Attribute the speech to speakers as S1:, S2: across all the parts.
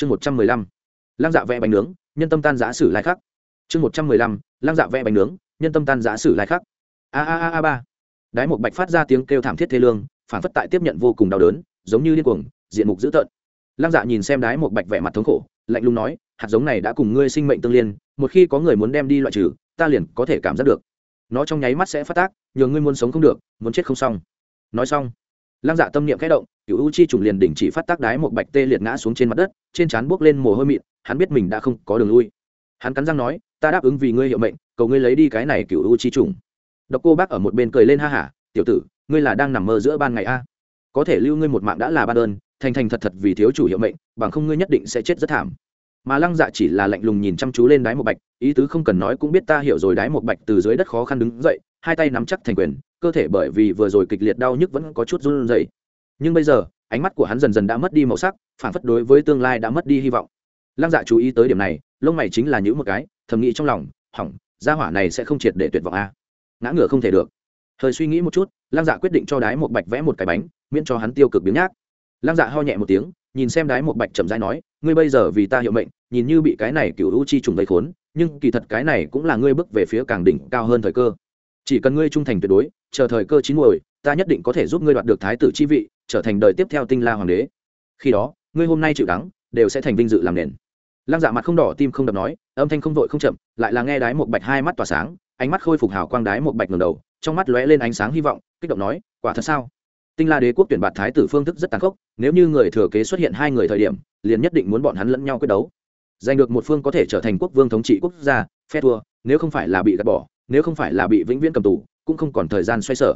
S1: chương một trăm mười lăm, lăng dạ vẽ bánh nướng, nhân tâm tan giã sử lai khắc. Chương một trăm mười lăm, lăng dạ vẽ bánh nướng, nhân tâm tan giã sử lai khắc. A a a a ba. Đái một bạch phát ra tiếng kêu thảm thiết thê lương, phản phất tại tiếp nhận vô cùng đau đớn, giống như điên cuồng, diện mục dữ tợn. Lăng dạ nhìn xem đái một bạch vẻ mặt thống khổ, lạnh lùng nói, hạt giống này đã cùng ngươi sinh mệnh tương liên, một khi có người muốn đem đi loại trừ, ta liền có thể cảm giác được. Nó trong nháy mắt sẽ phát tác, nhờ ngươi muốn sống không được, muốn chết không xong. Nói xong lăng dạ tâm niệm khẽ động cựu u chi trùng liền đỉnh chỉ phát tác đái một bạch tê liệt ngã xuống trên mặt đất, trên trán buốc lên mồ hôi mịn, hắn biết mình đã không có đường lui. Hắn cắn răng nói, ta đáp ứng vì ngươi hiệu mệnh, cầu ngươi lấy đi cái này cựu u chi trùng. Độc cô bác ở một bên cười lên ha hả, tiểu tử, ngươi là đang nằm mơ giữa ban ngày a? Có thể lưu ngươi một mạng đã là ban ơn, thành thành thật thật vì thiếu chủ hiệu mệnh, bằng không ngươi nhất định sẽ chết rất thảm mà lăng dạ chỉ là lạnh lùng nhìn chăm chú lên đái một bạch, ý tứ không cần nói cũng biết ta hiểu rồi đái một bạch từ dưới đất khó khăn đứng dậy, hai tay nắm chắc thành quyền, cơ thể bởi vì vừa rồi kịch liệt đau nhức vẫn có chút run rẩy. Nhưng bây giờ, ánh mắt của hắn dần dần đã mất đi màu sắc, phản phất đối với tương lai đã mất đi hy vọng. Lăng dạ chú ý tới điểm này, lông mày chính là những một cái, thầm nghĩ trong lòng, hỏng, gia hỏa này sẽ không triệt để tuyệt vọng a ngã ngửa không thể được. Thời suy nghĩ một chút, lăng dạ quyết định cho đái một bạch vẽ một cái bánh, miễn cho hắn tiêu cực biến nhác. Lăng dạ ho nhẹ một tiếng nhìn xem đái một bạch chậm rãi nói, ngươi bây giờ vì ta hiệu mệnh, nhìn như bị cái này cựu u chi trùng gây khốn, nhưng kỳ thật cái này cũng là ngươi bước về phía càng đỉnh cao hơn thời cơ. Chỉ cần ngươi trung thành tuyệt đối, chờ thời cơ chín muồi, ta nhất định có thể giúp ngươi đoạt được thái tử chi vị, trở thành đời tiếp theo tinh la hoàng đế. Khi đó, ngươi hôm nay chịu đắng, đều sẽ thành vinh dự làm nền. Lăng dạ mặt không đỏ tim không đập nói, âm thanh không vội không chậm, lại là nghe đái một bạch hai mắt tỏa sáng, ánh mắt khôi phục hào quang đái một bạch ngầm đầu, trong mắt lóe lên ánh sáng hy vọng, kích động nói, quả thật sao? Tinh la đế quốc tuyển bạt thái tử phương thức rất tàn khốc, nếu như người thừa kế xuất hiện hai người thời điểm, liền nhất định muốn bọn hắn lẫn nhau quyết đấu. Giành được một phương có thể trở thành quốc vương thống trị quốc gia, phe thua, nếu không phải là bị gạt bỏ, nếu không phải là bị vĩnh viễn cầm tù, cũng không còn thời gian xoay sở.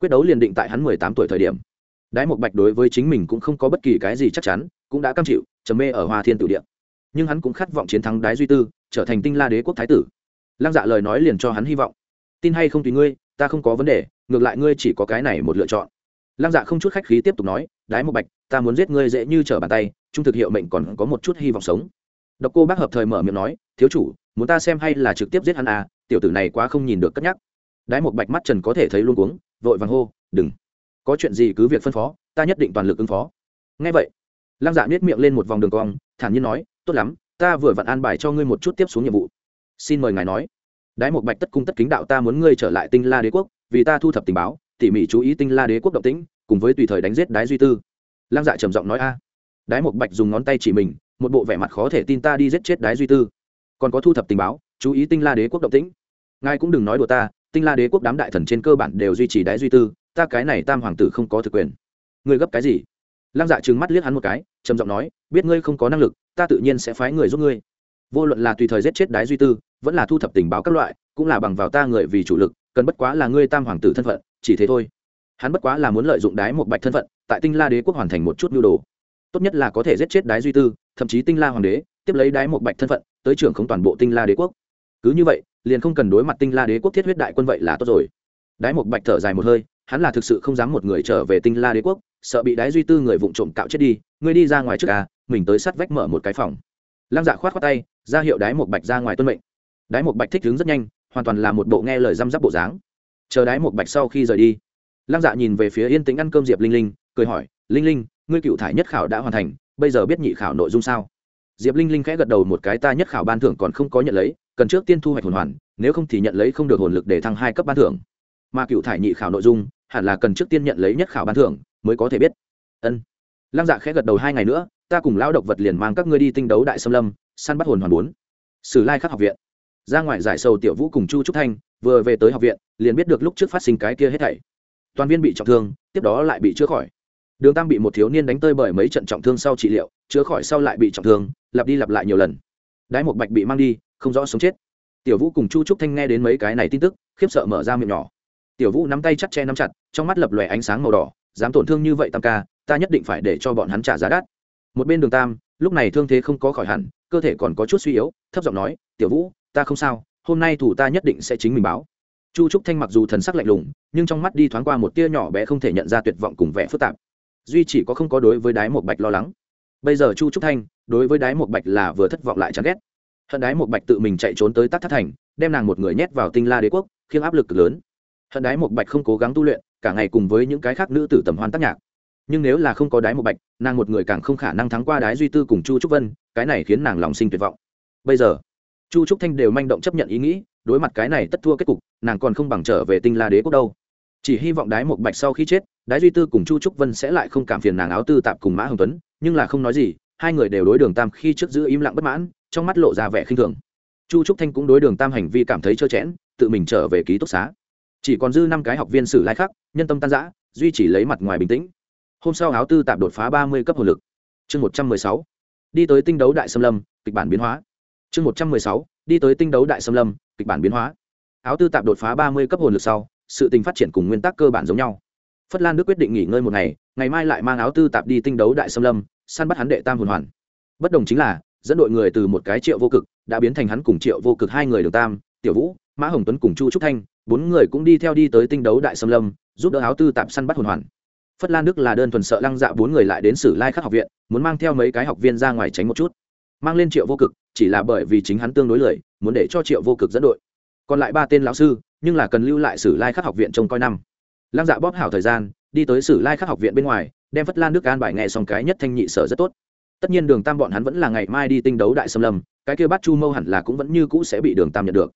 S1: Quyết đấu liền định tại hắn mười tám tuổi thời điểm. Đái một bạch đối với chính mình cũng không có bất kỳ cái gì chắc chắn, cũng đã cam chịu, trầm mê ở hoa thiên tử điện nhưng hắn cũng khát vọng chiến thắng đái duy tư, trở thành tinh la đế quốc thái tử. Lăng dạ lời nói liền cho hắn hy vọng. Tin hay không tùy ngươi, ta không có vấn đề, ngược lại ngươi chỉ có cái này một lựa chọn lăng dạ không chút khách khí tiếp tục nói, đái một bạch, ta muốn giết ngươi dễ như trở bàn tay, trung thực hiệu mệnh còn có một chút hy vọng sống. Độc cô bác hợp thời mở miệng nói, thiếu chủ, muốn ta xem hay là trực tiếp giết hắn à tiểu tử này quá không nhìn được cất nhắc. Đái một bạch mắt trần có thể thấy luôn cuống, vội vàng hô, đừng, có chuyện gì cứ việc phân phó, ta nhất định toàn lực ứng phó. Ngay vậy, lăng dạ nết miệng lên một vòng đường cong, thản nhiên nói, tốt lắm, ta vừa vặn an bài cho ngươi một chút tiếp xuống nhiệm vụ. Xin mời ngài nói. Đái một bạch tất cung tất kính đạo, ta muốn ngươi trở lại tinh la đế quốc, vì ta thu thập tình báo tỉ mỉ chú ý tinh la đế quốc động tĩnh, cùng với tùy thời đánh giết đái duy tư. Lăng dạ trầm giọng nói, a, đái mộc bạch dùng ngón tay chỉ mình, một bộ vẻ mặt khó thể tin ta đi giết chết đái duy tư. Còn có thu thập tình báo, chú ý tinh la đế quốc động tĩnh. Ngài cũng đừng nói đùa ta, tinh la đế quốc đám đại thần trên cơ bản đều duy trì đái duy tư, ta cái này tam hoàng tử không có thực quyền. Ngươi gấp cái gì? Lăng dạ trừng mắt liếc hắn một cái, trầm giọng nói, biết ngươi không có năng lực, ta tự nhiên sẽ phái người giúp ngươi. Vô luận là tùy thời giết chết đái duy tư, vẫn là thu thập tình báo các loại, cũng là bằng vào ta người vì chủ lực, cần bất quá là ngươi tam hoàng tử thân phận chỉ thế thôi. Hắn bất quá là muốn lợi dụng đái một bạch thân phận, tại tinh la đế quốc hoàn thành một chút nhu đồ. Tốt nhất là có thể giết chết đái duy tư, thậm chí tinh la hoàng đế, tiếp lấy đái một bạch thân phận, tới trưởng không toàn bộ tinh la đế quốc. Cứ như vậy, liền không cần đối mặt tinh la đế quốc thiết huyết đại quân vậy là tốt rồi. Đái một bạch thở dài một hơi, hắn là thực sự không dám một người trở về tinh la đế quốc, sợ bị đái duy tư người vụng trộm cạo chết đi, ngươi đi ra ngoài trước à mình tới sát vách mở một cái phòng. Lăng dạ khoát khoát tay, ra hiệu đái một bạch ra ngoài tuân mệnh. Đái một bạch thích đứng rất nhanh, hoàn toàn là một bộ nghe lời răm rắp bộ dáng chờ đái một bạch sau khi rời đi. Lăng dạ nhìn về phía yên tĩnh ăn cơm diệp linh linh, cười hỏi, linh linh, ngươi cựu thải nhất khảo đã hoàn thành, bây giờ biết nhị khảo nội dung sao? Diệp linh linh khẽ gật đầu một cái, ta nhất khảo ban thưởng còn không có nhận lấy, cần trước tiên thu hoạch hồn hoàn, nếu không thì nhận lấy không được hồn lực để thăng hai cấp ban thưởng. Mà cựu thải nhị khảo nội dung, hẳn là cần trước tiên nhận lấy nhất khảo ban thưởng, mới có thể biết. Ân. Lăng dạ khẽ gật đầu hai ngày nữa, ta cùng lão độc vật liền mang các ngươi đi tinh đấu đại xâm lâm, săn bắt hồn hoàn bốn. Sử lai khắc học viện. Ra ngoài giải sầu tiểu vũ cùng chu trúc thanh vừa về tới học viện, liền biết được lúc trước phát sinh cái kia hết thảy. Toàn viên bị trọng thương, tiếp đó lại bị chữa khỏi. Đường tam bị một thiếu niên đánh tơi bởi mấy trận trọng thương sau trị liệu, chữa khỏi sau lại bị trọng thương, lặp đi lặp lại nhiều lần. Đái một bạch bị mang đi, không rõ sống chết. Tiểu vũ cùng chu trúc thanh nghe đến mấy cái này tin tức, khiếp sợ mở ra miệng nhỏ. Tiểu vũ nắm tay chặt che nắm chặt, trong mắt lập lòe ánh sáng màu đỏ, dám tổn thương như vậy tam ca, ta nhất định phải để cho bọn hắn trả giá đắt. Một bên đường tam, lúc này thương thế không có khỏi hẳn, cơ thể còn có chút suy yếu, thấp giọng nói, tiểu vũ, ta không sao hôm nay thủ ta nhất định sẽ chính mình báo. Chu trúc thanh mặc dù thần sắc lạnh lùng, nhưng trong mắt đi thoáng qua một tia nhỏ bé không thể nhận ra tuyệt vọng cùng vẻ phức tạp. Duy chỉ có không có đối với đái một bạch lo lắng. Bây giờ chu trúc thanh, đối với đái một bạch là vừa thất vọng lại chán ghét. Hận đái một bạch tự mình chạy trốn tới tắc thất thành, đem nàng một người nhét vào tinh la đế quốc khiến áp lực cực lớn. Hận đái một bạch không cố gắng tu luyện, cả ngày cùng với những cái khác nữ tử tầm hoan tác nhạc. Nhưng nếu là không có đái một bạch, nàng một người càng không khả năng thắng qua đái duy tư cùng chu trúc vân, cái này khiến nàng lòng sinh tuyệt vọng. Bây giờ chu trúc thanh đều manh động chấp nhận ý nghĩ, đối mặt cái này tất thua kết cục, nàng còn không bằng trở về tinh la đế quốc đâu. Chỉ hy vọng đái một bạch sau khi chết, đái duy tư cùng chu trúc vân sẽ lại không cảm phiền nàng áo tư tạp cùng mã hồng tuấn, nhưng là không nói gì, hai người đều đối đường tam khi trước giữ im lặng bất mãn, trong mắt lộ ra vẻ khinh thường. Chu trúc thanh cũng đối đường tam hành vi cảm thấy trơ chẽn, tự mình trở về ký túc xá. Chỉ còn dư năm cái học viên sử lai khắc, nhân tâm tan giã duy chỉ lấy mặt ngoài bình tĩnh. Hôm sau áo tư tạp đột phá ba mươi cấp hồ lực. Chương một trăm mười sáu. Đi tới tinh đấu đại xâm lâm, kịch bản biến hóa chương một trăm mười sáu, đi tới tinh đấu đại xâm lâm, kịch bản biến hóa. Áo tư tạp đột phá ba mươi cấp hồn lực sau, sự tình phát triển cùng nguyên tắc cơ bản giống nhau. Phất lan đức quyết định nghỉ ngơi một ngày ngày mai lại mang áo tư tạp đi tinh đấu đại xâm lâm, săn bắt hắn đệ tam hồn hoàn. Bất đồng chính là, dẫn đội người từ một cái triệu vô cực, đã biến thành hắn cùng triệu vô cực hai người đường tam, tiểu vũ, mã hồng tuấn cùng chu trúc thanh, bốn người cũng đi theo đi tới tinh đấu đại xâm lâm, giúp đỡ áo tư tạp săn bắt hồn hoàn. Phất lan đức là đơn thuần sợ lăng dạ bốn người lại đến sử lai khắc học viện, muốn mang theo mấy cái học viên ra ngoài tránh một chút mang lên triệu vô cực, chỉ là bởi vì chính hắn tương đối lười, muốn để cho triệu vô cực dẫn đội. Còn lại ba tên lão sư, nhưng là cần lưu lại sử lai khắc học viện trông coi năm. Lăng dạ bóp hảo thời gian, đi tới sử lai khắc học viện bên ngoài, đem phất lan nước an bài nghe xong cái nhất thanh nhị sở rất tốt. Tất nhiên đường tam bọn hắn vẫn là ngày mai đi tinh đấu đại xâm lâm, cái kia bắt chu mâu hẳn là cũng vẫn như cũ sẽ bị đường tam nhận được.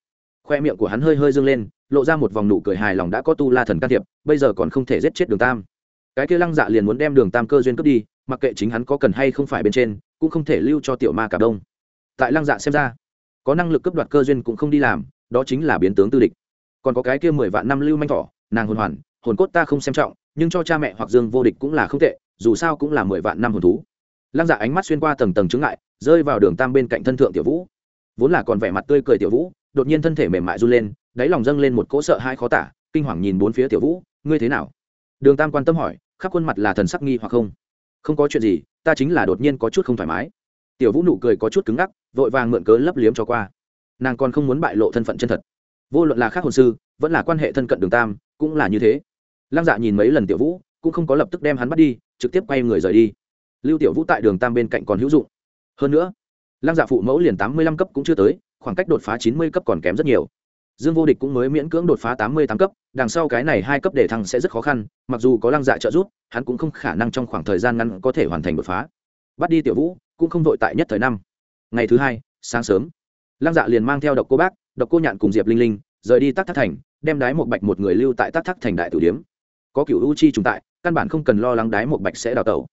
S1: Khoe miệng của hắn hơi hơi dâng lên, lộ ra một vòng nụ cười hài lòng đã có tu la thần can thiệp, bây giờ còn không thể giết chết đường tam. Cái kia lăng dạ liền muốn đem đường tam cơ duyên cướp đi, mặc kệ chính hắn có cần hay không phải bên trên cũng không thể lưu cho tiểu ma cả đông. Tại lăng dạ xem ra, có năng lực cướp đoạt cơ duyên cũng không đi làm, đó chính là biến tướng tư địch. Còn có cái kia mười vạn năm lưu manh thỏ, nàng hồn hoàn, hồn cốt ta không xem trọng, nhưng cho cha mẹ hoặc dương vô địch cũng là không tệ, dù sao cũng là mười vạn năm hồn thú. Lăng dạ ánh mắt xuyên qua tầng tầng chứng ngại, rơi vào đường tam bên cạnh thân thượng tiểu vũ. Vốn là còn vẻ mặt tươi cười tiểu vũ, đột nhiên thân thể mềm mại run lên, đáy lòng dâng lên một cỗ sợ hai khó tả, kinh hoàng nhìn bốn phía tiểu vũ, ngươi thế nào? Đường tam quan tâm hỏi, khắp khuôn mặt là thần sắc nghi hoặc không? Không có chuyện gì ta chính là đột nhiên có chút không thoải mái. Tiểu vũ nụ cười có chút cứng ngắc, vội vàng mượn cớ lấp liếm cho qua. Nàng còn không muốn bại lộ thân phận chân thật. Vô luận là khác hồn sư, vẫn là quan hệ thân cận đường tam, cũng là như thế. Lăng dạ nhìn mấy lần tiểu vũ, cũng không có lập tức đem hắn bắt đi, trực tiếp quay người rời đi. Lưu tiểu vũ tại đường tam bên cạnh còn hữu dụng. Hơn nữa, lăng dạ phụ mẫu liền tám mươi lăm cấp cũng chưa tới, khoảng cách đột phá chín mươi cấp còn kém rất nhiều dương vô địch cũng mới miễn cưỡng đột phá tám mươi tám cấp, đằng sau cái này hai cấp để thăng sẽ rất khó khăn, mặc dù có lăng dạ trợ giúp, hắn cũng không khả năng trong khoảng thời gian ngắn có thể hoàn thành đột phá. Bắt đi tiểu vũ, cũng không vội tại nhất thời năm. Ngày thứ hai, sáng sớm, lăng dạ liền mang theo độc cô bác, độc cô nhạn cùng diệp linh linh, rời đi tắc thác thành, đem đái một bạch một người lưu tại tắc thác thành đại tử điếm. Có cựu u chi trùng tại, căn bản không cần lo lắng đái một bạch sẽ đào tẩu.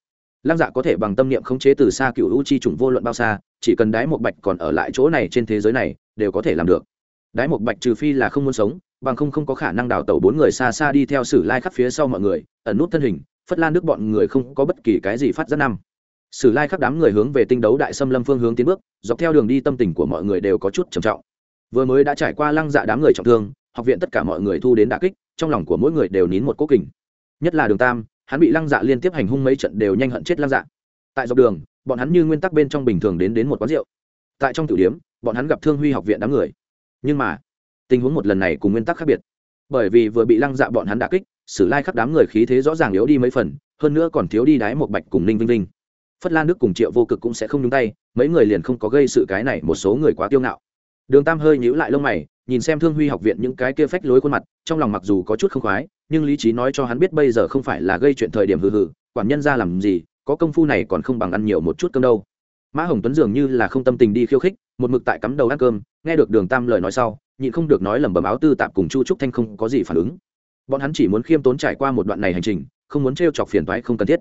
S1: Lăng dạ có thể bằng tâm niệm khống chế từ xa cựu u chi trùng vô luận bao xa, chỉ cần đái một bạch còn ở lại chỗ này trên thế giới này, đều có thể làm được đái một bạch trừ phi là không muốn sống, bằng không không có khả năng đào tẩu bốn người xa xa đi theo sử lai khắp phía sau mọi người, ẩn nút thân hình, phất lan nước bọn người không có bất kỳ cái gì phát giác năm. Sử lai khắp đám người hướng về tinh đấu đại xâm lâm phương hướng tiến bước, dọc theo đường đi tâm tình của mọi người đều có chút trầm trọng. Vừa mới đã trải qua lăng dạ đám người trọng thương, học viện tất cả mọi người thu đến đà kích, trong lòng của mỗi người đều nín một cố kình. Nhất là đường tam, hắn bị lăng dạ liên tiếp hành hung mấy trận đều nhanh hận chết lăng dạ. Tại dọc đường, bọn hắn như nguyên tắc bên trong bình thường đến đến một quán rượu. Tại trong tử điếm bọn hắn gặp thương huy học viện đám người nhưng mà, tình huống một lần này cùng nguyên tắc khác biệt. Bởi vì vừa bị lăng dạ bọn hắn đả kích, sử lai khắc đám người khí thế rõ ràng yếu đi mấy phần, hơn nữa còn thiếu đi đái một bạch cùng ninh vinh vinh. Phất lan nước cùng triệu vô cực cũng sẽ không nhúng tay, mấy người liền không có gây sự cái này, một số người quá kiêu ngạo. Đường tam hơi nhíu lại lông mày, nhìn xem thương huy học viện những cái kia phách lối khuôn mặt, trong lòng mặc dù có chút không khoái, nhưng lý trí nói cho hắn biết bây giờ không phải là gây chuyện thời điểm hừ hừ, quản nhân ra làm gì, có công phu này còn không bằng ăn nhiều một chút cơm đâu. Mã hồng tuấn dường như là không tâm tình đi khiêu khích một mực tại cắm đầu ăn cơm, nghe được đường tam lời nói sau, nhịn không được nói lẩm bẩm áo tư tạp cùng chu trúc thanh không có gì phản ứng. Bọn hắn chỉ muốn khiêm tốn trải qua một đoạn này hành trình, không muốn t chọc phiền toái không cần thiết.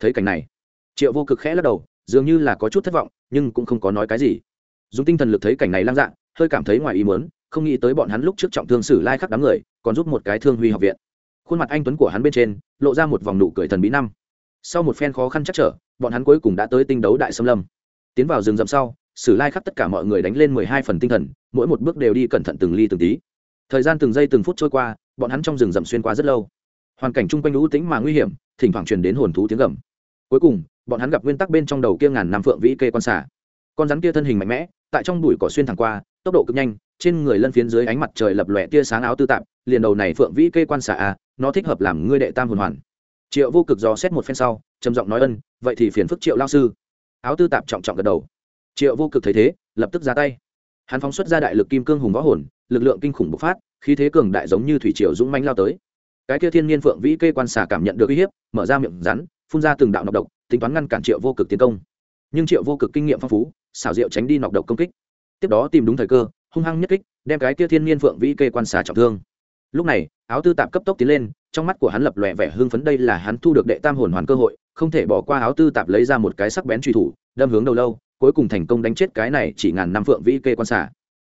S1: Thấy cảnh này, triệu vô cực khẽ lắc đầu, dường như là có chút thất vọng, nhưng cũng không có nói cái gì. Dùng tinh thần lực thấy cảnh này lang dạng hơi cảm thấy ngoài ý muốn, không nghĩ tới bọn hắn lúc trước trọng thương sử lai khắc đám người, còn giúp một cái thương huy học viện. Khuôn mặt anh tuấn của hắn bên trên, lộ ra một vòng nụ cười thần bí năm. Sau một phen khó khăn chắc trở, bọn hắn cuối cùng đã tới tinh đấu đại xâm lâm. Tiến vào rừng rậm sau sử lai khắc tất cả mọi người đánh lên mười hai phần tinh thần, mỗi một bước đều đi cẩn thận từng ly từng tí. Thời gian từng giây từng phút trôi qua, bọn hắn trong rừng rậm xuyên qua rất lâu. Hoàn cảnh chung quanh lũ tính mà nguy hiểm, thỉnh thoảng truyền đến hồn thú tiếng gầm. Cuối cùng, bọn hắn gặp nguyên tắc bên trong đầu kia ngàn năm phượng vĩ kê con xả. Con rắn kia thân hình mạnh mẽ, tại trong bụi cỏ xuyên thẳng qua, tốc độ cực nhanh, trên người lân phiến dưới ánh mặt trời lập lòe tia sáng áo tư tạp, liền đầu này phượng vĩ kê quan xả à nó thích hợp làm ngươi đệ tam hồn hoàn. Triệu vô cực dò xét một phen sau, trầm giọng nói ân, vậy thì phiền phức triệu lao sư. Áo tư tạp trọng trọng gật đầu triệu vô cực thấy thế, lập tức ra tay. Hắn phóng xuất ra đại lực kim cương hùng võ hồn, lực lượng kinh khủng bộc phát, khí thế cường đại giống như thủy triều dũng manh lao tới. Cái kia thiên nhiên phượng vĩ kê quan xả cảm nhận được uy hiếp, mở ra miệng rắn, phun ra từng đạo nọc độc, tính toán ngăn cản triệu vô cực tiến công. Nhưng triệu vô cực kinh nghiệm phong phú, xảo diệu tránh đi nọc độc công kích. Tiếp đó tìm đúng thời cơ, hung hăng nhất kích, đem cái kia thiên niên phượng vĩ kê quan xà trọng thương. Lúc này, áo tư tạp cấp tốc tiến lên, trong mắt của hắn lập lòe vẻ hưng phấn đây là hắn thu được đệ tam hồn hoàn cơ hội, không thể bỏ qua áo tư tạp lấy ra một cái sắc bén truy thủ, đâm hướng đầu lâu cuối cùng thành công đánh chết cái này chỉ ngàn năm phượng vĩ kê quan xà.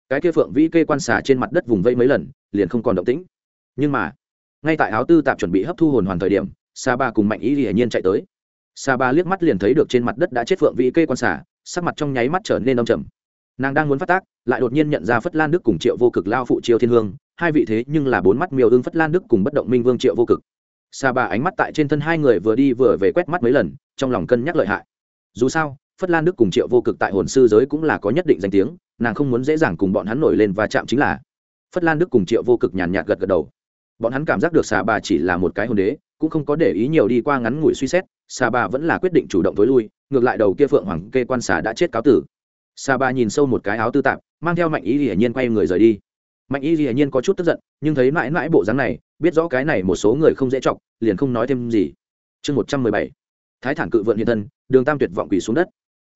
S1: Cái kia phượng vĩ kê quan xà trên mặt đất vùng vây mấy lần, liền không còn động tĩnh. Nhưng mà, ngay tại áo tư tạp chuẩn bị hấp thu hồn hoàn thời điểm, sa ba cùng mạnh ý hiển nhiên chạy tới. Sa ba liếc mắt liền thấy được trên mặt đất đã chết phượng vĩ kê quan xà, sắc mặt trong nháy mắt trở nên đông trầm. Nàng đang muốn phát tác, lại đột nhiên nhận ra phất lan đức cùng triệu vô cực lao phụ triều thiên hương, hai vị thế nhưng là bốn mắt miêu ương phất lan đức cùng bất động minh vương triệu vô cực. Sa ba ánh mắt tại trên thân hai người vừa đi vừa về quét mắt mấy lần, trong lòng cân nhắc lợi hại. Dù sao phất lan đức cùng triệu vô cực tại hồn sư giới cũng là có nhất định danh tiếng, nàng không muốn dễ dàng cùng bọn hắn nổi lên và chạm chính là. Phất lan đức cùng triệu vô cực nhàn nhạt gật gật đầu. Bọn hắn cảm giác được xà bà chỉ là một cái hồn đế, cũng không có để ý nhiều đi qua ngắn ngủi suy xét xà bà vẫn là quyết định chủ động t ố i lui, ngược lại đầu kia phượng hoàng kê quan xà đã chết cáo tử. Xà bà nhìn sâu một cái áo tư tạp, mang theo mạnh ý hiển nhiên quay người rời đi. Mạnh ý hiển nhiên có chút tức giận, nhưng thấy mãi mãi bộ dáng này, biết rõ cái này một số người không dễ chọc, liền không nói thêm gì. Chương một trăm mười bảy. Thái thản cự vượn hiện thân, đường tam tuyệt vọng quỳ xuống đất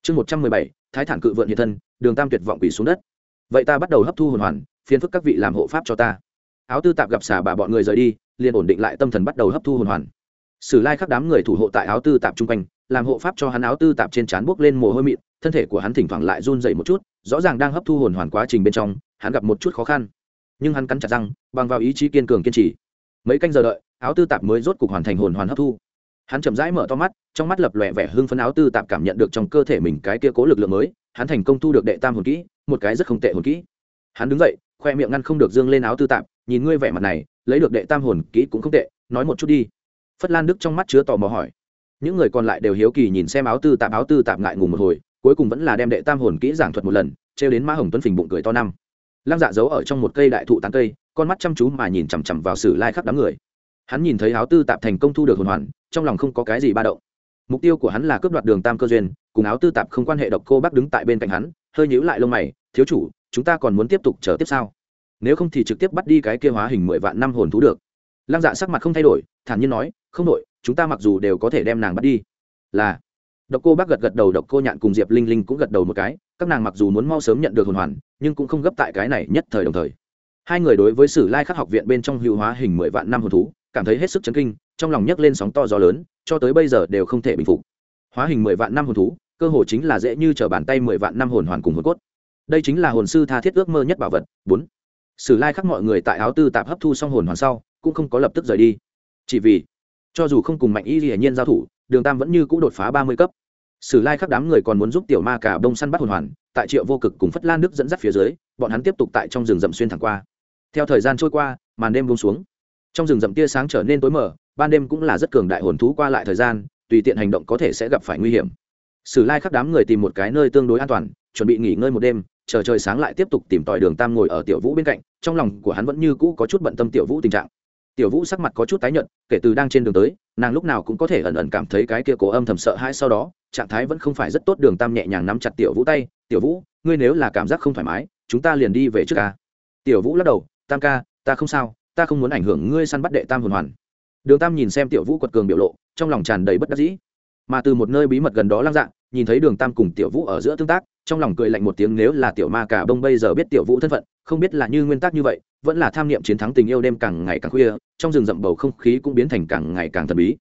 S1: chương một trăm mười bảy, thái thản cự vượn hiện thân, đường tam tuyệt vọng quỷ xuống đất. Vậy ta bắt đầu hấp thu hồn hoàn, Phiền phức các vị làm hộ pháp cho ta. Áo tư tạp gặp xả bà bọn người rời đi, liền ổn định lại tâm thần bắt đầu hấp thu hồn hoàn. Sử lai khắc đám người thủ hộ tại áo tư tạp chung quanh, làm hộ pháp cho hắn áo tư tạp trên trán bước lên mồ hôi mịn, thân thể của hắn thỉnh thoảng lại run dậy một chút, rõ ràng đang hấp thu hồn hoàn quá trình bên trong, hắn gặp một chút khó khăn. Nhưng hắn cắn chặt răng, bằng vào ý chí kiên cường kiên trì. Mấy canh giờ đợi, áo tư tạp mới rốt cục hoàn thành hồn hoàn hấp thu hắn chậm rãi mở to mắt, trong mắt lập lòe vẻ hưng phấn áo tư tạp cảm nhận được trong cơ thể mình cái kia cố lực lượng mới, hắn thành công thu được đệ tam hồn kỹ, một cái rất không tệ hồn kỹ. Hắn đứng dậy, khoe miệng ngăn không được dương lên áo tư tạp, nhìn ngươi vẻ mặt này, lấy được đệ tam hồn kỹ cũng không tệ, nói một chút đi. Phất lan đức trong mắt chứa tò mò hỏi. Những người còn lại đều hiếu kỳ nhìn xem áo tư tạp, áo tư tạp ngại ngùng một hồi, cuối cùng vẫn là đem đệ tam hồn kỹ giảng thuật một lần, trêu đến mã hồng tuấn phình bụng cười to năm. Lăng dạ giấu ở trong một cây đại thụ tán cây, con mắt chăm chú mà nhìn chằm chằm vào sử lai khắc đám người hắn nhìn thấy áo tư tạp thành công thu được hồn hoàn, trong lòng không có cái gì ba động. Mục tiêu của hắn là cướp đoạt đường tam cơ duyên, cùng áo tư tạp không quan hệ độc cô bác đứng tại bên cạnh hắn, hơi nhíu lại lông mày, thiếu chủ, chúng ta còn muốn tiếp tục chờ tiếp sau nếu không thì trực tiếp bắt đi cái kia hóa hình mười vạn năm hồn thú được. Lăng dạ sắc mặt không thay đổi, thản nhiên nói, không đổi, chúng ta mặc dù đều có thể đem nàng bắt đi. Là, độc cô bác gật gật đầu, độc cô nhạn cùng diệp linh linh cũng gật đầu một cái, các nàng mặc dù muốn mau sớm nhận được hồn hoàn, nhưng cũng không gấp tại cái này nhất thời đồng thời. Hai người đối với sử lai khắc học viện bên trong hữu hóa hình mười vạn năm hồn thú cảm thấy hết sức chấn kinh, trong lòng nhấc lên sóng to gió lớn, cho tới bây giờ đều không thể bình phục. Hóa hình mười vạn năm hồn thú, cơ hồ chính là dễ như t r ở bàn tay mười vạn năm hồn hoàn cùng hồn cốt. Đây chính là hồn sư tha thiết ước mơ nhất bảo vật. Bốn. Sử lai khắc mọi người tại áo tư tạp hấp thu xong hồn hoàn sau, cũng không có lập tức rời đi. Chỉ vì, cho dù không cùng mạnh y hiển nhiên giao thủ, đường tam vẫn như c ũ đột phá ba mươi cấp. Sử lai khắc đám người còn muốn giúp tiểu ma cả đông săn bắt hồn hoàn, tại triệu vô cực cùng phất lan nước dẫn dắt phía dưới, bọn hắn tiếp tục tại trong rừng rậm xuyên thẳng qua. Theo thời gian trôi qua, màn đêm buông xuống trong rừng rậm tia sáng trở nên tối mờ, ban đêm cũng là rất cường đại hồn thú qua lại thời gian, tùy tiện hành động có thể sẽ gặp phải nguy hiểm. Sử lai khắc đám người tìm một cái nơi tương đối an toàn, chuẩn bị nghỉ ngơi một đêm, chờ trời sáng lại tiếp tục tìm tòi đường tam ngồi ở tiểu vũ bên cạnh, trong lòng của hắn vẫn như cũ có chút bận tâm tiểu vũ tình trạng. Tiểu vũ sắc mặt có chút tái nhợt, kể từ đang trên đường tới, nàng lúc nào cũng có thể ẩn ẩn cảm thấy cái kia cố âm thầm sợ hãi sau đó, trạng thái vẫn không phải rất tốt, đường tam nhẹ nhàng nắm chặt tiểu vũ tay, tiểu vũ, ngươi nếu là cảm giác không thoải mái, chúng ta liền đi về trước ca tiểu vũ lắc đầu, tam ca, ta không sao ta không muốn ảnh hưởng ngươi săn bắt đệ tam hồn hoàn. Đường tam nhìn xem tiểu vũ quật cường biểu lộ, trong lòng tràn đầy bất đắc dĩ. Mà từ một nơi bí mật gần đó lăng dạng, nhìn thấy đường tam cùng tiểu vũ ở giữa tương tác, trong lòng cười lạnh một tiếng nếu là tiểu ma cả bông bây giờ biết tiểu vũ thân phận, không biết là như nguyên tắc như vậy, vẫn là tham niệm chiến thắng tình yêu đêm càng ngày càng khuya, trong rừng rậm bầu không khí cũng biến thành càng ngày càng thần bí.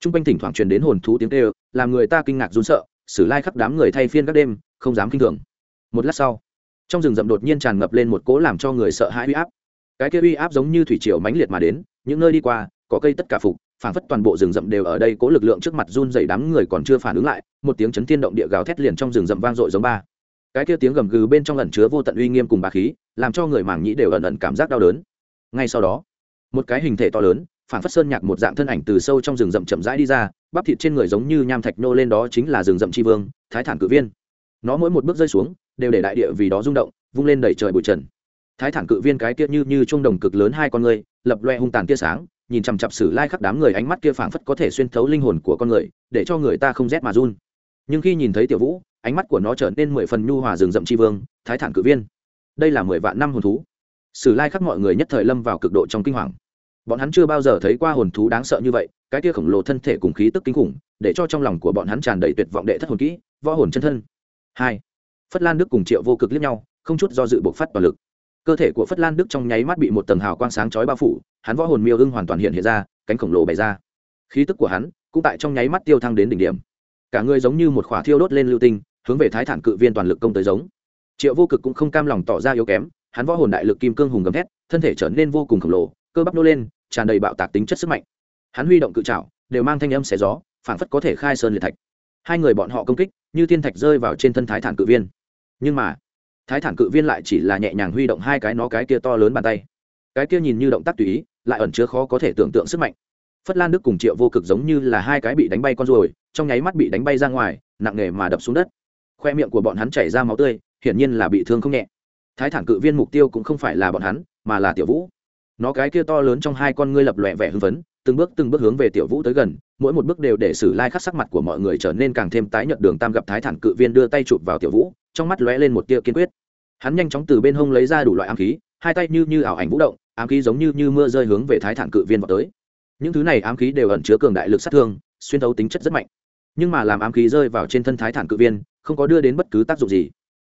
S1: T r u n g quanh thỉnh thoảng truyền đến hồn thú tiếng tê làm người ta kinh ngạc run sợ, sử lai khắp đám người thay phiên các đêm, không dám k i n h thường. Một lát sau, trong rừng rậm đột nhiên tràn ngập lên một cỗ làm cho người sợ hãi huy áp cái kia uy áp giống như thủy triều mãnh liệt mà đến, những nơi đi qua, có cây tất cả phục, phảng phất toàn bộ rừng rậm đều ở đây, cố lực lượng trước mặt run dày đám người còn chưa phản ứng lại, một tiếng chấn thiên động địa gào thét liền trong rừng rậm vang dội giống ba. Cái kia tiếng gầm gừ bên trong ẩn chứa vô tận uy nghiêm cùng bà khí, làm cho người mảng nhĩ đều ẩn ẩn cảm giác đau đớn. Ngay sau đó, một cái hình thể to lớn phản phất sơn nhạc một dạng thân ảnh từ sâu trong rừng rậm chậm rãi đi ra, bắp thịt trên người giống như nham thạch nô lên đó chính là rừng rậm tri vương, thái thản cự viên. Nó mỗi một bước rơi xuống, đều để đại địa vì đó rung động, vung lên đẩy trời bụi trần thái thản cự viên cái kia như như trung đồng cực lớn hai con người, lập loe hung tàn tia sáng, nhìn chằm chặp sử lai khắc đám người ánh mắt kia phảng phất có thể xuyên thấu linh hồn của con người, để cho người ta không rét mà run. Nhưng khi nhìn thấy tiểu vũ, ánh mắt của nó trở nên mười phần nhu hòa rừng rậm tri vương, thái thản cự viên. Đây là mười vạn năm hồn thú. Sử lai khắc mọi người nhất thời lâm vào cực độ trong kinh hoàng. Bọn hắn chưa bao giờ thấy qua hồn thú đáng sợ như vậy, cái kia khổng lồ thân thể cùng khí tức kinh khủng, để cho trong lòng của bọn hắn tràn đầy tuyệt vọng đệ thất hồn kỹ, võ hồn chân thân. Hai, phất lan đức cùng triệu vô cực liếc nhau, không chút do dự buộc phát toàn lực cơ thể của phất lan đức trong nháy mắt bị một tầng hào quang sáng chói bao phủ, hắn võ hồn miêu ưng hoàn toàn hiện hiện ra, cánh khổng lồ bày ra. Khí tức của hắn cũng tại trong nháy mắt tiêu thăng đến đỉnh điểm. Cả người giống như một khỏa thiêu đốt lên lưu tinh, hướng về thái thản cự viên toàn lực công tới giống. Triệu vô cực cũng không cam lòng tỏ ra yếu kém, hắn võ hồn đại lực kim cương hùng gầm thét, thân thể trở nên vô cùng khổng lồ, cơ bắp nô lên, tràn đầy bạo tạc tính chất sức mạnh. Hắn huy động cự trảo, đều mang thanh âm xé gió, phảng phất có thể khai sơn liệt thạch. Hai người bọn họ công kích, như thiên thạch rơi vào trên thân thái thản cự viên. Nhưng mà thái thản cự viên lại chỉ là nhẹ nhàng huy động hai cái nó cái kia to lớn bàn tay. Cái kia nhìn như động tác tùy ý, lại ẩn chứa khó có thể tưởng tượng sức mạnh. Phất lan đức cùng triệu vô cực giống như là hai cái bị đánh bay con ruồi, trong nháy mắt bị đánh bay ra ngoài, nặng nề mà đập xuống đất. Khoe miệng của bọn hắn chảy ra máu tươi, hiển nhiên là bị thương không nhẹ. Thái thản cự viên mục tiêu cũng không phải là bọn hắn, mà là tiểu vũ. Nó cái kia to lớn trong hai con ngươi lập lòe vẻ hưng phấn, từng bước từng bước hướng về tiểu vũ tới gần mỗi một bước đều để sử lai khắc sắc mặt của mọi người trở nên càng thêm tái nhợt. Đường tam gặp thái thản cự viên đưa tay chụp vào tiểu vũ, trong mắt lóe lên một tia kiên quyết. Hắn nhanh chóng từ bên hông lấy ra đủ loại ám khí, hai tay như như ảo ảnh vũ động, ám khí giống như như mưa rơi hướng về thái thản cự viên vào tới. Những thứ này ám khí đều ẩn chứa cường đại lực sát thương, xuyên thấu tính chất rất mạnh. Nhưng mà làm ám khí rơi vào trên thân thái thản cự viên, không có đưa đến bất cứ tác dụng gì.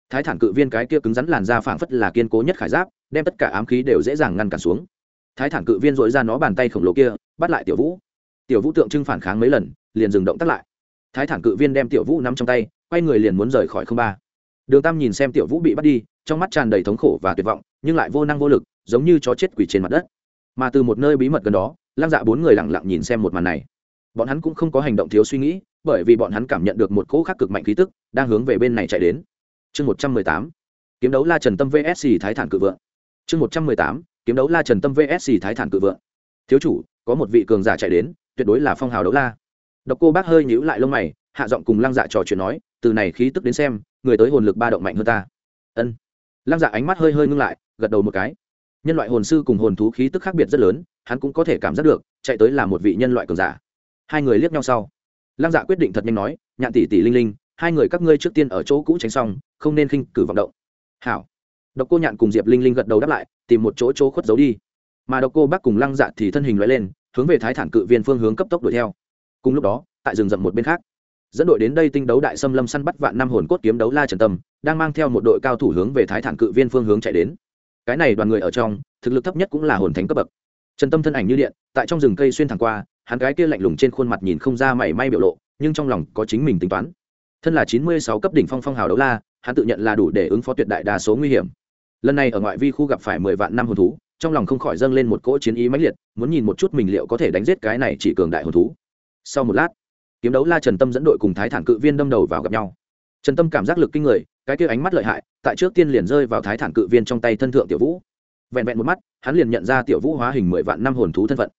S1: Thái thản cự viên cái kia cứng rắn làn da phảng phất là kiên cố nhất khải giáp, đem tất cả ám khí đều dễ dàng ngăn cản xuống. Thái thản cự viên dội ra nó bàn tay khổng lồ kia, bắt lại tiểu vũ tiểu vũ tượng trưng phản kháng mấy lần, liền dừng động tắt lại. Thái thản cự viên đem tiểu vũ nắm trong tay, quay người liền muốn rời khỏi không ba. Đường tam nhìn xem tiểu vũ bị bắt đi, trong mắt tràn đầy thống khổ và tuyệt vọng, nhưng lại vô năng vô lực, giống như chó chết quỷ trên mặt đất. Mà từ một nơi bí mật gần đó, lăng dạ bốn người lặng lặng nhìn xem một màn này. Bọn hắn cũng không có hành động thiếu suy nghĩ, bởi vì bọn hắn cảm nhận được một cỗ khắc cực mạnh khí tức, đang hướng về bên này chạy đến. Chương một trăm mười tám, kiếm đấu la trần tâm vsc thái thản cự vượng. Chương một trăm mười tám, kiếm đấu la trần tâm vsc thái thản cự vượng. Thiếu chủ, có một vị cường giả chạy đến tuyệt đối là phong hào đấu la. Độc cô bác hơi nhíu lại lông mày, hạ giọng cùng lăng dạ trò chuyện nói, từ này khí tức đến xem, người tới hồn lực ba động mạnh hơn ta. Ân. Lăng dạ ánh mắt hơi hơi ngưng lại, gật đầu một cái. Nhân loại hồn sư cùng hồn thú khí tức khác biệt rất lớn, hắn cũng có thể cảm giác được, chạy tới là một vị nhân loại cường giả. Hai người liếc nhau sau. Lăng dạ quyết định thật nhanh nói, nhạn tỷ tỷ linh linh, hai người các ngươi trước tiên ở chỗ cũ tránh xong, không nên khinh cử vọng động. Hảo. Độc cô nhạn cùng diệp linh linh gật đầu đáp lại, tìm một chỗ chỗ khuất giấu đi. Mà độc cô bác cùng lăng dạ thì thân hình loại lên hướng về thái thản cự viên phương hướng cấp tốc đuổi theo. Cùng lúc đó, tại rừng rậm một bên khác, dẫn đội đến đây tinh đấu đại xâm lâm săn bắt vạn năm hồn cốt kiếm đấu la trần tâm, đang mang theo một đội cao thủ hướng về thái thản cự viên phương hướng chạy đến. Cái này đoàn người ở trong, thực lực thấp nhất cũng là hồn thánh cấp bậc. Trần tâm thân ảnh như điện, tại trong rừng cây xuyên thẳng qua, hắn cái kia lạnh lùng trên khuôn mặt nhìn không ra mảy may biểu lộ, nhưng trong lòng có chính mình tính toán. Thân là chín mươi sáu cấp đỉnh phong phong hào đấu la, hắn tự nhận là đủ để ứng phó tuyệt đại đa số nguy hiểm. Lần này ở ngoại vi khu gặp phải mười vạn năm hồn thú trong lòng không khỏi dâng lên một cỗ chiến ý mãnh liệt, muốn nhìn một chút mình liệu có thể đánh giết cái này chỉ cường đại hồn thú. Sau một lát, kiếm đấu la trần tâm dẫn đội cùng thái thản cự viên đâm đầu vào gặp nhau. Trần tâm cảm giác lực kinh người, cái kia ánh mắt lợi hại, tại trước tiên liền rơi vào thái thản cự viên trong tay thân thượng tiểu vũ. Vẹn vẹn một mắt, hắn liền nhận ra tiểu vũ hóa hình mười vạn năm hồn thú thân phận.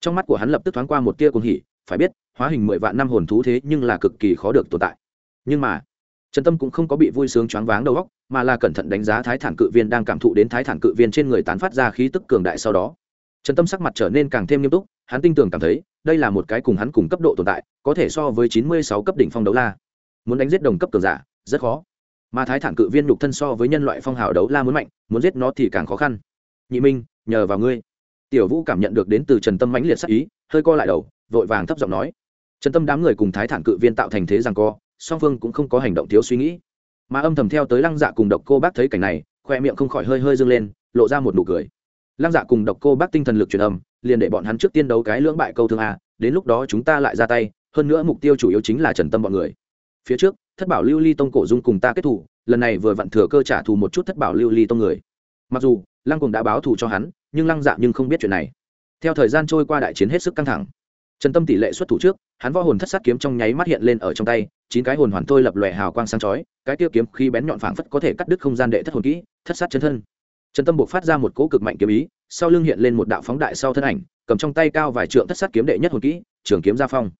S1: Trong mắt của hắn lập tức thoáng qua một tia cuồng hỉ, phải biết, hóa hình mười vạn năm hồn thú thế nhưng là cực kỳ khó được tồn tại. Nhưng mà trần tâm cũng không có bị vui sướng choáng váng đầu óc, mà là cẩn thận đánh giá thái thản cự viên đang cảm thụ đến thái thản cự viên trên người tán phát ra khí tức cường đại sau đó. Trần tâm sắc mặt trở nên càng thêm nghiêm túc, hắn tin tưởng cảm thấy, đây là một cái cùng hắn cùng cấp độ tồn tại, có thể so với chín mươi sáu cấp đỉnh phong đấu la. Muốn đánh giết đồng cấp cường giả, rất khó. Mà thái thản cự viên nhục thân so với nhân loại phong hào đấu la muốn mạnh, muốn giết nó thì càng khó khăn. Nhị minh, nhờ vào ngươi. Tiểu vũ cảm nhận được đến từ trần tâm mãnh liệt sắc ý, hơi co lại đầu, vội vàng thấp giọng nói. Trần tâm đám người cùng thái thản cự viên tạo thành thế rằng co song phương cũng không có hành động thiếu suy nghĩ. Mà âm thầm theo tới lăng dạ cùng độc cô bác thấy cảnh này, khoe miệng không khỏi hơi hơi dâng lên, lộ ra một nụ cười. Lăng dạ cùng độc cô bác tinh thần lực truyền âm, liền để bọn hắn trước tiên đấu cái lưỡng bại câu thương a, đến lúc đó chúng ta lại ra tay, hơn nữa mục tiêu chủ yếu chính là trần tâm bọn người. Phía trước, thất bảo lưu ly tông cổ dung cùng ta kết thủ, lần này vừa vặn thừa cơ trả thù một chút thất bảo lưu ly tông người. Mặc dù, lăng cùng đã báo thù cho hắn, nhưng lăng dạ nhưng không biết chuyện này. Theo thời gian trôi qua đại chiến hết sức căng thẳng. Trần tâm tỷ lệ xuất thủ trước, hắn võ hồn thất sát kiếm trong nháy mắt hiện lên ở trong tay chín cái hồn hoàn thôi lập lòe hào quang sáng chói, cái tiêu kiếm khi bén nhọn phảng phất có thể cắt đứt không gian đệ thất hồn kỹ, thất sát chân thân. Trần tâm buộc phát ra một cỗ cực mạnh kiếm ý, sau lưng hiện lên một đạo phóng đại sau thân ảnh, cầm trong tay cao vài trượng thất sát kiếm đệ nhất hồn kỹ, trường kiếm gia phong.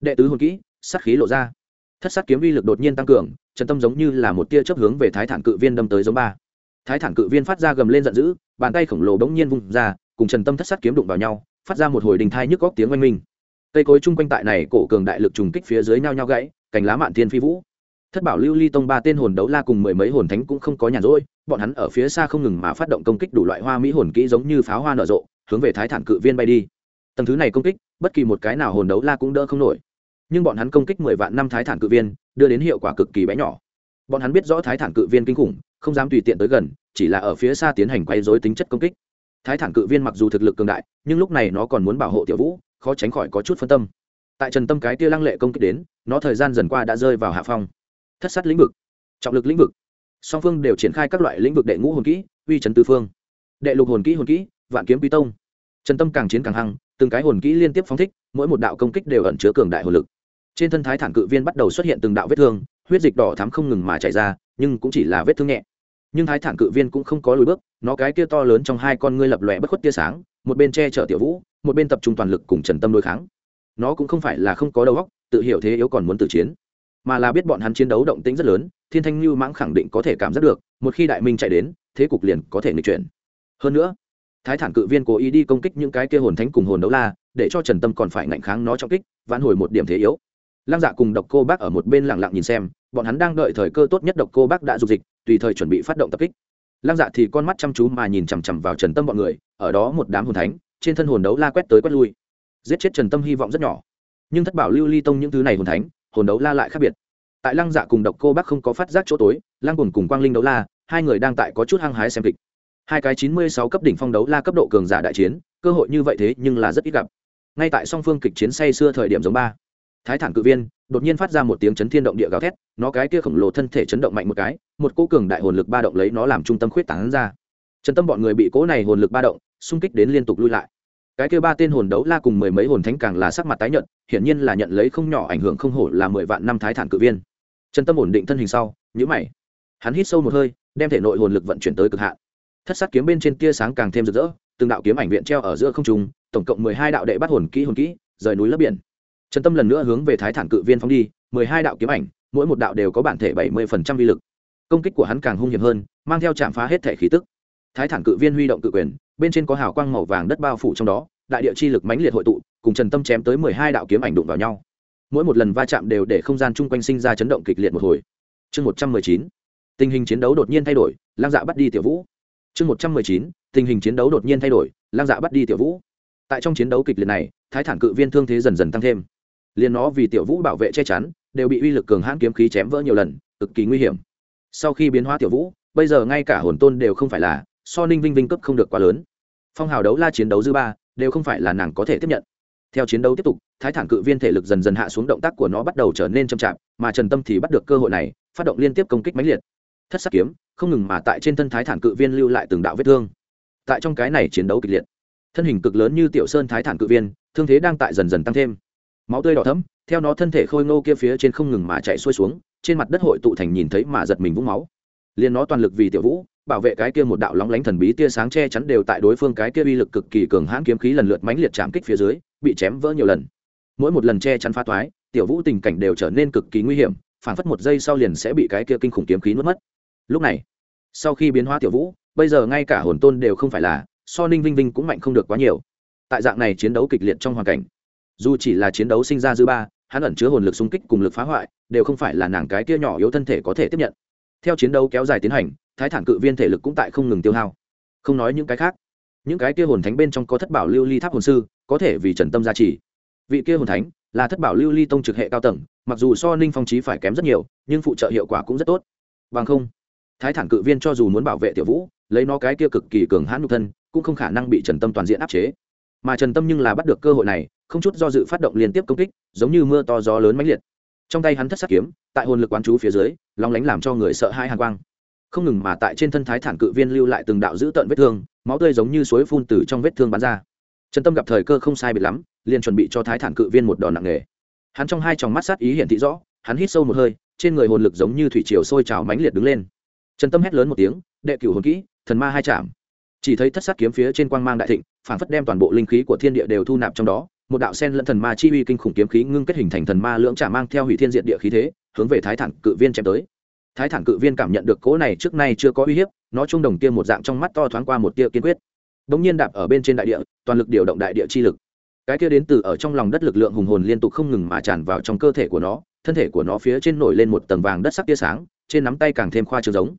S1: Đệ tứ hồn kỹ, sát khí lộ ra. Thất sát kiếm uy lực đột nhiên tăng cường, trần tâm giống như là một tia chớp hướng về thái thản cự viên đâm tới giống ba. Thái thản cự viên phát ra gầm lên giận dữ, bàn tay khổng lồ bỗng nhiên vung ra, cùng trần tâm thất sát kiếm đụng vào nhau, phát ra một hồi đình thai nhức góc tiếng oanh minh. Cây cối chung quanh tại này cổ cường đại lực trùng kích phía dưới nhau nhau gãy cành lá mạn thiên phi vũ. Thất bảo lưu ly tông ba tên hồn đấu la cùng mười mấy hồn thánh cũng không có nhàn rỗi, bọn hắn ở phía xa không ngừng mà phát động công kích đủ loại hoa mỹ hồn kỹ giống như pháo hoa nở rộ, hướng về thái thản cự viên bay đi. Tầng thứ này công kích, bất kỳ một cái nào hồn đấu la cũng đỡ không nổi. Nhưng bọn hắn công kích mười vạn năm thái thản cự viên, đưa đến hiệu quả cực kỳ bé nhỏ. Bọn hắn biết rõ thái thản cự viên kinh khủng, không dám tùy tiện tới gần, chỉ là ở phía xa tiến hành quay dối tính chất công kích. Thái thản cự viên mặc dù thực lực cường đại, nhưng lúc này nó còn muốn bảo hộ tiểu vũ, khó tránh khỏi có chút phân tâm tại trần tâm cái tia lăng lệ công kích đến, nó thời gian dần qua đã rơi vào hạ phong. Thất sát lĩnh vực, trọng lực lĩnh vực. Song phương đều triển khai các loại lĩnh vực đệ ngũ hồn kỹ, uy trần tư phương. Đệ lục hồn kỹ hồn kỹ, vạn kiếm quý tông. Trần tâm càng chiến càng hăng, từng cái hồn kỹ liên tiếp phóng thích, mỗi một đạo công kích đều ẩn chứa cường đại hồn lực. Trên thân thái thản cự viên bắt đầu xuất hiện từng đạo vết thương, huyết dịch đỏ thắm không ngừng mà chảy ra, nhưng cũng chỉ là vết thương nhẹ. Nhưng thái thản cự viên cũng không có lùi bước, nó cái kia to lớn trong hai con ngươi lập lòe bất khuất tia sáng, một bên che chở tiểu vũ, một bên tập trung toàn lực cùng trần tâm đối kháng nó cũng không phải là không có đầu óc, tự hiểu thế yếu còn muốn tự chiến. Mà là biết bọn hắn chiến đấu động tĩnh rất lớn, thiên thanh lưu mãng khẳng định có thể cảm giác được, một khi đại minh chạy đến, thế cục liền có thể nghịch chuyển. Hơn nữa, thái thản cự viên cố ý đi công kích những cái kia hồn thánh cùng hồn đấu la, để cho trần tâm còn phải ngạnh kháng nó trong kích, vãn hồi một điểm thế yếu. Lăng dạ cùng độc cô bác ở một bên lặng lặng nhìn xem, bọn hắn đang đợi thời cơ tốt nhất độc cô bác đã dục dịch, tùy thời chuẩn bị phát động tập kích. Lăng dạ thì con mắt chăm chú mà nhìn chằm chằm vào trần tâm bọn người, ở đó một đám hồn thánh, trên thân hồn đấu la quét tới quét lui giết chết trần tâm hy vọng rất nhỏ. Nhưng thất bảo lưu ly tông những thứ này hồn thánh, hồn đấu la lại khác biệt. Tại lăng dạ cùng độc cô bác không có phát giác chỗ tối, lăng cồn cùng quang linh đấu la, hai người đang tại có chút hăng hái xem kịch. Hai cái chín mươi sáu cấp đỉnh phong đấu la cấp độ cường giả đại chiến, cơ hội như vậy thế nhưng là rất ít gặp. Ngay tại song phương kịch chiến say xưa thời điểm giống ba. Thái thản cự viên, đột nhiên phát ra một tiếng chấn thiên động địa gào thét, nó cái kia khổng lồ thân thể chấn động mạnh một cái, một cỗ cường đại hồn lực ba động lấy nó làm trung tâm khuyết tảng ra. Trần tâm bọn người bị cỗ này hồn lực ba động, xung kích đến liên tục lui lại cái kia ba tên hồn đấu la cùng mười mấy hồn thánh càng là sắc mặt tái nhận hiển nhiên là nhận lấy không nhỏ ảnh hưởng không hổ là mười vạn năm thái thản cự viên. Trần tâm ổn định thân hình sau nhữ mày. Hắn hít sâu một hơi, đem thể nội hồn lực vận chuyển tới cực hạn. Thất sát kiếm bên trên tia sáng càng thêm rực rỡ, từng đạo kiếm ảnh viện treo ở giữa không trung, tổng cộng mười hai đạo đệ bắt hồn kỹ hồn kỹ, rời núi lấp biển. Trần tâm lần nữa hướng về thái thản cự viên phóng đi, mười hai đạo kiếm ảnh, mỗi một đạo đều có bản thể bảy mươi phần trăm vi lực. Công kích của hắn càng hung hiểm hơn, mang theo chạm phá hết thể khí tức. Thái thản cự viên huy động cự quyền bên trên có hào quang màu vàng đất bao phủ trong đó, đại địa chi lực mãnh liệt hội tụ, cùng trần tâm chém tới mười hai đạo kiếm ảnh đụng vào nhau. Mỗi một lần va chạm đều để không gian chung quanh sinh ra chấn động kịch liệt một hồi. Chương một trăm mười chín, tình hình chiến đấu đột nhiên thay đổi, lang dạ bắt đi tiểu vũ. Chương một trăm mười chín, tình hình chiến đấu đột nhiên thay đổi, lang dạ bắt đi tiểu vũ. Tại trong chiến đấu kịch liệt này, thái thản cự viên thương thế dần dần tăng thêm. Liền nó vì tiểu vũ bảo vệ che chắn, đều bị uy lực cường hãn kiếm khí chém vỡ nhiều lần, cực kỳ nguy hiểm. Sau khi biến hóa tiểu vũ, bây giờ ngay cả hồn tôn đều không phải là, so ninh vinh vinh cấp không được quá lớn phong hào đấu la chiến đấu dư ba, đều không phải là nàng có thể tiếp nhận. Theo chiến đấu tiếp tục, thái thản cự viên thể lực dần dần hạ xuống động tác của nó bắt đầu trở nên chậm chạp, mà trần tâm thì bắt được cơ hội này, phát động liên tiếp công kích mãnh liệt. Thất sắc kiếm, không ngừng mà tại trên thân thái thản cự viên lưu lại từng đạo vết thương. Tại trong cái này chiến đấu kịch liệt, thân hình cực lớn như tiểu sơn thái thản cự viên, thương thế đang tại dần dần tăng thêm. Máu tươi đỏ thấm theo nó thân thể khôi ngô kia phía trên không ngừng mà chạy xuôi xuống, trên mặt đất hội tụ thành nhìn thấy mà giật mình vũng máu. Liền nó toàn lực vì tiểu vũ bảo vệ cái kia một đạo lóng lánh thần bí tia sáng che chắn đều tại đối phương cái kia uy lực cực kỳ cường hãn kiếm khí lần lượt mãnh liệt chạm kích phía dưới, bị chém vỡ nhiều lần. Mỗi một lần che chắn phá toái, tiểu vũ tình cảnh đều trở nên cực kỳ nguy hiểm, phản phất một giây sau liền sẽ bị cái kia kinh khủng kiếm khí nuốt mất. Lúc này, sau khi biến hóa tiểu vũ, bây giờ ngay cả hồn tôn đều không phải là, so ninh vinh vinh cũng mạnh không được quá nhiều. Tại dạng này chiến đấu kịch liệt trong hoàn cảnh, dù chỉ là chiến đấu sinh ra dư ba, hắn ẩn chứa hồn lực xung kích cùng lực phá hoại, đều không phải là nàng cái kia nhỏ yếu thân thể có thể tiếp nhận. Theo chiến đấu kéo dài tiến hành thái thản cự viên thể lực cũng tại không ngừng tiêu hao. Không nói những cái khác, những cái kia hồn thánh bên trong có thất bảo lưu ly tháp hồn sư, có thể vì trần tâm gia trì. Vị kia hồn thánh là thất bảo lưu ly tông trực hệ cao tầng, mặc dù so ninh phong trí phải kém rất nhiều, nhưng phụ trợ hiệu quả cũng rất tốt. Bằng không, thái thản cự viên cho dù muốn bảo vệ tiểu vũ, lấy nó cái kia cực kỳ cường hãn nhục thân, cũng không khả năng bị trần tâm toàn diện áp chế. Mà trần tâm nhưng là bắt được cơ hội này, không chút do dự phát động liên tiếp công kích, giống như mưa to gió lớn mãnh liệt. Trong tay hắn thất sát kiếm, tại hồn lực quán chú phía dưới lóng lánh làm cho người sợ hai hàn quang không ngừng mà tại trên thân thái thản cự viên lưu lại từng đạo dữ tợn vết thương, máu tươi giống như suối phun từ trong vết thương bắn ra. Trần tâm gặp thời cơ không sai biệt lắm, liền chuẩn bị cho thái thản cự viên một đòn nặng nề. Hắn trong hai tròng mắt sát ý hiện thị rõ, hắn hít sâu một hơi, trên người hồn lực giống như thủy triều sôi trào mãnh liệt đứng lên. Trần tâm hét lớn một tiếng, đệ cửu hồn kỹ, thần ma hai chạm chỉ thấy thất sát kiếm phía trên quang mang đại thịnh phản phất đem toàn bộ linh khí của thiên địa đều thu nạp trong đó, một đạo sen lẫn thần ma chi uy kinh khủng kiếm khí ngưng kết hình thành thần ma lưỡng trả mang theo hủy thiên diện địa khí thế, hướng về thái thản cự viên chém tới thái thản cự viên cảm nhận được cỗ này trước nay chưa có uy hiếp, nó trung đồng kia một dạng trong mắt to thoáng qua một tia kiên quyết. Bỗng nhiên đạp ở bên trên đại địa, toàn lực điều động đại địa chi lực. Cái kia đến từ ở trong lòng đất lực lượng hùng hồn liên tục không ngừng mà tràn vào trong cơ thể của nó, thân thể của nó phía trên nổi lên một tầng vàng đất sắc tia sáng, trên nắm tay càng thêm khoa trương giống.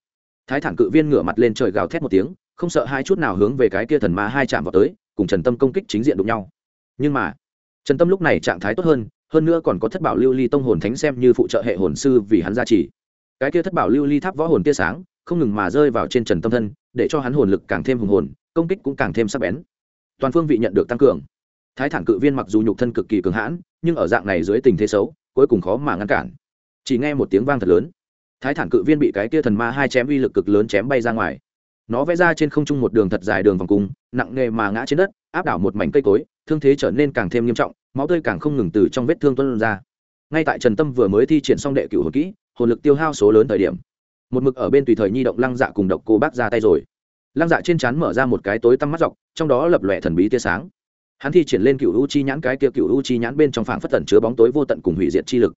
S1: Thái thản cự viên ngửa mặt lên trời gào thét một tiếng, không sợ hai chút nào hướng về cái kia thần ma hai chạm vào tới, cùng trần tâm công kích chính diện đụng nhau. Nhưng mà, trần tâm lúc này trạng thái tốt hơn hơn nữa còn có thất bảo lưu ly tông hồn thánh xem như phụ trợ hệ hồn sư vì hắn gia trì cái kia thất bảo lưu ly tháp võ hồn tia sáng, không ngừng mà rơi vào trên trần tâm thân, để cho hắn hồn lực càng thêm hùng hồn, công kích cũng càng thêm sắc bén. Toàn phương vị nhận được tăng cường. Thái thản cự viên mặc dù nhục thân cực kỳ cường hãn, nhưng ở dạng này dưới tình thế xấu, cuối cùng khó mà ngăn cản. Chỉ nghe một tiếng vang thật lớn. Thái thản cự viên bị cái kia thần ma hai chém uy lực cực lớn chém bay ra ngoài. Nó vẽ ra trên không trung một đường thật dài đường vòng cung, nặng nề mà ngã trên đất, áp đảo một mảnh cây cối, thương thế trở nên càng thêm nghiêm trọng, máu tươi càng không ngừng từ trong vết thương tuân ra. Ngay tại trần tâm vừa mới thi triển xong đệ cửu hồn kỹ hồn lực tiêu hao số lớn thời điểm. Một mực ở bên tùy thời nhi động lăng dạ cùng độc cô bác ra tay rồi. Lăng dạ trên trán mở ra một cái tối tăm mắt dọc, trong đó lập lòe thần bí tia sáng. Hắn thi triển lên cựu u chi nhãn cái kia cựu u chi nhãn bên trong phảng phất tẩn chứa bóng tối vô tận cùng hủy diệt chi lực.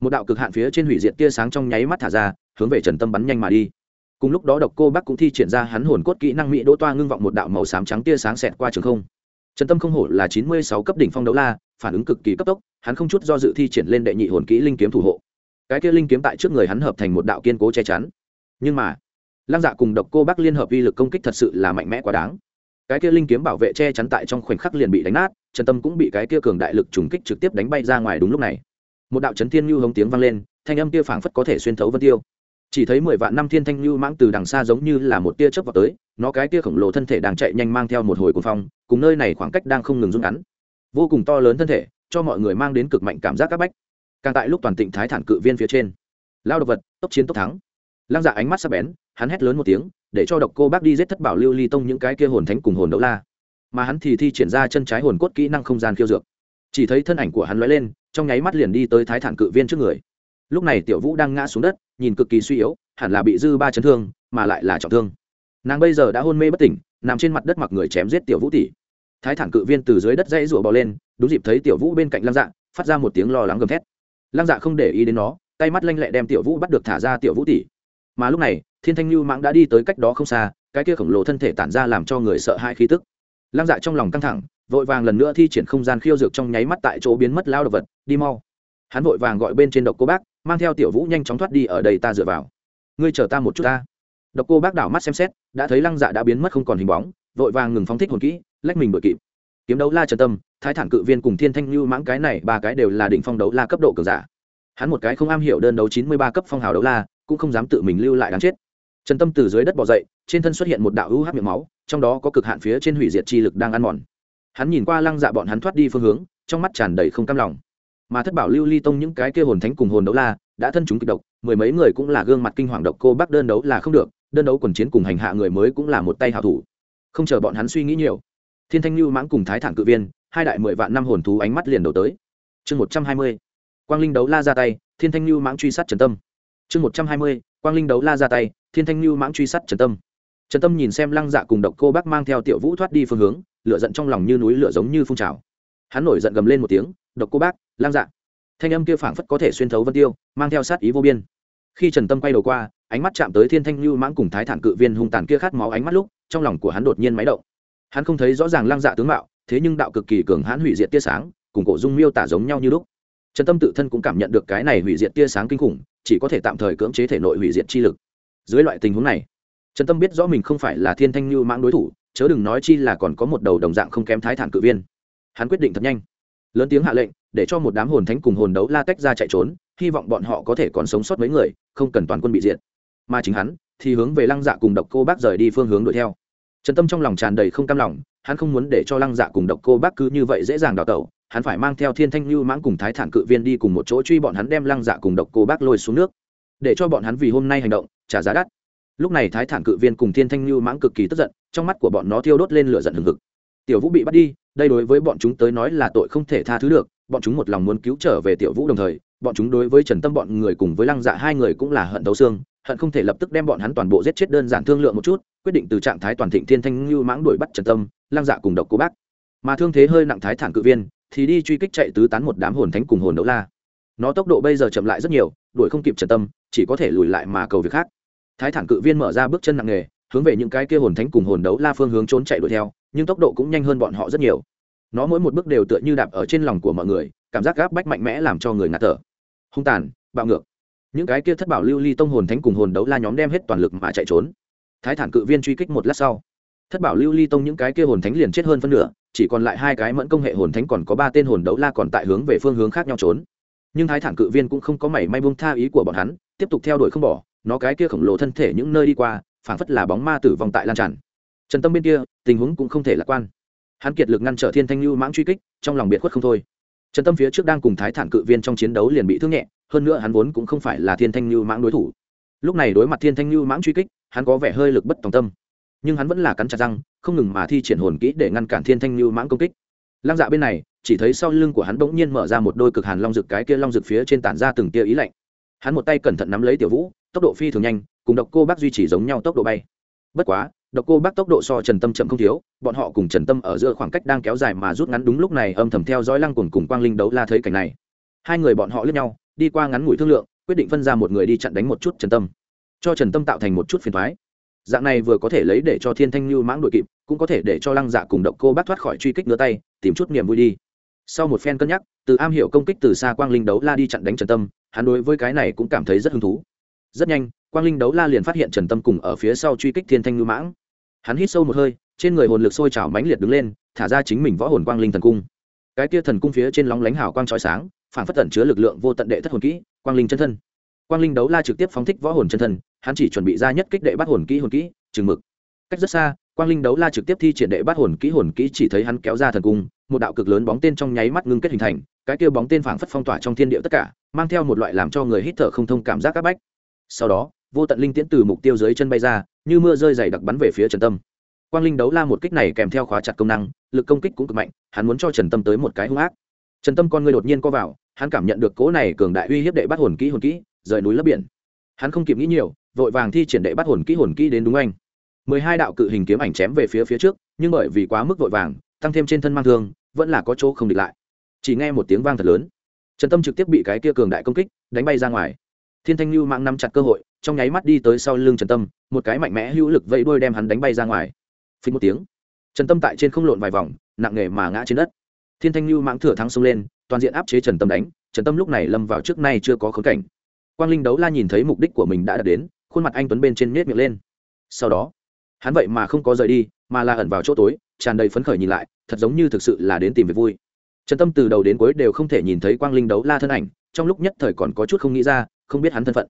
S1: Một đạo cực hạn phía trên hủy diệt tia sáng trong nháy mắt thả ra, hướng về trần tâm bắn nhanh mà đi. Cùng lúc đó độc cô bác cũng thi triển ra hắn hồn cốt kỹ năng mỹ đỗ toa ngưng vọng một đạo màu xám trắng tia sáng xẹt qua trường không. Trần tâm không hổ là chín mươi sáu cấp đỉnh phong đấu la, phản ứng cực kỳ cấp tốc, hắn không chút do dự thi triển lên đệ nhị hồn kỹ linh kiếm thủ hộ cái kia linh kiếm tại trước người hắn hợp thành một đạo kiên cố che chắn. Nhưng mà, lăng dạ cùng độc cô bác liên hợp uy lực công kích thật sự là mạnh mẽ quá đáng. Cái kia linh kiếm bảo vệ che chắn tại trong khoảnh khắc liền bị đánh nát, trần tâm cũng bị cái kia cường đại lực trùng kích trực tiếp đánh bay ra ngoài đúng lúc này. Một đạo chấn thiên như hống tiếng vang lên, thanh âm kia phảng phất có thể xuyên thấu vân tiêu. Chỉ thấy mười vạn năm thiên thanh lưu mãng từ đằng xa giống như là một tia chớp vào tới, nó cái tia khổng lồ thân thể đang chạy nhanh mang theo một hồi cuồng phong, cùng nơi này khoảng cách đang không ngừng rút ngắn. Vô cùng to lớn thân thể, cho mọi người mang đến cực mạnh cảm giác các bách càng tại lúc toàn tịnh thái thản cự viên phía trên. Lao độc vật, tốc chiến tốc thắng. Lăng dạ ánh mắt sắc bén, hắn hét lớn một tiếng, để cho độc cô bác đi giết thất bảo lưu ly tông những cái kia hồn thánh cùng hồn đấu la. Mà hắn thì thi triển ra chân trái hồn cốt kỹ năng không gian khiêu dược. Chỉ thấy thân ảnh của hắn lóe lên, trong nháy mắt liền đi tới thái thản cự viên trước người. Lúc này tiểu vũ đang ngã xuống đất, nhìn cực kỳ suy yếu, hẳn là bị dư ba chấn thương, mà lại là trọng thương. Nàng bây giờ đã hôn mê bất tỉnh, nằm trên mặt đất mặc người chém giết tiểu vũ tỷ. Thái thản cự viên từ dưới đất dãy rủa bò lên, đúng dịp thấy tiểu vũ bên cạnh lăng dạ phát ra một tiếng lo lắng gầm thét lăng dạ không để ý đến nó, tay mắt lanh lẹ đem tiểu vũ bắt được thả ra tiểu vũ tỷ. Mà lúc này, thiên thanh lưu mãng đã đi tới cách đó không xa, cái kia khổng lồ thân thể tản ra làm cho người sợ hãi khí tức. Lăng dạ trong lòng căng thẳng, vội vàng lần nữa thi triển không gian khiêu dược trong nháy mắt tại chỗ biến mất lao độc vật, đi mau. Hắn vội vàng gọi bên trên độc cô bác, mang theo tiểu vũ nhanh chóng thoát đi ở đây ta dựa vào. Ngươi chờ ta một chút ta. Độc cô bác đảo mắt xem xét, đã thấy lăng dạ đã biến mất không còn hình bóng, vội vàng ngừng phóng thích hồn kỹ, lách mình đuổi kịp kiếm đấu la trần tâm, thái thản cự viên cùng thiên thanh lưu mãng cái này ba cái đều là đỉnh phong đấu la cấp độ cường giả. Hắn một cái không am hiểu đơn đấu chín mươi ba cấp phong hào đấu la, cũng không dám tự mình lưu lại đáng chết. Trần tâm từ dưới đất bỏ dậy, trên thân xuất hiện một đạo hữu hát miệng máu, trong đó có cực hạn phía trên hủy diệt chi lực đang ăn mòn. Hắn nhìn qua lăng dạ bọn hắn thoát đi phương hướng, trong mắt tràn đầy không cam lòng. Mà thất bảo lưu ly tông những cái kia hồn thánh cùng hồn đấu la, đã thân chúng kịch độc, mười mấy người cũng là gương mặt kinh hoàng độc cô bác đơn đấu là không được, đơn đấu quần chiến cùng hành hạ người mới cũng là một tay hào thủ. Không chờ bọn hắn suy nghĩ nhiều thiên thanh lưu mãng cùng thái thản cự viên, hai đại mười vạn năm hồn thú ánh mắt liền đổ tới. Chương một trăm hai mươi, quang linh đấu la ra tay, thiên thanh lưu mãng truy sát trần tâm. Chương một trăm hai mươi, quang linh đấu la ra tay, thiên thanh lưu mãng truy sát trần tâm. Trần tâm nhìn xem lăng dạ cùng độc cô bác mang theo tiểu vũ thoát đi phương hướng, lửa giận trong lòng như núi lửa giống như phun trào. Hắn nổi giận gầm lên một tiếng, độc cô bác, lăng dạ. Thanh âm kia phảng phất có thể xuyên thấu vân tiêu, mang theo sát ý vô biên. Khi trần tâm quay đầu qua, ánh mắt chạm tới thiên thanh lưu mãng cùng thái thản cự viên hung tàn kia khát máu ánh mắt lúc, trong lòng của hắn đột nhiên máy động hắn không thấy rõ ràng lăng dạ tướng mạo, thế nhưng đạo cực kỳ cường hãn hủy diệt tia sáng, cùng cổ dung miêu tả giống nhau như lúc. Trần tâm tự thân cũng cảm nhận được cái này hủy diệt tia sáng kinh khủng, chỉ có thể tạm thời cưỡng chế thể nội hủy diệt chi lực. Dưới loại tình huống này, trần tâm biết rõ mình không phải là thiên thanh lưu mãng đối thủ, chớ đừng nói chi là còn có một đầu đồng dạng không kém thái thản cự viên. Hắn quyết định thật nhanh, lớn tiếng hạ lệnh, để cho một đám hồn thánh cùng hồn đấu la tách ra chạy trốn, hy vọng bọn họ có thể còn sống sót mấy người, không cần toàn quân bị diệt. Mà chính hắn thì hướng về lăng dạ cùng độc cô bác rời đi phương hướng đuổi theo trần tâm trong lòng tràn đầy không cam lòng, hắn không muốn để cho lăng dạ cùng độc cô bác cứ như vậy dễ dàng đào tẩu, hắn phải mang theo thiên thanh lưu mãng cùng thái thản cự viên đi cùng một chỗ truy bọn hắn đem lăng dạ cùng độc cô bác lôi xuống nước. Để cho bọn hắn vì hôm nay hành động, trả giá đắt. Lúc này thái thản cự viên cùng thiên thanh lưu mãng cực kỳ tức giận, trong mắt của bọn nó thiêu đốt lên lửa giận hừng hực. Tiểu vũ bị bắt đi, đây đối với bọn chúng tới nói là tội không thể tha thứ được, bọn chúng một lòng muốn cứu trở về tiểu vũ đồng thời, bọn chúng đối với trần tâm bọn người cùng với lăng dạ hai người cũng là hận thấu xương hận không thể lập tức đem bọn hắn toàn bộ giết chết đơn giản thương lượng một chút, quyết định từ trạng thái toàn thịnh thiên thanh lưu mãng đuổi bắt trần tâm, lang dạ cùng độc cô bác. Mà thương thế hơi nặng thái thản cự viên, thì đi truy kích chạy tứ tán một đám hồn thánh cùng hồn đấu la. Nó tốc độ bây giờ chậm lại rất nhiều, đuổi không kịp trần tâm, chỉ có thể lùi lại mà cầu việc khác. Thái thản cự viên mở ra bước chân nặng nề, hướng về những cái kia hồn thánh cùng hồn đấu la phương hướng trốn chạy đuổi theo, nhưng tốc độ cũng nhanh hơn bọn họ rất nhiều. Nó mỗi một bước đều tựa như đạp ở trên lòng của mọi người, cảm giác gáp bách mạnh mẽ làm cho người ngạt thở. Hung tàn, bạo ngược những cái kia thất bảo lưu ly tông hồn thánh cùng hồn đấu la nhóm đem hết toàn lực mà chạy trốn. Thái thản cự viên truy kích một lát sau, thất bảo lưu ly tông những cái kia hồn thánh liền chết hơn phân nửa, chỉ còn lại hai cái mẫn công hệ hồn thánh còn có ba tên hồn đấu la còn tại hướng về phương hướng khác nhau trốn. Nhưng thái thản cự viên cũng không có mảy may buông tha ý của bọn hắn, tiếp tục theo đuổi không bỏ, nó cái kia khổng lồ thân thể những nơi đi qua, phảng phất là bóng ma tử vong tại lan tràn. Trần tâm bên kia, tình huống cũng không thể lạc quan. Hắn kiệt lực ngăn trở thiên thanh lưu mãng truy kích, trong lòng biệt khuất không thôi. Trần tâm phía trước đang cùng thái thản cự viên trong chiến đấu liền bị thương nhẹ hơn nữa hắn vốn cũng không phải là thiên thanh lưu mãng đối thủ. Lúc này đối mặt thiên thanh lưu mãng truy kích, hắn có vẻ hơi lực bất tòng tâm. Nhưng hắn vẫn là cắn chặt răng, không ngừng mà thi triển hồn kỹ để ngăn cản thiên thanh lưu mãng công kích. Lăng dạ bên này, chỉ thấy sau lưng của hắn bỗng nhiên mở ra một đôi cực hàn long rực cái kia long rực phía trên tản ra từng tia ý lạnh. Hắn một tay cẩn thận nắm lấy tiểu vũ, tốc độ phi thường nhanh, cùng độc cô bác duy trì giống nhau tốc độ bay. Bất quá, độc cô bác tốc độ so trần tâm chậm không thiếu, bọn họ cùng trần tâm ở giữa khoảng cách đang kéo dài mà rút ngắn đúng lúc này âm thầm theo dõi lăng cùng cùng quang linh đấu la thấy cảnh này. Hai người bọn họ lướt nhau đi qua ngắn ngủi thương lượng, quyết định phân ra một người đi chặn đánh một chút trần tâm. Cho trần tâm tạo thành một chút phiền thoái dạng này vừa có thể lấy để cho thiên thanh lưu mãng đội kịp, cũng có thể để cho lăng dạ cùng động cô bác thoát khỏi truy kích ngứa tay, tìm chút niềm vui đi. Sau một phen cân nhắc, từ am hiểu công kích từ xa quang linh đấu la đi chặn đánh trần tâm, hắn đối với cái này cũng cảm thấy rất hứng thú. Rất nhanh, quang linh đấu la liền phát hiện trần tâm cùng ở phía sau truy kích thiên thanh lưu mãng. Hắn hít sâu một hơi, trên người hồn lực sôi trào mãnh liệt đứng lên, thả ra chính mình võ hồn quang linh thần cung. Cái tia thần cung phía trên lóng lánh hào quang trói sáng phản phất tẩn chứa lực lượng vô tận đệ thất hồn kỹ, quang linh chân thân. Quang linh đấu la trực tiếp phóng thích võ hồn chân thân, hắn chỉ chuẩn bị ra nhất kích đệ bắt hồn kỹ hồn kỹ, chừng mực. Cách rất xa, quang linh đấu la trực tiếp thi triển đệ bắt hồn kỹ hồn kỹ chỉ thấy hắn kéo ra thần cung, một đạo cực lớn bóng tên trong nháy mắt ngưng kết hình thành, cái kia bóng tên phảng phất phong tỏa trong thiên địa tất cả, mang theo một loại làm cho người hít thở không thông cảm giác áp bách. Sau đó, vô tận linh tiễn từ mục tiêu dưới chân bay ra, như mưa rơi dày đặc bắn về phía trần tâm. Quang linh đấu la một kích này kèm theo khóa chặt công năng, lực công kích cũng cực mạnh, hắn muốn cho trần tâm tới một cái hung ác trần tâm con người đột nhiên co vào, hắn cảm nhận được cố này cường đại uy hiếp đệ bắt hồn kỹ hồn kỹ, rời núi lấp biển. Hắn không kịp nghĩ nhiều, vội vàng thi triển đệ bắt hồn kỹ hồn kỹ đến đúng anh. Mười hai đạo cự hình kiếm ảnh chém về phía phía trước, nhưng bởi vì quá mức vội vàng, tăng thêm trên thân mang thương, vẫn là có chỗ không địch lại. Chỉ nghe một tiếng vang thật lớn. Trần tâm trực tiếp bị cái kia cường đại công kích, đánh bay ra ngoài. Thiên thanh lưu mạng nắm chặt cơ hội, trong nháy mắt đi tới sau lưng trần tâm, một cái mạnh mẽ hữu lực vẫy đuôi đem hắn đánh bay ra ngoài. Phí một tiếng, trần tâm tại trên không lộn vài vòng, nặng nề mà ngã trên đất thiên thanh lưu mãng thừa thắng xông lên, toàn diện áp chế trần tâm đánh, trần tâm lúc này lâm vào trước nay chưa có khống cảnh. Quang linh đấu la nhìn thấy mục đích của mình đã đạt đến, khuôn mặt anh tuấn bên trên nết miệng lên. Sau đó, hắn vậy mà không có rời đi, mà là ẩn vào chỗ tối, tràn đầy phấn khởi nhìn lại, thật giống như thực sự là đến tìm việc vui. Trần tâm từ đầu đến cuối đều không thể nhìn thấy quang linh đấu la thân ảnh, trong lúc nhất thời còn có chút không nghĩ ra, không biết hắn thân phận.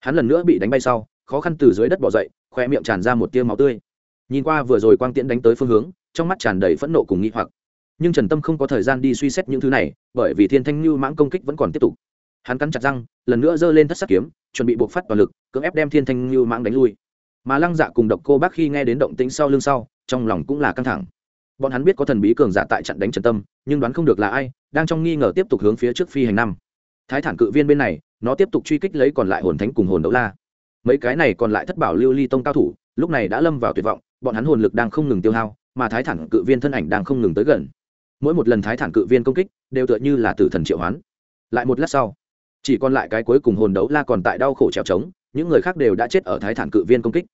S1: Hắn lần nữa bị đánh bay sau, khó khăn từ dưới đất bỏ dậy khoe miệng tràn ra một tia máu tươi. Nhìn qua vừa rồi quang tiễn đánh tới phương hướng, trong mắt tràn đầy phẫn nộ cùng nghĩ hoặc nhưng trần tâm không có thời gian đi suy xét những thứ này, bởi vì thiên thanh lưu mãng công kích vẫn còn tiếp tục. Hắn cắn chặt răng, lần nữa giơ lên thất sắc kiếm, chuẩn bị buộc phát toàn lực, cưỡng ép đem thiên thanh lưu mãng đánh lui. Mà lăng dạ cùng độc cô bác khi nghe đến động tĩnh sau lưng sau, trong lòng cũng là căng thẳng. Bọn hắn biết có thần bí cường giả tại trận đánh trần tâm, nhưng đoán không được là ai, đang trong nghi ngờ tiếp tục hướng phía trước phi hành năm. Thái thản cự viên bên này, nó tiếp tục truy kích lấy còn lại hồn thánh cùng hồn đấu la. Mấy cái này còn lại thất bảo lưu ly tông cao thủ, lúc này đã lâm vào tuyệt vọng, bọn hắn hồn lực đang không ngừng tiêu hao, mà thái thản cự viên thân ảnh đang không ngừng tới gần mỗi một lần thái thản cự viên công kích đều tựa như là tử thần triệu hoán. Lại một lát sau, chỉ còn lại cái cuối cùng hồn đấu la còn tại đau khổ trèo trống, những người khác đều đã chết ở thái thản cự viên công kích.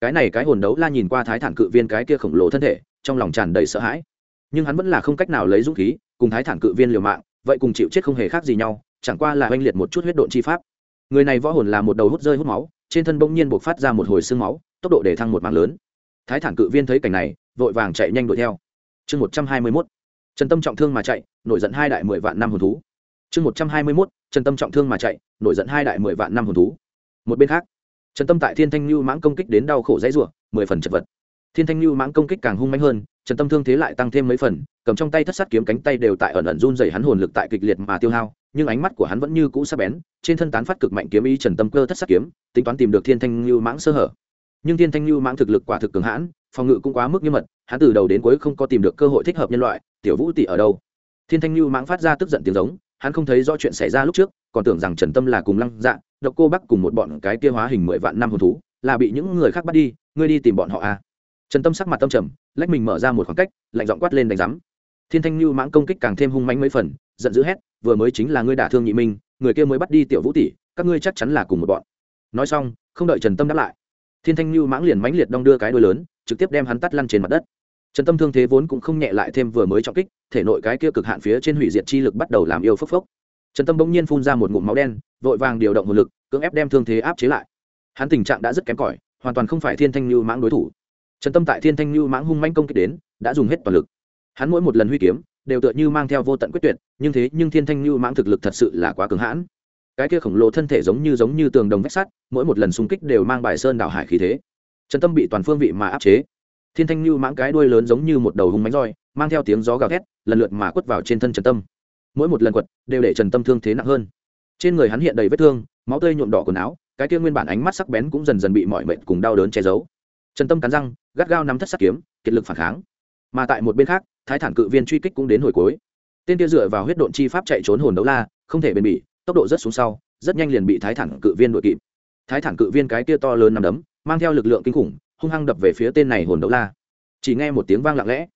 S1: Cái này cái hồn đấu la nhìn qua thái thản cự viên cái kia khổng lồ thân thể, trong lòng tràn đầy sợ hãi. Nhưng hắn vẫn là không cách nào lấy dũng khí, cùng thái thản cự viên liều mạng, vậy cùng chịu chết không hề khác gì nhau, chẳng qua là oanh liệt một chút huyết độn chi pháp. Người này võ hồn là một đầu hút rơi hút máu, trên thân bỗng nhiên buộc phát ra một hồi sương máu, tốc độ để thăng một mạng lớn. Thái thản cự viên thấy cảnh này, vội vàng chạy nhanh đuổi theo. Chương một trăm hai mươi mốt trần tâm trọng thương mà chạy, nổi giận hai đại mười vạn năm hồn thú. Chương một trăm hai mươi mốt, trần tâm trọng thương mà chạy, nổi giận hai đại mười vạn năm hồn thú. Một bên khác, trần tâm tại thiên thanh lưu mãng công kích đến đau khổ dãy ruộng mười phần chật vật. Thiên thanh lưu mãng công kích càng hung mạnh hơn, trần tâm thương thế lại tăng thêm mấy phần, cầm trong tay thất sát kiếm cánh tay đều tại ẩn ẩn run dày hắn hồn lực tại kịch liệt mà tiêu hao, nhưng ánh mắt của hắn vẫn như cũ sắc bén, trên thân tán phát cực mạnh kiếm ý trần tâm cơ thất sát kiếm, tính toán tìm được thiên thanh lưu mãng sơ hở. Nhưng thiên thanh lưu mãng thực lực quả thực cường hãn phòng ngự cũng quá mức nghiêm mật, hắn từ đầu đến cuối không có tìm được cơ hội thích hợp nhân loại, tiểu vũ tỷ ở đâu? Thiên thanh lưu mãng phát ra tức giận tiếng giống, hắn không thấy rõ chuyện xảy ra lúc trước, còn tưởng rằng trần tâm là cùng lăng dạ độc cô bắc cùng một bọn cái kia hóa hình mười vạn năm hồn thú, là bị những người khác bắt đi, ngươi đi tìm bọn họ à. trần tâm sắc mặt tâm trầm, lách mình mở ra một khoảng cách, lạnh giọng quát lên đánh rắm thiên thanh lưu mãng công kích càng thêm hung mãnh mấy phần, giận dữ hét, vừa mới chính là ngươi đả thương nhị minh, người kia mới bắt đi tiểu vũ tỷ, các ngươi chắc chắn là cùng một bọn. Nói xong, không đợi trần tâm đáp lại, thiên thanh lưu mãng liền mãnh liệt đong đưa cái đuôi lớn trực tiếp đem hắn tắt lăn trên mặt đất. Trần tâm thương thế vốn cũng không nhẹ lại thêm vừa mới trọng kích, thể nội cái kia cực hạn phía trên hủy diệt chi lực bắt đầu làm yêu phốc phốc. Trần tâm bỗng nhiên phun ra một ngụm máu đen, vội vàng điều động một lực, cưỡng ép đem thương thế áp chế lại. Hắn tình trạng đã rất kém cỏi, hoàn toàn không phải thiên thanh như mãng đối thủ. Trần tâm tại thiên thanh lưu mãng hung manh công kích đến, đã dùng hết toàn lực. Hắn mỗi một lần huy kiếm, đều tựa như mang theo vô tận quyết tuyệt, nhưng thế nhưng thiên thanh lưu mãng thực lực thật sự là quá cứng hãn. Cái kia khổng lồ thân thể giống như giống như tường đồng vách sắt, mỗi một lần xung kích đều mang bài sơn đảo hải khí thế trần tâm bị toàn phương vị mà áp chế. Thiên thanh lưu mãng cái đuôi lớn giống như một đầu hung mánh roi, mang theo tiếng gió gào thét, lần lượt mà quất vào trên thân trần tâm. Mỗi một lần quật, đều để trần tâm thương thế nặng hơn. Trên người hắn hiện đầy vết thương, máu tươi nhuộm đỏ quần áo, cái kia nguyên bản ánh mắt sắc bén cũng dần dần bị mọi mệt cùng đau đớn che giấu. Trần tâm cắn răng, gắt gao nắm thất sắc kiếm, kiệt lực phản kháng. Mà tại một bên khác, thái thản cự viên truy kích cũng đến hồi cuối. Tên kia dựa vào huyết độn chi pháp chạy trốn hồn đấu la, không thể bền bỉ, tốc độ rất xuống sau, rất nhanh liền bị thái thản cự viên đuổi kịp. Thái thản cự viên cái kia to lớn nằm đấm mang theo lực lượng kinh khủng, hung hăng đập về phía tên này hồn đấu la. Chỉ nghe một tiếng vang lặng lẽ.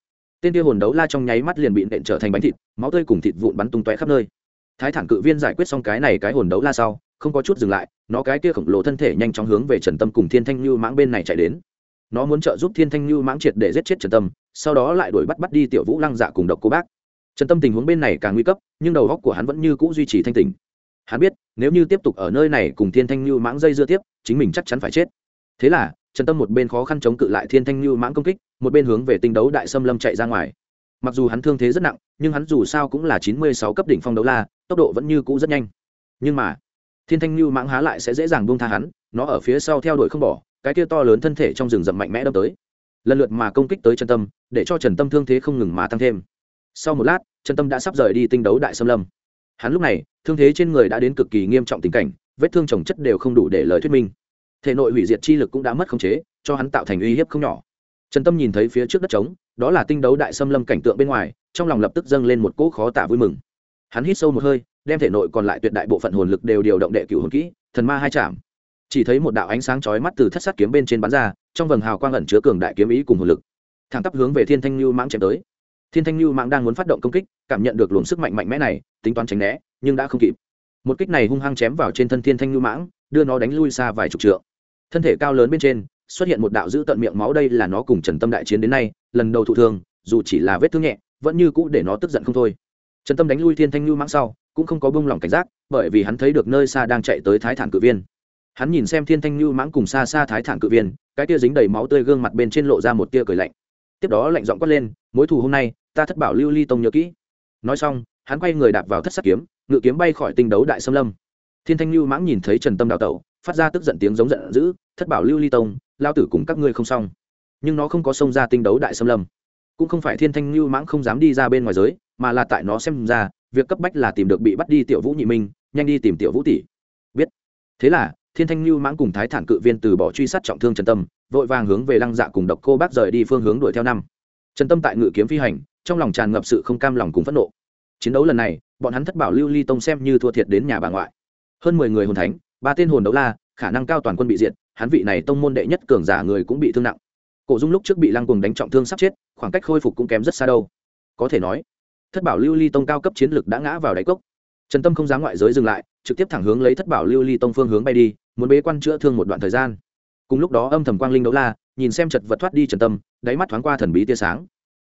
S1: Tên kia hồn đấu la trong nháy mắt liền bị nện trở thành bánh thịt, máu tươi cùng thịt vụn bắn tung tóe khắp nơi. Thái thản cự viên giải quyết xong cái này cái hồn đấu la sau, không có chút dừng lại, nó cái kia khổng lồ thân thể nhanh chóng hướng về trần tâm cùng thiên thanh lưu mãng bên này chạy đến. Nó muốn trợ giúp thiên thanh lưu mãng triệt để giết chết trần tâm, sau đó lại đuổi bắt bắt đi tiểu vũ lăng dạ cùng độc cô bác. Trần tâm tình huống bên này càng nguy cấp, nhưng đầu góc của hắn vẫn như c ũ duy trì thanh tình hắn biết, nếu như tiếp tục ở nơi này cùng thiên thanh lưu mãng dây dưa tiếp, chính mình chắc chắn phải chết thế là, trần tâm một bên khó khăn chống cự lại thiên thanh lưu mãng công kích, một bên hướng về tinh đấu đại xâm lâm chạy ra ngoài. Mặc dù hắn thương thế rất nặng, nhưng hắn dù sao cũng là chín mươi sáu cấp đỉnh phong đấu la, tốc độ vẫn như cũ rất nhanh. Nhưng mà, thiên thanh lưu mãng há lại sẽ dễ dàng buông tha hắn, nó ở phía sau theo đuổi không bỏ, cái kia to lớn thân thể trong rừng rậm mạnh mẽ đâm tới. Lần lượt mà công kích tới trần tâm, để cho trần tâm thương thế không ngừng mà tăng thêm. Sau một lát, trần tâm đã sắp rời đi tinh đấu đại xâm lâm. Hắn lúc này, thương thế trên người đã đến cực kỳ nghiêm trọng tình cảnh, vết thương trồng chất đều không đủ để lời thuyết minh thể nội hủy diệt chi lực cũng đã mất khống chế, cho hắn tạo thành uy hiếp không nhỏ. Trần tâm nhìn thấy phía trước đất trống, đó là tinh đấu đại xâm lâm cảnh tượng bên ngoài, trong lòng lập tức dâng lên một cỗ khó tả vui mừng. Hắn hít sâu một hơi, đem thể nội còn lại tuyệt đại bộ phận hồn lực đều điều động đệ cửu hồn kỹ, thần ma hai chạm. Chỉ thấy một đạo ánh sáng chói mắt từ thất sát kiếm bên trên bắn ra, trong vầng hào quang ẩn chứa cường đại kiếm ý cùng hồn lực. Thẳng tắp hướng về thiên thanh lưu mãng chém tới. Thiên thanh lưu mãng đang muốn phát động công kích, cảm nhận được luồng sức mạnh mạnh mẽ này, tính toán tránh né, nhưng đã không kịp. Một kích này hung hăng chém vào trên thân thiên thanh lưu mãng, đưa nó đánh lui xa vài chục trượng thân thể cao lớn bên trên, xuất hiện một đạo dữ tận miệng máu đây là nó cùng trần tâm đại chiến đến nay, lần đầu thụ thương, dù chỉ là vết thương nhẹ, vẫn như cũ để nó tức giận không thôi. Trần tâm đánh lui thiên thanh lưu mãng sau, cũng không có bông lỏng cảnh giác, bởi vì hắn thấy được nơi xa đang chạy tới thái thản cự viên. Hắn nhìn xem thiên thanh lưu mãng cùng xa xa thái thản cự viên, cái tia dính đầy máu tươi gương mặt bên trên lộ ra một tia cười lạnh. Tiếp đó lạnh giọng quát lên, mối thù hôm nay, ta thất bảo lưu ly tông nhớ kỹ. Nói xong, hắn quay người đạp vào thất sắc kiếm, ngự kiếm bay khỏi tinh đấu đại xâm lâm. Thiên thanh lưu mãng nhìn thấy trần tâm đào tẩu phát ra tức giận tiếng giống giận dữ, thất bảo lưu ly tông, lao tử cùng các ngươi không xong. Nhưng nó không có xông ra tinh đấu đại xâm lâm. Cũng không phải thiên thanh lưu mãng không dám đi ra bên ngoài giới, mà là tại nó xem ra, việc cấp bách là tìm được bị bắt đi tiểu vũ nhị minh, nhanh đi tìm tiểu vũ tỷ. Biết. Thế là, thiên thanh lưu mãng cùng thái thản cự viên từ bỏ truy sát trọng thương trần tâm, vội vàng hướng về lăng dạ cùng độc cô bác rời đi phương hướng đuổi theo năm. Trần tâm tại ngự kiếm phi hành, trong lòng tràn ngập sự không cam lòng cùng phẫn nộ. Chiến đấu lần này, bọn hắn thất bảo lưu ly tông xem như thua thiệt đến nhà bà ngoại. Hơn mười người hồn thánh ba tên hồn đấu la, khả năng cao toàn quân bị diệt, hắn vị này tông môn đệ nhất cường giả người cũng bị thương nặng. Cổ dung lúc trước bị lăng cùng đánh trọng thương sắp chết, khoảng cách khôi phục cũng kém rất xa đâu. Có thể nói, thất bảo lưu ly tông cao cấp chiến lực đã ngã vào đáy cốc. Trần tâm không dám ngoại giới dừng lại, trực tiếp thẳng hướng lấy thất bảo lưu ly tông phương hướng bay đi, muốn bế quan chữa thương một đoạn thời gian. Cùng lúc đó âm thầm quang linh đấu la, nhìn xem chật vật thoát đi trần tâm, đáy mắt thoáng qua thần bí tia sáng.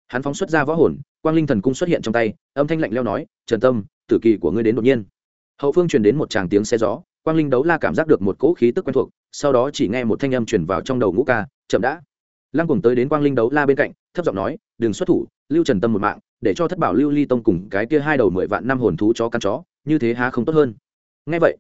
S1: Hắn phóng xuất ra võ hồn, quang linh thần cung xuất hiện trong tay, âm thanh lạnh leo nói, trần tâm, tử kỳ của ngươi đến đột nhiên. Hậu phương truyền đến một tràng tiếng xe gió quang linh đấu la cảm giác được một cỗ khí tức quen thuộc, sau đó chỉ nghe một thanh âm truyền vào trong đầu ngũ ca, chậm đã. Lăng cùng tới đến quang linh đấu la bên cạnh, thấp giọng nói, đừng xuất thủ, lưu trần tâm một mạng, để cho thất bảo lưu ly tông cùng cái kia hai đầu mười vạn năm hồn thú chó căn chó, như thế há không tốt hơn. Ngay vậy,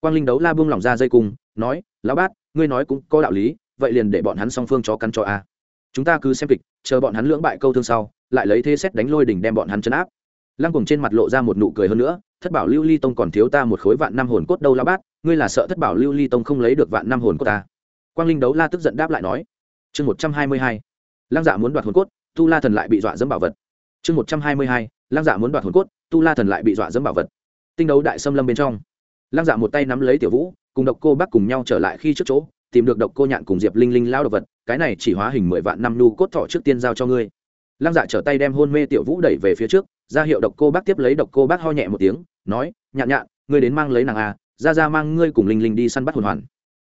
S1: quang linh đấu la buông lỏng ra dây cung, nói, lão bát, ngươi nói cũng có đạo lý, vậy liền để bọn hắn song phương chó căn cho a. Chúng ta cứ xem kịch, chờ bọn hắn lưỡng bại câu thương sau, lại lấy thế xét đánh lôi đỉnh đem bọn hắn chấn áp lăng cùng trên mặt lộ ra một nụ cười hơn nữa, thất bảo lưu ly tông còn thiếu ta một khối vạn năm hồn cốt đâu lão bát, ngươi là sợ thất bảo lưu ly tông không lấy được vạn năm hồn cốt ta? Quang linh đấu la tức giận đáp lại nói, chương một trăm hai mươi hai, lăng dạ muốn đoạt hồn cốt, tu la thần lại bị dọa dẫm bảo vật. Chương một trăm hai mươi hai, lăng dạ muốn đoạt hồn cốt, tu la thần lại bị dọa dẫm bảo vật. Tinh đấu đại xâm lâm bên trong, lăng dạ một tay nắm lấy tiểu vũ, cùng độc cô bác cùng nhau trở lại khi trước chỗ, tìm được độc cô nhạn cùng diệp linh linh lao đ ộ vật, cái này chỉ hóa hình mười vạn năm nu cốt thọ trước tiên giao cho ngươi. Lăng dạ trở tay đem hôn mê tiểu vũ đẩy về phía trước ra hiệu độc cô bác tiếp lấy độc cô bác ho nhẹ một tiếng, nói, nhạn nhạn, ngươi đến mang lấy nàng a ra ra mang ngươi cùng linh linh đi săn bắt hồn hoàn.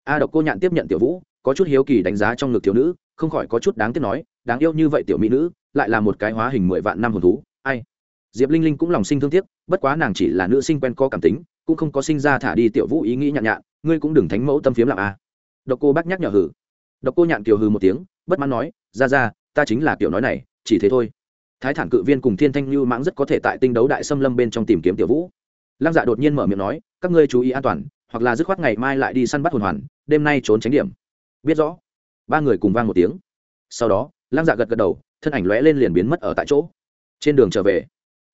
S1: A độc cô nhạn tiếp nhận tiểu vũ, có chút hiếu kỳ đánh giá trong ngực thiếu nữ, không khỏi có chút đáng tiếc nói, đáng yêu như vậy tiểu mỹ nữ, lại là một cái hóa hình mười vạn năm hồn thú, ai? Diệp linh linh cũng lòng sinh thương tiếc, bất quá nàng chỉ là nữ sinh quen có cảm tính, cũng không có sinh ra thả đi tiểu vũ ý nghĩ nhạn nhạn, ngươi cũng đừng thánh mẫu tâm phiếm làm a độc cô bác nhắc nhở hử độc cô nhạn kiều hừ một tiếng, bất mãn nói, ra ra, ta chính là kiểu nói này, chỉ thế thôi thái thản cự viên cùng thiên thanh lưu mãng rất có thể tại tinh đấu đại xâm lâm bên trong tìm kiếm tiểu vũ. Lăng dạ đột nhiên mở miệng nói, các ngươi chú ý an toàn, hoặc là dứt khoát ngày mai lại đi săn bắt hồn hoàn, đêm nay trốn tránh điểm. Biết rõ. Ba người cùng vang một tiếng. Sau đó, lăng dạ gật gật đầu, thân ảnh lóe lên liền biến mất ở tại chỗ. Trên đường trở về,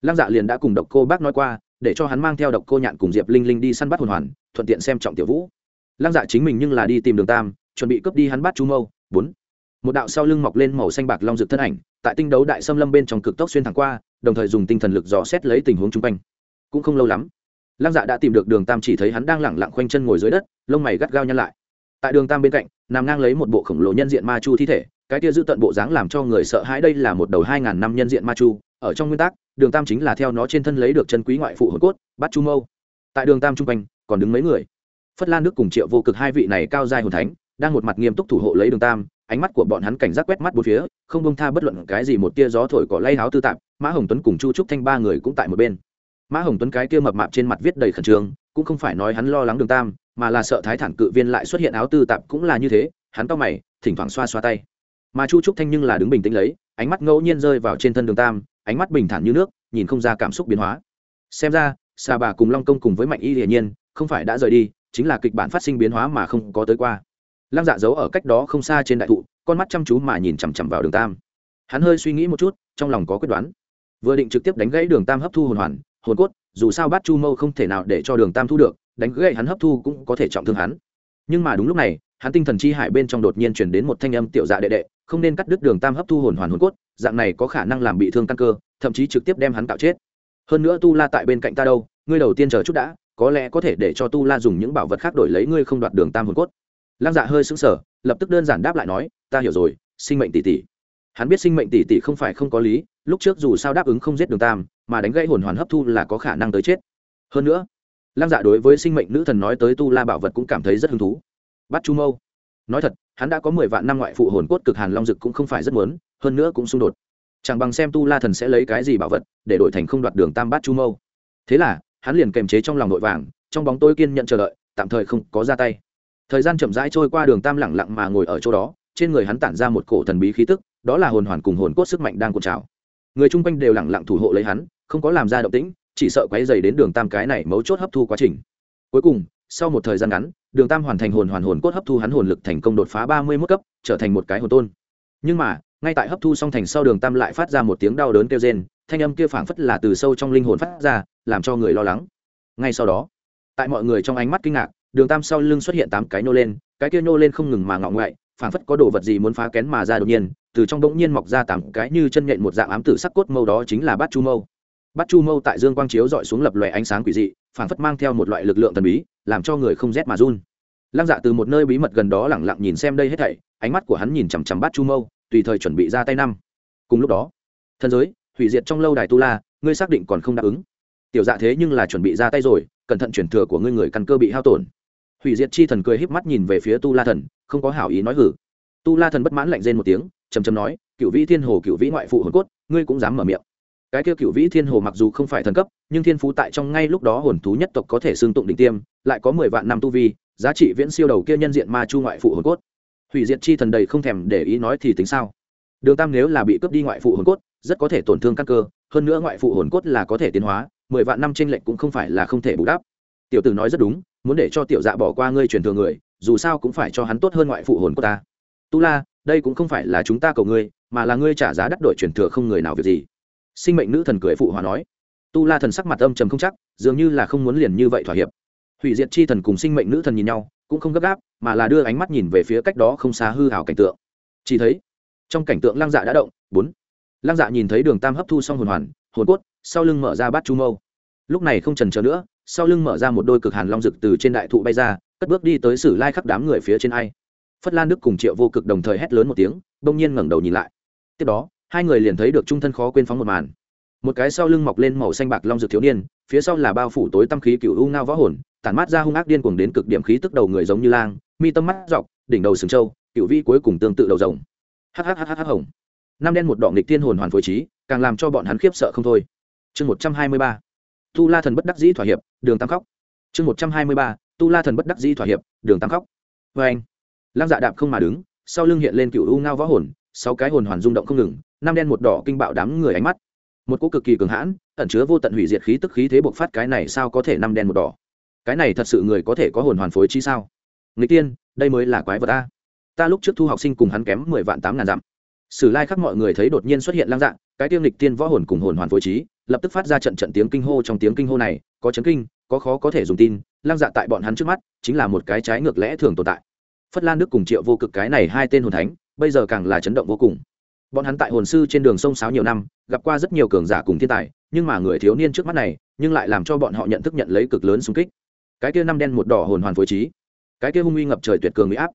S1: lăng dạ liền đã cùng độc cô bác nói qua, để cho hắn mang theo độc cô nhạn cùng diệp linh linh đi săn bắt hồn hoàn, thuận tiện xem trọng tiểu vũ. Lăng dạ chính mình nhưng là đi tìm đường tam, chuẩn bị cướp đi hắn bắt chu mâu. Bốn một đạo sau lưng mọc lên màu xanh bạc long rực thân ảnh, tại tinh đấu đại xâm lâm bên trong cực tốc xuyên thẳng qua, đồng thời dùng tinh thần lực dò xét lấy tình huống chung quanh. Cũng không lâu lắm, lăng dạ đã tìm được đường tam chỉ thấy hắn đang lẳng lặng khoanh chân ngồi dưới đất, lông mày gắt gao nhăn lại. Tại đường tam bên cạnh, nằm ngang lấy một bộ khổng lồ nhân diện ma chu thi thể, cái tia giữ tận bộ dáng làm cho người sợ hãi đây là một đầu hai ngàn năm nhân diện ma chu, ở trong nguyên tắc, đường tam chính là theo nó trên thân lấy được chân quý ngoại phụ hồn cốt, bắt chu mâu. Tại đường tam chung quanh, còn đứng mấy người. Phất lan nước cùng triệu vô cực hai vị này cao dài hồn thánh, đang một mặt nghiêm túc thủ hộ lấy đường tam ánh mắt của bọn hắn cảnh giác quét mắt bốn phía, không bông tha bất luận cái gì một tia gió thổi cỏ lay háo tư tạp, mã hồng tuấn cùng chu trúc thanh ba người cũng tại một bên. Mã hồng tuấn cái kia mập mạp trên mặt viết đầy khẩn trương, cũng không phải nói hắn lo lắng đường tam, mà là sợ thái thản cự viên lại xuất hiện áo tư tạp cũng là như thế, hắn to mày, thỉnh thoảng xoa xoa tay. Mà chu trúc thanh nhưng là đứng bình tĩnh lấy, ánh mắt ngẫu nhiên rơi vào trên thân đường tam, ánh mắt bình thản như nước, nhìn không ra cảm xúc biến hóa. Xem ra xà bà cùng long công cùng với mạnh y hiển nhiên, không phải đã rời đi, chính là kịch bản phát sinh biến hóa mà không có tới qua lăng dạ giấu ở cách đó không xa trên đại thụ, con mắt chăm chú mà nhìn chằm chằm vào đường tam. Hắn hơi suy nghĩ một chút, trong lòng có quyết đoán. Vừa định trực tiếp đánh gãy đường tam hấp thu hồn hoàn, hồn cốt, dù sao bát chu mâu không thể nào để cho đường tam thu được, đánh gãy hắn hấp thu cũng có thể trọng thương hắn. Nhưng mà đúng lúc này, hắn tinh thần chi hải bên trong đột nhiên chuyển đến một thanh âm tiểu dạ đệ đệ, không nên cắt đứt đường tam hấp thu hồn hoàn hồn cốt, dạng này có khả năng làm bị thương căn cơ, thậm chí trực tiếp đem hắn tạo chết. Hơn nữa tu la tại bên cạnh ta đâu, ngươi đầu tiên chờ chút đã, có lẽ có thể để cho tu la dùng những bảo vật khác đổi lấy ngươi không đoạt đường tam hồn cốt lăng dạ hơi sững sờ, lập tức đơn giản đáp lại nói, ta hiểu rồi, sinh mệnh tỷ tỷ. Hắn biết sinh mệnh tỷ tỷ không phải không có lý, lúc trước dù sao đáp ứng không giết đường tam, mà đánh gãy hồn hoàn hấp thu là có khả năng tới chết. Hơn nữa, lăng dạ đối với sinh mệnh nữ thần nói tới tu la bảo vật cũng cảm thấy rất hứng thú. Bắt chu mâu. Nói thật, hắn đã có mười vạn năm ngoại phụ hồn cốt cực hàn long dực cũng không phải rất muốn, hơn nữa cũng xung đột. Chẳng bằng xem tu la thần sẽ lấy cái gì bảo vật để đổi thành không đoạt đường tam bát chu mâu. Thế là, hắn liền kềm chế trong lòng nội vàng, trong bóng tôi kiên nhận chờ đợi, tạm thời không có ra tay thời gian chậm rãi trôi qua đường tam lẳng lặng mà ngồi ở chỗ đó, trên người hắn tản ra một cổ thần bí khí tức, đó là hồn hoàn cùng hồn cốt sức mạnh đang cuộn trào. Người chung quanh đều lẳng lặng thủ hộ lấy hắn, không có làm ra động tĩnh, chỉ sợ quấy dày đến đường tam cái này mấu chốt hấp thu quá trình. Cuối cùng, sau một thời gian ngắn, đường tam hoàn thành hồn hoàn hồn cốt hấp thu hắn hồn lực thành công đột phá ba mươi mức cấp, trở thành một cái hồn tôn. Nhưng mà, ngay tại hấp thu xong thành sau đường tam lại phát ra một tiếng đau đớn kêu rên, thanh âm kia phảng phất là từ sâu trong linh hồn phát ra, làm cho người lo lắng. Ngay sau đó, tại mọi người trong ánh mắt kinh ngạc đường tam sau lưng xuất hiện tám cái nô lên, cái kia nô lên không ngừng mà ngọ ngoại, phảng phất có đồ vật gì muốn phá kén mà ra đột nhiên, từ trong đống nhiên mọc ra tám cái như chân nhện một dạng ám tử sắc cốt mâu đó chính là bát chu mâu. Bát chu mâu tại dương quang chiếu dọi xuống lập lòe ánh sáng quỷ dị, phảng phất mang theo một loại lực lượng thần bí, làm cho người không rét mà run. Lăng dạ từ một nơi bí mật gần đó lẳng lặng nhìn xem đây hết thảy, ánh mắt của hắn nhìn chằm chằm bát chu mâu, tùy thời chuẩn bị ra tay năm. Cùng lúc đó thân giới, hủy diệt trong lâu đài tu la, ngươi xác định còn không đáp ứng. Tiểu dạ thế nhưng là chuẩn bị ra tay rồi, cẩn thận chuyển thừa của ngươi người căn cơ bị hao tổn hủy diệt chi thần cười híp mắt nhìn về phía tu la thần, không có hảo ý nói hử. Tu la thần bất mãn lạnh rên một tiếng chầm chầm nói cựu vĩ thiên hồ cựu vĩ ngoại phụ hồn cốt, ngươi cũng dám mở miệng. Cái kia cựu vĩ thiên hồ mặc dù không phải thần cấp, nhưng thiên phú tại trong ngay lúc đó hồn thú nhất tộc có thể xương tụng đỉnh tiêm, lại có mười vạn năm tu vi, giá trị viễn siêu đầu kia nhân diện ma chu ngoại phụ hồn cốt. Hủy diệt chi thần đầy không thèm để ý nói thì tính sao? Đường tam nếu là bị cướp đi ngoại phụ hồn cốt, rất có thể tổn thương căn cơ, hơn nữa ngoại phụ hồn cốt là có thể tiến hóa, mười vạn năm tranh lệch cũng không phải là không thể bù đắp. Tiểu tử nói rất đúng muốn để cho tiểu dạ bỏ qua ngươi truyền thừa người, dù sao cũng phải cho hắn tốt hơn ngoại phụ hồn của ta. Tu la, đây cũng không phải là chúng ta cầu ngươi, mà là ngươi trả giá đắt đổi truyền thừa không người nào việc gì. Sinh mệnh nữ thần cười phụ hòa nói. Tu la thần sắc mặt âm trầm không chắc, dường như là không muốn liền như vậy thỏa hiệp. Hủy diệt chi thần cùng sinh mệnh nữ thần nhìn nhau, cũng không gấp gáp, mà là đưa ánh mắt nhìn về phía cách đó không xa hư hào cảnh tượng. Chỉ thấy, trong cảnh tượng lăng dạ đã động, bốn. Lăng dạ nhìn thấy đường tam hấp thu xong hồn hoàn, hồn cốt, sau lưng mở ra bát chu mâu. Lúc này không trần chờ nữa sau lưng mở ra một đôi cực hàn long rực từ trên đại thụ bay ra, cất bước đi tới sử lai khắp đám người phía trên ai. Phất lan đức cùng triệu vô cực đồng thời hét lớn một tiếng, bỗng nhiên ngẩng đầu nhìn lại. Tiếp đó, hai người liền thấy được trung thân khó quên phóng một màn. Một cái sau lưng mọc lên màu xanh bạc long rực thiếu niên, phía sau là bao phủ tối tâm khí cựu u ngao võ hồn, tản mát ra hung ác điên cuồng đến cực điểm khí tức đầu người giống như lang, mi tâm mắt dọc, đỉnh đầu sừng trâu cựu vi cuối cùng tương tự đầu rồng. Hhhh hồng. Năm đen một đỏ nghịch thiên hồn hoàn phối trí, càng làm cho bọn hắn khiếp sợ không thôi. Chương một trăm hai mươi ba tu la thần bất đắc dĩ thỏa hiệp, đường tam khóc. Chương một trăm hai mươi ba, tu la thần bất đắc dĩ thỏa hiệp, đường tam khóc. Vê anh, lăng dạ đạp không mà đứng, sau lưng hiện lên cựu u ngao võ hồn, sáu cái hồn hoàn rung động không ngừng, năm đen một đỏ kinh bạo đám người ánh mắt. Một cỗ cực kỳ cường hãn, ẩn chứa vô tận hủy diệt khí tức khí thế bộc phát cái này sao có thể năm đen một đỏ? Cái này thật sự người có thể có hồn hoàn phối chi sao? Người tiên, đây mới là quái vật ta ta lúc trước thu học sinh cùng hắn kém mười vạn tám ngàn dặm. Sử lai khắc mọi người thấy đột nhiên xuất hiện lang dạng cái tiêu lịch tiên võ hồn cùng hồn hoàn phối trí lập tức phát ra trận trận tiếng kinh hô trong tiếng kinh hô này, có chấn kinh, có khó có thể dùng tin lang dạ tại bọn hắn trước mắt, chính là một cái trái ngược lẽ thường tồn tại. Phất lan đức cùng triệu vô cực cái này hai tên hồn thánh, bây giờ càng là chấn động vô cùng. Bọn hắn tại hồn sư trên đường sông sáo nhiều năm, gặp qua rất nhiều cường giả cùng thiên tài, nhưng mà người thiếu niên trước mắt này, nhưng lại làm cho bọn họ nhận thức nhận lấy cực lớn xung kích. Cái kia năm đen một đỏ hồn hoàn phối trí, cái kia hung uy ngập trời tuyệt cường mỹ áp.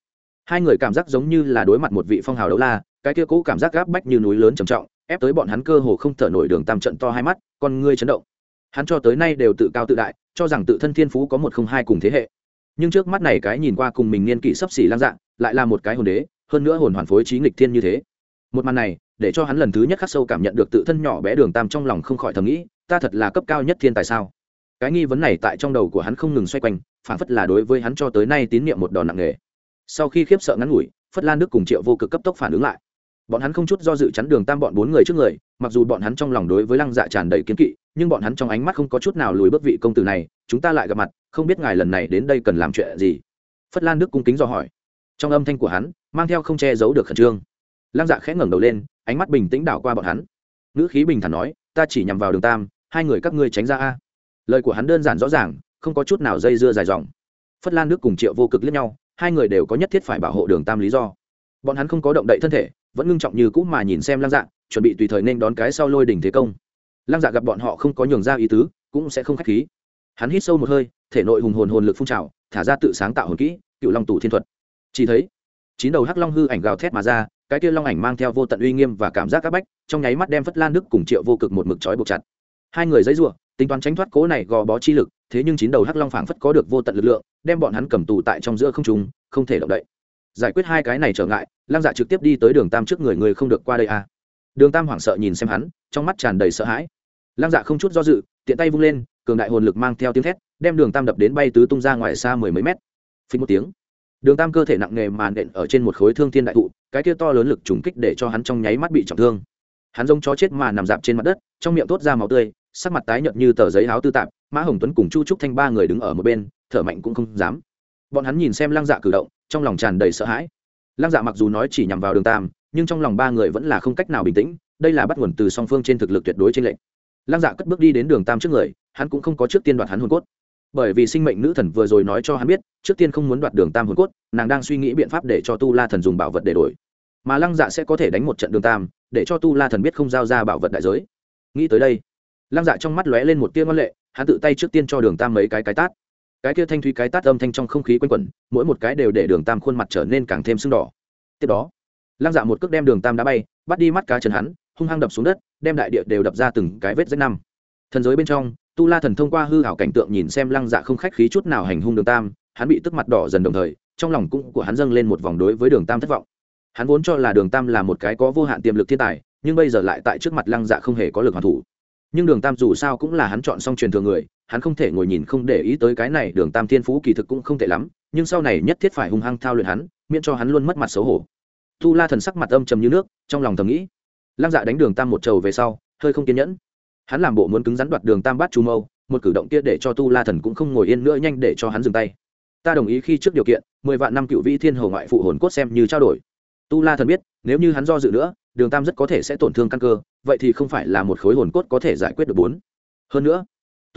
S1: Hai người cảm giác giống như là đối mặt một vị phong hào đấu la, cái kia cũ cảm giác gáp bách như núi lớn trầm trọng ép tới bọn hắn cơ hồ không thở nổi đường tam trận to hai mắt, con ngươi chấn động. Hắn cho tới nay đều tự cao tự đại, cho rằng tự thân thiên phú có một không hai cùng thế hệ. Nhưng trước mắt này cái nhìn qua cùng mình niên kỷ sấp xỉ lang dạng, lại là một cái hồn đế, hơn nữa hồn hoàn phối trí nghịch thiên như thế. Một màn này, để cho hắn lần thứ nhất khắc sâu cảm nhận được tự thân nhỏ bé đường tam trong lòng không khỏi thầm nghĩ, ta thật là cấp cao nhất thiên tài sao? Cái nghi vấn này tại trong đầu của hắn không ngừng xoay quanh phản phất là đối với hắn cho tới nay tín nhiệm một đòn nặng nề. Sau khi khiếp sợ ngắn ngủi, phất lan đức cùng triệu vô cực cấp tốc phản ứng lại bọn hắn không chút do dự chắn đường tam bọn bốn người trước người, mặc dù bọn hắn trong lòng đối với lăng dạ tràn đầy kiến kỵ, nhưng bọn hắn trong ánh mắt không có chút nào lùi bước vị công tử này, chúng ta lại gặp mặt, không biết ngài lần này đến đây cần làm chuyện gì. Phất lan đức cung kính do hỏi. Trong âm thanh của hắn, mang theo không che giấu được khẩn trương. Lăng dạ khẽ ngẩng đầu lên, ánh mắt bình tĩnh đảo qua bọn hắn. Ngữ khí bình thản nói, ta chỉ nhằm vào đường tam, hai người các ngươi tránh ra a. Lời của hắn đơn giản rõ ràng, không có chút nào dây dưa dài dòng. Phất lan đức cùng triệu vô cực lẫn nhau, hai người đều có nhất thiết phải bảo hộ đường tam lý do. Bọn hắn không có động đậy thân thể vẫn ngưng trọng như cũ mà nhìn xem lăng dạ chuẩn bị tùy thời nên đón cái sau lôi đỉnh thế công. Lăng dạ gặp bọn họ không có nhường ra ý tứ, cũng sẽ không k h á c h khí. Hắn hít sâu một hơi, thể nội hùng hồn hồn lực phun trào, thả ra tự sáng tạo hồn kỹ, cựu long tủ thiên thuật. Chỉ thấy, chín đầu hắc long hư ảnh gào thét mà ra, cái kia long ảnh mang theo vô tận uy nghiêm và cảm giác áp bách, trong nháy mắt đem phất lan đức cùng triệu vô cực một mực trói buộc chặt. Hai người dãy rủa, tính toán tránh thoát cố này gò bó chi lực, thế nhưng chín đầu hắc long phảng phất có được vô tận lực lượng, đem bọn hắn cầm tù tại trong giữa không trung, không thể động đậy giải quyết hai cái này trở ngại, lăng dạ trực tiếp đi tới đường tam trước người người không được qua đây à. đường tam hoảng sợ nhìn xem hắn, trong mắt tràn đầy sợ hãi. Lăng dạ không chút do dự, tiện tay vung lên, cường đại hồn lực mang theo tiếng thét, đem đường tam đập đến bay tứ tung ra ngoài xa mười mấy mét. Phí một tiếng, đường tam cơ thể nặng nề màn đện ở trên một khối thương thiên đại thụ, cái kia to lớn lực trùng kích để cho hắn trong nháy mắt bị trọng thương. Hắn giống chó chết mà nằm dạp trên mặt đất, trong miệng tốt ra máu tươi, sắc mặt tái nhợt như tờ giấy áo tư tạp, mã hồng tuấn cùng chu trúc thanh ba người đứng ở một bên, thở mạnh cũng không dám. Bọn hắn nhìn xem lăng dạ cử động trong lòng tràn đầy sợ hãi. Lăng dạ mặc dù nói chỉ nhằm vào đường tam, nhưng trong lòng ba người vẫn là không cách nào bình tĩnh, đây là bắt nguồn từ song phương trên thực lực tuyệt đối trên lệnh lăng dạ cất bước đi đến đường tam trước người, hắn cũng không có trước tiên đoạt hắn hồn cốt. Bởi vì sinh mệnh nữ thần vừa rồi nói cho hắn biết, trước tiên không muốn đoạt đường tam hồn cốt, nàng đang suy nghĩ biện pháp để cho tu la thần dùng bảo vật để đổi. Mà lăng dạ sẽ có thể đánh một trận đường tam, để cho tu la thần biết không giao ra bảo vật đại giới. Nghĩ tới đây, lăng dạ trong mắt lóe lên một tia ngân lệ, hắn tự tay trước tiên cho đường tam mấy cái cái tát cái kia thanh thúy cái tát âm thanh trong không khí quanh quẩn, mỗi một cái đều để đường tam khuôn mặt trở nên càng thêm sưng đỏ. Tiếp đó, lăng dạ một cước đem đường tam đá bay, bắt đi mắt cá chân hắn, hung hăng đập xuống đất, đem đại địa đều đập ra từng cái vết rách năm. Thần giới bên trong, tu la thần thông qua hư hảo cảnh tượng nhìn xem lăng dạ không khách khí chút nào hành hung đường tam, hắn bị tức mặt đỏ dần đồng thời, trong lòng cũng của hắn dâng lên một vòng đối với đường tam thất vọng. Hắn vốn cho là đường tam là một cái có vô hạn tiềm lực thiên tài, nhưng bây giờ lại tại trước mặt lăng dạ không hề có lực hoàn thủ. Nhưng đường tam dù sao cũng là hắn chọn xong truyền thường người hắn không thể ngồi nhìn không để ý tới cái này, đường tam thiên phú kỳ thực cũng không tệ lắm, nhưng sau này nhất thiết phải hung hăng thao luyện hắn, miễn cho hắn luôn mất mặt xấu hổ. Tu la thần sắc mặt âm trầm như nước, trong lòng thầm nghĩ. Lăng dạ đánh đường tam một trầu về sau, hơi không kiên nhẫn. Hắn làm bộ muốn cứng rắn đoạt đường tam bát chu mâu, một cử động kia để cho tu la thần cũng không ngồi yên nữa, nhanh để cho hắn dừng tay. Ta đồng ý khi trước điều kiện, mười vạn năm cựu vĩ thiên hồ ngoại phụ hồn cốt xem như trao đổi. Tu la thần biết, nếu như hắn do dự nữa, đường tam rất có thể sẽ tổn thương căn cơ, vậy thì không phải là một khối hồn cốt có thể giải quyết được bốn. Hơn nữa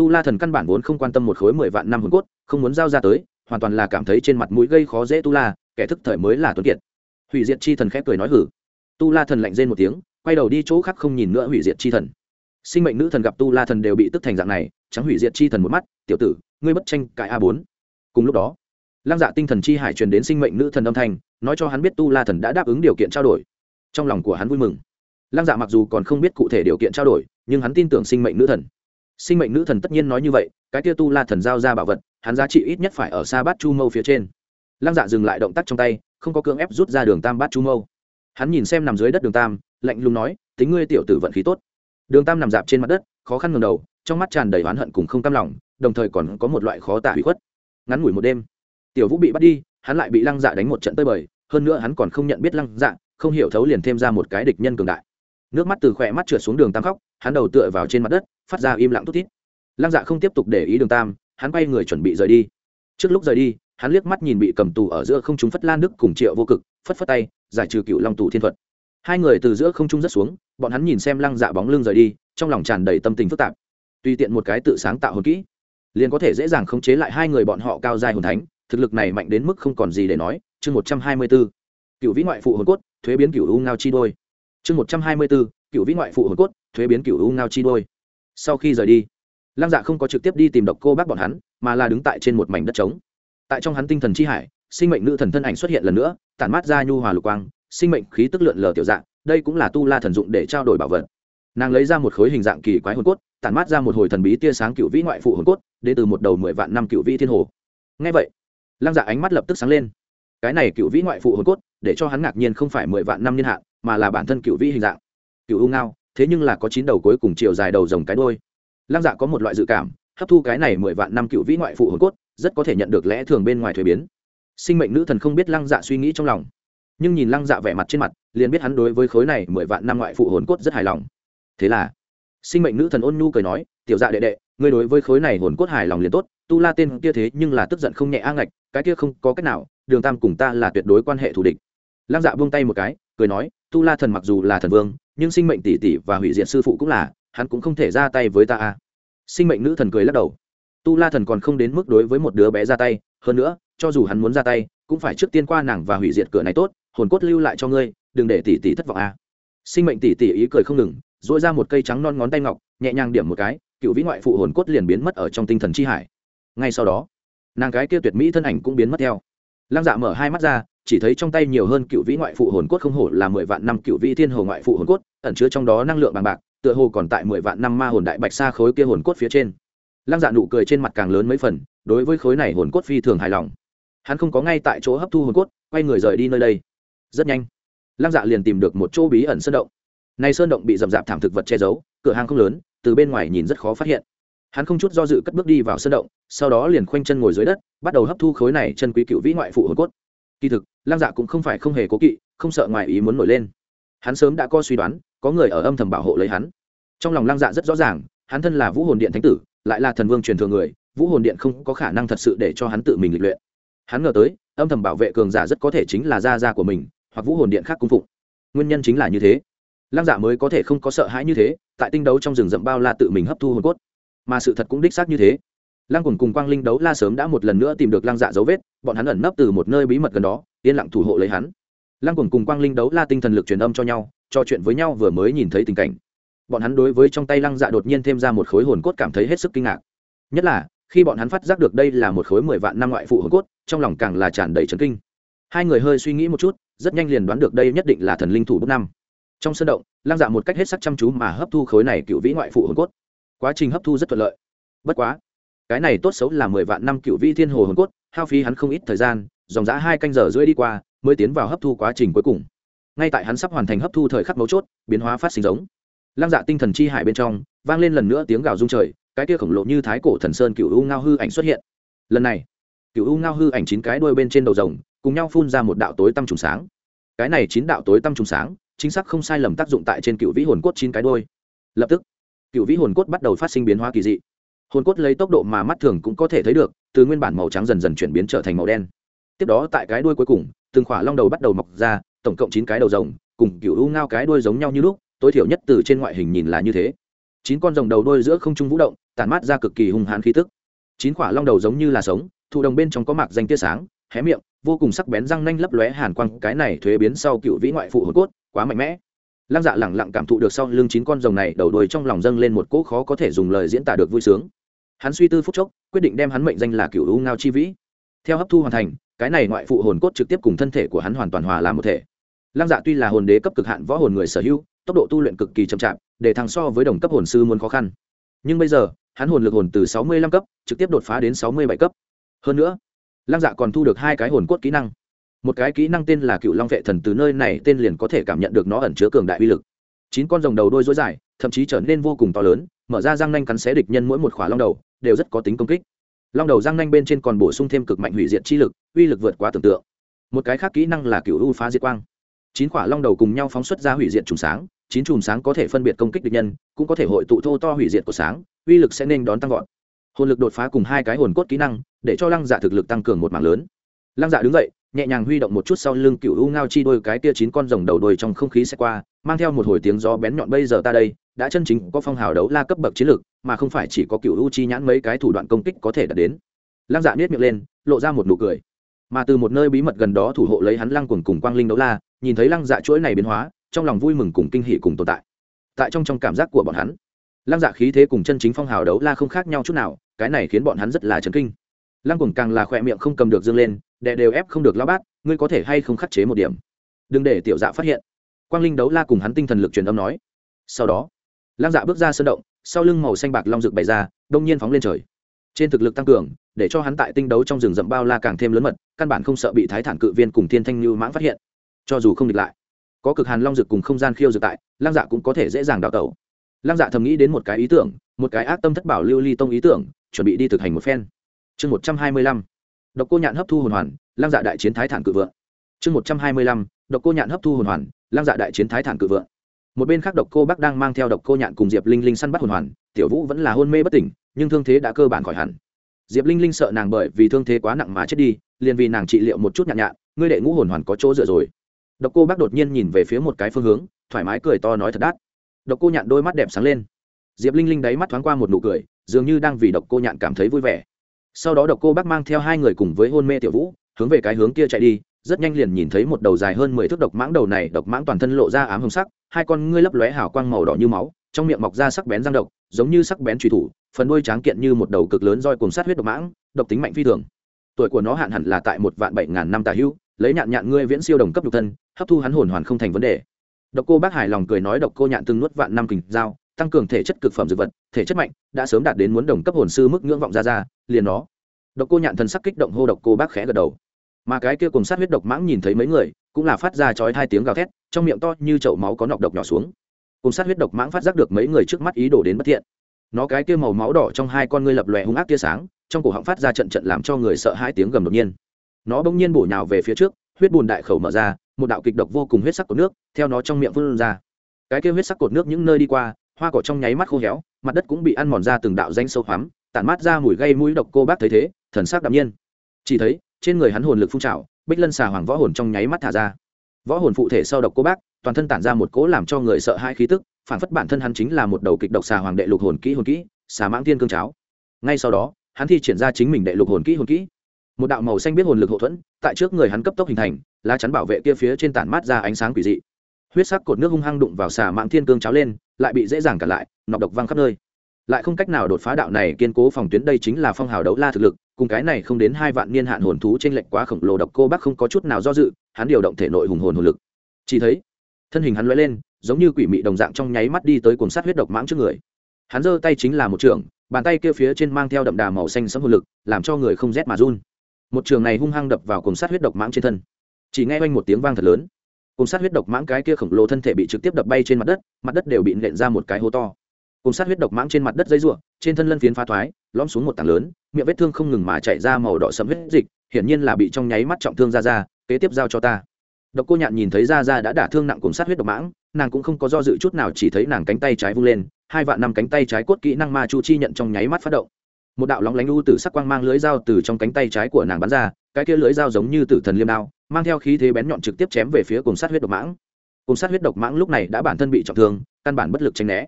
S1: tu la thần căn bản vốn không quan tâm một khối mười vạn năm hồn cốt, không muốn giao ra tới, hoàn toàn là cảm thấy trên mặt mũi gây khó dễ tu la, kẻ thức thời mới là tuấn kiệt. Hủy diệt chi thần khép cười nói hử. Tu la thần lạnh rên một tiếng, quay đầu đi chỗ khác không nhìn nữa hủy diệt chi thần. Sinh mệnh nữ thần gặp tu la thần đều bị tức thành dạng này, trắng hủy diệt chi thần một mắt, tiểu tử, ngươi bất tranh cãi a bốn. Cùng lúc đó, lăng dạ tinh thần chi hải truyền đến sinh mệnh nữ thần âm thanh, nói cho hắn biết tu la thần đã đáp ứng điều kiện trao đổi. Trong lòng của hắn vui mừng. Lăng dạ mặc dù còn không biết cụ thể điều kiện trao đổi, nhưng hắn tin tưởng sinh mệnh nữ thần sinh mệnh nữ thần tất nhiên nói như vậy, cái kia tu la thần giao ra bảo vật, hắn giá trị ít nhất phải ở xa bát chu mâu phía trên. Lăng dạ dừng lại động tác trong tay, không có cưỡng ép rút ra đường tam bát chu mâu. Hắn nhìn xem nằm dưới đất đường tam, lạnh lùng nói, tính ngươi tiểu tử vận khí tốt. Đường tam nằm dạp trên mặt đất, khó khăn ngầm đầu, trong mắt tràn đầy oán hận cùng không cam lòng, đồng thời còn có một loại khó tả hủy khuất. Ngắn ngủi một đêm, tiểu vũ bị bắt đi, hắn lại bị lăng dạ đánh một trận tơi bời, hơn nữa hắn còn không nhận biết lăng dạ không hiểu thấu liền thêm ra một cái địch nhân cường đại. Nước mắt từ khỏe mắt trượt xuống đường tam khóc hắn đầu tựa vào trên mặt đất, phát ra im lặng thút thít. Lăng dạ không tiếp tục để ý đường tam, hắn quay người chuẩn bị rời đi. Trước lúc rời đi, hắn liếc mắt nhìn bị cầm tù ở giữa không trung phất lan đức cùng triệu vô cực, phất phất tay, giải trừ cựu long tù thiên thuật. Hai người từ giữa không trung rất xuống, bọn hắn nhìn xem lăng dạ bóng lưng rời đi, trong lòng tràn đầy tâm tình phức tạp. Tùy tiện một cái tự sáng tạo hồn kỹ, liền có thể dễ dàng khống chế lại hai người bọn họ cao dài hồn thánh, thực lực này mạnh đến mức không còn gì để nói. Chương một trăm hai mươi b ố cựu vĩ ngoại phụ hồn cốt, thuế biến cựu u ngao chi đôi. Chương một trăm hai mươi b ố cựu vĩ ngoại phụ hồn cốt, thuế biến cựu u ngao chi đôi. Sau khi rời đi, lăng dạ không có trực tiếp đi tìm độc cô bác bọn hắn, mà là đứng tại trên một mảnh đất trống. Tại trong hắn tinh thần chi hải, sinh mệnh nữ thần thân ảnh xuất hiện lần nữa, tản mát ra nhu hòa lục quang, sinh mệnh khí tức lượn lờ tiểu dạng, đây cũng là tu la thần dụng để trao đổi bảo vật. Nàng lấy ra một khối hình dạng kỳ quái hồn cốt, tản mát ra một hồi thần bí tia sáng cựu vĩ ngoại phụ hồn cốt, đến từ một đầu mười vạn năm cựu vĩ thiên hồ. Ngay vậy, lăng dạ ánh mắt lập tức sáng lên. Cái này cựu vĩ ngoại phụ hồn cốt, để cho hắn ngạc nhiên không phải mười vạn năm niên hạn, mà là bản thân cựu vĩ hình dạng cựu u ngao, thế nhưng là có chín đầu cuối cùng chiều dài đầu rồng cái đôi lăng dạ có một loại dự cảm, hấp thu cái này mười vạn năm cựu vĩ ngoại phụ hồn cốt, rất có thể nhận được lẽ thường bên ngoài thuế biến. Sinh mệnh nữ thần không biết lăng dạ suy nghĩ trong lòng, nhưng nhìn lăng dạ vẻ mặt trên mặt, liền biết hắn đối với khối này mười vạn năm ngoại phụ hồn cốt rất hài lòng. Thế là, sinh mệnh nữ thần ôn nhu cười nói, tiểu dạ đệ đệ, ngươi đối với khối này hồn cốt hài lòng liền tốt, tu la tên kia thế nhưng là tức giận không nhẹ a ngạch, cái kia không có cách nào, đường tam cùng ta là tuyệt đối quan hệ thù địch. Lăng dạ buông tay một cái, cười nói, tu la thần mặc dù là thần vương nhưng sinh mệnh tỷ tỷ và hủy diệt sư phụ cũng là, hắn cũng không thể ra tay với ta a. Sinh mệnh nữ thần cười lắc đầu. Tu la thần còn không đến mức đối với một đứa bé ra tay, hơn nữa, cho dù hắn muốn ra tay, cũng phải trước tiên qua nàng và hủy diệt cửa này tốt, hồn cốt lưu lại cho ngươi, đừng để tỷ tỷ thất vọng a. Sinh mệnh tỷ tỷ ý cười không ngừng dỗi ra một cây trắng non ngón tay ngọc, nhẹ nhàng điểm một cái, cựu vĩ ngoại phụ hồn cốt liền biến mất ở trong tinh thần chi hải. Ngay sau đó, nàng cái kia tuyệt mỹ thân ảnh cũng biến mất theo. Lăng dạ mở hai mắt ra chỉ thấy trong tay nhiều hơn cựu vĩ ngoại phụ hồn cốt không hổ là mười vạn năm cựu vĩ thiên hồ ngoại phụ hồn cốt, ẩn chứa trong đó năng lượng bằng bạc, tựa hồ còn tại mười vạn năm ma hồn đại bạch xa khối kia hồn cốt phía trên. Lăng dạ nụ cười trên mặt càng lớn mấy phần, đối với khối này hồn cốt phi thường hài lòng. Hắn không có ngay tại chỗ hấp thu hồn cốt, quay người rời đi nơi đây. Rất nhanh, lăng dạ liền tìm được một chỗ bí ẩn sơn động. Nay sơn động bị rậm rạp thảm thực vật che giấu, cửa hàng không lớn, từ bên ngoài nhìn rất khó phát hiện. Hắn không chút do dự cất bước đi vào sơn động, sau đó liền khoanh chân ngồi dưới đất, bắt đầu hấp thu khối này chân quý cựu vĩ ngoại phụ hồn cốt. Kỳ thực lăng dạ cũng không phải không hề cố kỵ, không sợ ngoài ý muốn nổi lên. Hắn sớm đã có suy đoán, có người ở âm thầm bảo hộ lấy hắn. Trong lòng lăng dạ rất rõ ràng, hắn thân là vũ hồn điện thánh tử, lại là thần vương truyền thừa người, vũ hồn điện không có khả năng thật sự để cho hắn tự mình lịch luyện. Hắn ngờ tới, âm thầm bảo vệ cường giả rất có thể chính là gia gia của mình, hoặc vũ hồn điện khác cung phụng. Nguyên nhân chính là như thế. Lăng dạ mới có thể không có sợ hãi như thế, tại tinh đấu trong rừng rậm bao la tự mình hấp thu hồn cốt. Mà sự thật cũng đích xác như thế lăng cùng cùng quang linh đấu la sớm đã một lần nữa tìm được lăng dạ dấu vết, bọn hắn ẩn nấp từ một nơi bí mật gần đó, yên lặng thủ hộ lấy hắn. Lăng cùng cùng quang linh đấu la tinh thần lực truyền âm cho nhau, trò chuyện với nhau vừa mới nhìn thấy tình cảnh. Bọn hắn đối với trong tay lăng dạ đột nhiên thêm ra một khối hồn cốt cảm thấy hết sức kinh ngạc. Nhất là, khi bọn hắn phát giác được đây là một khối mười vạn năm ngoại phụ hồn cốt, trong lòng càng là tràn đầy trấn kinh. Hai người hơi suy nghĩ một chút, rất nhanh liền đoán được đây nhất định là thần linh thủ bút năm. Trong sân động, lăng dạ một cách hết sắc chăm chú mà hấp thu khối này cựu vĩ ngoại phụ hồn cốt. Quá trình hấp thu rất thuận lợi. Bất quá cái này tốt xấu là mười vạn năm cựu vi thiên hồ hồn cốt, hao phí hắn không ít thời gian, dòng giã hai canh giờ rưỡi đi qua, mới tiến vào hấp thu quá trình cuối cùng. Ngay tại hắn sắp hoàn thành hấp thu thời khắc mấu chốt, biến hóa phát sinh giống. Lăng dạ tinh thần chi hải bên trong, vang lên lần nữa tiếng gào rung trời, cái kia khổng lồ như thái cổ thần sơn cựu u ngao hư ảnh xuất hiện. Lần này, cựu u ngao hư ảnh chín cái đuôi bên trên đầu rồng, cùng nhau phun ra một đạo tối tăm trùng sáng. Cái này chín đạo tối tăm trùng sáng, chính xác không sai lầm tác dụng tại trên cựu vĩ hồn cốt chín cái đôi lập tức, cựu vĩ hồn cốt bắt đầu phát sinh biến hóa kỳ dị hồn cốt lấy tốc độ mà mắt thường cũng có thể thấy được, từ nguyên bản màu trắng dần dần chuyển biến trở thành màu đen. Tiếp đó tại cái đuôi cuối cùng, từng khỏa long đầu bắt đầu mọc ra, tổng cộng chín cái đầu rồng, cùng kiểu u ngao cái đuôi giống nhau như lúc, tối thiểu nhất từ trên ngoại hình nhìn là như thế. Chín con rồng đầu đuôi giữa không trung vũ động, tản mát ra cực kỳ hung hãn khí tức. Chín khỏa long đầu giống như là sống, thụ đồng bên trong có mạc danh tia sáng, hé miệng, vô cùng sắc bén răng nanh lấp lóe hàn quang, cái này thuế biến sau cựu vĩ ngoại phụ hồn cốt, quá mạnh mẽ. Lăng dạ lẳng lặng cảm thụ được sau lưng chín con rồng này, đầu đuôi trong lòng dâng lên một cỗ khó có thể dùng lời diễn tả được vui sướng hắn suy tư phút chốc, quyết định đem hắn mệnh danh là cựu u ngao chi vĩ. Theo hấp thu hoàn thành, cái này ngoại phụ hồn cốt trực tiếp cùng thân thể của hắn hoàn toàn hòa làm một thể. Lăng dạ tuy là hồn đế cấp cực hạn võ hồn người sở hữu, tốc độ tu luyện cực kỳ chậm chạp, để thằng so với đồng cấp hồn sư muốn khó khăn. Nhưng bây giờ, hắn hồn lực hồn từ sáu mươi lăm cấp, trực tiếp đột phá đến sáu mươi bảy cấp. Hơn nữa, lăng dạ còn thu được hai cái hồn cốt kỹ năng. Một cái kỹ năng tên là cựu long vệ thần từ nơi này tên liền có thể cảm nhận được nó ẩn chứa cường đại uy lực. Chín con rồng đầu đôi dối dài, thậm chí trở nên vô cùng to lớn, mở ra răng nanh cắn xé địch nhân mỗi một khỏa long đầu đều rất có tính công kích. Long đầu răng nanh bên trên còn bổ sung thêm cực mạnh hủy diệt chi lực, uy lực vượt quá tưởng tượng. Một cái khác kỹ năng là cựu u phá diệt quang. Chín quả long đầu cùng nhau phóng xuất ra hủy diệt trùng sáng, chín chùm sáng có thể phân biệt công kích địch nhân, cũng có thể hội tụ thô to hủy diệt của sáng, uy lực sẽ nên đón tăng vọt. Hồn lực đột phá cùng hai cái hồn cốt kỹ năng, để cho lăng dạ thực lực tăng cường một mảng lớn. Lăng dạ đứng dậy, nhẹ nhàng huy động một chút sau lưng cựu u ngao chi đôi cái tia chín con rồng đầu đuôi trong không khí sẽ qua, mang theo một hồi tiếng gió bén nhọn, bây giờ ta đây đã chân chính có phong hào đấu la cấp bậc chiến lược, mà không phải chỉ có cựu u chi nhãn mấy cái thủ đoạn công kích có thể đạt đến. Lăng dạ nhếch miệng lên, lộ ra một nụ cười. Mà từ một nơi bí mật gần đó thủ hộ lấy hắn lăng cuồng cùng quang linh đấu la, nhìn thấy lăng dạ chuỗi này biến hóa, trong lòng vui mừng cùng kinh hỉ cùng tồn tại. Tại trong trong cảm giác của bọn hắn, lăng dạ khí thế cùng chân chính phong hào đấu la không khác nhau chút nào, cái này khiến bọn hắn rất là chấn kinh. Lăng cuồng càng là khỏe miệng không cầm được dương lên, đè đều ép không được lao bát, ngươi có thể hay không khắc chế một điểm? Đừng để tiểu dạ phát hiện. Quang linh đấu la cùng hắn tinh thần lực truyền âm nói. Sau đó lăng dạ bước ra sân động, sau lưng màu xanh bạc long rực bày ra, đông nhiên phóng lên trời. Trên thực lực tăng cường, để cho hắn tại tinh đấu trong rừng rậm bao la càng thêm lớn mật, căn bản không sợ bị thái thản cự viên cùng thiên thanh như mãng phát hiện. Cho dù không địch lại, có cực hàn long rực cùng không gian khiêu dược tại lăng dạ cũng có thể dễ dàng đào tẩu. Lăng dạ thầm nghĩ đến một cái ý tưởng, một cái ác tâm thất bảo lưu ly tông ý tưởng, chuẩn bị đi thực hành một phen. Chương một trăm hai mươi lăm, độc cô nhạn hấp thu hồn hoàn lăng dạ đại chiến thái thản cự vượng. Chương một trăm hai mươi lăm, độc cô nhạn hấp thu hồn hoàn lăng dạ đại chiến thái thản cự vượng một bên khác độc cô bắc đang mang theo độc cô nhạn cùng diệp linh linh săn bắt hồn hoàn, tiểu vũ vẫn là hôn mê bất tỉnh, nhưng thương thế đã cơ bản khỏi hẳn. Diệp linh linh sợ nàng bởi vì thương thế quá nặng mà chết đi, liền vì nàng trị liệu một chút nhạn nhạn, ngươi đệ ngũ hồn hoàn có chỗ dựa rồi. Độc cô bác đột nhiên nhìn về phía một cái phương hướng, thoải mái cười to nói thật đắt. Độc cô nhạn đôi mắt đẹp sáng lên. Diệp linh linh đáy mắt thoáng qua một nụ cười, dường như đang vì độc cô nhạn cảm thấy vui vẻ. Sau đó độc cô bác mang theo hai người cùng với hôn mê tiểu vũ, hướng về cái hướng kia chạy đi, rất nhanh liền nhìn thấy một đầu dài hơn mười thước độc mãng đầu này, độc mãng toàn thân lộ ra ám hồng sắc hai con ngươi lấp lóe hào quang màu đỏ như máu, trong miệng mọc ra sắc bén răng độc, giống như sắc bén truy thủ, phần đuôi tráng kiện như một đầu cực lớn roi cùng sát huyết độc mãng, độc tính mạnh phi thường. Tuổi của nó hạn hẳn là tại một vạn bảy ngàn năm tà hữu, lấy nhạn nhạn ngươi viễn siêu đồng cấp nhục thân, hấp thu hắn hồn hoàn không thành vấn đề. Độc cô bác hải lòng cười nói độc cô nhạn từng nuốt vạn năm kình dao, tăng cường thể chất cực phẩm dược vật, thể chất mạnh, đã sớm đạt đến muốn đồng cấp hồn sư mức ngưỡng vọng ra ra, liền nó. Độc cô nhạn thần sắc kích động hô độc cô bác khẽ gật đầu mà cái kia cùng sát huyết độc mãng nhìn thấy mấy người, cũng là phát ra chói hai tiếng gào thét, trong miệng to như chậu máu có nọc độc nhỏ xuống. Cùng sát huyết độc mãng phát giác được mấy người trước mắt ý đồ đến bất thiện. Nó cái kia màu máu đỏ trong hai con ngươi lập lòe hung ác tia sáng, trong cổ họng phát ra trận trận làm cho người sợ hai tiếng gầm đột nhiên. Nó bỗng nhiên bổ nhào về phía trước, huyết bùn đại khẩu mở ra, một đạo kịch độc vô cùng huyết sắc của nước, theo nó trong miệng vươn ra. Cái kia huyết sắc cột nước những nơi đi qua, hoa cỏ trong nháy mắt khô héo, mặt đất cũng bị ăn mòn ra từng đạo danh sâu hoắm, tản mát ra mùi gây mũi độc cô bác thấy thế, thần sắc đạm nhiên. Chỉ thấy trên người hắn hồn lực phun trào, bích lân xà hoàng võ hồn trong nháy mắt thả ra. Võ hồn phụ thể sau độc cô bác, toàn thân tản ra một cỗ làm cho người sợ hai khí tức, phản phất bản thân hắn chính là một đầu kịch độc xà hoàng đệ lục hồn kỹ hồn kỹ, xà mãng thiên cương cháo. Ngay sau đó, hắn thi triển ra chính mình đệ lục hồn kỹ hồn kỹ. Một đạo màu xanh biết hồn lực hậu thuẫn, tại trước người hắn cấp tốc hình thành, lá chắn bảo vệ kia phía trên tản mát ra ánh sáng quỷ dị. Huyết sắc cột nước hung hăng đụng vào xà mãng thiên cương cháo lên, lại bị dễ dàng cả lại, nọc độc văng khắp nơi lại không cách nào đột phá đạo này kiên cố phòng tuyến, đây chính là phong hào đấu la thực lực, cùng cái này không đến hai vạn niên hạn hồn thú trên lệnh quá khổng lồ độc cô bác không có chút nào do dự, hắn điều động thể nội hùng hồn hồn lực. Chỉ thấy, thân hình hắn lóe lên, giống như quỷ mị đồng dạng trong nháy mắt đi tới cuồng sát huyết độc mãng trước người. Hắn giơ tay chính là một trường, bàn tay kia phía trên mang theo đậm đà màu xanh sẫm hồn lực, làm cho người không rét mà run. Một trường này hung hăng đập vào cuồng sát huyết độc mãng trên thân. Chỉ nghe oanh một tiếng vang thật lớn. Cuồng sát huyết độc mãng cái kia khổng lồ thân thể bị trực tiếp đập bay trên mặt đất mặt đất đều bị nện ra một cái hố to cùng sát huyết độc mãng trên mặt đất dây ruộng trên thân lân phiến phá thoái, lõm xuống một tảng lớn, miệng vết thương không ngừng mà chảy ra màu đỏ sẫm huyết dịch, hiển nhiên là bị trong nháy mắt trọng thương ra ra, kế tiếp giao cho ta. Độc cô nhạn nhìn thấy ra ra đã đả thương nặng cùng sát huyết độc mãng, nàng cũng không có do dự chút nào, chỉ thấy nàng cánh tay trái vung lên, hai vạn năm cánh tay trái cốt kỹ năng ma chu chi nhận trong nháy mắt phát động. Một đạo lóng lánh u từ sắc quang mang lưới dao từ trong cánh tay trái của nàng bắn ra, cái kia lưới dao giống như tử thần liêm đao, mang theo khí thế bén nhọn trực tiếp chém về phía cùng sát huyết độc mãng. Cùng sát huyết độc mãng lúc này đã bản thân bị trọng thương, căn bản bất lực tránh né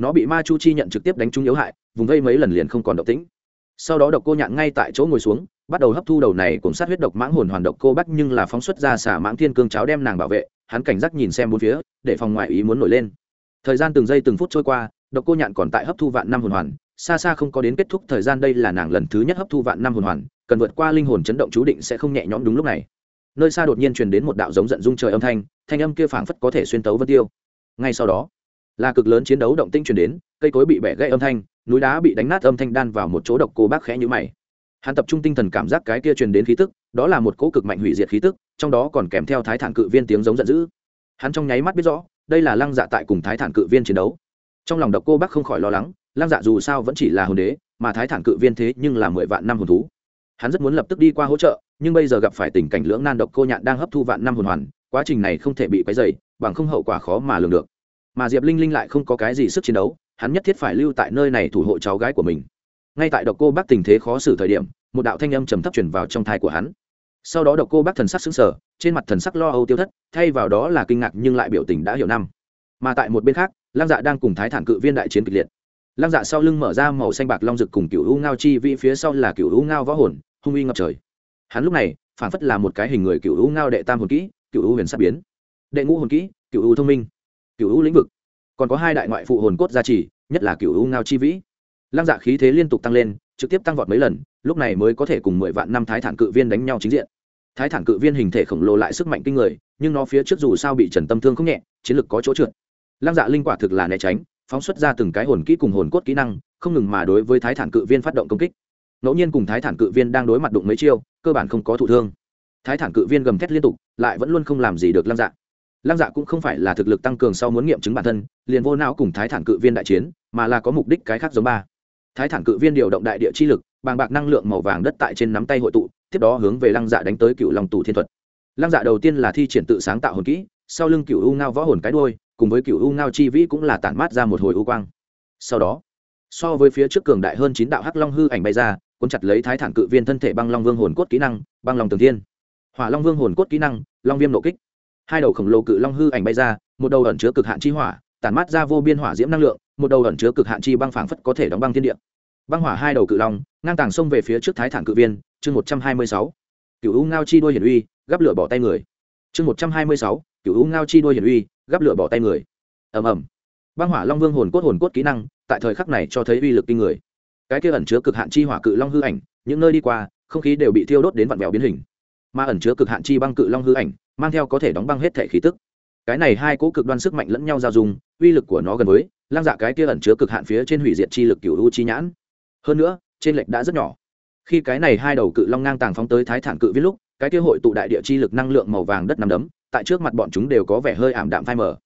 S1: nó bị ma chu chi nhận trực tiếp đánh trúng yếu hại, vùng vây mấy lần liền không còn độc tĩnh. Sau đó độc cô nhạn ngay tại chỗ ngồi xuống, bắt đầu hấp thu đầu này cùng sát huyết độc mãng hồn hoàn độc cô bắt nhưng là phóng xuất ra xả mãng thiên cương cháo đem nàng bảo vệ, hắn cảnh giác nhìn xem bốn phía, để phòng ngoại ý muốn nổi lên. Thời gian từng giây từng phút trôi qua, độc cô nhạn còn tại hấp thu vạn năm hồn hoàn, xa xa không có đến kết thúc thời gian đây là nàng lần thứ nhất hấp thu vạn năm hồn hoàn, cần vượt qua linh hồn chấn động chú định sẽ không nhẹ nhõm đúng lúc này. Nơi xa đột nhiên truyền đến một đạo giống giận dung trời âm thanh thanh âm kia phảng phất có thể xuyên tấu vân tiêu. Ngay sau đó là cực lớn chiến đấu động tinh truyền đến, cây cối bị bẻ gãy âm thanh, núi đá bị đánh nát âm thanh đan vào một chỗ độc cô bác khẽ nhữ mày. Hắn tập trung tinh thần cảm giác cái kia truyền đến khí tức, đó là một cỗ cực mạnh hủy diệt khí tức, trong đó còn kèm theo thái thản cự viên tiếng giống giận dữ. Hắn trong nháy mắt biết rõ, đây là lăng dạ tại cùng thái thản cự viên chiến đấu. Trong lòng độc cô bác không khỏi lo lắng, lăng dạ dù sao vẫn chỉ là hồn đế, mà thái thản cự viên thế nhưng là mười vạn năm hồn thú. Hắn rất muốn lập tức đi qua hỗ trợ, nhưng bây giờ gặp phải tình cảnh lưỡng nan độc cô nhạn đang hấp thu vạn năm hồn hoàn, quá trình này không thể bị quấy dày bằng không hậu quả khó mà lường được mà diệp linh linh lại không có cái gì sức chiến đấu, hắn nhất thiết phải lưu tại nơi này thủ hộ cháu gái của mình. Ngay tại độc cô bác tình thế khó xử thời điểm, một đạo thanh âm trầm thấp chuyển vào trong thai của hắn. Sau đó độc cô bác thần sắc xứng sở trên mặt thần sắc lo âu tiêu thất, thay vào đó là kinh ngạc nhưng lại biểu tình đã hiểu năm. Mà tại một bên khác, lăng dạ đang cùng thái thản cự viên đại chiến kịch liệt. Lăng dạ sau lưng mở ra màu xanh bạc long rực cùng cựu u ngao chi vị phía sau là cựu u ngao võ hồn, hung uy ngập trời. Hắn lúc này phản phất là một cái hình người cựu u ngao đệ tam hồn kỹ cựu u huyền sắp biến. Đệ ngũ hồn kỹ cựu u thông minh cựu u lĩnh vực. Còn có hai đại ngoại phụ hồn cốt gia trì, nhất là cựu u ngao chi vĩ. Lăng dạ khí thế liên tục tăng lên, trực tiếp tăng vọt mấy lần, lúc này mới có thể cùng mười vạn năm thái thản cự viên đánh nhau chính diện. Thái thản cự viên hình thể khổng lồ lại sức mạnh kinh người, nhưng nó phía trước dù sao bị trần tâm thương không nhẹ, chiến lực có chỗ trượt. Lăng dạ linh quả thực là né tránh, phóng xuất ra từng cái hồn kỹ cùng hồn cốt kỹ năng, không ngừng mà đối với thái thản cự viên phát động công kích. Ngẫu nhiên cùng thái thản cự viên đang đối mặt đụng mấy chiêu, cơ bản không có thụ thương. Thái thản cự viên gầm thét liên tục, lại vẫn luôn không làm gì được lăng dạ lăng dạ cũng không phải là thực lực tăng cường sau muốn nghiệm chứng bản thân, liền vô não cùng thái thản cự viên đại chiến, mà là có mục đích cái khác giống ba. Thái thản cự viên điều động đại địa chi lực, bàng bạc năng lượng màu vàng đất tại trên nắm tay hội tụ, tiếp đó hướng về lăng dạ đánh tới cựu lòng tù thiên thuật. Lăng dạ đầu tiên là thi triển tự sáng tạo hồn kỹ, sau lưng cựu u ngao võ hồn cái đôi cùng với cựu u ngao chi vĩ cũng là tản mát ra một hồi u quang. Sau đó, so với phía trước cường đại hơn chín đạo hắc long hư ảnh bay ra, cuốn chặt lấy thái thản cự viên thân thể băng long vương hồn cốt kỹ năng, băng long tường thiên. Hỏa long vương hồn cốt kỹ năng, long viêm nộ kích hai đầu khổng lồ cự long hư ảnh bay ra, một đầu ẩn chứa cực hạn chi hỏa, tản mát ra vô biên hỏa diễm năng lượng, một đầu ẩn chứa cực hạn chi băng phảng phất có thể đóng băng thiên địa. Băng hỏa hai đầu cự long, ngang tàng xông về phía trước thái thản cự viên, chương một trăm hai mươi sáu. Cựu u ngao chi đôi hiển uy, gắp lửa bỏ tay người. Chương một trăm hai mươi sáu cựu u ngao chi đôi hiển uy, gắp lửa bỏ tay người. Ầm ầm. Băng hỏa long vương hồn cốt hồn cốt kỹ năng, tại thời khắc này cho thấy uy lực kinh người. Cái kia ẩn chứa cực hạn chi hỏa cự long hư ảnh, những nơi đi qua, không khí đều bị thiêu đốt đến vặn vẹo biến hình. Mà ẩn chứa cực hạn chi băng cự long hư ảnh mang theo có thể đóng băng hết thể khí tức. Cái này hai cỗ cực đoan sức mạnh lẫn nhau giao dung, uy lực của nó gần với, lang dạ cái kia ẩn chứa cực hạn phía trên hủy diệt chi lực cựu u chi nhãn. Hơn nữa, trên lệch đã rất nhỏ. Khi cái này hai đầu cự long ngang tàng phóng tới thái thản cự viết lúc, cái kia hội tụ đại địa chi lực năng lượng màu vàng đất nằm đấm, tại trước mặt bọn chúng đều có vẻ hơi ảm đạm phai mờ.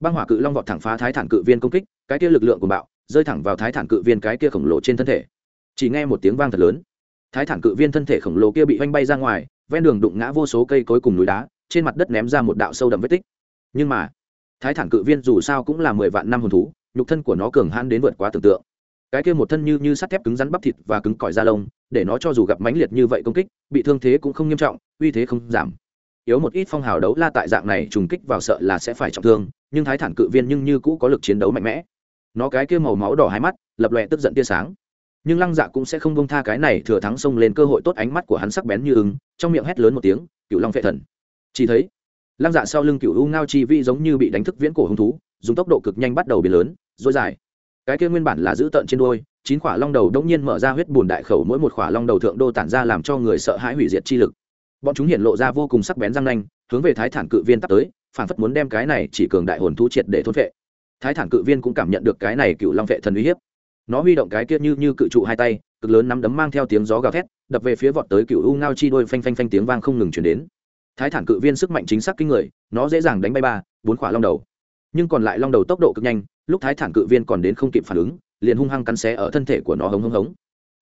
S1: Băng hỏa cự long vọt thẳng phá thái thản cự viên công kích, cái kia lực lượng của bạo, rơi thẳng vào thái thản cự viên cái kia khổng lồ trên thân thể. Chỉ nghe một tiếng vang thật lớn. Thái thản cự viên thân thể khổng lồ kia bị oanh bay ra ngoài, ven đường đụng ngã vô số cây cối cùng núi đá trên mặt đất ném ra một đạo sâu đậm vết tích. Nhưng mà, thái thản cự viên dù sao cũng là mười vạn năm hồn thú, nhục thân của nó cường hãn đến vượt quá tưởng tượng. Cái kia một thân như như sắt thép cứng rắn bắp thịt và cứng cỏi da lông, để nó cho dù gặp mãnh liệt như vậy công kích, bị thương thế cũng không nghiêm trọng, uy thế không giảm. Yếu một ít phong hào đấu la tại dạng này trùng kích vào sợ là sẽ phải trọng thương, nhưng thái thản cự viên nhưng như cũ có lực chiến đấu mạnh mẽ. Nó cái kia màu máu đỏ hai mắt, lập lòe tức giận tia sáng. Nhưng lăng dạ cũng sẽ không bông tha cái này thừa thắng xông lên cơ hội tốt ánh mắt của hắn sắc bén như ưng, trong miệng hét lớn một tiếng cựu long phệ thần chỉ thấy, lăng dạ sau lưng cựu u ngao chi vi giống như bị đánh thức viễn cổ hứng thú, dùng tốc độ cực nhanh bắt đầu biến lớn dối dài. Cái kia nguyên bản là giữ tợn trên đôi chín khỏa long đầu đông nhiên mở ra huyết bùn đại khẩu mỗi một khỏa long đầu thượng đô tản ra làm cho người sợ hãi hủy diệt chi lực. Bọn chúng hiện lộ ra vô cùng sắc bén răng nanh, hướng về thái thản cự viên tắt tới, phản phất muốn đem cái này chỉ cường đại hồn thú triệt để thôn vệ thái thản cự viên cũng cảm nhận được cái này cựu long vệ thần uy hiếp. Nó huy động cái kia như như cự trụ hai tay, cực lớn nắm đấm mang theo tiếng gió gào thét, đập về phía vọt tới cựu u ngao chi đôi phanh phanh phanh tiếng vang không ngừng chuyển đến thái thản cự viên sức mạnh chính xác kinh người, nó dễ dàng đánh bay ba, bốn khỏa long đầu. Nhưng còn lại long đầu tốc độ cực nhanh, lúc thái thản cự viên còn đến không kịp phản ứng, liền hung hăng cắn xé ở thân thể của nó hống hống hống.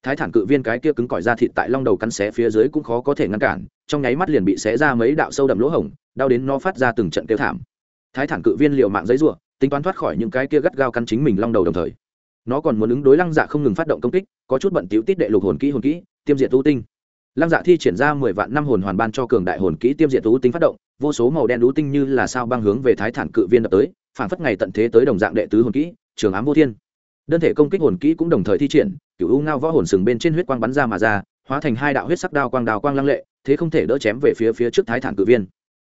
S1: Thái thản cự viên cái kia cứng cỏi ra thịt tại long đầu cắn xé phía dưới cũng khó có thể ngăn cản, trong nháy mắt liền bị xé ra mấy đạo sâu đậm lỗ hổng, đau đến nó phát ra từng trận kêu thảm. Thái thản cự viên liều mạng giấy ruộng tính toán thoát khỏi những cái kia gắt gao cắn chính mình long đầu đồng thời. Nó còn muốn ứng đối lăng dạ không ngừng phát động công kích, có chút bận tiểu tít đệ lục hồn kỹ hồn kỹ, tiêm diệt tu tinh lăng dạ thi triển ra mười vạn năm hồn hoàn ban cho cường đại hồn kỹ tiêm diệt thú tinh phát động, vô số màu đen đú tinh như là sao băng hướng về thái thản cự viên đập tới phản phất ngày tận thế tới đồng dạng đệ tứ hồn kỹ, trường ám vô thiên. Đơn thể công kích hồn kỹ cũng đồng thời thi triển cựu u ngao võ hồn sừng bên trên huyết quang bắn ra mà ra, hóa thành hai đạo huyết sắc đao quang đào quang lăng lệ, thế không thể đỡ chém về phía phía trước thái thản cự viên.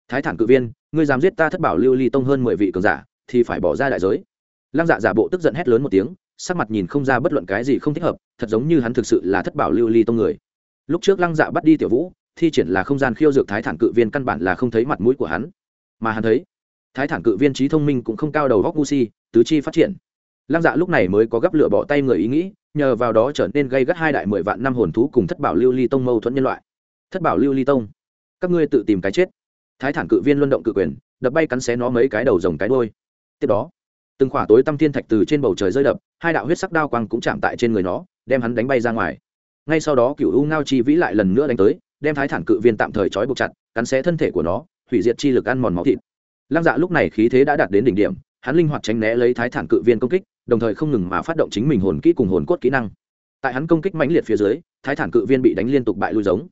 S1: Thái thản cự viên, ngươi dám giết ta thất bảo lưu ly tông hơn mười vị cường giả, thì phải bỏ ra đại giới. Lăng dạ giả bộ tức giận hét lớn một tiếng, sắc mặt nhìn không ra bất luận cái gì không thích hợp, thật giống như hắn thực sự là thất bảo lưu ly tông người lúc trước lăng dạ bắt đi tiểu vũ, thi triển là không gian khiêu dược thái thản cự viên căn bản là không thấy mặt mũi của hắn. Mà hắn thấy, thái thản cự viên trí thông minh cũng không cao đầu góc gu si, tứ chi phát triển. Lăng dạ lúc này mới có gấp lửa bỏ tay người ý nghĩ, nhờ vào đó trở nên gây gắt hai đại mười vạn năm hồn thú cùng thất bảo lưu ly tông mâu thuẫn nhân loại. Thất bảo lưu ly tông, các ngươi tự tìm cái chết. Thái thản cự viên luân động cự quyền, đập bay cắn xé nó mấy cái đầu rồng cái đôi tiếp đó, từng khỏa tối tâm thiên thạch từ trên bầu trời rơi đập, hai đạo huyết sắc đao quang cũng chạm tại trên người nó, đem hắn đánh bay ra ngoài ngay sau đó cựu u ngao chi vĩ lại lần nữa đánh tới, đem thái thản cự viên tạm thời trói buộc chặt, cắn xé thân thể của nó, hủy diệt chi lực ăn mòn máu thịt. Lăng dạ lúc này khí thế đã đạt đến đỉnh điểm, hắn linh hoạt tránh né lấy thái thản cự viên công kích, đồng thời không ngừng mà phát động chính mình hồn kỹ cùng hồn cốt kỹ năng. Tại hắn công kích mãnh liệt phía dưới, thái thản cự viên bị đánh liên tục bại lui giống.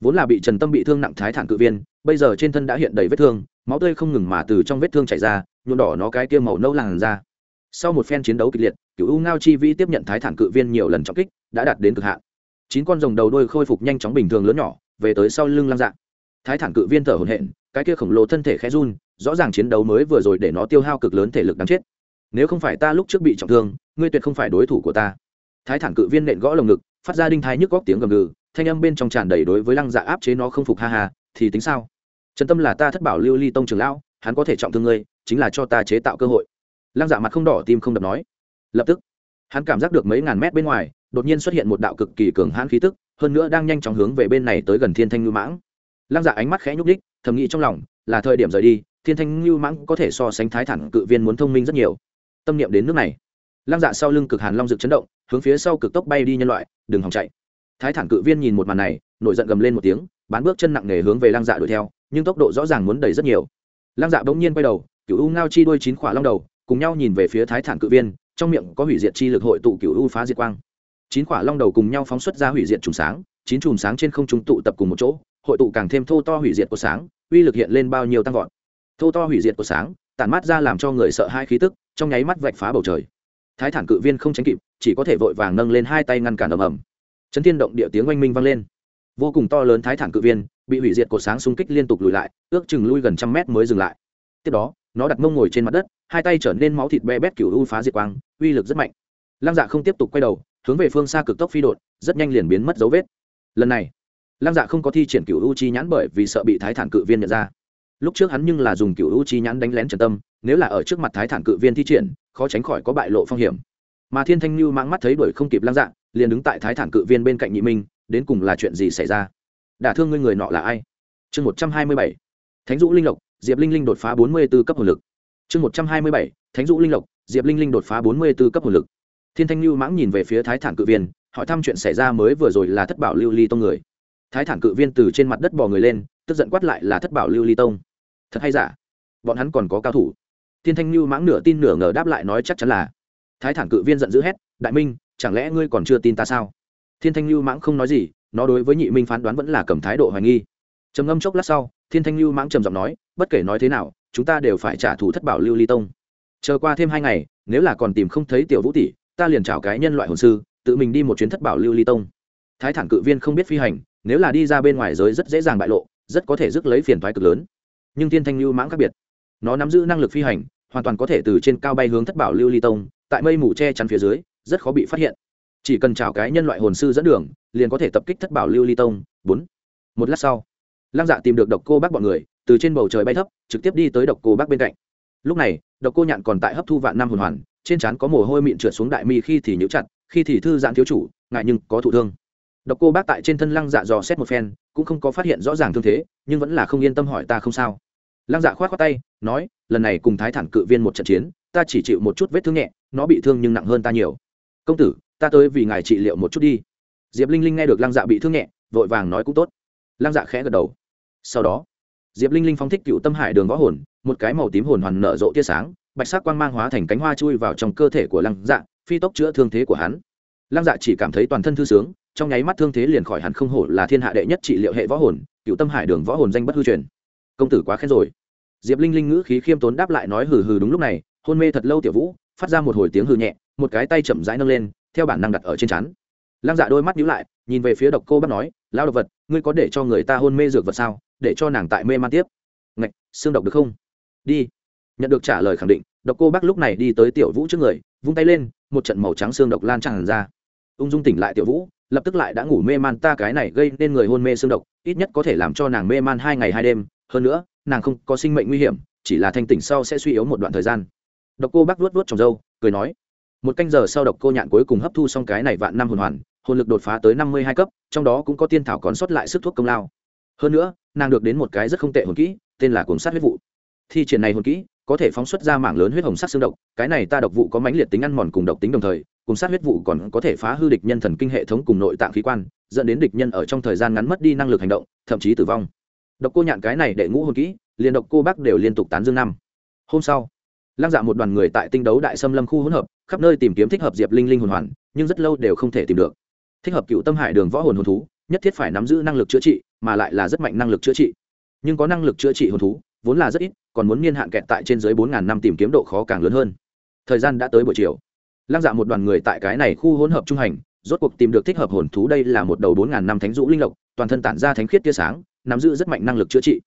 S1: Vốn là bị trần tâm bị thương nặng thái thản cự viên, bây giờ trên thân đã hiện đầy vết thương, máu tươi không ngừng mà từ trong vết thương chảy ra, nhuộm đỏ nó cái kia màu nâu làn ra sau một phen chiến đấu kịch liệt, cựu u ngao chi vĩ tiếp nhận thái thản cự viên nhiều lần trọng kích, đã đạt đến cực hạn chín con rồng đầu đôi khôi phục nhanh chóng bình thường lớn nhỏ, về tới sau lưng lăng dạng thái thản cự viên thở hổn hển, cái kia khổng lồ thân thể khẽ run, rõ ràng chiến đấu mới vừa rồi để nó tiêu hao cực lớn thể lực đáng chết. Nếu không phải ta lúc trước bị trọng thương, ngươi tuyệt không phải đối thủ của ta. Thái thản cự viên nện gõ lồng ngực, phát ra đinh thái nhức góc tiếng gầm gừ, thanh âm bên trong tràn đầy đối với lăng dạ áp chế nó không phục ha ha, thì tính sao? Trần tâm là ta thất bảo lưu ly tông trường lão, hắn có thể trọng thương ngươi, chính là cho ta chế tạo cơ hội. Lăng dạ mặt không đỏ, tim không đập nói. Lập tức, hắn cảm giác được mấy ngàn mét bên ngoài đột nhiên xuất hiện một đạo cực kỳ cường hãn khí tức, hơn nữa đang nhanh chóng hướng về bên này tới gần thiên thanh ngưu mãng. Lăng dạ ánh mắt khẽ nhúc đích thầm nghĩ trong lòng, là thời điểm rời đi, thiên thanh ngưu mãng có thể so sánh thái Thản cự viên muốn thông minh rất nhiều. Tâm niệm đến nước này. Lăng dạ sau lưng cực hàn long rực chấn động, hướng phía sau cực tốc bay đi nhân loại, đừng hòng chạy. Thái thản cự viên nhìn một màn này, nổi giận gầm lên một tiếng, bán bước chân nặng nề hướng về lăng dạ đuổi theo, nhưng tốc độ rõ ràng muốn đẩy rất nhiều. Lăng dạ bỗng nhiên quay đầu cựu u ngao chi đuôi chín khỏa long đầu, cùng nhau nhìn về phía thái thản cự viên, trong miệng có hủy diệt chi lực hội tụ cựu u phá diệt quang chín quả long đầu cùng nhau phóng xuất ra hủy diệt trùng sáng, chín chùm sáng trên không trung tụ tập cùng một chỗ, hội tụ càng thêm thô to hủy diệt của sáng, uy lực hiện lên bao nhiêu tăng vọt. Thô to hủy diệt của sáng, tản mát ra làm cho người sợ hai khí tức, trong nháy mắt vạch phá bầu trời. Thái thản cự viên không tránh kịp, chỉ có thể vội vàng nâng lên hai tay ngăn cản ầm ầm. Chấn thiên động địa tiếng oanh minh vang lên. Vô cùng to lớn thái thản cự viên, bị hủy diệt cột sáng xung kích liên tục lùi lại, ước chừng lui gần trăm mét mới dừng lại. Tiếp đó, nó đặt mông ngồi trên mặt đất, hai tay trở nên máu thịt be bét cựu u phá diệt quang, uy lực rất mạnh. Lăng dạ không tiếp tục quay đầu hướng về phương xa cực tốc phi đột, rất nhanh liền biến mất dấu vết. Lần này, lăng dạ không có thi triển cựu u chi nhãn bởi vì sợ bị thái thản cự viên nhận ra. Lúc trước hắn nhưng là dùng cựu u chi nhãn đánh lén trần tâm, nếu là ở trước mặt thái thản cự viên thi triển, khó tránh khỏi có bại lộ phong hiểm. Mà thiên thanh lưu mang mắt thấy đuổi không kịp lăng dạ liền đứng tại thái thản cự viên bên cạnh nhị minh đến cùng là chuyện gì xảy ra? Đả thương ngươi người nọ là ai? Chương một trăm hai mươi bảy, thánh dũ linh lộc, diệp linh linh đột phá bốn mươi b ố cấp hồn lực. Chương một trăm hai mươi bảy, thánh dũ linh lộc, diệp linh linh đột phá bốn mươi b ố cấp hồn lực thiên thanh lưu mãng nhìn về phía thái thản cự viên, hỏi thăm chuyện xảy ra mới vừa rồi là thất bảo lưu ly tông người. Thái thản cự viên từ trên mặt đất bò người lên, tức giận quát lại là thất bảo lưu ly tông. Thật hay giả? Bọn hắn còn có cao thủ. Thiên thanh lưu mãng nửa tin nửa ngờ đáp lại nói chắc chắn là. Thái thản cự viên giận dữ hét, đại minh, chẳng lẽ ngươi còn chưa tin ta sao? Thiên thanh lưu mãng không nói gì, nó đối với nhị minh phán đoán vẫn là cầm thái độ hoài nghi. Trầm ngâm chốc lát sau, thiên thanh lưu mãng trầm giọng nói, bất kể nói thế nào, chúng ta đều phải trả thù thất bảo lưu ly tông. Chờ qua thêm hai ngày, nếu là còn tìm không thấy tiểu vũ tỷ ta liền chào cái nhân loại hồn sư, tự mình đi một chuyến thất bảo lưu ly tông. Thái thản cự viên không biết phi hành, nếu là đi ra bên ngoài giới rất dễ dàng bại lộ, rất có thể rước lấy phiền thoái cực lớn. Nhưng thiên thanh lưu mãng khác biệt. Nó nắm giữ năng lực phi hành, hoàn toàn có thể từ trên cao bay hướng thất bảo lưu ly tông, tại mây mù che chắn phía dưới, rất khó bị phát hiện. Chỉ cần chào cái nhân loại hồn sư dẫn đường, liền có thể tập kích thất bảo lưu ly tông. Bốn. Một lát sau, lăng dạ tìm được độc cô bác bọn người, từ trên bầu trời bay thấp, trực tiếp đi tới độc cô bác bên cạnh. Lúc này, độc cô nhạn còn tại hấp thu vạn năm hồn hoàn trên trán có mồ hôi mịn trượt xuống đại mi khi thì nhũ chặt, khi thì thư giãn thiếu chủ, ngại nhưng có thụ thương. Độc cô bác tại trên thân lăng dạ dò xét một phen, cũng không có phát hiện rõ ràng thương thế, nhưng vẫn là không yên tâm hỏi ta không sao. Lăng dạ khoát khoát tay, nói, lần này cùng thái thản cự viên một trận chiến, ta chỉ chịu một chút vết thương nhẹ, nó bị thương nhưng nặng hơn ta nhiều. Công tử, ta tới vì ngài trị liệu một chút đi. Diệp linh linh nghe được lăng dạ bị thương nhẹ, vội vàng nói cũng tốt. Lăng dạ khẽ gật đầu. Sau đó, diệp linh linh phóng thích cựu tâm hải đường võ hồn, một cái màu tím hồn hoàn nở rộ tia sáng bạch sắc quang mang hóa thành cánh hoa chui vào trong cơ thể của lăng dạ phi tốc chữa thương thế của hắn. Lăng dạ chỉ cảm thấy toàn thân thư sướng, trong nháy mắt thương thế liền khỏi hẳn không hổ là thiên hạ đệ nhất trị liệu hệ võ hồn, cựu tâm hải đường võ hồn danh bất hư truyền. Công tử quá khen rồi. Diệp linh linh ngữ khí khiêm tốn đáp lại nói hừ hừ đúng lúc này, hôn mê thật lâu tiểu vũ, phát ra một hồi tiếng hừ nhẹ, một cái tay chậm rãi nâng lên, theo bản năng đặt ở trên chắn lăng dạ đôi mắt nhíu lại, nhìn về phía độc cô bác nói lao độc vật, ngươi có để cho người ta hôn mê dược vật sao? Để cho nàng tại mê man tiếp. Ngạch, xương độc được không? Đi nhận được trả lời khẳng định, độc cô bác lúc này đi tới tiểu vũ trước người, vung tay lên, một trận màu trắng xương độc lan tràn ra. Ung dung tỉnh lại tiểu vũ, lập tức lại đã ngủ mê man ta cái này gây nên người hôn mê xương độc, ít nhất có thể làm cho nàng mê man hai ngày hai đêm. Hơn nữa, nàng không có sinh mệnh nguy hiểm, chỉ là thanh tỉnh sau sẽ suy yếu một đoạn thời gian. Độc cô bác luốt luốt trong dâu, cười nói, một canh giờ sau độc cô nhạn cuối cùng hấp thu xong cái này vạn năm hồn hoàn, hồn lực đột phá tới năm mươi hai cấp, trong đó cũng có tiên thảo còn sót lại sức thuốc công lao. Hơn nữa, nàng được đến một cái rất không tệ hồn kỹ, tên là cuốn sát huyết vụ. Thi triển này hồn kỹ có thể phóng xuất ra mảng lớn huyết hồng sắc xương độc, cái này ta độc vụ có mãnh liệt tính ăn mòn cùng độc tính đồng thời, cùng sát huyết vụ còn có thể phá hư địch nhân thần kinh hệ thống cùng nội tạng khí quan, dẫn đến địch nhân ở trong thời gian ngắn mất đi năng lực hành động, thậm chí tử vong. Độc cô nhạn cái này để ngũ hồn kỹ, liền độc cô bác đều liên tục tán dương năm. Hôm sau, lăng dạ một đoàn người tại tinh đấu đại xâm lâm khu hỗn hợp, khắp nơi tìm kiếm thích hợp diệp linh linh hồn hoàn, nhưng rất lâu đều không thể tìm được. Thích hợp cựu tâm hải đường võ hồn hồn thú, nhất thiết phải nắm giữ năng lực chữa trị, mà lại là rất mạnh năng lực chữa trị. Nhưng có năng lực chữa trị hồn thú vốn là rất ít, còn muốn niên hạn kẹt tại trên dưới bốn ngàn năm tìm kiếm độ khó càng lớn hơn. Thời gian đã tới buổi chiều. Lăng dạ một đoàn người tại cái này khu hỗn hợp trung hành, rốt cuộc tìm được thích hợp hồn thú đây là một đầu bốn ngàn năm thánh dũ linh lộc, toàn thân tản ra thánh khiết tia sáng, nắm giữ rất mạnh năng lực chữa trị.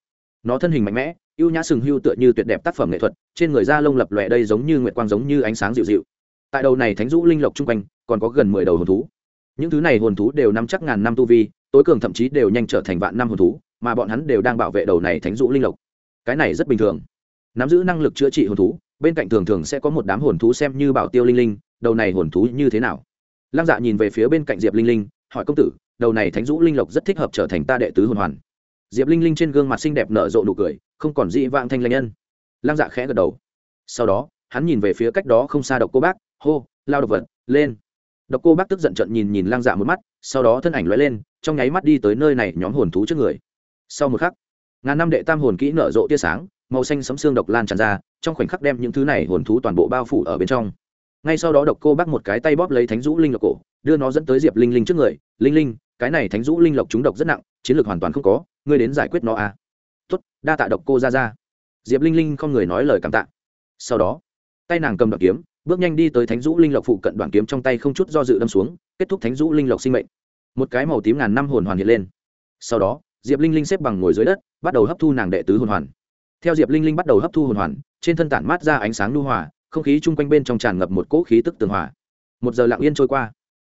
S1: Nó thân hình mạnh mẽ, ưu nhã sừng hưu tựa như tuyệt đẹp tác phẩm nghệ thuật, trên người da lông lập lòe đây giống như nguyệt quang giống như ánh sáng dịu dịu. Tại đầu này thánh dũ linh lộc chung quanh, còn có gần mười đầu hồn thú. Những thứ này hồn thú đều nắm chắc ngàn năm tu vi, tối cường thậm chí đều nhanh trở thành vạn năm hồn thú, mà bọn hắn đều đang bảo vệ đầu này thánh dũ linh lộc cái này rất bình thường. Nắm giữ năng lực chữa trị hồn thú, bên cạnh thường thường sẽ có một đám hồn thú xem như bảo tiêu linh linh, đầu này hồn thú như thế nào? Lăng dạ nhìn về phía bên cạnh diệp linh linh, hỏi công tử, đầu này thánh dũ linh lộc rất thích hợp trở thành ta đệ tứ hồn hoàn. Diệp linh linh trên gương mặt xinh đẹp nở rộ nụ cười, không còn dị vang thanh lanh nhân. Lăng dạ khẽ gật đầu. Sau đó, hắn nhìn về phía cách đó không xa độc cô bác, hô, lao độc vật, lên. Độc cô bác tức giận trận nhìn nhìn lăng dạ một mắt, sau đó thân ảnh lóe lên, trong nháy mắt đi tới nơi này nhóm hồn thú trước người. Sau một khắc ngàn năm đệ tam hồn kỹ nở rộ tia sáng, màu xanh sấm xương độc lan tràn ra, trong khoảnh khắc đem những thứ này hồn thú toàn bộ bao phủ ở bên trong. Ngay sau đó độc cô bác một cái tay bóp lấy thánh dũ linh lộc cổ, đưa nó dẫn tới diệp linh linh trước người. Linh linh, cái này thánh dũ linh lộc chúng độc rất nặng, chiến lược hoàn toàn không có, ngươi đến giải quyết nó à. Tốt, đa tạ độc cô ra ra diệp linh linh không người nói lời cảm tạ. Sau đó, tay nàng cầm đoạn kiếm, bước nhanh đi tới thánh dũ linh lộc phụ cận đoạn kiếm trong tay không chút do dự đâm xuống, kết thúc thánh dũ linh lộc sinh mệnh. Một cái màu tím ngàn năm hồn hoàn hiện lên. Sau đó, diệp linh linh xếp bằng ngồi dưới đất bắt đầu hấp thu nàng đệ tứ hồn hoàn. Theo diệp linh linh bắt đầu hấp thu hồn hoàn, trên thân tản mát ra ánh sáng lưu hòa, không khí chung quanh bên trong tràn ngập một cỗ khí tức tường hòa. Một giờ lặng yên trôi qua.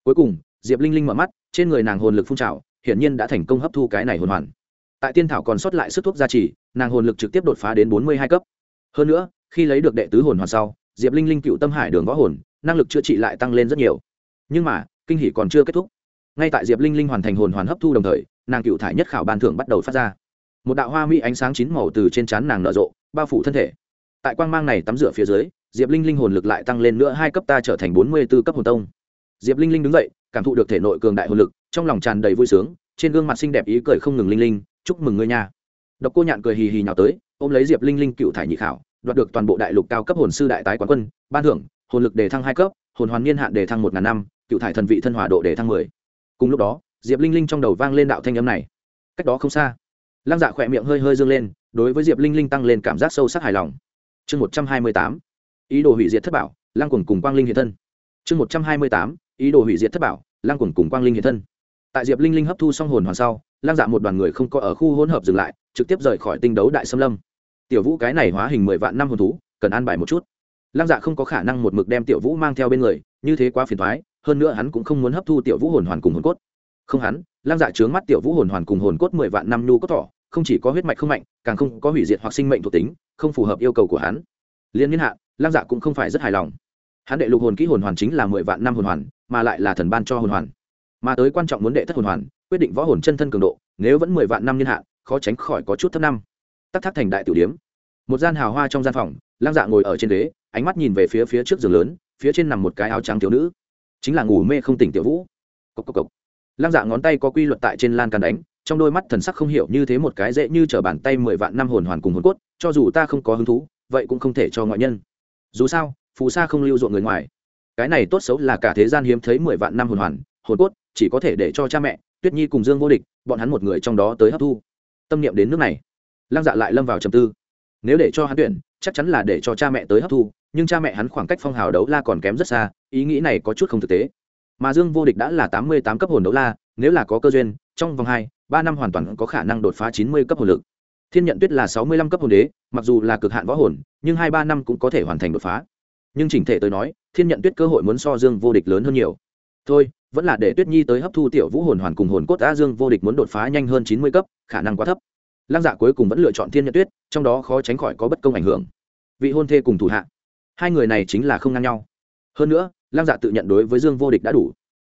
S1: Cuối cùng, diệp linh linh mở mắt, trên người nàng hồn lực phun trào, hiển nhiên đã thành công hấp thu cái này hồn hoàn. Tại tiên thảo còn sót lại sức thuốc gia trì, nàng hồn lực trực tiếp đột phá đến bốn mươi hai cấp. Hơn nữa, khi lấy được đệ tứ hồn hoàn sau, diệp linh linh cựu tâm hải đường võ hồn, năng lực chữa trị lại tăng lên rất nhiều. Nhưng mà, kinh hỷ còn chưa kết thúc. Ngay tại diệp linh linh hoàn thành hồn hoàn hấp thu đồng thời, nàng cựu thải nhất khảo ban thưởng bắt đầu phát ra một đạo hoa mỹ ánh sáng chín màu từ trên trán nàng nở rộ, bao phủ thân thể. Tại quang mang này tắm rửa phía dưới, diệp linh linh hồn lực lại tăng lên nữa hai cấp ta trở thành bốn mươi b ố cấp hồn tông. Diệp linh linh đứng dậy, cảm thụ được thể nội cường đại hồn lực, trong lòng tràn đầy vui sướng, trên gương mặt xinh đẹp ý cười không ngừng linh linh, chúc mừng ngươi nha. Độc cô nhạn cười hì hì nhào tới, ôm lấy diệp linh linh cựu thải nhị khảo, đoạt được toàn bộ đại lục cao cấp hồn sư đại tái quán quân, ban thưởng, hồn lực đề thăng hai cấp, hồn hoàn niên hạn đề thăng một ngàn năm, cựu thải thần vị thân hòa độ đề thăng mười. Cùng lúc đó, diệp linh linh trong đầu vang lên đạo thanh âm này. Cách đó không xa lăng dạ khỏe miệng hơi hơi dương lên, đối với diệp linh linh tăng lên cảm giác sâu sắc hài lòng. Chương một trăm hai mươi tám, ý đồ hủy diệt thất bảo, lăng quần cùng quang linh hiện thân. Chương một trăm hai mươi tám, ý đồ hủy diệt thất bảo, lăng quần cùng quang linh hiện thân. Tại diệp linh linh hấp thu xong hồn hoàn sau, lăng dạ một đoàn người không có ở khu hỗn hợp dừng lại, trực tiếp rời khỏi tinh đấu đại xâm lâm. Tiểu vũ cái này hóa hình mười vạn năm hồn thú, cần an bài một chút. Lăng dạ không có khả năng một mực đem tiểu vũ mang theo bên người, như thế quá phiền thoái hơn nữa hắn cũng không muốn hấp thu tiểu vũ hồn hoàn cùng hồn cốt. Không hắn, lăng dạ trướng mắt tiểu vũ hồn hoàn cùng hồn cốt mười vạn năm nhu cốt thỏ không chỉ có huyết mạch không mạnh, càng không có hủy diệt hoặc sinh mệnh thuộc tính, không phù hợp yêu cầu của hắn. Liên niên hạ lam dạ cũng không phải rất hài lòng. Hắn đệ lục hồn kỹ hồn hoàn chính là mười vạn năm hồn hoàn, mà lại là thần ban cho hồn hoàn. Mà tới quan trọng muốn đệ thất hồn hoàn, quyết định võ hồn chân thân cường độ, nếu vẫn mười vạn năm niên hạ, khó tránh khỏi có chút thấp năm. Tắc thác thành đại tiểu điếm. Một gian hào hoa trong gian phòng lam dạ ngồi ở trên ghế, ánh mắt nhìn về phía phía trước giường lớn, phía trên nằm một cái áo trắng thiếu nữ. Chính là ngủ mê không tỉnh tiểu vũ. Cốc cốc cốc. lam dạ ngón tay có quy luật tại trên lan can đánh trong đôi mắt thần sắc không hiểu như thế một cái dễ như t r ở bàn tay mười vạn năm hồn hoàn cùng hồn cốt, cho dù ta không có hứng thú, vậy cũng không thể cho ngoại nhân. Dù sao, phù sa không lưu ruộng người ngoài. Cái này tốt xấu là cả thế gian hiếm thấy mười vạn năm hồn hoàn, hồn cốt, chỉ có thể để cho cha mẹ, tuyết nhi cùng dương vô địch, bọn hắn một người trong đó tới hấp thu. Tâm niệm đến nước này. Lăng dạ lại lâm vào trầm tư. Nếu để cho hắn tuyển, chắc chắn là để cho cha mẹ tới hấp thu, nhưng cha mẹ hắn khoảng cách phong hào đấu la còn kém rất xa, ý nghĩ này có chút không thực tế. Mà dương vô địch đã là tám mươi tám cấp hồn đấu la, nếu là có cơ duyên, trong vòng hai ba năm hoàn toàn có khả năng đột phá chín mươi cấp hồn lực. Thiên nhận tuyết là sáu mươi lăm cấp hồn đế, mặc dù là cực hạn võ hồn, nhưng hai ba năm cũng có thể hoàn thành đột phá. Nhưng chỉnh thể tôi nói, thiên nhận tuyết cơ hội muốn so dương vô địch lớn hơn nhiều. Thôi, vẫn là để tuyết nhi tới hấp thu tiểu vũ hồn hoàn cùng hồn cốt a dương vô địch muốn đột phá nhanh hơn chín mươi cấp, khả năng quá thấp. Lăng dạ cuối cùng vẫn lựa chọn thiên nhận tuyết, trong đó khó tránh khỏi có bất công ảnh hưởng. Vị hôn thê cùng thủ hạ. Hai người này chính là không ngang nhau. Hơn nữa, lăng dạ tự nhận đối với dương vô địch đã đủ.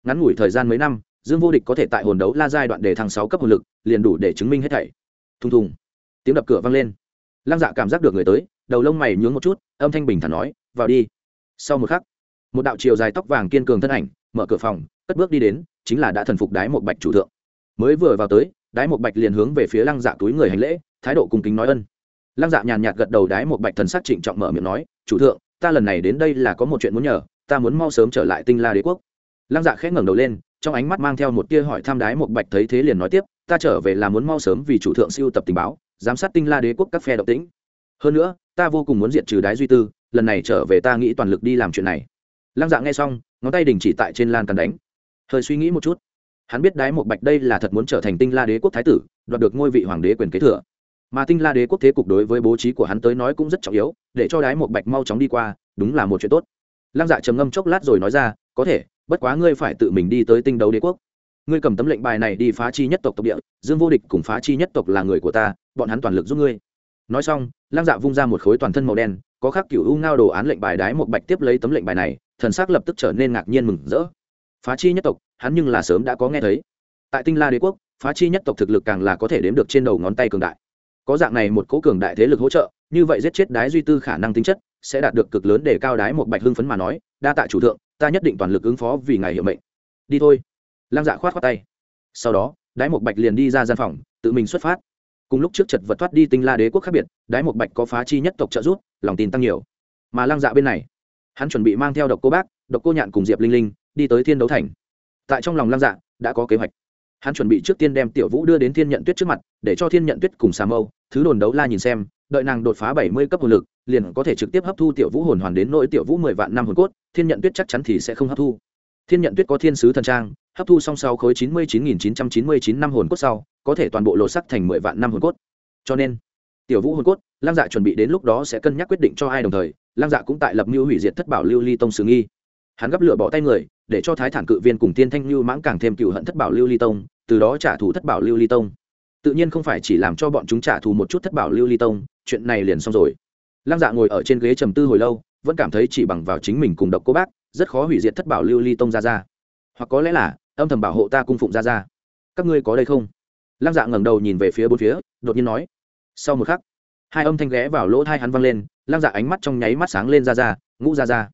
S1: Ngắn ngủi thời gian mấy năm dương vô địch có thể tại hồn đấu la giai đoạn đề thăng sáu cấp hồn lực, liền đủ để chứng minh hết thảy. Thùng thùng. Tiếng đập cửa vang lên. Lăng dạ cảm giác được người tới, đầu lông mày nhướng một chút, âm thanh bình thản nói, vào đi. Sau một khắc, một đạo chiều dài tóc vàng kiên cường thân ảnh mở cửa phòng, cất bước đi đến, chính là đã thần phục đái một bạch chủ thượng. Mới vừa vào tới, đái một bạch liền hướng về phía lăng dạ túi người hành lễ, thái độ cung kính nói ân. Lăng dạ nhàn nhạt gật đầu đái một bạch thần sắc trịnh trọng mở miệng nói, chủ thượng, ta lần này đến đây là có một chuyện muốn nhờ, ta muốn mau sớm trở lại tinh la đế quốc. Lăng dạ khẽ ngẩng đầu lên trong ánh mắt mang theo một tia hỏi tham đái một bạch thấy thế liền nói tiếp, ta trở về là muốn mau sớm vì chủ thượng siêu tập tình báo, giám sát tinh la đế quốc các phe động tĩnh. Hơn nữa, ta vô cùng muốn diệt trừ đái duy tư, lần này trở về ta nghĩ toàn lực đi làm chuyện này. Lăng dạ nghe xong, ngón tay đình chỉ tại trên lan càn đánh. Hơi suy nghĩ một chút, hắn biết đái một bạch đây là thật muốn trở thành tinh la đế quốc thái tử, đoạt được ngôi vị hoàng đế quyền kế thừa. Mà tinh la đế quốc thế cục đối với bố trí của hắn tới nói cũng rất trọng yếu, để cho đái một bạch mau chóng đi qua, đúng là một chuyện tốt. Lăng dạ trầm ngâm chốc lát rồi nói ra, có thể bất quá ngươi phải tự mình đi tới tinh đấu đế quốc. Ngươi cầm tấm lệnh bài này đi phá chi nhất tộc tộc địa, dương vô địch cùng phá chi nhất tộc là người của ta, bọn hắn toàn lực giúp ngươi. Nói xong, lăng dạ vung ra một khối toàn thân màu đen, có khắc cựu u ngao đồ án lệnh bài đái một bạch tiếp lấy tấm lệnh bài này, thần s ắ c lập tức trở nên ngạc nhiên mừng rỡ. Phá chi nhất tộc, hắn nhưng là sớm đã có nghe thấy. Tại tinh la đế quốc, phá chi nhất tộc thực lực càng là có thể đếm được trên đầu ngón tay cường đại. Có dạng này một cố cường đại thế lực hỗ trợ, như vậy giết chết đái duy tư khả năng tính chất, sẽ đạt được cực lớn để cao đái một bạch hưng phấn mà nói, đa tạ chủ thượng ta nhất định toàn lực ứng phó vì ngài hiệu mệnh. Đi thôi. Lăng dạ khoát khoát tay. Sau đó, đái một bạch liền đi ra gian phòng, tự mình xuất phát. Cùng lúc trước chật vật thoát đi tinh la đế quốc khác biệt, đái một bạch có phá chi nhất tộc trợ rút lòng tin tăng nhiều. Mà lăng dạ bên này, hắn chuẩn bị mang theo độc cô bác, độc cô nhạn cùng diệp linh linh, đi tới thiên đấu thành. Tại trong lòng lăng dạ đã có kế hoạch. Hắn chuẩn bị trước tiên đem tiểu vũ đưa đến thiên nhận tuyết trước mặt, để cho thiên nhận tuyết cùng xà mâu, thứ đồn đấu la nhìn xem, đợi nàng đột phá bảy mươi cấp hồn lực liền có thể trực tiếp hấp thu tiểu vũ hồn hoàn đến nỗi tiểu vũ mười vạn năm hồn cốt, thiên nhận tuyết chắc chắn thì sẽ không hấp thu. Thiên nhận tuyết có thiên sứ thần trang, hấp thu song sau khối chín mươi chín nghìn chín trăm chín mươi chín năm hồn cốt sau, có thể toàn bộ lộ sắc thành mười vạn năm hồn cốt. Cho nên, tiểu vũ hồn cốt, lăng dạ chuẩn bị đến lúc đó sẽ cân nhắc quyết định cho ai đồng thời, lăng dạ cũng tại lập mưu hủy diệt thất bảo lưu ly tông sử nghi. Hắn gấp lửa bỏ tay người, để cho thái thản cự viên cùng tiên thanh lưu mãng càng thêm cựu hận thất bảo lưu ly tông, từ đó trả thù thất bảo lưu ly tông. Tự nhiên không phải chỉ làm cho bọn chúng trả thù một chút thất bảo lưu ly tông, chuyện này liền xong rồi lăng dạ ngồi ở trên ghế trầm tư hồi lâu, vẫn cảm thấy chỉ bằng vào chính mình cùng độc cô bác, rất khó hủy diệt thất bảo lưu ly tông ra ra hoặc có lẽ là, âm thầm bảo hộ ta cung phụng ra ra các ngươi có đây không? Lăng dạ ngẩng đầu nhìn về phía bốn phía, đột nhiên nói. Sau một khắc, hai âm thanh ghé vào lỗ thai hắn văng lên, lăng dạ ánh mắt trong nháy mắt sáng lên ra ra ngũ ra ra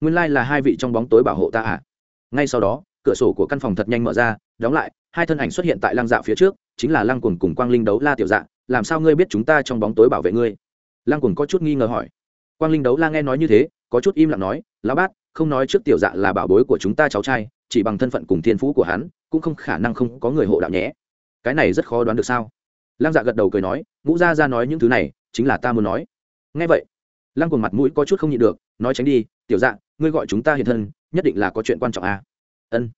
S1: nguyên lai là hai vị trong bóng tối bảo hộ ta à? Ngay sau đó, cửa sổ của căn phòng thật nhanh mở ra, đóng lại, hai thân ảnh xuất hiện tại lăng dạ phía trước, chính là lăng cuồng cùng quang linh đấu la tiểu dạ làm sao ngươi biết chúng ta trong bóng tối bảo vệ ngươi? Lăng cuồng có chút nghi ngờ hỏi. Quang linh đấu la nghe nói như thế, có chút im lặng nói, lão bát, không nói trước tiểu dạ là bảo bối của chúng ta cháu trai, chỉ bằng thân phận cùng thiên phú của hắn, cũng không khả năng không có người hộ đạo nhé. Cái này rất khó đoán được sao? Lăng dạ gật đầu cười nói, ngũ gia ra nói những thứ này, chính là ta muốn nói. Nghe vậy. Lăng cuồng mặt mũi có chút không nhịn được, nói tránh đi, tiểu dạ ngươi gọi chúng ta hiện thân, nhất định là có chuyện quan trọng à? ân.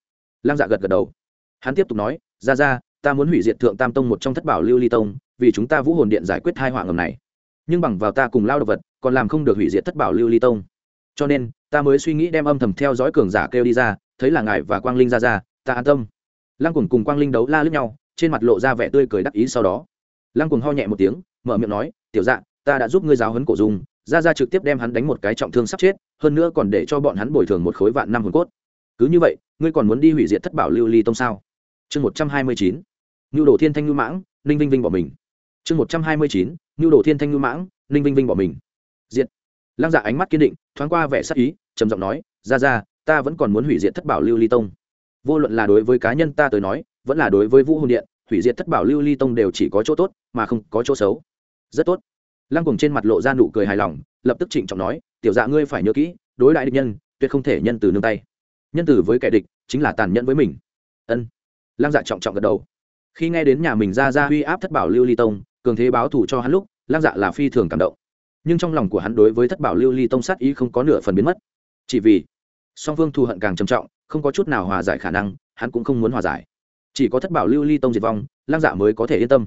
S1: Lăng dạ gật gật đầu. Hắn tiếp tục nói ra ra ta muốn hủy diệt thượng tam tông một trong thất bảo lưu ly tông, vì chúng ta vũ hồn điện giải quyết hai họa ngầm này nhưng bằng vào ta cùng lao đ ộ vật, còn làm không được hủy diệt thất bảo lưu ly tông. Cho nên, ta mới suy nghĩ đem âm thầm theo dõi cường giả kêu đi ra, thấy là ngài và quang linh ra ra, ta an tâm. Lăng cùng cùng quang linh đấu la lướt nhau, trên mặt lộ ra vẻ tươi cười đắc ý sau đó. Lăng cùng ho nhẹ một tiếng, mở miệng nói, tiểu dạ ta đã giúp ngươi giáo hấn cổ dung, ra ra trực tiếp đem hắn đánh một cái trọng thương sắp chết, hơn nữa còn để cho bọn hắn bồi thường một khối vạn năm hồn cốt. Cứ như vậy, ngươi còn muốn đi hủy diệt thất bảo lưu ly tông sao? Chương một trăm hai mươi chín. Nhu đồ thiên thanh ngưu mãng, ninh vinh vinh bỏ mình chương một trăm hai mươi chín nhu đồ thiên thanh ngư mãng, ninh vinh vinh bỏ mình. Diệt. Lăng dạ ánh mắt kiên định, thoáng qua vẻ sắc ý, trầm giọng nói, ra ra, ta vẫn còn muốn hủy diệt thất bảo lưu ly tông. Vô luận là đối với cá nhân ta tới nói, vẫn là đối với vũ hồn điện, hủy diệt thất bảo lưu ly tông đều chỉ có chỗ tốt, mà không có chỗ xấu. Rất tốt. Lăng cùng trên mặt lộ ra nụ cười hài lòng, lập tức trịnh trọng nói, tiểu dạ ngươi phải nhớ kỹ, đối đại địch nhân, tuyệt không thể nhân từ nương tay. Nhân từ với kẻ địch, chính là tàn nhẫn với mình. Ân. Lăng dạ trọng trọng gật đầu. Khi nghe đến nhà mình ra ra uy áp thất bảo lưu ly tông cường thế báo thù cho hắn lúc, lăng dạ là phi thường cảm động. Nhưng trong lòng của hắn đối với thất bảo lưu ly tông sát ý không có nửa phần biến mất. Chỉ vì song phương thù hận càng trầm trọng, không có chút nào hòa giải khả năng, hắn cũng không muốn hòa giải. Chỉ có thất bảo lưu ly tông diệt vong, lăng dạ mới có thể yên tâm.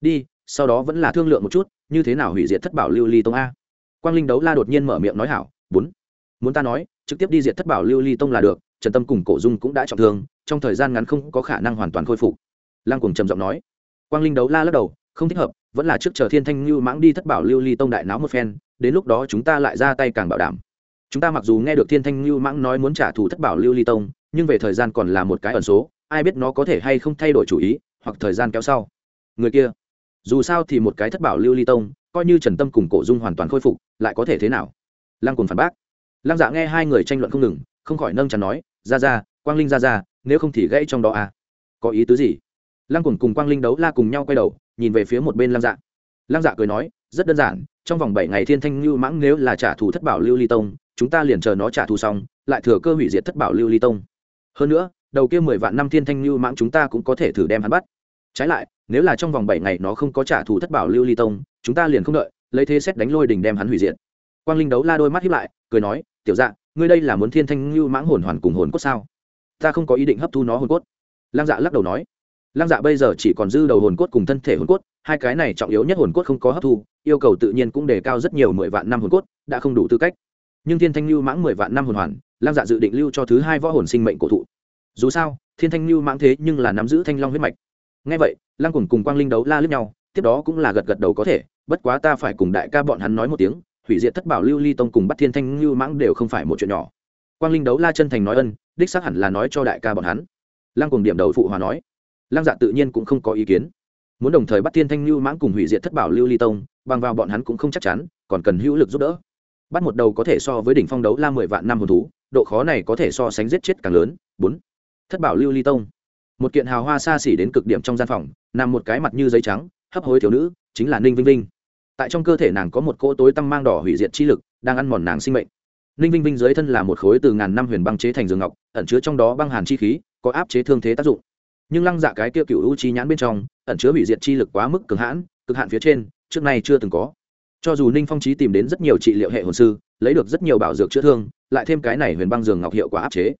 S1: Đi, sau đó vẫn là thương lượng một chút, như thế nào hủy diệt thất bảo lưu ly tông a. Quang linh đấu la đột nhiên mở miệng nói hảo, bốn, muốn ta nói, trực tiếp đi diệt thất bảo lưu ly tông là được, trần tâm cùng cổ dung cũng đã trọng thương, trong thời gian ngắn không có khả năng hoàn toàn khôi phục. Lăng cùng trầm giọng nói. Quang linh đấu la lắc đầu không thích hợp, vẫn là trước chờ thiên thanh lưu mãng đi thất bảo lưu ly tông đại náo một phen, đến lúc đó chúng ta lại ra tay càng bảo đảm. Chúng ta mặc dù nghe được thiên thanh lưu mãng nói muốn trả thù thất bảo lưu ly tông, nhưng về thời gian còn là một cái ẩn số, ai biết nó có thể hay không thay đổi chủ ý, hoặc thời gian kéo sau. Người kia, dù sao thì một cái thất bảo lưu ly tông, coi như trần tâm cùng cổ dung hoàn toàn khôi phục, lại có thể thế nào? Lăng cùng phản bác. Lăng dạ nghe hai người tranh luận không ngừng, không khỏi nâng chắn nói ra ra quang linh ra ra nếu không thì gãy trong đó à? Có ý tứ gì? Lăng cùng cùng quang linh đấu la cùng nhau quay đầu, nhìn về phía một bên lăng dạ. Lăng dạ cười nói, rất đơn giản, trong vòng bảy ngày thiên thanh lưu mãng nếu là trả thù thất bảo lưu ly tông, chúng ta liền chờ nó trả thù xong, lại thừa cơ hủy diệt thất bảo lưu ly tông. Hơn nữa, đầu kia mười vạn năm thiên thanh lưu mãng chúng ta cũng có thể thử đem hắn bắt. Trái lại, nếu là trong vòng bảy ngày nó không có trả thù thất bảo lưu ly tông, chúng ta liền không đợi, lấy thế xét đánh lôi đình đem hắn hủy diệt. Quang linh đấu la đôi mắt hiếp lại, cười nói, tiểu dạ ngươi đây là muốn thiên thanh lưu mãng hồn hoàn cùng hồn cốt sao? Ta không có ý định hấp thu nó hồn cốt. Lăng dạ lắc đầu nói lăng dạ bây giờ chỉ còn dư đầu hồn cốt cùng thân thể hồn cốt, hai cái này trọng yếu nhất hồn cốt không có hấp thu, yêu cầu tự nhiên cũng đề cao rất nhiều mười vạn năm hồn cốt, đã không đủ tư cách. Nhưng thiên thanh lưu mãng mười vạn năm hồn hoàn, lăng dạ dự định lưu cho thứ hai võ hồn sinh mệnh cổ thụ. Dù sao, thiên thanh lưu mãng thế nhưng là nắm giữ thanh long huyết mạch. Ngay vậy, lăng cùng cùng quang linh đấu la lướt nhau, tiếp đó cũng là gật gật đầu có thể, bất quá ta phải cùng đại ca bọn hắn nói một tiếng, hủy diệt thất bảo lưu ly tông cùng bắt thiên thanh lưu mãng đều không phải một chuyện nhỏ. Quang linh đấu la chân thành nói ân, đích xác hẳn là nói cho đại ca bọn hắn. Lăng cùng điểm đầu phụ hòa nói lăng dạ tự nhiên cũng không có ý kiến. Muốn đồng thời bắt thiên thanh lưu mãng cùng hủy diệt thất bảo lưu ly tông, bằng vào bọn hắn cũng không chắc chắn, còn cần hữu lực giúp đỡ. Bắt một đầu có thể so với đỉnh phong đấu la mười vạn năm hồn thú, độ khó này có thể so sánh giết chết càng lớn. Bốn. Thất bảo lưu ly tông. Một kiện hào hoa xa xỉ đến cực điểm trong gian phòng, nằm một cái mặt như giấy trắng, hấp hối thiếu nữ, chính là ninh vinh vinh. Tại trong cơ thể nàng có một cỗ tối tăm mang đỏ hủy diệt chi lực, đang ăn mòn nàng sinh mệnh. Ninh vinh vinh dưới thân là một khối từ ngàn năm huyền băng chế thành giường ngọc, ẩn chứa trong đó băng hàn chi khí, có áp chế thương thế tác dụng nhưng lăng dạ cái kia cựu u chi nhãn bên trong ẩn chứa hủy diệt chi lực quá mức cường hãn, cực hạn phía trên, trước nay chưa từng có. Cho dù ninh phong trí tìm đến rất nhiều trị liệu hệ hồn sư, lấy được rất nhiều bảo dược chữa thương, lại thêm cái này huyền băng giường ngọc hiệu quả áp chế.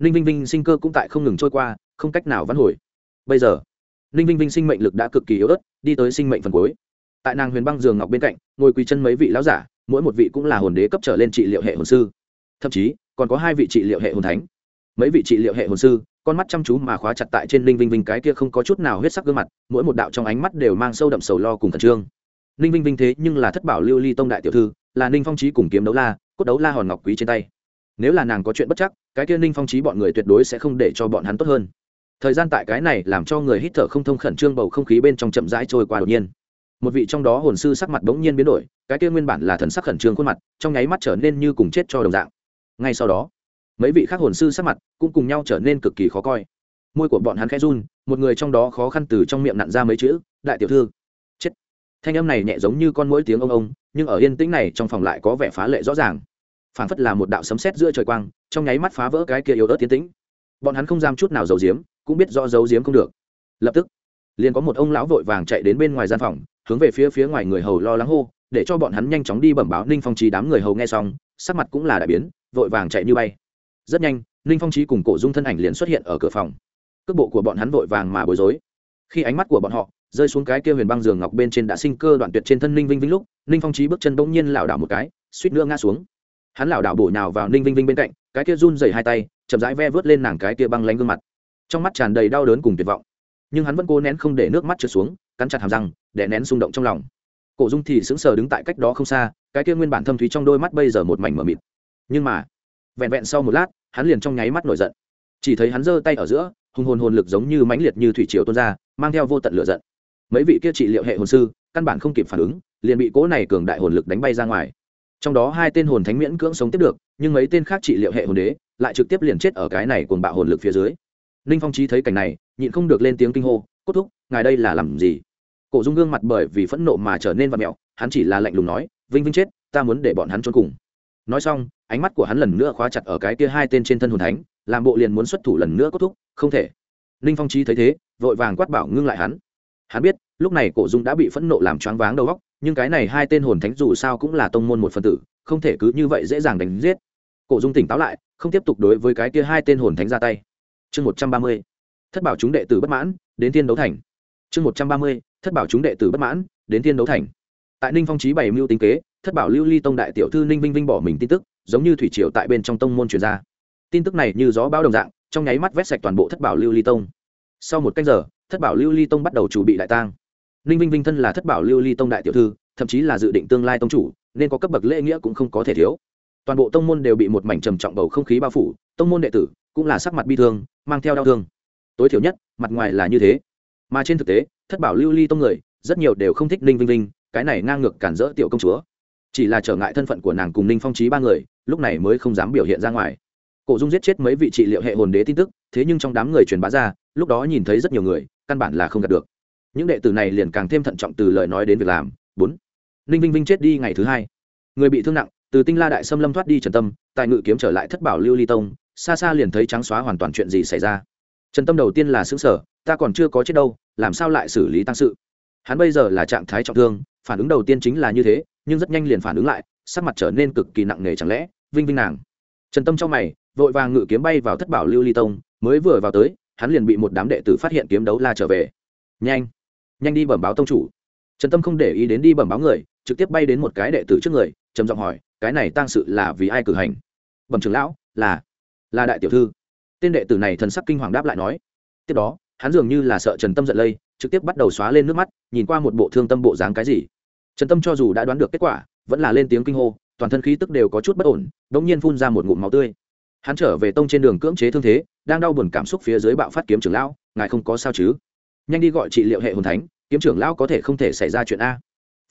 S1: Ninh vinh vinh sinh cơ cũng tại không ngừng trôi qua, không cách nào vãn hồi. Bây giờ, ninh vinh vinh sinh mệnh lực đã cực kỳ yếu ớt, đi tới sinh mệnh phần cuối. Tại nàng huyền băng giường ngọc bên cạnh, ngồi quỳ chân mấy vị lão giả, mỗi một vị cũng là hồn đế cấp trở lên trị liệu hệ hồn sư. Thậm chí, còn có hai vị trị liệu hệ hồn thánh. Mấy vị trị liệu hệ hồn sư con mắt chăm chú mà khóa chặt tại trên ninh vinh vinh cái kia không có chút nào huyết sắc gương mặt, mỗi một đạo trong ánh mắt đều mang sâu đậm sầu lo cùng khẩn trương. Ninh vinh vinh thế nhưng là thất bảo lưu ly tông đại tiểu thư, là ninh phong trí cùng kiếm đấu la, cốt đấu la hòn ngọc quý trên tay. Nếu là nàng có chuyện bất chắc, cái kia ninh phong trí bọn người tuyệt đối sẽ không để cho bọn hắn tốt hơn. Thời gian tại cái này làm cho người hít thở không thông khẩn trương bầu không khí bên trong chậm rãi trôi qua đột nhiên. Một vị trong đó hồn sư sắc mặt bỗng nhiên biến đổi, cái kia nguyên bản là thần sắc khẩn trương khuôn mặt, trong nháy mắt trở nên như cùng chết cho đồng dạng. Ngay sau đó mấy vị khác hồn sư sắc mặt cũng cùng nhau trở nên cực kỳ khó coi. Môi của bọn hắn khẽ run, một người trong đó khó khăn từ trong miệng nặn ra mấy chữ, đại tiểu thư. Chết. Thanh âm này nhẹ giống như con mũi tiếng ông ông, nhưng ở yên tĩnh này trong phòng lại có vẻ phá lệ rõ ràng. Phảng phất là một đạo sấm sét giữa trời quang, trong nháy mắt phá vỡ cái kia yếu ớt tiến tĩnh. Bọn hắn không dám chút nào giấu giếm, cũng biết rõ giấu giếm không được. Lập tức, liền có một ông lão vội vàng chạy đến bên ngoài gian phòng, hướng về phía phía ngoài người hầu lo lắng hô, để cho bọn hắn nhanh chóng đi bẩm báo ninh phong trí đám người hầu nghe xong, sắc mặt cũng là đại biến, vội vàng chạy như bay rất nhanh, ninh phong trí cùng cổ dung thân ảnh liền xuất hiện ở cửa phòng. Cước bộ của bọn hắn vội vàng mà bối rối. Khi ánh mắt của bọn họ rơi xuống cái kia huyền băng giường ngọc bên trên đã sinh cơ đoạn tuyệt trên thân ninh vinh vinh lúc, ninh phong trí bước chân bỗng nhiên lảo đảo một cái, suýt nữa ngã xuống. Hắn lảo đảo bổ nhào vào ninh vinh vinh bên cạnh, cái kia run dày hai tay, chậm rãi ve vớt lên nàng cái kia băng lánh gương mặt. Trong mắt tràn đầy đau đớn cùng tuyệt vọng. Nhưng hắn vẫn cố nén không để nước mắt trượt xuống, cắn chặt hàm răng để nén xung động trong lòng. Cổ dung thì sững sờ đứng tại cách đó không xa, cái kia nguyên bản thâm thúy trong đôi mắt bây giờ một mảnh mờ mịt. Nhưng mà vẹn vẹn sau một lát, hắn liền trong nháy mắt nổi giận. Chỉ thấy hắn giơ tay ở giữa, hùng hồn hồn lực giống như mãnh liệt như thủy triều tuôn ra, mang theo vô tận lửa giận. Mấy vị kia trị liệu hệ hồn sư, căn bản không kịp phản ứng, liền bị cỗ này cường đại hồn lực đánh bay ra ngoài. Trong đó hai tên hồn thánh miễn cưỡng sống tiếp được, nhưng mấy tên khác trị liệu hệ hồn đế lại trực tiếp liền chết ở cái này cuồng bạo hồn lực phía dưới. Ninh phong trí thấy cảnh này, nhịn không được lên tiếng kinh hô, cốt thúc, ngài đây là làm gì? Cổ dung gương mặt bởi vì phẫn nộ mà trở nên vặt mẹo, hắn chỉ là lạnh lùng nói, vinh vinh chết, ta muốn để bọn hắn trốn cùng nói xong, ánh mắt của hắn lần nữa khóa chặt ở cái kia hai tên trên thân hồn thánh, làm bộ liền muốn xuất thủ lần nữa kết thúc, không thể. Ninh phong trí thấy thế, vội vàng quát bảo ngưng lại hắn. Hắn biết, lúc này cổ dung đã bị phẫn nộ làm choáng váng đầu óc, nhưng cái này hai tên hồn thánh dù sao cũng là tông môn một phần tử, không thể cứ như vậy dễ dàng đánh giết. Cổ dung tỉnh táo lại, không tiếp tục đối với cái kia hai tên hồn thánh ra tay. Chương một trăm ba mươi, thất bảo chúng đệ tử bất mãn, đến thiên đấu thành. Chương một trăm ba mươi, thất bảo chúng đệ tử bất mãn, đến thiên đấu thành. Tại ninh phong trí bày mưu tính kế thất bảo lưu ly tông đại tiểu thư ninh vinh vinh bỏ mình tin tức, giống như thủy triều tại bên trong tông môn truyền ra. Tin tức này như gió bão đồng dạng, trong nháy mắt vét sạch toàn bộ thất bảo lưu ly tông. Sau một cách giờ, thất bảo lưu ly tông bắt đầu chuẩn bị đại tang. Ninh vinh vinh thân là thất bảo lưu ly tông đại tiểu thư, thậm chí là dự định tương lai tông chủ, nên có cấp bậc lễ nghĩa cũng không có thể thiếu. Toàn bộ tông môn đều bị một mảnh trầm trọng bầu không khí bao phủ, tông môn đệ tử cũng là sắc mặt bi thương, mang theo đau thương. Tối thiểu nhất, mặt ngoài là như thế. Mà trên thực tế, thất bảo lưu ly tông người, rất nhiều đều không thích ninh vinh vinh, cái này ngang ngược cản rỡ tiểu công chúa chỉ là trở ngại thân phận của nàng cùng ninh phong trí ba người, lúc này mới không dám biểu hiện ra ngoài. Cổ dung giết chết mấy vị trị liệu hệ hồn đế tin tức, thế nhưng trong đám người truyền bá ra, lúc đó nhìn thấy rất nhiều người, căn bản là không gặp được. Những đệ tử này liền càng thêm thận trọng từ lời nói đến việc làm. Bốn. Ninh vinh vinh chết đi ngày thứ hai. Người bị thương nặng, từ tinh la đại xâm lâm thoát đi trần tâm tại ngự kiếm trở lại thất bảo lưu ly tông, xa xa liền thấy trắng xóa hoàn toàn chuyện gì xảy ra. Trần tâm đầu tiên là xứng sở ta còn chưa có chết đâu, làm sao lại xử lý tăng sự? Hắn bây giờ là trạng thái trọng thương, phản ứng đầu tiên chính là như thế nhưng rất nhanh liền phản ứng lại, sắc mặt trở nên cực kỳ nặng nề chẳng lẽ, vinh vinh nàng. Trần tâm trong mày, vội vàng ngự kiếm bay vào thất bảo lưu ly tông, mới vừa vào tới, hắn liền bị một đám đệ tử phát hiện kiếm đấu la trở về. Nhanh nhanh đi bẩm báo tông chủ. Trần tâm không để ý đến đi bẩm báo người, trực tiếp bay đến một cái đệ tử trước người, trầm giọng hỏi, cái này tăng sự là vì ai cử hành? Bẩm trưởng lão, là là đại tiểu thư. Tên đệ tử này thần sắc kinh hoàng đáp lại nói. Tiếp đó, hắn dường như là sợ trần tâm giận lây, trực tiếp bắt đầu xóa lên nước mắt, nhìn qua một bộ thương tâm bộ dáng cái gì trần tâm cho dù đã đoán được kết quả, vẫn là lên tiếng kinh hô, toàn thân khí tức đều có chút bất ổn đ ỗ n g nhiên phun ra một ngụm máu tươi. Hắn trở về tông trên đường cưỡng chế thương thế, đang đau buồn cảm xúc phía dưới bạo phát kiếm trưởng lão, ngài không có sao chứ? Nhanh đi gọi trị liệu hệ hồn thánh, kiếm trưởng lão có thể không thể xảy ra chuyện a.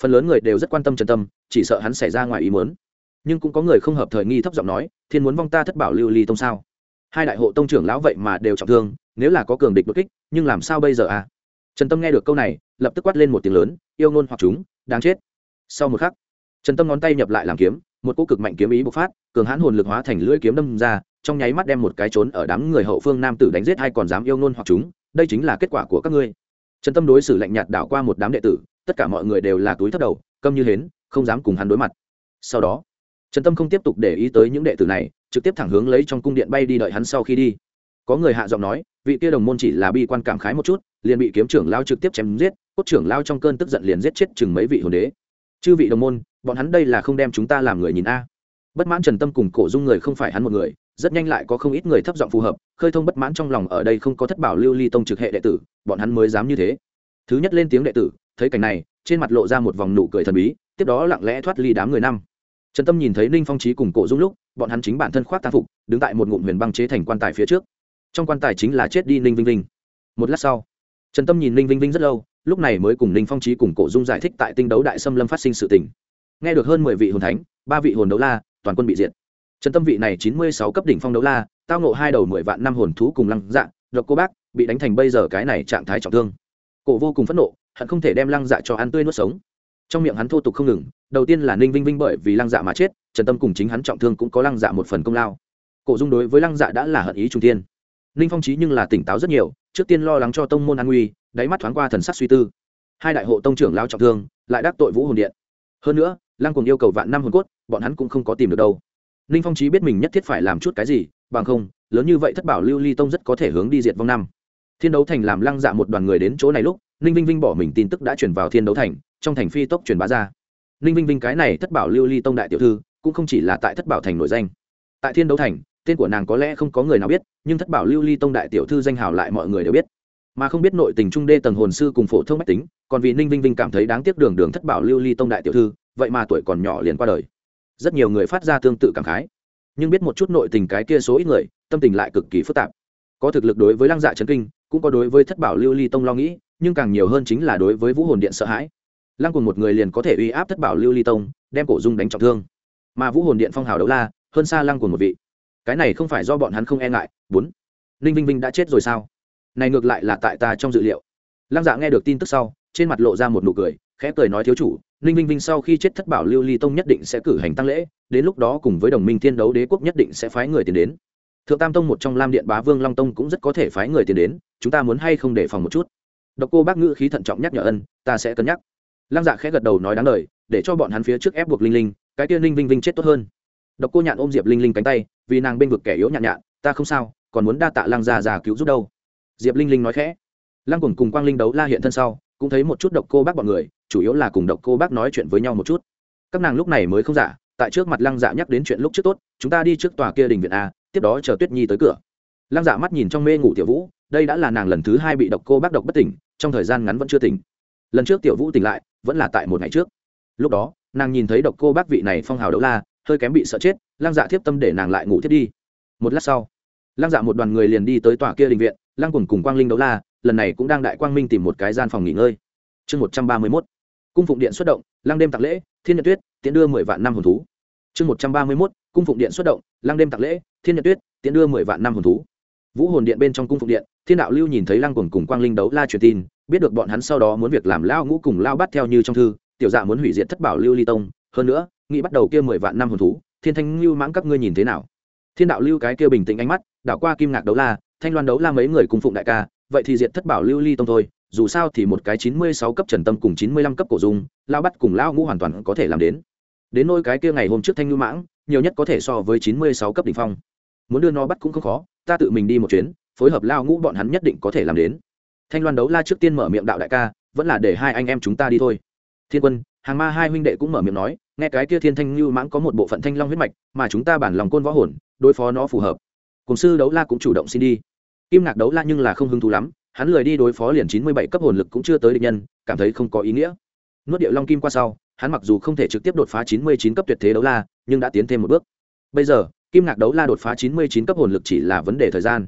S1: Phần lớn người đều rất quan tâm trần tâm, chỉ sợ hắn xảy ra ngoài ý muốn. Nhưng cũng có người không hợp thời nghi thấp giọng nói, thiên muốn vong ta thất bảo lưu ly tông sao? Hai đại hộ tông trưởng lão vậy mà đều trọng thương, nếu là có cường địch bất kích, nhưng làm sao bây giờ a? Trần tâm nghe được câu này, lập tức quát lên một tiếng lớn, yêu ngôn hoặc chúng đáng chết. Sau một khắc, trần tâm ngón tay nhập lại làm kiếm, một cỗ cực mạnh kiếm ý bộc phát, cường hãn hồn lực hóa thành lưỡi kiếm đâm ra, trong nháy mắt đem một cái trốn ở đám người hậu phương nam tử đánh giết hay còn dám yêu nôn hoặc chúng, đây chính là kết quả của các ngươi. Trần tâm đối xử lạnh nhạt đảo qua một đám đệ tử, tất cả mọi người đều là túi thất đầu, câm như hến, không dám cùng hắn đối mặt. Sau đó, trần tâm không tiếp tục để ý tới những đệ tử này, trực tiếp thẳng hướng lấy trong cung điện bay đi đợi hắn sau khi đi có người hạ giọng nói, vị kia đồng môn chỉ là bi quan cảm khái một chút, liền bị kiếm trưởng lao trực tiếp chém giết, cốt trưởng lao trong cơn tức giận liền giết chết chừng mấy vị hồn đế. Chư vị đồng môn, bọn hắn đây là không đem chúng ta làm người nhìn a. Bất mãn trần tâm cùng cổ dung người không phải hắn một người, rất nhanh lại có không ít người thấp giọng phù hợp, khơi thông bất mãn trong lòng ở đây không có thất bảo lưu ly tông trực hệ đệ tử, bọn hắn mới dám như thế. Thứ nhất lên tiếng đệ tử, thấy cảnh này, trên mặt lộ ra một vòng nụ cười thần bí, tiếp đó lặng lẽ thoát ly đám người năm. Trần tâm nhìn thấy ninh phong trí cùng cổ dung lúc, bọn hắn chính bản thân khoác ta phục, đứng tại một ngụm huyền băng chế thành quan tài phía trước trong quan tài chính là chết đi ninh vinh vinh. Một lát sau, trần tâm nhìn ninh vinh vinh rất lâu, lúc này mới cùng ninh phong trí cùng cổ dung giải thích tại tinh đấu đại xâm lâm phát sinh sự tình. Nghe được hơn mười vị hồn thánh, ba vị hồn đấu la, toàn quân bị diệt. Trần tâm vị này chín mươi sáu cấp đỉnh phong đấu la, tao ngộ hai đầu mười vạn năm hồn thú cùng lăng dạ độc cô bác, bị đánh thành bây giờ cái này trạng thái trọng thương. Cổ vô cùng phẫn nộ, hận không thể đem lăng dạ cho ăn tươi nuốt sống. Trong miệng hắn thô tục không ngừng, đầu tiên là ninh vinh vinh bởi vì lăng dạ mà chết, trần tâm cùng chính hắn trọng thương cũng có lăng dạ một phần công lao. Cổ dung đối với lăng dạ đã là hận ý trung tiên ninh phong trí nhưng là tỉnh táo rất nhiều, trước tiên lo lắng cho tông môn an nguy, đáy mắt thoáng qua thần sắc suy tư. Hai đại hộ tông trưởng lao trọng thương, lại đắc tội vũ hồn điện. Hơn nữa, lăng cùng yêu cầu vạn năm hồn cốt, bọn hắn cũng không có tìm được đâu. Ninh phong trí biết mình nhất thiết phải làm chút cái gì, bằng không, lớn như vậy thất bảo lưu ly tông rất có thể hướng đi diệt vong năm. Thiên đấu thành làm lăng dạ một đoàn người đến chỗ này lúc, ninh vinh vinh bỏ mình tin tức đã chuyển vào thiên đấu thành, trong thành phi tốc truyền bá ra. Ninh vinh vinh cái này thất bảo lưu ly tông đại tiểu thư, cũng không chỉ là tại thất bảo thành nổi danh. Tại thiên đấu thành tên của nàng có lẽ không có người nào biết, nhưng thất bảo lưu ly tông đại tiểu thư danh hào lại mọi người đều biết. Mà không biết nội tình trung đê tầng hồn sư cùng phổ thông mách tính, còn vì ninh vinh vinh cảm thấy đáng tiếc đường đường thất bảo lưu ly tông đại tiểu thư, vậy mà tuổi còn nhỏ liền qua đời. Rất nhiều người phát ra tương tự cảm khái. Nhưng biết một chút nội tình cái kia số ít người, tâm tình lại cực kỳ phức tạp. Có thực lực đối với lăng dạ trấn kinh, cũng có đối với thất bảo lưu ly tông lo nghĩ, nhưng càng nhiều hơn chính là đối với vũ hồn điện sợ hãi. Lăng cùng một người liền có thể uy áp thất bảo lưu ly tông, đem cổ dung đánh trọng thương. Mà vũ hồn điện phong hào đấu la, hơn xa lăng cùng một vị cái này không phải do bọn hắn không e ngại, bốn. Ninh vinh vinh đã chết rồi sao? Này ngược lại là tại ta trong dự liệu. Lăng dạ nghe được tin tức sau, trên mặt lộ ra một nụ cười, khẽ cười nói thiếu chủ, ninh vinh vinh sau khi chết thất bảo lưu ly tông nhất định sẽ cử hành tăng lễ, đến lúc đó cùng với đồng minh thiên đấu đế quốc nhất định sẽ phái người tiến đến. Thượng tam tông một trong lam điện bá vương long tông cũng rất có thể phái người tiến đến, chúng ta muốn hay không đề phòng một chút? Độc cô bác ngữ khí thận trọng nhắc nhở ân, ta sẽ cân nhắc. Lăng dạ khẽ gật đầu nói đáng lời, để cho bọn hắn phía trước ép buộc linh linh, cái kia ninh vinh vinh chết tốt hơn. Độc cô nhạn ôm diệp linh linh cánh tay vì nàng bên vực kẻ yếu nhạn nhạn, ta không sao, còn muốn đa tạ lăng già già cứu giúp đâu. Diệp linh linh nói khẽ. Lăng cùng cùng quang linh đấu la hiện thân sau, cũng thấy một chút độc cô bác bọn người, chủ yếu là cùng độc cô bác nói chuyện với nhau một chút. Các nàng lúc này mới không giả, tại trước mặt lăng dạ nhắc đến chuyện lúc trước tốt, chúng ta đi trước tòa kia đình viện a, tiếp đó chờ tuyết nhi tới cửa. Lăng dạ mắt nhìn trong mê ngủ tiểu vũ, đây đã là nàng lần thứ hai bị độc cô bác độc bất tỉnh, trong thời gian ngắn vẫn chưa tỉnh. Lần trước tiểu vũ tỉnh lại, vẫn là tại một ngày trước. Lúc đó, nàng nhìn thấy độc cô bác vị này phong hào đấu la hơi kém bị sợ chết, lăng dạ thiếp tâm để nàng lại ngủ thiết đi. Một lát sau, lăng dạ một đoàn người liền đi tới tòa kia đình viện, lăng cùng cùng quang linh đấu la, lần này cũng đang đại quang minh tìm một cái gian phòng nghỉ ngơi. Chương một trăm ba mươi mốt, cung phụng điện xuất động, lăng đêm tạc lễ, thiên nhật tuyết tiến đưa mười vạn năm hồn thú. Chương một trăm ba mươi mốt, cung phụng điện xuất động, lăng đêm tạc lễ, thiên nhật tuyết tiến đưa mười vạn năm hồn thú. Vũ hồn điện bên trong cung phụng điện, thiên đạo lưu nhìn thấy lăng cùng cùng quang linh đấu la truyền tin, biết được bọn hắn sau đó muốn việc làm lao ngũ cùng lao bắt theo như trong thư, tiểu dạ muốn hủy diệt thất bảo lưu ly tông. Hơn nữa nghĩ bắt đầu kia mười vạn năm hồn thú, thiên thanh lưu mãng các ngươi nhìn thế nào? Thiên đạo lưu cái kia bình tĩnh ánh mắt, đảo qua kim ngạc đấu la, thanh loan đấu la mấy người cùng phụng đại ca, vậy thì diệt thất bảo lưu ly tông thôi, dù sao thì một cái chín mươi sáu cấp trần tâm cùng chín mươi lăm cấp cổ dung lao bắt cùng lao ngũ hoàn toàn có thể làm đến. Đến nôi cái kia ngày hôm trước thanh lưu mãng, nhiều nhất có thể so với chín mươi sáu cấp đ ỉ n h phong. Muốn đưa nó bắt cũng không khó, ta tự mình đi một chuyến, phối hợp lao ngũ bọn hắn nhất định có thể làm đến. Thanh loan đấu la trước tiên mở miệng đạo đại ca, vẫn là để hai anh em chúng ta đi thôi. Thiên quân, hàng ma hai huynh đệ cũng mở miệng nói nghe cái kia thiên thanh lưu mãng có một bộ phận thanh long huyết mạch, mà chúng ta bản lòng côn võ hồn, đối phó nó phù hợp. Cùng sư đấu la cũng chủ động xin đi. Kim ngạc đấu la nhưng là không hứng thú lắm, hắn lười đi đối phó liền chín mươi bảy cấp hồn lực cũng chưa tới địch nhân, cảm thấy không có ý nghĩa. Nuốt điệu long kim qua sau, hắn mặc dù không thể trực tiếp đột phá chín mươi chín cấp tuyệt thế đấu la, nhưng đã tiến thêm một bước. Bây giờ, kim ngạc đấu la đột phá chín mươi chín cấp hồn lực chỉ là vấn đề thời gian.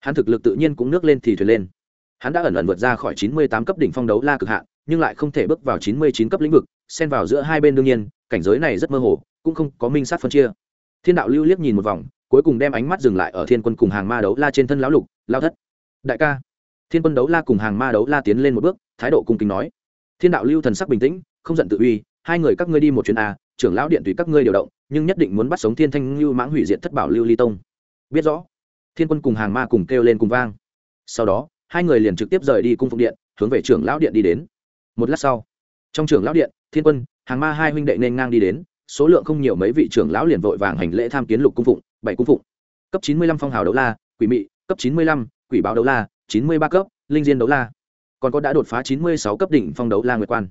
S1: Hắn thực lực tự nhiên cũng nước lên thì thuyền lên. Hắn đã ẩn ẩn vượt ra khỏi chín mươi tám cấp đỉnh phong đấu la cực hạn nhưng lại không thể bước vào chín mươi chín cấp lĩnh vực, xen vào giữa hai bên đương nhiên, cảnh giới này rất mơ hồ, cũng không có minh sát phân chia. Thiên đạo lưu liếc nhìn một vòng, cuối cùng đem ánh mắt dừng lại ở thiên quân cùng hàng ma đấu la trên thân lão lục lao thất. Đại ca. Thiên quân đấu la cùng hàng ma đấu la tiến lên một bước, thái độ cung kính nói. Thiên đạo lưu thần sắc bình tĩnh, không giận tự uy, hai người các ngươi đi một chuyến a, trưởng lão điện tùy các ngươi điều động, nhưng nhất định muốn bắt sống thiên thanh lưu mãng hủy diệt thất bảo lưu ly tông. Biết rõ. Thiên quân cùng hàng ma cùng kêu lên cùng vang. Sau đó, hai người liền trực tiếp rời đi cung phụng điện, hướng về trưởng lão điện đi đến một lát sau, trong trường lão điện, thiên quân, hàng ma hai huynh đệ nên ngang đi đến, số lượng không nhiều mấy vị trưởng lão liền vội vàng hành lễ tham kiến lục cung phụng, bảy cung phụng. Cấp chín mươi lăm phong hào đấu la, quỷ mị, cấp chín mươi lăm, quỷ báo đấu la, chín mươi ba cấp, linh diên đấu la. Còn có đã đột phá chín mươi sáu cấp đỉnh phong đấu la nguyệt quan.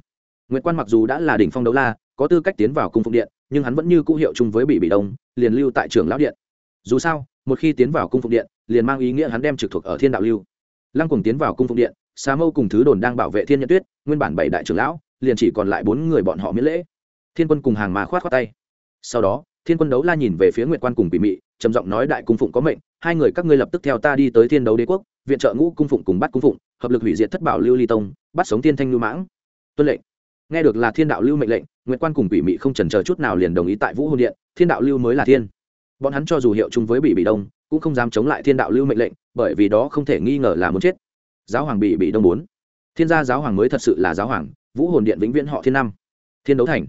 S1: Nguyệt quan mặc dù đã là đỉnh phong đấu la, có tư cách tiến vào cung phụng điện, nhưng hắn vẫn như cũ hiệu chung với bị bị đông, liền lưu tại trường lão điện. Dù sao, một khi tiến vào cung phụng điện, liền mang ý nghĩa hắn đem trực thuộc ở thiên đạo lưu. Lăng cùng tiến vào cung phụng điện, xà mâu cùng thứ đồn đang bảo vệ thiên nhân tuyết nguyên bản bảy đại trưởng lão, liền chỉ còn lại bốn người bọn họ miễn lễ. Thiên quân cùng hàng mà khoát khoát tay. Sau đó, thiên quân đấu la nhìn về phía nguyệt quan cùng bị mị, trầm giọng nói đại cung phụng có mệnh, hai người các ngươi lập tức theo ta đi tới thiên đấu đế quốc, viện trợ ngũ cung phụng cùng bắt cung phụng, hợp lực hủy diệt thất bảo lưu ly tông, bắt sống thiên thanh lưu mãng. Tuân lệnh. Nghe được là thiên đạo lưu mệnh lệnh, nguyệt quan cùng bị mị không chần chờ chút nào liền đồng ý tại vũ hồn điện, thiên đạo lưu mới là thiên. Bọn hắn cho dù hiệu chung với bị bị đông, cũng không dám chống lại thiên đạo lưu mệnh lệnh, bởi vì đó không thể nghi ngờ là muốn chết. Giáo hoàng bị bị đông bốn thiên gia giáo hoàng mới thật sự là giáo hoàng, vũ hồn điện vĩnh viễn họ thiên năm. Thiên đấu thành.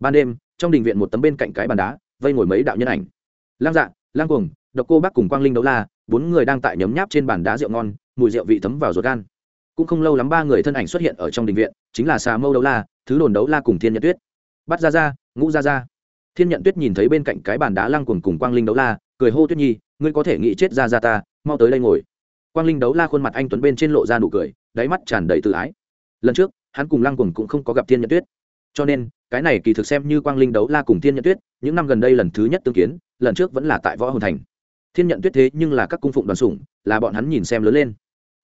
S1: Ban đêm, trong đình viện một tấm bên cạnh cái bàn đá, vây ngồi mấy đạo nhân ảnh. Lang dạ lang cuồng, độc cô bác cùng quang linh đấu la, bốn người đang tại nhấm nháp trên bàn đá rượu ngon, mùi rượu vị thấm vào ruột gan. Cũng không lâu lắm ba người thân ảnh xuất hiện ở trong đình viện, chính là xà mâu đấu la, thứ đồn đấu la cùng thiên nhận tuyết. Bắt ra ra ngũ ra ra thiên nhận tuyết nhìn thấy bên cạnh cái bàn đá lăng cuồng cùng quang linh đấu la, cười hô tuyết nhi, ngươi có thể nghĩ chết ra ra ta, mau tới đây ngồi quang linh đấu la khuôn mặt anh tuấn bên trên lộ ra nụ cười, đáy mắt tràn đầy tự ái. Lần trước, hắn cùng lăng cuồng cũng không có gặp thiên nhận tuyết. Cho nên, cái này kỳ thực xem như quang linh đấu la cùng thiên nhận tuyết, những năm gần đây lần thứ nhất tương kiến, lần trước vẫn là tại võ hồn thành. Thiên nhận tuyết thế nhưng là các cung phụng đoàn sủng, là bọn hắn nhìn xem lớn lên.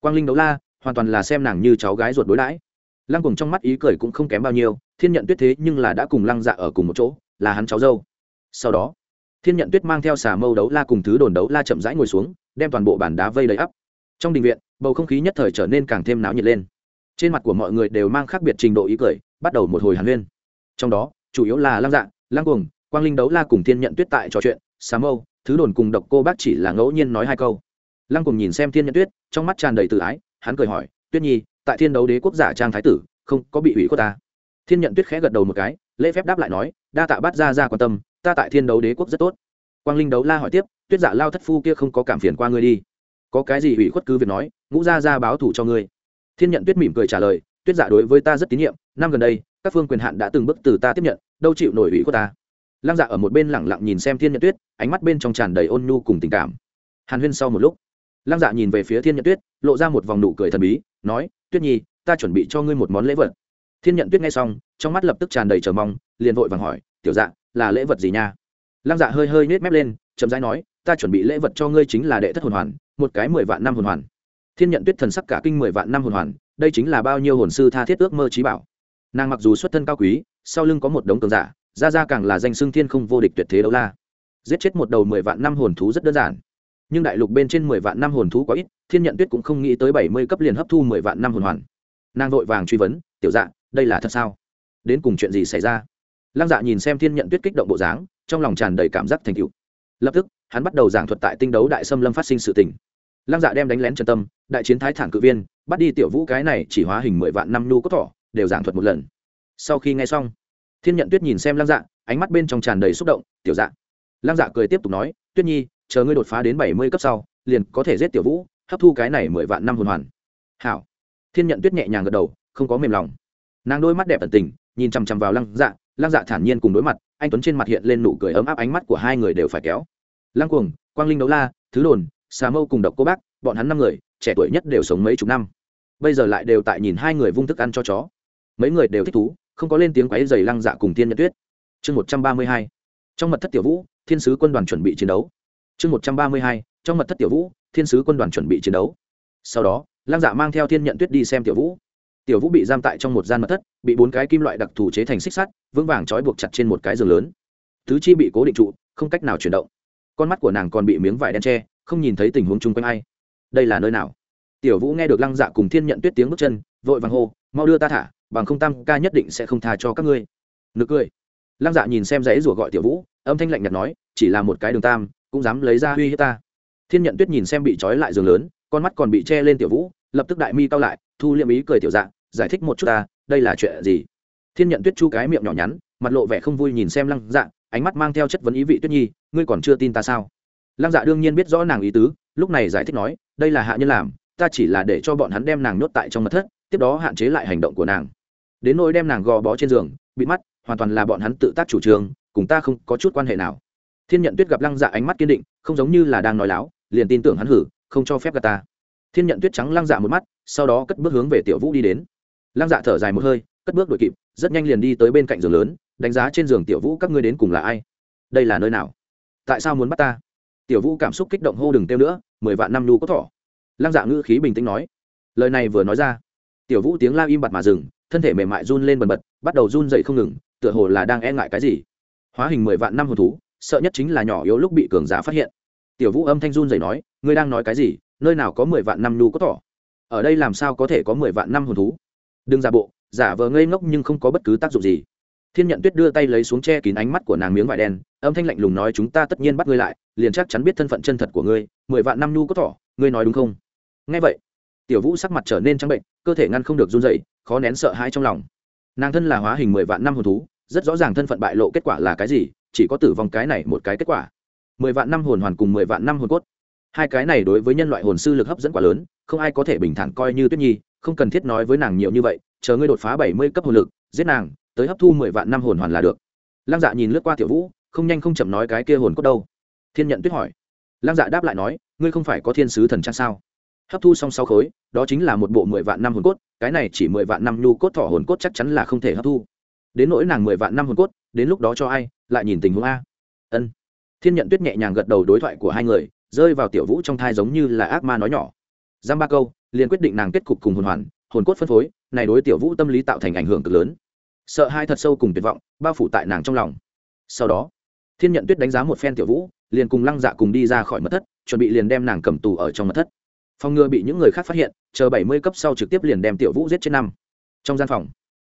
S1: Quang linh đấu la, hoàn toàn là xem nàng như cháu gái ruột đối đãi. Lăng cùng trong mắt ý cười cũng không kém bao nhiêu, thiên nhận tuyết thế nhưng là đã cùng lăng dạ ở cùng một chỗ, là hắn cháu dâu. Sau đó, thiên nhận tuyết mang theo xà mâu đấu la cùng thứ đồn đấu la chậm rãi ngồi xuống, đem toàn bộ bản đá vây đầy ắp trong đình viện, bầu không khí nhất thời trở nên càng thêm náo nhiệt lên. Trên mặt của mọi người đều mang khác biệt trình độ ý cười, bắt đầu một hồi hàn huyên. Trong đó, chủ yếu là lăng dạng lăng cuồng, quang linh đấu la cùng thiên nhận tuyết tại trò chuyện, xà mâu, thứ đồn cùng độc cô bác chỉ là ngẫu nhiên nói hai câu. Lăng cuồng nhìn xem thiên nhận tuyết, trong mắt tràn đầy tự ái, hắn cười hỏi, tuyết nhi, tại thiên đấu đế quốc giả trang thái tử, không có bị hủy của ta? Thiên nhận tuyết khẽ gật đầu một cái, lễ phép đáp lại nói, đa tạ bát ra ra quan tâm, ta tại thiên đấu đế quốc rất tốt. Quang linh đấu la hỏi tiếp, tuyết giả lao thất phu kia không có cảm phiền qua ngươi đi? Có cái gì ủy khuất cứ việc nói, ngũ ra ra báo thủ cho ngươi. Thiên nhận tuyết mỉm cười trả lời, tuyết giả đối với ta rất tín nhiệm, năm gần đây, các phương quyền hạn đã từng bước từ ta tiếp nhận, đâu chịu nổi ủy khuất ta. Lăng dạ ở một bên lẳng lặng nhìn xem thiên nhận tuyết, ánh mắt bên trong tràn đầy ôn nhu cùng tình cảm. Hàn huyên sau một lúc, lăng dạ nhìn về phía thiên nhận tuyết, lộ ra một vòng nụ cười thần bí, nói, tuyết nhi, ta chuẩn bị cho ngươi một món lễ vật. Thiên nhận tuyết nghe xong, trong mắt lập tức tràn đầy trờ mong, liền vội vàng hỏi, tiểu dạ là lễ vật gì nha? Lăng dạ hơi hơi nết mép lên, chậm rãi nói, ta chuẩn bị lễ vật cho ngươi chính là đệ thất hồn hoàn một cái mười vạn năm hồn hoàn. Thiên nhận tuyết thần sắc cả kinh mười vạn năm hồn hoàn, đây chính là bao nhiêu hồn sư tha thiết ước mơ trí bảo. Nàng mặc dù xuất thân cao quý, sau lưng có một đống cường giả, ra ra càng là danh xưng thiên không vô địch tuyệt thế đấu la. Giết chết một đầu mười vạn năm hồn thú rất đơn giản. Nhưng đại lục bên trên mười vạn năm hồn thú quá ít, thiên nhận tuyết cũng không nghĩ tới bảy mươi cấp liền hấp thu mười vạn năm hồn hoàn. Nàng vội vàng truy vấn, tiểu dạ đây là thật sao? Đến cùng chuyện gì xảy ra? Lăng dạ nhìn xem thiên nhận tuyết kích động bộ dáng, trong lòng tràn đầy cảm giác thành cựu lập tức hắn bắt đầu giảng thuật tại tinh đấu đại xâm lâm phát sinh sự tình. Lăng dạ đem đánh lén trần tâm, đại chiến thái thản cự viên, bắt đi tiểu vũ cái này chỉ hóa hình mười vạn năm nhu cốt thỏ, đều giảng thuật một lần. Sau khi nghe xong, thiên nhận tuyết nhìn xem lăng dạ ánh mắt bên trong tràn đầy xúc động, tiểu dạ. Lăng dạ cười tiếp tục nói, tuyết nhi, chờ ngươi đột phá đến bảy mươi cấp sau, liền có thể giết tiểu vũ, hấp thu cái này mười vạn năm hồn hoàn. Hảo. Thiên nhận tuyết nhẹ nhàng gật đầu, không có mềm lòng. Nàng đôi mắt đẹp tận tình, nhìn chằm chằm vào lăng dạ lăng dạ thản nhiên cùng đối mặt, anh tuấn trên mặt hiện lên nụ cười ấm áp, ánh mắt của hai người đều phải kéo lăng cuồng, quang linh đấu la, thứ đồn, xà mâu cùng độc cô bác, bọn hắn năm người, trẻ tuổi nhất đều sống mấy chục năm. Bây giờ lại đều tại nhìn hai người vung thức ăn cho chó. Mấy người đều thích thú, không có lên tiếng quáy dày lăng dạ cùng tiên nhật tuyết. Chương một trăm ba mươi hai, trong mật thất tiểu vũ, thiên sứ quân đoàn chuẩn bị chiến đấu. Chương một trăm ba mươi hai, trong mật thất tiểu vũ, thiên sứ quân đoàn chuẩn bị chiến đấu. Sau đó, lăng dạ mang theo thiên nhận tuyết đi xem tiểu vũ. Tiểu vũ bị giam tại trong một gian mật thất, bị bốn cái kim loại đặc thù chế thành xích sắt, vững vàng trói buộc chặt trên một cái giường lớn. Thứ chi bị cố định trụ, không cách nào chuyển động con mắt của nàng còn bị miếng vải đen tre không nhìn thấy tình huống chung quanh ai. Đây là nơi nào? Tiểu vũ nghe được lăng dạ cùng thiên nhận tuyết tiếng bước chân, vội vàng hô, mau đưa ta thả, bằng không tam ca nhất định sẽ không tha cho các ngươi. Nực cười. Lăng dạ nhìn xem giấy rủa gọi tiểu vũ, âm thanh lạnh nhạt nói, chỉ là một cái đường tam, cũng dám lấy ra uy hiếp ta. Thiên nhận tuyết nhìn xem bị trói lại giường lớn, con mắt còn bị che lên tiểu vũ, lập tức đại mi cao lại, thu liệm ý cười tiểu dạ giải thích một chút ta, đây là chuyện gì? Thiên nhận tuyết chu cái miệng nhỏ nhắn, mặt lộ vẻ không vui nhìn xem lăng dạ ánh mắt mang theo chất vấn ý vị tuyết nhi, ngươi còn chưa tin ta sao? Lăng dạ đương nhiên biết rõ nàng ý tứ, lúc này giải thích nói, đây là hạ nhân làm, ta chỉ là để cho bọn hắn đem nàng nhốt tại trong mật thất, tiếp đó hạn chế lại hành động của nàng. Đến nỗi đem nàng gò bó trên giường, bị mắt, hoàn toàn là bọn hắn tự tác chủ trương, cùng ta không có chút quan hệ nào. Thiên nhận tuyết gặp lăng dạ ánh mắt kiên định, không giống như là đang nói láo, liền tin tưởng hắn hử, không cho phép gà ta. Thiên nhận tuyết trắng lăng dạ một mắt, sau đó cất bước hướng về tiểu vũ đi đến. Lăng dạ thở dài một hơi, cất bước đuổi kịp, rất nhanh liền đi tới bên cạnh giường lớn đánh giá trên giường tiểu vũ các ngươi đến cùng là ai? Đây là nơi nào? Tại sao muốn bắt ta? Tiểu vũ cảm xúc kích động hô đừng tiêu nữa, mười vạn năm nu có thỏ lăng dạ ngữ khí bình tĩnh nói. Lời này vừa nói ra, tiểu vũ tiếng la im bặt mà dừng, thân thể mềm mại run lên bần bật, bắt đầu run dậy không ngừng, tựa hồ là đang e ngại cái gì. Hóa hình mười vạn năm hồn thú, sợ nhất chính là nhỏ yếu lúc bị cường giả phát hiện. Tiểu vũ âm thanh run dậy nói, ngươi đang nói cái gì? Nơi nào có mười vạn năm nu có thỏ ở đây làm sao có thể có mười vạn năm hồn thú? Đừng giả bộ, giả vờ ngây ngốc nhưng không có bất cứ tác dụng gì thiên nhận tuyết đưa tay lấy xuống che kín ánh mắt của nàng miếng vải đen, âm thanh lạnh lùng nói chúng ta tất nhiên bắt ngươi lại, liền chắc chắn biết thân phận chân thật của ngươi, mười vạn năm nu có thỏ, ngươi nói đúng không? Nghe vậy, tiểu vũ sắc mặt trở nên trắng bệnh, cơ thể ngăn không được run dậy khó nén sợ hãi trong lòng. Nàng thân là hóa hình mười vạn năm hồn thú, rất rõ ràng thân phận bại lộ kết quả là cái gì, chỉ có tử vong cái này một cái kết quả. Mười vạn năm hồn hoàn cùng mười vạn năm hồn cốt. Hai cái này đối với nhân loại hồn sư lực hấp dẫn quá lớn, không ai có thể bình thản coi như tuyết nhi, không cần thiết nói với nàng nhiều như vậy, chờ ngươi đột phá bảy mươi cấp hồn lực, giết nàng tới hấp thu mười vạn năm hồn hoàn là được. Lăng dạ nhìn lướt qua tiểu vũ, không nhanh không chậm nói cái kia hồn cốt đâu. Thiên nhận tuyết hỏi. Lăng dạ đáp lại nói, ngươi không phải có thiên sứ thần trang sao? Hấp thu xong sáu khối, đó chính là một bộ mười vạn năm hồn cốt, cái này chỉ mười vạn năm nhu cốt thỏ hồn cốt chắc chắn là không thể hấp thu. Đến nỗi nàng mười vạn năm hồn cốt, đến lúc đó cho ai, lại nhìn tình huống a. Ân. Thiên nhận tuyết nhẹ nhàng gật đầu đối thoại của hai người, rơi vào tiểu vũ trong thai giống như là ác ma nói nhỏ. Giam ba câu liền quyết định nàng kết cục cùng hồn hoàn, hồn cốt phân phối, này đối tiểu vũ tâm lý tạo thành ảnh hưởng cực lớn sợ hai thật sâu cùng tuyệt vọng, bao phủ tại nàng trong lòng. Sau đó, thiên nhận tuyết đánh giá một phen tiểu vũ, liền cùng lăng dạ cùng đi ra khỏi mật thất, chuẩn bị liền đem nàng cầm tù ở trong mật thất. Phòng ngừa bị những người khác phát hiện, chờ bảy mươi cấp sau trực tiếp liền đem tiểu vũ giết trên năm. Trong gian phòng,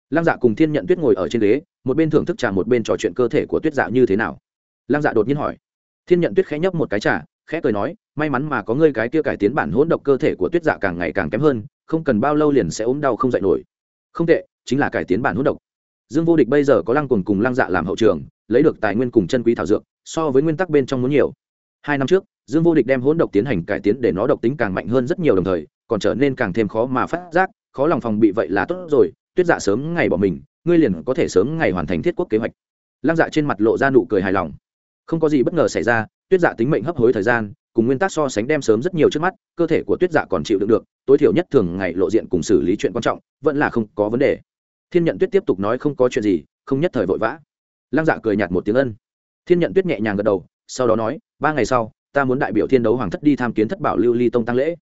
S1: lăng dạ cùng thiên nhận tuyết ngồi ở trên ghế, một bên thưởng thức trà một bên trò chuyện cơ thể của tuyết dạ như thế nào. Lăng dạ đột nhiên hỏi. Thiên nhận tuyết khẽ nhấp một cái trà, khẽ cười nói, may mắn mà có ngươi cái kia cải tiến bản hỗn độc cơ thể của tuyết dạ càng ngày càng kém hơn, không cần bao lâu liền sẽ ốm đau không dậy nổi. Không tệ, chính là cải tiến bản hỗn độc dương vô địch bây giờ có lăng cùng cùng lăng dạ làm hậu trường, lấy được tài nguyên cùng chân quý thảo dược, so với nguyên tắc bên trong muốn nhiều. Hai năm trước, dương vô địch đem hỗn độc tiến hành cải tiến để nó độc tính càng mạnh hơn rất nhiều đồng thời, còn trở nên càng thêm khó mà phát giác, khó lòng phòng bị vậy là tốt rồi, tuyết dạ sớm ngày bỏ mình, ngươi liền có thể sớm ngày hoàn thành thiết quốc kế hoạch. Lăng dạ trên mặt lộ ra nụ cười hài lòng. Không có gì bất ngờ xảy ra, tuyết dạ tính mệnh hấp hối thời gian, cùng nguyên tắc so sánh đem sớm rất nhiều trước mắt, cơ thể của tuyết dạ còn chịu đựng được, tối thiểu nhất thường ngày lộ diện cùng xử lý chuyện quan trọng, vẫn là không có vấn đề thiên nhận tuyết tiếp tục nói không có chuyện gì, không nhất thời vội vã. Lăng dạ cười nhạt một tiếng ân. Thiên nhận tuyết nhẹ nhàng gật đầu, sau đó nói, ba ngày sau, ta muốn đại biểu thiên đấu hoàng thất đi tham kiến thất bảo lưu ly tông tăng lễ.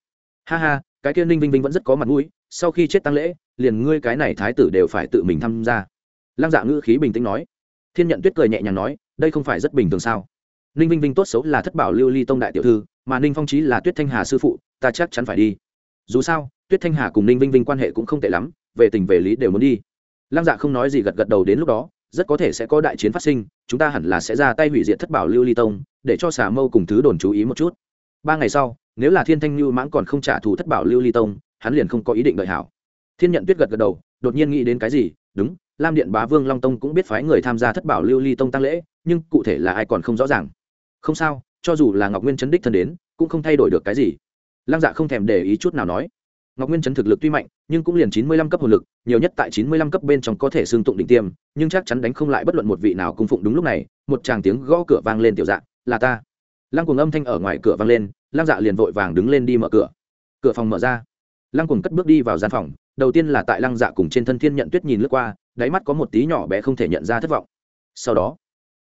S1: Ha ha, cái kia ninh vinh vinh vẫn rất có mặt mũi, sau khi chết tăng lễ, liền ngươi cái này thái tử đều phải tự mình tham gia. Lăng dạ ngữ khí bình tĩnh nói. Thiên nhận tuyết cười nhẹ nhàng nói, đây không phải rất bình thường sao? Ninh vinh vinh tốt xấu là thất bảo lưu ly tông đại tiểu thư, mà ninh phong trí là tuyết thanh hà sư phụ, ta chắc chắn phải đi. Dù sao, tuyết thanh hà cùng ninh vinh vinh quan hệ cũng không tệ lắm, về tình về lý đều muốn đi lăng dạ không nói gì gật gật đầu đến lúc đó, rất có thể sẽ có đại chiến phát sinh, chúng ta hẳn là sẽ ra tay hủy diệt thất bảo lưu ly tông, để cho xà mâu cùng thứ đồn chú ý một chút. Ba ngày sau, nếu là thiên thanh lưu mãng còn không trả thù thất bảo lưu ly tông, hắn liền không có ý định đợi hảo. Thiên nhận tuyết gật gật đầu, đột nhiên nghĩ đến cái gì? Đúng, lam điện bá vương long tông cũng biết phái người tham gia thất bảo lưu ly tông tăng lễ, nhưng cụ thể là ai còn không rõ ràng. Không sao, cho dù là ngọc nguyên chấn đích thân đến, cũng không thay đổi được cái gì. Lăng dạ không thèm để ý chút nào nói ngọc nguyên chấn thực lực tuy mạnh nhưng cũng liền chín mươi lăm cấp hồn lực nhiều nhất tại chín mươi lăm cấp bên trong có thể xương tụng đỉnh tiêm nhưng chắc chắn đánh không lại bất luận một vị nào cung phụng đúng lúc này một tràng tiếng gõ cửa vang lên tiểu dạ là ta. Lăng Cuồng âm thanh ở ngoài cửa vang lên lăng dạ liền vội vàng đứng lên đi mở cửa. Cửa phòng mở ra. Lăng Cuồng cất bước đi vào gian phòng đầu tiên là tại lăng dạ cùng trên thân thiên nhận tuyết nhìn lướt qua đáy mắt có một tí nhỏ bé không thể nhận ra thất vọng. Sau đó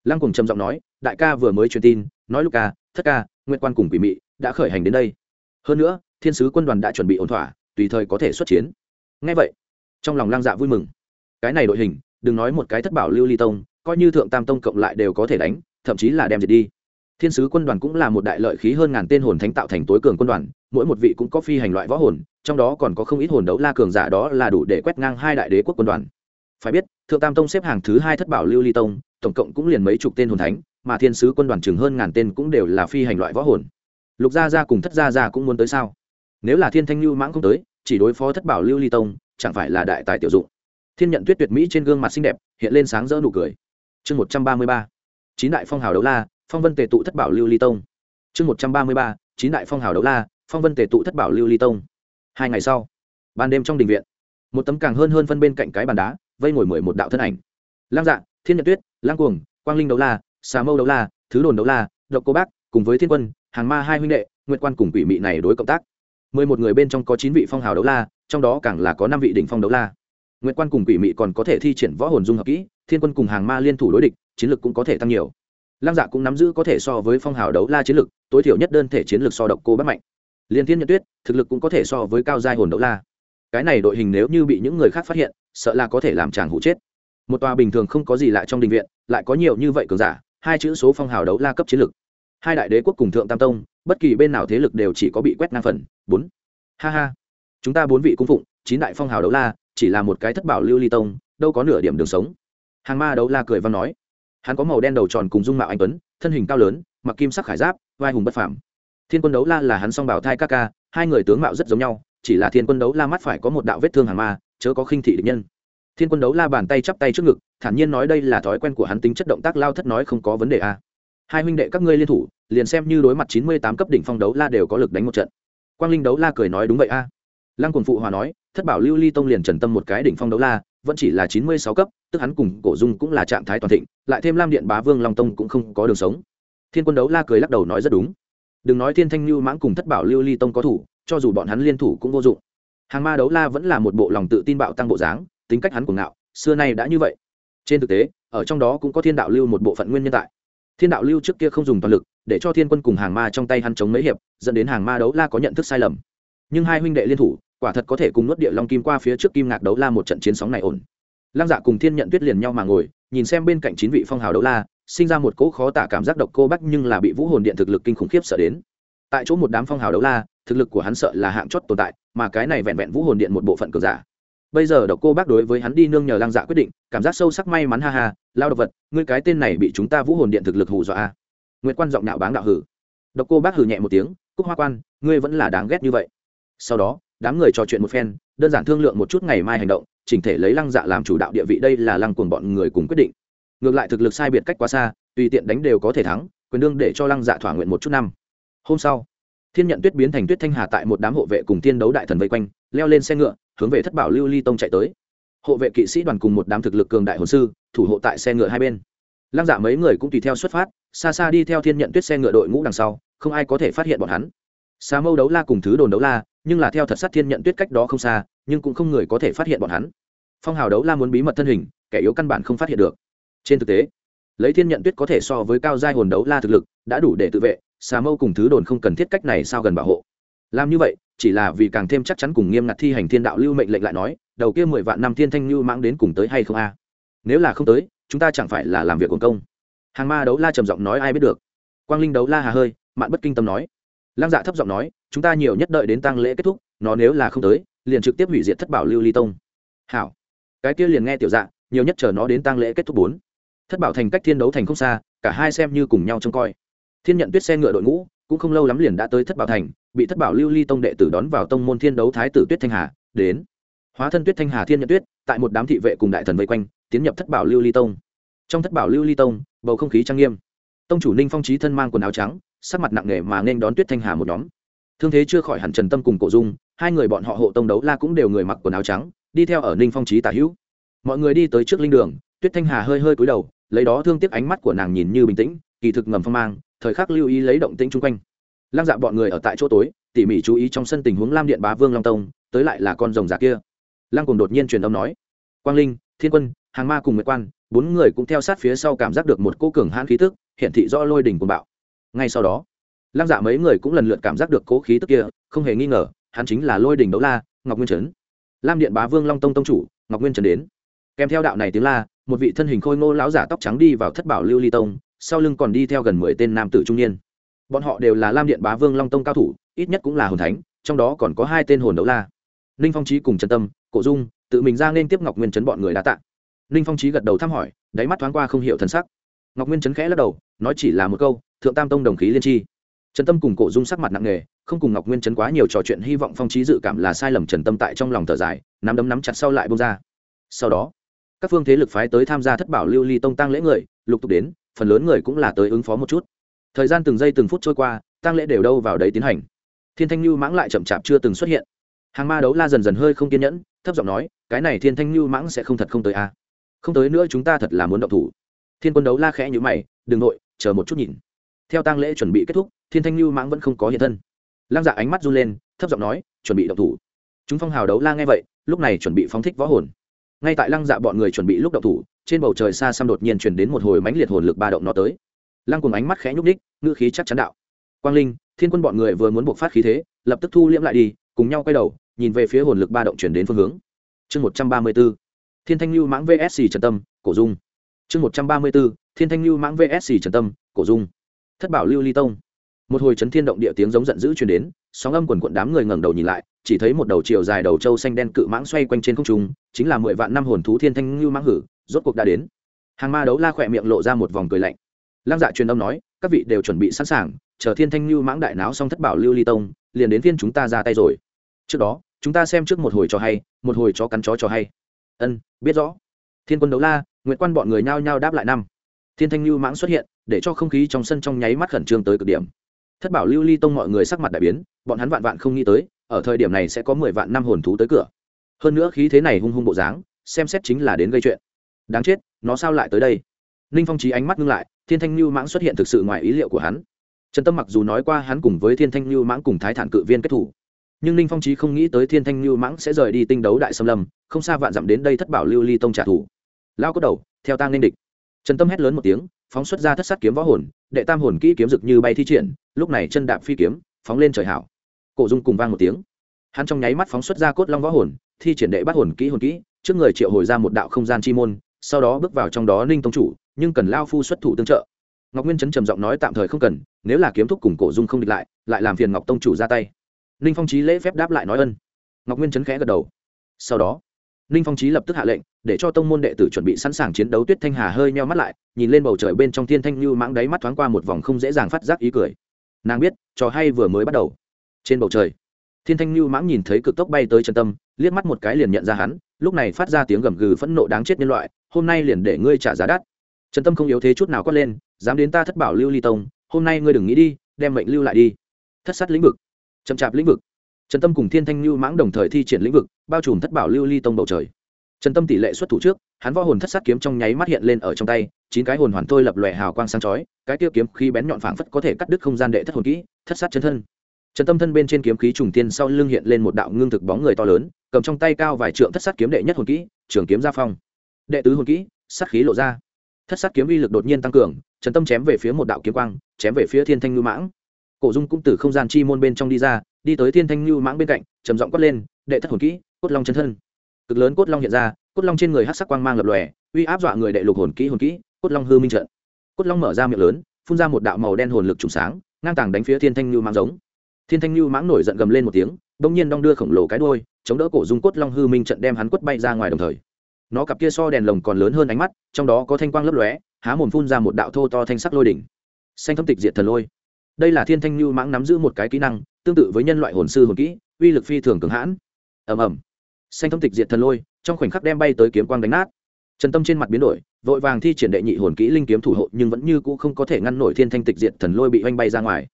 S1: lăng Cuồng trầm giọng nói đại ca vừa mới truyền tin nói Luca, thất ca Nguyệt quan cùng quỷ mị đã khởi hành đến đây. Hơn nữa thiên sứ quân đoàn đã chuẩn bị ổn thỏa tùy thời có thể xuất chiến. Ngay vậy, trong lòng lăng dạ vui mừng. Cái này đội hình, đừng nói một cái thất bảo lưu ly tông, coi như thượng tam tông cộng lại đều có thể đánh, thậm chí là đem diệt đi. Thiên sứ quân đoàn cũng là một đại lợi khí hơn ngàn tên hồn thánh tạo thành tối cường quân đoàn, mỗi một vị cũng có phi hành loại võ hồn, trong đó còn có không ít hồn đấu la cường giả đó là đủ để quét ngang hai đại đế quốc quân đoàn. Phải biết, thượng tam tông xếp hàng thứ hai thất bảo lưu ly tông, tổng cộng cũng liền mấy chục tên hồn thánh, mà thiên sứ quân đoàn chừng hơn ngàn tên cũng đều là phi hành loại võ hồn. Lục gia gia cùng thất gia gia cũng muốn tới sao? Nếu là thiên thanh lưu mãng không tới, chỉ đối phó thất bảo lưu ly tông, chẳng phải là đại tài tiểu dụng. Thiên nhận tuyết tuyệt mỹ trên gương mặt xinh đẹp, hiện lên sáng rỡ nụ cười. Chương một trăm ba mươi ba, chín đại phong hào đấu la, phong vân tề tụ thất bảo lưu ly tông. Chương một trăm ba mươi ba, chín đại phong hào đấu la, phong vân tề tụ thất bảo lưu ly tông. Hai ngày sau, ban đêm trong đình viện, một tấm càng hơn hơn phân bên cạnh cái bàn đá, vây ngồi mười một đạo thân ảnh. Lang dạ thiên nhật tuyết, lang cuồng, quang linh đấu la, xà mâu đấu la, thứ đồn đấu la, độc cô bác, cùng với thiên quân, hàng ma hai huynh đệ nguyện quan cùng quỷ mị này đối cộng tác mười một người bên trong có chín vị phong hào đấu la, trong đó càng là có năm vị đỉnh phong đấu la. Nguyện quan cùng quỷ mị còn có thể thi triển võ hồn dung hợp kỹ, thiên quân cùng hàng ma liên thủ đối địch, chiến lược cũng có thể tăng nhiều. Lăng dạ cũng nắm giữ có thể so với phong hào đấu la chiến lược tối thiểu nhất đơn thể chiến lược so độc cô bất mạnh. Liên thiên nhận tuyết, thực lực cũng có thể so với cao giai hồn đấu la. Cái này đội hình nếu như bị những người khác phát hiện, sợ là có thể làm chàng hụ chết. Một tòa bình thường không có gì lại trong đình viện, lại có nhiều như vậy cường giả, hai chữ số phong hào đấu la cấp chiến lược hai đại đế quốc cùng thượng tam tông bất kỳ bên nào thế lực đều chỉ có bị quét ngang phần. Bốn. Ha ha. Chúng ta bốn vị cung phụng, chín đại phong hào đấu la, chỉ là một cái thất bảo lưu ly tông, đâu có nửa điểm đường sống. Hàng ma đấu la cười văn nói. Hắn có màu đen đầu tròn cùng dung mạo anh tuấn, thân hình cao lớn, mặc kim sắc khải giáp, vai hùng bất phàm. Thiên quân đấu la là hắn song bảo thai ca ca, hai người tướng mạo rất giống nhau, chỉ là thiên quân đấu la mắt phải có một đạo vết thương hàng ma, chớ có khinh thị địch nhân. Thiên quân đấu la bàn tay chắp tay trước ngực, thản nhiên nói đây là thói quen của hắn, tính chất động tác lao thất nói không có vấn đề a à hai huynh đệ các ngươi liên thủ, liền xem như đối mặt chín mươi tám cấp đỉnh phong đấu la đều có lực đánh một trận. Quang linh đấu la cười nói đúng vậy a. À. lăng quần phụ hòa nói, thất bảo lưu ly tông liền trần tâm một cái đỉnh phong đấu la, vẫn chỉ là chín mươi sáu cấp, tức hắn cùng cổ dung cũng là trạng thái toàn thịnh, lại thêm lam điện bá vương long tông cũng không có đường sống. Thiên quân đấu la cười lắc đầu nói rất đúng. Đừng nói thiên thanh lưu mãng cùng thất bảo lưu ly tông có thủ, cho dù bọn hắn liên thủ cũng vô dụng. Hàng ma đấu la vẫn là một bộ lòng tự tin bạo tăng bộ dáng, tính cách hắn cuồng ngạo, xưa nay đã như vậy. Trên thực tế, ở trong đó cũng có thiên đạo lưu một bộ phận nguyên nhân tại thiên đạo lưu trước kia không dùng toàn lực, để cho thiên quân cùng hàng ma trong tay hắn chống mấy hiệp, dẫn đến hàng ma đấu la có nhận thức sai lầm. Nhưng hai huynh đệ liên thủ, quả thật có thể cùng nuốt địa long kim qua phía trước kim ngạc đấu la một trận chiến sóng này ổn. Lăng dạ cùng thiên nhận tuyết liền nhau mà ngồi, nhìn xem bên cạnh chín vị phong hào đấu la, sinh ra một cỗ khó tả cảm giác độc cô bắc nhưng là bị vũ hồn điện thực lực kinh khủng khiếp sợ đến. Tại chỗ một đám phong hào đấu la, thực lực của hắn sợ là hạng chót tồn tại, mà cái này vẹn vẹn vũ hồn điện một bộ phận cường giả bây giờ độc cô bác đối với hắn đi nương nhờ lăng dạ quyết định, cảm giác sâu sắc may mắn, ha ha, lao độc vật, ngươi cái tên này bị chúng ta vũ hồn điện thực lực hù dọa a. Nguyễn quan giọng nạo báng đạo hử. Độc cô bác hử nhẹ một tiếng, cúc hoa quan, ngươi vẫn là đáng ghét như vậy. Sau đó, đám người trò chuyện một phen, đơn giản thương lượng một chút ngày mai hành động, chỉnh thể lấy lăng dạ làm chủ đạo địa vị đây là lăng cuồng bọn người cùng quyết định. Ngược lại thực lực sai biệt cách quá xa, tùy tiện đánh đều có thể thắng, quyền đương để cho lăng dạ thỏa nguyện một chút năm. Hôm sau, thiên nhận tuyết biến thành tuyết thanh hà tại một đám hộ vệ cùng tiên đấu đại thần vây quanh, leo lên xe ngựa hướng về thất bảo lưu ly tông chạy tới. Hộ vệ kỵ sĩ đoàn cùng một đám thực lực cường đại hồn sư, thủ hộ tại xe ngựa hai bên. Lăng dạ mấy người cũng tùy theo xuất phát, xa xa đi theo thiên nhận tuyết xe ngựa đội ngũ đằng sau, không ai có thể phát hiện bọn hắn. Xa mâu đấu la cùng thứ đồn đấu la, nhưng là theo thật sát thiên nhận tuyết cách đó không xa, nhưng cũng không người có thể phát hiện bọn hắn. Phong hào đấu la muốn bí mật thân hình, kẻ yếu căn bản không phát hiện được. Trên thực tế, lấy thiên nhận tuyết có thể so với cao giai hồn đấu la thực lực, đã đủ để tự vệ, xà mâu cùng thứ đồn không cần thiết cách này sao gần bảo hộ. Làm như vậy chỉ là vì càng thêm chắc chắn cùng nghiêm ngặt thi hành thiên đạo lưu mệnh lệnh lại nói, đầu kia mười vạn năm thiên thanh lưu mang đến cùng tới hay không a? Nếu là không tới, chúng ta chẳng phải là làm việc quần công. Hàng ma đấu la trầm giọng nói ai biết được. Quang linh đấu la hà hơi, mạn bất kinh tâm nói. Lăng dạ thấp giọng nói, chúng ta nhiều nhất đợi đến tăng lễ kết thúc, nó nếu là không tới, liền trực tiếp hủy diệt thất bảo lưu ly tông. Hảo. Cái kia liền nghe tiểu dạ nhiều nhất chờ nó đến tăng lễ kết thúc bốn. Thất bảo thành cách thiên đấu thành không xa, cả hai xem như cùng nhau trông coi. Thiên nhận tuyết xe ngựa đội ngũ, cũng không lâu lắm liền đã tới thất bảo thành bị thất bảo lưu ly tông đệ tử đón vào tông môn thiên đấu thái tử tuyết thanh hà, đến. Hóa thân tuyết thanh hà thiên nhận tuyết, tại một đám thị vệ cùng đại thần vây quanh, tiến nhập thất bảo lưu ly tông. Trong thất bảo lưu ly tông, bầu không khí trang nghiêm. Tông chủ ninh phong trí thân mang quần áo trắng, sắc mặt nặng nề mà nên đón tuyết thanh hà một nhóm. Thương thế chưa khỏi hẳn trần tâm cùng cổ dung, hai người bọn họ hộ tông đấu la cũng đều người mặc quần áo trắng, đi theo ở ninh phong trí tả hữu. Mọi người đi tới trước linh đường, tuyết thanh hà hơi hơi cúi đầu, lấy đó thương tiếc ánh mắt của nàng nhìn như bình tĩnh, kỳ thực ngầm phong mang, thời khắc lưu ý lấy động tĩnh chung quanh lăng dạ bọn người ở tại chỗ tối, tỉ mỉ chú ý trong sân tình huống lam điện bá vương long tông, tới lại là con rồng già kia. Lăng cùng đột nhiên truyền âm nói, quang linh, thiên quân, hàng ma cùng nguyệt quan, bốn người cũng theo sát phía sau cảm giác được một cô cường hãn khí tức, hiển thị do lôi đỉnh của bạo. Ngay sau đó, lăng dạ mấy người cũng lần lượt cảm giác được cố khí tức kia, không hề nghi ngờ, hắn chính là lôi đỉnh đấu la, ngọc nguyên trấn. Lam điện bá vương long tông tông chủ, ngọc nguyên trấn đến. Kèm theo đạo này tiếng la, một vị thân hình khôi ngô lão giả tóc trắng đi vào thất bảo lưu ly tông, sau lưng còn đi theo gần mười tên nam tử trung niên bọn họ đều là lam điện bá vương long tông cao thủ, ít nhất cũng là hồn thánh, trong đó còn có hai tên hồn đấu la. Ninh phong trí cùng trần tâm, cổ dung, tự mình ra nên tiếp ngọc nguyên chấn bọn người đã tạ. Ninh phong trí gật đầu thăm hỏi, đáy mắt thoáng qua không hiểu thân sắc. Ngọc nguyên chấn khẽ lắc đầu, nói chỉ là một câu, thượng tam tông đồng khí liên tri trần tâm cùng cổ dung sắc mặt nặng nề, không cùng ngọc nguyên chấn quá nhiều trò chuyện, hy vọng phong trí dự cảm là sai lầm trần tâm tại trong lòng thở dài, nắm đấm nắm chặt sau lại bông ra. Sau đó, các phương thế lực phái tới tham gia thất bảo lưu ly tông tăng lễ người, lục tục đến, phần lớn người cũng là tới ứng phó một chút thời gian từng giây từng phút trôi qua tăng lễ đều đâu vào đấy tiến hành. Thiên thanh lưu mãng lại chậm chạp chưa từng xuất hiện. Hàng ma đấu la dần dần hơi không kiên nhẫn, thấp giọng nói, cái này thiên thanh lưu mãng sẽ không thật không tới a à? không tới nữa chúng ta thật là muốn động thủ. Thiên quân đấu la khẽ nhữ mày, đừng nội, chờ một chút nhìn. Theo tăng lễ chuẩn bị kết thúc, thiên thanh lưu mãng vẫn không có hiện thân. Lăng dạ ánh mắt run lên, thấp giọng nói, chuẩn bị động thủ. Chúng phong hào đấu la nghe vậy, lúc này chuẩn bị phóng thích võ hồn. Ngay tại lăng dạ bọn người chuẩn bị lúc động thủ, trên bầu trời xa xăm đột nhiên chuyển đến một hồi mãnh liệt hồn lực ba động nó tới lăng cùng ánh mắt khẽ nhúc ních ngữ khí chắc chắn đạo. Quang linh, thiên quân bọn người vừa muốn buộc phát khí thế, lập tức thu liễm lại đi, cùng nhau quay đầu, nhìn về phía hồn lực ba động chuyển đến phương hướng. Chương một trăm ba mươi b ố thiên thanh lưu mãng vsc trần tâm, cổ dung. Chương một trăm ba mươi b ố thiên thanh lưu mãng vsc trần tâm, cổ dung. Thất bảo lưu ly tông. Một hồi chấn thiên động địa tiếng giống giận dữ chuyển đến, sóng âm quần quận đám người ngẩng đầu nhìn lại, chỉ thấy một đầu chiều dài đầu trâu xanh đen cự mãng xoay quanh trên không trung, chính là mười vạn năm hồn thú thiên thanh lưu mãng hử, rốt cuộc đã đến. Hàng ma đấu la khỏe miệng lộ ra một vòng cười lạnh lăng dạ truyền âm nói, các vị đều chuẩn bị sẵn sàng, chờ thiên thanh lưu mãng đại náo xong thất bảo lưu ly tông, liền đến phiên chúng ta ra tay rồi. Trước đó, chúng ta xem trước một hồi cho hay, một hồi chó cắn chó cho hay. Ân, biết rõ. Thiên quân đấu la nguyện quan bọn người nhao nhao đáp lại năm. Thiên thanh lưu mãng xuất hiện, để cho không khí trong sân trong nháy mắt khẩn trương tới cực điểm. Thất bảo lưu ly tông mọi người sắc mặt đại biến, bọn hắn vạn vạn không nghĩ tới, ở thời điểm này sẽ có mười vạn năm hồn thú tới cửa. Hơn nữa khí thế này hung hung bộ dáng, xem xét chính là đến gây chuyện. Đáng chết, nó sao lại tới đây? Ninh phong trí ánh mắt ngưng lại thiên thanh lưu mãng xuất hiện thực sự ngoài ý liệu của hắn. Trần tâm mặc dù nói qua hắn cùng với thiên thanh lưu mãng cùng thái thản cự viên kết thủ, nhưng ninh phong trí không nghĩ tới thiên thanh lưu mãng sẽ rời đi tinh đấu đại xâm lâm, không xa vạn dặm đến đây thất bảo lưu ly tông trả thù. Lao có đầu, theo tang nên địch. Trần tâm hét lớn một tiếng, phóng xuất ra thất sát kiếm võ hồn, đệ tam hồn kỹ kiếm rực như bay thi triển, lúc này chân đạp phi kiếm, phóng lên trời hảo. Cổ dung cùng vang một tiếng. Hắn trong nháy mắt phóng xuất ra cốt long võ hồn, thi triển đệ bắt hồn kỹ hồn kỹ, trước người triệu hồi ra một đạo không gian chi môn, sau đó bước vào trong đó ninh tông chủ nhưng cần lao phu xuất thủ tương trợ. Ngọc nguyên chấn trầm giọng nói tạm thời không cần, nếu là kiếm thúc cùng cổ dung không địch lại lại làm phiền ngọc tông chủ ra tay. Ninh phong trí lễ phép đáp lại nói ân. Ngọc nguyên chấn khẽ gật đầu. Sau đó, ninh phong trí lập tức hạ lệnh, để cho tông môn đệ tử chuẩn bị sẵn sàng chiến đấu tuyết thanh hà hơi meo mắt lại, nhìn lên bầu trời bên trong thiên thanh như mãng đáy mắt thoáng qua một vòng không dễ dàng phát giác ý cười. Nàng biết, trò hay vừa mới bắt đầu. Trên bầu trời, thiên thanh như mãng nhìn thấy cực tốc bay tới chân tâm, liếc mắt một cái liền nhận ra hắn, lúc này phát ra tiếng gầm gừ phẫn nộ đáng chết nhân loại, hôm nay liền để ngươi trả giá đắt trần tâm không yếu thế chút nào quát lên, dám đến ta thất bảo lưu ly tông, hôm nay ngươi đừng nghĩ đi, đem mệnh lưu lại đi. Thất sát lĩnh vực, chậm chạp lĩnh vực. Trần tâm cùng thiên thanh lưu mãng đồng thời thi triển lĩnh vực, bao trùm thất bảo lưu ly tông bầu trời. Trần tâm tỷ lệ xuất thủ trước, hắn võ hồn thất sát kiếm trong nháy mắt hiện lên ở trong tay, chín cái hồn hoàn thôi lập lòe hào quang sáng chói, cái tiêu kiếm khí bén nhọn phảng phất có thể cắt đứt không gian đệ thất hồn kỹ, thất sát chân thân. Trần tâm thân bên trên kiếm khí trùng tiên sau lưng hiện lên một đạo ngưng thực bóng người to lớn, cầm trong tay cao vài trượng thất sát kiếm đệ nhất hồn kỹ, trường kiếm gia phong. Đệ tứ hồn kỹ, sát khí lộ ra thất sát kiếm uy lực đột nhiên tăng cường, trần tâm chém về phía một đạo kiếm quang, chém về phía thiên thanh ngưu mãng. Cổ dung cũng từ không gian chi môn bên trong đi ra, đi tới thiên thanh ngưu mãng bên cạnh, trầm giọng quát lên, đệ thất hồn kỹ, cốt long chân thân. Cực lớn cốt long hiện ra, cốt long trên người hát sắc quang mang lập lòe, uy áp dọa người đệ lục hồn kỹ hồn kỹ, cốt long hư minh trận. Cốt long mở ra miệng lớn, phun ra một đạo màu đen hồn lực trùng sáng, ngang tàng đánh phía thiên thanh ngưu mãng giống. Thiên thanh ngưu mãng nổi giận gầm lên một tiếng, bỗng nhiên đong đưa khổng lồ cái đôi chống đỡ cổ dung cốt long hư minh trận đem hắn quất bay ra ngoài đồng thời nó cặp kia so đèn lồng còn lớn hơn ánh mắt, trong đó có thanh quang lấp lóe, há mồm phun ra một đạo thô to thanh sắc lôi đỉnh. Xanh thâm tịch diệt thần lôi. Đây là thiên thanh lưu mãng nắm giữ một cái kỹ năng, tương tự với nhân loại hồn sư hồn kỹ, uy lực phi thường cường hãn. Ầm ầm. Xanh thâm tịch diệt thần lôi, trong khoảnh khắc đem bay tới kiếm quang đánh nát. Trần tâm trên mặt biến đổi, vội vàng thi triển đệ nhị hồn kỹ linh kiếm thủ hộ, nhưng vẫn như cũ không có thể ngăn nổi thiên thanh tịch diệt thần lôi bị oanh bay ra ngoài.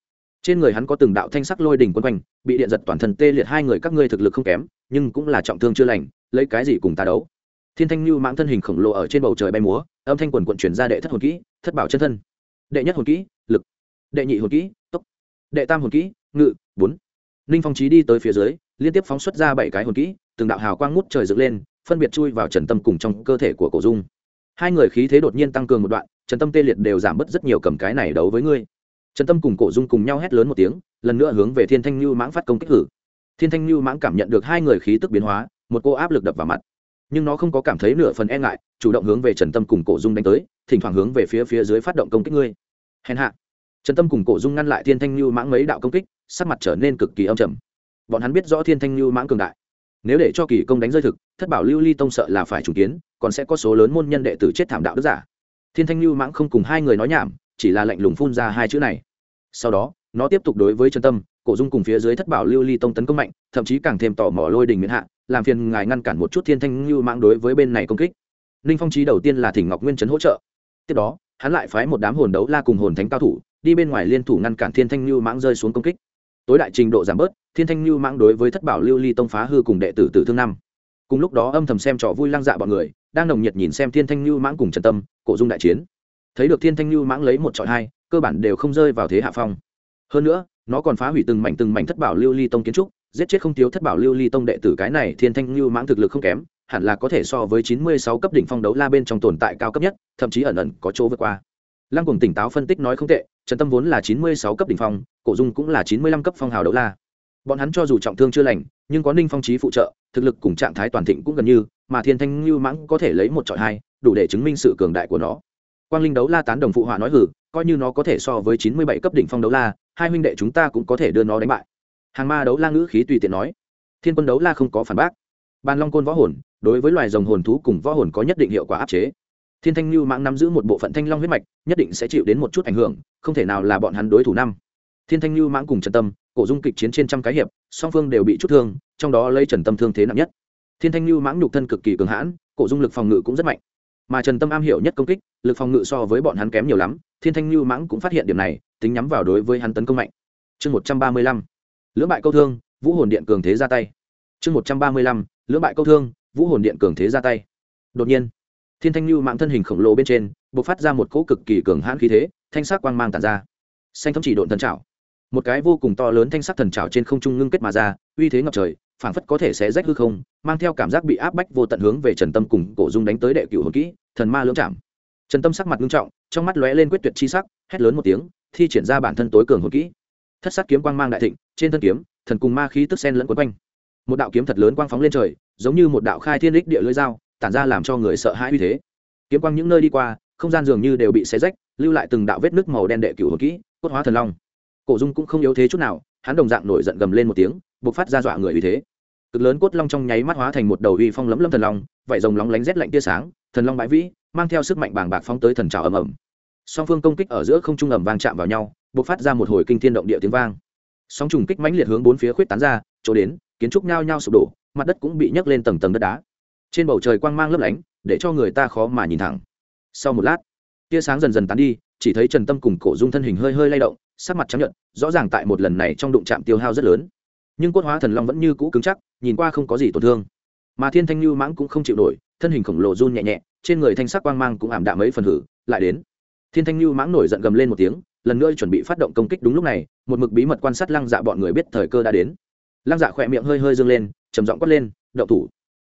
S1: Trên người hắn có từng đạo thanh sắc lôi đỉnh quân quanh, bị điện giật toàn thân tê liệt, hai người các ngươi thực lực không kém, nhưng cũng là trọng thương chưa lành, lấy cái gì cùng ta đấu? Thiên thanh lưu mãng thân hình khổng lồ ở trên bầu trời bay múa, âm thanh quần quận chuyển ra đệ thất hồn kỹ, thất bảo chân thân. Đệ nhất hồn kỹ, lực. Đệ nhị hồn kỹ, tốc. Đệ tam hồn kỹ, ngự, bốn. Ninh phong trí đi tới phía dưới, liên tiếp phóng xuất ra bảy cái hồn kỹ, từng đạo hào quang ngút trời dựng lên, phân biệt chui vào trần tâm cùng trong cơ thể của cổ dung. Hai người khí thế đột nhiên tăng cường một đoạn, trần tâm tê liệt đều giảm bớt rất nhiều cầm cái này đấu với ngươi. Trần tâm cùng cổ dung cùng nhau hét lớn một tiếng, lần nữa hướng về thiên thanh lưu mãng phát công kích cử thiên thanh lưu mãng cảm nhận được hai người khí tức biến hóa, một cô áp lực đập vào mặt nhưng nó không có cảm thấy nửa phần e ngại, chủ động hướng về trần tâm cùng cổ dung đánh tới, thỉnh thoảng hướng về phía phía dưới phát động công kích ngươi. Hèn hạ. Trần tâm cùng cổ dung ngăn lại thiên thanh lưu mãng mấy đạo công kích, sắc mặt trở nên cực kỳ âm trầm. Bọn hắn biết rõ thiên thanh lưu mãng cường đại. Nếu để cho kỳ công đánh rơi thực, thất bảo lưu ly tông sợ là phải trùng kiến, còn sẽ có số lớn môn nhân đệ tử chết thảm đạo đức giả. Thiên thanh lưu mãng không cùng hai người nói nhảm, chỉ là lạnh lùng phun ra hai chữ này. Sau đó, nó tiếp tục đối với Trần tâm, cổ dung cùng phía dưới thất bảo lưu ly tông tấn công mạnh, thậm chí càng thêm tỏ mỏ lôi đình miễn hạ làm phiền ngài ngăn cản một chút thiên thanh lưu mãng đối với bên này công kích. Ninh phong trí đầu tiên là thỉnh ngọc nguyên trấn hỗ trợ. Tiếp đó, hắn lại phái một đám hồn đấu la cùng hồn thánh cao thủ, đi bên ngoài liên thủ ngăn cản thiên thanh lưu mãng rơi xuống công kích. Tối đại trình độ giảm bớt, thiên thanh lưu mãng đối với thất bảo lưu ly tông phá hư cùng đệ tử tử thương năm. Cùng lúc đó âm thầm xem trò vui lang dạ bọn người, đang nồng nhiệt nhìn xem thiên thanh lưu mãng cùng trần tâm, cổ dung đại chiến. Thấy được thiên thanh lưu mãng lấy một trọi hai, cơ bản đều không rơi vào thế hạ phong. Hơn nữa, nó còn phá hủy từng mảnh từng mảnh thất bảo lưu ly tông kiến trúc giết chết không thiếu thất bảo lưu ly tông đệ tử cái này thiên thanh lưu mãng thực lực không kém, hẳn là có thể so với chín mươi sáu cấp đỉnh phong đấu la bên trong tồn tại cao cấp nhất, thậm chí ẩn ẩn có chỗ vượt qua. Lăng cùng tỉnh táo phân tích nói không tệ, trần tâm vốn là chín mươi sáu cấp đỉnh phong, cổ dung cũng là chín mươi lăm cấp phong hào đấu la. Bọn hắn cho dù trọng thương chưa lành, nhưng có ninh phong trí phụ trợ, thực lực cùng trạng thái toàn thịnh cũng gần như, mà thiên thanh lưu mãng có thể lấy một trọi hai, đủ để chứng minh sự cường đại của nó. Quang linh đấu la tán đồng phụ họa nói hử coi như nó có thể so với chín mươi bảy cấp đỉnh phong đấu la, hai huynh đệ chúng ta cũng có thể đưa nó đánh bại hàng ma đấu la ngữ khí tùy tiện nói. Thiên quân đấu la không có phản bác. Bàn long côn võ hồn, đối với loài rồng hồn thú cùng võ hồn có nhất định hiệu quả áp chế. Thiên thanh lưu mãng nắm giữ một bộ phận thanh long huyết mạch, nhất định sẽ chịu đến một chút ảnh hưởng, không thể nào là bọn hắn đối thủ năm. Thiên thanh lưu mãng cùng trần tâm, cổ dung kịch chiến trên trăm cái hiệp, song phương đều bị chút thương, trong đó lấy trần tâm thương thế nặng nhất. Thiên thanh lưu mãng nhục thân cực kỳ cường hãn, cổ dung lực phòng ngự cũng rất mạnh. Mà trần tâm am hiểu nhất công kích, lực phòng ngự so với bọn hắn kém nhiều lắm, thiên thanh lưu mãng cũng phát hiện điểm này, tính nhắm vào đối với hắn tấn công mạnh. Chương một trăm ba mươi lăm lưỡng bại câu thương, vũ hồn điện cường thế ra tay. Chương một trăm ba mươi lăm, lưỡng bại câu thương, vũ hồn điện cường thế ra tay. Đột nhiên, thiên thanh lưu mạng thân hình khổng lồ bên trên b ộ c phát ra một cỗ cực kỳ cường hãn khí thế, thanh sắc quang mang tàn ra. Xanh thấm chỉ độn thần trào một cái vô cùng to lớn thanh sắc thần trào trên không trung ngưng kết mà ra, uy thế ngập trời, phảng phất có thể sẽ rách hư không, mang theo cảm giác bị áp bách vô tận hướng về trần tâm cùng cổ dung đánh tới đệ cựu hồn kỹ, thần ma lưỡng chạm trần tâm sắc mặt ngưng trọng, trong mắt lóe lên quyết tuyệt chi sắc, hét lớn một tiếng, thi triển ra bản thân tối cường hồn kỹ thất sát kiếm quang mang đại thịnh, trên thân kiếm, thần cùng ma khí tức sen lẫn quấn quanh. Một đạo kiếm thật lớn quang phóng lên trời, giống như một đạo khai thiên đích địa lưỡi dao, tản ra làm cho người sợ hãi uy thế. Kiếm quang những nơi đi qua, không gian dường như đều bị xé rách, lưu lại từng đạo vết nước màu đen đệ cửu hồn kỹ, cốt hóa thần long. Cổ dung cũng không yếu thế chút nào, hắn đồng dạng nổi giận gầm lên một tiếng, buộc phát ra dọa người uy thế. Cực lớn cốt long trong nháy mắt hóa thành một đầu uy phong lấm lâm thần long, vảy rồng lóng lánh rét lạnh tia sáng, thần long bãi vĩ, mang theo sức mạnh bàng bạc phóng tới thần trào ầm ầm. Song phương công kích ở giữa không trung ầm vang chạm vào nhau bộc phát ra một hồi kinh thiên động địa tiếng vang. Sóng trùng kích mãnh liệt hướng bốn phía khuyết tán ra, chỗ đến, kiến trúc nhao nhao sụp đổ, mặt đất cũng bị nhấc lên tầng tầng đất đá. Trên bầu trời quang mang lấp lánh, để cho người ta khó mà nhìn thẳng. Sau một lát, tia sáng dần dần tán đi, chỉ thấy trần tâm cùng cổ dung thân hình hơi hơi lay động, sắc mặt chấp nhận rõ ràng tại một lần này trong đụng chạm tiêu hao rất lớn. Nhưng cốt hóa thần long vẫn như cũ cứng chắc, nhìn qua không có gì tổn thương. Mà thiên thanh lưu mãng cũng không chịu nổi, thân hình khổng lồ run nhẹ nhẹ, trên người thanh sắc quang mang cũng ảm đạm mấy phần hử, lại đến. Thiên thanh lưu mãng nổi giận gầm lên một tiếng lần nữa chuẩn bị phát động công kích đúng lúc này, một mực bí mật quan sát lăng dạ bọn người biết thời cơ đã đến. Lăng dạ khỏe miệng hơi hơi dâng lên, trầm giọng quát lên đậu thủ.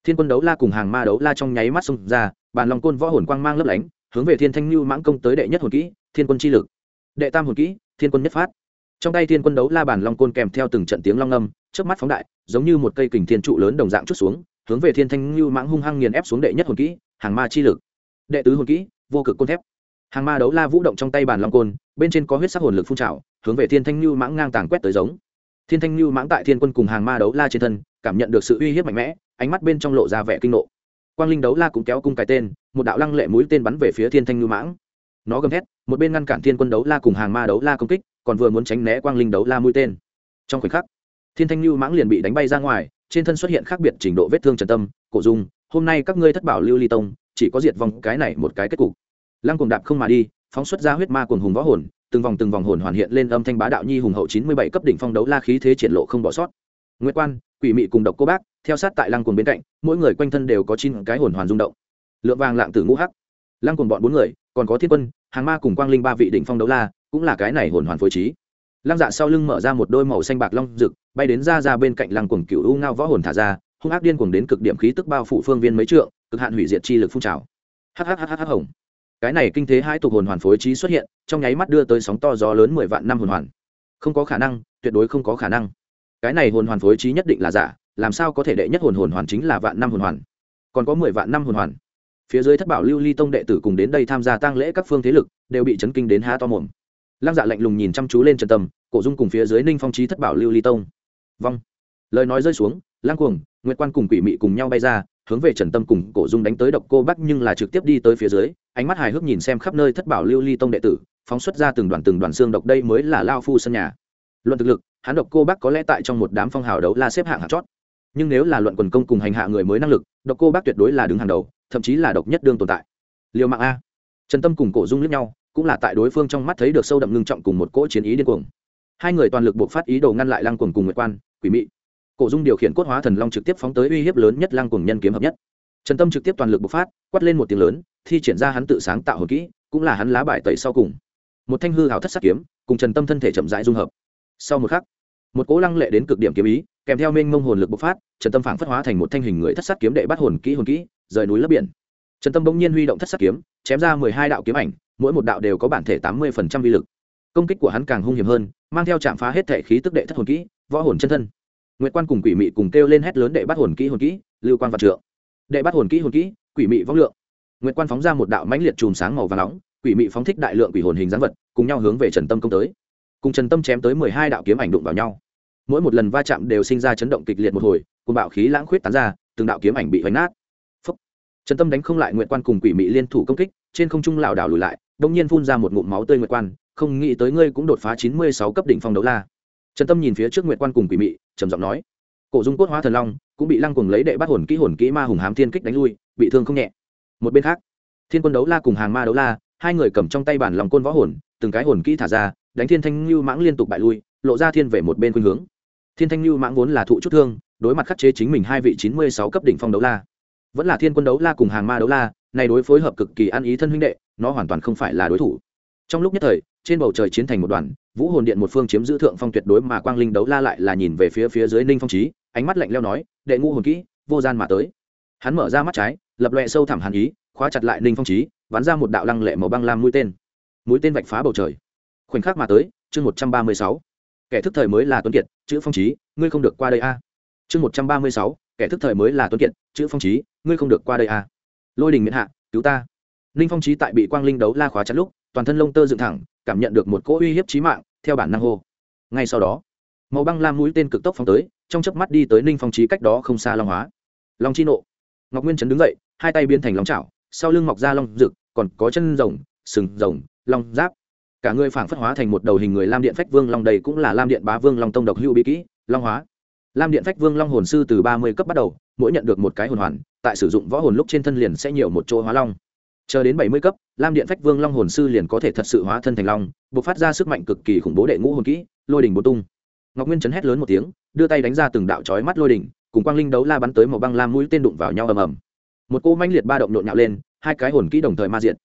S1: Thiên quân đấu la cùng hàng ma đấu la trong nháy mắt xông ra, bàn lòng côn võ hồn quang mang lấp lánh, hướng về thiên thanh lưu mãng công tới đệ nhất hồn kỹ, thiên quân chi lực. Đệ tam hồn kỹ, thiên quân nhất phát. Trong tay thiên quân đấu la bàn long côn kèm theo từng trận tiếng long âm trước mắt phóng đại, giống như một cây kình thiên trụ lớn đồng dạng chút xuống, hướng về thiên thanh lưu mãng hung hăng nghiền ép xuống đệ nhất hồn kỹ, hàng ma chi lực. Đệ tứ hồn kỹ, vô cực côn thép hàng ma đấu la vũ động trong tay bàn long côn, bên trên có huyết sắc hồn lực phun trào, hướng về thiên thanh lưu mãng ngang tàng quét tới giống. Thiên thanh lưu mãng tại thiên quân cùng hàng ma đấu la trên thân, cảm nhận được sự uy hiếp mạnh mẽ, ánh mắt bên trong lộ ra vẻ kinh nộ. Quang linh đấu la cũng kéo cung cái tên, một đạo lăng lệ mũi tên bắn về phía thiên thanh lưu mãng. Nó gầm thét, một bên ngăn cản thiên quân đấu la cùng hàng ma đấu la công kích, còn vừa muốn tránh né quang linh đấu la mũi tên. Trong khoảnh khắc, thiên thanh lưu mãng liền bị đánh bay ra ngoài, trên thân xuất hiện khác biệt trình độ vết thương trần tâm, cổ dung, hôm nay các ngươi thất bảo lưu ly tông, chỉ có diệt vong cái này một cái kết cục lăng cuồng đạp không mà đi, phóng xuất ra huyết ma cuồng hùng võ hồn, từng vòng từng vòng hồn hoàn hiện lên âm thanh bá đạo nhi hùng hậu chín mươi bảy cấp đỉnh phong đấu la khí thế triển lộ không bỏ sót. Nguyễn quan, quỷ mị cùng độc cô bác, theo sát tại lăng cuồng bên cạnh, mỗi người quanh thân đều có chín cái hồn hoàn rung động. Lượng vàng lạng tử ngũ hắc. Lăng cuồng bọn bốn người, còn có thiên quân, hàng ma cùng quang linh ba vị đỉnh phong đấu la, cũng là cái này hồn hoàn phối trí. Lăng dạ sau lưng mở ra một đôi màu xanh bạc long rực, bay đến ra ra bên cạnh lăng cuồng cựu u ngao võ hồn thả ra, hung ác điên cuồng đến cực điểm khí tức bao phủ phương viên mấy trượng, cực hạn hủy diệt chi lực phun trào. Hhhh hồng cái này kinh thế hai tục hồn hoàn phối trí xuất hiện, trong nháy mắt đưa tới sóng to gió lớn mười vạn năm hồn hoàn. Không có khả năng, tuyệt đối không có khả năng. Cái này hồn hoàn phối trí nhất định là giả, làm sao có thể đệ nhất hồn hồn hoàn chính là vạn năm hồn hoàn? Còn có mười vạn năm hồn hoàn. Phía dưới thất bảo lưu ly tông đệ tử cùng đến đây tham gia tăng lễ các phương thế lực, đều bị chấn kinh đến há to mồm. Lăng dạ lạnh lùng nhìn chăm chú lên trần tâm, cổ dung cùng phía dưới ninh phong trí thất bảo lưu ly tông. Vong lời nói rơi xuống, lăng cuồng nguyệt quan cùng quỷ mị cùng nhau bay ra, hướng về trần tâm cùng cổ dung đánh tới độc cô bắc nhưng là trực tiếp đi tới phía dưới, ánh mắt hài hước nhìn xem khắp nơi thất bảo lưu ly tông đệ tử, phóng xuất ra từng đoàn từng đoàn xương độc đây mới là lao phu sân nhà. Luận thực lực, hắn độc cô bắc có lẽ tại trong một đám phong hào đấu la xếp hạng hạt chót. Nhưng nếu là luận quần công cùng hành hạ người mới năng lực, độc cô bắc tuyệt đối là đứng hàng đầu, thậm chí là độc nhất đương tồn tại. Liều mạng a. Trần tâm cùng cổ dung lướt nhau, cũng là tại đối phương trong mắt thấy được sâu đậm ngưng trọng cùng một cỗ chiến ý điên cuồng. Hai người toàn lực buộc phát ý đồ ngăn lại lăng cuồng cùng nguyệt quan, quỷ mị cổ dung điều khiển cốt hóa thần long trực tiếp phóng tới uy hiếp lớn nhất lăng cùng nhân kiếm hợp nhất. Trần tâm trực tiếp toàn lực bộc phát, quát lên một tiếng lớn, thi triển ra hắn tự sáng tạo hồn kỹ, cũng là hắn lá bài tẩy sau cùng. Một thanh hư hào thất sắc kiếm, cùng trần tâm thân thể chậm rãi dung hợp. Sau một khắc, một cỗ lăng lệ đến cực điểm kiếm ý, kèm theo mênh mông hồn lực bộc phát, trần tâm phảng phất hóa thành một thanh hình người thất sắc kiếm đệ bắt hồn kỹ hồn kỹ, rời núi lấp biển. Trần tâm bỗng nhiên huy động thất sắc kiếm, chém ra mười hai đạo kiếm ảnh, mỗi một đạo đều có bản thể tám mươi phần trăm vi lực. Công kích của hắn càng hung hiểm hơn, mang theo chạm phá hết thể khí tức đệ thất hồn kỹ, võ hồn chân thân nguyệt quan cùng quỷ mị cùng kêu lên hét lớn đệ bắt hồn kỹ hồn kỹ, lưu quan vật trượng. Đệ bắt hồn kỹ hồn kỹ, quỷ mị vong lượng. Nguyệt quan phóng ra một đạo mãnh liệt chùm sáng màu và nóng, quỷ mị phóng thích đại lượng quỷ hồn hình dáng vật, cùng nhau hướng về trần tâm công tới. Cùng trần tâm chém tới mười hai đạo kiếm ảnh đụng vào nhau. Mỗi một lần va chạm đều sinh ra chấn động kịch liệt một hồi cùng bạo khí lãng khuyết tán ra, từng đạo kiếm ảnh bị hoành nát. Phúc. trần tâm đánh không lại nguyệt quan cùng quỷ mị liên thủ công kích, trên không trung lảo đảo lùi lại, đột nhiên phun ra một ngụm máu tươi nguyệt quan, không nghĩ tới ngươi cũng đột phá chín mươi sáu cấp đỉnh phong đấu la trần tâm nhìn phía trước nguyệt quan cùng quỷ mị, trầm giọng nói, cổ dung cốt hóa thần long cũng bị lăng cùng lấy đệ bắt hồn kỹ hồn kỹ ma hùng hám thiên kích đánh lui, bị thương không nhẹ. Một bên khác, thiên quân đấu la cùng hàng ma đấu la, hai người cầm trong tay bản lòng côn võ hồn, từng cái hồn kỹ thả ra, đánh thiên thanh lưu mãng liên tục bại lui, lộ ra thiên về một bên khuynh hướng. Thiên thanh lưu mãng vốn là thụ chút thương, đối mặt khắc chế chính mình hai vị chín mươi sáu cấp đỉnh phong đấu la. Vẫn là thiên quân đấu la cùng hàng ma đấu la, này đối phối hợp cực kỳ ăn ý thân huynh đệ, nó hoàn toàn không phải là đối thủ trong lúc nhất thời, trên bầu trời chiến thành một đoàn, vũ hồn điện một phương chiếm giữ thượng phong tuyệt đối mà quang linh đấu la lại là nhìn về phía phía dưới ninh phong trí ánh mắt lạnh leo nói, đệ ngu hồn kỹ, vô gian mà tới. Hắn mở ra mắt trái, lập loẹ sâu thẳm hàn ý, khóa chặt lại ninh phong trí bắn ra một đạo lăng lệ màu băng lam mũi tên. Mũi tên vạch phá bầu trời. Khoảnh khắc mà tới, chương một trăm ba mươi sáu. Kẻ thức thời mới là tuấn kiệt, chữ phong trí ngươi không được qua đây a. Chương một trăm ba mươi sáu, kẻ thức thời mới là tuấn kiệt, chữ phong trí ngươi không được qua đây a. Lôi đình miễn hạ, cứu ta. Ninh phong trí tại bị quang linh đấu la khóa chặt lúc toàn thân lông tơ dựng thẳng, cảm nhận được một cỗ uy hiếp trí mạng, theo bản năng hô. Ngay sau đó, màu băng lam mũi tên cực tốc phóng tới, trong chớp mắt đi tới ninh phong trí cách đó không xa long hóa. Long chi nộ. Ngọc nguyên trấn đứng dậy, hai tay biến thành long chảo, sau lưng mọc ra long rực, còn có chân rồng, sừng rồng, long giáp. Cả người phảng phất hóa thành một đầu hình người lam điện phách vương long đầy cũng là lam điện bá vương long tông độc hữu bí kỹ, long hóa. Lam điện phách vương long hồn sư từ ba mươi cấp bắt đầu, mỗi nhận được một cái hồn hoàn, tại sử dụng võ hồn lúc trên thân liền sẽ nhiều một chỗ hóa long. Chờ đến bảy mươi cấp lam điện phách vương long hồn sư liền có thể thật sự hóa thân thành long buộc phát ra sức mạnh cực kỳ khủng bố đệ ngũ hồn kỹ, lôi đỉnh bố tung. Ngọc nguyên chấn hét lớn một tiếng, đưa tay đánh ra từng đạo chói mắt lôi đỉnh, cùng quang linh đấu la bắn tới một băng lam mũi tên đụng vào nhau ầm ầm. Một cô manh liệt ba động nhộn nhạo lên, hai cái hồn kỹ đồng thời ma diện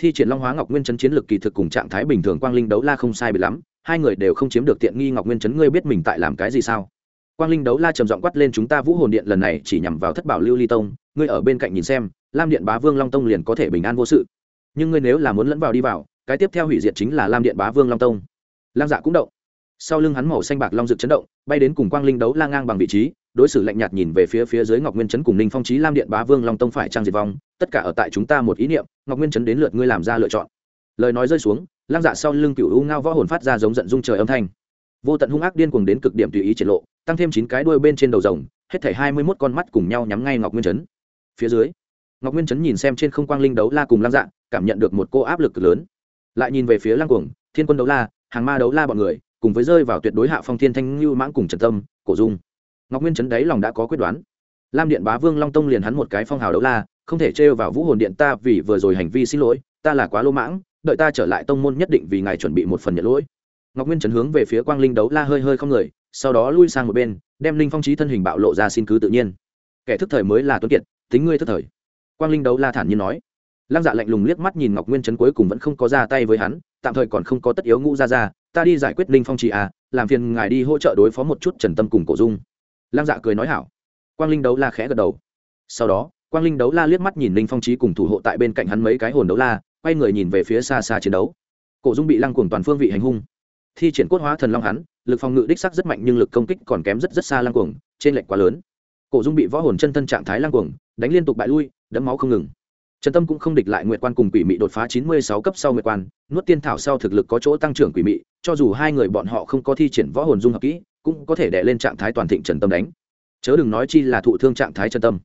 S1: thi triển long hóa ngọc nguyên chấn chiến lực kỳ thực cùng trạng thái bình thường quang linh đấu la không sai bị lắm, hai người đều không chiếm được tiện nghi ngọc nguyên chấn ngươi biết mình tại làm cái gì sao? Quang linh đấu la trầm giọng quát lên chúng ta vũ hồn điện lần này chỉ nhằm vào thất bảo lưu ly tông, ngươi ở bên cạnh nhìn xem, lam điện bá vương long tông liền có thể bình an vô sự nhưng ngươi nếu là muốn lẫn vào đi vào, cái tiếp theo hủy diệt chính là lam điện bá vương long tông. Lam dạ cũng động. Sau lưng hắn màu xanh bạc long rực chấn động, bay đến cùng quang linh đấu la ngang bằng vị trí, đối xử lạnh nhạt nhìn về phía phía dưới ngọc nguyên chấn cùng ninh phong trí lam điện bá vương long tông phải trang diệt vong, tất cả ở tại chúng ta một ý niệm, ngọc nguyên chấn đến lượt ngươi làm ra lựa chọn. Lời nói rơi xuống, lam dạ sau lưng cựu u ngao võ hồn phát ra giống giận dung trời âm thanh. Vô tận hung ác điên cuồng đến cực điểm tùy ý triển lộ, tăng thêm chín cái đuôi bên trên đầu rồng, hết thảy hai mươi mốt con mắt cùng nhau nhắm ngay ngọc nguyên chấn. Phía dưới, ngọc nguyên chấn nhìn xem trên không quang linh đấu la cùng lam dạ cảm nhận được một cô áp lực cực lớn. Lại nhìn về phía lăng cuồng, thiên quân đấu la, hàng ma đấu la bọn người, cùng với rơi vào tuyệt đối hạ phong thiên thanh lưu mãng cùng trần tâm, cổ dung. Ngọc nguyên chấn đấy lòng đã có quyết đoán. Lam điện bá vương long tông liền hắn một cái phong hào đấu la, không thể trêu vào vũ hồn điện ta vì vừa rồi hành vi xin lỗi, ta là quá lỗ mãng, đợi ta trở lại tông môn nhất định vì ngài chuẩn bị một phần nhận lỗi. Ngọc nguyên trấn hướng về phía quang linh đấu la hơi hơi không người, sau đó lui sang một bên, đem linh phong trí thân hình bạo lộ ra xin cứ tự nhiên. Kẻ thức thời mới là tuấn kiệt, tính ngươi thức thời. Quang linh đấu la thản nhiên nói lăng dạ lạnh lùng liếc mắt nhìn ngọc nguyên trấn cuối cùng vẫn không có ra tay với hắn, tạm thời còn không có tất yếu ngũ ra ra, ta đi giải quyết linh phong trì à làm phiền ngài đi hỗ trợ đối phó một chút trần tâm cùng cổ dung. Lăng dạ cười nói hảo. Quang linh đấu la khẽ gật đầu. Sau đó, quang linh đấu la liếc mắt nhìn linh phong trí cùng thủ hộ tại bên cạnh hắn mấy cái hồn đấu la, quay người nhìn về phía xa xa chiến đấu. Cổ dung bị lăng cuồng toàn phương vị hành hung. Thi triển cốt hóa thần long hắn, lực phòng ngự đích sắc rất mạnh nhưng lực công kích còn kém rất rất xa lăng cuồng, trên lệch quá lớn. Cổ dung bị võ hồn chân thân trạng thái lăng cuồng, đánh liên tục bại lui đẫm máu không ngừng trần tâm cũng không địch lại nguyệt quan cùng quỷ mị đột phá chín mươi sáu cấp sau nguyệt quan, nuốt tiên thảo sau thực lực có chỗ tăng trưởng quỷ mị, cho dù hai người bọn họ không có thi triển võ hồn dung hợp kỹ, cũng có thể đè lên trạng thái toàn thịnh trần tâm đánh. Chớ đừng nói chi là thụ thương trạng thái trần tâm.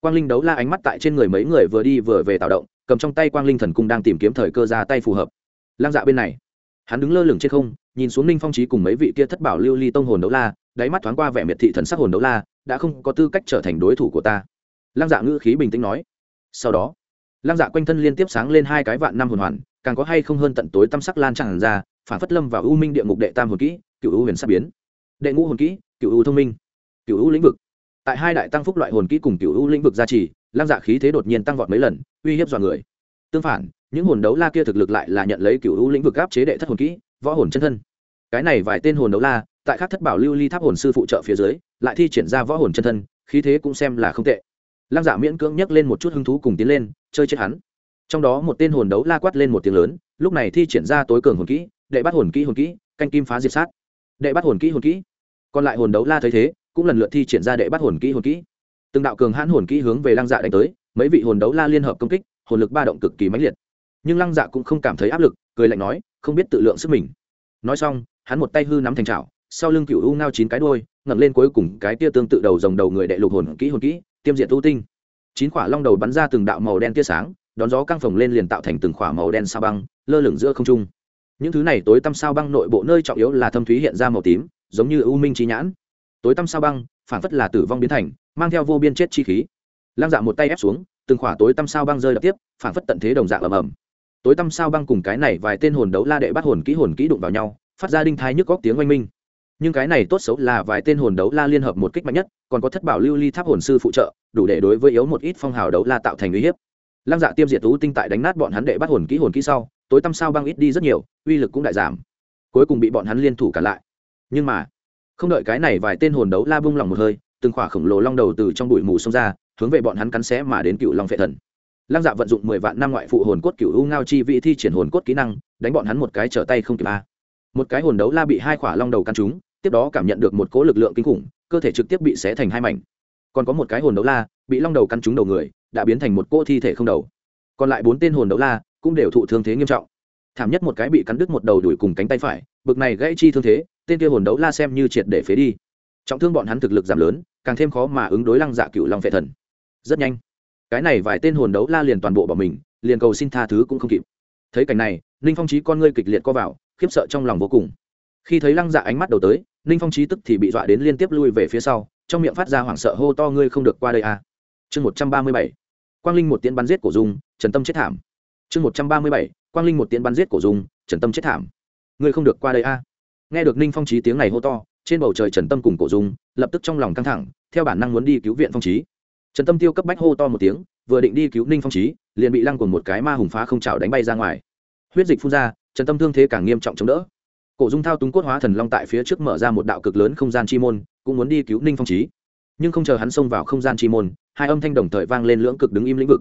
S1: Quang linh đấu la ánh mắt tại trên người mấy người vừa đi vừa về tạo động, cầm trong tay quang linh thần cung đang tìm kiếm thời cơ ra tay phù hợp. Lang dạ bên này, hắn đứng lơ lửng trên không, nhìn xuống ninh phong Chí cùng mấy vị kia thất bảo lưu ly tông hồn đấu la, đáy mắt thoáng qua vẻ miệt thị thần sắc hồn đấu la, đã không có tư cách trở thành đối thủ của ta. Lang dạ ngữ khí bình tĩnh nói. Sau đó lăng dạ quanh thân liên tiếp sáng lên hai cái vạn năm hồn hoàn, càng có hay không hơn tận tối tâm sắc lan tràn ra, phản phất lâm vào u minh địa ngục đệ tam hồn kỹ, cựu u huyền sắc biến. Đệ ngũ hồn kỹ, cựu u thông minh, cựu u lĩnh vực. Tại hai đại tăng phúc loại hồn kỹ cùng cựu u lĩnh vực gia trì, lăng dạ khí thế đột nhiên tăng vọt mấy lần, uy hiếp dọa người. Tương phản, những hồn đấu la kia thực lực lại là nhận lấy cựu u lĩnh vực áp chế đệ thất hồn kỹ, võ hồn chân thân. Cái này vài tên hồn đấu la, tại các thất bảo lưu ly tháp hồn sư phụ trợ phía dưới, lại thi triển ra võ hồn chân thân, khí thế cũng xem là không tệ lăng dạ miễn cưỡng nhấc lên một chút hứng thú cùng tiến lên, chơi chết hắn. Trong đó một tên hồn đấu la quát lên một tiếng lớn, lúc này thi triển ra tối cường hồn kỹ, đệ bắt hồn kỹ hồn kỹ, canh kim phá diệt sát. Đệ bắt hồn kỹ hồn kỹ. Còn lại hồn đấu la thấy thế, cũng lần lượt thi triển ra đệ bắt hồn kỹ hồn kỹ. Từng đạo cường hãn hồn kỹ hướng về lăng dạ đánh tới, mấy vị hồn đấu la liên hợp công kích, hồn lực ba động cực kỳ mãnh liệt. Nhưng lăng dạ cũng không cảm thấy áp lực, cười lạnh nói, không biết tự lượng sức mình. Nói xong, hắn một tay hư nắm thành trào sau lưng cựu u ngao chín cái đôi ngẩng lên cuối cùng cái tia tương tự đầu dòng đầu người đệ lục hồn kỹ hồn kỹ tiêm diện tu tinh. Chín quả long đầu bắn ra từng đạo màu đen tia sáng, đón gió căng phồng lên liền tạo thành từng quả màu đen sao băng, lơ lửng giữa không trung. Những thứ này tối tăm sao băng nội bộ nơi trọng yếu là thâm thúy hiện ra màu tím, giống như u minh trí nhãn. Tối tăm sao băng, phản phất là tử vong biến thành, mang theo vô biên chết chi khí. Lăng dạ một tay ép xuống, từng khỏa tối tăm sao băng rơi đập tiếp, phản phất tận thế đồng dạng ầm ầm. Tối tăm sao băng cùng cái này vài tên hồn đấu la đệ bắt hồn kỹ hồn kỹ đụng vào nhau, phát ra đinh thai nhức góc tiếng oanh minh nhưng cái này tốt xấu là vài tên hồn đấu la liên hợp một kích mạnh nhất, còn có thất bảo lưu ly tháp hồn sư phụ trợ, đủ để đối với yếu một ít phong hào đấu la tạo thành uy hiếp. Lăng dạ tiêm diệt tú tinh tại đánh nát bọn hắn đệ bắt hồn kỹ hồn kỹ sau, tối tăm sao băng ít đi rất nhiều, uy lực cũng đại giảm. Cuối cùng bị bọn hắn liên thủ cả lại. Nhưng mà, không đợi cái này vài tên hồn đấu la bung lòng một hơi, từng khỏa khổng lồ long đầu từ trong bụi mù xông ra, hướng về bọn hắn cắn xé mà đến cựu long phệ thần. Lăng dạ vận dụng mười vạn năm ngoại phụ hồn cốt cựu u ngao chi vị thi triển hồn cốt kỹ năng, đánh bọn hắn một cái trở tay không kịp a. Một cái hồn đấu la bị hai khỏa long đầu căn trúng tiếp đó cảm nhận được một cỗ lực lượng kinh khủng, cơ thể trực tiếp bị xé thành hai mảnh. Còn có một cái hồn đấu la, bị long đầu căn trúng đầu người, đã biến thành một cỗ thi thể không đầu. Còn lại bốn tên hồn đấu la cũng đều thụ thương thế nghiêm trọng. Thảm nhất một cái bị cắn đứt một đầu đuổi cùng cánh tay phải, bực này gãy chi thương thế, tên kia hồn đấu la xem như triệt để phế đi. Trọng thương bọn hắn thực lực giảm lớn, càng thêm khó mà ứng đối lăng dạ cựu long phệ thần. Rất nhanh, cái này vài tên hồn đấu la liền toàn bộ bỏ mình, liền cầu xin tha thứ cũng không kịp. Thấy cảnh này, ninh phong trí con ngươi kịch liệt co vào, khiếp sợ trong lòng vô cùng. Khi thấy lăng dạ ánh mắt đầu tới ninh phong trí tức thì bị dọa đến liên tiếp lui về phía sau, trong miệng phát ra hoảng sợ hô to, ngươi không được qua đây à. chương một trăm ba mươi bảy. Quang linh một tiến bắn giết cổ dung, trần tâm chết thảm. Chương một trăm ba mươi bảy. Quang linh một tiến bắn giết cổ dung, trần tâm chết thảm. Ngươi không được qua đây à. nghe được ninh phong trí tiếng này hô to, trên bầu trời trần tâm cùng cổ dung lập tức trong lòng căng thẳng, theo bản năng muốn đi cứu viện phong trí. Trần tâm tiêu cấp bách hô to một tiếng, vừa định đi cứu ninh phong trí, liền bị lăng cùng một cái ma hùng phá không trào đánh bay ra ngoài. Huyết dịch phun ra, trần tâm thương thế càng nghiêm trọng chống đỡ cổ dung thao túng cốt hóa thần long tại phía trước mở ra một đạo cực lớn không gian chi môn, cũng muốn đi cứu ninh phong trí nhưng không chờ hắn xông vào không gian chi môn, hai âm thanh đồng thời vang lên lưỡng cực đứng im lĩnh vực.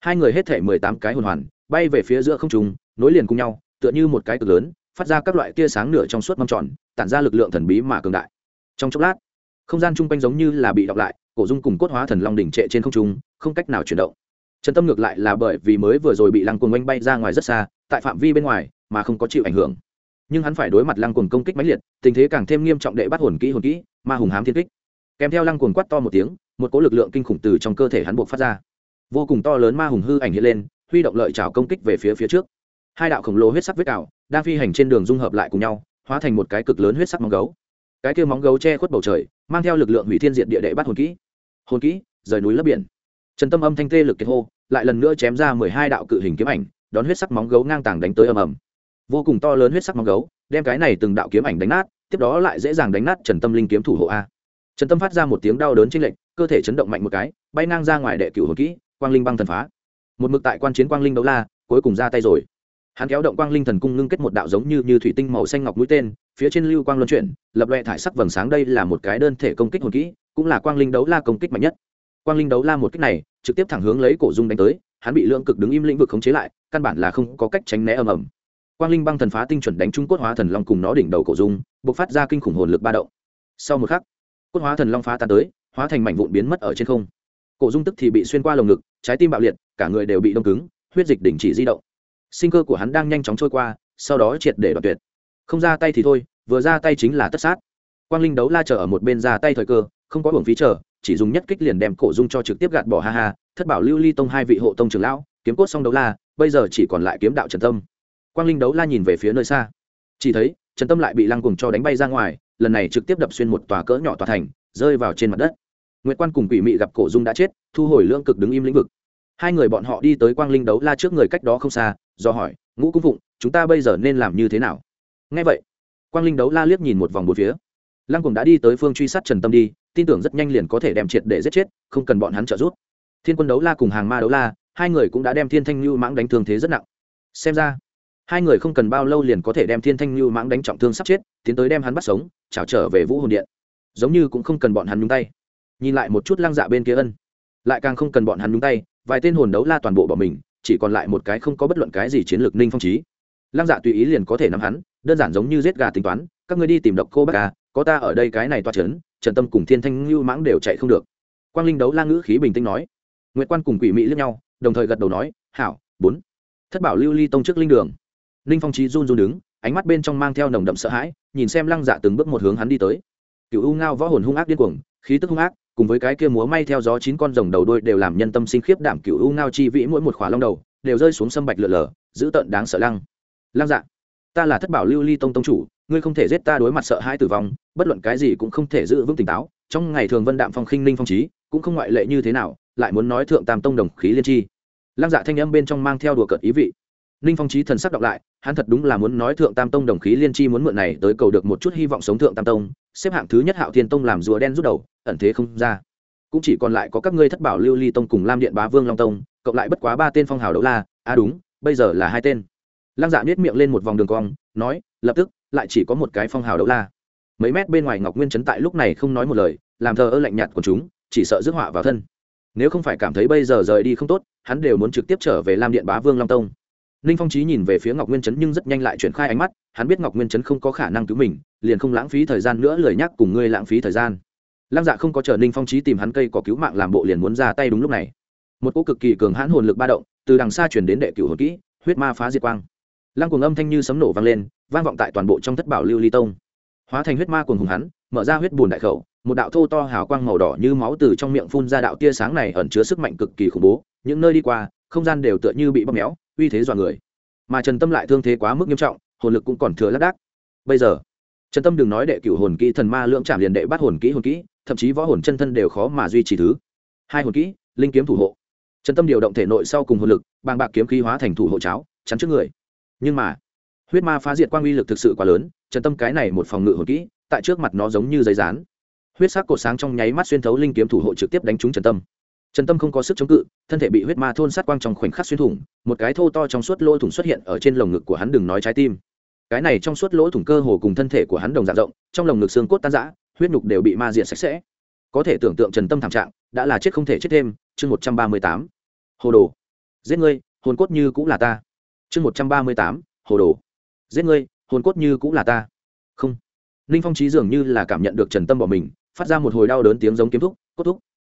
S1: Hai người hết thể mười tám cái hồn hoàn, bay về phía giữa không trùng nối liền cùng nhau, tựa như một cái cực lớn, phát ra các loại tia sáng nửa trong suốt mâm tròn, tản ra lực lượng thần bí mà cường đại. Trong chốc lát, không gian chung quanh giống như là bị đọc lại, cổ dung cùng cốt hóa thần long đỉnh trệ trên không trung, không cách nào chuyển động. Trần tâm ngược lại là bởi vì mới vừa rồi bị lăng cuồng oanh bay ra ngoài rất xa, tại phạm vi bên ngoài mà không có chịu ảnh hưởng nhưng hắn phải đối mặt lăng cuồng công kích mãnh liệt, tình thế càng thêm nghiêm trọng đệ bắt hồn kỹ hồn kỹ, ma hùng hám thiên kích. Kèm theo lăng cuồng quát to một tiếng, một cỗ lực lượng kinh khủng từ trong cơ thể hắn buộc phát ra. Vô cùng to lớn ma hùng hư ảnh hiện lên, huy động lợi trào công kích về phía phía trước. Hai đạo khổng lồ huyết sắc vết cào đang phi hành trên đường dung hợp lại cùng nhau, hóa thành một cái cực lớn huyết sắc móng gấu. Cái kia móng gấu che khuất bầu trời, mang theo lực lượng hủy thiên diện địa đệ bắt hồn kỹ. Hồn kỹ, rời núi lấp biển. Trần tâm âm thanh tê lực kiệt hô, lại lần nữa chém ra mười hai đạo cự hình kiếm ảnh, đón huyết sắc móng gấu ngang tàng đánh tới ầm ầm vô cùng to lớn huyết sắc móng gấu, đem cái này từng đạo kiếm ảnh đánh nát, tiếp đó lại dễ dàng đánh nát trần tâm linh kiếm thủ hộ a. Trần tâm phát ra một tiếng đau đớn trên lệnh cơ thể chấn động mạnh một cái, bay ngang ra ngoài đệ cửu hồn kỹ, quang linh băng thần phá. Một mực tại quan chiến quang linh đấu la, cuối cùng ra tay rồi. Hắn kéo động quang linh thần cung ngưng kết một đạo giống như như thủy tinh màu xanh ngọc mũi tên, phía trên lưu quang luân chuyển, lập loẹ thải sắc vầng sáng đây là một cái đơn thể công kích hồn kỹ, cũng là quang linh đấu la công kích mạnh nhất. Quang linh đấu la một kích này, trực tiếp thẳng hướng lấy cổ dung đánh tới, hắn bị lượng cực đứng im lĩnh vực khống chế lại, căn bản là không có cách tránh né ầm ầm quang linh băng thần phá tinh chuẩn đánh trúng cốt hóa thần long cùng nó đỉnh đầu cổ dung b ộ c phát ra kinh khủng hồn lực ba động. Sau một khắc, cốt hóa thần long phá tan tới, hóa thành mảnh vụn biến mất ở trên không. Cổ dung tức thì bị xuyên qua lồng ngực, trái tim bạo liệt, cả người đều bị đông cứng, huyết dịch đình chỉ di động. Sinh cơ của hắn đang nhanh chóng trôi qua, sau đó triệt để đoạt tuyệt. Không ra tay thì thôi, vừa ra tay chính là tất sát. Quang linh đấu la chờ ở một bên ra tay thời cơ, không có hưởng phí chờ, chỉ dùng nhất kích liền đem cổ dung cho trực tiếp gạt bỏ ha ha, thất bảo lưu ly tông hai vị hộ tông trưởng lão, kiếm cốt xong đấu la, bây giờ chỉ còn lại kiếm đạo trần tâm quang linh đấu la nhìn về phía nơi xa. Chỉ thấy, trần tâm lại bị lăng cùng cho đánh bay ra ngoài, lần này trực tiếp đập xuyên một tòa cỡ nhỏ tòa thành, rơi vào trên mặt đất. Nguyễn quan cùng quỷ mị gặp cổ dung đã chết, thu hồi lương cực đứng im lĩnh vực. Hai người bọn họ đi tới quang linh đấu la trước người cách đó không xa, do hỏi, ngũ cung phụng, chúng ta bây giờ nên làm như thế nào? Ngay vậy, quang linh đấu la liếc nhìn một vòng một phía. Lăng cùng đã đi tới phương truy sát trần tâm đi, tin tưởng rất nhanh liền có thể đem triệt để giết chết, không cần bọn hắn trợ giúp. Thiên quân đấu la cùng hàng ma đấu la, hai người cũng đã đem thiên thanh lưu mãng đánh thương thế rất nặng. Xem ra hai người không cần bao lâu liền có thể đem thiên thanh lưu mãng đánh trọng thương sắp chết, tiến tới đem hắn bắt sống trào trở về vũ hồn điện. Giống như cũng không cần bọn hắn nhúng tay. Nhìn lại một chút lăng dạ bên kia ân. Lại càng không cần bọn hắn nhúng tay, vài tên hồn đấu la toàn bộ bọn mình, chỉ còn lại một cái không có bất luận cái gì chiến lược ninh phong trí lăng dạ tùy ý liền có thể nắm hắn, đơn giản giống như giết gà tính toán, các người đi tìm độc cô bác ca có ta ở đây cái này toa trấn trần tâm cùng thiên thanh lưu mãng đều chạy không được. Quang linh đấu la ngữ khí bình tĩnh nói. Nguyễn quan cùng quỷ mỹ liếc nhau, đồng thời gật đầu nói, hảo, bốn. Thất bảo lưu ly tông trước linh đường ninh phong trí run run đứng, ánh mắt bên trong mang theo nồng đậm sợ hãi, nhìn xem lăng dạ từng bước một hướng hắn đi tới. Cựu u ngao võ hồn hung ác điên cuồng, khí tức hung ác, cùng với cái kia múa may theo gió chín con rồng đầu đôi đều làm nhân tâm sinh khiếp đảm cựu u ngao chi vĩ mỗi một khóa long đầu, đều rơi xuống sâm bạch lượn lờ giữ tợn đáng sợ lăng. Lăng dạ ta là thất bảo lưu ly tông tông chủ, ngươi không thể giết ta đối mặt sợ hãi tử vong, bất luận cái gì cũng không thể giữ vững tỉnh táo. Trong ngày thường vân đạm phong khinh ninh phong trí cũng không ngoại lệ như thế nào, lại muốn nói thượng tam tông đồng khí liên chi. Lăng dạ thanh âm bên trong mang theo đùa cợt ý vị ninh phong trí thần sắc đọc lại, hắn thật đúng là muốn nói thượng tam tông đồng khí liên chi muốn mượn này tới cầu được một chút hy vọng sống thượng tam tông, xếp hạng thứ nhất hạo thiên tông làm rùa đen rút đầu, ẩn thế không ra. Cũng chỉ còn lại có các ngươi thất bảo lưu ly tông cùng lam điện bá vương long tông, cộng lại bất quá ba tên phong hào đấu la à đúng, bây giờ là hai tên. Lăng dạ nhét miệng lên một vòng đường cong, nói, lập tức, lại chỉ có một cái phong hào đấu la. Mấy mét bên ngoài ngọc nguyên trấn tại lúc này không nói một lời, làm thờ ơ lạnh nhạt của chúng, chỉ sợ rước họa vào thân. Nếu không phải cảm thấy bây giờ rời đi không tốt, hắn đều muốn trực tiếp trở về lam điện bá vương long tông ninh phong trí nhìn về phía ngọc nguyên Chấn nhưng rất nhanh lại chuyển khai ánh mắt, hắn biết ngọc nguyên Chấn không có khả năng cứu mình, liền không lãng phí thời gian nữa lời nhắc cùng ngươi lãng phí thời gian. Lăng dạ không có chờ ninh phong trí tìm hắn cây có cứu mạng làm bộ liền muốn ra tay đúng lúc này. Một cỗ cực kỳ cường hãn hồn lực ba động, từ đằng xa chuyển đến đệ cửu hồn kỹ, huyết ma phá diệt quang. Lăng cuồng âm thanh như sấm nổ vang lên, vang vọng tại toàn bộ trong thất bảo lưu ly tông. Hóa thành huyết ma cuồng hùng hắn, mở ra huyết bùn đại khẩu, một đạo thô to hào quang màu đỏ như máu từ trong miệng phun ra đạo tia sáng này ẩn chứa sức mạnh cực kỳ khủng bố, những nơi đi qua, không gian đều tựa như bị bóp méo uy thế dọa người. Mà trần tâm lại thương thế quá mức nghiêm trọng, hồn lực cũng còn thừa lác đác. Bây giờ, trần tâm đừng nói đệ cửu hồn kỹ thần ma lưỡng trảm liền đệ bắt hồn kỹ hồn kỹ, thậm chí võ hồn chân thân đều khó mà duy trì thứ. Hai hồn kỹ, linh kiếm thủ hộ. Trần tâm điều động thể nội sau cùng hồn lực, bàng bạc kiếm khí hóa thành thủ hộ cháo, chắn trước người. Nhưng mà, huyết ma phá diệt quang uy lực thực sự quá lớn, trần tâm cái này một phòng ngự hồn kỹ, tại trước mặt nó giống như giấy rán. Huyết sắc cột sáng trong nháy mắt xuyên thấu linh kiếm thủ hộ trực tiếp đánh trúng trần tâm trần tâm không có sức chống cự, thân thể bị huyết ma thôn sát quang trong khoảnh khắc xuyên thủng, một cái thô to trong suốt lỗ thủng xuất hiện ở trên lồng ngực của hắn đừng nói trái tim. Cái này trong suốt lỗ thủng cơ hồ cùng thân thể của hắn đồng dạng rộng, trong lồng ngực xương cốt tan rã, huyết nhục đều bị ma diện sạch sẽ. Có thể tưởng tượng trần tâm thảm trạng, đã là chết không thể chết thêm, chương một trăm ba mươi tám. Hồ đồ. Giết ngươi, hồn cốt như cũng là ta. Chương một trăm ba mươi tám, hồ đồ. Giết ngươi, hồn cốt như cũng là ta. Không. Ninh phong trí dường như là cảm nhận được trần tâm bỏ mình, phát ra một hồi đau đớn tiếng giống kiếm thúc, cốt thúc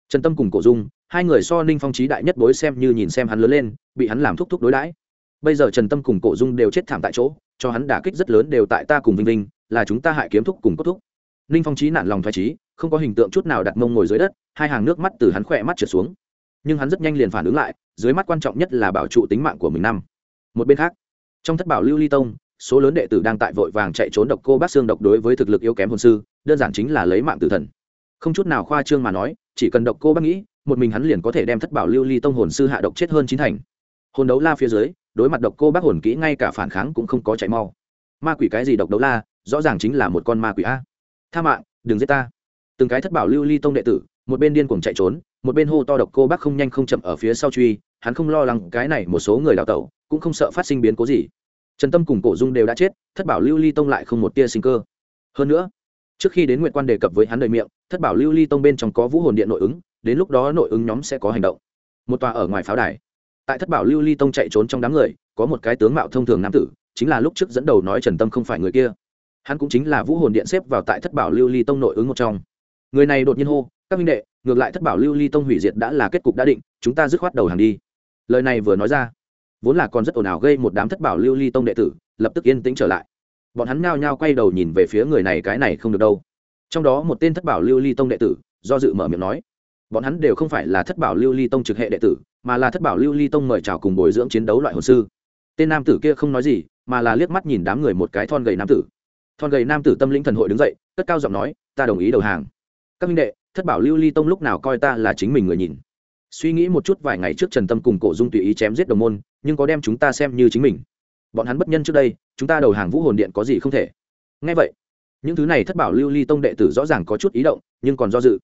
S1: trần tâm cùng cổ dung, hai người so ninh phong trí đại nhất bối xem như nhìn xem hắn lớn lên, bị hắn làm thúc thúc đối đãi. Bây giờ trần tâm cùng cổ dung đều chết thảm tại chỗ, cho hắn đả kích rất lớn đều tại ta cùng vinh linh là chúng ta hại kiếm thúc cùng cốt thúc. Ninh phong trí nản lòng thoải trí, không có hình tượng chút nào đặt mông ngồi dưới đất, hai hàng nước mắt từ hắn khỏe mắt trượt xuống. Nhưng hắn rất nhanh liền phản ứng lại, dưới mắt quan trọng nhất là bảo trụ tính mạng của mình năm. Một bên khác, trong thất bảo lưu ly tông, số lớn đệ tử đang tại vội vàng chạy trốn độc cô bác xương độc đối với thực lực yếu kém hồn sư, đơn giản chính là lấy mạng tử thần. Không chút nào khoa trương mà nói chỉ cần độc cô bác nghĩ, một mình hắn liền có thể đem thất bảo lưu ly tông hồn sư hạ độc chết hơn chín thành. Hồn đấu la phía dưới, đối mặt độc cô bác hồn kỹ ngay cả phản kháng cũng không có chạy mau. Ma quỷ cái gì độc đấu la, rõ ràng chính là một con ma quỷ a. Tha mạng, đừng giết ta. Từng cái thất bảo lưu ly tông đệ tử, một bên điên cuồng chạy trốn, một bên hô to độc cô bác không nhanh không chậm ở phía sau truy, hắn không lo lắng cái này một số người đào tẩu, cũng không sợ phát sinh biến cố gì. Trần tâm cùng cổ dung đều đã chết, thất bảo lưu ly tông lại không một tia sinh cơ. Hơn nữa trước khi đến nguyện quan đề cập với hắn đời miệng, thất bảo lưu ly tông bên trong có vũ hồn điện nội ứng, đến lúc đó nội ứng nhóm sẽ có hành động. Một tòa ở ngoài pháo đài. Tại thất bảo lưu ly tông chạy trốn trong đám người, có một cái tướng mạo thông thường nam tử, chính là lúc trước dẫn đầu nói trần tâm không phải người kia. Hắn cũng chính là vũ hồn điện xếp vào tại thất bảo lưu ly tông nội ứng một trong. Người này đột nhiên hô, các minh đệ, ngược lại thất bảo lưu ly tông hủy diệt đã là kết cục đã định, chúng ta dứt khoát đầu hàng đi. Lời này vừa nói ra, vốn là còn rất ồn ào gây một đám thất bảo lưu ly tông đệ tử, lập tức yên tĩnh trở lại bọn hắn nhao nhao quay đầu nhìn về phía người này, cái này không được đâu. Trong đó một tên thất bảo lưu ly tông đệ tử, do dự mở miệng nói, bọn hắn đều không phải là thất bảo lưu ly tông trực hệ đệ tử, mà là thất bảo lưu ly tông mời chào cùng bồi dưỡng chiến đấu loại hồ sư. Tên nam tử kia không nói gì, mà là liếc mắt nhìn đám người một cái thon gầy nam tử. Thon gầy nam tử tâm lĩnh thần hội đứng dậy, cất cao giọng nói, ta đồng ý đầu hàng. Các minh đệ, thất bảo lưu ly tông lúc nào coi ta là chính mình người nhìn? Suy nghĩ một chút vài ngày trước trần tâm cùng cổ dung tùy ý chém giết đồng môn, nhưng có đem chúng ta xem như chính mình bọn hắn bất nhân trước đây, chúng ta đầu hàng vũ hồn điện có gì không thể. Ngay vậy, những thứ này thất bảo lưu ly tông đệ tử rõ ràng có chút ý động, nhưng còn do dự.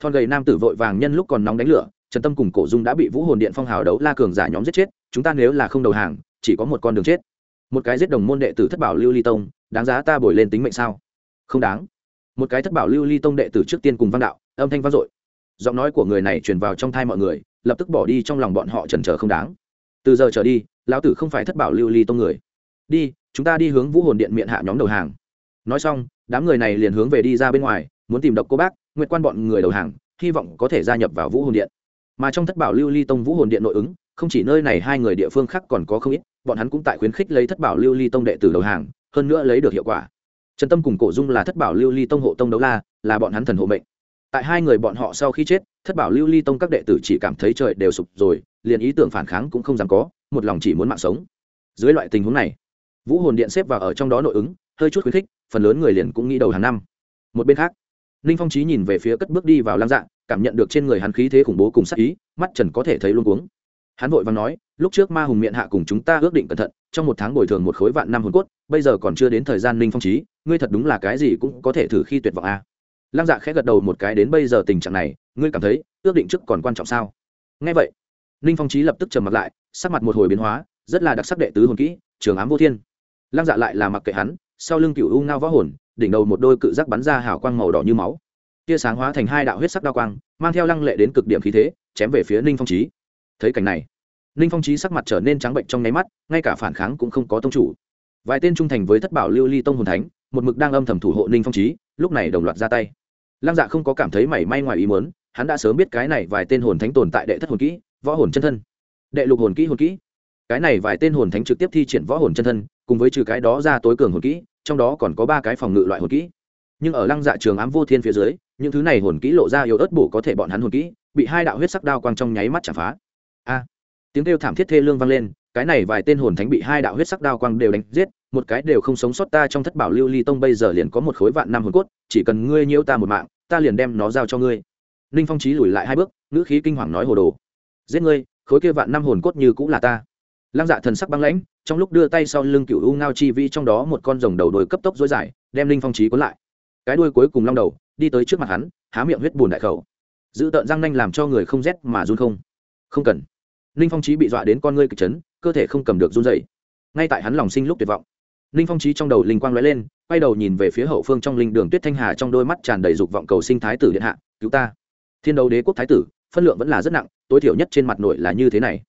S1: Thon gầy nam tử vội vàng nhân lúc còn nóng đánh lửa, trần tâm cùng cổ dung đã bị vũ hồn điện phong hào đấu la cường giả nhóm giết chết, chúng ta nếu là không đầu hàng, chỉ có một con đường chết. Một cái giết đồng môn đệ tử thất bảo lưu ly tông, đáng giá ta bồi lên tính mệnh sao? Không đáng. Một cái thất bảo lưu ly tông đệ tử trước tiên cùng văn đạo, âm thanh vang dội. Giọng nói của người này truyền vào trong thai mọi người, lập tức bỏ đi trong lòng bọn họ trần trờ không đáng từ giờ trở đi, lão tử không phải thất bảo lưu ly tông người. Đi, chúng ta đi hướng vũ hồn điện miệng hạ nhóm đầu hàng. Nói xong, đám người này liền hướng về đi ra bên ngoài, muốn tìm độc cô bác nguyện quan bọn người đầu hàng, hy vọng có thể gia nhập vào vũ hồn điện. Mà trong thất bảo lưu ly tông vũ hồn điện nội ứng, không chỉ nơi này hai người địa phương khác còn có không ít, bọn hắn cũng tại khuyến khích lấy thất bảo lưu ly tông đệ tử đầu hàng, hơn nữa lấy được hiệu quả. Trần tâm cùng cổ dung là thất bảo lưu ly tông hộ tông đấu la, là bọn hắn thần hộ mệnh tại hai người bọn họ sau khi chết, thất bảo lưu ly tông các đệ tử chỉ cảm thấy trời đều sụp rồi, liền ý tưởng phản kháng cũng không dám có, một lòng chỉ muốn mạng sống. Dưới loại tình huống này, vũ hồn điện xếp vào ở trong đó nội ứng, hơi chút khuyến khích, phần lớn người liền cũng nghĩ đầu hàng năm. Một bên khác, ninh phong trí nhìn về phía cất bước đi vào lam dạng cảm nhận được trên người hắn khí thế khủng bố cùng sắc ý, mắt trần có thể thấy luôn cuống. Hắn vội và nói, lúc trước ma hùng miệng hạ cùng chúng ta ước định cẩn thận, trong một tháng bồi thường một khối vạn năm hồn cốt, bây giờ còn chưa đến thời gian ninh phong trí ngươi thật đúng là cái gì cũng có thể thử khi tuyệt vọng a à lăng dạ khẽ gật đầu một cái đến bây giờ tình trạng này, ngươi cảm thấy ước định trước còn quan trọng sao? Ngay vậy, ninh phong trí lập tức trầm mặt lại, sắc mặt một hồi biến hóa, rất là đặc sắc đệ tứ hồn kỹ, trường ám vô thiên. Lăng dạ lại là mặc kệ hắn, sau lưng cựu u ngao võ hồn, đỉnh đầu một đôi cự giác bắn ra hào quang màu đỏ như máu. Tia sáng hóa thành hai đạo huyết sắc đao quang, mang theo lăng lệ đến cực điểm khí thế, chém về phía ninh phong trí thấy cảnh này, ninh phong trí sắc mặt trở nên trắng bệnh trong nháy mắt, ngay cả phản kháng cũng không có tông chủ. Vài tên trung thành với thất bảo lưu ly tông hồn thánh, một mực đang âm thầm thủ hộ ninh phong trí lúc này đồng loạt ra tay lăng dạ không có cảm thấy mảy may ngoài ý muốn, hắn đã sớm biết cái này vài tên hồn thánh tồn tại đệ thất hồn kỹ, võ hồn chân thân. Đệ lục hồn kỹ hồn kỹ. Cái này vài tên hồn thánh trực tiếp thi triển võ hồn chân thân, cùng với trừ cái đó ra tối cường hồn kỹ, trong đó còn có ba cái phòng ngự loại hồn kỹ. Nhưng ở lăng dạ trường ám vô thiên phía dưới, những thứ này hồn kỹ lộ ra yếu ớt bổ có thể bọn hắn hồn kỹ, bị hai đạo huyết sắc đao quang trong nháy mắt chả phá. A. Tiếng kêu thảm thiết thê lương vang lên cái này vài tên hồn thánh bị hai đạo huyết sắc đao quang đều đánh giết, một cái đều không sống sót ta trong thất bảo lưu ly tông bây giờ liền có một khối vạn năm hồn cốt, chỉ cần ngươi nhiễu ta một mạng, ta liền đem nó giao cho ngươi. Ninh phong trí lùi lại hai bước, ngữ khí kinh hoàng nói hồ đồ. Giết ngươi, khối kia vạn năm hồn cốt như cũng là ta. Lăng dạ thần sắc băng lãnh, trong lúc đưa tay sau lưng cựu u ngao chi vi trong đó một con rồng đầu đồi cấp tốc dối dài, đem ninh phong trí cuốn lại. Cái đuôi cuối cùng long đầu, đi tới trước mặt hắn, há miệng huyết bùn đại khẩu. Giữ tợn răng nanh làm cho người không rét mà run không. Không cần. Ninh phong trí bị dọa đến con ngươi kịch chấn cơ thể không cầm được run dậy. Ngay tại hắn lòng sinh lúc tuyệt vọng, ninh phong trí trong đầu linh quang lóe lên, quay đầu nhìn về phía hậu phương trong linh đường tuyết thanh hà trong đôi mắt tràn đầy dục vọng cầu sinh thái tử điện hạ, cứu ta. Thiên đấu đế quốc thái tử, phân lượng vẫn là rất nặng, tối thiểu nhất trên mặt nội là như thế này.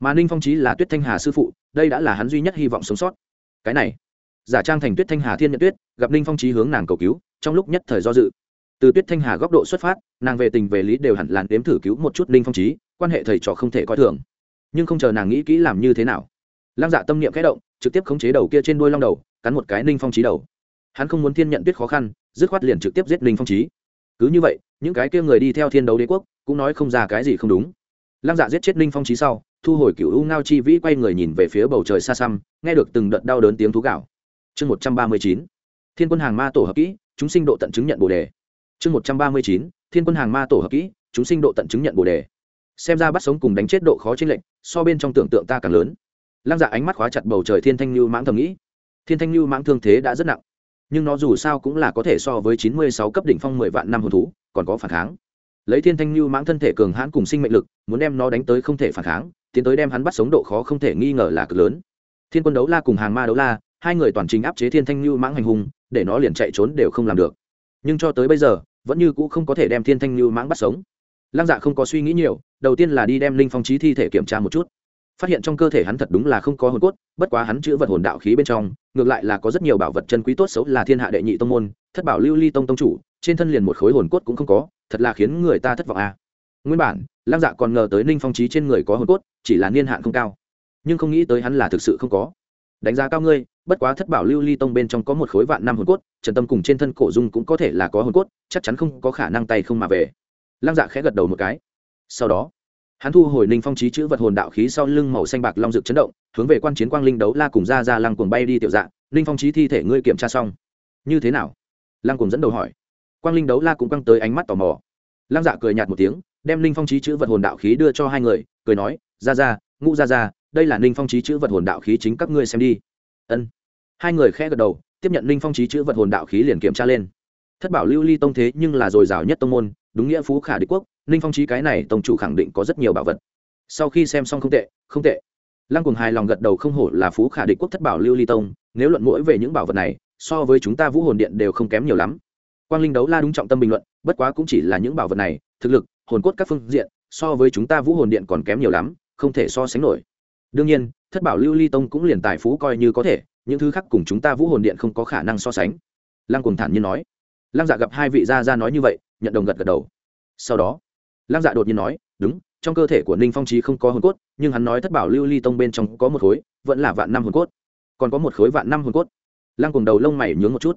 S1: Mà ninh phong trí là tuyết thanh hà sư phụ, đây đã là hắn duy nhất hy vọng sống sót. Cái này, giả trang thành tuyết thanh hà thiên nhận tuyết, gặp ninh phong trí hướng nàng cầu cứu, trong lúc nhất thời do dự. Từ tuyết thanh hà góc độ xuất phát, nàng về tình về lý đều hẳn làn đếm thử cứu một chút ninh phong trí, quan hệ thầy trò không thể coi thường nhưng không chờ nàng nghĩ kỹ làm như thế nào. Lăng dạ tâm niệm kẽ động, trực tiếp khống chế đầu kia trên đuôi long đầu, cắn một cái ninh phong trí đầu. Hắn không muốn thiên nhận tuyết khó khăn, dứt khoát liền trực tiếp giết ninh phong trí cứ như vậy, những cái kia người đi theo thiên đấu đế quốc, cũng nói không ra cái gì không đúng. Lăng dạ giết chết ninh phong trí sau, thu hồi cựu u ngao chi vĩ quay người nhìn về phía bầu trời xa xăm, nghe được từng đợt đau đớn tiếng thú gạo chương một trăm ba mươi chín, thiên quân hàng ma tổ hợp kỹ, chúng sinh độ tận chứng nhận bồ đề. Chương một trăm ba mươi chín, thiên quân hàng ma tổ hợp kỹ, chúng sinh độ tận chứng nhận bồ đề. Xem ra bắt sống cùng đánh chết độ khó trên lệnh so bên trong tưởng tượng ta càng lớn. Lăng dạ ánh mắt khóa chặt bầu trời thiên thanh lưu mãng thầm nghĩ. Thiên thanh lưu mãng thương thế đã rất nặng, nhưng nó dù sao cũng là có thể so với chín mươi sáu cấp đỉnh phong mười vạn năm hồn thú, còn có phản kháng. Lấy thiên thanh lưu mãng thân thể cường hãn cùng sinh mệnh lực, muốn đem nó đánh tới không thể phản kháng, tiến tới đem hắn bắt sống độ khó không thể nghi ngờ là cực lớn. Thiên quân đấu la cùng hàng ma đấu la, hai người toàn trình áp chế thiên thanh lưu mãng hành hung, để nó liền chạy trốn đều không làm được. Nhưng cho tới bây giờ, vẫn như cũ không có thể đem thiên thanh lưu mãng bắt sống. Lăng dạ không có suy nghĩ nhiều đầu tiên là đi đem linh phong trí thi thể kiểm tra một chút. Phát hiện trong cơ thể hắn thật đúng là không có hồn cốt, bất quá hắn chữ vật hồn đạo khí bên trong, ngược lại là có rất nhiều bảo vật chân quý tốt xấu là thiên hạ đệ nhị tông môn, thất bảo lưu ly tông tông chủ, trên thân liền một khối hồn cốt cũng không có, thật là khiến người ta thất vọng à. nguyên bản, lăng dạ còn ngờ tới ninh phong trí trên người có hồn cốt, chỉ là niên hạn không cao, nhưng không nghĩ tới hắn là thực sự không có. Đánh giá cao ngươi, bất quá thất bảo lưu ly tông bên trong có một khối vạn năm hồn cốt, trần tâm cùng trên thân cổ dung cũng có thể là có hồn cốt, chắc chắn không có khả năng tay không mà về. Lăng dạ khẽ gật đầu một cái sau đó, hắn thu hồi ninh phong trí chữ vật hồn đạo khí sau lưng màu xanh bạc long rực chấn động, hướng về quan chiến quang linh đấu la cùng ra ra lăng cuồng bay đi tiểu dạng, ninh phong trí thi thể ngươi kiểm tra xong. Như thế nào? Lăng cuồng dẫn đầu hỏi. Quang linh đấu la cũng căng tới ánh mắt tò mò. Lăng dạ cười nhạt một tiếng, đem ninh phong trí chữ vật hồn đạo khí đưa cho hai người, cười nói, ra ra, ngũ ra ra, đây là ninh phong trí chữ vật hồn đạo khí chính các ngươi xem đi. Ân. Hai người khẽ gật đầu, tiếp nhận ninh phong trí chữ vật hồn đạo khí liền kiểm tra lên thất bảo lưu ly tông thế nhưng là dồi dào nhất tông môn, đúng nghĩa phú khả đế quốc, ninh phong trí cái này tông chủ khẳng định có rất nhiều bảo vật. Sau khi xem xong không tệ không tệ. Lăng cùng hài lòng gật đầu không hổ là phú khả địch quốc thất bảo lưu ly tông, nếu luận mỗi về những bảo vật này, so với chúng ta vũ hồn điện đều không kém nhiều lắm. Quang linh đấu la đúng trọng tâm bình luận, bất quá cũng chỉ là những bảo vật này, thực lực, hồn cốt các phương diện, so với chúng ta vũ hồn điện còn kém nhiều lắm, không thể so sánh nổi. Đương nhiên, thất bảo lưu ly tông cũng liền tài phú coi như có thể, những thứ khác cùng chúng ta vũ hồn điện không có khả năng so sánh. Lăng cùng thản nhiên nói lăng dạ gặp hai vị gia ra nói như vậy, nhận đồng gật gật đầu. Sau đó, lăng dạ đột nhiên nói, đúng, trong cơ thể của ninh phong trí không có hồn cốt, nhưng hắn nói thất bảo lưu ly tông bên trong có một khối, vẫn là vạn năm hồn cốt. Còn có một khối vạn năm hồn cốt. Lăng cùng đầu lông mày nhướng một chút.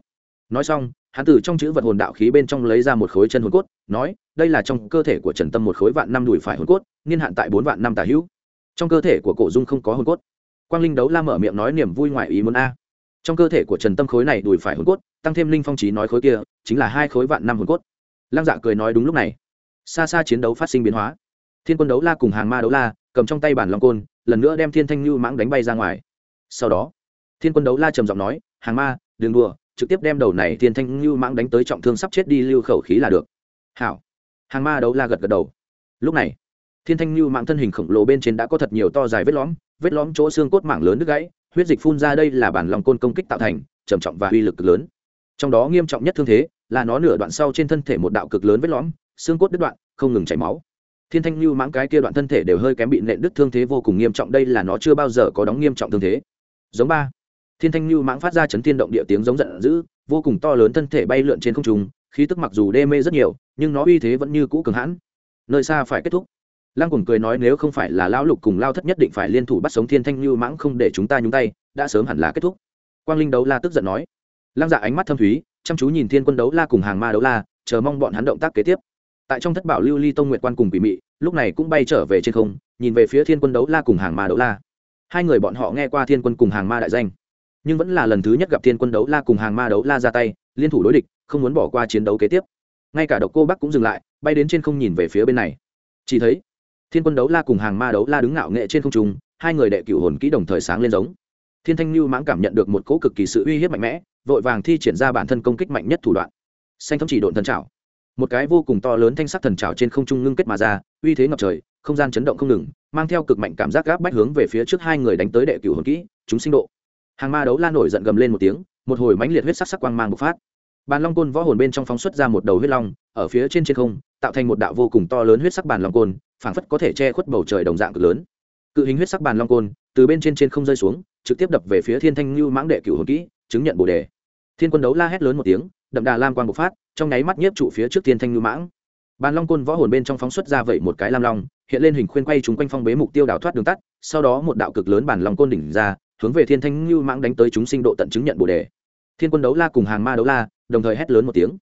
S1: Nói xong, hắn từ trong chữ vật hồn đạo khí bên trong lấy ra một khối chân hồn cốt, nói, đây là trong cơ thể của trần tâm một khối vạn năm đùi phải hồn cốt, niên hạn tại bốn vạn năm tả hữu. Trong cơ thể của cổ dung không có hồn cốt. Quang linh đấu la mở miệng nói niềm vui ngoài ý muốn a trong cơ thể của trần tâm khối này đùi phải hồn cốt, tăng thêm linh phong trí nói khối kia, chính là hai khối vạn năm hồn cốt. Lăng dạ cười nói đúng lúc này. Xa xa chiến đấu phát sinh biến hóa. Thiên quân đấu la cùng hàng ma đấu la, cầm trong tay bản long côn, lần nữa đem thiên thanh lưu mãng đánh bay ra ngoài. Sau đó, thiên quân đấu la trầm giọng nói, hàng ma, đừng đùa, trực tiếp đem đầu này thiên thanh lưu mãng đánh tới trọng thương sắp chết đi lưu khẩu khí là được. Hảo. Hàng ma đấu la gật gật đầu. Lúc này, thiên thanh lưu mãng thân hình khổng lồ bên trên đã có thật nhiều to dài vết lõm vết lõm chỗ xương cốt mảng lớn đứt gãy huyết dịch phun ra đây là bản lòng côn công kích tạo thành, trầm trọng và uy lực cực lớn. Trong đó nghiêm trọng nhất thương thế là nó nửa đoạn sau trên thân thể một đạo cực lớn vết lõm, xương cốt đứt đoạn, không ngừng chảy máu. Thiên thanh lưu mãng cái kia đoạn thân thể đều hơi kém bị nện đứt thương thế vô cùng nghiêm trọng, đây là nó chưa bao giờ có đóng nghiêm trọng thương thế. Giống ba. Thiên thanh lưu mãng phát ra chấn thiên động địa tiếng giống giận dữ, vô cùng to lớn thân thể bay lượn trên không trung, khí tức mặc dù đê mê rất nhiều, nhưng nó uy thế vẫn như cũ cường hãn. Nơi xa phải kết thúc lăng cùng cười nói nếu không phải là lão lục cùng lao thất nhất định phải liên thủ bắt sống thiên thanh lưu mãng không để chúng ta nhúng tay, đã sớm hẳn là kết thúc. Quang linh đấu la tức giận nói. Lăng dạ ánh mắt thâm thúy, chăm chú nhìn thiên quân đấu la cùng hàng ma đấu la, chờ mong bọn hắn động tác kế tiếp. Tại trong thất bảo lưu ly tông nguyệt quan cùng quỷ mị, lúc này cũng bay trở về trên không, nhìn về phía thiên quân đấu la cùng hàng ma đấu la. Hai người bọn họ nghe qua thiên quân cùng hàng ma đại danh, nhưng vẫn là lần thứ nhất gặp thiên quân đấu la cùng hàng ma đấu la ra tay, liên thủ đối địch, không muốn bỏ qua chiến đấu kế tiếp. Ngay cả độc cô bắc cũng dừng lại, bay đến trên không nhìn về phía bên này. Chỉ thấy thiên quân đấu la cùng hàng ma đấu la đứng ngạo nghệ trên không trung, hai người đệ cửu hồn kỹ đồng thời sáng lên giống. Thiên thanh lưu mãng cảm nhận được một cỗ cực kỳ sự uy hiếp mạnh mẽ, vội vàng thi triển ra bản thân công kích mạnh nhất thủ đoạn. Xanh thống chỉ độn thần trào một cái vô cùng to lớn thanh sắc thần trào trên không trung ngưng kết mà ra, uy thế ngập trời, không gian chấn động không ngừng, mang theo cực mạnh cảm giác gáp bách hướng về phía trước hai người đánh tới đệ cửu hồn kỹ, chúng sinh độ. Hàng ma đấu la nổi giận gầm lên một tiếng, một hồi mãnh liệt huyết sắc sắc quang mang bộc phát. Bàn long côn võ hồn bên trong phóng xuất ra một đầu huyết long, ở phía trên trên không tạo thành một đạo vô cùng to lớn huyết sắc bàn long côn, phảng phất có thể che khuất bầu trời đồng dạng cực lớn. Cự hình huyết sắc bàn long côn, từ bên trên trên không rơi xuống, trực tiếp đập về phía thiên thanh lưu mãng đệ cửu hồn kỹ, chứng nhận bồ đề. Thiên quân đấu la hét lớn một tiếng, đậm đà lam quang bộc phát, trong nháy mắt nhiếp trụ phía trước thiên thanh lưu mãng. Bàn long côn võ hồn bên trong phóng xuất ra vậy một cái lam long, hiện lên hình khuyên quay chúng quanh phong bế mục tiêu đào thoát đường tắt, sau đó một đạo cực lớn bản long côn đỉnh ra, hướng về thiên thanh lưu mãng đánh tới chúng sinh độ tận chứng nhận bồ đề. Thiên quân đấu la cùng hàng ma đấu la, đồng thời hét lớn một tiếng.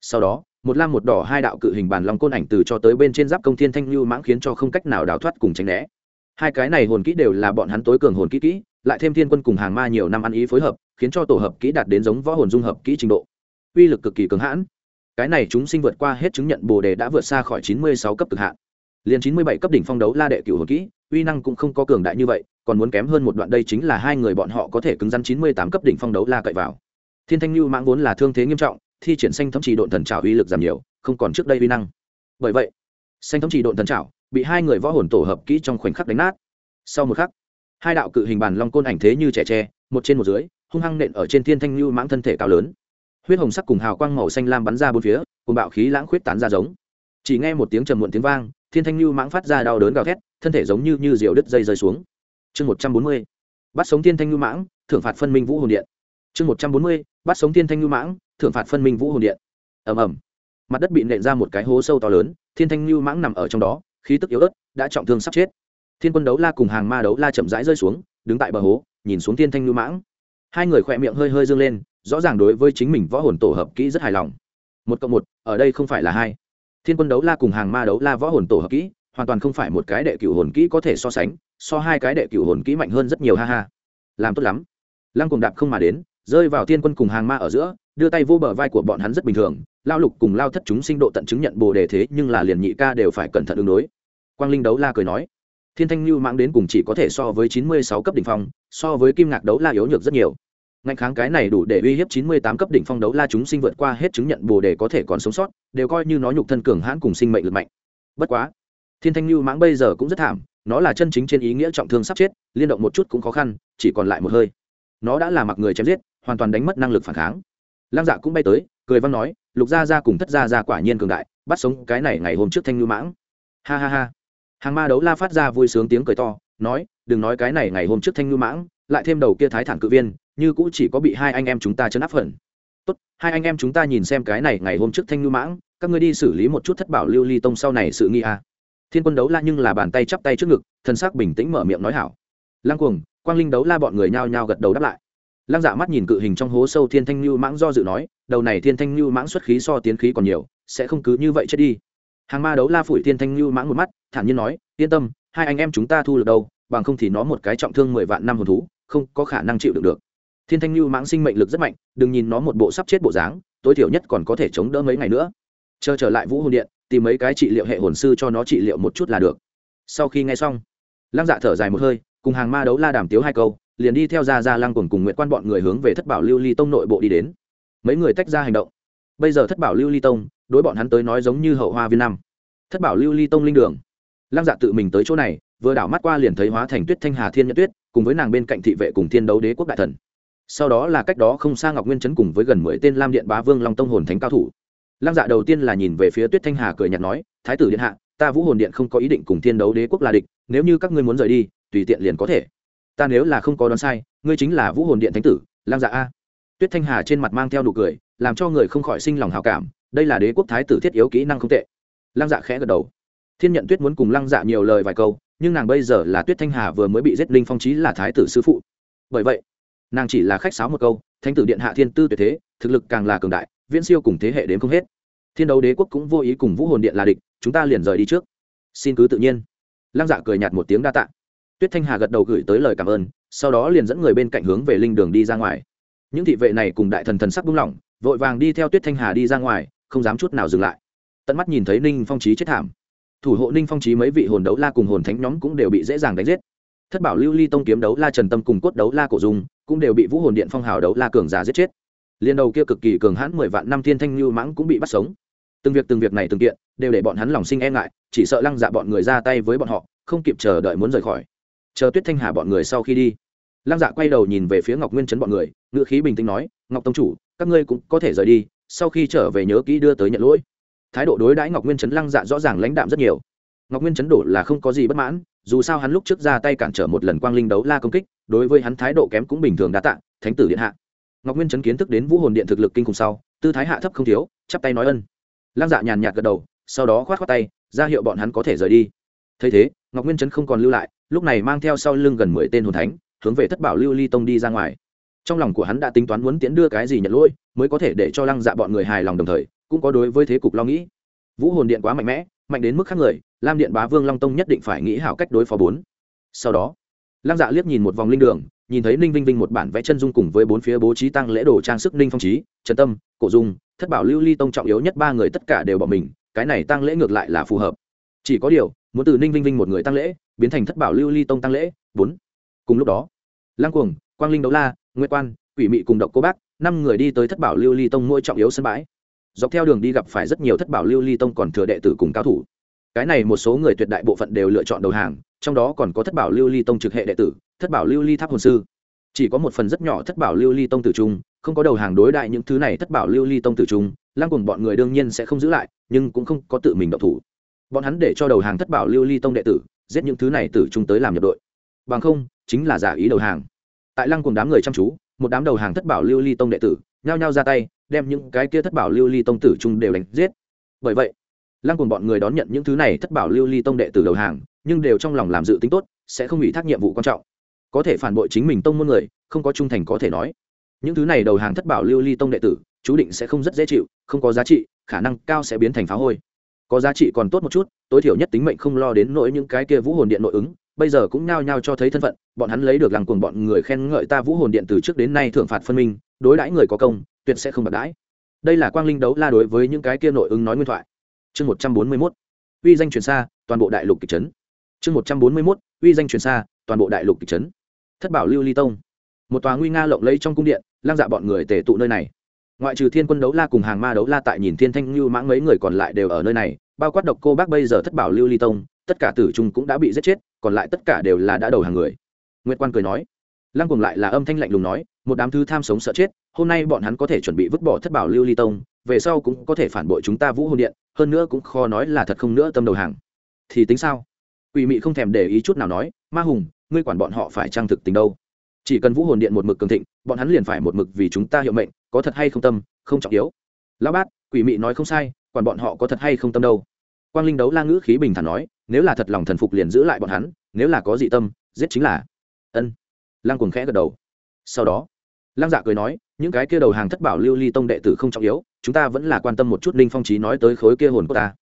S1: Sau đó một lam một đỏ hai đạo cự hình bàn long côn ảnh từ cho tới bên trên giáp công thiên thanh lưu mãng khiến cho không cách nào đào thoát cùng tránh né. Hai cái này hồn kỹ đều là bọn hắn tối cường hồn kỹ kỹ, lại thêm thiên quân cùng hàng ma nhiều năm ăn ý phối hợp, khiến cho tổ hợp kỹ đạt đến giống võ hồn dung hợp kỹ trình độ. Uy lực cực kỳ cường hãn. Cái này chúng sinh vượt qua hết chứng nhận, bồ đề đã vượt xa khỏi chín mươi sáu cấp cực hạn. Liền chín mươi bảy cấp đỉnh phong đấu la đệ cửu hồn kỹ, uy năng cũng không có cường đại như vậy, còn muốn kém hơn một đoạn đây chính là hai người bọn họ có thể cứng rắn chín mươi tám cấp đỉnh phong đấu la cậy vào. Thiên thanh lưu mãng vốn là thương thế nghiêm trọng thi triển xanh thấm chỉ độn thần trảo uy lực giảm nhiều, không còn trước đây uy năng. Bởi vậy, xanh thấm chỉ độn thần trảo bị hai người võ hồn tổ hợp kỹ trong khoảnh khắc đánh nát. Sau một khắc, hai đạo cự hình bàn long côn ảnh thế như trẻ tre, một trên một dưới, hung hăng nện ở trên thiên thanh lưu mãng thân thể cao lớn. Huyết hồng sắc cùng hào quang màu xanh lam bắn ra bốn phía, cùng bạo khí lãng khuyết tán ra giống. Chỉ nghe một tiếng trầm muộn tiếng vang, thiên thanh lưu mãng phát ra đau đớn gào thét, thân thể giống như như diều đứt dây rơi xuống. Chương một trăm bốn mươi, bắt sống thiên thanh lưu mãng, thưởng phạt phân minh vũ hồn điện. Chương một trăm bốn mươi, bắt sống thiên thanh lưu mãng thưởng phạt phân minh vũ hồn điện. Ầm ầm. Mặt đất bị nện ra một cái hố sâu to lớn, thiên thanh lưu mãng nằm ở trong đó, khí tức yếu ớt, đã trọng thương sắp chết. Thiên quân đấu la cùng hàng ma đấu la chậm rãi rơi xuống, đứng tại bờ hố, nhìn xuống thiên thanh lưu mãng. Hai người khỏe miệng hơi hơi dương lên, rõ ràng đối với chính mình võ hồn tổ hợp kỹ rất hài lòng. Một cộng một, ở đây không phải là hai. Thiên quân đấu la cùng hàng ma đấu la võ hồn tổ hợp kỹ, hoàn toàn không phải một cái đệ cựu hồn kỹ có thể so sánh, so hai cái đệ cựu hồn kỹ mạnh hơn rất nhiều, ha ha. Làm tốt lắm. Lăng cùng đạp không mà đến rơi vào thiên quân cùng hàng ma ở giữa, đưa tay vô bờ vai của bọn hắn rất bình thường, lao lục cùng lao thất chúng sinh độ tận chứng nhận bồ đề thế, nhưng là liền nhị ca đều phải cẩn thận ứng đối. Quang linh đấu la cười nói, thiên thanh lưu mang đến cùng chỉ có thể so với chín mươi sáu cấp đ ỉ n h phong, so với kim ngạc đấu la yếu nhược rất nhiều. Ngạnh kháng cái này đủ để uy hiếp chín mươi tám cấp đỉnh phong đấu la chúng sinh vượt qua hết chứng nhận bồ đề có thể còn sống sót, đều coi như nó nhục thân cường hãn cùng sinh mệnh lực mạnh. Bất quá, thiên thanh lưu mãng bây giờ cũng rất thảm, nó là chân chính trên ý nghĩa trọng thương sắp chết, liên động một chút cũng khó khăn, chỉ còn lại một hơi nó đã là mặc người chém giết, hoàn toàn đánh mất năng lực phản kháng. Lăng dạ cũng bay tới, cười văn nói, lục gia gia cùng thất gia gia quả nhiên cường đại, bắt sống cái này ngày hôm trước thanh lưu mãng. Ha ha ha. Hàng ma đấu la phát ra vui sướng tiếng cười to, nói, đừng nói cái này ngày hôm trước thanh lưu mãng, lại thêm đầu kia thái thản cự viên, như cũng chỉ có bị hai anh em chúng ta chấn áp phần. Tốt, hai anh em chúng ta nhìn xem cái này ngày hôm trước thanh lưu mãng, các ngươi đi xử lý một chút thất bảo lưu ly tông sau này sự nghi a thiên quân đấu la nhưng là bàn tay chắp tay trước ngực, thân xác bình tĩnh mở miệng nói hảo. Lăng cuồng quang linh đấu la bọn người nhao nhao gật đầu đáp lại. Lăng dạ mắt nhìn cự hình trong hố sâu thiên thanh lưu mãng do dự nói, đầu này thiên thanh lưu mãng xuất khí so tiến khí còn nhiều, sẽ không cứ như vậy chết đi. Hàng ma đấu la phủi thiên thanh lưu mãng một mắt, thản nhiên nói, yên tâm, hai anh em chúng ta thu được đâu, bằng không thì nó một cái trọng thương mười vạn năm hồn thú, không có khả năng chịu được được. Thiên thanh lưu mãng sinh mệnh lực rất mạnh, đừng nhìn nó một bộ sắp chết bộ dáng, tối thiểu nhất còn có thể chống đỡ mấy ngày nữa. Chờ trở lại vũ hồn điện, tìm mấy cái trị liệu hệ hồn sư cho nó trị liệu một chút là được. Sau khi nghe xong, lăng dạ thở dài một hơi cùng hàng ma đấu la đàm tiếu hai câu, liền đi theo ra ra lăng cùng cùng nguyện quan bọn người hướng về thất bảo lưu ly tông nội bộ đi đến. Mấy người tách ra hành động. Bây giờ thất bảo lưu ly tông, đối bọn hắn tới nói giống như hậu hoa viên năm. Thất bảo lưu ly tông linh đường. Lăng dạ tự mình tới chỗ này, vừa đảo mắt qua liền thấy hóa thành tuyết thanh hà thiên nhật tuyết, cùng với nàng bên cạnh thị vệ cùng thiên đấu đế quốc đại thần. Sau đó là cách đó không xa ngọc nguyên chấn cùng với gần mười tên lam điện bá vương long tông hồn thánh cao thủ. Lăng dạ đầu tiên là nhìn về phía tuyết thanh hà cười nhạt nói, thái tử điện hạ, ta vũ hồn điện không có ý định cùng thiên đấu đế quốc là địch, nếu như các ngươi muốn rời đi tùy tiện liền có thể. Ta nếu là không có đoán sai, ngươi chính là vũ hồn điện thánh tử, lang dạ a. Tuyết thanh hà trên mặt mang theo nụ cười, làm cho người không khỏi sinh lòng hào cảm, đây là đế quốc thái tử thiết yếu kỹ năng không tệ. Lang dạ khẽ gật đầu. Thiên nhận tuyết muốn cùng lang dạ nhiều lời vài câu, nhưng nàng bây giờ là tuyết thanh hà vừa mới bị giết linh phong trí là thái tử sư phụ. Bởi vậy, nàng chỉ là khách sáo một câu, thánh tử điện hạ thiên tư tuyệt thế, thực lực càng là cường đại, viễn siêu cùng thế hệ đến không hết. Thiên đấu đế quốc cũng vô ý cùng vũ hồn điện là địch, chúng ta liền rời đi trước. Xin cứ tự nhiên. Lăng dạ cười nhạt một tiếng đa tạ tuyết thanh hà gật đầu gửi tới lời cảm ơn, sau đó liền dẫn người bên cạnh hướng về linh đường đi ra ngoài. Những thị vệ này cùng đại thần thần sắc buông lỏng, vội vàng đi theo tuyết thanh hà đi ra ngoài, không dám chút nào dừng lại. Tận mắt nhìn thấy ninh phong trí chết thảm. Thủ hộ ninh phong trí mấy vị hồn đấu la cùng hồn thánh nhóm cũng đều bị dễ dàng đánh giết. Thất bảo lưu ly tông kiếm đấu la trần tâm cùng cốt đấu la cổ dung cũng đều bị vũ hồn điện phong hào đấu la cường giả giết chết. Liên đầu kia cực kỳ cường hãn mười vạn năm thiên thanh lưu mãng cũng bị bắt sống. Từng việc từng việc này từng kiện, đều để bọn hắn lòng sinh e ngại, chỉ sợ lăng dạ bọn người ra tay với bọn họ, không kịp chờ đợi muốn rời khỏi chờ tuyết thanh hà bọn người sau khi đi lăng dạ quay đầu nhìn về phía ngọc nguyên chấn bọn người ngữ khí bình tĩnh nói ngọc tông chủ các ngươi cũng có thể rời đi sau khi trở về nhớ kỹ đưa tới nhận lỗi thái độ đối đãi ngọc nguyên chấn lăng dạ rõ ràng lãnh đạm rất nhiều ngọc nguyên chấn đổ là không có gì bất mãn dù sao hắn lúc trước ra tay cản trở một lần quang linh đấu la công kích đối với hắn thái độ kém cũng bình thường đa tạ thánh tử điện hạ ngọc nguyên chấn kiến thức đến vũ hồn điện thực lực kinh khủng sau tư thái hạ thấp không thiếu chắp tay nói ân lăng dạ nhàn nhạt gật đầu sau đó khoát khoát tay ra hiệu bọn hắn có thể rời đi thấy thế ngọc nguyên chấn không còn lưu lại lúc này mang theo sau lưng gần mười tên hồn thánh, hướng về thất bảo lưu ly tông đi ra ngoài. Trong lòng của hắn đã tính toán muốn tiến đưa cái gì nhận lỗi, mới có thể để cho lăng dạ bọn người hài lòng đồng thời, cũng có đối với thế cục lo nghĩ. Vũ hồn điện quá mạnh mẽ, mạnh đến mức khác người, lam điện bá vương long tông nhất định phải nghĩ hảo cách đối phó bốn. Sau đó, lăng dạ liếc nhìn một vòng linh đường, nhìn thấy ninh vinh vinh một bản vẽ chân dung cùng với bốn phía bố trí tăng lễ đồ trang sức ninh phong trí trần tâm, cổ dung, thất bảo lưu ly tông trọng yếu nhất ba người tất cả đều bỏ mình, cái này tăng lễ ngược lại là phù hợp. Chỉ có điều muốn từ ninh vinh vinh một người tăng lễ, biến thành thất bảo lưu ly tông tăng lễ, bốn. Cùng lúc đó, lăng cuồng, quang linh đấu la nguyễn quan, quỷ mị cùng độc cô bác, năm người đi tới thất bảo lưu ly tông mỗi trọng yếu sân bãi. Dọc theo đường đi gặp phải rất nhiều thất bảo lưu ly tông còn thừa đệ tử cùng cao thủ. Cái này một số người tuyệt đại bộ phận đều lựa chọn đầu hàng, trong đó còn có thất bảo lưu ly tông trực hệ đệ tử, thất bảo lưu ly tháp hồn sư. Chỉ có một phần rất nhỏ thất bảo lưu ly tông tử trung, không có đầu hàng đối đại những thứ này thất bảo lưu ly tông tử trung, lăng cùng bọn người đương nhiên sẽ không giữ lại, nhưng cũng không có tự mình động thủ bọn hắn để cho đầu hàng thất bảo lưu ly tông đệ tử, giết những thứ này tử trung tới làm nhập đội. Bằng không, chính là giả ý đầu hàng. Tại lăng cùng đám người chăm chú, một đám đầu hàng thất bảo lưu ly tông đệ tử, nhao nhao ra tay, đem những cái kia thất bảo lưu ly tông tử trung đều đánh giết. Bởi vậy, lăng cùng bọn người đón nhận những thứ này thất bảo lưu ly tông đệ tử đầu hàng, nhưng đều trong lòng làm dự tính tốt, sẽ không bị thác nhiệm vụ quan trọng. Có thể phản bội chính mình tông môn người, không có trung thành có thể nói. Những thứ này đầu hàng thất bảo lưu ly tông đệ tử, chú định sẽ không rất dễ chịu, không có giá trị, khả năng cao sẽ biến thành phá hôi có giá trị còn tốt một chút, tối thiểu nhất tính mệnh không lo đến nỗi những cái kia vũ hồn điện nội ứng, bây giờ cũng nao nhao cho thấy thân phận, bọn hắn lấy được làng cuồng bọn người khen ngợi ta vũ hồn điện từ trước đến nay thưởng phạt phân minh, đối đãi người có công, tuyệt sẽ không bạc đãi. Đây là quang linh đấu la đối với những cái kia nội ứng nói nguyên thoại. Chương một trăm bốn mươi mốt. Uy danh truyền xa, toàn bộ đại lục kịch trấn chương một trăm bốn mươi mốt. Uy danh truyền xa, toàn bộ đại lục kịch trấn thất bảo lưu ly tông. Một tòa nguy nga lộng lẫy trong cung điện lang dạ bọn người tề tụ nơi này ngoại trừ thiên quân đấu la cùng hàng ma đấu la tại nhìn thiên thanh lưu mãng mấy người còn lại đều ở nơi này, bao quát độc cô bác bây giờ thất bảo lưu ly tông, tất cả tử trung cũng đã bị giết chết, còn lại tất cả đều là đã đầu hàng người. Nguyệt quan cười nói, lăng cùng lại là âm thanh lạnh lùng nói, một đám thư tham sống sợ chết, hôm nay bọn hắn có thể chuẩn bị vứt bỏ thất bảo lưu ly tông, về sau cũng có thể phản bội chúng ta vũ hồn điện, hơn nữa cũng khó nói là thật không nữa tâm đầu hàng. Thì tính sao? Quỷ mị không thèm để ý chút nào nói, ma hùng, ngươi quản bọn họ phải trang thực tình đâu. Chỉ cần vũ hồn điện một mực cường thịnh, bọn hắn liền phải một mực vì chúng ta hiệu mệnh có thật hay không tâm, không trọng yếu. Lão bát, quỷ mị nói không sai còn bọn họ có thật hay không tâm đâu. Quang linh đấu la ngữ khí bình thản nói, nếu là thật lòng thần phục liền giữ lại bọn hắn, nếu là có dị tâm, giết chính là. Ân. Lăng cuồng khẽ gật đầu. Sau đó, lăng dạ cười nói, những cái kia đầu hàng thất bảo lưu ly tông đệ tử không trọng yếu, chúng ta vẫn là quan tâm một chút ninh phong trí nói tới khối kia hồn cốt ta.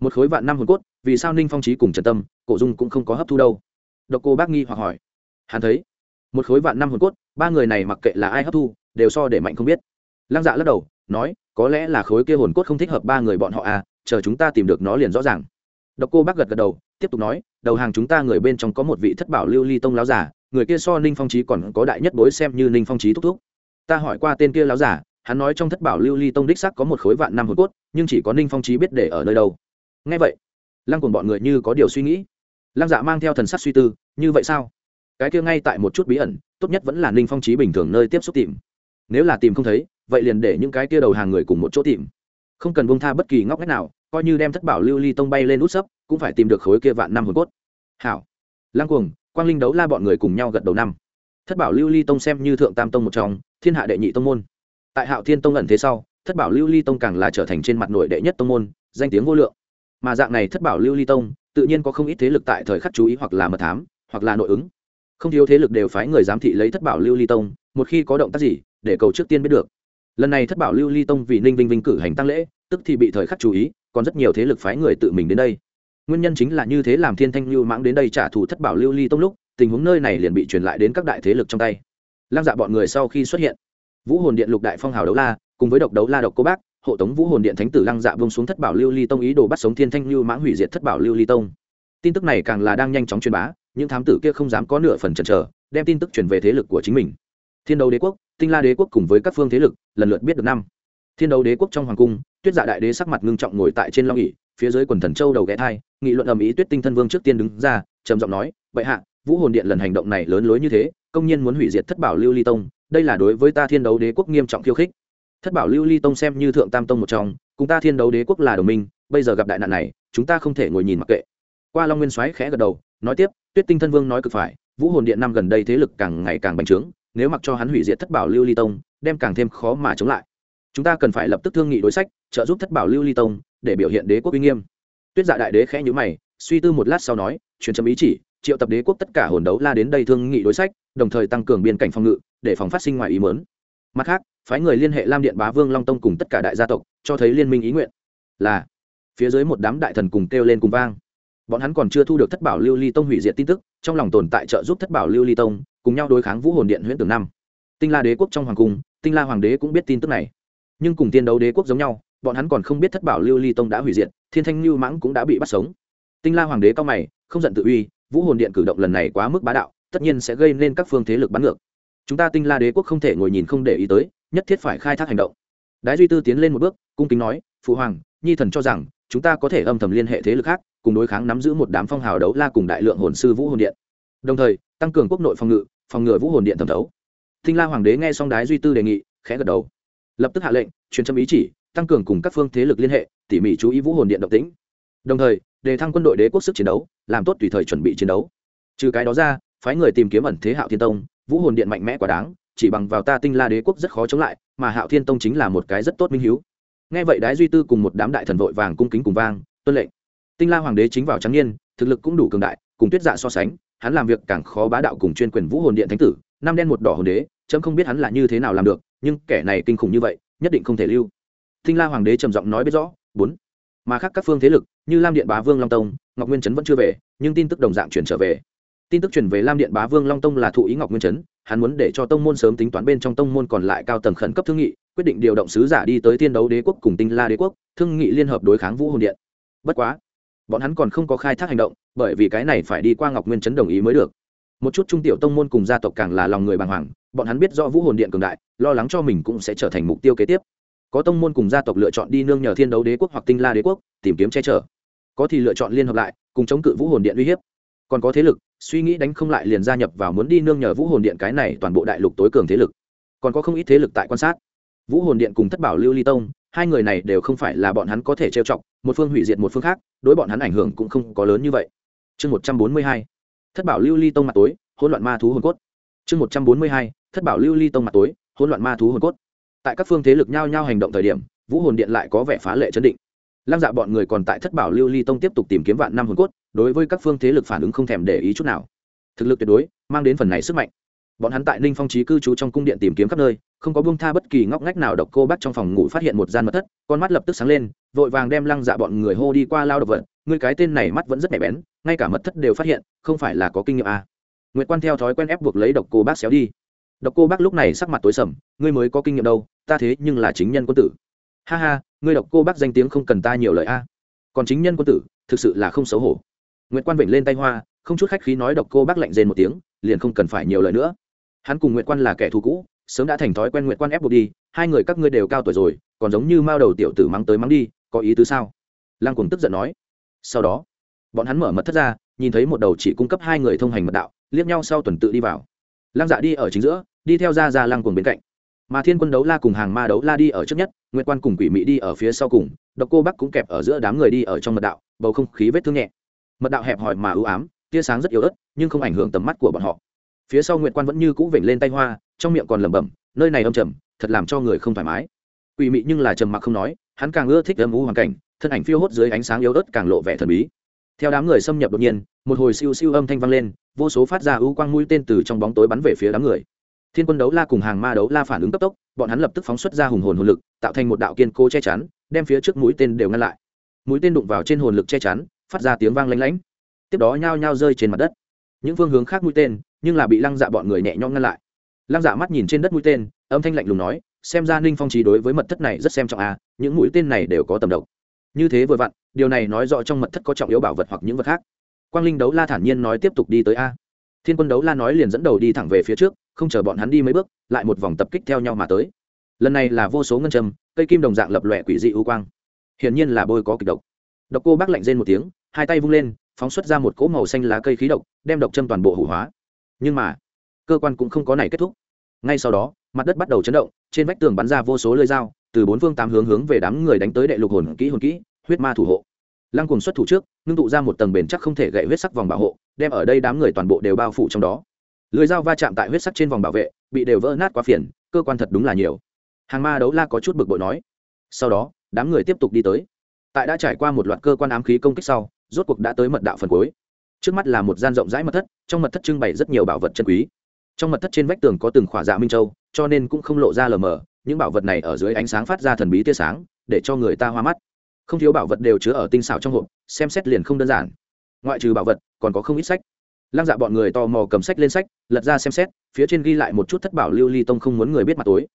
S1: Một khối vạn năm hồn cốt, vì sao ninh phong trí cùng trần tâm, cổ dung cũng không có hấp thu đâu? Độc cô bác nghi hoặc hỏi. Hắn thấy, một khối vạn năm hồn cốt, ba người này mặc kệ là ai hấp thu, đều so để mạnh không biết lăng dạ lắc đầu, nói, có lẽ là khối kia hồn cốt không thích hợp ba người bọn họ à chờ chúng ta tìm được nó liền rõ ràng. Độc cô bác gật gật đầu, tiếp tục nói, đầu hàng chúng ta người bên trong có một vị thất bảo lưu ly tông láo giả, người kia so ninh phong trí còn có đại nhất bối xem như ninh phong trí thúc thúc. Ta hỏi qua tên kia láo giả, hắn nói trong thất bảo lưu ly tông đích sắc có một khối vạn năm hồn cốt, nhưng chỉ có ninh phong trí biết để ở nơi đâu. Ngay vậy, lăng cùng bọn người như có điều suy nghĩ. Lăng dạ mang theo thần sắc suy tư, như vậy sao? Cái kia ngay tại một chút bí ẩn, tốt nhất vẫn là ninh phong trí bình thường nơi tiếp xúc tìm. Nếu là tìm không thấy vậy liền để những cái kia đầu hàng người cùng một chỗ tìm. Không cần bông tha bất kỳ ngóc ngách nào, coi như đem thất bảo lưu ly tông bay lên út sấp, cũng phải tìm được khối kia vạn năm hồn cốt. Hảo. Lăng cuồng, quang linh đấu la bọn người cùng nhau gật đầu năm. Thất bảo lưu ly tông xem như thượng tam tông một trong, thiên hạ đệ nhị tông môn. Tại hạo thiên tông ẩn thế sau, thất bảo lưu ly tông càng là trở thành trên mặt nội đệ nhất tông môn, danh tiếng vô lượng. Mà dạng này thất bảo lưu ly tông, tự nhiên có không ít thế lực tại thời khắc chú ý hoặc là mật thám, hoặc là nội ứng. Không thiếu thế lực đều phái người giám thị lấy thất bảo lưu ly tông, một khi có động tác gì, để cầu trước tiên biết được lần này thất bảo lưu ly tông vì ninh vinh vinh cử hành tăng lễ, tức thì bị thời khắc chú ý, còn rất nhiều thế lực phái người tự mình đến đây. Nguyên nhân chính là như thế làm thiên thanh lưu mãng đến đây trả thù thất bảo lưu ly tông lúc, tình huống nơi này liền bị truyền lại đến các đại thế lực trong tay. Lăng dạ bọn người sau khi xuất hiện, vũ hồn điện lục đại phong hào đấu la, cùng với độc đấu la độc cô bác, hộ tống vũ hồn điện thánh tử lăng dạ vông xuống thất bảo lưu ly tông ý đồ bắt sống thiên thanh lưu mãng hủy diệt thất bảo lưu ly tông. Tin tức này càng là đang nhanh chóng truyền bá, những thám tử kia không dám có nửa phần chần chờ, đem tin tức truyền về thế lực của chính mình. Thiên đấu đế quốc tinh la đế quốc cùng với các phương thế lực, lần lượt biết được năm. Thiên đấu đế quốc trong hoàng cung, tuyết dạ đại đế sắc mặt ngưng trọng ngồi tại trên long ỉ phía dưới quần thần châu đầu ghé thai, nghị luận ầm ý tuyết tinh thân vương trước tiên đứng ra, trầm giọng nói vậy hạ, vũ hồn điện lần hành động này lớn lối như thế, công nhiên muốn hủy diệt thất bảo lưu ly tông, đây là đối với ta thiên đấu đế quốc nghiêm trọng khiêu khích. Thất bảo lưu ly tông xem như thượng tam tông một trong, cùng ta thiên đấu đế quốc là đồng minh, bây giờ gặp đại nạn này, chúng ta không thể ngồi nhìn mặc kệ. Qua long nguyên soái khẽ gật đầu, nói tiếp, tuyết tinh thân vương nói cực phải, vũ hồn điện năm gần đây thế lực càng ngày càng bành trướng nếu mặc cho hắn hủy diệt thất bảo lưu ly tông, đem càng thêm khó mà chống lại. Chúng ta cần phải lập tức thương nghị đối sách, trợ giúp thất bảo lưu ly tông để biểu hiện đế quốc uy nghiêm. Tuyết dạ đại đế khẽ nhữ mày, suy tư một lát sau nói, truyền trầm ý chỉ, triệu tập đế quốc tất cả hồn đấu la đến đây thương nghị đối sách, đồng thời tăng cường biên cảnh phòng ngự, để phòng phát sinh ngoài ý mớn mặt khác, phái người liên hệ lam điện bá vương long tông cùng tất cả đại gia tộc, cho thấy liên minh ý nguyện. Là, phía dưới một đám đại thần cùng kêu lên cùng vang. Bọn hắn còn chưa thu được thất bảo lưu ly tông hủy diệt tin tức, trong lòng tồn tại trợ giúp thất bảo lưu ly tông cùng nhau đối kháng vũ hồn điện huyễn tưởng năm. Tinh la đế quốc trong hoàng cung, tinh la hoàng đế cũng biết tin tức này. Nhưng cùng tiên đấu đế quốc giống nhau, bọn hắn còn không biết thất bảo lưu ly tông đã hủy diệt, thiên thanh lưu mãng cũng đã bị bắt sống. Tinh la hoàng đế cao mày, không giận tự uy, vũ hồn điện cử động lần này quá mức bá đạo, tất nhiên sẽ gây nên các phương thế lực bắn ngược. Chúng ta tinh la đế quốc không thể ngồi nhìn không để ý tới, nhất thiết phải khai thác hành động. Đái duy tư tiến lên một bước, cung kính nói, phụ hoàng, nhi thần cho rằng, chúng ta có thể âm thầm liên hệ thế lực khác, cùng đối kháng nắm giữ một đám phong hào đấu la cùng đại lượng hồn sư vũ hồn điện đồng thời, tăng cường quốc nội phòng ngự, phòng ngừa vũ hồn điện thẩm thấu. Tinh la hoàng đế nghe xong đái duy tư đề nghị, khẽ gật đầu. Lập tức hạ lệnh, truyền trâm ý chỉ, tăng cường cùng các phương thế lực liên hệ, tỉ mỉ chú ý vũ hồn điện động tĩnh. Đồng thời, đề thăng quân đội đế quốc sức chiến đấu, làm tốt tùy thời chuẩn bị chiến đấu. Trừ cái đó ra, phái người tìm kiếm ẩn thế hạo thiên tông, vũ hồn điện mạnh mẽ quá đáng, chỉ bằng vào ta tinh la đế quốc rất khó chống lại, mà hạo thiên tông chính là một cái rất tốt minh hiếu. Nghe vậy đái duy tư cùng một đám đại thần vội vàng cung kính cùng vang, tuân lệnh. Tinh la hoàng đế chính vào trắng niên, thực lực cũng đủ cường đại, cùng tuyết dạ so sánh hắn làm việc càng khó bá đạo cùng chuyên quyền vũ hồn điện thánh tử, năm đen một đỏ hồn đế, chấm không biết hắn là như thế nào làm được, nhưng kẻ này kinh khủng như vậy, nhất định không thể lưu. Tinh la hoàng đế trầm giọng nói biết rõ, bốn. Mà khác các phương thế lực, như lam điện bá vương long tông, ngọc nguyên trấn vẫn chưa về, nhưng tin tức đồng dạng chuyển trở về. Tin tức chuyển về lam điện bá vương long tông là thụ ý ngọc nguyên trấn hắn muốn để cho tông môn sớm tính toán bên trong tông môn còn lại cao tầng khẩn cấp thương nghị, quyết định điều động sứ giả đi tới tiên đấu đế quốc cùng tinh la đế quốc, thương nghị liên hợp đối kháng vũ hồn điện. Bất quá bọn hắn còn không có khai thác hành động, bởi vì cái này phải đi qua ngọc nguyên trấn đồng ý mới được. Một chút trung tiểu tông môn cùng gia tộc càng là lòng người bàng hoàng, bọn hắn biết do vũ hồn điện cường đại, lo lắng cho mình cũng sẽ trở thành mục tiêu kế tiếp. Có tông môn cùng gia tộc lựa chọn đi nương nhờ thiên đấu đế quốc hoặc tinh la đế quốc, tìm kiếm che chở. Có thì lựa chọn liên hợp lại, cùng chống cự vũ hồn điện uy hiếp. Còn có thế lực, suy nghĩ đánh không lại liền gia nhập vào muốn đi nương nhờ vũ hồn điện cái này toàn bộ đại lục tối cường thế lực. Còn có không ít thế lực tại quan sát. Vũ hồn điện cùng thất bảo lưu ly tông hai người này đều không phải là bọn hắn có thể trêu chọc, một phương hủy diệt một phương khác, đối bọn hắn ảnh hưởng cũng không có lớn như vậy. Chương một trăm bốn mươi hai, thất bảo lưu ly tông mặt tối, hỗn loạn ma thú hồn cốt. Chương một trăm bốn mươi hai, thất bảo lưu ly tông mặt tối, hỗn loạn ma thú hồn cốt. Tại các phương thế lực nhao nhao hành động thời điểm, vũ hồn điện lại có vẻ phá lệ chấn định. Lăng dạ bọn người còn tại thất bảo lưu ly tông tiếp tục tìm kiếm vạn năm hồn cốt, đối với các phương thế lực phản ứng không thèm để ý chút nào. Thực lực tuyệt đối, mang đến phần này sức mạnh. Bọn hắn tại ninh phong trí cư trú trong cung điện tìm kiếm khắp nơi không có buông tha bất kỳ ngóc ngách nào, độc cô bác trong phòng ngủ phát hiện một gian mật thất, con mắt lập tức sáng lên, vội vàng đem lăng dạ bọn người hô đi qua lao độc vật. Người cái tên này mắt vẫn rất nhạy bén, ngay cả mật thất đều phát hiện, không phải là có kinh nghiệm à. nguyệt quan theo thói quen ép buộc lấy độc cô bác xéo đi. Độc cô bác lúc này sắc mặt tối sầm, ngươi mới có kinh nghiệm đâu, ta thế nhưng là chính nhân quân tử. Ha ha, ngươi độc cô bác danh tiếng không cần ta nhiều lời a. Còn chính nhân quân tử, thực sự là không xấu hổ. Nguyễn quan vịnh lên tay hoa, không chút khách khí nói độc cô bác lạnh rên một tiếng, liền không cần phải nhiều lời nữa. Hắn cùng nguyễn quan là kẻ thù cũ sớm đã thành thói quen nguyện quan ép buộc đi, hai người các ngươi đều cao tuổi rồi, còn giống như mao đầu tiểu tử mắng tới mắng đi, có ý tứ sao? Lăng cùng tức giận nói. Sau đó, bọn hắn mở mật thất ra, nhìn thấy một đầu chỉ cung cấp hai người thông hành mật đạo, liếc nhau sau tuần tự đi vào. Lăng dạ đi ở chính giữa, đi theo ra ra lăng cùng bên cạnh. Mà thiên quân đấu la cùng hàng ma đấu la đi ở trước nhất, nguyệt quan cùng quỷ Mị đi ở phía sau cùng, độc cô bắc cũng kẹp ở giữa đám người đi ở trong mật đạo, bầu không khí vết thương nhẹ. Mật đạo hẹp hòi mà ưu ám, tia sáng rất yếu ớt, nhưng không ảnh hưởng tầm mắt của bọn họ phía sau nguyệt quan vẫn như cũ vểnh lên tay hoa, trong miệng còn lẩm bẩm, nơi này âm trầm, thật làm cho người không thoải mái. Quỷ mị nhưng là trầm mặc không nói, hắn càng ưa thích âm u hoàn cảnh, thân ảnh phiêu hốt dưới ánh sáng yếu ớt càng lộ vẻ thần bí. Theo đám người xâm nhập đột nhiên, một hồi siêu siêu âm thanh vang lên, vô số phát ra ưu quang mũi tên từ trong bóng tối bắn về phía đám người. Thiên quân đấu la cùng hàng ma đấu la phản ứng cấp tốc, bọn hắn lập tức phóng xuất ra hùng hồn hồn lực, tạo thành một đạo kiên cố che chắn, đem phía trước mũi tên đều ngăn lại. Mũi tên đụng vào trên hồn lực che chắn, phát ra tiếng vang lanh lánh tiếp đó nhao nhao rơi trên mặt đất. Những phương hướng khác mũi tên nhưng là bị lăng dạ bọn người nhẹ nhõm ngăn lại. Lăng dạ mắt nhìn trên đất mũi tên, âm thanh lạnh lùng nói, xem ra ninh phong trí đối với mật thất này rất xem trọng à những mũi tên này đều có tầm độc. Như thế vừa vặn, điều này nói rõ trong mật thất có trọng yếu bảo vật hoặc những vật khác. Quang linh đấu la thản nhiên nói tiếp tục đi tới a. Thiên quân đấu la nói liền dẫn đầu đi thẳng về phía trước, không chờ bọn hắn đi mấy bước, lại một vòng tập kích theo nhau mà tới. Lần này là vô số ngân châm, cây kim đồng dạng lập lòe quỷ dị ưu quang. Hiển nhiên là bôi có kịch độc. Độc cô bác lạnh rên một tiếng, hai tay vung lên, phóng xuất ra một cỗ màu xanh lá cây khí độc, đem độc châm toàn bộ hủ hóa nhưng mà, cơ quan cũng không có này kết thúc. Ngay sau đó, mặt đất bắt đầu chấn động, trên vách tường bắn ra vô số lưỡi dao, từ bốn phương tám hướng hướng về đám người đánh tới đệ lục hồn kỹ hồn kỹ, huyết ma thủ hộ. Lăng cùng xuất thủ trước, ngưng tụ ra một tầng bền chắc không thể gậy huyết sắc vòng bảo hộ, đem ở đây đám người toàn bộ đều bao phủ trong đó. Lưới dao va chạm tại huyết sắc trên vòng bảo vệ, bị đều vỡ nát quá phiền, cơ quan thật đúng là nhiều. Hàng ma đấu la có chút bực bội nói. Sau đó, đám người tiếp tục đi tới. Tại đã trải qua một loạt cơ quan ám khí công kích sau, rốt cuộc đã tới mật đạo phần cuối trước mắt là một gian rộng rãi mật thất, trong mật thất trưng bày rất nhiều bảo vật chân quý. Trong mật thất trên vách tường có từng khỏa dạ minh châu, cho nên cũng không lộ ra lờ mờ, những bảo vật này ở dưới ánh sáng phát ra thần bí tia sáng, để cho người ta hoa mắt. Không thiếu bảo vật đều chứa ở tinh xảo trong hộp, xem xét liền không đơn giản. Ngoại trừ bảo vật, còn có không ít sách. Lăng dạ bọn người tò mò cầm sách lên sách, lật ra xem xét, phía trên ghi lại một chút thất bảo lưu ly tông không muốn người biết mặt tối.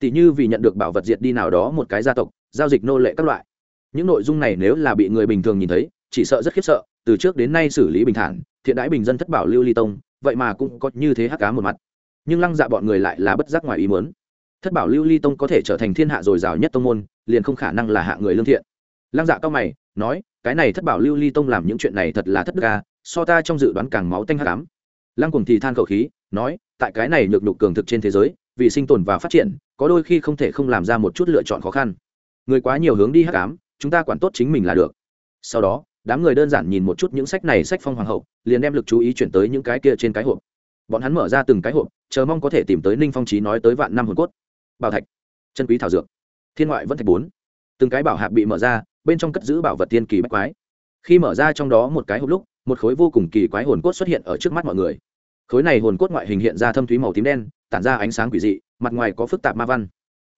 S1: Tỷ như vì nhận được bảo vật diệt đi nào đó một cái gia tộc, giao dịch nô lệ các loại. Những nội dung này nếu là bị người bình thường nhìn thấy chỉ sợ rất khiếp sợ, từ trước đến nay xử lý bình thản, thiện đãi bình dân thất bảo lưu ly tông, vậy mà cũng có như thế hắc cá một mặt. Nhưng lăng dạ bọn người lại là bất giác ngoài ý muốn. Thất bảo lưu ly tông có thể trở thành thiên hạ dồi dào nhất tông môn, liền không khả năng là hạ người lương thiện. Lăng dạ cao mày, nói, cái này thất bảo lưu ly tông làm những chuyện này thật là thất đức ca so ta trong dự đoán càng máu tanh hắc ám. Lăng cùng thì than khẩu khí, nói, tại cái này nhược nhục cường thực trên thế giới, vì sinh tồn và phát triển, có đôi khi không thể không làm ra một chút lựa chọn khó khăn. Người quá nhiều hướng đi hắc ám, chúng ta quản tốt chính mình là được. Sau đó đám người đơn giản nhìn một chút những sách này sách phong hoàng hậu, liền đem lực chú ý chuyển tới những cái kia trên cái hộp. Bọn hắn mở ra từng cái hộp, chờ mong có thể tìm tới ninh phong trí nói tới vạn năm hồn cốt. Bảo thạch, chân quý thảo dược. Thiên ngoại vẫn thạch bốn. Từng cái bảo hạp bị mở ra, bên trong cất giữ bảo vật tiên kỳ bách quái. Khi mở ra trong đó một cái hộp lúc, một khối vô cùng kỳ quái hồn cốt xuất hiện ở trước mắt mọi người. Khối này hồn cốt ngoại hình hiện ra thâm thúy màu tím đen, tản ra ánh sáng quỷ dị, mặt ngoài có phức tạp ma văn.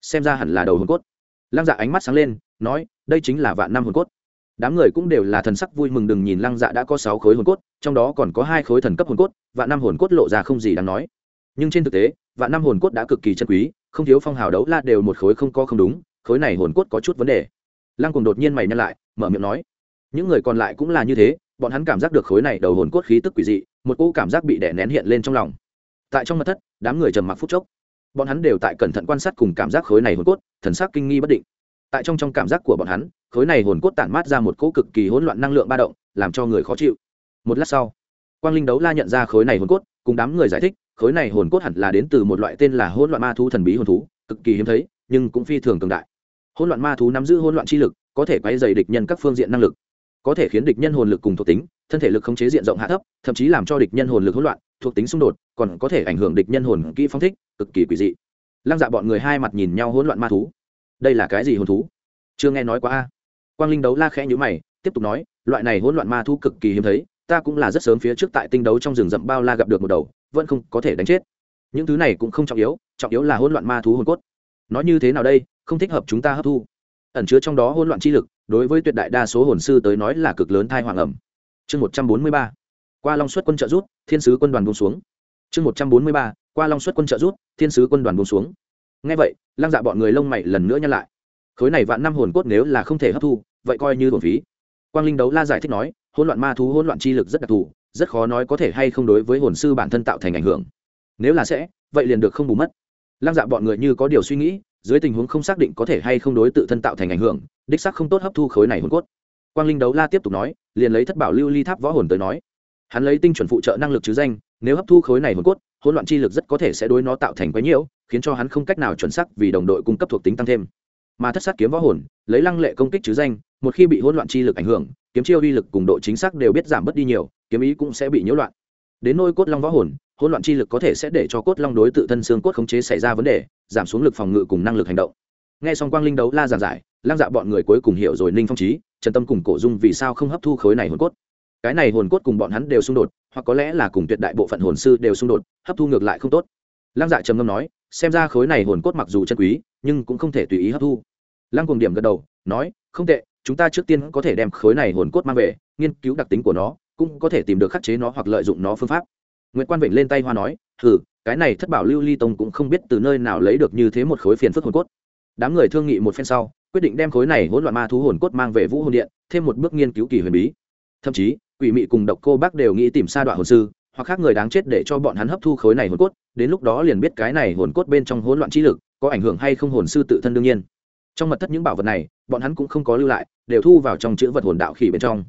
S1: Xem ra hẳn là đầu hồn cốt. Lăng dạ ánh mắt sáng lên, nói, đây chính là vạn năm hồn cốt đám người cũng đều là thần sắc vui mừng đừng nhìn lăng dạ đã có sáu khối hồn cốt, trong đó còn có hai khối thần cấp hồn cốt, vạn năm hồn cốt lộ ra không gì đáng nói. Nhưng trên thực tế, vạn năm hồn cốt đã cực kỳ chân quý, không thiếu phong hào đấu la đều một khối không có không đúng, khối này hồn cốt có chút vấn đề. Lăng cùng đột nhiên mày nhăn lại, mở miệng nói, những người còn lại cũng là như thế, bọn hắn cảm giác được khối này đầu hồn cốt khí tức quỷ dị, một cỗ cảm giác bị đè nén hiện lên trong lòng. Tại trong mặt thất, đám người trầm mặc phút chốc. Bọn hắn đều tại cẩn thận quan sát cùng cảm giác khối này hồn cốt, thần sắc kinh nghi bất định tại trong trong cảm giác của bọn hắn, khối này hồn cốt tản mát ra một cỗ cực kỳ hỗn loạn năng lượng ba động, làm cho người khó chịu. Một lát sau, quang linh đấu la nhận ra khối này hồn cốt, cùng đám người giải thích, khối này hồn cốt hẳn là đến từ một loại tên là hỗn loạn ma thú thần bí hồn thú, cực kỳ hiếm thấy, nhưng cũng phi thường cường đại. Hỗn loạn ma thú nắm giữ hỗn loạn chi lực, có thể quay dày địch nhân các phương diện năng lực, có thể khiến địch nhân hồn lực cùng thuộc tính, thân thể lực khống chế diện rộng hạ thấp, thậm chí làm cho địch nhân hồn lực hỗn loạn, thuộc tính xung đột, còn có thể ảnh hưởng địch nhân hồn kỹ phong thích, cực kỳ quỷ dị. Lăng dạ bọn người hai mặt nhìn nhau hỗn loạn ma thú đây là cái gì hồn thú? Chưa nghe nói quá a. Quang linh đấu la khẽ nhữ mày, tiếp tục nói, loại này hỗn loạn ma thú cực kỳ hiếm thấy, ta cũng là rất sớm phía trước tại tinh đấu trong rừng rậm bao la gặp được một đầu, vẫn không có thể đánh chết. Những thứ này cũng không trọng yếu trọng yếu là hỗn loạn ma thú hồn cốt. Nói như thế nào đây, không thích hợp chúng ta hấp thu. Ẩn chứa trong đó hỗn loạn chi lực, đối với tuyệt đại đa số hồn sư tới nói là cực lớn thai hoàng ẩm. Chương một trăm bốn mươi ba, qua long xuất quân trợ rút thiên sứ quân đoàn buông xuống. Chương một trăm bốn mươi ba, qua long xuất quân trợ rút thiên sứ quân đoàn buông xuống ngay vậy, lăng dạ bọn người lông mày lần nữa nhăn lại. Khối này vạn năm hồn cốt nếu là không thể hấp thu, vậy coi như thuần phí. Quang linh đấu la giải thích nói, hỗn loạn ma thú, hỗn loạn chi lực rất đặc thù, rất khó nói có thể hay không đối với hồn sư bản thân tạo thành ảnh hưởng. Nếu là sẽ, vậy liền được không bù mất. Lăng dạ bọn người như có điều suy nghĩ, dưới tình huống không xác định có thể hay không đối tự thân tạo thành ảnh hưởng, đích xác không tốt hấp thu khối này hồn cốt. Quang linh đấu la tiếp tục nói, liền lấy thất bảo lưu ly tháp võ hồn tới nói. Hắn lấy tinh chuẩn phụ trợ năng lực chứ danh nếu hấp thu khối này hồn cốt, hỗn loạn chi lực rất có thể sẽ đối nó tạo thành quái nhiễu khiến cho hắn không cách nào chuẩn xác vì đồng đội cung cấp thuộc tính tăng thêm. Mà thất sát kiếm võ hồn, lấy lăng lệ công kích chứ danh, một khi bị hỗn loạn chi lực ảnh hưởng, kiếm chiêu uy lực cùng độ chính xác đều biết giảm bớt đi nhiều, kiếm ý cũng sẽ bị nhiễu loạn. Đến nôi cốt long võ hồn, hỗn loạn chi lực có thể sẽ để cho cốt long đối tự thân xương cốt khống chế xảy ra vấn đề, giảm xuống lực phòng ngự cùng năng lực hành động. Nghe xong quang linh đấu la giảng giải, lăng dạ bọn người cuối cùng hiểu rồi ninh phong trí trần tâm cùng cổ dung vì sao không hấp thu khối này hồn cốt. Cái này hồn cốt cùng bọn hắn đều xung đột hoặc có lẽ là cùng tuyệt đại bộ phận hồn sư đều xung đột hấp thu ngược lại không tốt. Lăng dạ trầm ngâm nói xem ra khối này hồn cốt mặc dù chân quý nhưng cũng không thể tùy ý hấp thu. Lăng cùng điểm gật đầu nói không tệ chúng ta trước tiên có thể đem khối này hồn cốt mang về nghiên cứu đặc tính của nó cũng có thể tìm được khắc chế nó hoặc lợi dụng nó phương pháp. Nguyễn quan vịnh lên tay hoa nói thử, cái này thất bảo lưu ly tông cũng không biết từ nơi nào lấy được như thế một khối phiền phức hồn cốt. Đám người thương nghị một phen sau quyết định đem khối này hỗn loạn ma thú hồn cốt mang về vũ hồn điện thêm một bước nghiên cứu kỳ huyền bí. Thậm chí quỷ mị cùng độc cô bác đều nghĩ tìm xa đoạn hồn sư, hoặc khác người đáng chết để cho bọn hắn hấp thu khối này hồn cốt, đến lúc đó liền biết cái này hồn cốt bên trong hỗn loạn trí lực, có ảnh hưởng hay không hồn sư tự thân đương nhiên. Trong mật thất những bảo vật này, bọn hắn cũng không có lưu lại, đều thu vào trong chữ vật hồn đạo khỉ bên trong.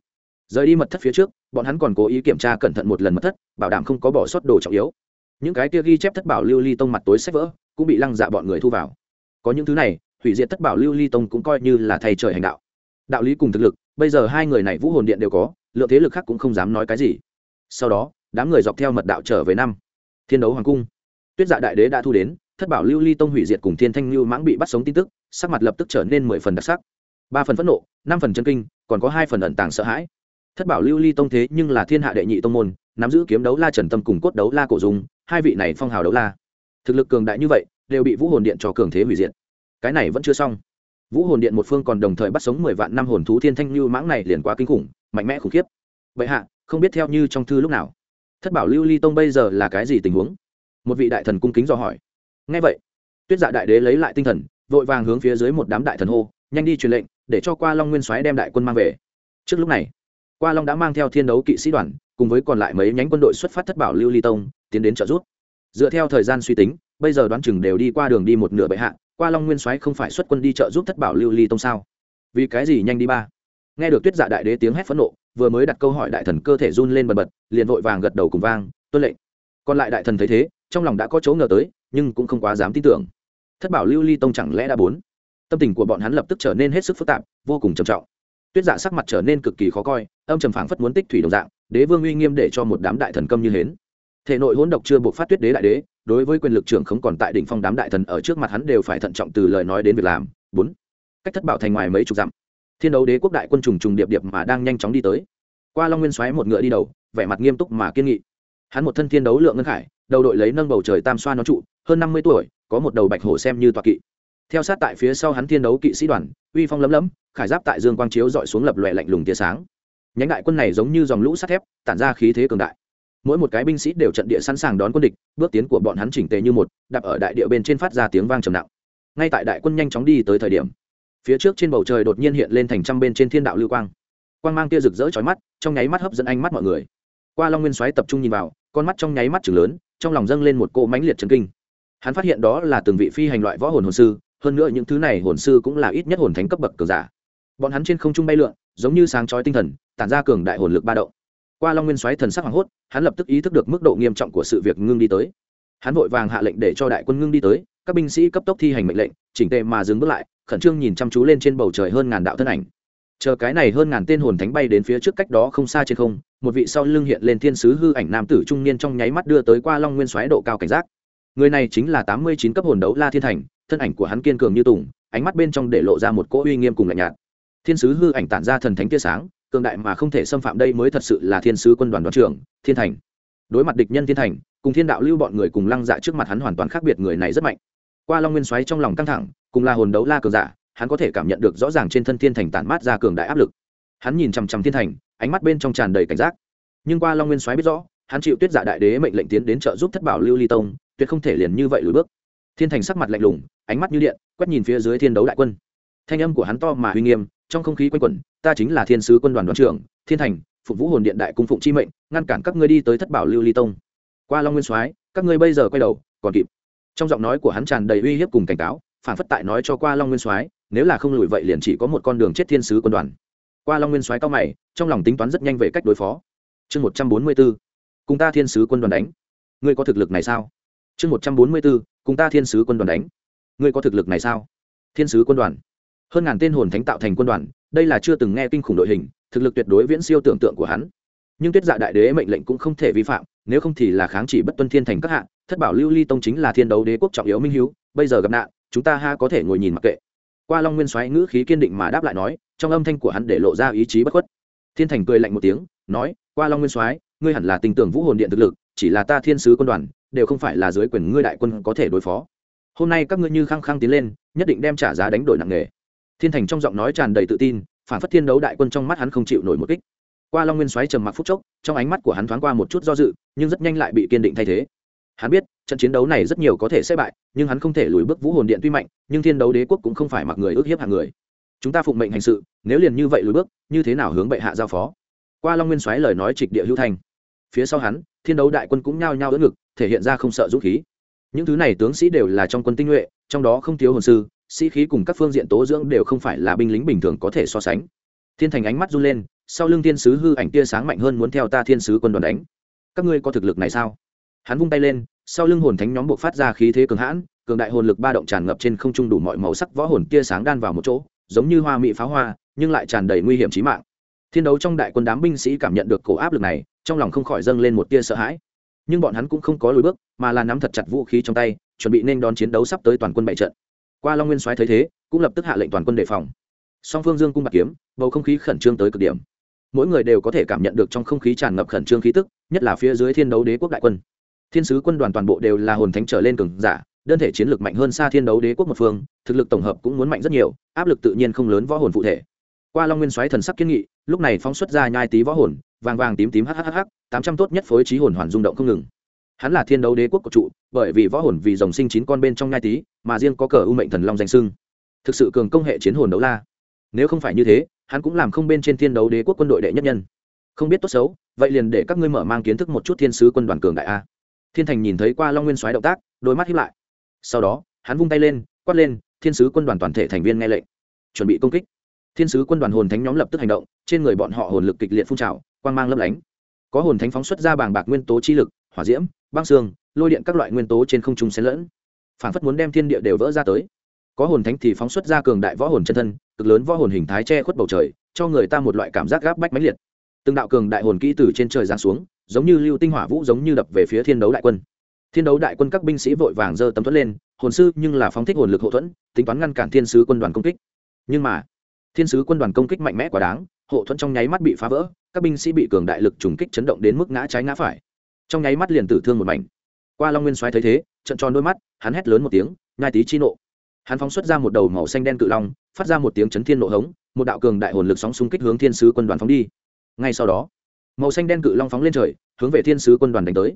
S1: Rời đi mật thất phía trước, bọn hắn còn cố ý kiểm tra cẩn thận một lần mật thất, bảo đảm không có bỏ sót đồ trọng yếu. Những cái kia ghi chép thất bảo lưu ly tông mặt tối sách vỡ, cũng bị lăng dạ bọn người thu vào. Có những thứ này, hủy diệt thất bảo lưu ly tông cũng coi như là thầy trời hành đạo. Đạo lý cùng thực lực, bây giờ hai người này vũ hồn điện đều có lượng thế lực khác cũng không dám nói cái gì. Sau đó, đám người dọc theo mật đạo trở về năm. Thiên đấu hoàng cung. Tuyết dạ đại đế đã thu đến, thất bảo lưu ly tông hủy diệt cùng thiên thanh lưu mãng bị bắt sống tin tức, sắc mặt lập tức trở nên mười phần đặc sắc. Ba phần phẫn nộ, năm phần chân kinh, còn có hai phần ẩn tàng sợ hãi. Thất bảo lưu ly tông thế nhưng là thiên hạ đệ nhị tông môn, nắm giữ kiếm đấu la trần tâm cùng cốt đấu la cổ dung, hai vị này phong hào đấu la. Thực lực cường đại như vậy, đều bị vũ hồn điện cho cường thế hủy diệt. Cái này vẫn chưa xong. Vũ hồn điện một phương còn đồng thời bắt sống mười vạn năm hồn thú thiên thanh lưu mãng này liền quá kinh khủng mạnh mẽ khủng khiếp. Vậy hạ, không biết theo như trong thư lúc nào. Thất bảo lưu ly tông bây giờ là cái gì tình huống? Một vị đại thần cung kính do hỏi. Ngay vậy, tuyết dạ đại đế lấy lại tinh thần, vội vàng hướng phía dưới một đám đại thần hô, nhanh đi truyền lệnh, để cho qua long nguyên soái đem đại quân mang về. Trước lúc này, qua long đã mang theo thiên đấu kỵ sĩ đoàn, cùng với còn lại mấy nhánh quân đội xuất phát thất bảo lưu ly tông, tiến đến trợ giúp. Dựa theo thời gian suy tính, bây giờ đoán chừng đều đi qua đường đi một nửa bệ hạ, qua long nguyên soái không phải xuất quân đi trợ giúp thất bảo lưu ly tông sao? Vì cái gì nhanh đi ba? Nghe được tuyết dạ đại đế tiếng hét phẫn nộ, vừa mới đặt câu hỏi đại thần cơ thể run lên bần bật, liền vội vàng gật đầu cùng vang, tuân lệnh. Còn lại đại thần thấy thế, trong lòng đã có chỗ ngờ tới, nhưng cũng không quá dám tin tưởng. Thất bảo lưu ly tông chẳng lẽ đã bốn? Tâm tình của bọn hắn lập tức trở nên hết sức phức tạp, vô cùng trầm trọng. Tuyết dạ sắc mặt trở nên cực kỳ khó coi, âm trầm phảng phất muốn tích thủy đồng dạng, đế vương uy nghiêm để cho một đám đại thần câm như hến. Thể nội hỗn độc chưa buộc phát tuyết đế đại đế, đối với quyền lực trưởng không còn tại đỉnh phong đám đại thần ở trước mặt hắn đều phải thận trọng từ lời nói đến việc làm. Bốn. Cách thất bảo thành ngoài mấy chục dặm thiên đấu đế quốc đại quân trùng trùng điệp điệp mà đang nhanh chóng đi tới. Qua long nguyên xoáy một ngựa đi đầu, vẻ mặt nghiêm túc mà kiên nghị. Hắn một thân thiên đấu lượng ngân khải, đầu đội lấy nâng bầu trời tam xoa nó trụ, hơn năm mươi tuổi, có một đầu bạch hổ xem như toa kỵ. Theo sát tại phía sau hắn thiên đấu kỵ sĩ đoàn, uy phong lấm lấm, khải giáp tại dương quang chiếu dọi xuống lập lòe lạnh lùng tia sáng. Nhánh đại quân này giống như dòng lũ sắt thép, tản ra khí thế cường đại. Mỗi một cái binh sĩ đều trận địa sẵn sàng đón quân địch, bước tiến của bọn hắn chỉnh tề như một, đạp ở đại địa bên trên phát ra tiếng vang trầm nặng. Ngay tại đại quân nhanh chóng đi tới thời điểm phía trước trên bầu trời đột nhiên hiện lên thành trăm bên trên thiên đạo lưu quang. Quang mang kia rực rỡ chói mắt, trong nháy mắt hấp dẫn ánh mắt mọi người. Qua long nguyên soái tập trung nhìn vào, con mắt trong nháy mắt chừng lớn, trong lòng dâng lên một cỗ mãnh liệt chấn kinh. Hắn phát hiện đó là từng vị phi hành loại võ hồn hồn sư, hơn nữa những thứ này hồn sư cũng là ít nhất hồn thánh cấp bậc cường giả. Bọn hắn trên không trung bay lượn, giống như sáng chói tinh thần, tản ra cường đại hồn lực ba động. Qua long nguyên soái thần sắc hoàng hốt, hắn lập tức ý thức được mức độ nghiêm trọng của sự việc ngưng đi tới. Hắn vội vàng hạ lệnh để cho đại quân ngưng đi tới, các binh sĩ cấp tốc thi hành mệnh lệnh, chỉnh tề mà dừng bước lại khẩn trương nhìn chăm chú lên trên bầu trời hơn ngàn đạo thân ảnh. Chờ cái này hơn ngàn tên hồn thánh bay đến phía trước cách đó không xa trên không, một vị sau lưng hiện lên thiên sứ hư ảnh nam tử trung niên trong nháy mắt đưa tới qua long nguyên xoáy độ cao cảnh giác. Người này chính là tám mươi chín cấp hồn đấu la thiên thành, thân ảnh của hắn kiên cường như tùng, ánh mắt bên trong để lộ ra một cỗ uy nghiêm cùng lạnh nhạt. Thiên sứ hư ảnh tản ra thần thánh tia sáng, cường đại mà không thể xâm phạm đây mới thật sự là thiên sứ quân đoàn đoàn trưởng, thiên thành. Đối mặt địch nhân thiên thành, cùng thiên đạo lưu bọn người cùng lăng dạ trước mặt hắn hoàn toàn khác biệt người này rất mạnh. Qua long nguyên xoáy trong lòng căng thẳng cùng là hồn đấu la cường giả, hắn có thể cảm nhận được rõ ràng trên thân thiên thành tản mát ra cường đại áp lực. Hắn nhìn chằm chằm thiên thành, ánh mắt bên trong tràn đầy cảnh giác. Nhưng qua long nguyên xoáy biết rõ, hắn chịu tuyết giả đại đế mệnh lệnh tiến đến trợ giúp thất bảo lưu ly tông, tuyệt không thể liền như vậy lùi bước. Thiên thành sắc mặt lạnh lùng, ánh mắt như điện, quét nhìn phía dưới thiên đấu đại quân. Thanh âm của hắn to mà uy nghiêm, trong không khí quanh quẩn, ta chính là thiên sứ quân đoàn đoàn trưởng, thiên thành phục vũ hồn điện đại cung phụng chi mệnh, ngăn cản các ngươi đi tới thất bảo lưu ly tông. Qua long nguyên soái, các ngươi bây giờ quay đầu, còn kịp. Trong giọng nói của hắn tràn đầy uy hiếp cùng cảnh cáo phản phất tại nói cho qua long nguyên soái, nếu là không lùi vậy liền chỉ có một con đường chết thiên sứ quân đoàn. Qua long nguyên soái cao mày, trong lòng tính toán rất nhanh về cách đối phó. Chương một trăm bốn mươi b ố cùng ta thiên sứ quân đoàn đánh. Ngươi có thực lực này sao? Chương một trăm bốn mươi b ố cùng ta thiên sứ quân đoàn đánh. Ngươi có thực lực này sao? Thiên sứ quân đoàn. Hơn ngàn tên hồn thánh tạo thành quân đoàn, đây là chưa từng nghe kinh khủng đội hình, thực lực tuyệt đối viễn siêu tưởng tượng của hắn nhưng tuyết dạ đại đế mệnh lệnh cũng không thể vi phạm, nếu không thì là kháng chỉ bất tuân thiên thành các hạng thất bảo lưu ly tông chính là thiên đấu đế quốc trọng yếu minh hiếu, bây giờ gặp nạn, chúng ta ha có thể ngồi nhìn mặc kệ. Qua long nguyên soái ngữ khí kiên định mà đáp lại nói, trong âm thanh của hắn để lộ ra ý chí bất khuất. Thiên thành cười lạnh một tiếng, nói, qua long nguyên soái ngươi hẳn là tình tưởng vũ hồn điện thực lực, chỉ là ta thiên sứ quân đoàn, đều không phải là dưới quyền ngươi đại quân có thể đối phó. Hôm nay các ngươi như khăng khăng tiến lên, nhất định đem trả giá đánh đổi nặng nề. Thiên thành trong giọng nói tràn đầy tự tin, phản phất thiên đấu đại quân trong mắt hắn không chịu nổi một kích qua long nguyên xoáy trầm mặc phúc chốc, trong ánh mắt của hắn thoáng qua một chút do dự, nhưng rất nhanh lại bị kiên định thay thế. Hắn biết, trận chiến đấu này rất nhiều có thể sẽ bại, nhưng hắn không thể lùi bước vũ hồn điện tuy mạnh, nhưng thiên đấu đế quốc cũng không phải mặc người ước hiếp hàng người. Chúng ta phụng mệnh hành sự, nếu liền như vậy lùi bước, như thế nào hướng bệ hạ giao phó? Qua long nguyên xoáy lời nói trịch địa hữu thành. Phía sau hắn, thiên đấu đại quân cũng nhao nhao đỡ ngực, thể hiện ra không sợ dũng khí. Những thứ này tướng sĩ đều là trong quân tinh nhuệ, trong đó không thiếu hồn sư, sĩ khí cùng các phương diện tố dưỡng đều không phải là binh lính bình thường có thể so sánh. Thiên thành ánh mắt run lên sau lưng thiên sứ hư ảnh tia sáng mạnh hơn muốn theo ta thiên sứ quân đoàn đánh. Các ngươi có thực lực này sao? Hắn vung tay lên, sau lưng hồn thánh nhóm buộc phát ra khí thế cường hãn, cường đại hồn lực ba động tràn ngập trên không trung đủ mọi màu sắc võ hồn tia sáng đan vào một chỗ, giống như hoa mỹ pháo hoa, nhưng lại tràn đầy nguy hiểm chí mạng. Thiên đấu trong đại quân đám binh sĩ cảm nhận được cổ áp lực này, trong lòng không khỏi dâng lên một tia sợ hãi. Nhưng bọn hắn cũng không có lùi bước, mà là nắm thật chặt vũ khí trong tay, chuẩn bị nên đón chiến đấu sắp tới toàn quân bảy trận. Qua long nguyên soái thấy thế, cũng lập tức hạ lệnh toàn quân đề phòng. Song phương dương cung bạc kiếm, bầu không khí khẩn trương tới cực điểm mỗi người đều có thể cảm nhận được trong không khí tràn ngập khẩn trương khí tức, nhất là phía dưới thiên đấu đế quốc đại quân. Thiên sứ quân đoàn toàn bộ đều là hồn thánh trở lên cường giả, đơn thể chiến lược mạnh hơn xa thiên đấu đế quốc một phương, thực lực tổng hợp cũng muốn mạnh rất nhiều, áp lực tự nhiên không lớn võ hồn phụ thể. Qua long nguyên soái thần sắc kiên nghị, lúc này phóng xuất ra nhai tí võ hồn, vàng vàng tím tím hhh tám trăm tốt nhất phối trí hồn hoàn rung động không ngừng. Hắn là thiên đấu đế quốc của trụ, bởi vì võ hồn vì dòng sinh chín con bên trong nhai tý mà riêng có cờ u mệnh thần long danh sưng thực sự cường công hệ chiến hồn đấu la. Nếu không phải như thế hắn cũng làm không bên trên thiên đấu đế quốc quân đội đệ nhất nhân. Không biết tốt xấu, vậy liền để các ngươi mở mang kiến thức một chút thiên sứ quân đoàn cường đại a. Thiên thành nhìn thấy qua long nguyên soái động tác, đôi mắt hiếp lại. Sau đó, hắn vung tay lên, quát lên, thiên sứ quân đoàn toàn thể thành viên nghe lệnh. Chuẩn bị công kích. Thiên sứ quân đoàn hồn thánh nhóm lập tức hành động, trên người bọn họ hồn lực kịch liệt phun trào, quang mang lấp lánh. Có hồn thánh phóng xuất ra bàng bạc nguyên tố chi lực, hỏa diễm, băng xương, lôi điện các loại nguyên tố trên không trung xen lẫn. Phản phất muốn đem thiên địa đều vỡ ra tới có hồn thánh thì phóng xuất ra cường đại võ hồn chân thân, cực lớn võ hồn hình thái che khuất bầu trời, cho người ta một loại cảm giác gáp bách mãnh liệt. Từng đạo cường đại hồn kỹ từ trên trời giáng xuống, giống như lưu tinh hỏa vũ giống như đập về phía thiên đấu đại quân. Thiên đấu đại quân các binh sĩ vội vàng giơ tấm thuẫn lên, hồn sư nhưng là phóng thích hồn lực hậu thuẫn, tính toán ngăn cản thiên sứ quân đoàn công kích. Nhưng mà, thiên sứ quân đoàn công kích mạnh mẽ quá đáng, hộ thuẫn trong nháy mắt bị phá vỡ, các binh sĩ bị cường đại lực trùng kích chấn động đến mức ngã trái ngã phải. Trong nháy mắt liền tử thương một mảnh. Qua long nguyên xoáy thấy thế, trận tròn đôi mắt, hắn hét lớn một tiếng, nhai tí chi nộ hắn phóng xuất ra một đầu màu xanh đen cự long, phát ra một tiếng chấn thiên nộ hống, một đạo cường đại hồn lực sóng xung kích hướng thiên sứ quân đoàn phóng đi. Ngay sau đó, màu xanh đen cự long phóng lên trời, hướng về thiên sứ quân đoàn đánh tới.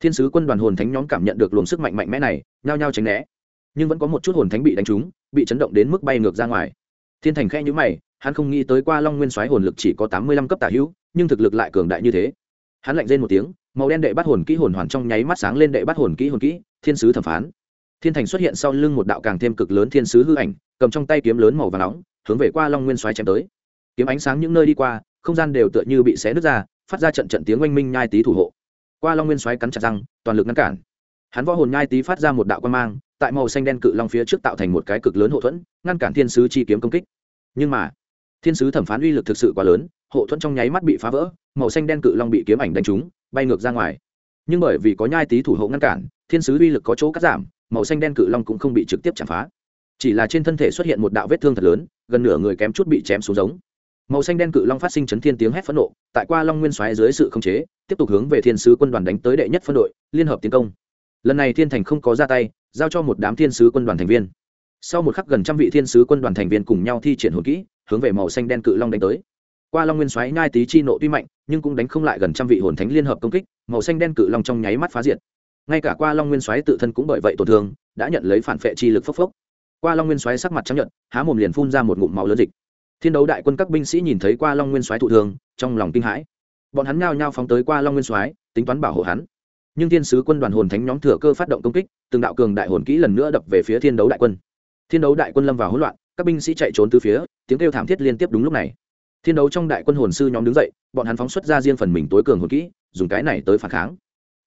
S1: Thiên sứ quân đoàn hồn thánh nhóm cảm nhận được luồng sức mạnh mạnh mẽ này, nhao nhao tránh né. Nhưng vẫn có một chút hồn thánh bị đánh trúng, bị chấn động đến mức bay ngược ra ngoài. Thiên thành khe nhữ mày, hắn không nghĩ tới qua long nguyên soái hồn lực chỉ có tám mươi lăm cấp tả hữu, nhưng thực lực lại cường đại như thế. Hắn lạnh lên một tiếng, màu đen đệ bắt hồn kỹ hồn hoàn trong nháy mắt sáng lên đệ bắt hồn kỹ hồn kỹ, thiên sứ thẩm phán thiên thành xuất hiện sau lưng một đạo càng thêm cực lớn thiên sứ hư ảnh, cầm trong tay kiếm lớn màu và nóng, hướng về qua long nguyên xoáy chém tới. Kiếm ánh sáng những nơi đi qua, không gian đều tựa như bị xé nứt ra, phát ra trận trận tiếng oanh minh nhai tý thủ hộ. Qua long nguyên xoáy cắn chặt răng, toàn lực ngăn cản. Hắn võ hồn nhai tý phát ra một đạo quan mang, tại màu xanh đen cự long phía trước tạo thành một cái cực lớn hộ thuẫn, ngăn cản thiên sứ chi kiếm công kích. Nhưng mà, thiên sứ thẩm phán uy lực thực sự quá lớn, hộ thuẫn trong nháy mắt bị phá vỡ, màu xanh đen cự long bị kiếm ảnh đánh trúng, bay ngược ra ngoài. Nhưng bởi vì có nhai tý thủ hộ ngăn cản, thiên sứ uy lực có chỗ cắt giảm màu xanh đen cự long cũng không bị trực tiếp chạm phá. Chỉ là trên thân thể xuất hiện một đạo vết thương thật lớn, gần nửa người kém chút bị chém xuống giống. Màu xanh đen cự long phát sinh chấn thiên tiếng hét phẫn nộ, tại qua long nguyên xoáy dưới sự khống chế, tiếp tục hướng về thiên sứ quân đoàn đánh tới đệ nhất phân đội, liên hợp tiến công. Lần này thiên thành không có ra tay, giao cho một đám thiên sứ quân đoàn thành viên. Sau một khắc gần trăm vị thiên sứ quân đoàn thành viên cùng nhau thi triển hồn kỹ, hướng về màu xanh đen cự long đánh tới. Qua long nguyên xoáy nhai tí chi nộ tuy mạnh, nhưng cũng đánh không lại gần trăm vị hồn thánh liên hợp công kích, màu xanh đen cự long trong nháy mắt phá diệt ngay cả qua long nguyên soái tự thân cũng bởi vậy tổn thương, đã nhận lấy phản vệ chi lực phốc phốc. Qua long nguyên soái sắc mặt chấp nhận há mồm liền phun ra một ngụm máu lớn dịch. Thiên đấu đại quân các binh sĩ nhìn thấy qua long nguyên soái thụ thương, trong lòng kinh hãi. Bọn hắn nhao nhao phóng tới qua long nguyên soái, tính toán bảo hộ hắn. Nhưng thiên sứ quân đoàn hồn thánh nhóm thừa cơ phát động công kích, từng đạo cường đại hồn kỹ lần nữa đập về phía thiên đấu đại quân. Thiên đấu đại quân lâm vào hỗn loạn, các binh sĩ chạy trốn từ phía, tiếng kêu thảm thiết liên tiếp đúng lúc này. Thiên đấu trong đại quân hồn sư nhóm đứng dậy, bọn hắn phóng xuất ra riêng phần mình tối cường hồn kỹ, dùng cái này tới phản kháng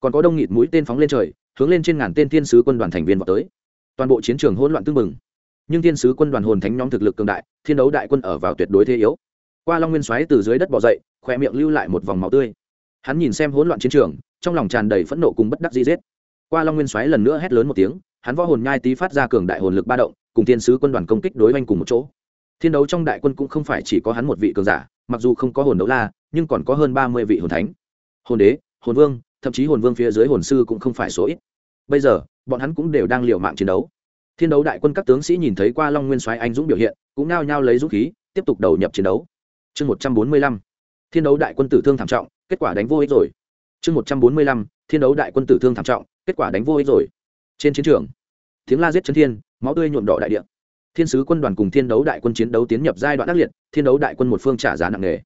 S1: còn có đông nghịt mũi tên phóng lên trời, hướng lên trên ngàn tên thiên sứ quân đoàn thành viên vào tới. Toàn bộ chiến trường hỗn loạn tưng bừng. Nhưng thiên sứ quân đoàn hồn thánh nhóm thực lực cường đại, thiên đấu đại quân ở vào tuyệt đối thế yếu. Qua long nguyên xoáy từ dưới đất bỏ dậy khoe miệng lưu lại một vòng máu tươi. Hắn nhìn xem hỗn loạn chiến trường, trong lòng tràn đầy phẫn nộ cùng bất đắc di giết. Qua long nguyên xoáy lần nữa hét lớn một tiếng, hắn võ hồn nhai tí phát ra cường đại hồn lực ba động, cùng thiên sứ quân đoàn công kích đối oanh cùng một chỗ. Thiên đấu trong đại quân cũng không phải chỉ có hắn một vị cường giả, mặc dù không có hồn đấu la, nhưng còn có hơn ba mươi vị hồn thánh. Hồn đế, hồn vương thậm chí hồn vương phía dưới hồn sư cũng không phải số ít. Bây giờ, bọn hắn cũng đều đang liều mạng chiến đấu. Thiên đấu đại quân các tướng sĩ nhìn thấy qua long nguyên soái anh dũng biểu hiện, cũng nao nhao lấy dũng khí, tiếp tục đầu nhập chiến đấu. Chương một trăm bốn mươi lăm, thiên đấu đại quân tử thương thảm trọng, kết quả đánh vô ích rồi. Chương một trăm bốn mươi lăm, thiên đấu đại quân tử thương thảm trọng, kết quả đánh vô ích rồi. Trên chiến trường, tiếng la giết chân thiên, máu tươi nhuộm đỏ đại địa. Thiên sứ quân đoàn cùng thiên đấu đại quân chiến đấu tiến nhập giai đoạn ác liệt, thiên đấu đại quân một phương trả giá nặng nề.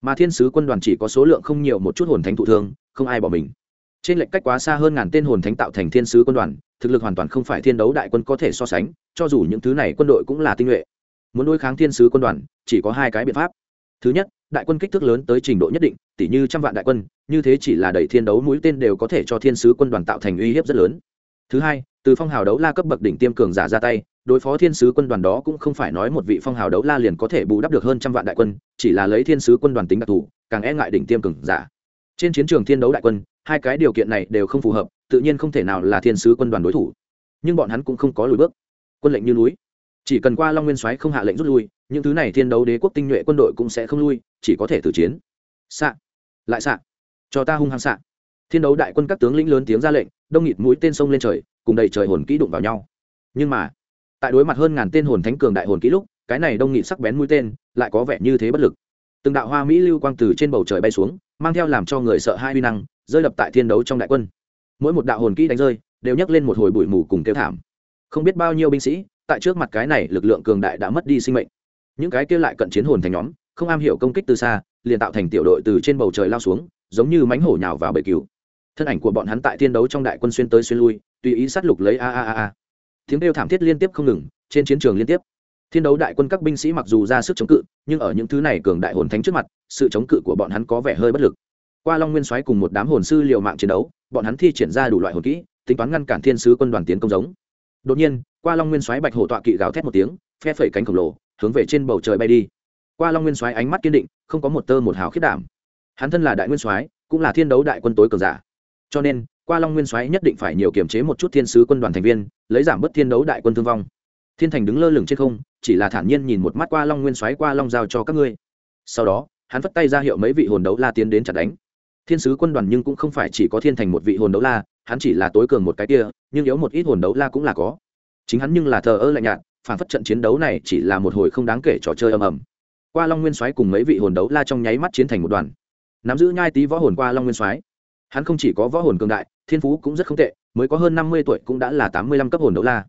S1: Mà thiên sứ quân đoàn chỉ có số lượng không nhiều một chút hồn thánh thụ thương, không ai bỏ mình trên lệnh cách quá xa hơn ngàn tên hồn thánh tạo thành thiên sứ quân đoàn, thực lực hoàn toàn không phải thiên đấu đại quân có thể so sánh, cho dù những thứ này quân đội cũng là tinh nhuệ. Muốn đối kháng thiên sứ quân đoàn, chỉ có hai cái biện pháp. Thứ nhất, đại quân kích thước lớn tới trình độ nhất định tỷ như trăm vạn đại quân, như thế chỉ là đẩy thiên đấu mũi tên đều có thể cho thiên sứ quân đoàn tạo thành uy hiếp rất lớn. Thứ hai, từ phong hào đấu la cấp bậc đỉnh tiêm cường giả ra tay, đối phó thiên sứ quân đoàn đó cũng không phải nói một vị phong hào đấu la liền có thể bù đắp được hơn trăm vạn đại quân, chỉ là lấy thiên sứ quân đoàn tính đặc thù, càng e ngại đỉnh tiêm cường giả. Trên chiến trường thiên đấu đại quân hai cái điều kiện này đều không phù hợp, tự nhiên không thể nào là thiên sứ quân đoàn đối thủ. Nhưng bọn hắn cũng không có lùi bước. Quân lệnh như núi. Chỉ cần qua long nguyên soái không hạ lệnh rút lui, những thứ này thiên đấu đế quốc tinh nhuệ quân đội cũng sẽ không lui, chỉ có thể tử chiến. Xạ. Lại xạ. Cho ta hung hăng xạ. Thiên đấu đại quân các tướng lĩnh lớn tiếng ra lệnh, đông nghịt mũi tên sông lên trời, cùng đầy trời hồn kỹ đụng vào nhau. Nhưng mà, tại đối mặt hơn ngàn tên hồn thánh cường đại hồn kỹ lúc, cái này đông nghịt sắc bén mũi tên lại có vẻ như thế bất lực. Từng đạo hoa mỹ lưu quang từ trên bầu trời bay xuống, mang theo làm cho người sợ hai uy năng rơi đập tại thiên đấu trong đại quân. Mỗi một đạo hồn kỹ đánh rơi, đều nhấc lên một hồi bụi mù cùng kêu thảm. Không biết bao nhiêu binh sĩ, tại trước mặt cái này lực lượng cường đại đã mất đi sinh mệnh. Những cái kia lại cận chiến hồn thành nhóm, không am hiểu công kích từ xa, liền tạo thành tiểu đội từ trên bầu trời lao xuống, giống như mánh hổ nhào vào bể cứu thân ảnh của bọn hắn tại thiên đấu trong đại quân xuyên tới xuyên lui, tùy ý sát lục lấy a a a a. Tiếng kêu thảm thiết liên tiếp không ngừng, trên chiến trường liên tiếp. Thiên đấu đại quân các binh sĩ mặc dù ra sức chống cự, nhưng ở những thứ này cường đại hồn thánh trước mặt, sự chống cự của bọn hắn có vẻ hơi bất lực qua long nguyên soái cùng một đám hồn sư liều mạng chiến đấu bọn hắn thi triển ra đủ loại hồn kỹ tính toán ngăn cản thiên sứ quân đoàn tiến công giống đột nhiên qua long nguyên soái bạch hổ tọa kỵ gào thét một tiếng phe phẩy cánh khổng lồ hướng về trên bầu trời bay đi qua long nguyên soái ánh mắt kiên định không có một tơ một hào khiết đảm hắn thân là đại nguyên soái cũng là thiên đấu đại quân tối cường giả cho nên qua long nguyên soái nhất định phải nhiều kiểm chế một chút thiên sứ quân đoàn thành viên lấy giảm bớt thiên đấu đại quân thương vong thiên thành đứng lơ lửng trên không chỉ là thản nhiên nhìn một mắt qua long nguyên soái qua long giao cho các ngươi sau đó hắn vất tay ra hiệu mấy vị hồn đấu la tiến đến chặt đánh thiên sứ quân đoàn nhưng cũng không phải chỉ có thiên thành một vị hồn đấu la, hắn chỉ là tối cường một cái kia, nhưng yếu một ít hồn đấu la cũng là có. Chính hắn nhưng là thờ ơ lạnh nhạt, phản phất trận chiến đấu này chỉ là một hồi không đáng kể trò chơi ầm ầm. Qua long nguyên soái cùng mấy vị hồn đấu la trong nháy mắt chiến thành một đoàn. Nắm giữ nhai tí võ hồn qua long nguyên soái. Hắn không chỉ có võ hồn cường đại, thiên phú cũng rất không tệ, mới có hơn năm mươi tuổi cũng đã là tám mươi lăm cấp hồn đấu la.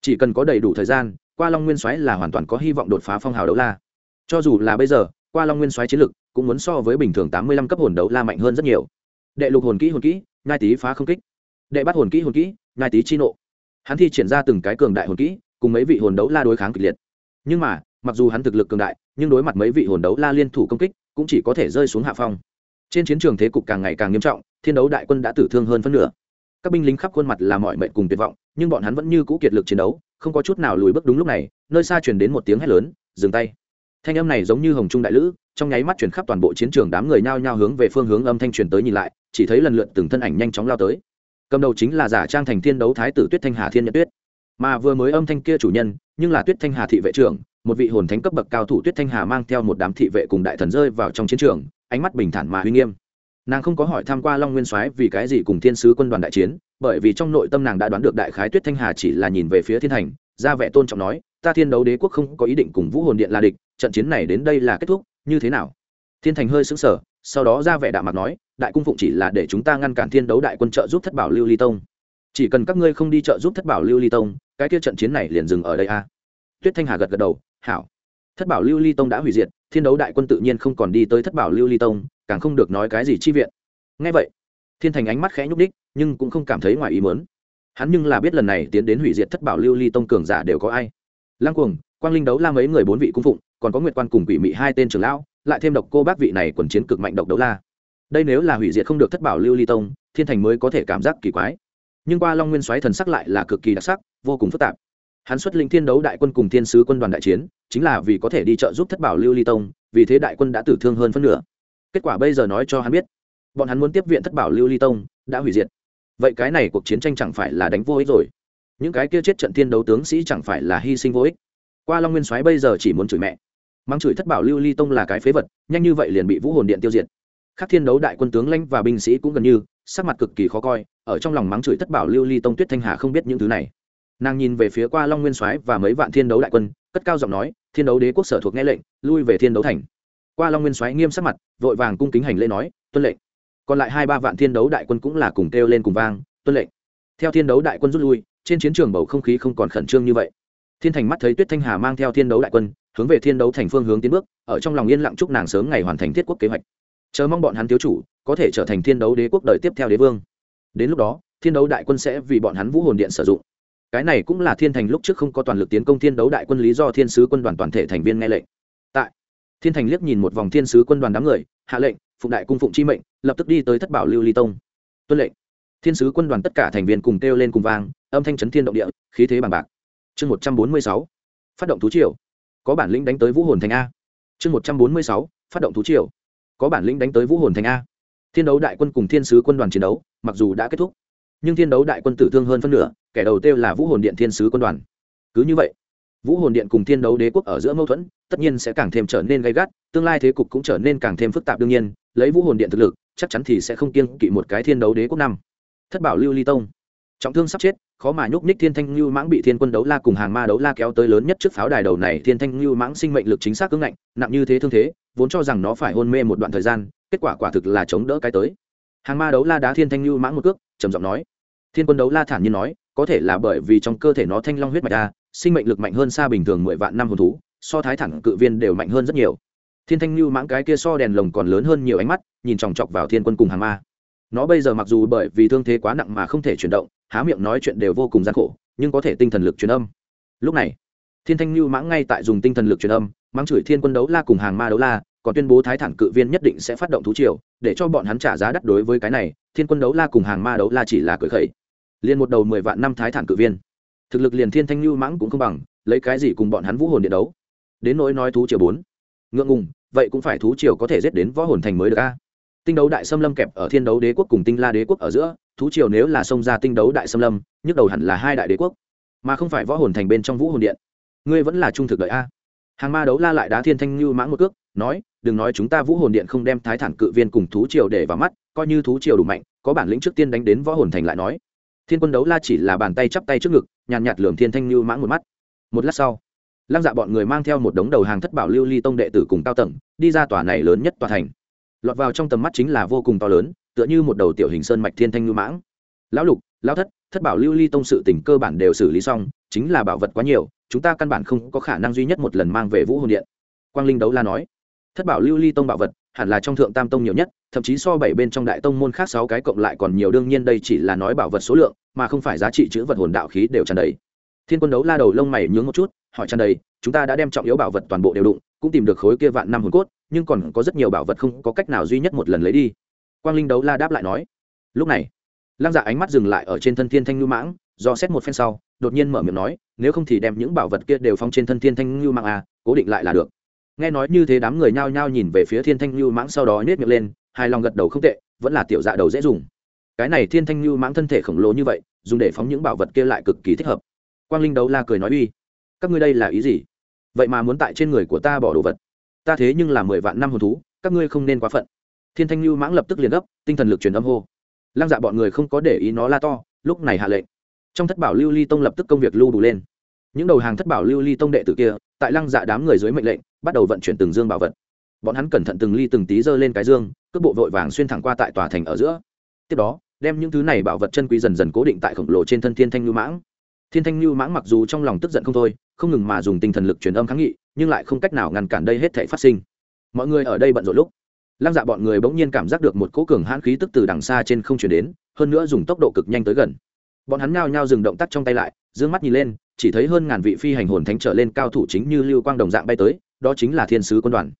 S1: Chỉ cần có đầy đủ thời gian, qua long nguyên soái là hoàn toàn có hy vọng đột phá phong hào đấu la. Cho dù là bây giờ, qua long nguyên soái chiến lực cũng muốn so với bình thường tám mươi lăm cấp hồn đấu la mạnh hơn rất nhiều. Đệ lục hồn kỹ hồn kỹ, nhai tý phá không kích. Đệ bắt hồn kỹ hồn kỹ, nhai tý chi nộ. Hắn thi triển ra từng cái cường đại hồn kỹ, cùng mấy vị hồn đấu la đối kháng kịch liệt. Nhưng mà, mặc dù hắn thực lực cường đại, nhưng đối mặt mấy vị hồn đấu la liên thủ công kích, cũng chỉ có thể rơi xuống hạ phong. Trên chiến trường thế cục càng ngày càng nghiêm trọng, thiên đấu đại quân đã tử thương hơn phân nửa. Các binh lính khắp khuôn mặt là mọi mệnh cùng tuyệt vọng, nhưng bọn hắn vẫn như cũ kiệt lực chiến đấu, không có chút nào lùi bước đúng lúc này, nơi xa truyền đến một tiếng hét lớn, dừng tay! Thanh âm này giống như hồng trung đại lữ, trong nháy mắt chuyển khắp toàn bộ chiến trường đám người nhao nhao hướng về phương hướng âm thanh truyền tới nhìn lại, chỉ thấy lần lượt từng thân ảnh nhanh chóng lao tới. Cầm đầu chính là giả trang thành thiên đấu thái tử tuyết thanh hà thiên nhật tuyết. Mà vừa mới âm thanh kia chủ nhân, nhưng là tuyết thanh hà thị vệ trưởng, một vị hồn thánh cấp bậc cao thủ tuyết thanh hà mang theo một đám thị vệ cùng đại thần rơi vào trong chiến trường, ánh mắt bình thản mà uy nghiêm. Nàng không có hỏi tham q u a long nguyên soái vì cái gì cùng thiên sứ quân đoàn đại chiến, bởi vì trong nội tâm nàng đã đoán được đại khái tuyết thanh hà chỉ là nhìn về phía thiên thành ra vẻ tôn trọng nói, ta thiên đấu đế quốc không có ý định cùng vũ hồn điện là địch trận chiến này đến đây là kết thúc, như thế nào? Thiên thành hơi xứng sở sau đó ra vẻ đạm mặt nói, đại cung phụng chỉ là để chúng ta ngăn cản thiên đấu đại quân trợ giúp thất bảo lưu ly tông. Chỉ cần các ngươi không đi trợ giúp thất bảo lưu ly tông, cái kia trận chiến này liền dừng ở đây a. Tuyết thanh hà gật gật đầu, hảo. Thất bảo lưu ly tông đã hủy diệt, thiên đấu đại quân tự nhiên không còn đi tới thất bảo lưu ly tông, càng không được nói cái gì chi viện. Ngay vậy, thiên thành ánh mắt khẽ nhúc đích nhưng cũng không cảm thấy ngoài ý mớn hắn nhưng là biết lần này tiến đến hủy diệt thất bảo lưu ly tông cường giả đều có ai. Lăng cuồng quang linh đấu la mấy người bốn vị cung phụng, còn có nguyệt quan cùng quỷ mị hai tên trưởng lão, lại thêm độc cô bác vị này quần chiến cực mạnh độc đấu la. Đây nếu là hủy diệt không được thất bảo lưu ly tông, thiên thành mới có thể cảm giác kỳ quái. Nhưng qua long nguyên xoáy thần sắc lại là cực kỳ đặc sắc, vô cùng phức tạp. Hắn xuất linh thiên đấu đại quân cùng thiên sứ quân đoàn đại chiến, chính là vì có thể đi trợ giúp thất bảo lưu ly tông, vì thế đại quân đã tử thương hơn phân nửa. Kết quả bây giờ nói cho hắn biết, bọn hắn muốn tiếp viện thất bảo lưu ly tông, đã hủy diệt. Vậy cái này cuộc chiến tranh chẳng phải là đánh vô ích rồi. Những cái kia chết trận thiên đấu tướng sĩ chẳng phải là hy sinh vô ích qua long nguyên soái bây giờ chỉ muốn chửi mẹ mắng chửi thất bảo lưu ly tông là cái phế vật nhanh như vậy liền bị vũ hồn điện tiêu diệt Khắc thiên đấu đại quân tướng lãnh và binh sĩ cũng gần như sắc mặt cực kỳ khó coi ở trong lòng mắng chửi thất bảo lưu ly tông tuyết thanh hà không biết những thứ này nàng nhìn về phía qua long nguyên soái và mấy vạn thiên đấu đại quân cất cao giọng nói thiên đấu đế quốc sở thuộc nghe lệnh lui về thiên đấu thành qua long nguyên soái nghiêm sắc mặt vội vàng cung kính hành lễ nói tuân lệnh còn lại hai ba vạn thiên đấu đại quân cũng là cùng kêu lên cùng vang tuân lệnh theo thiên đấu đại quân rút lui trên chiến trường bầu không khí không còn khẩn trương như vậy thiên thành mắt thấy tuyết thanh hà mang theo thiên đấu đại quân, hướng về thiên đấu thành phương hướng tiến bước, ở trong lòng yên lặng chúc nàng sớm ngày hoàn thành thiết quốc kế hoạch. Chờ mong bọn hắn thiếu chủ, có thể trở thành thiên đấu đế quốc đời tiếp theo đế vương. Đến lúc đó, thiên đấu đại quân sẽ vì bọn hắn vũ hồn điện sử dụng. Cái này cũng là thiên thành lúc trước không có toàn lực tiến công thiên đấu đại quân lý do thiên sứ quân đoàn toàn thể thành viên nghe lệnh. Tại, thiên thành liếc nhìn một vòng thiên sứ quân đoàn đám người, hạ lệnh, phụng đại cung phụng chi mệnh, lập tức đi tới thất bảo lưu ly tông. Tuân lệnh. Thiên sứ quân đoàn tất cả thành viên cùng kêu lên cùng vang, âm thanh chấn thiên động địa, khí thế bằng bạc chương một trăm bốn mươi sáu, phát động thú triều. Có bản lĩnh đánh tới vũ hồn thành a. Chương một trăm bốn mươi sáu, phát động thú triều. Có bản lĩnh đánh tới vũ hồn thành a. Thiên đấu đại quân cùng thiên sứ quân đoàn chiến đấu, mặc dù đã kết thúc, nhưng thiên đấu đại quân tử thương hơn phân nửa, kẻ đầu tiêu là vũ hồn điện thiên sứ quân đoàn. Cứ như vậy, vũ hồn điện cùng thiên đấu đế quốc ở giữa mâu thuẫn, tất nhiên sẽ càng thêm trở nên gay gắt, tương lai thế cục cũng trở nên càng thêm phức tạp đương nhiên, lấy vũ hồn điện thực lực, chắc chắn thì sẽ không kiêng kỵ một cái thiên đấu đế quốc năm. Thất bảo lưu ly tông. Trọng thương sắp chết khó mà nhúc nhích thiên thanh lưu mãng bị thiên quân đấu la cùng hàng ma đấu la kéo tới lớn nhất trước pháo đài đầu này, thiên thanh lưu mãng sinh mệnh lực chính xác cứng ngạnh, nặng như thế thương thế, vốn cho rằng nó phải hôn mê một đoạn thời gian, kết quả quả thực là chống đỡ cái tới. Hàng ma đấu la đá thiên thanh lưu mãng một cước, trầm giọng nói. Thiên quân đấu la thản nhiên nói, có thể là bởi vì trong cơ thể nó thanh long huyết mạch a, sinh mệnh lực mạnh hơn xa bình thường mười vạn năm hồn thú, so thái thẳng cự viên đều mạnh hơn rất nhiều. Thiên thanh lưu mãng cái kia so đèn lồng còn lớn hơn nhiều ánh mắt, nhìn chòng chọc vào thiên quân cùng hàng ma nó bây giờ mặc dù bởi vì thương thế quá nặng mà không thể chuyển động, há miệng nói chuyện đều vô cùng gian khổ, nhưng có thể tinh thần lực truyền âm. Lúc này, thiên thanh lưu mãng ngay tại dùng tinh thần lực truyền âm mắng chửi thiên quân đấu la cùng hàng ma đấu la, còn tuyên bố thái thản cự viên nhất định sẽ phát động thú triều, để cho bọn hắn trả giá đắt đối với cái này, thiên quân đấu la cùng hàng ma đấu la chỉ là cười khẩy. Liền một đầu mười vạn năm thái thản cự viên. Thực lực liền thiên thanh lưu mãng cũng không bằng, lấy cái gì cùng bọn hắn vũ hồn điện đấu? Đến nỗi nói thú triều bốn. Ngượng ngùng, vậy cũng phải thú triều có thể giết đến võ hồn thành mới được a? Tinh đấu đại xâm lâm kẹp ở thiên đấu đế quốc cùng tinh la đế quốc ở giữa, thú triều nếu là xông ra tinh đấu đại xâm lâm, nhức đầu hẳn là hai đại đế quốc. Mà không phải võ hồn thành bên trong vũ hồn điện. Ngươi vẫn là trung thực đợi a. Hàng ma đấu la lại đá thiên thanh như mãng một cước, nói, đừng nói chúng ta vũ hồn điện không đem thái thản cự viên cùng thú triều để vào mắt, coi như thú triều đủ mạnh, có bản lĩnh trước tiên đánh đến võ hồn thành lại nói. Thiên quân đấu la chỉ là bàn tay chắp tay trước ngực, nhàn nhạt lường thiên thanh như mãng một mắt. Một lát sau, lăng dạ bọn người mang theo một đống đầu hàng thất bảo lưu ly tông đệ tử cùng cao tầng, đi ra tòa này lớn nhất tòa thành lọt vào trong tầm mắt chính là vô cùng to lớn, tựa như một đầu tiểu hình sơn mạch thiên thanh ngư mãng. Lão lục, lão thất thất bảo lưu ly tông sự tỉnh cơ bản đều xử lý xong, chính là bảo vật quá nhiều, chúng ta căn bản không có khả năng duy nhất một lần mang về vũ hồn điện. Quang linh đấu la nói, thất bảo lưu ly tông bảo vật, hẳn là trong thượng tam tông nhiều nhất, thậm chí so bảy bên trong đại tông môn khác sáu cái cộng lại còn nhiều, đương nhiên đây chỉ là nói bảo vật số lượng, mà không phải giá trị chữ vật hồn đạo khí đều tràn đầy. Thiên quân đấu la đầu lông mày nhướng một chút, hỏi tràn đầy, chúng ta đã đem trọng yếu bảo vật toàn bộ đều đụng cũng tìm được khối kia vạn năm hồn cốt, nhưng còn có rất nhiều bảo vật không có cách nào duy nhất một lần lấy đi. Quang linh đấu la đáp lại nói, lúc này. Lăng dạ ánh mắt dừng lại ở trên thân thiên thanh Lưu mãng, do xét một phen sau, đột nhiên mở miệng nói, nếu không thì đem những bảo vật kia đều phong trên thân thiên thanh Lưu mãng à cố định lại là được. Nghe nói như thế đám người nhao nhao nhìn về phía thiên thanh Lưu mãng sau đó nhét miệng lên hai lòng gật đầu không tệ, vẫn là tiểu dạ đầu dễ dùng. Cái này thiên thanh Lưu mãng thân thể khổng lồ như vậy, dùng để phóng những bảo vật kia lại cực kỳ thích hợp. Quang linh đấu la cười nói, uy, các ngươi đây là ý gì? Vậy mà muốn tại trên người của ta bỏ đồ vật. Ta thế nhưng là mười vạn năm hồn thú, các ngươi không nên quá phận. Thiên thanh lưu mãng lập tức liền gấp, tinh thần lực truyền âm hô. Lăng dạ bọn người không có để ý nó la to, lúc này hạ lệnh. Trong thất bảo lưu ly tông lập tức công việc lưu đủ lên. Những đầu hàng thất bảo lưu ly tông đệ tử kia, tại lăng dạ đám người dưới mệnh lệnh, bắt đầu vận chuyển từng dương bảo vật. Bọn hắn cẩn thận từng ly từng tí giơ lên cái dương, cước bộ vội vàng xuyên thẳng qua tại tòa thành ở giữa. Tiếp đó, đem những thứ này bảo vật chân quý dần dần cố định tại khổng lồ trên thân thiên thanh lưu mãng. Thiên thanh lưu mãng mặc dù trong lòng tức giận không thôi không ngừng mà dùng tinh thần lực truyền âm kháng nghị, nhưng lại không cách nào ngăn cản đây hết thể phát sinh. Mọi người ở đây bận rộn lúc, lăng dạ bọn người bỗng nhiên cảm giác được một cỗ cường hãn khí tức từ đằng xa trên không chuyển đến, hơn nữa dùng tốc độ cực nhanh tới gần. Bọn hắn nhao nhao dừng động tác trong tay lại d ư ơ n g mắt nhìn lên, chỉ thấy hơn ngàn vị phi hành hồn thánh trở lên cao thủ chính như lưu quang đồng dạng bay tới, đó chính là thiên sứ quân đoàn.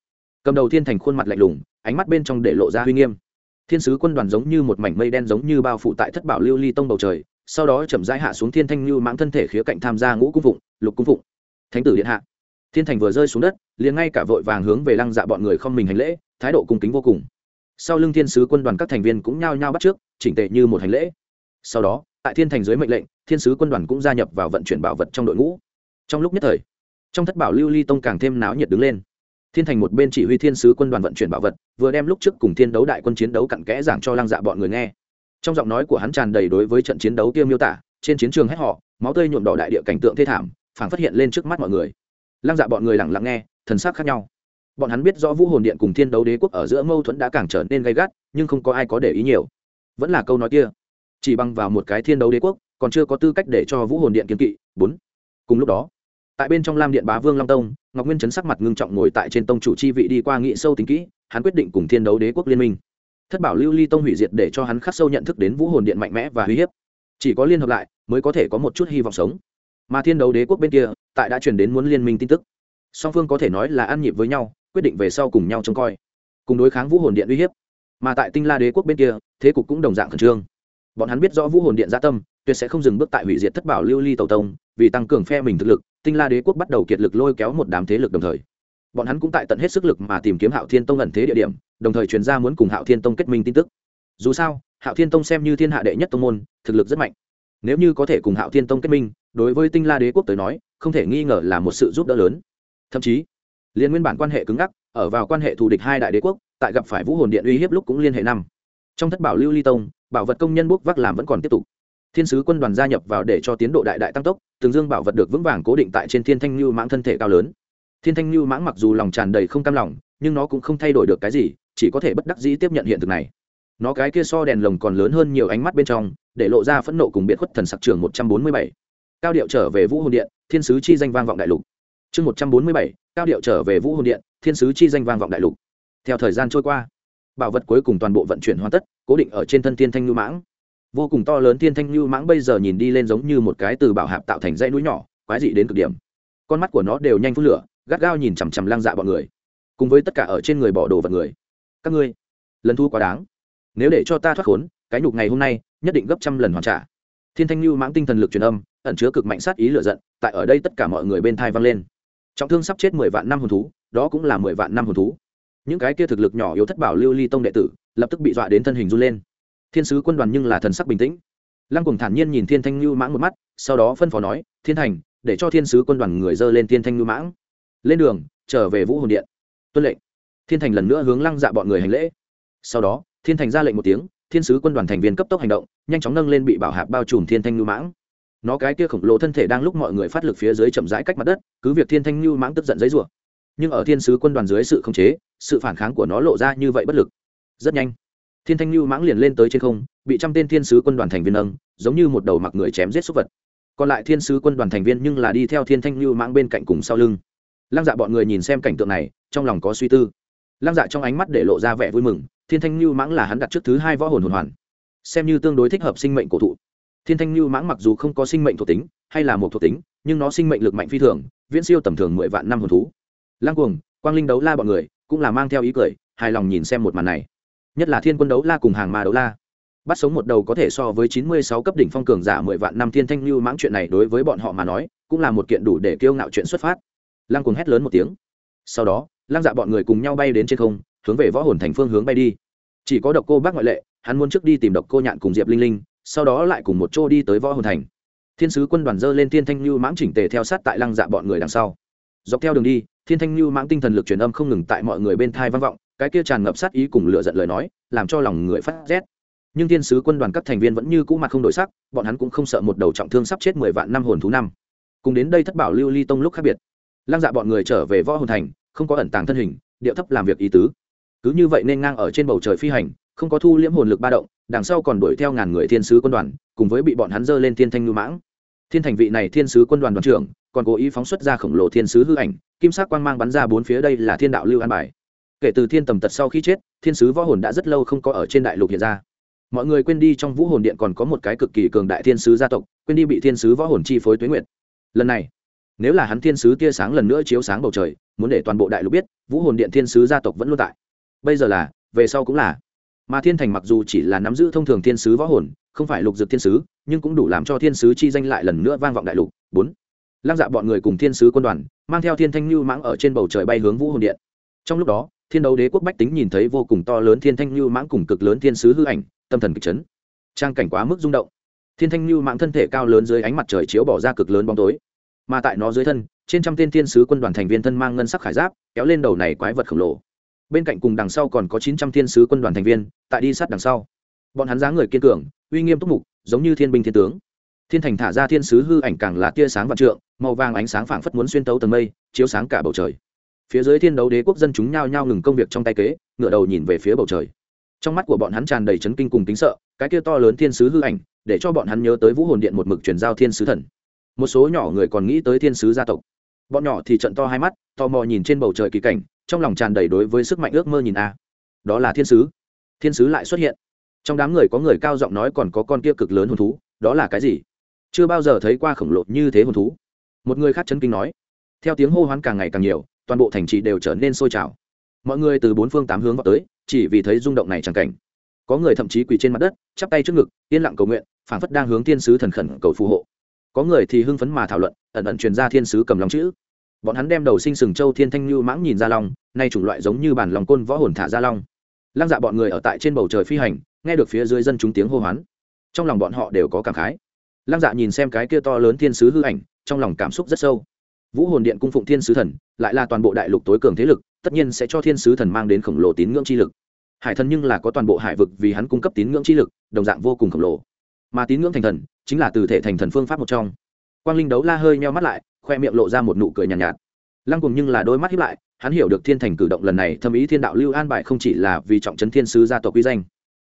S1: Cầm đầu thiên thành khuôn mặt lạnh lùng, ánh mắt bên trong để lộ ra uy nghiêm. Thiên sứ quân đoàn giống như một mảnh mây đen giống như bao phủ tại thất bảo lưu ly tông bầu trời sau đó chậm rãi hạ xuống thiên thanh lưu mãng thân thể khía cạnh tham gia ngũ cung phụng, lục cung phụng. Thánh tử điện hạ. Thiên thành vừa rơi xuống đất, liền ngay cả vội vàng hướng về lăng dạ bọn người không mình hành lễ, thái độ cung kính vô cùng. Sau lưng thiên sứ quân đoàn các thành viên cũng nhao nhao bắt trước, chỉnh tệ như một hành lễ. Sau đó, tại thiên thành dưới mệnh lệnh, thiên sứ quân đoàn cũng gia nhập vào vận chuyển bảo vật trong đội ngũ. Trong lúc nhất thời, trong thất bảo lưu ly tông càng thêm náo nhiệt đứng lên. Thiên thành một bên chỉ huy thiên sứ quân đoàn vận chuyển bảo vật, vừa đem lúc trước cùng thiên đấu đại quân chiến đấu cặn kẽ giảng cho lăng dạ bọn người nghe trong giọng nói của hắn tràn đầy đối với trận chiến đấu kia miêu tả, trên chiến trường hét họ máu tươi nhuộm đỏ đại địa cảnh tượng thê thảm, phảng phát hiện lên trước mắt mọi người. Lăng dạ bọn người lặng lặng nghe, thần sắc khác nhau. Bọn hắn biết rõ vũ hồn điện cùng thiên đấu đế quốc ở giữa mâu thuẫn đã càng trở nên gay gắt, nhưng không có ai có để ý nhiều. Vẫn là câu nói kia. Chỉ bằng vào một cái thiên đấu đế quốc, còn chưa có tư cách để cho vũ hồn điện kiến kỵ. Bốn. Cùng lúc đó, tại bên trong lam điện bá vương long tông, ngọc nguyên chấn sắc mặt ngưng trọng ngồi tại trên tông chủ chi vị đi qua nghị sâu tính kỹ, hắn quyết định cùng thiên đấu đế quốc liên minh thất bảo lưu ly tông hủy diệt để cho hắn khắc sâu nhận thức đến vũ hồn điện mạnh mẽ và uy hiếp. Chỉ có liên hợp lại, mới có thể có một chút hy vọng sống. Mà thiên đấu đế quốc bên kia, tại đã chuyển đến muốn liên minh tin tức. Song phương có thể nói là ăn nhịp với nhau, quyết định về sau cùng nhau trông coi. Cùng đối kháng vũ hồn điện uy hiếp. Mà tại tinh la đế quốc bên kia, thế cục cũng đồng dạng khẩn trương. Bọn hắn biết rõ vũ hồn điện gia tâm, tuyệt sẽ không dừng bước tại hủy diệt thất bảo lưu ly tàu tông, vì tăng cường phe mình thực lực, tinh la đế quốc bắt đầu kiệt lực lôi kéo một đám thế lực đồng thời. Bọn hắn cũng tại tận hết sức lực mà tìm kiếm hạo thiên tông ẩn thế địa điểm đồng thời truyền ra muốn cùng hạo thiên tông kết minh tin tức. Dù sao, hạo thiên tông xem như thiên hạ đệ nhất tông môn, thực lực rất mạnh. Nếu như có thể cùng hạo thiên tông kết minh, đối với tinh la đế quốc tới nói, không thể nghi ngờ là một sự giúp đỡ lớn. Thậm chí, liên nguyên bản quan hệ cứng ngắc, ở vào quan hệ thù địch hai đại đế quốc, tại gặp phải vũ hồn điện uy hiếp lúc cũng liên hệ năm. Trong thất bảo lưu ly tông, bảo vật công nhân bốc vác làm vẫn còn tiếp tục. Thiên sứ quân đoàn gia nhập vào để cho tiến độ đại đại tăng tốc tường dương bảo vật được vững vàng cố định tại trên thiên thanh lưu mãng thân thể cao lớn. Thiên thanh lưu mãng mặc dù lòng tràn đầy không cam lòng, nhưng nó cũng không thay đổi được cái gì chỉ có thể bất đắc dĩ tiếp nhận hiện thực này. Nó cái kia so đèn lồng còn lớn hơn nhiều ánh mắt bên trong, để lộ ra phẫn nộ cùng biệt khuất thần sặc trường một trăm bốn mươi bảy. Cao điệu trở về vũ hồn điện, thiên sứ chi danh vang vọng đại lục. Chương một trăm bốn mươi bảy, cao điệu trở về vũ hồn điện, thiên sứ chi danh vang vọng đại lục. Theo thời gian trôi qua, bảo vật cuối cùng toàn bộ vận chuyển hoàn tất, cố định ở trên thân thiên thanh lưu mãng. Vô cùng to lớn thiên thanh lưu mãng bây giờ nhìn đi lên giống như một cái từ bảo hạp tạo thành dãy núi nhỏ, quái dị đến cực điểm. Con mắt của nó đều nhanh phun lửa, gắt gao nhìn chằm chằm lang dạ bọn người. Cùng với tất cả ở trên người bỏ đồ vật người các ngươi, lần thu quá đáng. Nếu để cho ta thoát khốn, cái nhục ngày hôm nay, nhất định gấp trăm lần hoàn trả. Thiên thanh lưu mãng tinh thần lực truyền âm, ẩn chứa cực mạnh sát ý lựa giận, tại ở đây tất cả mọi người bên thai vang lên. Trọng thương sắp chết mười vạn năm hồn thú, đó cũng là mười vạn năm hồn thú. Những cái kia thực lực nhỏ yếu thất bảo lưu ly tông đệ tử, lập tức bị dọa đến thân hình run lên. Thiên sứ quân đoàn nhưng là thần sắc bình tĩnh. Lăng cùng thản nhiên nhìn thiên thanh lưu mãng một mắt, sau đó phân phó nói, thiên thành, để cho thiên sứ quân đoàn người dơ lên thiên thanh lưu mãng. Lên đường, trở về vũ hồn điện. Tuân lệnh thiên thành lần nữa hướng lăng dạ bọn người hành lễ. Sau đó, thiên thành ra lệnh một tiếng, thiên sứ quân đoàn thành viên cấp tốc hành động, nhanh chóng nâng lên bị bảo hạc bao trùm thiên thanh lưu mãng. Nó cái kia khổng lồ thân thể đang lúc mọi người phát lực phía dưới chậm rãi cách mặt đất, cứ việc thiên thanh lưu mãng tức giận giấy rủa. Nhưng ở thiên sứ quân đoàn dưới sự khống chế, sự phản kháng của nó lộ ra như vậy bất lực. Rất nhanh, thiên thanh lưu mãng liền lên tới trên không, bị trăm tên thiên sứ quân đoàn thành viên nâng, giống như một đầu mặc người chém giết súc vật. Còn lại thiên sứ quân đoàn thành viên nhưng là đi theo thiên thanh lưu mãng bên cạnh cùng sau lưng. Lăng dạ bọn người nhìn xem cảnh tượng này, trong lòng có suy tư lăng dạ trong ánh mắt để lộ ra vẻ vui mừng, thiên thanh lưu mãng là hắn đặt trước thứ hai võ hồn hồn hoàn. Xem như tương đối thích hợp sinh mệnh cổ thụ. Thiên thanh lưu mãng mặc dù không có sinh mệnh thuộc tính, hay là một thuộc tính, nhưng nó sinh mệnh lực mạnh phi thường, viễn siêu tầm thường mười vạn năm hồn thú. Lăng cuồng, quang linh đấu la bọn người, cũng là mang theo ý cười, hài lòng nhìn xem một màn này. Nhất là thiên quân đấu la cùng hàng ma đấu la. Bắt sống một đầu có thể so với chín mươi sáu cấp đỉnh phong cường giả mười vạn năm thiên thanh lưu mãng chuyện này đối với bọn họ mà nói, cũng là một kiện đủ để kiêu ngạo chuyện xuất phát. Lăng cuồng hét lớn một tiếng. Sau đó lăng dạ bọn người cùng nhau bay đến trên không, hướng về võ hồn thành phương hướng bay đi. Chỉ có độc cô bác ngoại lệ, hắn muốn trước đi tìm độc cô nhạn cùng diệp linh linh, sau đó lại cùng một chỗ đi tới võ hồn thành. Thiên sứ quân đoàn dơ lên thiên thanh lưu mãng chỉnh tề theo sát tại lăng dạ bọn người đằng sau. Dọc theo đường đi, thiên thanh lưu mãng tinh thần lực truyền âm không ngừng tại mọi người bên thai vang vọng, cái kia tràn ngập sát ý cùng lựa giận lời nói, làm cho lòng người phát rét. Nhưng thiên sứ quân đoàn các thành viên vẫn như cũ mặt không đổi sắc, bọn hắn cũng không sợ một đầu trọng thương sắp chết mười vạn năm hồn thú năm. Cùng đến đây thất bảo lưu ly tông lúc khác biệt. Lăng dạ bọn người trở về võ hồn thành không có ẩn tàng thân hình, điệu thấp làm việc ý tứ. Cứ như vậy nên ngang ở trên bầu trời phi hành, không có thu liễm hồn lực ba động, đằng sau còn đuổi theo ngàn người thiên sứ quân đoàn, cùng với bị bọn hắn dơ lên thiên thanh ngư mãng. Thiên thành vị này thiên sứ quân đoàn đoàn trưởng, còn cố ý phóng xuất ra khổng lồ thiên sứ hư ảnh, kim sắc quang mang bắn ra bốn phía đây là thiên đạo lưu an bài. Kể từ thiên tầm tật sau khi chết, thiên sứ võ hồn đã rất lâu không có ở trên đại lục hiện ra. Mọi người quên đi trong vũ hồn điện còn có một cái cực kỳ cường đại thiên sứ gia tộc, quên đi bị thiên sứ võ hồn chi phối tuế nguyệt. lần này, nếu là hắn thiên sứ tia sáng lần nữa chiếu sáng bầu trời muốn để toàn bộ đại lục biết, vũ hồn điện thiên sứ gia tộc vẫn luôn tại. Bây giờ là, về sau cũng là. Mà thiên thành mặc dù chỉ là nắm giữ thông thường thiên sứ võ hồn, không phải lục dược thiên sứ, nhưng cũng đủ làm cho thiên sứ chi danh lại lần nữa vang vọng đại lục. Bốn, lăng dạ bọn người cùng thiên sứ quân đoàn, mang theo thiên thanh lưu mãng ở trên bầu trời bay hướng vũ hồn điện. Trong lúc đó, thiên đấu đế quốc bách tính nhìn thấy vô cùng to lớn thiên thanh lưu mãng cùng cực lớn thiên sứ hư ảnh, tâm thần kịch chấn. Trang cảnh quá mức rung động. Thiên thanh lưu mãng thân thể cao lớn dưới ánh mặt trời chiếu bỏ ra cực lớn bóng tối. Mà tại nó dưới thân trên trăm tên thiên sứ quân đoàn thành viên thân mang ngân sắc khải giáp, kéo lên đầu này quái vật khổng lồ. Bên cạnh cùng đằng sau còn có chín trăm thiên sứ quân đoàn thành viên, tại đi sát đằng sau. Bọn hắn dáng người kiên cường, uy nghiêm túc mục, giống như thiên binh thiên tướng. Thiên thành thả ra thiên sứ hư ảnh càng là tia sáng vạn trượng, màu vàng ánh sáng phảng phất muốn xuyên tấu tầng mây, chiếu sáng cả bầu trời. Phía dưới thiên đấu đế quốc dân chúng nhao nhao ngừng công việc trong tay kế ngựa đầu nhìn về phía bầu trời. Trong mắt của bọn hắn tràn đầy chấn kinh cùng tính sợ, cái kia to lớn thiên sứ hư ảnh, để cho bọn hắn nhớ tới vũ hồn điện một mực truyền giao thiên sứ thần. Một số nhỏ người còn nghĩ tới thiên sứ gia tộc bọn nhỏ thì trận to hai mắt, tò mò nhìn trên bầu trời kỳ cảnh, trong lòng tràn đầy đối với sức mạnh ước mơ nhìn a. Đó là thiên sứ. Thiên sứ lại xuất hiện. Trong đám người có người cao giọng nói còn có con kia cực lớn hồn thú, đó là cái gì? Chưa bao giờ thấy qua khổng lồ như thế hồn thú. Một người khác chấn kinh nói. Theo tiếng hô hoán càng ngày càng nhiều, toàn bộ thành trì đều trở nên sôi trào. Mọi người từ bốn phương tám hướng vào tới, chỉ vì thấy rung động này chẳng cảnh. Có người thậm chí quỳ trên mặt đất, chắp tay trước ngực, yên lặng cầu nguyện, phảng phất đang hướng thiên sứ thần khẩn cầu phù hộ có người thì hưng phấn mà thảo luận, ẩn ẩn truyền ra thiên sứ cầm lòng chữ. Bọn hắn đem đầu sinh sừng châu thiên thanh như mãng nhìn ra long, nay chủng loại giống như bản lòng côn võ hồn thả ra long. Lăng dạ bọn người ở tại trên bầu trời phi hành, nghe được phía dưới dân chúng tiếng hô hoán. Trong lòng bọn họ đều có cảm khái. Lăng dạ nhìn xem cái kia to lớn thiên sứ hư ảnh, trong lòng cảm xúc rất sâu. Vũ hồn điện cung phụng thiên sứ thần, lại là toàn bộ đại lục tối cường thế lực, tất nhiên sẽ cho thiên sứ thần mang đến khổng lồ tín ngưỡng chi lực. Hải thần nhưng là có toàn bộ hải vực vì hắn cung cấp tín ngưỡng chi lực, đồng dạng vô cùng khổng lồ mà tín ngưỡng thành thần chính là từ thể thành thần phương pháp một trong. Quang linh đấu la hơi meo mắt lại khoe miệng lộ ra một nụ cười nhàn nhạt, nhạt. Lăng cùng nhưng là đôi mắt hiếp lại hắn hiểu được thiên thành cử động lần này thâm ý thiên đạo lưu an bài không chỉ là vì trọng trấn thiên sứ gia tộc quy danh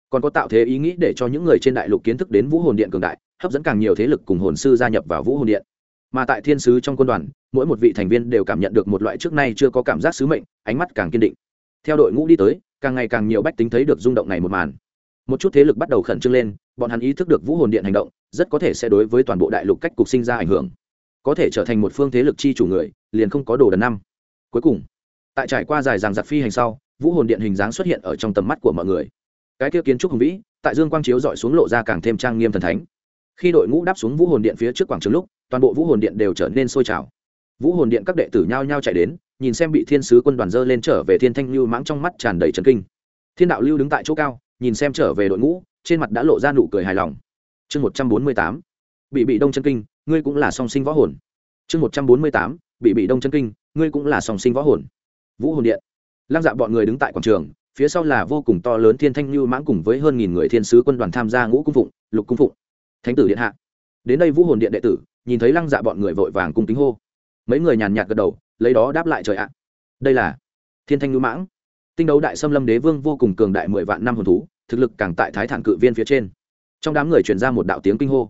S1: còn có tạo thế ý nghĩ để cho những người trên đại lục kiến thức đến vũ hồn điện cường đại hấp dẫn càng nhiều thế lực cùng hồn sư gia nhập vào vũ hồn điện. Mà tại thiên sứ trong quân đoàn mỗi một vị thành viên đều cảm nhận được một loại trước nay chưa có cảm giác sứ mệnh ánh mắt càng kiên định. Theo đội ngũ đi tới càng ngày càng nhiều bách tính thấy được rung động này một màn một chút thế lực bắt đầu khẩn trương lên, bọn hắn ý thức được vũ hồn điện hành động, rất có thể sẽ đối với toàn bộ đại lục cách cục sinh ra ảnh hưởng. Có thể trở thành một phương thế lực chi chủ người, liền không có đồ đần năm. Cuối cùng, tại trải qua dài dàng giặc phi hành sau, vũ hồn điện hình dáng xuất hiện ở trong tầm mắt của mọi người. Cái kia kiến trúc hùng vĩ, tại dương quang chiếu dọi xuống lộ ra càng thêm trang nghiêm thần thánh. Khi đội ngũ đáp xuống vũ hồn điện phía trước quảng trường lúc, toàn bộ vũ hồn điện đều trở nên sôi trào. Vũ hồn điện các đệ tử nhao nhao chạy đến, nhìn xem bị thiên sứ quân đoàn dơ lên trở về thiên thanh lưu mãng trong mắt tràn đầy trần kinh. Thiên đạo lưu đứng tại chỗ cao nhìn xem trở về đội ngũ, trên mặt đã lộ ra nụ cười hài lòng. Chương một trăm bốn mươi tám, bị bị đông chân kinh, ngươi cũng là song sinh võ hồn. Chương một trăm bốn mươi tám, bị bị đông chân kinh, ngươi cũng là song sinh võ hồn. Vũ hồn điện. Lăng dạ bọn người đứng tại quảng trường, phía sau là vô cùng to lớn thiên thanh lưu mãng cùng với hơn nghìn người thiên sứ quân đoàn tham gia ngũ cung phụng, lục cung phụng. Thánh tử điện hạ. Đến đây vũ hồn điện đệ tử, nhìn thấy lăng dạ bọn người vội vàng cung kính hô. Mấy người nhàn nhạt gật đầu, lấy đó đáp lại trời ạ. Đây là thiên thanh lưu mãng tinh đấu đại xâm lâm đế vương vô cùng cường đại mười vạn năm hồn thú, thực lực càng tại thái thản cự viên phía trên. Trong đám người truyền ra một đạo tiếng kinh hô.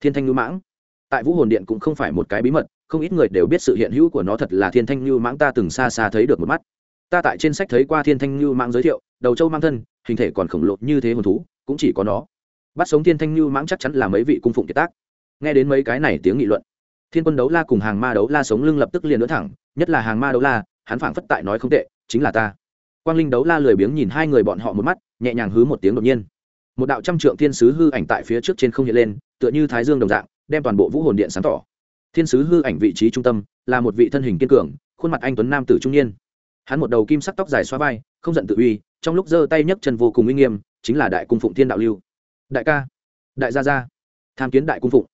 S1: Thiên thanh lưu mãng. Tại vũ hồn điện cũng không phải một cái bí mật, không ít người đều biết sự hiện hữu của nó thật là thiên thanh lưu mãng ta từng xa xa thấy được một mắt. Ta tại trên sách thấy qua thiên thanh lưu mãng giới thiệu, đầu châu mang thân, hình thể còn khổng lồ như thế hồn thú, cũng chỉ có nó. Bắt sống thiên thanh lưu mãng chắc chắn là mấy vị cung phụng kiệt tác. Nghe đến mấy cái này tiếng nghị luận, thiên quân đấu la cùng hàng ma đấu la sống lưng lập tức liền nữa thẳng, nhất là hàng ma đấu la, hắn phảng phất tại nói không tệ, chính là ta quang linh đấu la lười biếng nhìn hai người bọn họ một mắt, nhẹ nhàng hứ một tiếng đột nhiên. Một đạo trăm trượng thiên sứ hư ảnh tại phía trước trên không hiện lên, tựa như thái dương đồng dạng, đem toàn bộ vũ hồn điện sáng tỏ. Thiên sứ hư ảnh vị trí trung tâm, là một vị thân hình kiên cường, khuôn mặt anh tuấn nam tử trung niên. Hắn một đầu kim sắc tóc dài xoa vai, không giận tự uy, trong lúc giơ tay nhấc chân vô cùng uy nghiêm, chính là đại cung phụng thiên đạo lưu. Đại ca, đại gia gia, tham kiến đại cung phụng.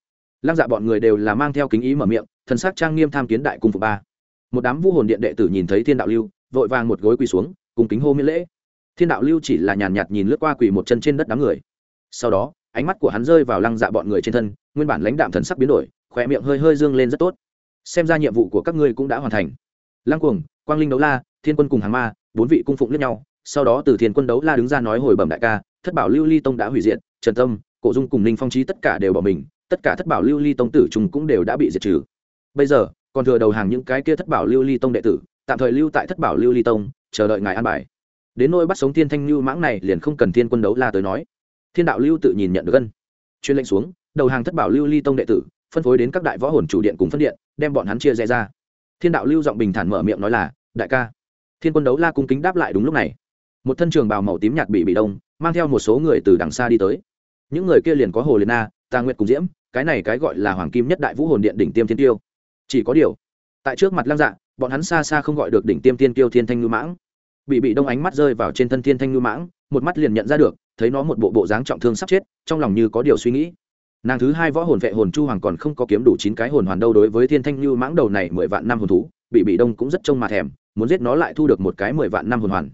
S1: Lăng dạ bọn người đều là mang theo kính ý mở miệng, thần sắc trang nghiêm tham kiến đại cung phụng ba. Một đám vũ hồn điện đệ tử nhìn thấy thiên đạo lưu, vội vàng một gối quỳ xuống cùng kính hô miễn lễ. Thiên đạo lưu chỉ là nhàn nhạt nhìn lướt qua quỳ một chân trên đất đám người. Sau đó, ánh mắt của hắn rơi vào lăng dạ bọn người trên thân, nguyên bản lãnh đạm thần sắc biến đổi khỏe miệng hơi hơi dương lên rất tốt. Xem ra nhiệm vụ của các ngươi cũng đã hoàn thành. Lăng cuồng, quang linh đấu la, thiên quân cùng hàng ma, bốn vị cung phụng lẫn nhau, sau đó từ thiên quân đấu la đứng ra nói hồi bẩm đại ca, thất bảo lưu ly tông đã hủy diệt, trần tâm, cổ dung cùng ninh phong trí tất cả đều bỏ mình, tất cả thất bảo lưu ly tông tử trùng cũng đều đã bị diệt trừ. Bây giờ, còn thừa đầu hàng những cái kia thất bảo lưu ly tông đệ tử tạm thời lưu tại thất bảo lưu ly tông, chờ đợi ngài an bài. Đến nôi bắt sống thiên thanh lưu mãng này liền không cần thiên quân đấu la tới nói. Thiên đạo lưu tự nhìn nhận được gân. Chuyên lệnh xuống, đầu hàng thất bảo lưu ly tông đệ tử, phân phối đến các đại võ hồn chủ điện cùng phân điện, đem bọn hắn chia rẽ ra. Thiên đạo lưu giọng bình thản mở miệng nói là, đại ca. Thiên quân đấu la cung kính đáp lại đúng lúc này. Một thân trường bào màu tím nhạt bị bị đông, mang theo một số người từ đằng xa đi tới. Những người kia liền có hồ liền na, tà nguyệt cùng diễm, cái này cái gọi là hoàng kim nhất đại vũ hồn điện đỉnh tiêm thiên tiêu. Chỉ có điều, tại trước mặt lăng dạ bọn hắn xa xa không gọi được đỉnh tiêm tiên tiêu thiên thanh ngư mãng. Bị bị đông ánh mắt rơi vào trên thân thiên thanh ngư mãng, một mắt liền nhận ra được, thấy nó một bộ bộ dáng trọng thương sắp chết, trong lòng như có điều suy nghĩ. Nàng thứ hai võ hồn vệ hồn chu hoàng còn không có kiếm đủ chín cái hồn hoàn đâu đối với thiên thanh ngư mãng đầu này mười vạn năm hồn thú, bị bị đông cũng rất trông mà thèm, muốn giết nó lại thu được một cái mười vạn năm hồn hoàn.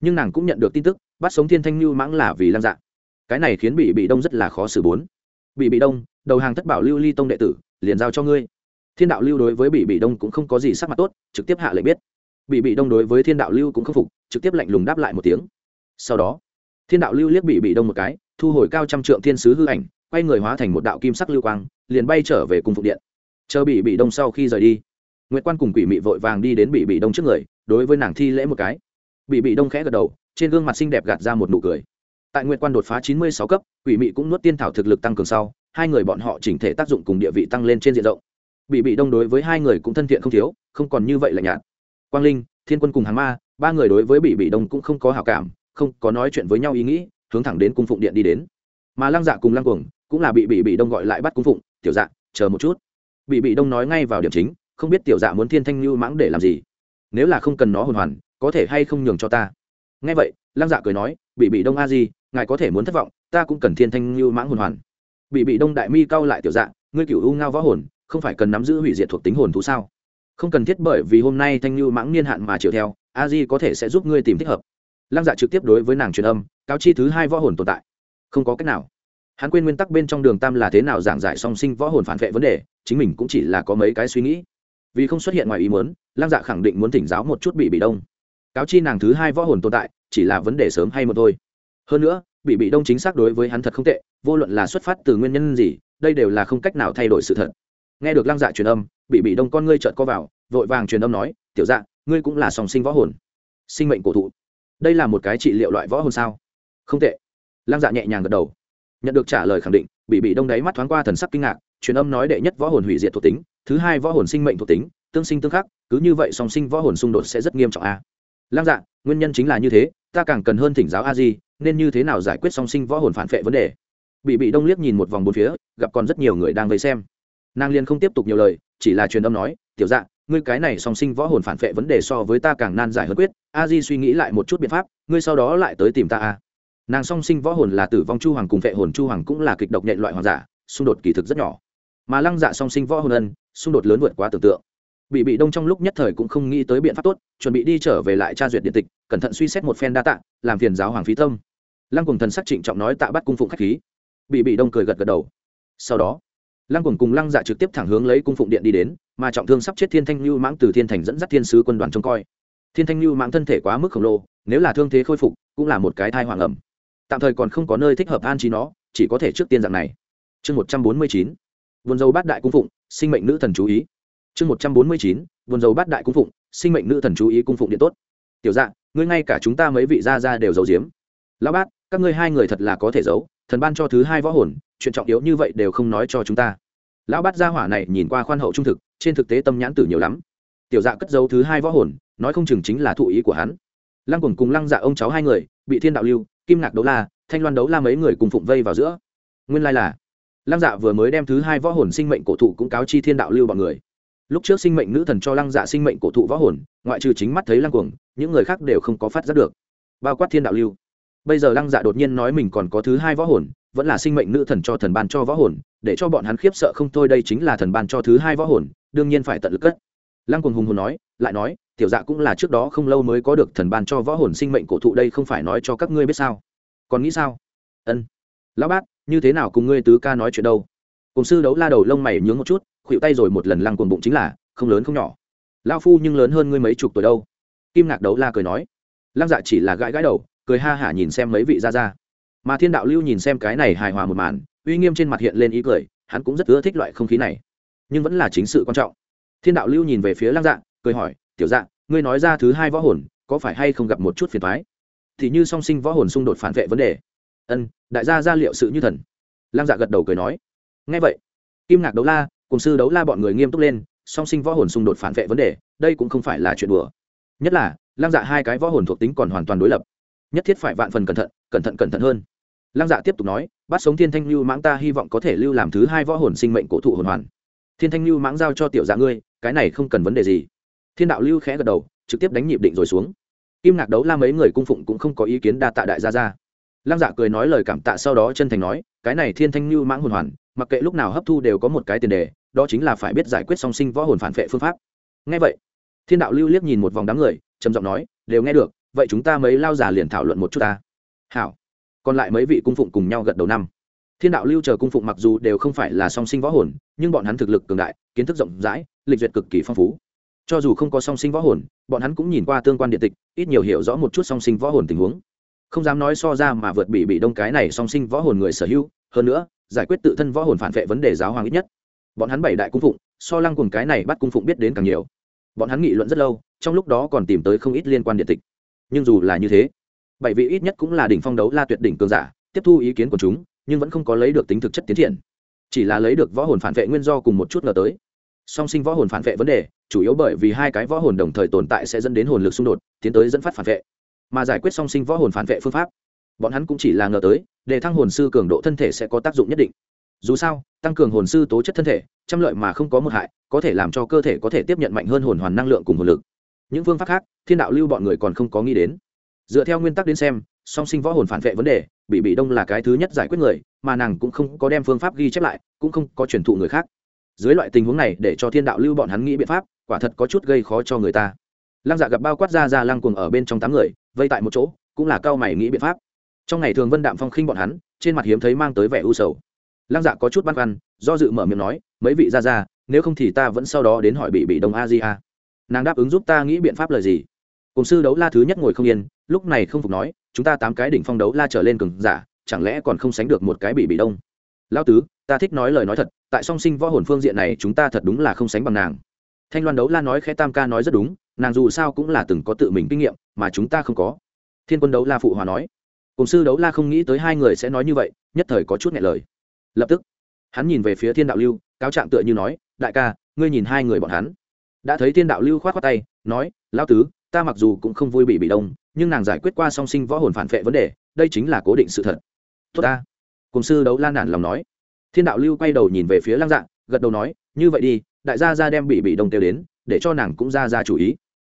S1: Nhưng nàng cũng nhận được tin tức, bắt sống thiên thanh ngư mãng là vì lăng dạ. Cái này khiến bị bị đông rất là khó xử bốn. Bị bị đông, đầu hàng thất bảo lưu ly tông đệ tử, liền giao cho ngươi thiên đạo lưu đối với bị bị đông cũng không có gì sắc mặt tốt, trực tiếp hạ lệnh biết. Bị bị đông đối với thiên đạo lưu cũng không phục, trực tiếp lạnh lùng đáp lại một tiếng. Sau đó, thiên đạo lưu liếc bị bị đông một cái, thu hồi cao trăm trượng thiên sứ hư ảnh, quay người hóa thành một đạo kim sắc lưu quang, liền bay trở về cùng phục điện. Chờ bị bị đông sau khi rời đi nguyễn quan cùng quỷ mị vội vàng đi đến bị bị đông trước người, đối với nàng thi lễ một cái. Bị bị đông khẽ gật đầu, trên gương mặt xinh đẹp gạt ra một nụ cười. Tại nguyện quan đột phá chín mươi sáu cấp, quỷ mị cũng nuốt tiên thảo thực lực tăng cường sau, hai người bọn họ chỉnh thể tác dụng cùng địa vị tăng lên trên diện rộng bị bị đông đối với hai người cũng thân thiện không thiếu, không còn như vậy là nhạt. Quang linh, thiên quân cùng hàng ma, ba người đối với bị bị đông cũng không có hào cảm, không có nói chuyện với nhau ý nghĩ, hướng thẳng đến cung phụng điện đi đến. Mà lăng dạ cùng lăng cuồng cũng là bị bị bị đông gọi lại bắt cung phụng, tiểu dạ chờ một chút. Bị bị đông nói ngay vào điểm chính, không biết tiểu dạ muốn thiên thanh lưu mãng để làm gì. Nếu là không cần nó hồn hoàn, có thể hay không nhường cho ta. Nghe vậy, lăng dạ cười nói, bị bị đông a di, ngài có thể muốn thất vọng, ta cũng cần thiên thanh lưu mãng hồn hoàn. Bị bị đông đại mi cao lại tiểu dạ ngươi cựu u ngao võ hồn không phải cần nắm giữ hủy diệt thuộc tính hồn thú sao? Không cần thiết bởi vì hôm nay thanh lưu mãng niên hạn mà chiều theo, a di có thể sẽ giúp ngươi tìm thích hợp. Lăng dạ trực tiếp đối với nàng truyền âm, cáo chi thứ hai võ hồn tồn tại. Không có cách nào. Hắn quên nguyên tắc bên trong đường tam là thế nào giảng giải song sinh võ hồn phản vệ vấn đề, chính mình cũng chỉ là có mấy cái suy nghĩ. Vì không xuất hiện ngoài ý muốn, lăng dạ khẳng định muốn thỉnh giáo một chút bị bị đông. Cáo chi nàng thứ hai võ hồn tồn tại, chỉ là vấn đề sớm hay một thôi. Hơn nữa, bị bị đông chính xác đối với hắn thật không tệ, vô luận là xuất phát từ nguyên nhân gì, đây đều là không cách nào thay đổi sự thật nghe được lăng dạ truyền âm bị bị đông con ngươi trợn co vào, vội vàng truyền âm nói, tiểu dạ ngươi cũng là song sinh võ hồn, sinh mệnh cổ thụ. Đây là một cái trị liệu loại võ hồn sao? Không tệ. Lăng dạ nhẹ nhàng gật đầu. Nhận được trả lời khẳng định bị bị đông đáy mắt thoáng qua thần sắc kinh ngạc, truyền âm nói đệ nhất võ hồn hủy diệt thuộc tính, thứ hai võ hồn sinh mệnh thuộc tính, tương sinh tương khắc, cứ như vậy song sinh võ hồn xung đột sẽ rất nghiêm trọng a à. lăng dạ nguyên nhân chính là như thế, ta càng cần hơn thỉnh giáo a di, nên như thế nào giải quyết song sinh võ hồn phản vệ vấn đề? Bị bị đông liếc nhìn một vòng bốn phía, gặp còn rất nhiều người đang vây xem nàng liền không tiếp tục nhiều lời, chỉ là truyền âm nói, tiểu dạ ngươi cái này song sinh võ hồn phản vệ vấn đề so với ta càng nan giải hơn quyết, a di suy nghĩ lại một chút biện pháp, ngươi sau đó lại tới tìm ta a. Nàng song sinh võ hồn là tử vong chu hoàng cùng vệ hồn chu hoàng cũng là kịch độc nhện loại hoàng giả, xung đột kỳ thực rất nhỏ. Mà lăng dạ song sinh võ hồn ân, xung đột lớn vượt quá tưởng tượng. Bị bị đông trong lúc nhất thời cũng không nghĩ tới biện pháp tốt, chuẩn bị đi trở về lại tra duyệt điện tịch, cẩn thận suy xét một phen đa tạ, làm phiền giáo hoàng phí tâm. Lăng cùng thần sắc trịnh trọng nói tạ bắt cung phụng khách khí. Bị bị đông cười gật gật đầu. Sau đó lăng cùng cùng lăng dạ trực tiếp thẳng hướng lấy cung phụng điện đi đến, mà trọng thương sắp chết thiên thanh lưu mãng từ thiên thành dẫn dắt thiên sứ quân đoàn trông coi. Thiên thanh lưu mãng thân thể quá mức khổng lồ, nếu là thương thế khôi phục, cũng là một cái thai hoàng ẩm. Tạm thời còn không có nơi thích hợp an trí nó, chỉ có thể trước tiên dạng này. Chương một trăm bốn mươi chín vườn dầu bát đại cung phụng, sinh mệnh nữ thần chú ý. Chương một trăm bốn mươi chín vườn dầu bát đại cung phụng, sinh mệnh nữ thần chú ý cung phụng điện tốt. Tiểu dạng ngươi ngay cả chúng ta mấy vị gia gia đều giấu giếm. Lão bát, các ngươi hai người thật là có thể giấu, thần ban cho thứ hai võ hồn chuyện trọng yếu như vậy đều không nói cho chúng ta. Lão bát gia hỏa này nhìn qua khoan hậu trung thực, trên thực tế tâm nhãn tử nhiều lắm. Tiểu dạ cất dấu thứ hai võ hồn, nói không chừng chính là thụ ý của hắn. Lăng cùng cùng lăng dạ ông cháu hai người, bị thiên đạo lưu, kim ngạc đấu la, thanh loan đấu la mấy người cùng phụng vây vào giữa. Nguyên lai là, lăng dạ vừa mới đem thứ hai võ hồn sinh mệnh cổ thụ cũng cáo chi thiên đạo lưu bọn người. Lúc trước sinh mệnh nữ thần cho lăng dạ sinh mệnh cổ thụ võ hồn, ngoại trừ chính mắt thấy lăng cuồng, những người khác đều không có phát giác được, bao quát thiên đạo lưu. Bây giờ lăng dạ đột nhiên nói mình còn có thứ hai võ hồn vẫn là sinh mệnh nữ thần cho thần ban cho võ hồn, để cho bọn hắn khiếp sợ không thôi, đây chính là thần ban cho thứ hai võ hồn, đương nhiên phải tận lực cất. Lăng cuồng hùng hồn nói, lại nói, tiểu dạ cũng là trước đó không lâu mới có được thần ban cho võ hồn sinh mệnh cổ thụ, đây không phải nói cho các ngươi biết sao? Còn nghĩ sao? Ân. Lão bác, như thế nào cùng ngươi tứ ca nói chuyện đâu? Cùng sư đấu la đầu lông mày nhướng một chút, khuỵu tay rồi một lần lăng cuồng bụng chính là, không lớn không nhỏ. Lao phu nhưng lớn hơn ngươi mấy chục tuổi đâu. Kim ngạc đấu la cười nói. Lăng dạ chỉ là gãi gãi đầu, cười ha hả nhìn xem mấy vị ra ra mà thiên đạo lưu nhìn xem cái này hài hòa một màn, uy nghiêm trên mặt hiện lên ý cười, hắn cũng rất ưa thích loại không khí này. Nhưng vẫn là chính sự quan trọng. Thiên đạo lưu nhìn về phía lăng dạ cười hỏi, tiểu dạ ngươi nói ra thứ hai võ hồn, có phải hay không gặp một chút phiền thoái thì như song sinh võ hồn xung đột phản vệ vấn đề. Ân, đại gia ra liệu sự như thần. Lăng dạ gật đầu cười nói. Ngay vậy, kim ngạc đấu la, cùng sư đấu la bọn người nghiêm túc lên, song sinh võ hồn xung đột phản vệ vấn đề, đây cũng không phải là chuyện đùa. Nhất là, lăng dạ hai cái võ hồn thuộc tính còn hoàn toàn đối lập. Nhất thiết phải vạn phần cẩn thận cẩn thận cẩn thận hơn lăng dạ tiếp tục nói bắt sống thiên thanh lưu mãng ta hy vọng có thể lưu làm thứ hai võ hồn sinh mệnh cổ thụ hồn hoàn. Thiên thanh lưu mãng giao cho tiểu dạ ngươi, cái này không cần vấn đề gì. Thiên đạo lưu khẽ gật đầu, trực tiếp đánh nhịp định rồi xuống. Kim ngạc đấu la mấy người cung phụng cũng không có ý kiến đa tạ đại gia ra lăng dạ cười nói lời cảm tạ sau đó chân thành nói, cái này thiên thanh lưu mãng hồn hoàn, mặc kệ lúc nào hấp thu đều có một cái tiền đề, đó chính là phải biết giải quyết song sinh võ hồn phản vệ phương pháp. Nghe vậy, thiên đạo lưu liếc nhìn một vòng đám người, trầm giọng nói, đều nghe được, vậy chúng ta mấy lao giả liền thảo luận một chút ta. Hảo còn lại mấy vị cung phụng cùng nhau gật đầu năm. Thiên đạo lưu chờ cung phụng mặc dù đều không phải là song sinh võ hồn, nhưng bọn hắn thực lực cường đại, kiến thức rộng rãi, lịch duyệt cực kỳ phong phú. Cho dù không có song sinh võ hồn, bọn hắn cũng nhìn qua tương quan điện tịch, ít nhiều hiểu rõ một chút song sinh võ hồn tình huống. Không dám nói so ra mà vượt bị bị đông cái này song sinh võ hồn người sở hữu, hơn nữa, giải quyết tự thân võ hồn phản vệ vấn đề giáo hoàng ít nhất. Bọn hắn bảy đại cung phụng, so lăng cùng cái này bắt cung phụng biết đến càng nhiều. Bọn hắn nghị luận rất lâu, trong lúc đó còn tìm tới không ít liên quan điện tịch. Nhưng dù là như thế bảy vị ít nhất cũng là đỉnh phong đấu la tuyệt đỉnh cường giả, tiếp thu ý kiến của chúng, nhưng vẫn không có lấy được tính thực chất tiến triển. Chỉ là lấy được võ hồn phản vệ nguyên do cùng một chút ngờ tới. Song sinh võ hồn phản vệ vấn đề, chủ yếu bởi vì hai cái võ hồn đồng thời tồn tại sẽ dẫn đến hồn lực xung đột, tiến tới dẫn phát phản vệ. Mà giải quyết song sinh võ hồn phản vệ phương pháp, bọn hắn cũng chỉ là ngờ tới, để thăng hồn sư cường độ thân thể sẽ có tác dụng nhất định. Dù sao, tăng cường hồn sư tố chất thân thể, trăm lợi mà không có một hại, có thể làm cho cơ thể có thể tiếp nhận mạnh hơn hồn hoàn năng lượng cùng hồn lực. Những phương pháp khác, thiên đạo lưu bọn người còn không có nghĩ đến dựa theo nguyên tắc đến xem, song sinh võ hồn phản vệ vấn đề, bị bị đông là cái thứ nhất giải quyết người, mà nàng cũng không có đem phương pháp ghi chép lại, cũng không có truyền thụ người khác. Dưới loại tình huống này, để cho thiên đạo lưu bọn hắn nghĩ biện pháp, quả thật có chút gây khó cho người ta. Lăng dạ gặp bao quát ra ra lăng cuồng ở bên trong tám người, vây tại một chỗ, cũng là cao mày nghĩ biện pháp. Trong ngày thường vân đạm phong khinh bọn hắn, trên mặt hiếm thấy mang tới vẻ u sầu. Lăng dạ có chút băn khoăn, do dự mở miệng nói, mấy vị ra ra, nếu không thì ta vẫn sau đó đến hỏi bị bị đông a di a. Nàng đáp ứng giúp ta nghĩ biện pháp lời gì? Cùng sư đấu la thứ nhất ngồi không yên, lúc này không phục nói, chúng ta tám cái đỉnh phong đấu la trở lên cường giả, chẳng lẽ còn không sánh được một cái bị bị đông? Lao tứ, ta thích nói lời nói thật, tại song sinh võ hồn phương diện này chúng ta thật đúng là không sánh bằng nàng. Thanh loan đấu la nói khẽ tam ca nói rất đúng, nàng dù sao cũng là từng có tự mình kinh nghiệm, mà chúng ta không có. Thiên quân đấu la phụ hòa nói, cùng sư đấu la không nghĩ tới hai người sẽ nói như vậy, nhất thời có chút ngại lời. Lập tức, hắn nhìn về phía thiên đạo lưu, cáo trạng tựa như nói, đại ca, ngươi nhìn hai người bọn hắn. Đã thấy thiên đạo lưu k h o á t khoác tay, nói lao tứ ta mặc dù cũng không vui bị bị đông, nhưng nàng giải quyết qua song sinh võ hồn phản vệ vấn đề, đây chính là cố định sự thật. Tốt ta. Cùng sư đấu lan nản lòng nói. Thiên đạo lưu quay đầu nhìn về phía lăng dạng, gật đầu nói, như vậy đi, đại gia ra đem bị bị đông tiêu đến, để cho nàng cũng ra ra chủ ý.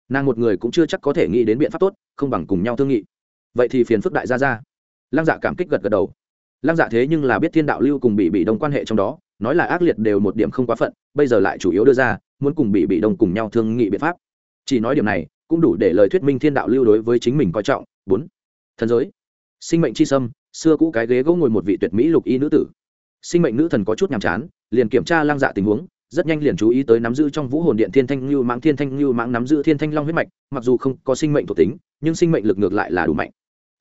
S1: Nàng một người cũng chưa chắc có thể nghĩ đến biện pháp tốt, không bằng cùng nhau thương nghị. Vậy thì phiền phức đại gia ra. Lăng dạ cảm kích gật gật đầu. Lăng dạ thế nhưng là biết thiên đạo lưu cùng bị bị đông quan hệ trong đó, nói là ác liệt đều một điểm không quá phận, bây giờ lại chủ yếu đưa ra, muốn cùng bị bị đông cùng nhau thương nghị biện pháp. Chỉ nói điểm này cũng đủ để lời thuyết minh thiên đạo lưu đối với chính mình coi trọng. Bốn, thần giới. Sinh mệnh chi sâm, xưa cũ cái ghế gỗ ngồi một vị tuyệt mỹ lục y nữ tử. Sinh mệnh nữ thần có chút nhàm chán, liền kiểm tra lang dạ tình huống, rất nhanh liền chú ý tới nắm giữ trong vũ hồn điện thiên thanh lưu mãng, thiên thanh lưu mãng nắm giữ thiên thanh long huyết mạch, mặc dù không có sinh mệnh thuộc tính, nhưng sinh mệnh lực ngược lại là đủ mạnh.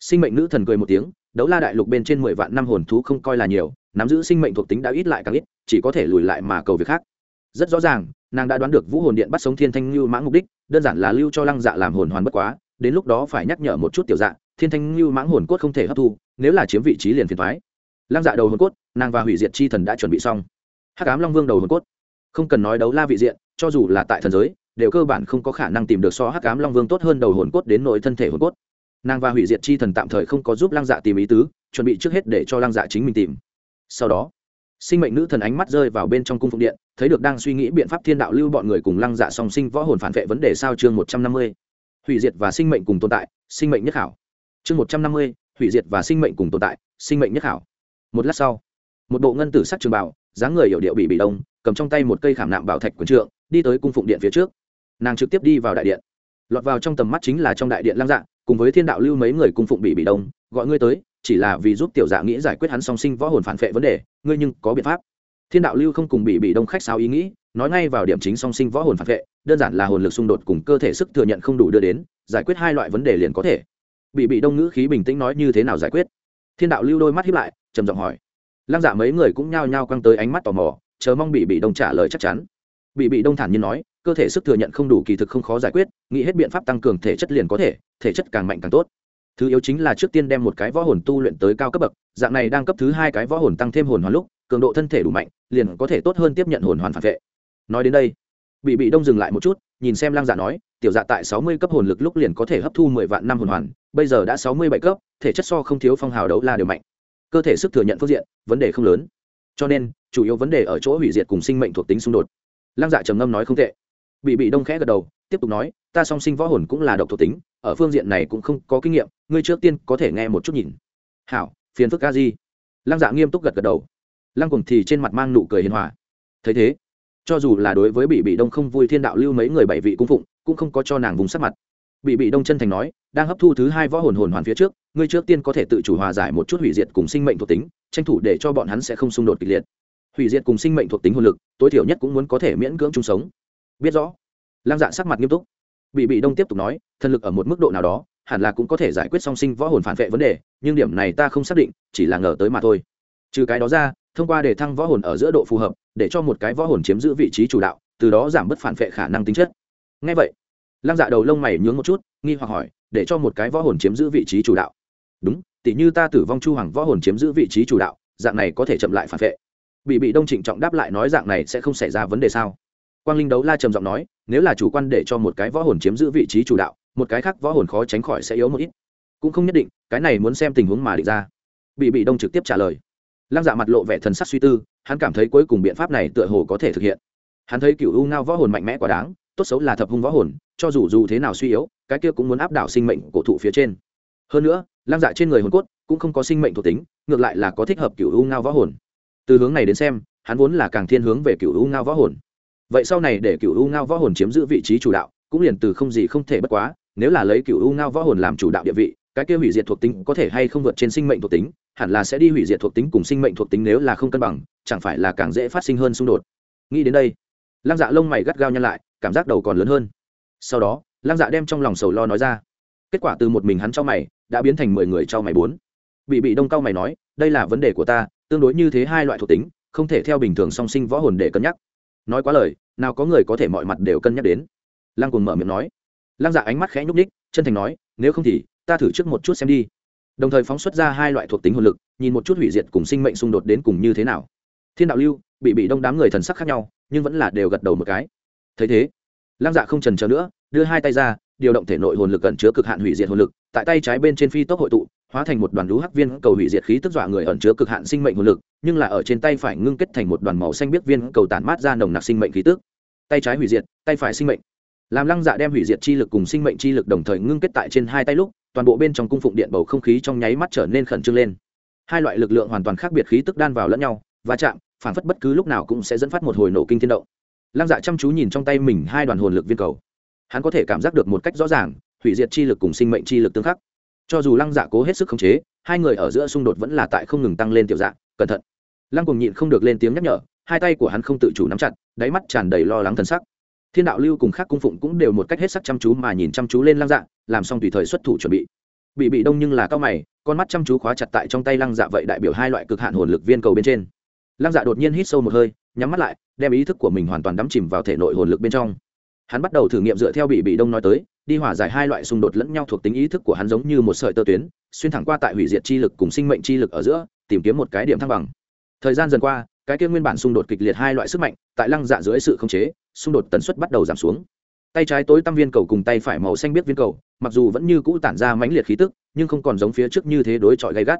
S1: Sinh mệnh nữ thần cười một tiếng, đấu la đại lục bên trên mười vạn năm hồn thú không coi là nhiều, nắm giữ sinh mệnh thuộc tính đã ít lại càng ít, chỉ có thể lùi lại mà cầu việc khác. Rất rõ ràng nàng đã đoán được vũ hồn điện bắt sống thiên thanh lưu mãng mục đích, đơn giản là lưu cho lăng dạ làm hồn hoàn bất quá, đến lúc đó phải nhắc nhở một chút tiểu dạ thiên thanh lưu mãng hồn cốt không thể hấp thu, nếu là chiếm vị trí liền phiền thoái lăng dạ đầu hồn cốt, nàng và hủy diệt chi thần đã chuẩn bị xong. Hắc ám long vương đầu hồn cốt. Không cần nói đấu la vị diện, cho dù là tại thần giới, đều cơ bản không có khả năng tìm được so hắc ám long vương tốt hơn đầu hồn cốt đến nội thân thể hồn cốt. Nàng và hủy diệt chi thần tạm thời không có giúp lăng dạ tìm ý tứ, chuẩn bị trước hết để cho lăng dạ chính mình tìm. Sau đó sinh mệnh nữ thần ánh mắt rơi vào bên trong cung phụng điện, thấy được đang suy nghĩ biện pháp thiên đạo lưu bọn người cùng lăng dạ song sinh võ hồn phản vệ vấn đề sao chương một trăm năm mươi. Hủy diệt và sinh mệnh cùng tồn tại, sinh mệnh nhất hảo chương một trăm năm mươi, hủy diệt và sinh mệnh cùng tồn tại, sinh mệnh nhất hảo một lát sau, một bộ ngân tử sắc trường bảo dáng người hiểu điệu bị bị đông, cầm trong tay một cây khảm nạm bảo thạch quần trượng, đi tới cung phụng điện phía trước. Nàng trực tiếp đi vào đại điện. Lọt vào trong tầm mắt chính là trong đại điện lăng dạ cùng với thiên đạo lưu mấy người cung phụng bị bị đông, gọi ngươi tới chỉ là vì giúp tiểu dạ nghĩ giải quyết hắn song sinh võ hồn phản vệ vấn đề, ngươi nhưng có biện pháp. Thiên đạo lưu không cùng bị bị đông khách sao ý nghĩ, nói ngay vào điểm chính song sinh võ hồn phản vệ, đơn giản là hồn lực xung đột cùng cơ thể sức thừa nhận không đủ đưa đến, giải quyết hai loại vấn đề liền có thể. Bị bị đông ngữ khí bình tĩnh nói như thế nào giải quyết? Thiên đạo lưu đôi mắt hiếp lại, trầm giọng hỏi. Lăng dạ mấy người cũng nhao nhao quăng tới ánh mắt tò mò, chờ mong bị bị đông trả lời chắc chắn. Bị bị đông thản nhiên nói, cơ thể sức thừa nhận không đủ kỳ thực không khó giải quyết, nghĩ hết biện pháp tăng cường thể chất liền có thể thể chất càng mạnh càng tốt thứ yếu chính là trước tiên đem một cái võ hồn tu luyện tới cao cấp bậc, dạng này đang cấp thứ hai cái võ hồn tăng thêm hồn hoàn lúc, cường độ thân thể đủ mạnh, liền có thể tốt hơn tiếp nhận hồn hoàn phản vệ. Nói đến đây, bị bị đông dừng lại một chút, nhìn xem lăng dạ nói, tiểu dạ tại sáu mươi cấp hồn lực lúc liền có thể hấp thu mười vạn năm hồn hoàn, bây giờ đã sáu mươi bảy cấp, thể chất so không thiếu phong hào đấu la đều mạnh. Cơ thể sức thừa nhận phương diện, vấn đề không lớn. Cho nên, chủ yếu vấn đề ở chỗ hủy diệt cùng sinh mệnh thuộc tính xung đột. Lăng dạ trầm ngâm nói không tệ. Bị bị đông khẽ gật đầu, tiếp tục nói, ta song sinh võ hồn cũng là độc thuộc tính ở phương diện này cũng không có kinh nghiệm, ngươi trước tiên có thể nghe một chút nhìn. Hảo, phiền phức ca di lăng dạ nghiêm túc gật gật đầu. Lăng cùng thì trên mặt mang nụ cười hiền hòa. Thấy thế, cho dù là đối với bị bị đông không vui thiên đạo lưu mấy người bảy vị cung phụng, cũng không có cho nàng vùng sắc mặt. Bị bị đông chân thành nói, đang hấp thu thứ hai võ hồn hồn hoàn phía trước, ngươi trước tiên có thể tự chủ hòa giải một chút hủy diệt cùng sinh mệnh thuộc tính, tranh thủ để cho bọn hắn sẽ không xung đột kịch liệt. Hủy diệt cùng sinh mệnh thuộc tính hồn lực, tối thiểu nhất cũng muốn có thể miễn cưỡng chung sống. Biết rõ. Lăng dạ sắc mặt nghiêm túc bị bị đông tiếp tục nói, thần lực ở một mức độ nào đó, hẳn là cũng có thể giải quyết song sinh võ hồn phản vệ vấn đề, nhưng điểm này ta không xác định, chỉ là ngờ tới mà thôi. Trừ cái đó ra, thông qua để thăng võ hồn ở giữa độ phù hợp, để cho một cái võ hồn chiếm giữ vị trí chủ đạo, từ đó giảm bớt phản vệ khả năng tính chất. Ngay vậy, lăng dạ đầu lông mày nhướng một chút, nghi hoặc hỏi, để cho một cái võ hồn chiếm giữ vị trí chủ đạo? Đúng, tỉ như ta tử vong chu hoàng võ hồn chiếm giữ vị trí chủ đạo, dạng này có thể chậm lại phản vệ. Bị bị đông trịnh trọng đáp lại nói, dạng này sẽ không xảy ra vấn đề sao? Quang linh đấu la trầm giọng nói nếu là chủ quan để cho một cái võ hồn chiếm giữ vị trí chủ đạo, một cái khác võ hồn khó tránh khỏi sẽ yếu một ít. Cũng không nhất định, cái này muốn xem tình huống mà định ra. Bị bị đông trực tiếp trả lời. Lăng dạ mặt lộ vẻ thần sắc suy tư, hắn cảm thấy cuối cùng biện pháp này tựa hồ có thể thực hiện. Hắn thấy cựu u ngao võ hồn mạnh mẽ quá đáng, tốt xấu là thập hung võ hồn, cho dù dù thế nào suy yếu, cái kia cũng muốn áp đảo sinh mệnh cổ thụ phía trên. Hơn nữa, lăng dạ trên người hồn cốt cũng không có sinh mệnh thuộc tính, ngược lại là có thích hợp cựu u ngao võ hồn. Từ hướng này đến xem, hắn vốn là càng thiên hướng về cựu u ngao võ hồn vậy sau này để cựu u ngao võ hồn chiếm giữ vị trí chủ đạo, cũng liền từ không gì không thể bất quá, nếu là lấy cựu u ngao võ hồn làm chủ đạo địa vị, cái kia hủy diệt thuộc tính có thể hay không vượt trên sinh mệnh thuộc tính, hẳn là sẽ đi hủy diệt thuộc tính cùng sinh mệnh thuộc tính nếu là không cân bằng, chẳng phải là càng dễ phát sinh hơn xung đột. Nghĩ đến đây, lăng dạ lông mày gắt gao nhăn lại, cảm giác đầu còn lớn hơn. Sau đó, lăng dạ đem trong lòng sầu lo nói ra. Kết quả từ một mình hắn cho mày, đã biến thành mười người cho mày bốn. Bị bị đông cao mày nói, đây là vấn đề của ta, tương đối như thế hai loại thuộc tính, không thể theo bình thường song sinh võ hồn để cân nhắc. Nói quá lời nào có người có thể mọi mặt đều cân nhắc đến. Lăng cùng mở miệng nói. Lăng dạ ánh mắt khẽ nhúc ních chân thành nói, nếu không thì, ta thử trước một chút xem đi. Đồng thời phóng xuất ra hai loại thuộc tính hồn lực, nhìn một chút hủy diệt cùng sinh mệnh xung đột đến cùng như thế nào. Thiên đạo lưu, bị bị đông đám người thần sắc khác nhau, nhưng vẫn là đều gật đầu một cái. Thấy thế, lăng dạ không trần trờ nữa, đưa hai tay ra, điều động thể nội hồn lực cẩn chứa cực hạn hủy diệt hồn lực, tại tay trái bên trên phi tốc hội tụ hóa thành một đoàn lũ hắc viên cầu hủy diệt khí tức dọa người ẩn chứa cực hạn sinh mệnh hồn lực, nhưng là ở trên tay phải ngưng kết thành một đoàn màu xanh biết viên cầu tản mát ra nồng nặc sinh mệnh khí tức. Tay trái hủy diệt, tay phải sinh mệnh. Làm lăng dạ đem hủy diệt chi lực cùng sinh mệnh chi lực đồng thời ngưng kết tại trên hai tay lúc, toàn bộ bên trong cung phụng điện bầu không khí trong nháy mắt trở nên khẩn trương lên. Hai loại lực lượng hoàn toàn khác biệt khí tức đan vào lẫn nhau và chạm, phản phất bất cứ lúc nào cũng sẽ dẫn phát một hồi nổ kinh thiên động. Lăng dạ chăm chú nhìn trong tay mình hai đoàn hồn lực viên cầu. Hắn có thể cảm giác được một cách rõ ràng, hủy diệt chi lực cùng sinh mệnh chi lực tương khắc cho dù lăng dạ cố hết sức khống chế, hai người ở giữa xung đột vẫn là tại không ngừng tăng lên tiểu dạng cẩn thận. Lăng cùng nhịn không được lên tiếng nhắc nhở, hai tay của hắn không tự chủ nắm chặt, đáy mắt tràn đầy lo lắng thần sắc. Thiên đạo lưu cùng khác cung phụng cũng đều một cách hết sắc chăm chú mà nhìn chăm chú lên lăng dạ làm xong tùy thời xuất thủ chuẩn bị. Bị bị đông nhưng là cao mày, con mắt chăm chú khóa chặt tại trong tay lăng dạ vậy đại biểu hai loại cực hạn hồn lực viên cầu bên trên. Lăng dạ đột nhiên hít sâu một hơi, nhắm mắt lại, đem ý thức của mình hoàn toàn đắm chìm vào thể nội hồn lực bên trong. Hắn bắt đầu thử nghiệm dựa theo bị bị đông nói tới đi hòa giải hai loại xung đột lẫn nhau thuộc tính ý thức của hắn giống như một sợi tơ tuyến, xuyên thẳng qua tại hủy diệt chi lực cùng sinh mệnh chi lực ở giữa, tìm kiếm một cái điểm thăng bằng. Thời gian dần qua, cái kia nguyên bản xung đột kịch liệt hai loại sức mạnh, tại lăng dạ dưới sự khống chế, xung đột tần suất bắt đầu giảm xuống. Tay trái tối tăm viên cầu cùng tay phải màu xanh biết viên cầu, mặc dù vẫn như cũ tản ra mãnh liệt khí tức, nhưng không còn giống phía trước như thế đối chọi gay gắt.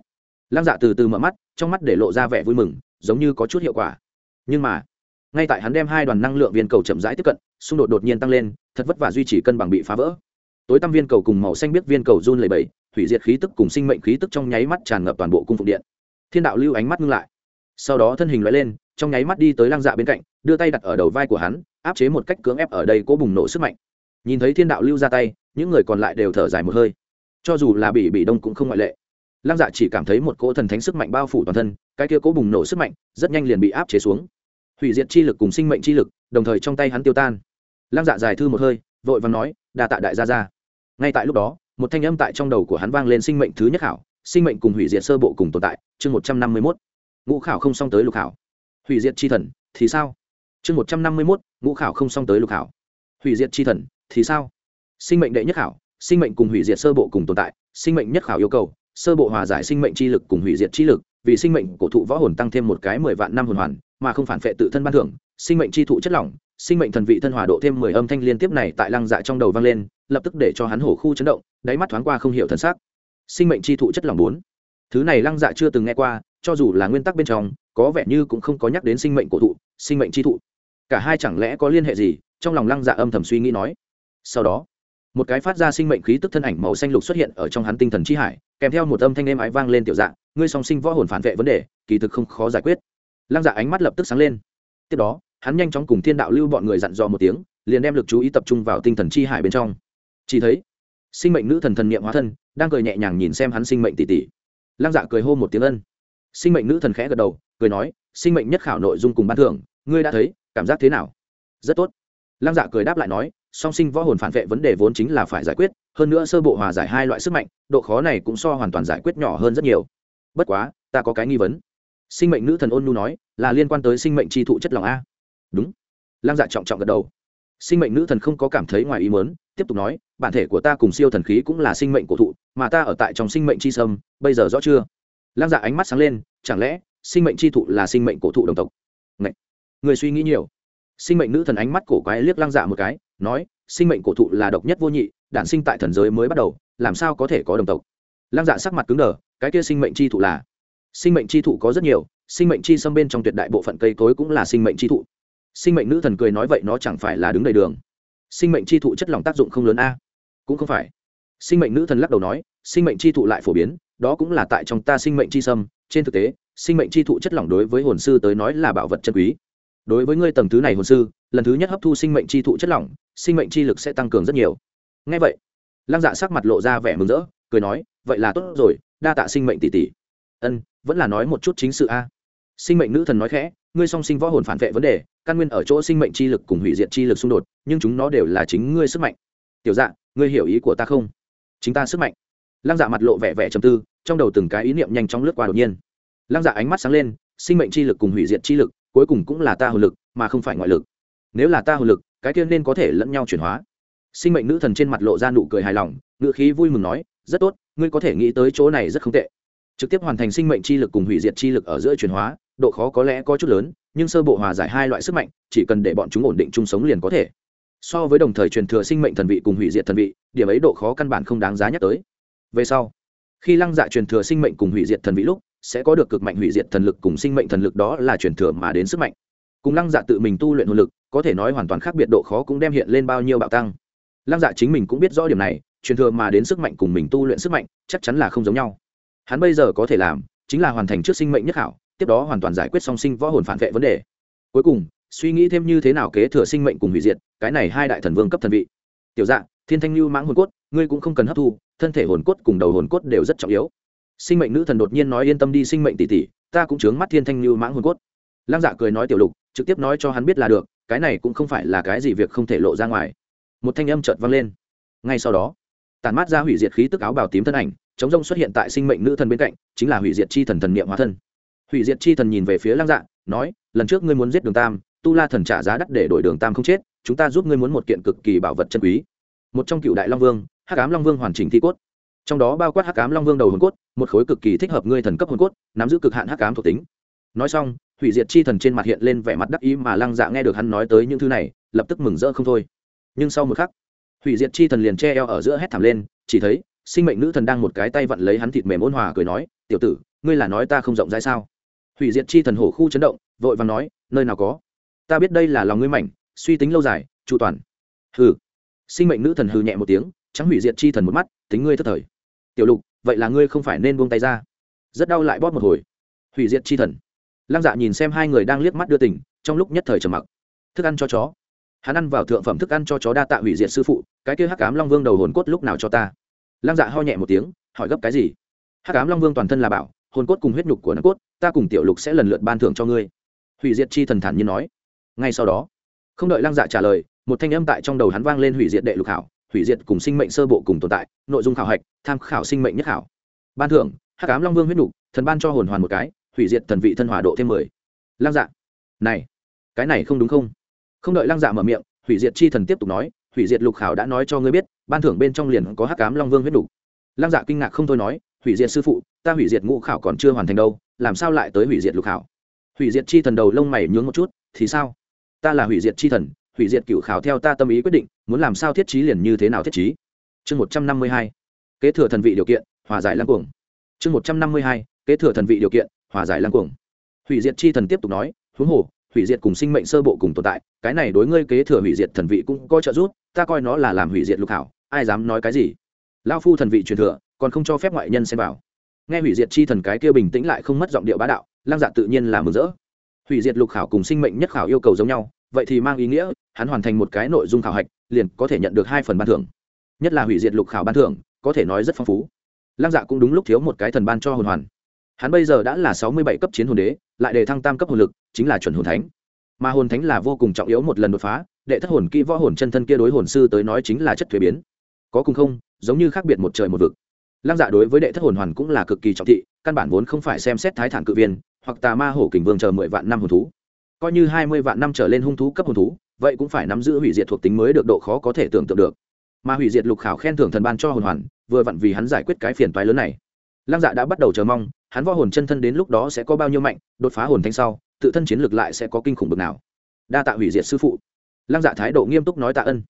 S1: Lăng dạ từ từ mở mắt, trong mắt để lộ ra vẻ vui mừng, giống như có chút hiệu quả. Nhưng mà ngay tại hắn đem hai đoàn năng lượng viên cầu chậm rãi tiếp cận, xung đột đột nhiên tăng lên, thật vất vả duy trì cân bằng bị phá vỡ. Tối tăm viên cầu cùng màu xanh biết viên cầu run lầy bẫy hủy diệt khí tức cùng sinh mệnh khí tức trong nháy mắt tràn ngập toàn bộ cung phục điện. Thiên đạo lưu ánh mắt ngưng lại. Sau đó thân hình loại lên, trong nháy mắt đi tới lăng dạ bên cạnh, đưa tay đặt ở đầu vai của hắn, áp chế một cách cưỡng ép ở đây cố bùng nổ sức mạnh. Nhìn thấy thiên đạo lưu ra tay, những người còn lại đều thở dài một hơi. Cho dù là bị bị đông cũng không ngoại lệ. Lăng dạ chỉ cảm thấy một cỗ thần thánh sức mạnh bao phủ toàn thân, cái kia cố bùng nổ sức mạnh rất nhanh liền bị áp chế xuống hủy diệt chi lực cùng sinh mệnh chi lực, đồng thời trong tay hắn tiêu tan. Lăng dạ dài thư một hơi, vội và nói đà tạ đại gia ra ngay tại lúc đó, một thanh âm tại trong đầu của hắn vang lên sinh mệnh thứ nhất khảo, sinh mệnh cùng hủy diệt sơ bộ cùng tồn tại, chương một trăm năm mươi mốt. Ngũ khảo không xong tới lục khảo. Hủy diệt chi thần, thì sao? Chương một trăm năm mươi mốt, ngũ khảo không xong tới lục khảo. Hủy diệt chi thần, thì sao? Sinh mệnh đệ nhất khảo, sinh mệnh cùng hủy diệt sơ bộ cùng tồn tại, sinh mệnh nhất khảo yêu cầu, sơ bộ hòa giải sinh mệnh chi lực cùng hủy diệt chi lực, vì sinh mệnh cổ thụ võ hồn tăng thêm một cái mười vạn năm hồn hoàn mà không phản phệ tự thân ban thưởng, sinh mệnh chi thụ chất lỏng, sinh mệnh thần vị thân hòa độ thêm mười âm thanh liên tiếp này tại lăng dạ trong đầu vang lên, lập tức để cho hắn hổ khu chấn động, đáy mắt thoáng qua không hiểu thần sắc. Sinh mệnh chi thụ chất lỏng bốn. Thứ này lăng dạ chưa từng nghe qua, cho dù là nguyên tắc bên trong, có vẻ như cũng không có nhắc đến sinh mệnh cổ thụ, sinh mệnh chi thụ. Cả hai chẳng lẽ có liên hệ gì? Trong lòng lăng dạ âm thầm suy nghĩ nói. Sau đó, một cái phát ra sinh mệnh khí tức thân ảnh màu xanh lục xuất hiện ở trong hắn tinh thần chi hải, kèm theo một âm thanh êm ái vang lên tiểu dạng, ngươi song sinh võ hồn phản vệ vấn đề, kỳ thực không khó giải quyết lăng dạ ánh mắt lập tức sáng lên. Tiếp đó, hắn nhanh chóng cùng thiên đạo lưu bọn người dặn dò một tiếng, liền đem lực chú ý tập trung vào tinh thần chi hải bên trong. Chỉ thấy, sinh mệnh nữ thần thần niệm hóa thân, đang cười nhẹ nhàng nhìn xem hắn sinh mệnh tỷ tỷ lăng dạ cười hô một tiếng ân. Sinh mệnh nữ thần khẽ gật đầu, cười nói, sinh mệnh nhất khảo nội dung cùng ban thưởng, ngươi đã thấy, cảm giác thế nào? Rất tốt. Lăng dạ cười đáp lại nói, song sinh võ hồn phản vệ vấn đề vốn chính là phải giải quyết, hơn nữa sơ bộ hòa giải hai loại sức mạnh, độ khó này cũng so hoàn toàn giải quyết nhỏ hơn rất nhiều. Bất quá, ta có cái nghi vấn sinh mệnh nữ thần ôn nu nói, là liên quan tới sinh mệnh tri thụ chất lòng a. Đúng. Lăng dạ trọng trọng gật đầu. Sinh mệnh nữ thần không có cảm thấy ngoài ý mớn tiếp tục nói, bản thể của ta cùng siêu thần khí cũng là sinh mệnh cổ thụ, mà ta ở tại trong sinh mệnh chi sâm, bây giờ rõ chưa? Lăng dạ ánh mắt sáng lên, chẳng lẽ, sinh mệnh chi thụ là sinh mệnh cổ thụ đồng tộc? Ngậy! người suy nghĩ nhiều. Sinh mệnh nữ thần ánh mắt cổ quái liếc lăng dạ một cái, nói, sinh mệnh cổ thụ là độc nhất vô nhị, đản sinh tại thần giới mới bắt đầu, làm sao có thể có đồng tộc? Lăng dạ sắc mặt cứng đờ, cái kia sinh mệnh chi thụ là sinh mệnh chi thụ có rất nhiều, sinh mệnh chi xâm bên trong tuyệt đại bộ phận cây cối cũng là sinh mệnh chi thụ. Sinh mệnh nữ thần cười nói vậy nó chẳng phải là đứng đầy đường. Sinh mệnh chi thụ chất lỏng tác dụng không lớn a? Cũng không phải. Sinh mệnh nữ thần lắc đầu nói, sinh mệnh chi thụ lại phổ biến, đó cũng là tại trong ta sinh mệnh chi sâm trên thực tế, sinh mệnh chi thụ chất lỏng đối với hồn sư tới nói là bảo vật chân quý. Đối với ngươi tầng thứ này hồn sư, lần thứ nhất hấp thu sinh mệnh chi thụ chất lỏng, sinh mệnh chi lực sẽ tăng cường rất nhiều. Ngay vậy, lăng dạ sắc mặt lộ ra vẻ mừng rỡ, cười nói, vậy là tốt rồi, đa tạ sinh mệnh tỷ tỷ. Ân vẫn là nói một chút chính sự a. Sinh mệnh nữ thần nói khẽ, ngươi song sinh võ hồn phản vệ vấn đề, căn nguyên ở chỗ sinh mệnh chi lực cùng hủy diệt chi lực xung đột, nhưng chúng nó đều là chính ngươi sức mạnh. Tiểu dạ ngươi hiểu ý của ta không? Chính ta sức mạnh. Lăng dạ mặt lộ vẻ vẻ trầm tư, trong đầu từng cái ý niệm nhanh chóng lướt qua đột nhiên. Lăng dạ ánh mắt sáng lên, sinh mệnh chi lực cùng hủy diệt chi lực, cuối cùng cũng là ta hồn lực, mà không phải ngoại lực. Nếu là ta hồn lực, cái tiên nên có thể lẫn nhau chuyển hóa. Sinh mệnh nữ thần trên mặt lộ ra nụ cười hài lòng ngự khí vui mừng nói, rất tốt, ngươi có thể nghĩ tới chỗ này rất không tệ trực tiếp hoàn thành sinh mệnh chi lực cùng hủy diệt chi lực ở giữa chuyển hóa, độ khó có lẽ có chút lớn, nhưng sơ bộ hòa giải hai loại sức mạnh, chỉ cần để bọn chúng ổn định chung sống liền có thể. So với đồng thời truyền thừa sinh mệnh thần vị cùng hủy diệt thần vị, điểm ấy độ khó căn bản không đáng giá nhắc tới. Về sau, khi lăng dạ truyền thừa sinh mệnh cùng hủy diệt thần vị lúc, sẽ có được cực mạnh hủy diệt thần lực cùng sinh mệnh thần lực đó là truyền thừa mà đến sức mạnh. Cùng lăng dạ tự mình tu luyện hồn lực, có thể nói hoàn toàn khác biệt độ khó cũng đem hiện lên bao nhiêu bạo tăng. Lăng dạ chính mình cũng biết rõ điểm này, truyền thừa mà đến sức mạnh cùng mình tu luyện sức mạnh, chắc chắn là không giống nhau hắn bây giờ có thể làm chính là hoàn thành trước sinh mệnh nhất hảo tiếp đó hoàn toàn giải quyết song sinh võ hồn phản vệ vấn đề. Cuối cùng, suy nghĩ thêm như thế nào kế thừa sinh mệnh cùng hủy diệt, cái này hai đại thần vương cấp thần vị. Tiểu dạng thiên thanh lưu mãng hồn cốt, ngươi cũng không cần hấp thu, thân thể hồn cốt cùng đầu hồn cốt đều rất trọng yếu. Sinh mệnh nữ thần đột nhiên nói yên tâm đi sinh mệnh tỷ tỷ, ta cũng chướng mắt thiên thanh lưu mãng hồn cốt. Lăng dạ cười nói tiểu lục, trực tiếp nói cho hắn biết là được, cái này cũng không phải là cái gì việc không thể lộ ra ngoài. Một thanh âm chợt vang lên. Ngay sau đó tàn mát ra hủy diệt khí tức áo bào tím thân ảnh chống rông xuất hiện tại sinh mệnh nữ thần bên cạnh, chính là hủy diệt chi thần thần niệm hóa thân. Hủy diệt chi thần nhìn về phía lăng dạ nói, lần trước ngươi muốn giết đường tam, tu la thần trả giá đắt để đổi đường tam không chết, chúng ta giúp ngươi muốn một kiện cực kỳ bảo vật chân quý. Một trong cựu đại long vương, hắc ám long vương hoàn chỉnh thi cốt. Trong đó bao quát hắc ám long vương đầu hồn cốt, một khối cực kỳ thích hợp ngươi thần cấp hồn cốt, nắm giữ cực hạn hắc ám thuộc tính. Nói xong, hủy diệt chi thần trên mặt hiện lên vẻ mặt đắc ý mà lăng dạ nghe được hắn nói tới những thứ này, lập tức mừng rỡ không thôi. Nhưng sau một khắc, hủy diệt chi thần liền che eo ở giữa hét thảm lên, chỉ thấy sinh mệnh nữ thần đang một cái tay vặn lấy hắn thịt mềm ôn hòa cười nói, tiểu tử, ngươi là nói ta không rộng rãi sao? Hủy diệt chi thần hổ khu chấn động, vội và nói, nơi nào có? Ta biết đây là lòng ngươi mảnh, suy tính lâu dài, chu toàn. Hừ. Sinh mệnh nữ thần hừ nhẹ một tiếng, trắng hủy diệt chi thần một mắt, tính ngươi thất thời. Tiểu lục, vậy là ngươi không phải nên buông tay ra? Rất đau lại bóp một hồi. Hủy diệt chi thần. Lăng dạ nhìn xem hai người đang liếc mắt đưa tỉnh trong lúc nhất thời trầm mặc. Thức ăn cho chó. Hắn ăn vào thượng phẩm thức ăn cho chó đa tạ hủy diệt sư phụ, cái kia hắc cám long vương đầu hồn cốt lúc nào cho ta? Lăng dạ ho nhẹ một tiếng, hỏi gấp cái gì? Hắc cám long vương toàn thân là bảo, hồn cốt cùng huyết nhục của nó cốt, ta cùng tiểu lục sẽ lần lượt ban thưởng cho ngươi. Hủy diệt chi thần thản nhiên nói. Ngay sau đó, không đợi lăng dạ trả lời, một thanh âm tại trong đầu hắn vang lên hủy diệt đệ lục hảo, hủy diệt cùng sinh mệnh sơ bộ cùng tồn tại, nội dung khảo hạch, tham khảo sinh mệnh nhất khảo. Ban thưởng, hắc ám long vương huyết nhục, thần ban cho hồn hoàn một cái, hủy diệt thần vị thân hỏa độ thêm mười. Lăng dạ này, cái này không đúng không? Không đợi lăng dạ mở miệng, hủy diệt chi thần tiếp tục nói, hủy diệt lục khảo đã nói cho ngươi biết ban thưởng bên trong liền có hắc cám long vương huyết đủ lăng dạ kinh ngạc không thôi nói, hủy diệt sư phụ, ta hủy diệt ngũ khảo còn chưa hoàn thành đâu, làm sao lại tới hủy diệt lục khảo? Hủy diệt chi thần đầu lông mày nhướng một chút, thì sao? Ta là hủy diệt chi thần, hủy diệt cựu khảo theo ta tâm ý quyết định, muốn làm sao thiết trí liền như thế nào thiết trí? Chương một trăm năm mươi hai, kế thừa thần vị điều kiện, hòa giải lăng cuồng. Chương một trăm năm mươi hai, kế thừa thần vị điều kiện, hòa giải lăng cuồng. Hủy diệt chi thần tiếp tục nói, huống hồ, hủy diệt cùng sinh mệnh sơ bộ cùng tồn tại, cái này đối ngươi kế thừa hủy diệt thần vị cũng có trợ giúp, ta coi nó là làm hủy diệt lục hảo ai dám nói cái gì? Lao phu thần vị truyền thừa, còn không cho phép ngoại nhân xem vào. Nghe hủy diệt chi thần cái kia bình tĩnh lại không mất giọng điệu bá đạo, lăng dạ tự nhiên là mừng rỡ. Hủy diệt lục khảo cùng sinh mệnh nhất khảo yêu cầu giống nhau, vậy thì mang ý nghĩa, hắn hoàn thành một cái nội dung khảo hạch, liền có thể nhận được hai phần ban thưởng. Nhất là hủy diệt lục khảo ban thưởng, có thể nói rất phong phú. Lăng dạ cũng đúng lúc thiếu một cái thần ban cho hồn hoàn. Hắn bây giờ đã là sáu mươi bảy cấp chiến hồn đế, lại đề thăng tam cấp hồn lực, chính là chuẩn hồn thánh. Mà hồn thánh là vô cùng trọng yếu một lần đột phá, đệ thất hồn kỹ võ hồn chân thân kia đối hồn sư tới nói chính là chất thuế biến có cùng không, giống như khác biệt một trời một vực. Lăng dạ đối với đệ thất hồn hoàn cũng là cực kỳ trọng thị, căn bản vốn không phải xem xét thái thản cự viên, hoặc tà ma hổ kình vương chờ mười vạn năm hồn thú. Coi như hai mươi vạn năm trở lên hung thú cấp hồn thú, vậy cũng phải nắm giữ hủy diệt thuộc tính mới được độ khó có thể tưởng tượng được. Mà hủy diệt lục khảo khen thưởng thần ban cho hồn hoàn, vừa vặn vì hắn giải quyết cái phiền toái lớn này. Lăng dạ đã bắt đầu chờ mong, hắn võ hồn chân thân đến lúc đó sẽ có bao nhiêu mạnh, đột phá hồn thanh sau, tự thân chiến lược lại sẽ có kinh khủng bực nào. Đa tạ hủy diệt sư phụ. Lăng dạ thái độ nghiêm túc nói tạ ân.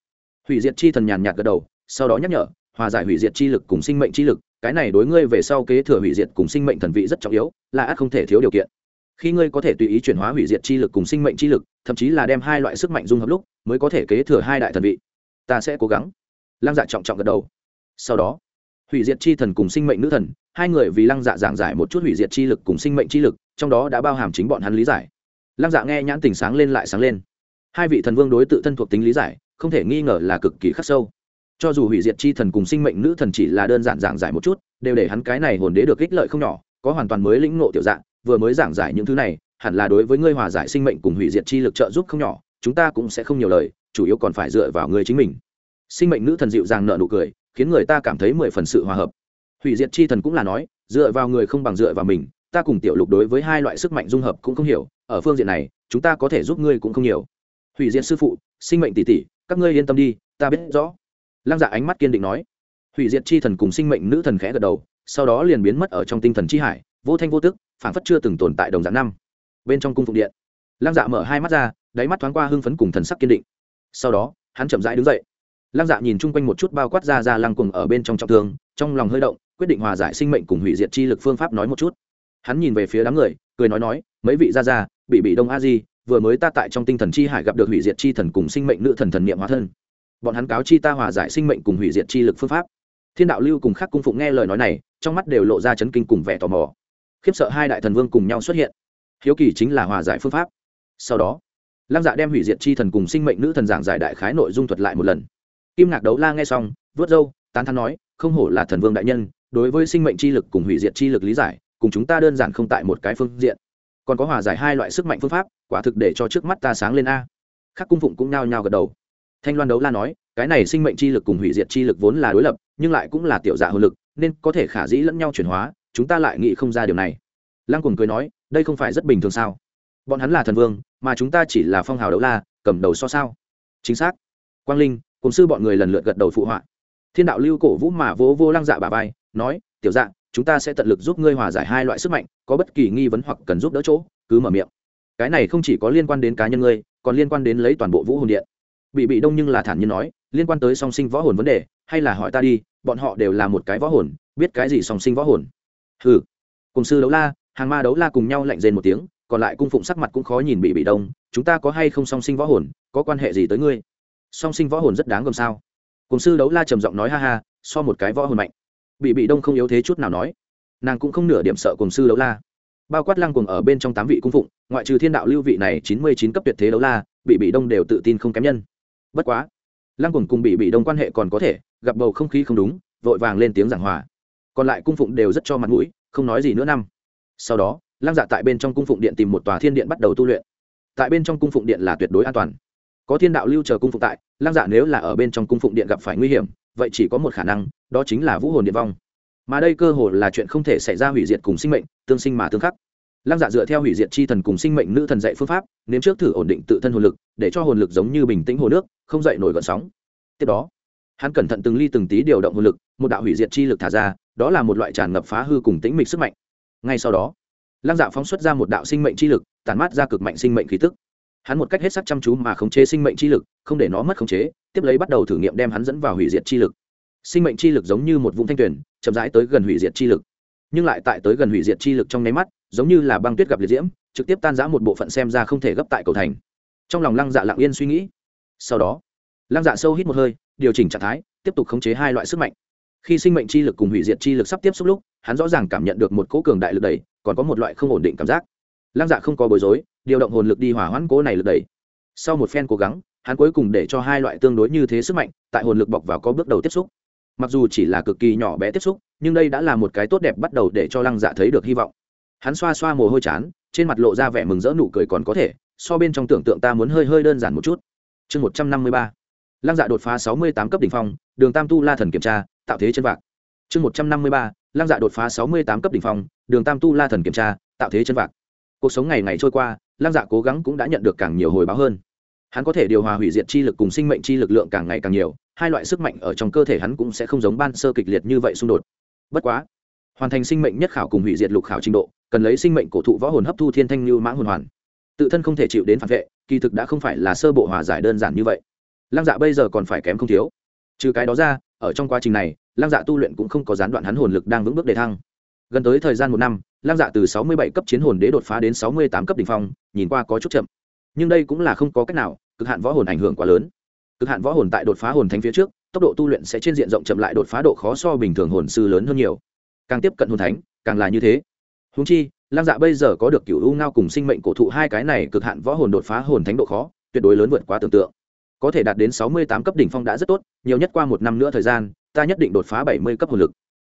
S1: Hủy diệt chi thần nhàn nhạt gật đầu sau đó nhắc nhở, hòa giải hủy diệt chi lực cùng sinh mệnh chi lực, cái này đối ngươi về sau kế thừa hủy diệt cùng sinh mệnh thần vị rất trọng yếu, là ắt không thể thiếu điều kiện. Khi ngươi có thể tùy ý chuyển hóa hủy diệt chi lực cùng sinh mệnh chi lực, thậm chí là đem hai loại sức mạnh dung hợp lúc, mới có thể kế thừa hai đại thần vị. Ta sẽ cố gắng. Lăng dạ trọng trọng gật đầu. Sau đó, hủy diệt chi thần cùng sinh mệnh nữ thần, hai người vì lăng dạ giảng giải một chút hủy diệt chi lực cùng sinh mệnh chi lực, trong đó đã bao hàm chính bọn hắn lý giải. Lăng dạ nghe nhãn tình sáng lên lại sáng lên. Hai vị thần vương đối tự thân thuộc tính lý giải, không thể nghi ngờ là cực kỳ khắc sâu cho dù hủy diệt chi thần cùng sinh mệnh nữ thần chỉ là đơn giản giảng giải một chút, đều để hắn cái này hồn đế được ích lợi không nhỏ, có hoàn toàn mới lĩnh ngộ tiểu dạng, vừa mới giảng giải những thứ này, hẳn là đối với ngươi hòa giải sinh mệnh cùng hủy diệt chi lực trợ giúp không nhỏ, chúng ta cũng sẽ không nhiều lời, chủ yếu còn phải dựa vào ngươi chính mình. Sinh mệnh nữ thần dịu dàng nợ nụ cười, khiến người ta cảm thấy mười phần sự hòa hợp. Hủy diệt chi thần cũng là nói, dựa vào người không bằng dựa vào mình, ta cùng tiểu lục đối với hai loại sức mạnh dung hợp cũng không hiểu, ở phương diện này, chúng ta có thể giúp ngươi cũng không nhiều. Hủy diệt sư phụ, sinh mệnh tỷ tỷ, các ngươi yên tâm đi, ta biết rõ lăng dạ ánh mắt kiên định nói. Hủy diệt chi thần cùng sinh mệnh nữ thần khẽ gật đầu, sau đó liền biến mất ở trong tinh thần chi hải, vô thanh vô tức phản phất chưa từng tồn tại đồng dạng năm. Bên trong cung phụng điện, lăng dạ mở hai mắt ra, đáy mắt thoáng qua hưng phấn cùng thần sắc kiên định. Sau đó, hắn chậm rãi đứng dậy. Lăng dạ nhìn chung quanh một chút bao quát ra ra lăng cùng ở bên trong trọng thương, trong lòng hơi động, quyết định hòa giải sinh mệnh cùng hủy diệt chi lực phương pháp nói một chút. Hắn nhìn về phía đám người, cười nói nói, mấy vị ra ra bị bị đông a di, vừa mới ta tại trong tinh thần chi hải gặp được hủy diệt chi thần cùng sinh mệnh nữ thần thần niệm hóa thân bọn hắn cáo chi ta hòa giải sinh mệnh cùng hủy diệt chi lực phương pháp. Thiên đạo lưu cùng khắc cung phụng nghe lời nói này, trong mắt đều lộ ra chấn kinh cùng vẻ tò mò. Khiếp sợ hai đại thần vương cùng nhau xuất hiện. Hiếu kỳ chính là hòa giải phương pháp. Sau đó, lăng dạ đem hủy diệt chi thần cùng sinh mệnh nữ thần giảng giải đại khái nội dung thuật lại một lần. Kim ngạc đấu la nghe xong vớt râu, tán thắn nói, không hổ là thần vương đại nhân, đối với sinh mệnh chi lực cùng hủy diệt chi lực lý giải, cùng chúng ta đơn giản không tại một cái phương diện. Còn có hòa giải hai loại sức mạnh phương pháp, quả thực để cho trước mắt ta sáng lên a. Khắc cung phụng cũng nhao nhao gật đầu thanh loan đấu la nói, cái này sinh mệnh chi lực cùng hủy diệt chi lực vốn là đối lập, nhưng lại cũng là tiểu dạ hồn lực, nên có thể khả dĩ lẫn nhau chuyển hóa, chúng ta lại nghĩ không ra điều này. Lăng cùng cười nói, đây không phải rất bình thường sao? Bọn hắn là thần vương, mà chúng ta chỉ là phong hào đấu la, cầm đầu so sao? Chính xác. Quang linh, cùng sư bọn người lần lượt gật đầu phụ họa. Thiên đạo lưu cổ vũ mà vỗ vô lăng dạ bà vai, nói, tiểu dạ chúng ta sẽ tận lực giúp ngươi hòa giải hai loại sức mạnh, có bất kỳ nghi vấn hoặc cần giúp đỡ chỗ, cứ mở miệng. Cái này không chỉ có liên quan đến cá nhân ngươi, còn liên quan đến lấy toàn bộ vũ hồn điện bị bị đông nhưng là thản nhiên nói, liên quan tới song sinh võ hồn vấn đề, hay là hỏi ta đi, bọn họ đều là một cái võ hồn, biết cái gì song sinh võ hồn? Hừ. Cùng sư đấu la, hàng ma đấu la cùng nhau lạnh rên một tiếng, còn lại cung phụng sắc mặt cũng khó nhìn bị bị đông, chúng ta có hay không song sinh võ hồn, có quan hệ gì tới ngươi? Song sinh võ hồn rất đáng gồm sao? Cùng sư đấu la trầm giọng nói ha ha, so một cái võ hồn mạnh. Bị bị đông không yếu thế chút nào nói. Nàng cũng không nửa điểm sợ cùng sư đấu la. Bao quát lăng cùng ở bên trong tám vị cung phụng, ngoại trừ thiên đạo lưu vị này chín mươi chín cấp tuyệt thế đấu la, bị bị đông đều tự tin không kém nhân bất quá, lăng cùng cùng bị bị đông quan hệ còn có thể, gặp bầu không khí không đúng, vội vàng lên tiếng giảng hòa. Còn lại cung phụng đều rất cho mặt mũi, không nói gì nữa năm. Sau đó, lăng dạ tại bên trong cung phụng điện tìm một tòa thiên điện bắt đầu tu luyện. Tại bên trong cung phụng điện là tuyệt đối an toàn. Có thiên đạo lưu chờ cung phụng tại, lăng dạ nếu là ở bên trong cung phụng điện gặp phải nguy hiểm, vậy chỉ có một khả năng, đó chính là vũ hồn điện vong. Mà đây cơ hồ là chuyện không thể xảy ra hủy diệt cùng sinh mệnh, tương sinh mà tương khắc lăng dạ dựa theo hủy diệt chi thần cùng sinh mệnh nữ thần dạy phương pháp, nếm trước thử ổn định tự thân hồn lực, để cho hồn lực giống như bình tĩnh hồ nước, không dậy nổi gợn sóng. Tiếp đó, hắn cẩn thận từng ly từng tí điều động hồn lực, một đạo hủy diệt chi lực thả ra, đó là một loại tràn ngập phá hư cùng tĩnh mịch sức mạnh. Ngay sau đó, lăng dạ phóng xuất ra một đạo sinh mệnh chi lực tàn mát ra cực mạnh sinh mệnh khí tức. Hắn một cách hết sắc chăm chú mà khống chế sinh mệnh chi lực, không để nó mất khống chế, tiếp lấy bắt đầu thử nghiệm đem hắn dẫn vào hủy diệt chi lực. Sinh mệnh chi lực giống như một vũng thanh tuyển chậm rãi tới gần hủy diệt chi lực. Nhưng lại tại tới gần hủy diệt chi lực trong nháy mắt giống như là băng tuyết gặp liệt diễm, trực tiếp tan giã một bộ phận xem ra không thể gấp tại cầu thành. Trong lòng lăng dạ lặng yên suy nghĩ. Sau đó, lăng dạ sâu hít một hơi, điều chỉnh trạng thái, tiếp tục khống chế hai loại sức mạnh. Khi sinh mệnh chi lực cùng hủy diệt chi lực sắp tiếp xúc lúc, hắn rõ ràng cảm nhận được một cỗ cường đại lực đẩy, còn có một loại không ổn định cảm giác. Lăng dạ không có bối rối, điều động hồn lực đi hỏa hoãn cỗ này lực đẩy. Sau một phen cố gắng, hắn cuối cùng để cho hai loại tương đối như thế sức mạnh, tại hồn lực bọc vào có bước đầu tiếp xúc. Mặc dù chỉ là cực kỳ nhỏ bé tiếp xúc, nhưng đây đã là một cái tốt đẹp bắt đầu để cho lăng dạ thấy được hy vọng hắn xoa xoa mồ hôi chán, trên mặt lộ ra vẻ mừng rỡ nụ cười còn có thể, so bên trong tưởng tượng ta muốn hơi hơi đơn giản một chút. Chương một trăm năm mươi ba. Lăng dạ đột phá sáu mươi tám cấp đ ỉ n h phong, đường tam tu la thần kiểm tra, tạo thế chân vạc. Chương một trăm năm mươi ba, lăng dạ đột phá sáu mươi tám cấp đ ỉ n h phong, đường tam tu la thần kiểm tra, tạo thế chân vạc. Cuộc sống ngày ngày trôi qua, lăng dạ cố gắng cũng đã nhận được càng nhiều hồi báo hơn. Hắn có thể điều hòa hủy diệt chi lực cùng sinh mệnh chi lực lượng càng ngày càng nhiều, hai loại sức mạnh ở trong cơ thể hắn cũng sẽ không giống ban sơ kịch liệt như vậy xung đột. Bất quá hoàn thành sinh mệnh nhất khảo cùng hủy diệt lục khảo trình độ, cần lấy sinh mệnh cổ thụ võ hồn hấp thu thiên thanh lưu mãng hồn hoàn. Tự thân không thể chịu đến phản vệ, kỳ thực đã không phải là sơ bộ hòa giải đơn giản như vậy. Lăng dạ bây giờ còn phải kém không thiếu. Trừ cái đó ra, ở trong quá trình này, lăng dạ tu luyện cũng không có gián đoạn hắn hồn lực đang vững bước để thăng. Gần tới thời gian một năm, lăng dạ từ sáu mươi bảy cấp chiến hồn đế đột phá đến sáu mươi tám cấp đ ỉ n h phong, nhìn qua có chút chậm. Nhưng đây cũng là không có cách nào, cực hạn võ hồn ảnh hưởng quá lớn. Cực hạn võ hồn tại đột phá hồn thánh phía trước, tốc độ tu luyện sẽ trên diện rộng chậm lại đột phá độ khó so bình thường hồn sư lớn hơn nhiều càng tiếp cận hồn thánh, càng là như thế. Húng chi, lăng dạ bây giờ có được cựu u ngao cùng sinh mệnh cổ thụ hai cái này cực hạn võ hồn đột phá hồn thánh độ khó, tuyệt đối lớn vượt quá tưởng tượng. Có thể đạt đến sáu mươi tám cấp đỉnh phong đã rất tốt, nhiều nhất qua một năm nữa thời gian, ta nhất định đột phá bảy mươi cấp hồn lực.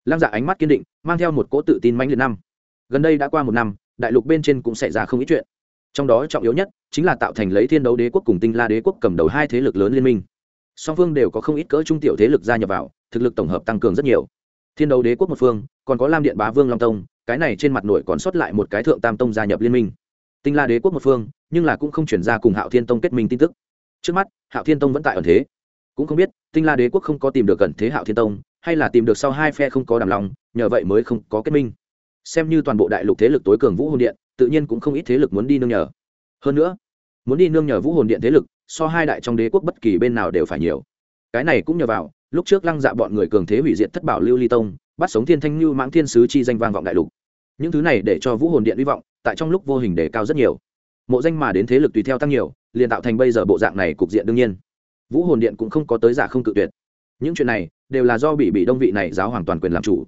S1: Lăng dạ ánh mắt kiên định, mang theo một cỗ tự tin mãnh liệt năm. Gần đây đã qua một năm, đại lục bên trên cũng xảy ra không ít chuyện. Trong đó trọng yếu nhất chính là tạo thành lấy thiên đấu đế quốc cùng tinh la đế quốc cầm đầu hai thế lực lớn liên minh. Song phương đều có không ít cỡ trung tiểu thế lực gia nhập vào, thực lực tổng hợp tăng cường rất nhiều thiên đấu đế quốc một phương, còn có lam điện bá vương long tông, cái này trên mặt nội còn sót lại một cái thượng tam tông gia nhập liên minh. Tinh la đế quốc một phương, nhưng là cũng không chuyển ra cùng hạo thiên tông kết minh tin tức. Trước mắt, hạo thiên tông vẫn tại ẩn thế. Cũng không biết, tinh la đế quốc không có tìm được gần thế hạo thiên tông, hay là tìm được sau hai phe không có đàm lòng, nhờ vậy mới không có kết minh. Xem như toàn bộ đại lục thế lực tối cường vũ hồn điện, tự nhiên cũng không ít thế lực muốn đi nương nhờ. Hơn nữa, muốn đi nương nhờ vũ hồn điện thế lực, so hai đại trong đế quốc bất kỳ bên nào đều phải nhiều. Cái này cũng nhờ vào lúc trước lăng dạ bọn người cường thế hủy diệt thất bảo lưu ly tông, bắt sống thiên thanh lưu mãng thiên sứ chi danh vang vọng đại lục. Những thứ này để cho vũ hồn điện hy vọng, tại trong lúc vô hình đề cao rất nhiều. Mộ danh mà đến thế lực tùy theo tăng nhiều, liền tạo thành bây giờ bộ dạng này cục diện đương nhiên. Vũ hồn điện cũng không có tới giả không cự tuyệt. Những chuyện này đều là do bị bị đông vị này giáo hoàn toàn quyền làm chủ.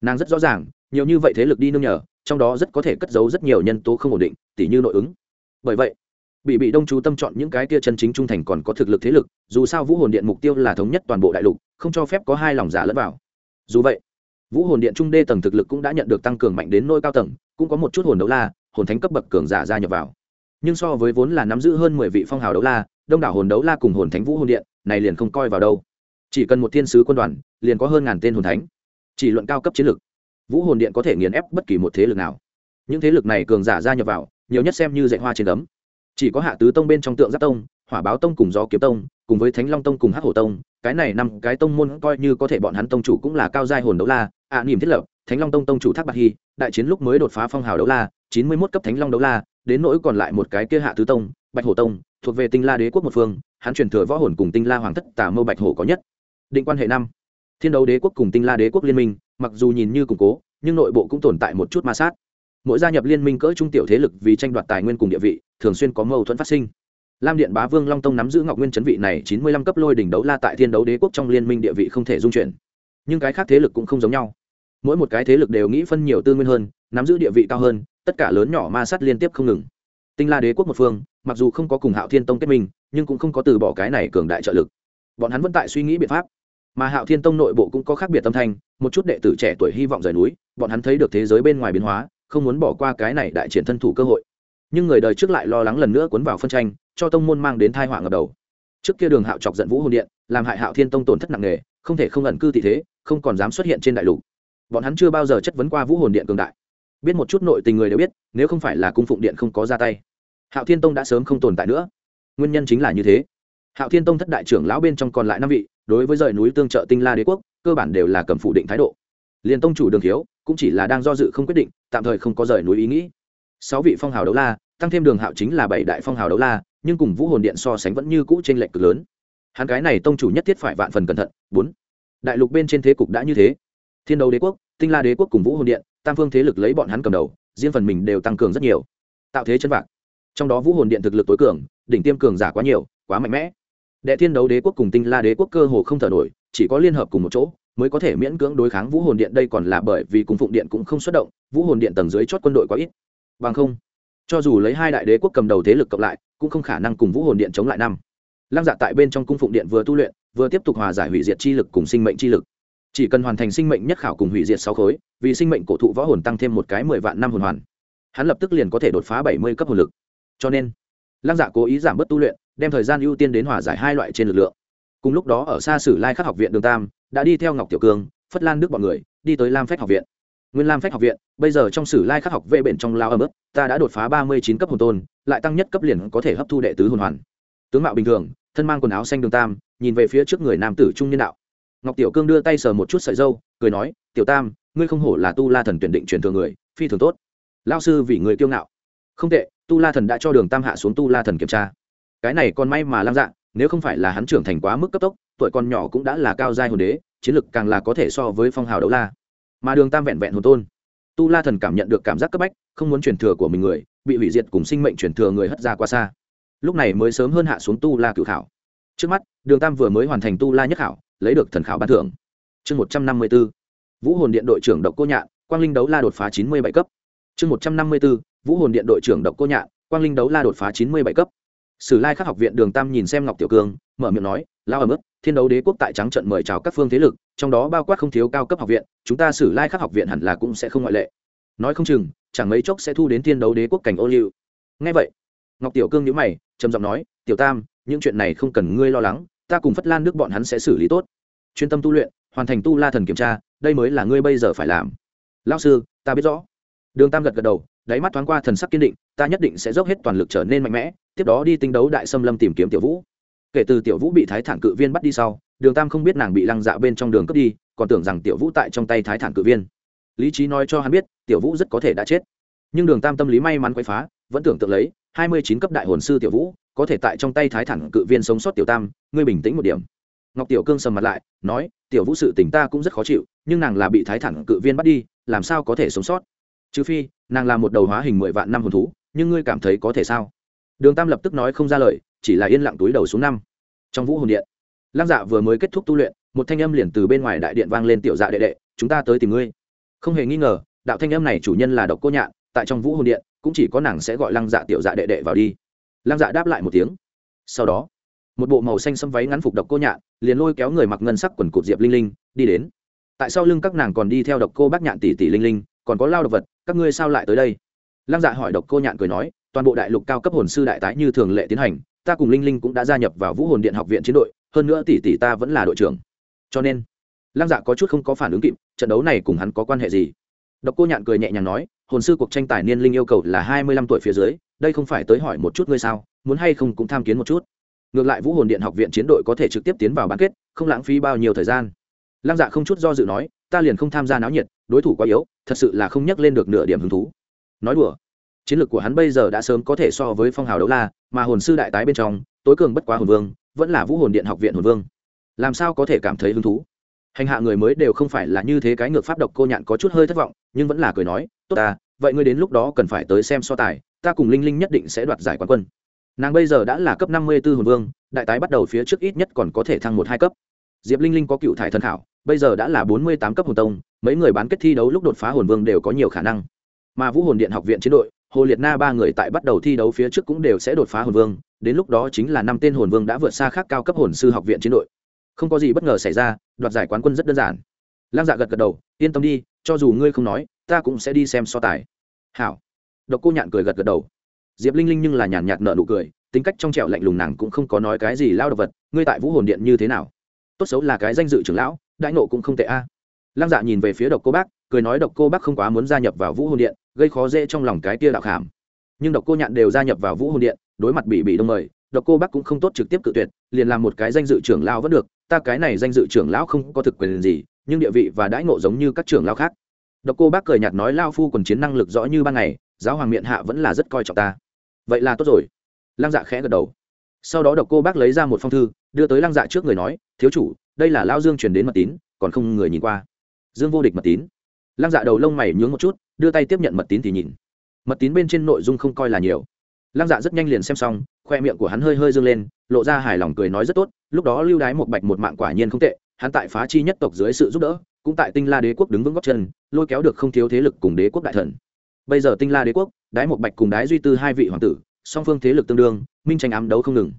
S1: Nàng rất rõ ràng, nhiều như vậy thế lực đi nương nhờ, trong đó rất có thể cất giấu rất nhiều nhân tố không ổn định, tỉ như nội ứng. Bởi vậy bị bị đông chú tâm chọn những cái tia chân chính trung thành còn có thực lực thế lực, dù sao vũ hồn điện mục tiêu là thống nhất toàn bộ đại lục, không cho phép có hai lòng giả lẫn vào. Dù vậy, vũ hồn điện trung đê tầng thực lực cũng đã nhận được tăng cường mạnh đến nôi cao tầng, cũng có một chút hồn đấu la, hồn thánh cấp bậc cường giả gia nhập vào. Nhưng so với vốn là nắm giữ hơn mười vị phong hào đấu la, đông đảo hồn đấu la cùng hồn thánh vũ hồn điện, này liền không coi vào đâu. Chỉ cần một thiên sứ quân đoàn, liền có hơn ngàn tên hồn thánh. Chỉ luận cao cấp chiến lược vũ hồn điện có thể nghiền ép bất kỳ một thế lực nào. Những thế lực này cường giả gia nhập vào, nhiều nhất xem như dạy hoa trên tấm chỉ có hạ tứ tông bên trong tượng giáp tông hỏa báo tông cùng gió kiếm tông cùng với thánh long tông cùng hắc hổ tông cái này năm cái tông môn coi như có thể bọn hắn tông chủ cũng là cao giai hồn đấu la ạ à, niềm thiết lập thánh long tông tông chủ thác bạc hy đại chiến lúc mới đột phá phong hào đấu la chín mươi mốt cấp thánh long đấu la đến nỗi còn lại một cái kia hạ tứ tông bạch hổ tông thuộc về tinh la đế quốc một phương hắn truyền thừa võ hồn cùng tinh la hoàng thất tả mâu bạch hổ có nhất. Định quan hệ năm. Thiên đấu đế quốc cùng tinh la đế quốc liên minh mặc dù nhìn như củng cố nhưng nội bộ cũng tồn tại một chút ma sát mỗi gia nhập liên minh cỡ trung tiểu thế lực vì tranh đoạt tài nguyên cùng địa vị, thường xuyên có mâu thuẫn phát sinh. Lam điện bá vương long tông nắm giữ ngọc nguyên chấn vị này chín mươi lăm cấp lôi đỉnh đấu la tại thiên đấu đế quốc trong liên minh địa vị không thể dung chuyển. Nhưng cái khác thế lực cũng không giống nhau. Mỗi một cái thế lực đều nghĩ phân nhiều tư nguyên hơn, nắm giữ địa vị cao hơn, tất cả lớn nhỏ ma sát liên tiếp không ngừng. Tinh la đế quốc một phương, mặc dù không có cùng hạo thiên tông kết minh, nhưng cũng không có từ bỏ cái này cường đại trợ lực. Bọn hắn vẫn tại suy nghĩ biện pháp. Mà hạo thiên tông nội bộ cũng có khác biệt tâm thanh, một chút đệ tử trẻ tuổi hy vọng rời núi, bọn hắn thấy được thế giới bên ngoài biến hóa không muốn bỏ qua cái này đại triển thân thủ cơ hội. Nhưng người đời trước lại lo lắng lần nữa cuốn vào phân tranh, cho tông môn mang đến thai họa ngập đầu. Trước kia đường hạo chọc giận vũ hồn điện, làm hại hạo thiên tông tổn thất nặng nề, không thể không ẩn cư tị thế, không còn dám xuất hiện trên đại lục. Bọn hắn chưa bao giờ chất vấn qua vũ hồn điện cường đại. Biết một chút nội tình người đều biết, nếu không phải là cung phụng điện không có ra tay, hạo thiên tông đã sớm không tồn tại nữa. Nguyên nhân chính là như thế. Hạo thiên tông thất đại trưởng lão bên trong còn lại năm vị, đối với rời núi tương trợ tinh la đế quốc, cơ bản đều là cầm phủ định thái độ. Liền tông chủ đường thiếu cũng chỉ là đang do dự không quyết định, tạm thời không có rời núi ý nghĩ. Sáu vị phong hào đấu la, tăng thêm đường hạo chính là bảy đại phong hào đấu la, nhưng cùng vũ hồn điện so sánh vẫn như cũ t r ê n lệch cực lớn. Hắn cái này tông chủ nhất thiết phải vạn phần cẩn thận. Bốn, đại lục bên trên thế cục đã như thế. Thiên đấu đế quốc, tinh la đế quốc cùng vũ hồn điện, tam phương thế lực lấy bọn hắn cầm đầu, riêng phần mình đều tăng cường rất nhiều. Tạo thế chân vạc. Trong đó vũ hồn điện thực lực tối cường, đỉnh tiêm cường giả quá nhiều, quá mạnh mẽ. Đệ thiên đấu đế quốc cùng tinh la đế quốc cơ hồ không thở nổi, chỉ có liên hợp cùng một chỗ mới có thể miễn cưỡng đối kháng vũ hồn điện. Đây còn là bởi vì cung phụng điện cũng không xuất động, vũ hồn điện tầng dưới chót quân đội quá ít. Bằng không, cho dù lấy hai đại đế quốc cầm đầu thế lực cộng lại, cũng không khả năng cùng vũ hồn điện chống lại năm. Lăng dạ tại bên trong cung phụng điện vừa tu luyện, vừa tiếp tục hòa giải hủy diệt chi lực cùng sinh mệnh chi lực. Chỉ cần hoàn thành sinh mệnh nhất khảo cùng hủy diệt sáu khối, vì sinh mệnh cổ thụ võ hồn tăng thêm một cái mười vạn năm hồn hoàn, hắn lập tức liền có thể đột phá bảy mươi cấp hồn lực. Cho nên, lăng dạ cố ý giảm bớt tu luyện, đem thời gian ưu tiên đến hòa giải hai loại trên lực lượng. Cùng lúc đó ở xa sử lai khắc học viện đường tam đã đi theo ngọc tiểu cương, phất lan đức b ọ n người, đi tới lam phách học viện. Nguyên lam phách học viện, bây giờ trong sử lai khắc học vệ bện trong lao ở mức ta đã đột phá ba mươi chín cấp hồn tôn, lại tăng nhất cấp liền có thể hấp thu đệ tứ hồn hoàn. Tướng mạo bình thường, thân mang quần áo xanh đường tam, nhìn về phía trước người nam tử trung niên đạo. Ngọc tiểu cương đưa tay sờ một chút sợi dâu, cười nói, tiểu tam, ngươi không hổ là tu la thần tuyển định truyền thường người, phi thường tốt. Lao sư vì người kiêu ngạo. Không tệ, tu la thần đã cho đường tam hạ xuống tu la thần kiểm tra. Cái này còn may mà lam dạ nếu không phải là hắn trưởng thành quá mức cấp tốc tuổi còn nhỏ cũng đã là cao giai hồn đế, chiến lực càng là có thể so với phong hào đấu la. Mà đường tam vẹn vẹn hồn tôn. Tu la thần cảm nhận được cảm giác cấp bách, không muốn truyền thừa của mình người, bị hủy diệt cùng sinh mệnh truyền thừa người hất ra quá xa. Lúc này mới sớm hơn hạ xuống tu la cự khảo. Trước mắt, đường tam vừa mới hoàn thành tu la nhất khảo, lấy được thần khảo ban thưởng. Chương một trăm năm mươi b ố vũ hồn điện đội trưởng độc cô nhạn, quang linh đấu la đột phá chín mươi bảy cấp. Chương một trăm năm mươi b ố vũ hồn điện đội trưởng độc cô nhạn, quang linh đấu la đột phá chín mươi bảy cấp. Sử lai khắc học viện đường tam nhìn xem ngọc tiểu cương, mở miệng nói lao ở mức, thiên đấu đế quốc tại trắng trận mời chào các phương thế lực, trong đó bao quát không thiếu cao cấp học viện, chúng ta xử lai khắc học viện hẳn là cũng sẽ không ngoại lệ. Nói không chừng, chẳng mấy chốc sẽ thu đến thiên đấu đế quốc cảnh ô liu. Ngay vậy, ngọc tiểu cương nhíu mày, trầm giọng nói, tiểu tam, những chuyện này không cần ngươi lo lắng, ta cùng phất lan nước bọn hắn sẽ xử lý tốt. Chuyên tâm tu luyện, hoàn thành tu la thần kiểm tra, đây mới là ngươi bây giờ phải làm. Lao sư, ta biết rõ. Đường tam gật gật đầu, đáy mắt thoáng qua thần sắc kiên định, ta nhất định sẽ dốc hết toàn lực trở nên mạnh mẽ, tiếp đó đi tinh đấu đại xâm lâm tìm kiếm tiểu vũ kể từ tiểu vũ bị thái thản cự viên bắt đi sau, đường tam không biết nàng bị lăng dạ bên trong đường cướp đi, còn tưởng rằng tiểu vũ tại trong tay thái thản cự viên. Lý trí nói cho hắn biết, tiểu vũ rất có thể đã chết. Nhưng đường tam tâm lý may mắn quay phá, vẫn tưởng tượng lấy, hai mươi chín cấp đại hồn sư tiểu vũ, có thể tại trong tay thái thản cự viên sống sót tiểu tam, ngươi bình tĩnh một điểm. Ngọc tiểu cương sầm mặt lại, nói, tiểu vũ sự tình ta cũng rất khó chịu, nhưng nàng là bị thái thản cự viên bắt đi, làm sao có thể sống sót? Trừ phi, nàng là một đầu hóa hình mười vạn năm hồn thú, nhưng ngươi cảm thấy có thể sao? Đường tam lập tức nói không ra lời chỉ là yên lặng túi đầu xuống năm. Trong vũ hồn điện, lăng dạ vừa mới kết thúc tu luyện, một thanh âm liền từ bên ngoài đại điện vang lên, tiểu dạ đệ đệ, chúng ta tới tìm ngươi. Không hề nghi ngờ, đạo thanh âm này chủ nhân là độc cô nhạn, tại trong vũ hồn điện, cũng chỉ có nàng sẽ gọi lăng dạ tiểu dạ đệ đệ vào đi. Lăng dạ đáp lại một tiếng. Sau đó, một bộ màu xanh xâm váy ngắn phục độc cô nhạn, liền lôi kéo người mặc ngân sắc quần cụt diệp linh linh, đi đến. Tại sau lưng các nàng còn đi theo độc cô bác nhạn tỷ tỷ linh linh, còn có lao độc vật, các ngươi sao lại tới đây? Lăng dạ hỏi độc cô nhạn cười nói, toàn bộ đại lục cao cấp hồn sư đại tái như thường lệ tiến hành ta cùng linh linh cũng đã gia nhập vào vũ hồn điện học viện chiến đội, hơn nữa tỷ tỷ ta vẫn là đội trưởng. Cho nên, lăng dạ có chút không có phản ứng kịp, trận đấu này cùng hắn có quan hệ gì? Độc cô nhạn cười nhẹ nhàng nói, hồn sư cuộc tranh tài niên linh yêu cầu là hai mươi lăm tuổi phía dưới, đây không phải tới hỏi một chút ngươi sao, muốn hay không cũng tham kiến một chút. Ngược lại vũ hồn điện học viện chiến đội có thể trực tiếp tiến vào bán kết, không lãng phí bao nhiêu thời gian. Lăng dạ không chút do dự nói, ta liền không tham gia náo nhiệt, đối thủ quá yếu, thật sự là không nhắc lên được nửa điểm hứng thú. Nói đùa chiến lược của hắn bây giờ đã sớm có thể so với phong hào đấu la, mà hồn sư đại tái bên trong, tối cường bất quá hồn vương, vẫn là vũ hồn điện học viện hồn vương. Làm sao có thể cảm thấy hứng thú? Hành hạ người mới đều không phải là như thế cái ngược pháp độc cô nhạn có chút hơi thất vọng, nhưng vẫn là cười nói, tốt ta, vậy ngươi đến lúc đó cần phải tới xem so tài, ta cùng linh linh nhất định sẽ đoạt giải quán quân. Nàng bây giờ đã là cấp năm mươi b ố hồn vương, đại tái bắt đầu phía trước ít nhất còn có thể thăng một hai cấp. Diệp linh linh có cựu thải thân thảo bây giờ đã là bốn mươi tám cấp hồn tông, mấy người bán kết thi đấu lúc đột phá hồn vương đều có nhiều khả năng. Mà vũ hồn điện học viện chiến đội hồ liệt na ba người tại bắt đầu thi đấu phía trước cũng đều sẽ đột phá hồn vương, đến lúc đó chính là năm tên hồn vương đã vượt xa khác cao cấp hồn sư học viện chiến đội. Không có gì bất ngờ xảy ra, đoạt giải quán quân rất đơn giản. Lam dạ gật gật đầu, yên tâm đi, cho dù ngươi không nói, ta cũng sẽ đi xem so tài. Hảo. Độc cô nhạn cười gật gật đầu. Diệp linh linh nhưng là nhàn nhạt nợ nụ cười, tính cách trong trẻo lạnh lùng nàng cũng không có nói cái gì lao đ ộ vật, ngươi tại vũ hồn điện như thế nào? Tốt xấu là cái danh dự trưởng lão đãi nộ cũng không tệ a. À. lăng dạ nhìn về phía độc cô bác, cười nói độc cô bác không quá muốn gia nhập vào vũ hồn điện gây khó dễ trong lòng cái tia đạo khảm. Nhưng độc cô nhạn đều gia nhập vào vũ hồn điện, đối mặt bị bị đông mời, độc cô bác cũng không tốt trực tiếp cự tuyệt, liền làm một cái danh dự trưởng lão vẫn được, ta cái này danh dự trưởng lão không có thực quyền gì, nhưng địa vị và đãi ngộ giống như các trưởng lão khác. Độc cô bác cười nhạt nói lao phu quần chiến năng lực rõ như ban ngày, giáo hoàng miệng hạ vẫn là rất coi trọng ta. Vậy là tốt rồi. Lăng dạ khẽ gật đầu. Sau đó độc cô bác lấy ra một phong thư, đưa tới lăng dạ trước người nói, thiếu chủ, đây là lao dương truyền đến mật tín, còn không người nhìn qua. Dương vô địch mật tín. Lăng dạ đầu lông mày nhướng một chút đưa tay tiếp nhận mật tín thì nhìn. Mật tín bên trên nội dung không coi là nhiều. Lăng dạ rất nhanh liền xem xong, khoe miệng của hắn hơi hơi dương lên, lộ ra hài lòng cười nói rất tốt, lúc đó lưu đái một bạch một mạng quả nhiên không tệ, hắn tại phá chi nhất tộc dưới sự giúp đỡ, cũng tại tinh la đế quốc đứng vững góc chân, lôi kéo được không thiếu thế lực cùng đế quốc đại thần. Bây giờ tinh la đế quốc, đái một bạch cùng đái duy tư hai vị hoàng tử, song phương thế lực tương đương, minh tranh ám đấu không ngừng.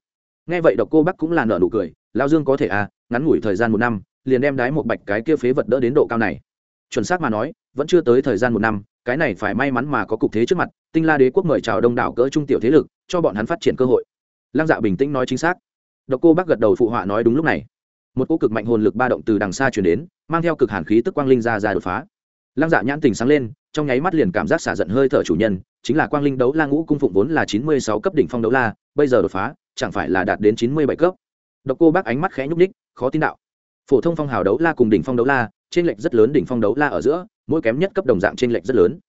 S1: Nghe vậy độc cô bắc cũng là nợ nụ cười lao dương có thể à ngắn ngủi thời gian một năm, liền đem đái một bạch cái kia phế vật đỡ đến độ cao này chuẩn xác mà nói, vẫn chưa tới thời gian một năm, cái này phải may mắn mà có cục thế trước mặt, tinh la đế quốc mời chào đông đảo cỡ trung tiểu thế lực, cho bọn hắn phát triển cơ hội. Lăng dạ bình tĩnh nói chính xác. Độc cô bác gật đầu phụ họa nói đúng lúc này. Một cô cực mạnh hồn lực ba động từ đằng xa chuyển đến, mang theo cực hàn khí tức quang linh ra ra đột phá. Lăng dạ nhãn tình sáng lên, trong nháy mắt liền cảm giác xả giận hơi thở chủ nhân, chính là quang linh đấu la ngũ cung phụng vốn là chín mươi sáu cấp đỉnh phong đấu la, bây giờ đột phá, chẳng phải là đạt đến chín mươi bảy cấp. Độc cô bác ánh mắt khẽ nhúc ních khó tin đạo. Phổ thông phong hào đấu la cùng đỉnh phong đấu la trên lệch rất lớn đỉnh phong đấu la ở giữa, mỗi kém nhất cấp đồng dạng trên lệch rất lớn.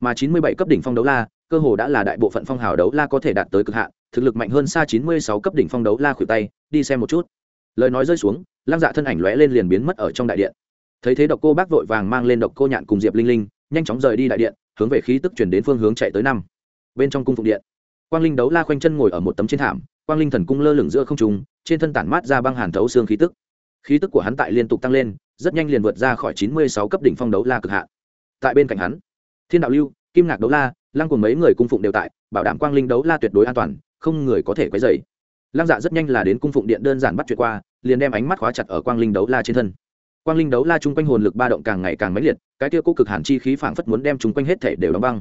S1: Mà chín mươi bảy cấp đỉnh phong đấu la, cơ hồ đã là đại bộ phận phong hào đấu la có thể đạt tới cực hạn, thực lực mạnh hơn xa chín mươi sáu cấp đỉnh phong đấu la khuỷu tay, đi xem một chút. Lời nói rơi xuống, lăng dạ thân ảnh lóe lên liền biến mất ở trong đại điện. Thấy thế độc cô bác vội vàng mang lên độc cô nhạn cùng diệp linh linh, nhanh chóng rời đi đại điện, hướng về khí tức chuyển đến phương hướng chạy tới năm. Bên trong cung phụng điện, quang linh đấu la khoanh chân ngồi ở một tấm trên thảm, quang linh thần cung lơ lửng giữa không trùng trên thân tản mát ra băng hàn thấu xương khí tức. Khí tức của hắn tại liên tục tăng lên rất nhanh liền vượt ra khỏi chín mươi sáu cấp đỉnh phong đấu la cực hạn. Tại bên cạnh hắn, thiên đạo lưu, kim ngạc đấu la, lăng cùng mấy người cung phụng đều tại, bảo đảm quang linh đấu la tuyệt đối an toàn, không người có thể quấy rầy. lăng dạ rất nhanh là đến cung phụng điện đơn giản bắt chuyện qua, liền đem ánh mắt khóa chặt ở quang linh đấu la trên thân. Quang linh đấu la trung quanh hồn lực ba động càng ngày càng mãnh liệt, cái kia cố cực hàn chi khí phảng phất muốn đem chúng quanh hết thể đều đóng băng.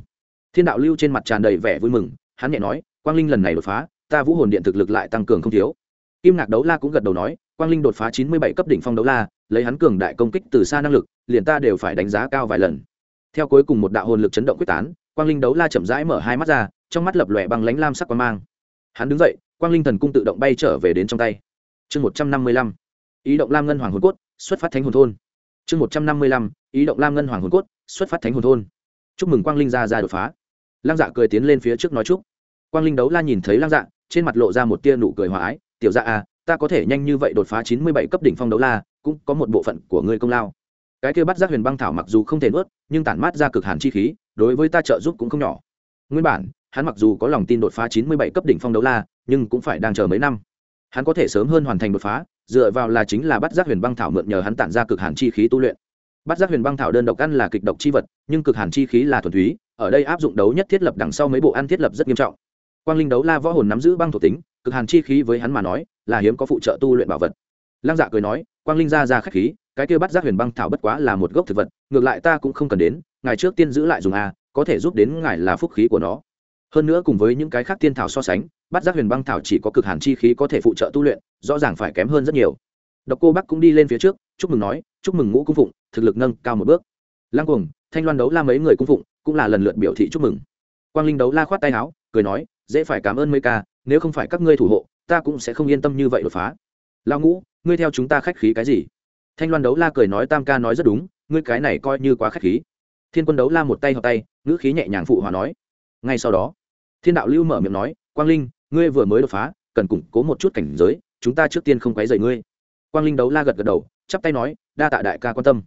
S1: Thiên đạo lưu trên mặt tràn đầy vẻ vui mừng, hắn nhẹ nói, quang linh lần này đột phá, ta vũ hồn điện thực lực lại tăng cường không thiếu. Kim ngạc đấu la cũng gật đầu nói quang linh đột phá chín mươi bảy cấp đỉnh phong đấu la, lấy hắn cường đại công kích từ xa năng lực, liền ta đều phải đánh giá cao vài lần. Theo cuối cùng một đạo hồn lực chấn động quyết tán, quang linh đấu la chậm rãi mở hai mắt ra, trong mắt lập lòe bằng lánh lam sắc quang mang. Hắn đứng dậy, quang linh thần cung tự động bay trở về đến trong tay. Chương một trăm năm mươi lăm, ý động lam ngân hoàng hồn cốt, xuất phát thánh hồn thôn. Chương một trăm năm mươi lăm, ý động lam ngân hoàng hồn cốt, xuất phát thánh hồn thôn. Chúc mừng quang linh ra ra đột phá. Lăng dạ cười tiến lên phía trước nói chúc. Quang linh đấu la nhìn thấy lăng dạ trên mặt lộ ra một tia nụ cười hòa ái. Tiểu dạ à ta có thể nhanh như vậy đột phá chín mươi bảy cấp đỉnh phong đấu la, cũng có một bộ phận của ngươi công lao. Cái kia bắt giác huyền băng thảo mặc dù không thể nuốt, nhưng tản mát ra cực hàn chi khí, đối với ta trợ giúp cũng không nhỏ. Nguyên bản, hắn mặc dù có lòng tin đột phá chín mươi bảy cấp đỉnh phong đấu la, nhưng cũng phải đang chờ mấy năm. Hắn có thể sớm hơn hoàn thành đột phá, dựa vào là chính là bắt giác huyền băng thảo mượn nhờ hắn tản ra cực hàn chi khí tu luyện. Bắt giác huyền băng thảo đơn độc ăn là kịch độc chi vật, nhưng cực hàn chi khí là thuần túy, ở đây áp dụng đấu nhất thiết lập đằng sau mấy bộ ăn thiết lập rất nghiêm trọng. Quang linh đấu la võ hồn nắm giữ băng thuộc tính cực hàn chi khí với hắn mà nói, là hiếm có phụ trợ tu luyện bảo vật. Lăng dạ cười nói, quang linh ra ra khách khí, cái kia bắt giác huyền băng thảo bất quá là một gốc thực vật, ngược lại ta cũng không cần đến, ngài trước tiên giữ lại dùng a, có thể giúp đến ngài là phúc khí của nó. Hơn nữa cùng với những cái khác tiên thảo so sánh, bắt giác huyền băng thảo chỉ có cực hàn chi khí có thể phụ trợ tu luyện, rõ ràng phải kém hơn rất nhiều. Độc cô bắc cũng đi lên phía trước, chúc mừng nói, chúc mừng ngũ cung phụng, thực lực nâng cao một bước. Lăng cuồng, thanh loan đấu la mấy người cung phụng, cũng là lần lượt biểu thị chúc mừng. Quang linh đấu la khoát tay áo, cười nói dễ phải cảm ơn mấy ca, nếu không phải các ngươi thủ hộ, ta cũng sẽ không yên tâm như vậy đột phá. Lao ngũ, ngươi theo chúng ta khách khí cái gì? Thanh loan đấu la cười nói tam ca nói rất đúng, ngươi cái này coi như quá khách khí. Thiên quân đấu la một tay hợp tay, ngữ khí nhẹ nhàng phụ hòa nói. Ngay sau đó, thiên đạo lưu mở miệng nói, quang linh, ngươi vừa mới đột phá, cần củng cố một chút cảnh giới, chúng ta trước tiên không quấy rầy ngươi. Quang linh đấu la gật gật đầu, chắp tay nói, đa tạ đại ca quan tâm.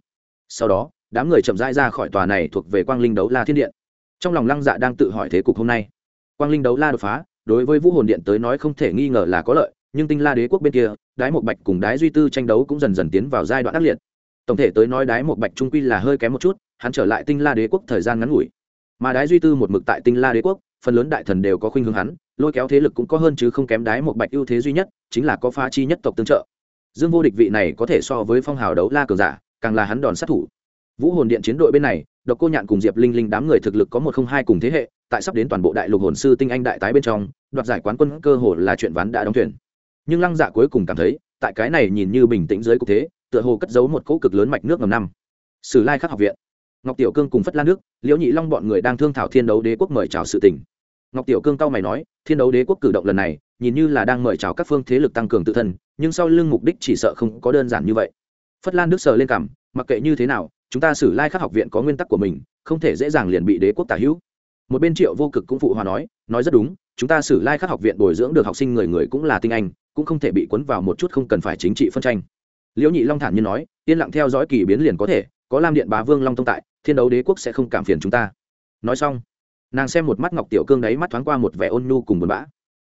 S1: Sau đó, đám người chậm rãi ra khỏi tòa này thuộc về quang linh đấu la thiên điện. Trong lòng lăng dạ đang tự hỏi thế cục hôm nay quang linh đấu la đột phá, đối với vũ hồn điện tới nói không thể nghi ngờ là có lợi, nhưng tinh la đế quốc bên kia, đái một bạch cùng đái duy tư tranh đấu cũng dần dần tiến vào giai đoạn ác liệt. Tổng thể tới nói đái một bạch trung quy là hơi kém một chút, hắn trở lại tinh la đế quốc thời gian ngắn ngủi. Mà đái duy tư một mực tại tinh la đế quốc, phần lớn đại thần đều có khuynh hướng hắn, lôi kéo thế lực cũng có hơn chứ không kém đái một bạch ưu thế duy nhất, chính là có pha chi nhất tộc tương trợ. Dương vô địch vị này có thể so với phong hào đấu la cường giả, càng là hắn đòn sát thủ. Vũ hồn điện chiến đội bên này, độc cô nhạn cùng diệp linh linh đám người thực lực có một không hai cùng thế hệ tại sắp đến toàn bộ đại lục hồn sư tinh anh đại tái bên trong, đoạt giải quán quân cơ hồ là chuyện ván đã đóng thuyền. Nhưng lăng dạ cuối cùng cảm thấy, tại cái này nhìn như bình tĩnh dưới cục thế, tựa hồ cất giấu một cỗ cực lớn mạch nước ngầm năm. Sử lai khắc học viện. Ngọc tiểu cương cùng phất lan nước, liễu nhị long bọn người đang thương thảo thiên đấu đế quốc mời chào sự tình. Ngọc tiểu cương cao mày nói, thiên đấu đế quốc cử động lần này, nhìn như là đang mời chào các phương thế lực tăng cường tự thân, nhưng sau lưng mục đích chỉ sợ không có đơn giản như vậy. Phất lan nước sờ lên cảm mặc kệ như thế nào, chúng ta sử lai khắc học viện có nguyên tắc của mình, không thể dễ dàng liền bị đế quốc tả hữu một bên triệu vô cực cũng phụ hòa nói nói rất đúng, chúng ta sử lai khắc học viện bồi dưỡng được học sinh người người cũng là tinh anh, cũng không thể bị cuốn vào một chút không cần phải chính trị phân tranh. Liễu nhị long thản nhiên nói, yên lặng theo dõi kỳ biến liền có thể, có lam điện bá vương long tông tại, thiên đấu đế quốc sẽ không cảm phiền chúng ta. Nói xong, nàng xem một mắt ngọc tiểu cương đấy mắt thoáng qua một vẻ ôn nhu cùng buồn bã.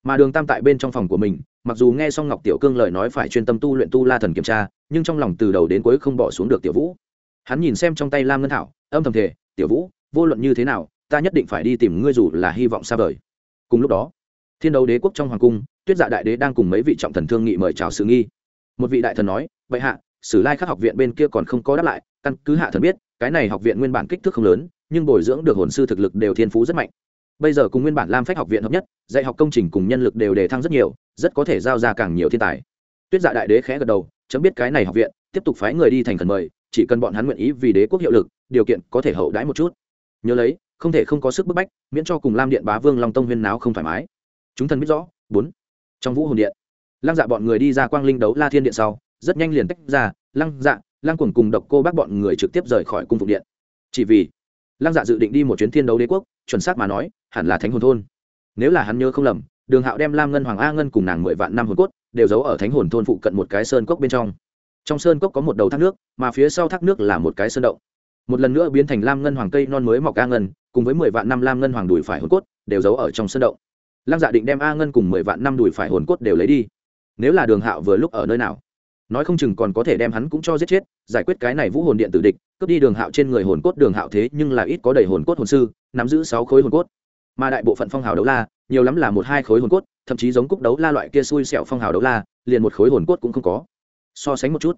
S1: Mà đường tam tại bên trong phòng của mình, mặc dù nghe xong ngọc tiểu cương lời nói phải chuyên tâm tu luyện tu la thần kiểm tra, nhưng trong lòng từ đầu đến cuối không bỏ xuống được tiểu vũ. Hắn nhìn xem trong tay lam ngân thảo, âm thầm thể tiểu vũ, vô luận như thế nào ta nhất định phải đi tìm ngươi dù là hy vọng xa vời. Cùng lúc đó, thiên đấu đế quốc trong hoàng cung, tuyết dạ đại đế đang cùng mấy vị trọng thần thương nghị mời chào sự nghi. Một vị đại thần nói vậy hạ, sử lai khắc học viện bên kia còn không có đáp lại, căn cứ hạ thần biết, cái này học viện nguyên bản kích thước không lớn, nhưng bồi dưỡng được hồn sư thực lực đều thiên phú rất mạnh. Bây giờ cùng nguyên bản lam phách học viện hợp nhất, dạy học công trình cùng nhân lực đều đề thăng rất nhiều, rất có thể giao ra càng nhiều thiên tài. Tuyết dạ đại đế khẽ gật đầu, chấm biết cái này học viện, tiếp tục phái người đi thành thần mời, chỉ cần bọn hắn nguyện ý vì đế quốc hiệu lực, điều kiện có thể hậu đãi một chút. Nhớ lấy không thể không có sức bức bách, miễn cho cùng lam điện bá vương long tông huyên náo không thoải mái. Chúng thần biết rõ, bốn, trong vũ hồn điện, lăng dạ bọn người đi ra quang linh đấu la thiên điện sau, rất nhanh liền tách ra, lăng dạ lăng cuồng cùng độc cô bác bọn người trực tiếp rời khỏi cung phục điện. Chỉ vì, lăng dạ dự định đi một chuyến thiên đấu đế quốc, chuẩn xác mà nói, hẳn là thánh hồn thôn. Nếu là hắn nhớ không lầm, đường hạo đem lam ngân hoàng a ngân cùng nàng mười vạn năm hồn cốt, đều giấu ở thánh hồn thôn phụ cận một cái sơn cốc bên trong. Trong sơn cốc có một đầu thác nước, mà phía sau thác nước là một cái sơn động. Một lần nữa biến thành lam ngân hoàng cây non mới mọc a ngân cùng với mười vạn năm lam ngân hoàng đùi phải hồn cốt, đều giấu ở trong sân động. Lăng dạ định đem a ngân cùng mười vạn năm đùi phải hồn cốt đều lấy đi. Nếu là đường hạo vừa lúc ở nơi nào, nói không chừng còn có thể đem hắn cũng cho giết chết, giải quyết cái này vũ hồn điện tử địch, cướp đi đường hạo trên người hồn cốt. Đường hạo thế nhưng là ít có đầy hồn cốt hồn sư, nắm giữ sáu khối hồn cốt. Mà đại bộ phận phong hào đấu la, nhiều lắm là một hai khối hồn cốt, thậm chí giống cúc đấu la loại kia xui xẹo phong hào đấu la, liền một khối hồn cốt cũng không có. So sánh một chút,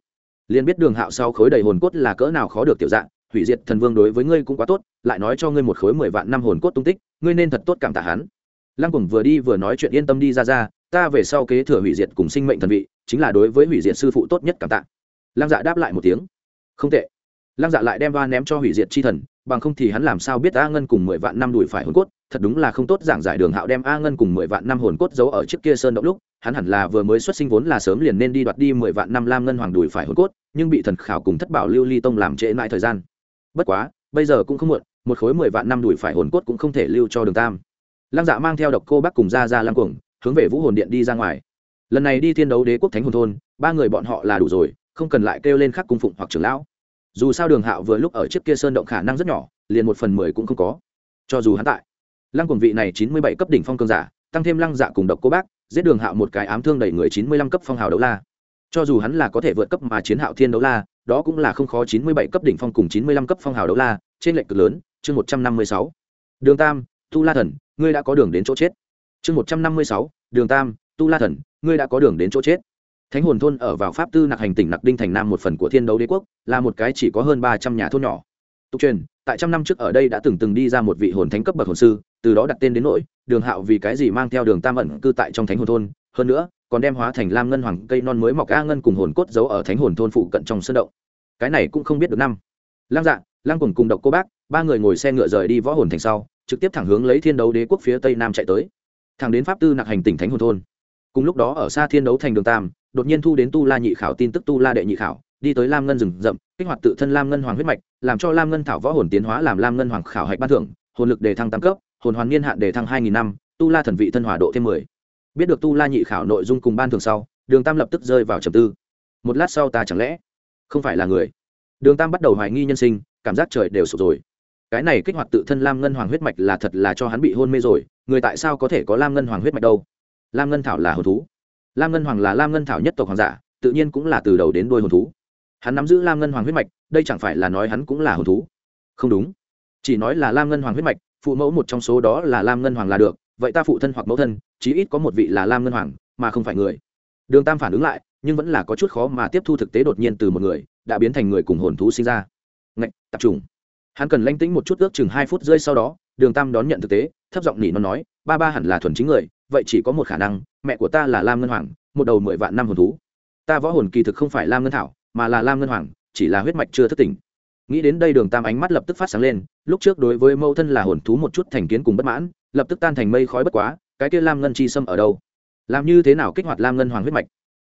S1: liền biết đường hạo sau khối đầy hồn cốt là cỡ nào khó được tiểu dạng hủy diệt thần vương đối với ngươi cũng quá tốt, lại nói cho ngươi một khối mười vạn năm hồn cốt tung tích, ngươi nên thật tốt cảm tạ hắn. Lăng cùng vừa đi vừa nói chuyện yên tâm đi ra ra, ta về sau kế thừa hủy diệt cùng sinh mệnh thần vị, chính là đối với hủy diệt sư phụ tốt nhất cảm tạ. Lăng dạ đáp lại một tiếng. Không tệ. Lăng dạ lại đem va ném cho hủy diệt chi thần, bằng không thì hắn làm sao biết a ngân cùng mười vạn năm đùi phải hồn cốt, thật đúng là không tốt giảng giải đường hạo đem a ngân cùng mười vạn năm hồn cốt giấu ở trước kia sơn động lúc, hắn hẳn là vừa mới xuất sinh vốn là sớm liền nên đi đoạt đi mười vạn năm lam ngân hoàng đùi phải hồn cốt, nhưng bị thần khảo cùng thất bảo lưu ly tông làm trễ mãi thời gian bất quá, bây giờ cũng không muộn, một khối mười vạn năm đùi phải hồn cốt cũng không thể lưu cho đường tam. Lăng dạ mang theo độc cô bác cùng ra ra lăng cuồng, hướng về vũ hồn điện đi ra ngoài. Lần này đi thiên đấu đế quốc thánh hồn thôn, ba người bọn họ là đủ rồi, không cần lại kêu lên khắc cung phụng hoặc trưởng lão. Dù sao đường hạo vừa lúc ở trước kia sơn động khả năng rất nhỏ, liền một phần mười cũng không có. Cho dù hắn tại, lăng cuồng vị này chín mươi bảy cấp đỉnh phong cường giả, tăng thêm lăng dạ cùng độc cô bác, giết đường hạo một cái ám thương đầy người chín mươi lăm cấp phong hào đấu la. Cho dù hắn là có thể vượt cấp mà chiến hạo thiên đấu la đó cũng là không khó chín mươi bảy cấp đỉnh phong cùng chín mươi lăm cấp phong hào đấu la, trên lệnh cực lớn, chương một trăm năm mươi sáu. Đường tam, tu la thần, ngươi đã có đường đến chỗ chết. Chương một trăm năm mươi sáu, đường tam, tu la thần, ngươi đã có đường đến chỗ chết. Thánh hồn thôn ở vào pháp tư nặc hành tỉnh nặc đinh thành nam một phần của thiên đấu đế quốc, là một cái chỉ có hơn ba trăm nhà thôn nhỏ. Tục truyền, tại trăm năm trước ở đây đã từng từng đi ra một vị hồn thánh cấp bậc hồn sư, từ đó đặt tên đến nỗi, đường hạo vì cái gì mang theo đường tam ẩn cư tại trong thánh hồn thôn? Hơn nữa còn đem hóa thành lam ngân hoàng cây non mới mọc a ngân cùng hồn cốt giấu ở thánh hồn thôn phụ cận trong sân động. Cái này cũng không biết được năm. Lăng dạ lăng cùng cùng độc cô bác, ba người ngồi xe ngựa rời đi võ hồn thành sau, trực tiếp thẳng hướng lấy thiên đấu đế quốc phía tây nam chạy tới. Thẳng đến pháp tư nặc hành tỉnh thánh hồn thôn. Cùng lúc đó ở xa thiên đấu thành đường tam, đột nhiên thu đến tu la nhị khảo tin tức tu la đệ nhị khảo, đi tới lam ngân rừng rậm, kích hoạt tự thân lam ngân hoàng huyết mạch, làm cho lam ngân thảo võ hồn tiến hóa làm lam ngân hoàng khảo hạch ban thưởng, hồn lực đề thăng tam cấp, hồn hoàn niên hạn đề thăng hai nghìn năm, tu la thần vị thân hòa độ thêm mười biết được tu la nhị khảo nội dung cùng ban thường sau, đường tam lập tức rơi vào trầm tư. Một lát sau ta chẳng lẽ không phải là người? Đường tam bắt đầu hoài nghi nhân sinh, cảm giác trời đều sụp rồi. Cái này kích hoạt tự thân lam ngân hoàng huyết mạch là thật là cho hắn bị hôn mê rồi, người tại sao có thể có lam ngân hoàng huyết mạch đâu? Lam ngân thảo là hồn thú. Lam ngân hoàng là lam ngân thảo nhất tộc hoàng giả, tự nhiên cũng là từ đầu đến đôi hồn thú. Hắn nắm giữ lam ngân hoàng huyết mạch, đây chẳng phải là nói hắn cũng là hồn thú? Không đúng. Chỉ nói là lam ngân hoàng huyết mạch, phụ mẫu một trong số đó là lam ngân hoàng là được vậy ta phụ thân hoặc mẫu thân, chí ít có một vị là lam ngân hoàng, mà không phải người. Đường tam phản ứng lại, nhưng vẫn là có chút khó mà tiếp thu thực tế đột nhiên từ một người, đã biến thành người cùng hồn thú sinh ra. Ngạch, tập trung hắn cần lanh tĩnh một chút ước chừng hai phút rơi sau đó, đường tam đón nhận thực tế, thấp giọng nỉ nó nói, ba ba hẳn là thuần chính người, vậy chỉ có một khả năng, mẹ của ta là lam ngân hoàng, một đầu mười vạn năm hồn thú. Ta võ hồn kỳ thực không phải lam ngân thảo, mà là lam ngân hoàng, chỉ là huyết mạch chưa thất tỉnh. Nghĩ đến đây đường tam ánh mắt lập tức phát sáng lên, lúc trước đối với mẫu thân là hồn thú một chút thành kiến cùng bất mãn lập tức tan thành mây khói bất quá, cái kia lam ngân chi sâm ở đâu? Làm như thế nào kích hoạt lam ngân hoàng huyết mạch?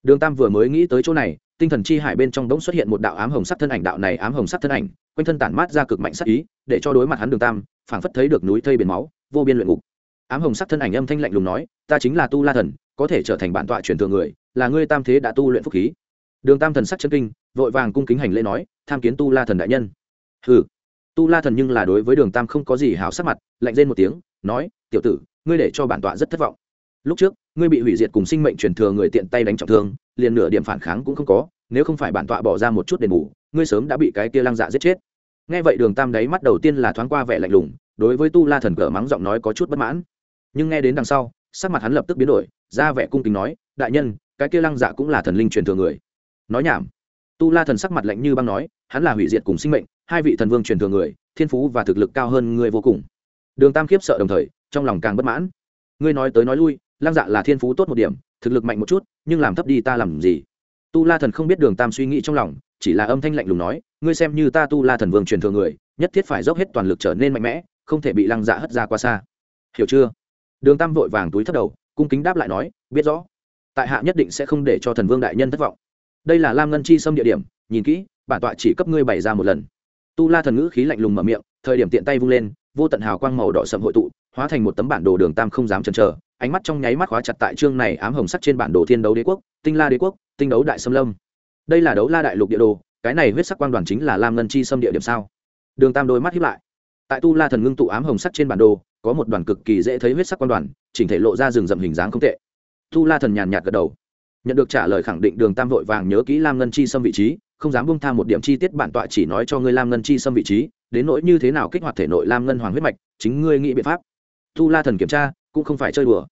S1: Đường tam vừa mới nghĩ tới chỗ này, tinh thần chi hải bên trong đống xuất hiện một đạo ám hồng sắc thân ảnh, đạo này ám hồng sắc thân ảnh, quanh thân tản mát ra cực mạnh sắc ý, để cho đối mặt hắn đường tam, phảng phất thấy được núi thây biển máu, vô biên luyện ngục. Ám hồng sắc thân ảnh âm thanh lạnh lùng nói, ta chính là tu la thần, có thể trở thành bản tọa truyền thừa người, là ngươi tam thế đã tu luyện phúc khí. Đường tam thần sắc chân kinh, vội vàng cung kính hành lễ nói, tham kiến tu la thần đại nhân. Hừ. Tu la thần nhưng là đối với đường tam không có gì hảo sắc mặt, lạnh lên một tiếng nói, tiểu tử, ngươi để cho bản tọa rất thất vọng. Lúc trước, ngươi bị hủy diệt cùng sinh mệnh truyền thừa người tiện tay đánh trọng thương, liền nửa điểm phản kháng cũng không có, nếu không phải bản tọa bỏ ra một chút đền bù, ngươi sớm đã bị cái kia lăng dạ giết chết. Nghe vậy đường tam đáy mắt đầu tiên là thoáng qua vẻ lạnh lùng, đối với tu la thần cờ mắng giọng nói có chút bất mãn. Nhưng nghe đến đằng sau, sắc mặt hắn lập tức biến đổi, ra vẻ cung kính nói, đại nhân, cái kia lăng dạ cũng là thần linh truyền thừa người. Nói nhảm. Tu la thần sắc mặt lạnh như băng nói, hắn là hủy diệt cùng sinh mệnh, hai vị thần vương truyền thừa người, thiên phú và thực lực cao hơn người vô cùng đường tam kiếp sợ đồng thời, trong lòng càng bất mãn. Ngươi nói tới nói lui, lăng dạ là thiên phú tốt một điểm, thực lực mạnh một chút, nhưng làm thấp đi ta làm gì? Tu la thần không biết đường tam suy nghĩ trong lòng, chỉ là âm thanh lạnh lùng nói, ngươi xem như ta tu la thần vương truyền thừa người, nhất thiết phải dốc hết toàn lực trở nên mạnh mẽ, không thể bị lăng dạ hất ra qua xa. Hiểu chưa? Đường tam vội vàng túi thất đầu, cung kính đáp lại nói, biết rõ. Tại hạ nhất định sẽ không để cho thần vương đại nhân thất vọng. Đây là lam ngân chi xâm địa điểm, nhìn kỹ, bản tọa chỉ cấp ngươi bày ra một lần. Tu la thần ngữ khí lạnh lùng mở miệng, thời điểm tiện tay vung lên vô tận hào quang màu đỏ sậm hội tụ, hóa thành một tấm bản đồ đường tam không dám chần chờ, ánh mắt trong nháy mắt khóa chặt tại chương này ám hồng sắc trên bản đồ thiên đấu đế quốc, tinh la đế quốc, tinh đấu đại xâm lâm. Đây là đấu la đại lục địa đồ, cái này huyết sắc quan đoàn chính là lam ngân chi xâm địa điểm sao? Đường tam đôi mắt hiếp lại. Tại tu la thần ngưng tụ ám hồng sắc trên bản đồ, có một đoàn cực kỳ dễ thấy huyết sắc quan đoàn, chỉnh thể lộ ra rừng rậm hình dáng không tệ. Tu la thần nhàn nhạt gật đầu. Nhận được trả lời khẳng định, đường tam vội vàng nhớ kỹ lam ngân chi xâm vị trí không dám bông tha một điểm chi tiết bản tọa chỉ nói cho ngươi lam ngân chi xâm vị trí, đến nỗi như thế nào kích hoạt thể nội lam ngân hoàng huyết mạch, chính ngươi nghĩ biện pháp. Tu la thần kiểm tra, cũng không phải chơi đùa.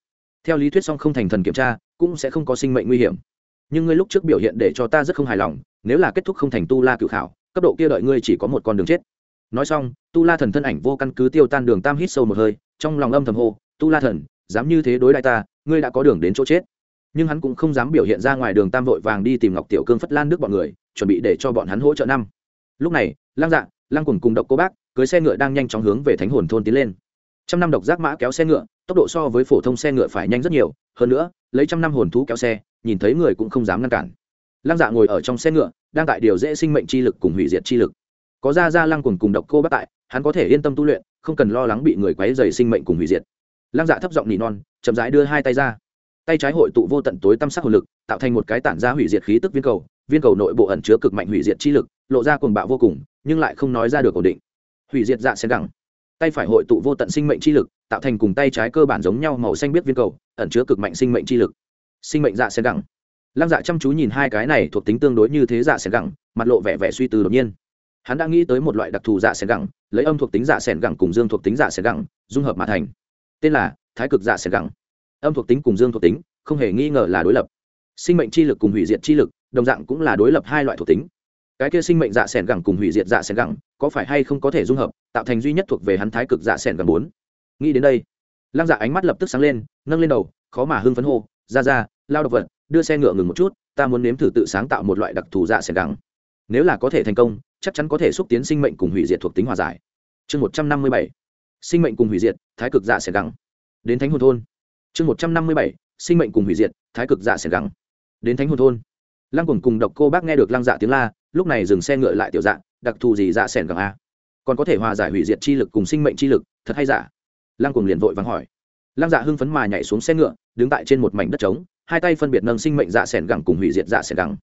S1: Theo lý thuyết song không thành thần kiểm tra, cũng sẽ không có sinh mệnh nguy hiểm. Nhưng ngươi lúc trước biểu hiện để cho ta rất không hài lòng, nếu là kết thúc không thành tu la cự khảo, cấp độ kia đợi ngươi chỉ có một con đường chết. Nói xong, tu la thần thân ảnh vô căn cứ tiêu tan đường tam hít sâu một hơi, trong lòng âm thầm hô, tu la thần, dám như thế đối đại ta, ngươi đã có đường đến chỗ chết nhưng hắn cũng không dám biểu hiện ra ngoài đường tam vội vàng đi tìm ngọc tiểu cương phất lan nước bọn người, chuẩn bị để cho bọn hắn hỗ trợ năm. Lúc này, lăng dạ lăng cùng cùng độc cô bác, cưới xe ngựa đang nhanh chóng hướng về thánh hồn thôn tiến lên. Trăm năm độc giác mã kéo xe ngựa, tốc độ so với phổ thông xe ngựa phải nhanh rất nhiều, hơn nữa, lấy trăm năm hồn thú kéo xe, nhìn thấy người cũng không dám ngăn cản. Lăng dạ ngồi ở trong xe ngựa, đang tại điều dễ sinh mệnh chi lực cùng hủy diệt chi lực. Có ra ra lăng cùng cùng độc cô bác tại, hắn có thể yên tâm tu luyện, không cần lo lắng bị người quấy dày sinh mệnh cùng hủy diệt. Lăng dạ thấp giọng nỉ non, chậm rãi đưa hai tay ra tay trái hội tụ vô tận tối tâm sắc hồn lực, tạo thành một cái tản ra hủy diệt khí tức viên cầu viên cầu nội bộ ẩn chứa cực mạnh hủy diệt chi lực, lộ ra cuồng bạo vô cùng, nhưng lại không nói ra được ổn định. Hủy diệt dạ sen gẳng tay phải hội tụ vô tận sinh mệnh chi lực, tạo thành cùng tay trái cơ bản giống nhau màu xanh biết viên cầu, ẩn chứa cực mạnh sinh mệnh chi lực. Sinh mệnh dạ sen gẳng lăng dạ chăm chú nhìn hai cái này thuộc tính tương đối như thế dạ sen gẳng mặt lộ vẻ vẻ suy tư đột nhiên. Hắn đã nghĩ tới một loại đặc thù dạ sen gẳng lấy âm thuộc tính dạ sen gẳng cùng dương thuộc tính dạ sen gẳng dung hợp mà thành. Tên là thái cực dạ sen gẳng âm thuộc tính cùng dương thuộc tính, không hề nghi ngờ là đối lập. Sinh mệnh chi lực cùng hủy diệt chi lực, đồng dạng cũng là đối lập hai loại thuộc tính. Cái kia sinh mệnh dạ sẻn gẳng cùng hủy diệt dạ sẻn gẳng, có phải hay không có thể dung hợp, tạo thành duy nhất thuộc về hắn thái cực dạ sẻn gẳng bốn? Nghĩ đến đây, lăng dạ ánh mắt lập tức sáng lên, nâng lên đầu, khó mà hưng phấn hô, ra ra, lao độc vật, đưa xe ngựa ngừng một chút, ta muốn nếm thử tự sáng tạo một loại đặc thù dạ sẻn gẳng. Nếu là có thể thành công, chắc chắn có thể xúc tiến sinh mệnh cùng hủy diệt thuộc tính hòa giải. Chương một trăm năm mươi bảy. Sinh mệnh cùng hủy diệt, thái cực dạ sẻn gẳng. Đến thánh hồn thôn chương một trăm năm mươi bảy, sinh mệnh cùng hủy diệt, thái cực dạ s gắng gẳng. Đến thánh hồn thôn. Lăng cùng cùng độc cô bác nghe được lăng dạ tiếng la, lúc này dừng xe ngựa lại tiểu dạng đặc thù gì dạ s gắng gẳng a? Còn có thể hòa giải hủy diệt chi lực cùng sinh mệnh chi lực, thật hay giả? Lăng cùng liền vội vắng hỏi. Lăng dạ hưng phấn mà nhảy xuống xe ngựa, đứng tại trên một mảnh đất trống, hai tay phân biệt nâng sinh mệnh dạ s gẳng cùng hủy diệt dạ s gẳng.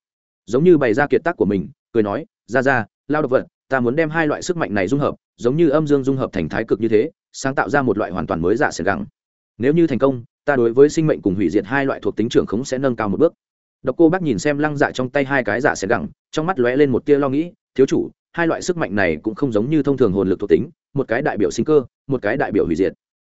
S1: Giống như bày ra kiệt tác của mình, cười nói, ra ra, lao độc vật, ta muốn đem hai loại sức mạnh này dung hợp, giống như âm dương dung hợp thành thái cực như thế, sáng tạo ra một loại hoàn toàn mới dạ s gẳng. Nếu như thành công ta đối với sinh mệnh cùng hủy diệt hai loại thuộc tính trưởng khống sẽ nâng cao một bước. Độc cô bác nhìn xem lăng dạ trong tay hai cái dạ s gẳng, trong mắt lóe lên một tia lo nghĩ, thiếu chủ, hai loại sức mạnh này cũng không giống như thông thường hồn lực thuộc tính, một cái đại biểu sinh cơ, một cái đại biểu hủy diệt.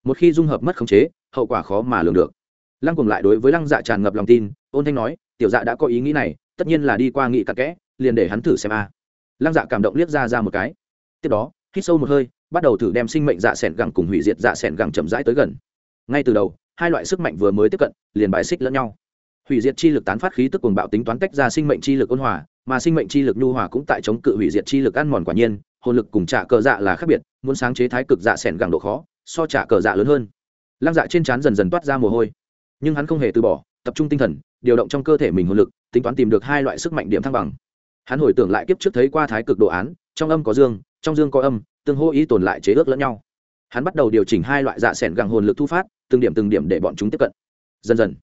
S1: Một khi dung hợp mất khống chế, hậu quả khó mà lường được. Lăng cùng lại đối với lăng dạ tràn ngập lòng tin, ôn thanh nói, tiểu dạ đã có ý nghĩ này, tất nhiên là đi qua nghị cặn kẽ, liền để hắn thử xem a. Lăng dạ cảm động liếc ra ra một cái. Tiếp đó, hít sâu một hơi, bắt đầu thử đem sinh mệnh dạ s ẻ n gẳng cùng hủy diệt dạ s ẻ n gẳng chậm rãi tới gần. Ngay từ đầu hai loại sức mạnh vừa mới tiếp cận, liền bài xích lẫn nhau. Hủy diệt chi lực tán phát khí tức cuồng bạo tính toán tách ra sinh mệnh chi lực ôn hòa, mà sinh mệnh chi lực nhu hòa cũng tại chống cự hủy diệt chi lực ăn mòn quả nhiên, hồn lực cùng trả cờ dạ là khác biệt, muốn sáng chế thái cực dạ sẻn gẳng độ khó, so trả cờ dạ lớn hơn. Lăng dạ trên trán dần dần toát ra mồ hôi. Nhưng hắn không hề từ bỏ, tập trung tinh thần, điều động trong cơ thể mình hồn lực, tính toán tìm được hai loại sức mạnh điểm thăng bằng. Hắn hồi tưởng lại kiếp trước thấy qua thái cực đồ án, trong âm có dương, trong dương có âm, tương hô ý tồn lại chế ước lẫn nhau. Hắn bắt đầu điều chỉnh hai loại dạ sẻn gẳng hồn lực thu phát từng điểm từng điểm để bọn chúng tiếp cận. Dần dần,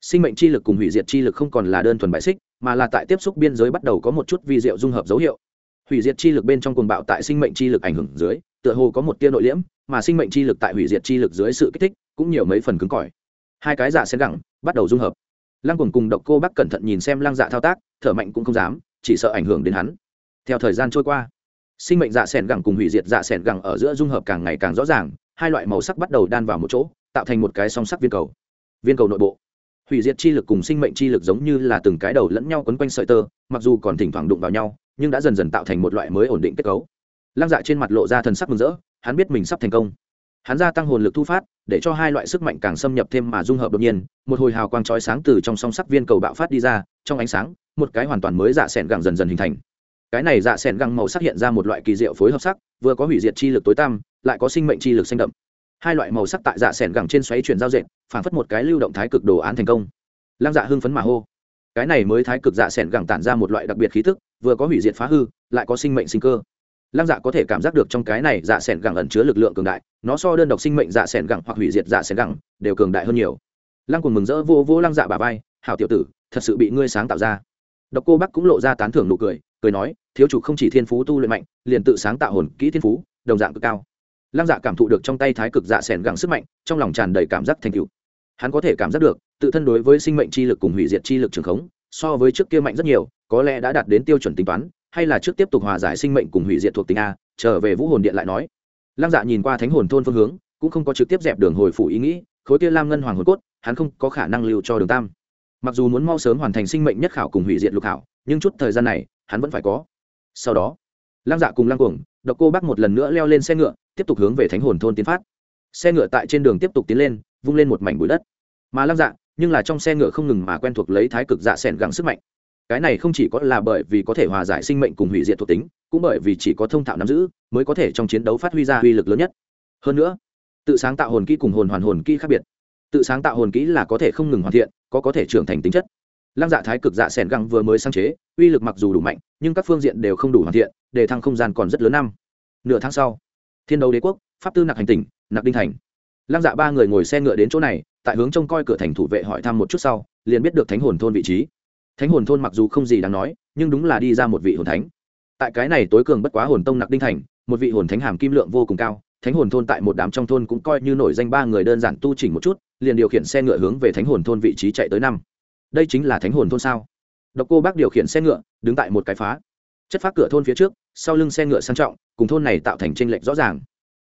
S1: sinh mệnh chi lực cùng hủy diệt chi lực không còn là đơn thuần bại xích, mà là tại tiếp xúc biên giới bắt đầu có một chút vi diệu dung hợp dấu hiệu. Hủy diệt chi lực bên trong cuồng bạo tại sinh mệnh chi lực ảnh hưởng dưới, tựa hồ có một tia nội liễm, mà sinh mệnh chi lực tại hủy diệt chi lực dưới sự kích thích cũng nhiều mấy phần cứng cỏi. Hai cái giả xen gẳng bắt đầu dung hợp. Lăng cuồng cùng độc cô bác cẩn thận nhìn xem lăng dạ thao tác, thở mạnh cũng không dám, chỉ sợ ảnh hưởng đến hắn. Theo thời gian trôi qua, sinh mệnh dạ xẻn gẳng cùng hủy diệt dạ xẻn gẳng ở giữa dung hợp càng ngày càng rõ ràng, hai loại màu sắc bắt đầu đan vào một chỗ tạo thành một cái song sắc viên cầu. Viên cầu nội bộ, hủy diệt chi lực cùng sinh mệnh chi lực giống như là từng cái đầu lẫn nhau quấn quanh sợi tơ, mặc dù còn thỉnh thoảng đụng vào nhau, nhưng đã dần dần tạo thành một loại mới ổn định kết cấu. Lăng dạ trên mặt lộ ra thần sắc mừng rỡ, hắn biết mình sắp thành công. Hắn gia tăng hồn lực thu phát, để cho hai loại sức mạnh càng xâm nhập thêm mà dung hợp đột nhiên, một hồi hào quang chói sáng từ trong song sắc viên cầu bạo phát đi ra, trong ánh sáng, một cái hoàn toàn mới dạ s ẻ n gẳng dần dần hình thành. Cái này dạ s ẻ n gẳng màu sắc hiện ra một loại kỳ diệu phối hợp sắc, vừa có hủy diệt chi lực tối tăm, lại có sinh mệnh chi lực xanh đậm hai loại màu sắc tại dạ s ẻ n gẳng trên xoáy chuyển giao dệt, phản phất một cái lưu động thái cực đồ án thành công. Lăng dạ hưng phấn mà hô. Cái này mới thái cực dạ s ẻ n gẳng tản ra một loại đặc biệt khí thức vừa có hủy diệt phá hư, lại có sinh mệnh sinh cơ. Lăng dạ có thể cảm giác được trong cái này dạ s ẻ n gẳng ẩn chứa lực lượng cường đại, nó so đơn độc sinh mệnh dạ s ẻ n gẳng hoặc hủy diệt dạ s ẻ n gẳng đều cường đại hơn nhiều. Lăng cùng mừng rỡ vô vô lăng dạ bà vai, hảo tiểu tử, thật sự bị ngươi sáng tạo ra. Độc cô bắc cũng lộ ra tán thưởng nụ cười cười nói, thiếu chủ không chỉ thiên phú tu luyện mạnh, liền tự sáng tạo hồn kỹ thiên phú, đồng dạng cực cao lăng dạ cảm thụ được trong tay thái cực dạ s ẻ n gẳng sức mạnh, trong lòng tràn đầy cảm giác thành cựu hắn có thể cảm giác được, tự thân đối với sinh mệnh chi lực cùng hủy diệt chi lực trường khống, so với trước kia mạnh rất nhiều, có lẽ đã đạt đến tiêu chuẩn tính toán, hay là trước tiếp tục hòa giải sinh mệnh cùng hủy diệt thuộc tính a, trở về vũ hồn điện lại nói. Lăng dạ nhìn qua thánh hồn thôn phương hướng, cũng không có trực tiếp dẹp đường hồi phủ ý nghĩ, khối kia lam ngân hoàng hồn cốt, hắn không có khả năng lưu cho đường tam. Mặc dù muốn mau sớm hoàn thành sinh mệnh nhất khảo cùng hủy diệt lục khảo, nhưng chút thời gian này, hắn vẫn phải có. Sau đó, lăng dạ cùng lăng cuồng độc cô bác một lần nữa leo lên xe ngựa, tiếp tục hướng về thánh hồn thôn tiến phát. Xe ngựa tại trên đường tiếp tục tiến lên, vung lên một mảnh bụi đất. Mà lăng dạ nhưng là trong xe ngựa không ngừng mà quen thuộc lấy thái cực dạ s ẻ n gắng sức mạnh. Cái này không chỉ có là bởi vì có thể hòa giải sinh mệnh cùng hủy diệt thuộc tính, cũng bởi vì chỉ có thông thạo nắm giữ, mới có thể trong chiến đấu phát huy ra uy lực lớn nhất. Hơn nữa, tự sáng tạo hồn kỹ cùng hồn hoàn hồn kỹ khác biệt. Tự sáng tạo hồn kỹ là có thể không ngừng hoàn thiện, có có thể trưởng thành tính chất lăng dạ thái cực dạ Sẻn găng vừa mới sáng chế, uy lực mặc dù đủ mạnh, nhưng các phương diện đều không đủ hoàn thiện, để thăng không gian còn rất lớn năm. Nửa tháng sau, thiên đấu đế quốc, pháp tư nặc hành tỉnh, nặc đinh thành. Lăng dạ ba người ngồi xe ngựa đến chỗ này, tại hướng trông coi cửa thành thủ vệ hỏi thăm một chút sau, liền biết được thánh hồn thôn vị trí. Thánh hồn thôn mặc dù không gì đáng nói, nhưng đúng là đi ra một vị hồn thánh. Tại cái này tối cường bất quá hồn tông nặc đinh thành, một vị hồn thánh hàm kim lượng vô cùng cao, thánh hồn thôn tại một đám trong thôn cũng coi như nổi danh ba người đơn giản tu chỉnh một chút, liền điều khiển xe ngựa hướng về thánh hồn thôn vị trí chạy tới năm đây chính là thánh hồn thôn sao? Độc cô bác điều khiển xe ngựa, đứng tại một cái phá. Chất phát cửa thôn phía trước, sau lưng xe ngựa sang trọng, cùng thôn này tạo thành tranh lệch rõ ràng.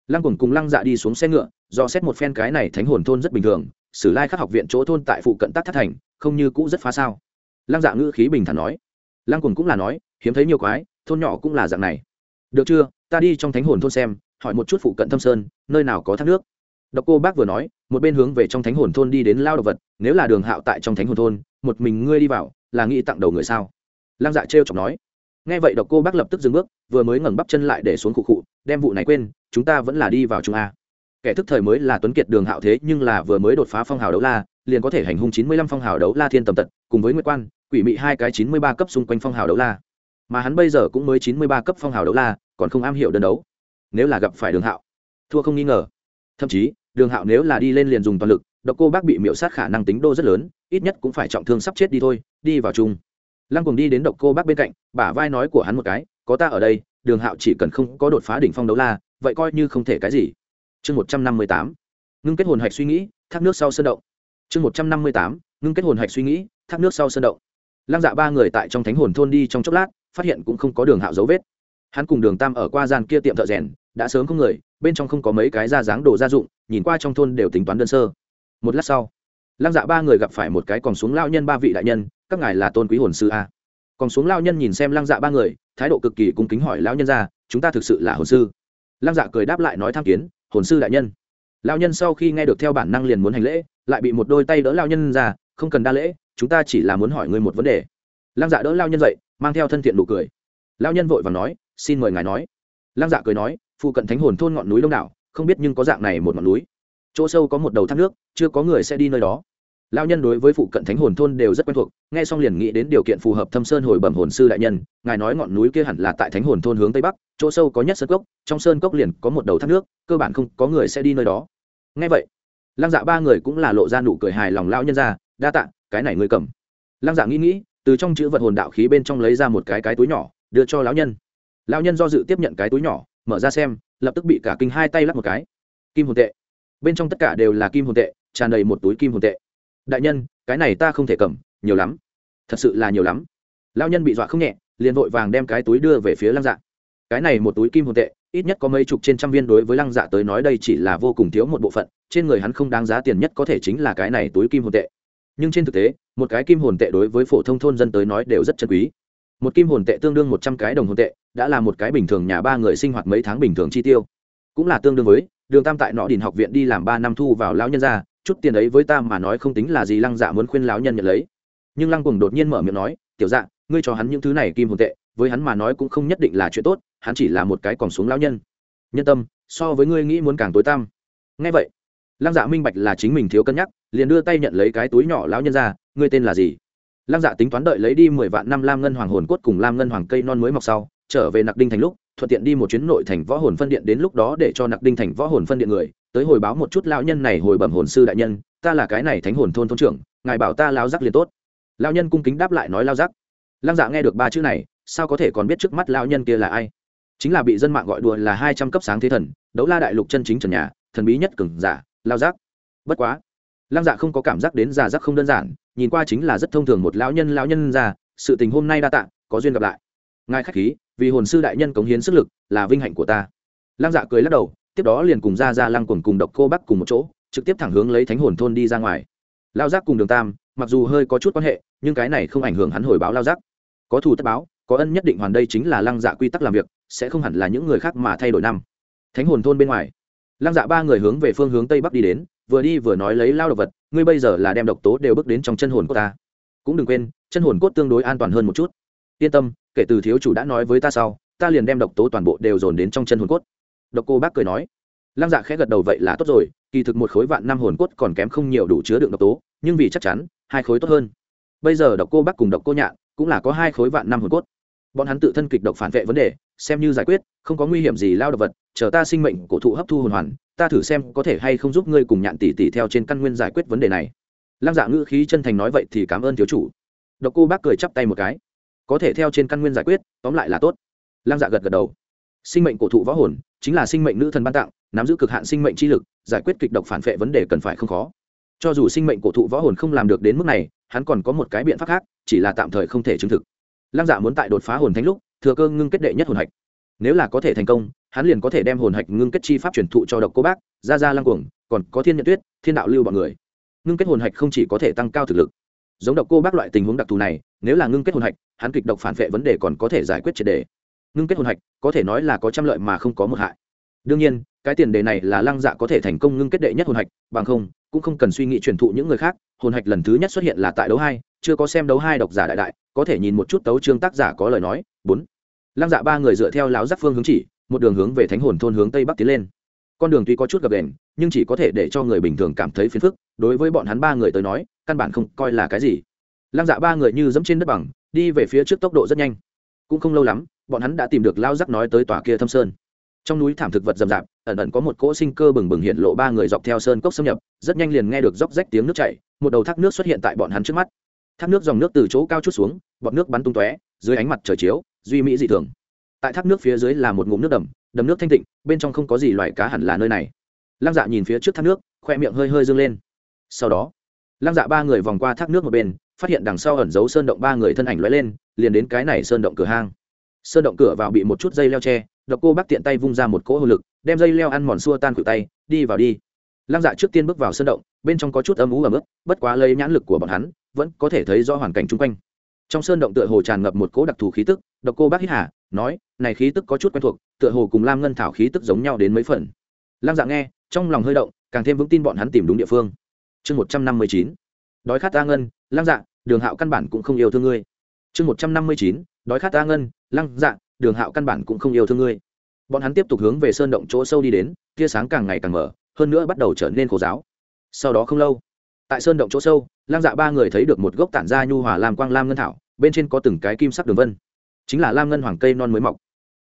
S1: Lăng cùng cùng lăng dạ đi xuống xe ngựa, do xét một phen cái này thánh hồn thôn rất bình thường, sử lai khắc học viện chỗ thôn tại phụ cận tác thất thành, không như cũ rất phá sao. Lăng dạ ngữ khí bình thản nói. Lăng cùng cũng là nói, hiếm thấy nhiều quái, thôn nhỏ cũng là dạng này. Được chưa, ta đi trong thánh hồn thôn xem, hỏi một chút phụ cận thâm sơn, nơi nào có thác nước. Độc cô bác vừa nói một bên hướng về trong thánh hồn thôn đi đến lao động vật, nếu là đường hạo tại trong thánh hồn thôn, một mình ngươi đi vào, là nghĩ tặng đầu người sao? Lăng dạ trêu chọc nói. Nghe vậy độc cô bác lập tức dừng bước, vừa mới ngẩng bắp chân lại để xuống cụ cụ đem vụ này quên, chúng ta vẫn là đi vào trung a. Kẻ thức thời mới là tuấn kiệt đường hạo thế, nhưng là vừa mới đột phá phong hào đấu la, liền có thể hành hung chín mươi lăm phong hào đấu la thiên tầm tật, cùng với nguyễn quan, quỷ mị hai cái chín mươi ba cấp xung quanh phong hào đấu la. Mà hắn bây giờ cũng mới chín mươi ba cấp phong hào đấu la, còn không am hiểu đơn đấu. Nếu là gặp phải đường hạo, thua không nghi ngờ. Thậm chí đường hạo nếu là đi lên liền dùng toàn lực, độc cô bác bị miễu sát khả năng tính đô rất lớn, ít nhất cũng phải trọng thương sắp chết đi thôi, đi vào chung. Lăng cùng đi đến độc cô bác bên cạnh, bả vai nói của hắn một cái, có ta ở đây, đường hạo chỉ cần không có đột phá đỉnh phong đấu la, vậy coi như không thể cái gì. Chương một trăm năm mươi tám. Ngưng kết hồn hạch suy nghĩ, thác nước sau sơn động. Chương một trăm năm mươi tám. Ngưng kết hồn hạch suy nghĩ, thác nước sau sơn động. Lăng dạ ba người tại trong thánh hồn thôn đi trong chốc lát, phát hiện cũng không có đường hạo dấu vết hắn cùng đường tam ở qua gian kia tiệm thợ rèn, đã sớm không người, bên trong không có mấy cái da dáng đồ gia dụng, nhìn qua trong thôn đều tính toán đơn sơ. Một lát sau, lăng dạ ba người gặp phải một cái còn xuống lao nhân ba vị đại nhân, các ngài là tôn quý hồn sư a. Còn xuống lao nhân nhìn xem lăng dạ ba người, thái độ cực kỳ cung kính hỏi lão nhân ra, chúng ta thực sự là hồn sư? Lăng dạ cười đáp lại nói tham kiến, hồn sư đại nhân. Lao nhân sau khi nghe được theo bản năng liền muốn hành lễ, lại bị một đôi tay đỡ lao nhân ra, không cần đa lễ, chúng ta chỉ là muốn hỏi ngươi một vấn đề. Lăng dạ đỡ lao nhân dậy, mang theo thân thiện nụ cười. Lao nhân vội và nói xin mời ngài nói. Lăng dạ cười nói, phụ cận thánh hồn thôn ngọn núi đông đảo, không biết nhưng có dạng này một ngọn núi. Chỗ sâu có một đầu thác nước, chưa có người sẽ đi nơi đó. Lao nhân đối với phụ cận thánh hồn thôn đều rất quen thuộc, nghe xong liền nghĩ đến điều kiện phù hợp thâm sơn hồi bẩm hồn sư đại nhân, ngài nói ngọn núi kia hẳn là tại thánh hồn thôn hướng tây bắc, chỗ sâu có nhất sơn cốc, trong sơn cốc liền có một đầu thác nước, cơ bản không có người sẽ đi nơi đó. Nghe vậy, lăng dạ ba người cũng là lộ ra nụ cười hài lòng lao nhân ra, đa tạ, cái này ngươi cầm. Lăng dạ nghĩ nghĩ, từ trong chữ vật hồn đạo khí bên trong lấy ra một cái cái túi nhỏ, đưa cho lão nhân lão nhân do dự tiếp nhận cái túi nhỏ, mở ra xem, lập tức bị cả kinh hai tay lắp một cái. Kim hồn tệ. Bên trong tất cả đều là kim hồn tệ, tràn đầy một túi kim hồn tệ. Đại nhân, cái này ta không thể cầm, nhiều lắm. Thật sự là nhiều lắm. Lao nhân bị dọa không nhẹ, liền vội vàng đem cái túi đưa về phía lăng dạ. Cái này một túi kim hồn tệ, ít nhất có mấy chục trên trăm viên đối với lăng dạ tới nói đây chỉ là vô cùng thiếu một bộ phận, trên người hắn không đáng giá tiền nhất có thể chính là cái này túi kim hồn tệ. Nhưng trên thực tế, một cái kim hồn tệ đối với phổ thông thôn dân tới nói đều rất chân quý một kim hồn tệ tương đương một trăm cái đồng hồn tệ, đã là một cái bình thường nhà ba người sinh hoạt mấy tháng bình thường chi tiêu. Cũng là tương đương với, đường tam tại nọ đình học viện đi làm ba năm thu vào lão nhân ra chút tiền ấy với ta mà nói không tính là gì, lăng dạ muốn khuyên lão nhân nhận lấy. Nhưng lăng cùng đột nhiên mở miệng nói, tiểu dạ ngươi cho hắn những thứ này kim hồn tệ, với hắn mà nói cũng không nhất định là chuyện tốt, hắn chỉ là một cái còn xuống lão nhân. Nhân tâm, so với ngươi nghĩ muốn càng tối tăm. Nghe vậy, lăng dạ minh bạch là chính mình thiếu cân nhắc, liền đưa tay nhận lấy cái túi nhỏ lão nhân ra ngươi tên là gì? Lăng dạ tính toán đợi lấy đi mười vạn năm lam ngân hoàng hồn cốt cùng lam ngân hoàng cây non mới mọc sau, trở về nặc đinh thành lúc, thuận tiện đi một chuyến nội thành võ hồn phân điện đến lúc đó để cho nặc đinh thành võ hồn phân điện người, tới hồi báo một chút lão nhân này hồi bẩm hồn sư đại nhân, ta là cái này thánh hồn thôn thôn trưởng, ngài bảo ta lao giác liền tốt. Lão nhân cung kính đáp lại nói lao giác. Lăng dạ nghe được ba chữ này, sao có thể còn biết trước mắt lão nhân kia là ai? Chính là bị dân mạng gọi đùa là hai trăm cấp sáng thế thần, đấu la đại lục chân chính trần nhà, thần bí nhất cường giả lao giác. Bất quá lăng dạ không có cảm giác đến già giác không đơn giản nhìn qua chính là rất thông thường một lão nhân lão nhân già sự tình hôm nay đa tạ, có duyên gặp lại. Ngài khách khí, vì hồn sư đại nhân cống hiến sức lực, là vinh hạnh của ta. Lăng dạ cười lắc đầu, tiếp đó liền cùng ra ra lăng quần cùng độc cô bắc cùng một chỗ, trực tiếp thẳng hướng lấy thánh hồn thôn đi ra ngoài. Lao giác cùng đường tam, mặc dù hơi có chút quan hệ, nhưng cái này không ảnh hưởng hắn hồi báo lao giác. Có thù tất báo, có ân nhất định hoàn đây chính là lăng dạ quy tắc làm việc, sẽ không hẳn là những người khác mà thay đổi năm. Thánh hồn thôn bên ngoài. Lăng dạ ba người hướng về phương hướng tây bắc đi đến vừa đi vừa nói lấy lao độc vật, ngươi bây giờ là đem độc tố đều bước đến trong chân hồn của ta. Cũng đừng quên, chân hồn cốt tương đối an toàn hơn một chút. Yên tâm, kể từ thiếu chủ đã nói với ta sau, ta liền đem độc tố toàn bộ đều dồn đến trong chân hồn cốt. Độc cô bác cười nói. Lăng dạ khẽ gật đầu vậy là tốt rồi, kỳ thực một khối vạn năm hồn cốt còn kém không nhiều đủ chứa đựng độc tố, nhưng vì chắc chắn, hai khối tốt hơn. Bây giờ độc cô bác cùng độc cô nhạn cũng là có hai khối vạn năm hồn cốt. Bọn hắn tự thân kịch độc phản vệ vấn đề, xem như giải quyết, không có nguy hiểm gì lao độc vật, chờ ta sinh mệnh cổ thụ hấp thu hồn hoàn ta thử xem có thể hay không giúp ngươi cùng nhạn tỷ tỷ theo trên căn nguyên giải quyết vấn đề này. Lăng dạ ngữ khí chân thành nói vậy thì cảm ơn thiếu chủ. Độc cô bác cười chắp tay một cái. Có thể theo trên căn nguyên giải quyết, tóm lại là tốt. Lăng dạ gật gật đầu. Sinh mệnh cổ thụ võ hồn, chính là sinh mệnh nữ thần ban tặng, nắm giữ cực hạn sinh mệnh chi lực, giải quyết kịch độc phản vệ vấn đề cần phải không khó. Cho dù sinh mệnh cổ thụ võ hồn không làm được đến mức này, hắn còn có một cái biện pháp khác, chỉ là tạm thời không thể chứng thực. Lăng dạ muốn tại đột phá hồn thánh lúc, thừa cơ ngưng kết đệ nhất hồn hạch. Nếu là có thể thành công hắn liền có thể đem hồn hạch ngưng kết chi pháp truyền thụ cho độc cô bác ra ra lăng cuồng, còn có thiên nhận tuyết, thiên đạo lưu bọn người. Ngưng kết hồn hạch không chỉ có thể tăng cao thực lực. Giống độc cô bác loại tình huống đặc thù này, nếu là ngưng kết hồn hạch, hắn kịch độc phản vệ vấn đề còn có thể giải quyết triệt đề. Ngưng kết hồn hạch, có thể nói là có trăm lợi mà không có một hại. Đương nhiên, cái tiền đề này là lăng dạ có thể thành công ngưng kết đệ nhất hồn hạch, bằng không, cũng không cần suy nghĩ truyền thụ những người khác, hồn hạch lần thứ nhất xuất hiện là tại đấu hai, chưa có xem đấu hai độc giả đại đại, có thể nhìn một chút tấu trương tác giả có lời nói. Bốn. Lăng dạ ba người dựa theo láo giác phương hướng chỉ một đường hướng về thánh hồn thôn hướng tây bắc tiến lên. Con đường tuy có chút gập đền nhưng chỉ có thể để cho người bình thường cảm thấy phiền phức, đối với bọn hắn ba người tới nói, căn bản không coi là cái gì. Lăng dạ ba người như dẫm trên đất bằng, đi về phía trước tốc độ rất nhanh. Cũng không lâu lắm, bọn hắn đã tìm được lao giác nói tới tòa kia thâm sơn. Trong núi thảm thực vật rậm rạp, ẩn ẩn có một cỗ sinh cơ bừng bừng hiện lộ ba người dọc theo sơn cốc xâm nhập, rất nhanh liền nghe được róc rách tiếng nước chảy, một đầu thác nước xuất hiện tại bọn hắn trước mắt. Thác nước dòng nước từ chỗ cao chút xuống bọn nước bắn tung tóe, dưới ánh mặt trời chiếu, duy mỹ dị thường tại thác nước phía dưới là một ngụm nước đầm đầm nước thanh tịnh, bên trong không có gì loại cá hẳn là nơi này. Lăng dạ nhìn phía trước thác nước, khoe miệng hơi hơi dâng lên. Sau đó, lăng dạ ba người vòng qua thác nước một bên, phát hiện đằng sau ẩn giấu sơn động ba người thân ảnh lóe lên, liền đến cái này sơn động cửa hang. Sơn động cửa vào bị một chút dây leo tre độc cô bác tiện tay vung ra một cỗ hồ lực, đem dây leo ăn mòn xua tan cự tay, đi vào đi. Lăng dạ trước tiên bước vào sơn động, bên trong có chút âm ú ẩm ướt, bất quá lấy nhãn lực của bọn hắn, vẫn có thể thấy rõ hoàn cảnh chung quanh. Trong sơn động tựa hồ tràn ngập một cỗ đặc thù khí tức, độc cô bác hít hà nói, này khí tức có chút quen thuộc, tựa hồ cùng lam ngân thảo khí tức giống nhau đến mấy phần. Lam dạng nghe, trong lòng hơi động, càng thêm vững tin bọn hắn tìm đúng địa phương. Chương một trăm năm mươi chín, đói khát ta ngân lăng dạ đường hạo căn bản cũng không yêu thương ngươi. Chương một trăm năm mươi chín, đói khát ta ngân lăng dạ đường hạo căn bản cũng không yêu thương ngươi. Bọn hắn tiếp tục hướng về sơn động chỗ sâu đi đến, tia sáng càng ngày càng mở, hơn nữa bắt đầu trở nên khổ giáo. Sau đó không lâu, tại sơn động chỗ sâu, lam dạ ba người thấy được một gốc tản ra nhu hòa làm quang lam ngân thảo, bên trên có từng cái kim sắc đường vân chính là lam ngân hoàng cây non mới mọc.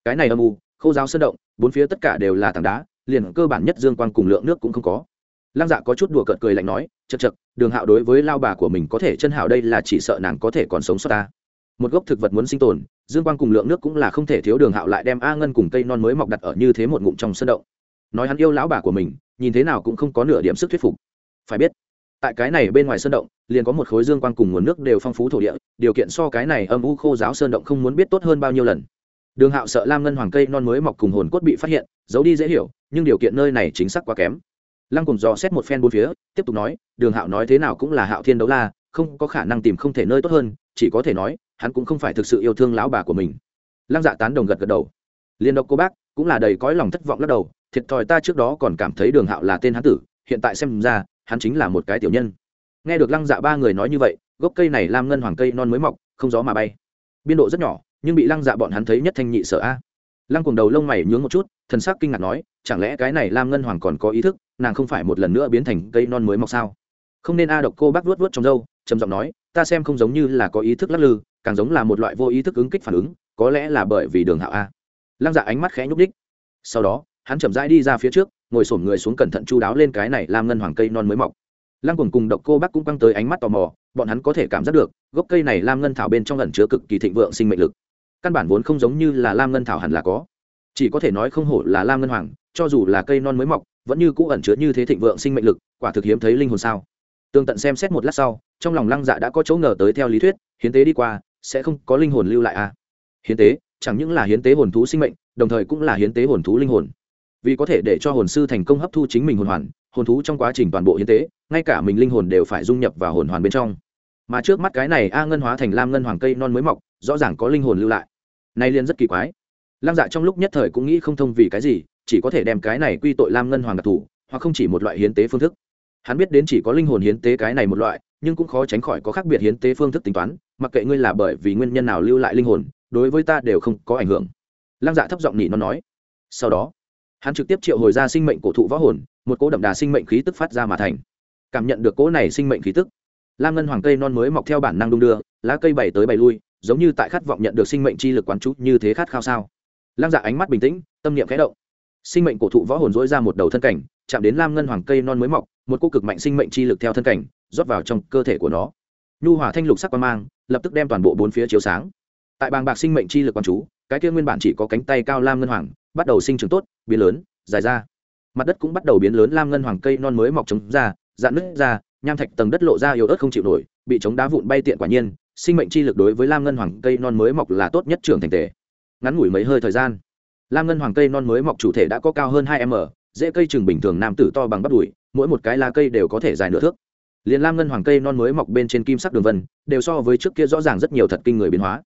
S1: Cái này âm u, khô giáo sơn động, bốn phía tất cả đều là tảng đá, liền cơ bản nhất dương quang cùng lượng nước cũng không có. Lam dạ có chút đùa cợt cười lạnh nói chật chật đường hạo đối với lao bà của mình có thể chân hảo đây là chỉ sợ nàng có thể còn sống sót ta. Một gốc thực vật muốn sinh tồn, dương quang cùng lượng nước cũng là không thể thiếu. Đường hạo lại đem a ngân cùng cây non mới mọc đặt ở như thế một ngụm trong sân động. Nói hắn yêu lão bà của mình, nhìn thế nào cũng không có nửa điểm sức thuyết phục. Phải biết tại cái này bên ngoài sơn động, liền có một khối dương quang cùng nguồn nước đều phong phú thổ địa, điều kiện so cái này âm u khô giáo sơn động không muốn biết tốt hơn bao nhiêu lần. Đường hạo sợ lam ngân hoàng cây non mới mọc cùng hồn cốt bị phát hiện, giấu đi dễ hiểu, nhưng điều kiện nơi này chính xác quá kém. Lăng cùng dò xét một phen bốn phía, tiếp tục nói, đường hạo nói thế nào cũng là hạo thiên đấu la, không có khả năng tìm không thể nơi tốt hơn, chỉ có thể nói, hắn cũng không phải thực sự yêu thương lão bà của mình. Lăng dạ tán đồng gật gật đầu. Liên độc cô bác cũng là đầy cõi lòng thất vọng lắc đầu, thiệt thòi ta trước đó còn cảm thấy đường hạo là tên hán tử, hiện tại xem ra hắn chính là một cái tiểu nhân. Nghe được lăng dạ ba người nói như vậy, gốc cây này làm ngân hoàng cây non mới mọc, không gió mà bay. Biên độ rất nhỏ, nhưng bị lăng dạ bọn hắn thấy nhất thanh nhị sợ a. Lăng cùng đầu lông mày nhướng một chút, thần sắc kinh ngạc nói, chẳng lẽ cái này lam ngân hoàng còn có ý thức, nàng không phải một lần nữa biến thành cây non mới mọc sao? Không nên a độc cô bác vuốt vuốt trong râu, trầm giọng nói, ta xem không giống như là có ý thức lắc lư, càng giống là một loại vô ý thức ứng kích phản ứng, có lẽ là bởi vì đường hạo a. Lăng dạ ánh mắt khẽ nhúc đích sau đó, hắn chậm rãi đi ra phía trước ngồi sổm người xuống cẩn thận chu đáo lên cái này làm ngân hoàng cây non mới mọc. Lăng cùng cùng độc cô bác cũng căng tới ánh mắt tò mò, bọn hắn có thể cảm giác được, gốc cây này lam ngân thảo bên trong lần chứa cực kỳ thịnh vượng sinh mệnh lực. Căn bản vốn không giống như là lam ngân thảo hẳn là có. Chỉ có thể nói không hổ là lam ngân hoàng, cho dù là cây non mới mọc, vẫn như cũ ẩn chứa như thế thịnh vượng sinh mệnh lực, quả thực hiếm thấy linh hồn sao. Tương tận xem xét một lát sau, trong lòng lăng dạ đã có chỗ ngờ tới theo lý thuyết, hiến tế đi qua, sẽ không có linh hồn lưu lại à? Hiến tế, chẳng những là hiến tế hồn thú sinh mệnh, đồng thời cũng là hiến tế hồn thú linh hồn vì có thể để cho hồn sư thành công hấp thu chính mình hồn hoàn, hồn thú trong quá trình toàn bộ hiến tế, ngay cả mình linh hồn đều phải dung nhập vào hồn hoàn bên trong. Mà trước mắt cái này a ngân hóa thành lam ngân hoàng cây non mới mọc, rõ ràng có linh hồn lưu lại. Nay liên rất kỳ quái. Lăng dạ trong lúc nhất thời cũng nghĩ không thông vì cái gì, chỉ có thể đem cái này quy tội lam ngân hoàng đặc thù, hoặc không chỉ một loại hiến tế phương thức. Hắn biết đến chỉ có linh hồn hiến tế cái này một loại, nhưng cũng khó tránh khỏi có khác biệt hiến tế phương thức tính toán, mặc kệ ngươi là bởi vì nguyên nhân nào lưu lại linh hồn, đối với ta đều không có ảnh hưởng. Lăng dạ thấp giọng nỉ nó nói. Sau đó hắn trực tiếp triệu hồi ra sinh mệnh cổ thụ võ hồn, một cỗ đậm đà sinh mệnh khí tức phát ra mà thành. Cảm nhận được cỗ này sinh mệnh khí tức, lam ngân hoàng cây non mới mọc theo bản năng đung đưa, lá cây bày tới bày lui, giống như tại khát vọng nhận được sinh mệnh chi lực quán trú như thế khát khao sao? Lăng dạ ánh mắt bình tĩnh, tâm niệm khẽ động. Sinh mệnh cổ thụ võ hồn dỗi ra một đầu thân cảnh, chạm đến lam ngân hoàng cây non mới mọc, một cô cực mạnh sinh mệnh chi lực theo thân cảnh, rót vào trong cơ thể của nó. Nhu hỏa thanh lục sắc quan mang, lập tức đem toàn bộ bốn phía chiếu sáng. Tại bàng bạc sinh mệnh chi lực quán chú, cái kia nguyên bản chỉ có cánh tay cao lam ngân hoàng bắt đầu sinh trưởng tốt, biến lớn, dài ra. Mặt đất cũng bắt đầu biến lớn, lam ngân hoàng cây non mới mọc trống ra, dạn nứt ra, nham thạch tầng đất lộ ra yếu ớt không chịu nổi, bị chống đá vụn bay tiện quả nhiên, sinh mệnh chi lực đối với lam ngân hoàng cây non mới mọc là tốt nhất trưởng thành tề ngắn ngủi mấy hơi thời gian, lam ngân hoàng cây non mới mọc chủ thể đã có cao hơn hai m, dễ cây trưởng bình thường nam tử to bằng bắp đùi, mỗi một cái lá cây đều có thể dài nửa thước. Liền lam ngân hoàng cây non mới mọc bên trên kim sắc đường vân, đều so với trước kia rõ ràng rất nhiều thật kinh người biến hóa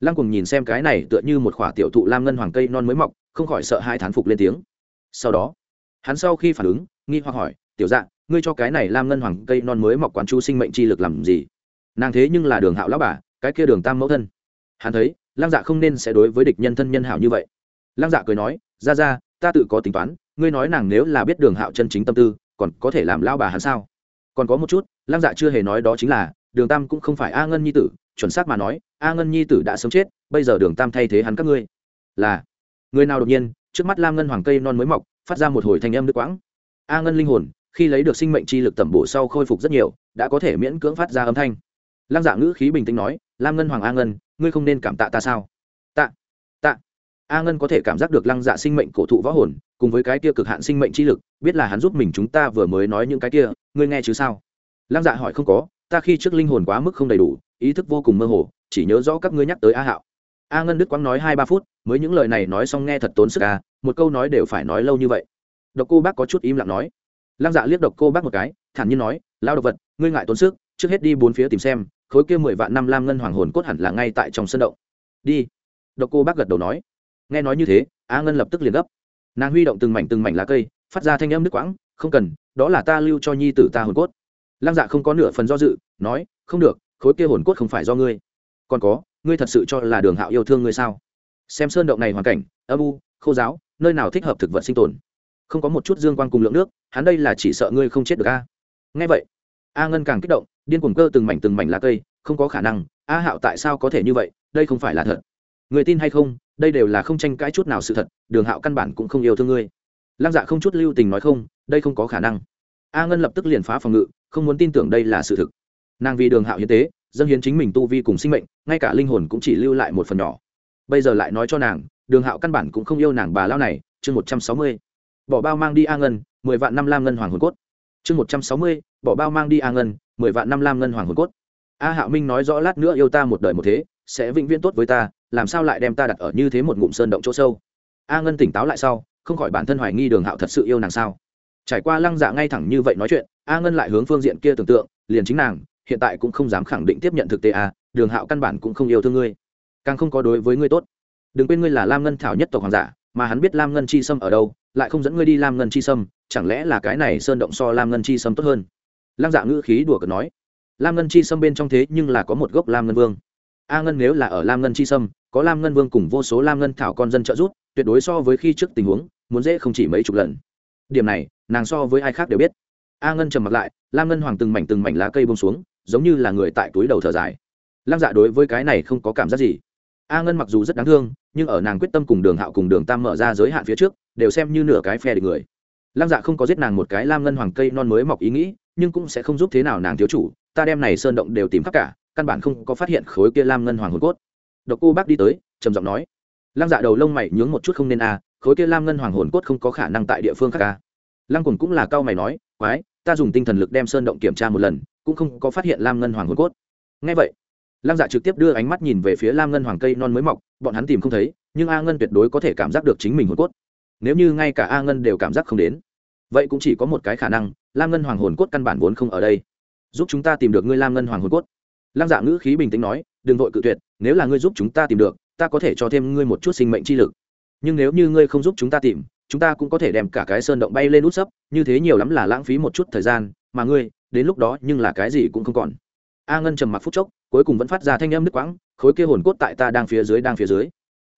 S1: lăng cùng nhìn xem cái này tựa như một khoả tiểu thụ lam ngân hoàng cây non mới mọc, không khỏi sợ hai thán phục lên tiếng. Sau đó, hắn sau khi phản ứng, nghi hoặc hỏi, tiểu dạng ngươi cho cái này lam ngân hoàng cây non mới mọc quán chú sinh mệnh chi lực làm gì? Nàng thế nhưng là đường hạo lão bà, cái kia đường tam mẫu thân. Hắn thấy, lăng dạ không nên sẽ đối với địch nhân thân nhân hảo như vậy. Lăng dạ cười nói, ra ra, ta tự có tính toán, ngươi nói nàng nếu là biết đường hạo chân chính tâm tư, còn có thể làm lao bà hắn sao? Còn có một chút, lăng dạ chưa hề nói đó chính là, đường tam cũng không phải a ngân nhi tử chuẩn xác mà nói, a ngân nhi tử đã sống chết, bây giờ đường tam thay thế hắn các ngươi. Là. Người nào đột nhiên, trước mắt lam ngân hoàng cây non mới mọc, phát ra một hồi thanh âm nước quãng. A ngân linh hồn, khi lấy được sinh mệnh chi lực tẩm bổ sau khôi phục rất nhiều, đã có thể miễn cưỡng phát ra âm thanh. Lăng dạ ngữ khí bình tĩnh nói, lam ngân hoàng a ngân, ngươi không nên cảm tạ ta sao? Tạ tạ. A ngân có thể cảm giác được lăng dạ sinh mệnh cổ thụ võ hồn, cùng với cái kia cực hạn sinh mệnh chi lực, biết là hắn giúp mình chúng ta vừa mới nói những cái kia, ngươi nghe chứ sao? Lăng dạ hỏi không có ta khi trước linh hồn quá mức không đầy đủ, ý thức vô cùng mơ hồ, chỉ nhớ rõ các ngươi nhắc tới a hạo. A ngân đức quang nói hai ba phút, mới những lời này nói xong nghe thật tốn sức a một câu nói đều phải nói lâu như vậy. Độc cô bác có chút im lặng nói. Lăng dạ liếc độc cô bác một cái, thản nhiên nói lao độc vật, ngươi ngại tốn sức, trước hết đi bốn phía tìm xem, khối kia mười vạn năm lam ngân hoàng hồn cốt hẳn là ngay tại trong sân động. Đi. Độc cô bác gật đầu nói. Nghe nói như thế, a ngân lập tức liền gấp. Nàng huy động từng mảnh từng mảnh lá cây, phát ra thanh âm nước quãng, không cần, đó là ta lưu cho nhi tử ta hồn cốt lăng dạ không có nửa phần do dự, nói, không được, khối kia hồn cốt không phải do ngươi. Còn có, ngươi thật sự cho là đường hạo yêu thương ngươi sao? Xem sơn động này hoàn cảnh, âm u, khô giáo, nơi nào thích hợp thực vật sinh tồn. Không có một chút dương quan cùng lượng nước, hắn đây là chỉ sợ ngươi không chết được a. Nghe vậy, a ngân càng kích động, điên cuồng cơ từng mảnh từng mảnh lá cây, không có khả năng, a hạo tại sao có thể như vậy, đây không phải là thật. Người tin hay không, đây đều là không tranh cãi chút nào sự thật, đường hạo căn bản cũng không yêu thương ngươi. Lăng dạ không chút lưu tình nói không, đây không có khả năng. A ngân lập tức liền phá phòng ngự không muốn tin tưởng đây là sự thực. Nàng vì đường hạo hiến tế, dâng hiến chính mình tu vi cùng sinh mệnh, ngay cả linh hồn cũng chỉ lưu lại một phần nhỏ. Bây giờ lại nói cho nàng, đường hạo căn bản cũng không yêu nàng bà lao này, chương một trăm sáu mươi. Bỏ bao mang đi a ngân, mười vạn năm lam ngân hoàng hồn cốt. Chương một trăm sáu mươi, bỏ bao mang đi a ngân, mười vạn năm lam ngân hoàng hồn cốt. A hạo minh nói rõ lát nữa yêu ta một đời một thế, sẽ vĩnh viễn tốt với ta, làm sao lại đem ta đặt ở như thế một ngụm sơn động chỗ sâu? A ngân tỉnh táo lại sau, không khỏi bản thân hoài nghi đường hạo thật sự yêu nàng sao. Trải qua lăng dạ ngay thẳng như vậy nói chuyện a ngân lại hướng phương diện kia tưởng tượng, liền chính nàng, hiện tại cũng không dám khẳng định tiếp nhận thực tế a, đường hạo căn bản cũng không yêu thương ngươi. Càng không có đối với ngươi tốt. Đừng quên ngươi là lam ngân thảo nhất tộc hoàng giả, mà hắn biết lam ngân chi sâm ở đâu, lại không dẫn ngươi đi lam ngân chi sâm, chẳng lẽ là cái này sơn động so lam ngân chi sâm tốt hơn? Lăng dạ ngữ khí đùa cợt nói. Lam ngân chi sâm bên trong thế nhưng là có một gốc lam ngân vương. A ngân nếu là ở lam ngân chi sâm, có lam ngân vương cùng vô số lam ngân thảo con dân trợ giúp, tuyệt đối so với khi trước tình huống, muốn dễ không chỉ mấy chục lần. Điểm này, nàng so với ai khác đều biết a ngân trầm mặt lại lam ngân hoàng từng mảnh từng mảnh lá cây bông xuống giống như là người tại túi đầu thở dài. Lăng dạ đối với cái này không có cảm giác gì. A ngân mặc dù rất đáng thương nhưng ở nàng quyết tâm cùng đường hạo cùng đường tam mở ra giới hạn phía trước đều xem như nửa cái phe địch người. Lăng dạ không có giết nàng một cái lam ngân hoàng cây non mới mọc ý nghĩ nhưng cũng sẽ không giúp thế nào nàng thiếu chủ ta đem này sơn động đều tìm khắp cả căn bản không có phát hiện khối kia lam ngân hoàng hồn cốt. Độc cô bác đi tới trầm giọng nói. Lăng dạ đầu lông mày nhướng một chút không nên a à, khối kia lam ngân hoàng hồn cốt không có khả năng tại địa phương khác a. À. lăng cùng cũng là cao mày nói quái, ta dùng tinh thần lực đem sơn động kiểm tra một lần, cũng không có phát hiện lam ngân hoàng hồn cốt. Ngay vậy, lam dạ trực tiếp đưa ánh mắt nhìn về phía lam ngân hoàng cây non mới mọc, bọn hắn tìm không thấy, nhưng a ngân tuyệt đối có thể cảm giác được chính mình hồn cốt. Nếu như ngay cả a ngân đều cảm giác không đến, vậy cũng chỉ có một cái khả năng, lam ngân hoàng hồn cốt căn bản vốn không ở đây. Giúp chúng ta tìm được ngươi lam ngân hoàng hồn cốt. Lăng dạ ngữ khí bình tĩnh nói, đừng vội cự tuyệt, nếu là ngươi giúp chúng ta tìm được, ta có thể cho thêm ngươi một chút sinh mệnh chi lực. Nhưng nếu như ngươi không giúp chúng ta tìm chúng ta cũng có thể đem cả cái sơn động bay lên út sấp, như thế nhiều lắm là lãng phí một chút thời gian, mà ngươi, đến lúc đó nhưng là cái gì cũng không còn. A ngân trầm mặc phút chốc, cuối cùng vẫn phát ra thanh âm nước quãng, khối kia hồn cốt tại ta đang phía dưới, đang phía dưới.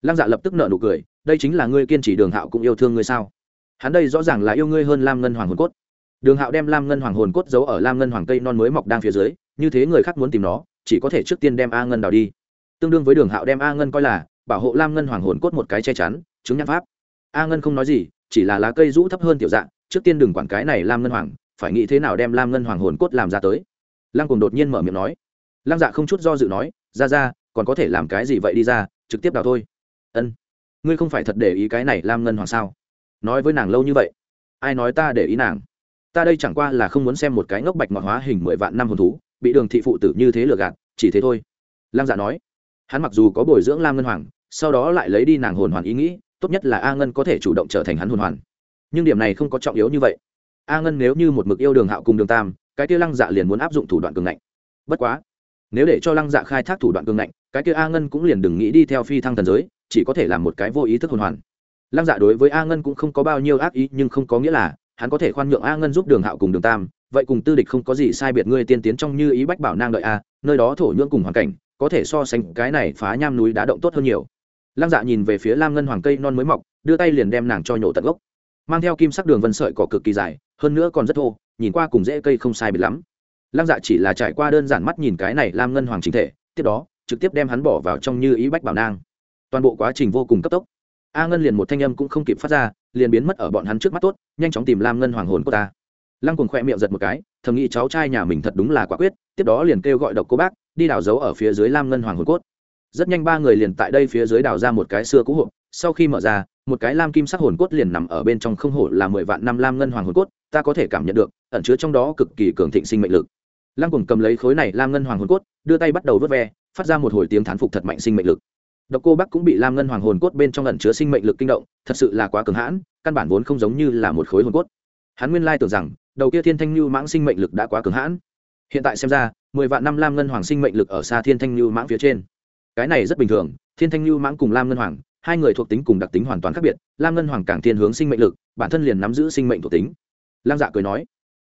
S1: Lăng dạ lập tức nợ nụ cười, đây chính là ngươi kiên trì đường hạo cũng yêu thương ngươi sao? Hắn đây rõ ràng là yêu ngươi hơn lam ngân hoàng hồn cốt. Đường hạo đem lam ngân hoàng hồn cốt giấu ở lam ngân hoàng cây non mới mọc đang phía dưới, như thế người khác muốn tìm nó, chỉ có thể trước tiên đem a ngân đào đi. Tương đương với đường hạo đem a ngân coi là, bảo hộ lam ngân hoàng hồn cốt một cái che chắn, chứng nhãn pháp a ngân không nói gì, chỉ là lá cây rũ thấp hơn tiểu dạng trước tiên đừng quản cái này lam ngân hoàng, phải nghĩ thế nào đem lam ngân hoàng hồn cốt làm ra tới. Lăng cùng đột nhiên mở miệng nói. Lăng dạ không chút do dự nói, ra ra, còn có thể làm cái gì vậy đi ra, trực tiếp đào thôi. Ân, ngươi không phải thật để ý cái này lam ngân hoàng sao? Nói với nàng lâu như vậy. Ai nói ta để ý nàng? Ta đây chẳng qua là không muốn xem một cái ngốc bạch ngọt hóa hình mười vạn năm hồn thú, bị đường thị phụ tử như thế lừa gạt, chỉ thế thôi. Lăng dạ nói. Hắn mặc dù có bồi dưỡng lam ngân hoàng, sau đó lại lấy đi nàng hồn hoàn ý nghĩ tốt nhất là a ngân có thể chủ động trở thành hắn hồn hoàn. Nhưng điểm này không có trọng yếu như vậy. A ngân nếu như một mực yêu đường hạo cùng đường tam, cái kia lăng dạ liền muốn áp dụng thủ đoạn cường ngạnh. Bất quá, nếu để cho lăng dạ khai thác thủ đoạn cường ngạnh, cái kia a ngân cũng liền đừng nghĩ đi theo phi thăng thần giới, chỉ có thể làm một cái vô ý thức hồn hoàn. Lăng dạ đối với a ngân cũng không có bao nhiêu ác ý, nhưng không có nghĩa là hắn có thể khoan nhượng a ngân giúp đường hạo cùng đường tam, vậy cùng tư địch không có gì sai biệt, ngươi tiên tiến trong như ý bách bảo nang đợi a, nơi đó thổ nhưỡng cùng hoàn cảnh, có thể so sánh cái này phá nham núi đá động tốt hơn nhiều lăng dạ nhìn về phía lam ngân hoàng cây non mới mọc, đưa tay liền đem nàng cho nhổ tận gốc. Mang theo kim sắc đường vân sợi cỏ cực kỳ dài, hơn nữa còn rất thô, nhìn qua cùng dễ cây không sai biệt lắm. Lăng dạ chỉ là trải qua đơn giản mắt nhìn cái này lam ngân hoàng chính thể, tiếp đó, trực tiếp đem hắn bỏ vào trong như ý bách bảo nang. Toàn bộ quá trình vô cùng cấp tốc. A ngân liền một thanh âm cũng không kịp phát ra, liền biến mất ở bọn hắn trước mắt tốt, nhanh chóng tìm lam ngân hoàng hồn của ta. Lăng cùng khoe miệng giật một cái, thầm nghĩ cháu trai nhà mình thật đúng là quả quyết, tiếp đó liền kêu gọi độc cô bác, đi đào giấu ở phía dưới lam ngân hoàng hồn cốt rất nhanh ba người liền tại đây phía dưới đào ra một cái xưa cũ hộp, sau khi mở ra, một cái lam kim sắc hồn cốt liền nằm ở bên trong không hổ là mười vạn năm lam ngân hoàng hồn cốt, ta có thể cảm nhận được, ẩn chứa trong đó cực kỳ cường thịnh sinh mệnh lực. Lăng cùng cầm lấy khối này lam ngân hoàng hồn cốt, đưa tay bắt đầu vớt ve, phát ra một hồi tiếng thán phục thật mạnh sinh mệnh lực. Độc cô bắc cũng bị lam ngân hoàng hồn cốt bên trong ẩn chứa sinh mệnh lực kinh động, thật sự là quá cường hãn, căn bản vốn không giống như là một khối hồn cốt. Hắn nguyên lai tưởng rằng, đầu kia thiên thanh lưu mãng sinh mệnh lực đã quá cường hãn. Hiện tại xem ra, mười vạn năm lam ngân hoàng sinh mệnh lực ở xa thiên thanh lưu mãng phía trên cái này rất bình thường, thiên thanh lưu mãng cùng lam ngân hoàng, hai người thuộc tính cùng đặc tính hoàn toàn khác biệt, lam ngân hoàng càng thiên hướng sinh mệnh lực, bản thân liền nắm giữ sinh mệnh thuộc tính. Lam dạ cười nói,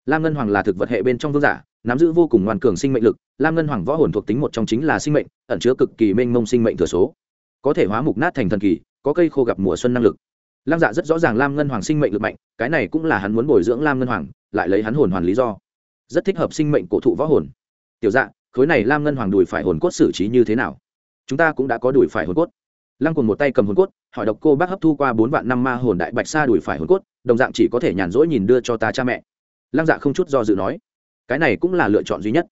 S1: lam ngân hoàng là thực vật hệ bên trong vương giả, nắm giữ vô cùng ngoan cường sinh mệnh lực, lam ngân hoàng võ hồn thuộc tính một trong chính là sinh mệnh, ẩn chứa cực kỳ mênh mông sinh mệnh thừa số. Có thể hóa mục nát thành thần kỳ, có cây khô gặp mùa xuân năng lực. Lam dạ rất rõ ràng lam ngân hoàng sinh mệnh lực mạnh, cái này cũng là hắn muốn bồi dưỡng lam ngân hoàng, lại lấy hắn hồn hoàn lý do. Rất thích hợp sinh mệnh cổ thụ võ hồn. Tiểu dạ khối này lam ngân hoàng đùi phải hồn cốt xử trí như thế nào? Chúng ta cũng đã có đuổi phải hồn cốt. Lăng cùng một tay cầm hồn cốt, hỏi độc cô bác hấp thu qua bốn vạn năm ma hồn đại bạch sa đuổi phải hồn cốt, đồng dạng chỉ có thể nhàn rỗi nhìn đưa cho ta cha mẹ. Lăng dạ không chút do dự nói, cái này cũng là lựa chọn duy nhất.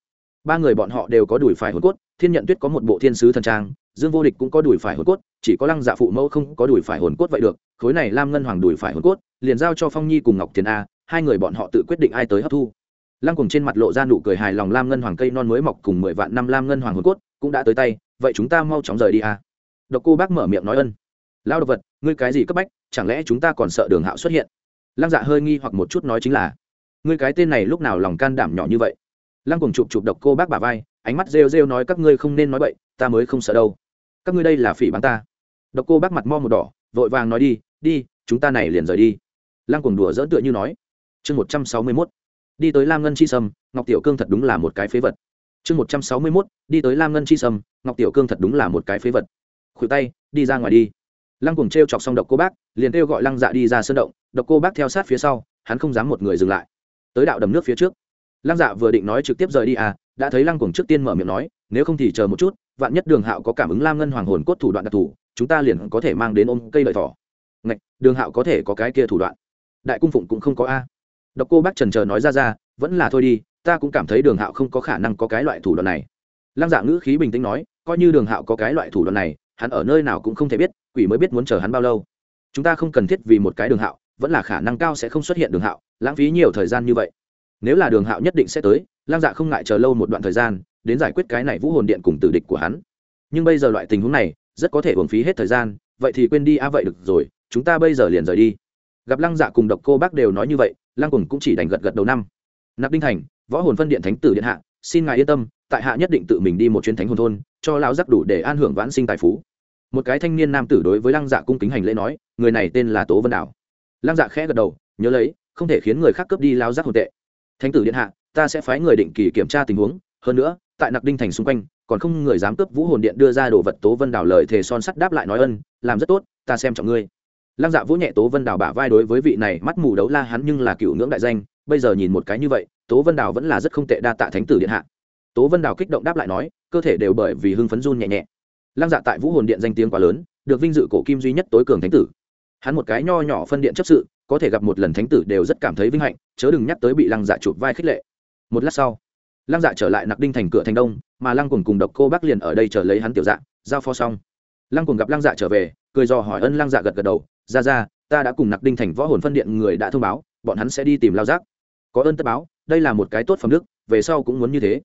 S1: Ba người bọn họ đều có đuổi phải hồn cốt, thiên nhận tuyết có một bộ thiên sứ thần trang, dương vô địch cũng có đuổi phải hồn cốt, chỉ có lăng dạ phụ mẫu không có đuổi phải hồn cốt vậy được, khối này lam ngân hoàng đuổi phải hồn cốt, liền giao cho phong nhi cùng ngọc thiền a, hai người bọn họ tự quyết định ai tới hấp thu lăng cùng trên mặt lộ ra nụ cười hài lòng lam ngân hoàng cây non mới mọc cùng mười vạn năm lam ngân hoàng hồn cốt, cũng đã tới tay, vậy chúng ta mau chóng rời đi à? độc cô bác mở miệng nói ân. Lao đ ộ vật, ngươi cái gì cấp bách, chẳng lẽ chúng ta còn sợ đường hạo xuất hiện? Lăng dạ hơi nghi hoặc một chút nói chính là, ngươi cái tên này lúc nào lòng can đảm nhỏ như vậy? Lăng cùng chụp chụp độc cô bác bà vai, ánh mắt rêu rêu nói các ngươi không nên nói vậy ta mới không sợ đâu. Các ngươi đây là phỉ bắn ta. Độc cô bác mặt mo một đỏ, vội vàng nói đi đi, chúng ta này liền rời đi. Lăng cùng đùa dỡn tựa như nói. Chương một trăm sáu mươi mốt đi tới lam ngân chi sâm ngọc tiểu cương thật đúng là một cái phế vật chương một trăm sáu mươi mốt đi tới lam ngân chi sâm ngọc tiểu cương thật đúng là một cái phế vật khuỷu tay đi ra ngoài đi lăng cùng t r e o chọc xong độc cô bác liền kêu gọi lăng dạ đi ra sân động độc cô bác theo sát phía sau hắn không dám một người dừng lại tới đạo đầm nước phía trước lăng dạ vừa định nói trực tiếp rời đi à đã thấy lăng cùng trước tiên mở miệng nói nếu không thì chờ một chút vạn nhất đường hạo có cảm ứng lam ngân hoàng hồn cốt thủ đoạn đặc thù chúng ta liền có thể mang đến ôm cây lợi thỏ ngạch đường hạo có thể có cái kia thủ đoạn đại cung phụng cũng không có a độc cô bác trần chờ nói ra ra, vẫn là thôi đi, ta cũng cảm thấy đường hạo không có khả năng có cái loại thủ đoạn này. Lăng dạ ngữ khí bình tĩnh nói, coi như đường hạo có cái loại thủ đoạn này, hắn ở nơi nào cũng không thể biết, quỷ mới biết muốn chờ hắn bao lâu. Chúng ta không cần thiết vì một cái đường hạo, vẫn là khả năng cao sẽ không xuất hiện đường hạo, lãng phí nhiều thời gian như vậy. Nếu là đường hạo nhất định sẽ tới, lăng dạ không ngại chờ lâu một đoạn thời gian, đến giải quyết cái này vũ hồn điện cùng tử địch của hắn. Nhưng bây giờ loại tình huống này, rất có thể uổng phí hết thời gian, vậy thì quên đi, a, vậy được rồi, chúng ta bây giờ liền rời đi. Gặp lăng dạ cùng độc cô bác đều nói như vậy lăng cùng cũng chỉ đành gật gật đầu năm. Nạp đinh thành, võ hồn phân điện thánh tử điện hạ, xin ngài yên tâm, tại hạ nhất định tự mình đi một chuyến thánh hồn thôn, cho lão giác đủ để an hưởng vãn sinh tài phú. Một cái thanh niên nam tử đối với lăng dạ cung kính hành lễ nói, người này tên là tố vân đảo. Lăng dạ khẽ gật đầu, nhớ lấy, không thể khiến người khác cướp đi lao giác hồn tệ. Thánh tử điện hạ, ta sẽ phái người định kỳ kiểm tra tình huống, hơn nữa, tại nặc đinh thành xung quanh, còn không người dám cướp vũ hồn điện đưa ra đồ vật tố vân đảo lời thề son sắt đáp lại nói ân, làm rất tốt, ta xem trọng ngươi lăng dạ vũ nhẹ tố vân Đào bả vai đối với vị này, mắt mù đấu la hắn nhưng là cựu ngưỡng đại danh, bây giờ nhìn một cái như vậy, tố vân Đào vẫn là rất không tệ đa tạ thánh tử điện hạ. Tố vân Đào kích động đáp lại nói, cơ thể đều bởi vì hưng phấn run nhẹ nhẹ. Lăng dạ tại vũ hồn điện danh tiếng quá lớn, được vinh dự cổ kim duy nhất tối cường thánh tử. Hắn một cái nho nhỏ phân điện chấp sự, có thể gặp một lần thánh tử đều rất cảm thấy vinh hạnh, chớ đừng nhắc tới bị lăng dạ chụp vai khích lệ. Một lát sau, lăng dạ trở lại nặc đinh thành cửa thành đông, mà lăng cùng cùng độc cô bác liền ở đây chờ lấy hắn tiểu dạ giao phó xong. Lăng cùng gặp lăng dạ trở về, cười dò hỏi ân lăng dạ gật gật đầu ra ra, ta đã cùng nặc đinh thành võ hồn phân điện người đã thông báo, bọn hắn sẽ đi tìm lao giác. Có ơn tất báo, đây là một cái tốt phẩm đức, về sau cũng muốn như thế.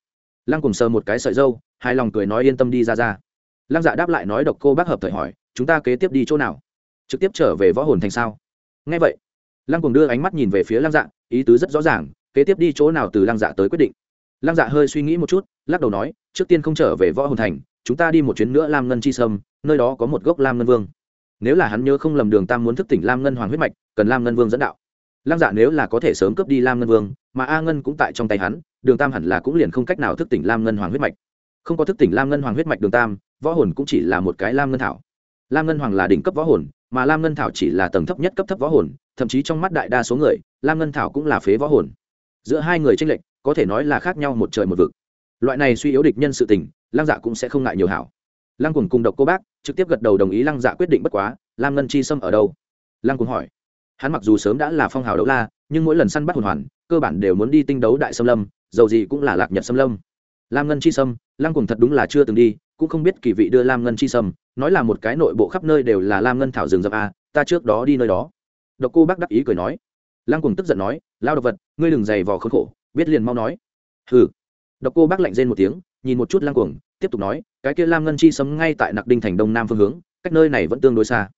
S1: Lăng cùng sờ một cái sợi dâu hai lòng cười nói yên tâm đi ra ra. Lăng dạ đáp lại nói độc cô bác hợp thời hỏi, chúng ta kế tiếp đi chỗ nào? Trực tiếp trở về võ hồn thành sao? Ngay vậy, lăng cùng đưa ánh mắt nhìn về phía lăng dạ ý tứ rất rõ ràng, kế tiếp đi chỗ nào từ lăng dạ tới quyết định. Lăng dạ hơi suy nghĩ một chút, lắc đầu nói, trước tiên không trở về võ hồn thành, chúng ta đi một chuyến nữa lam ngân chi sâm, nơi đó có một gốc lam ngân vương nếu là hắn nhớ không lầm đường tam muốn thức tỉnh lam ngân hoàng huyết mạch, cần lam ngân vương dẫn đạo. Lăng dạ nếu là có thể sớm cướp đi lam ngân vương, mà a ngân cũng tại trong tay hắn, đường tam hẳn là cũng liền không cách nào thức tỉnh lam ngân hoàng huyết mạch. Không có thức tỉnh lam ngân hoàng huyết mạch đường tam, võ hồn cũng chỉ là một cái lam ngân thảo. Lam ngân hoàng là đỉnh cấp võ hồn, mà lam ngân thảo chỉ là tầng thấp nhất cấp thấp võ hồn, thậm chí trong mắt đại đa số người, lam ngân thảo cũng là phế võ hồn. Giữa hai người tranh lệch, có thể nói là khác nhau một trời một vực. Loại này suy yếu địch nhân sự tình, lăng dạ cũng sẽ không ngại nhiều hảo lăng cùng cùng độc cô bác trực tiếp gật đầu đồng ý lăng dạ quyết định bất quá, lam ngân chi sâm ở đâu? Lăng cùng hỏi. Hắn mặc dù sớm đã là phong hào đấu la, nhưng mỗi lần săn bắt hồn hoàn, cơ bản đều muốn đi tinh đấu đại xâm lâm, dầu gì cũng là lạc nhật xâm lâm. Lam ngân chi sâm, lăng cùng thật đúng là chưa từng đi, cũng không biết kỳ vị đưa lam ngân chi sâm, nói là một cái nội bộ khắp nơi đều là lam ngân thảo rừng rậm a ta trước đó đi nơi đó. Độc cô bác đắc ý cười nói. Lăng cùng tức giận nói lao đ ộ vật, ngươi đừng dày vò khốn khổ, biết liền mau nói. Hừ. Độc cô bác lạnh rên một tiếng, nhìn một chút lăng cuồng tiếp tục nói, cái kia lam ngân chi sấm ngay tại nặc đinh thành đông nam phương hướng, cách nơi này vẫn tương đối xa.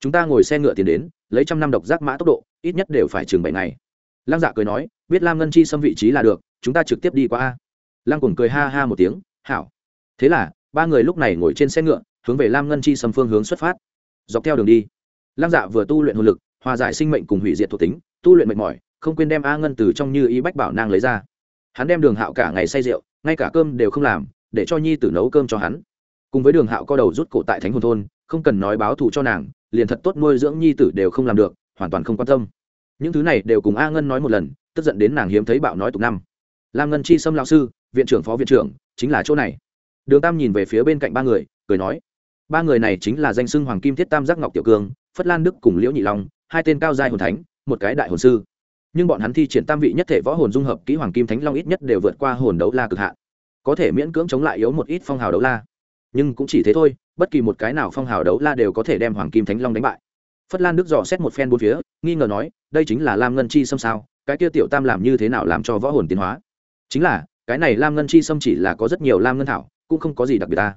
S1: Chúng ta ngồi xe ngựa tiến đến, lấy trăm năm độc giác mã tốc độ, ít nhất đều phải chừng bảy ngày. Lăng dạ cười nói, biết lam ngân chi xâm vị trí là được, chúng ta trực tiếp đi qua a. Lăng cùng cười ha ha một tiếng, hảo. Thế là, ba người lúc này ngồi trên xe ngựa, hướng về lam ngân chi xâm phương hướng xuất phát. Dọc theo đường đi, lăng dạ vừa tu luyện hồn lực, hòa giải sinh mệnh cùng hủy diệt thuộc tính, tu luyện mệt mỏi, không quên đem a ngân từ trong như ý bách bảo nang lấy ra. Hắn đem đường hạo cả ngày say rượu, ngay cả cơm đều không làm để cho nhi tử nấu cơm cho hắn. Cùng với đường hạo co đầu rút cổ tại thánh hồn thôn, không cần nói báo thù cho nàng, liền thật tốt nuôi dưỡng nhi tử đều không làm được, hoàn toàn không quan tâm. Những thứ này đều cùng a ngân nói một lần, tức giận đến nàng hiếm thấy bạo nói tục năm. Lam ngân chi sâm lao sư, viện trưởng phó viện trưởng, chính là chỗ này. Đường tam nhìn về phía bên cạnh ba người, cười nói, ba người này chính là danh xưng hoàng kim thiết tam giác ngọc tiểu cương, phất lan đức cùng liễu nhị long, hai tên cao giai hồn thánh, một cái đại hồn sư. Nhưng bọn hắn thi triển tam vị nhất thể võ hồn dung hợp kỹ hoàng kim thánh long ít nhất đều vượt qua hồn đấu la cực hạn có thể miễn cưỡng chống lại yếu một ít phong hào đấu la. Nhưng cũng chỉ thế thôi, bất kỳ một cái nào phong hào đấu la đều có thể đem hoàng kim thánh long đánh bại. Phất lan đức dò xét một phen bốn phía, nghi ngờ nói, đây chính là lam ngân chi xâm sao? Cái kia tiểu tam làm như thế nào làm cho võ hồn tiến hóa? Chính là, cái này lam ngân chi xâm chỉ là có rất nhiều lam ngân thảo, cũng không có gì đặc biệt ta.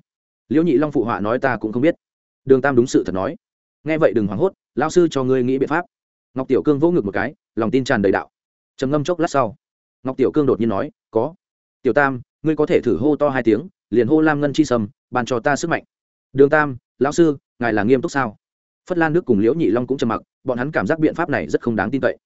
S1: Liễu nhị long phụ họa nói ta cũng không biết. Đường tam đúng sự thật nói. Nghe vậy đừng hoảng hốt lao sư cho ngươi nghĩ biện pháp. Ngọc tiểu cương vỗ ngực một cái, lòng tin tràn đầy đạo. Trầm ngâm chốc lát sau, ngọc tiểu cương đột nhiên nói, có tiểu tam, ngươi có thể thử hô to hai tiếng, liền hô lam ngân chi sầm bàn cho ta sức mạnh. Đường tam, lão sư, ngài là nghiêm túc sao? Phất lan nước cùng liễu nhị long cũng trầm mặc, bọn hắn cảm giác biện pháp này rất không đáng tin cậy.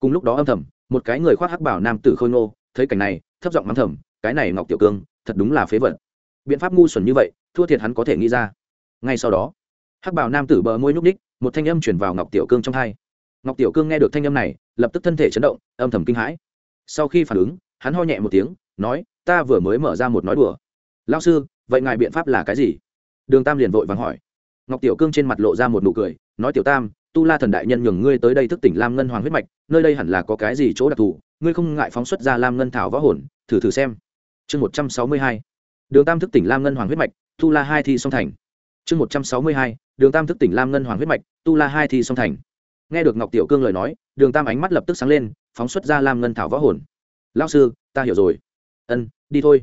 S1: Cùng lúc đó âm thầm, một cái người khoác hắc bảo nam tử khôi ngô, thấy cảnh này, thấp giọng mắng thầm, cái này ngọc tiểu cương, thật đúng là phế vật. Biện pháp ngu xuẩn như vậy, thua thiệt hắn có thể nghĩ ra. Ngay sau đó, hắc bảo nam tử bờ môi nhúc ních một thanh âm chuyển vào ngọc tiểu cương trong hai. Ngọc tiểu cương nghe được thanh âm này, lập tức thân thể chấn động, âm thầm kinh hãi. Sau khi phản ứng, hắn ho nhẹ một tiếng nói, ta vừa mới mở ra một nói đùa. Lao sư, vậy ngài biện pháp là cái gì? Đường tam liền vội vàng hỏi. Ngọc tiểu cương trên mặt lộ ra một nụ cười, nói, tiểu tam, tu la thần đại nhân nhường ngươi tới đây thức tỉnh lam ngân hoàng huyết mạch, nơi đây hẳn là có cái gì chỗ đặc thù, ngươi không ngại phóng xuất ra lam ngân thảo võ hồn, thử thử xem. Chương một trăm sáu mươi hai. Đường tam thức tỉnh lam ngân hoàng huyết mạch, tu la hai thi song thành. Chương một trăm sáu mươi hai. Đường tam thức tỉnh lam ngân hoàng huyết mạch, tu la hai thi song thành. Nghe được ngọc tiểu cương lời nói, đường tam ánh mắt lập tức sáng lên, phóng xuất ra lam ngân thảo võ hồn. Lao sư, ta hiểu rồi ân, đi thôi.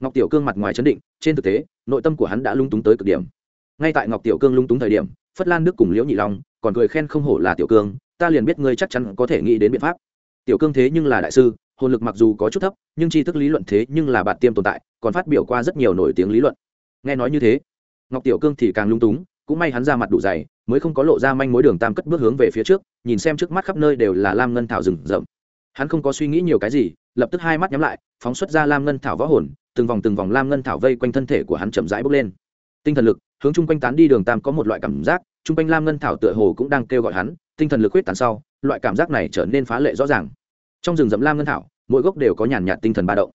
S1: Ngọc tiểu cương mặt ngoài chấn định, trên thực tế, nội tâm của hắn đã lung túng tới cực điểm. Ngay tại ngọc tiểu cương lung túng thời điểm, phất lan đức cùng liễu nhị long còn cười khen không hổ là tiểu cương, ta liền biết ngươi chắc chắn có thể nghĩ đến biện pháp. Tiểu cương thế nhưng là đại sư, hồn lực mặc dù có chút thấp, nhưng tri thức lý luận thế nhưng là bạn tiêm tồn tại, còn phát biểu qua rất nhiều nổi tiếng lý luận. Nghe nói như thế, ngọc tiểu cương thì càng lung túng, cũng may hắn ra mặt đủ dày, mới không có lộ ra manh mối đường tam cất bước hướng về phía trước, nhìn xem trước mắt khắp nơi đều là lam ngân thảo rừng rậm. Hắn không có suy nghĩ nhiều cái gì lập tức hai mắt nhắm lại, phóng xuất ra lam ngân thảo võ hồn, từng vòng từng vòng lam ngân thảo vây quanh thân thể của hắn chậm rãi bốc lên. Tinh thần lực, hướng chung quanh tán đi đường tam có một loại cảm giác, chung quanh lam ngân thảo tựa hồ cũng đang kêu gọi hắn, tinh thần lực huyết tán sau, loại cảm giác này trở nên phá lệ rõ ràng. Trong rừng rậm lam ngân thảo, mỗi gốc đều có nhàn nhạt tinh thần ba động.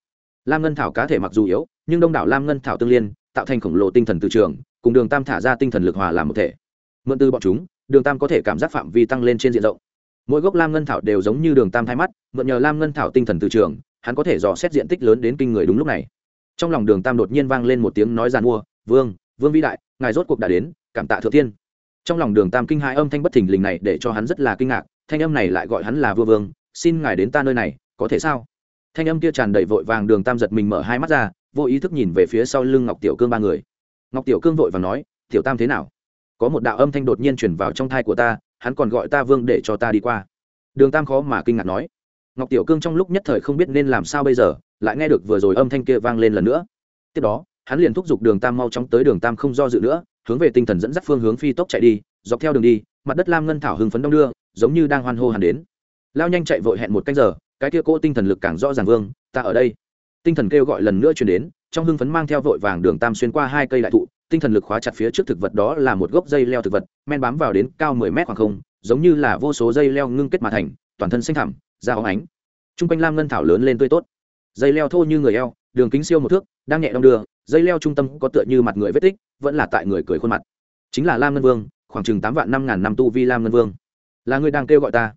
S1: Lam ngân thảo cá thể mặc dù yếu, nhưng đông đảo lam ngân thảo tương liên, tạo thành khổng lồ tinh thần từ trường, cùng đường tam thả ra tinh thần lực hòa làm một thể. Mượn từ bọn chúng, đường tam có thể cảm giác phạm vi tăng lên trên diện rộng mỗi gốc lam ngân thảo đều giống như đường tam thay mắt, mượn nhờ lam ngân thảo tinh thần từ trường, hắn có thể dò xét diện tích lớn đến kinh người đúng lúc này. Trong lòng đường tam đột nhiên vang lên một tiếng nói giàn mua, vương vương vĩ đại, ngài rốt cuộc đã đến, cảm tạ thượng tiên trong lòng đường tam kinh hai âm thanh bất thình lình này để cho hắn rất là kinh ngạc, thanh âm này lại gọi hắn là vua vương, xin ngài đến ta nơi này, có thể sao? Thanh âm kia tràn đầy vội vàng, đường tam giật mình mở hai mắt ra, vô ý thức nhìn về phía sau lưng ngọc tiểu cương ba người. Ngọc tiểu cương vội và nói, tiểu tam thế nào? Có một đạo âm thanh đột nhiên chuyển vào trong thai của ta hắn còn gọi ta vương để cho ta đi qua. Đường tam khó mà kinh ngạc nói. Ngọc tiểu cương trong lúc nhất thời không biết nên làm sao bây giờ, lại nghe được vừa rồi âm thanh kia vang lên lần nữa. Tiếp đó, hắn liền thúc giục đường tam mau chóng tới đường tam không do dự nữa, hướng về tinh thần dẫn dắt phương hướng phi tốc chạy đi, dọc theo đường đi, mặt đất lam ngân thảo hưng phấn đông đưa, giống như đang hoan hô hẳn đến. Lao nhanh chạy vội hẹn một canh giờ, cái kia cỗ tinh thần lực càng rõ ràng vương, ta ở đây. Tinh thần kêu gọi lần nữa chuyển đến, trong hưng phấn mang theo vội vàng đường tam xuyên qua hai cây đại thụ tinh thần lực khóa chặt phía trước thực vật đó là một gốc dây leo thực vật, men bám vào đến cao mười mét khoảng không, giống như là vô số dây leo ngưng kết mà thành, toàn thân xanh thẳm, da óng ánh. T r u n g quanh lam ngân thảo lớn lên tươi tốt. Dây leo thô như người eo, đường kính siêu một thước, đang nhẹ đong đưa, dây leo trung tâm có tựa như mặt người vết tích, vẫn là tại người cười khuôn mặt. Chính là lam ngân vương, khoảng chừng tám vạn năm ngàn năm tu vi lam ngân vương. Là người đang kêu gọi ta.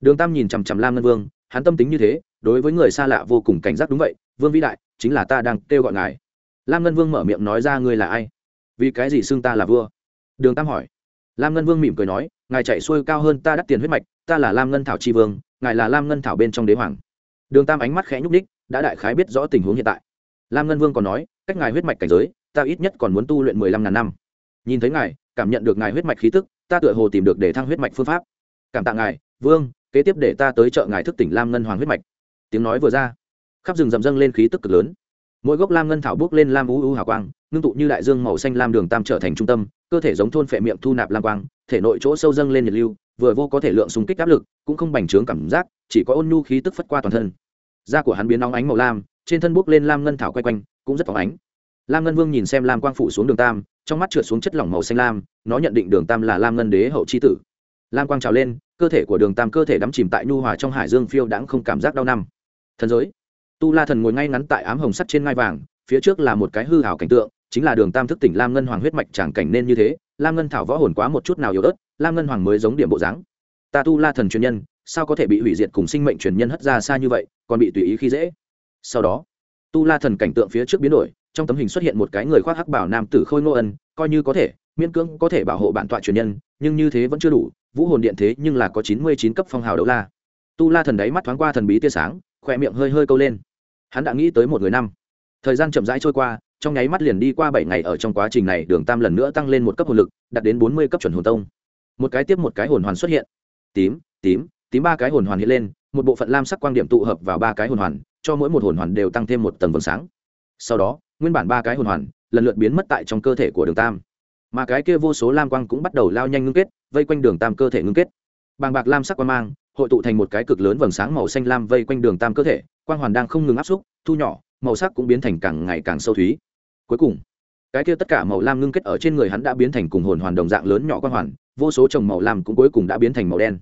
S1: Đường tam nhìn chằm chằm lam ngân vương, hắn tâm tính như thế, đối với người xa lạ vô cùng cảnh giác đúng vậy, vương vĩ đại, chính là ta đang kêu gọi ngài. Lam ngân vương mở miệng nói ra, ngươi là ai? Vì cái gì xưng ta là vua? Đường tam hỏi. Lam ngân vương mỉm cười nói, ngài chạy xuôi cao hơn ta đắt tiền huyết mạch, ta là lam ngân thảo tri vương, ngài là lam ngân thảo bên trong đế hoàng. Đường tam ánh mắt khẽ nhúc ních đã đại khái biết rõ tình huống hiện tại. Lam ngân vương còn nói, cách ngài huyết mạch cảnh giới, ta ít nhất còn muốn tu luyện mười lăm ngàn năm. Nhìn thấy ngài, cảm nhận được ngài huyết mạch khí tức, ta tựa hồ tìm được để thăng huyết mạch phương pháp. Cảm tạ ngài, vương, kế tiếp để ta tới chợ ngài thức tỉnh lam ngân hoàng huyết mạch. Tiếng nói vừa ra, khắp rừng rầm dâng lên khí tức cực lớn. Mỗi gốc lam ngân thảo bước lên lam u u hào quang ngưng tụ như đại dương màu xanh lam đường tam trở thành trung tâm, cơ thể giống thôn phệ miệng thu nạp lam quang, thể nội chỗ sâu dâng lên nhiệt lưu, vừa vô có thể lượng xung kích áp lực, cũng không bành trướng cảm giác, chỉ có ôn nhu khí tức phất qua toàn thân. Da của hắn biến nóng ánh màu lam, trên thân bốc lên lam ngân thảo quay quanh, cũng rất phóng ánh. Lam ngân vương nhìn xem lam quang phủ xuống đường tam, trong mắt trượt xuống chất lỏng màu xanh lam, nó nhận định đường tam là lam ngân đế hậu c tử. Lam quang trào lên, cơ thể của đường tam cơ thể đắm chìm tại nhu hòa trong hải dương phiêu đãng không cảm giác đau năm. Thần giới. Tu la thần ngồi ngay ngắn tại ám hồng sắt trên ngai vàng, phía trước là một cái hư hảo cảnh tượng chính là đường tam thức tỉnh lam ngân hoàng huyết mạch chẳng cảnh nên như thế lam ngân thảo võ hồn quá một chút nào yếu ớt lam ngân hoàng mới giống điểm bộ dáng ta tu la thần truyền nhân sao có thể bị hủy diệt cùng sinh mệnh truyền nhân hất ra xa như vậy còn bị tùy ý khi dễ sau đó tu la thần cảnh tượng phía trước biến đổi trong tấm hình xuất hiện một cái người khoác hắc bảo nam tử khôi ngô ân coi như có thể miễn cưỡng có thể bảo hộ bản tọa truyền nhân nhưng như thế vẫn chưa đủ vũ hồn điện thế nhưng là có chín mươi chín cấp phong hào đấu la tu la thần đáy mắt thoáng qua thần bí tia sáng khỏe miệng hơi hơi câu lên hắn đã nghĩ tới một người năm thời gian chậm rãi trôi qua trong nháy mắt liền đi qua bảy ngày ở trong quá trình này, đường tam lần nữa tăng lên một cấp hồn lực, đạt đến bốn mươi cấp chuẩn hồn tông. Một cái tiếp một cái hồn hoàn xuất hiện. Tím tím tím ba cái hồn hoàn hiện lên, một bộ phận lam sắc quang điểm tụ hợp vào ba cái hồn hoàn, cho mỗi một hồn hoàn đều tăng thêm một tầng vầng sáng. Sau đó, nguyên bản ba cái hồn hoàn lần lượt biến mất tại trong cơ thể của đường tam. Mà cái kia vô số lam quang cũng bắt đầu lao nhanh ngưng kết, vây quanh đường tam cơ thể ngưng kết. Bàng bạc lam sắc quang mang hội tụ thành một cái cực lớn vầng sáng màu xanh lam vây quanh đường tam cơ thể, quang hoàn đang không ngừng áp xúc, thu nhỏ, màu sắc cũng biến thành càng ngày càng sâu thúy cuối cùng, cái kia tất cả màu lam ngưng kết ở trên người hắn đã biến thành cùng hồn hoàn đồng dạng lớn nhỏ quang hoàn, vô số trồng màu lam cũng cuối cùng đã biến thành màu đen.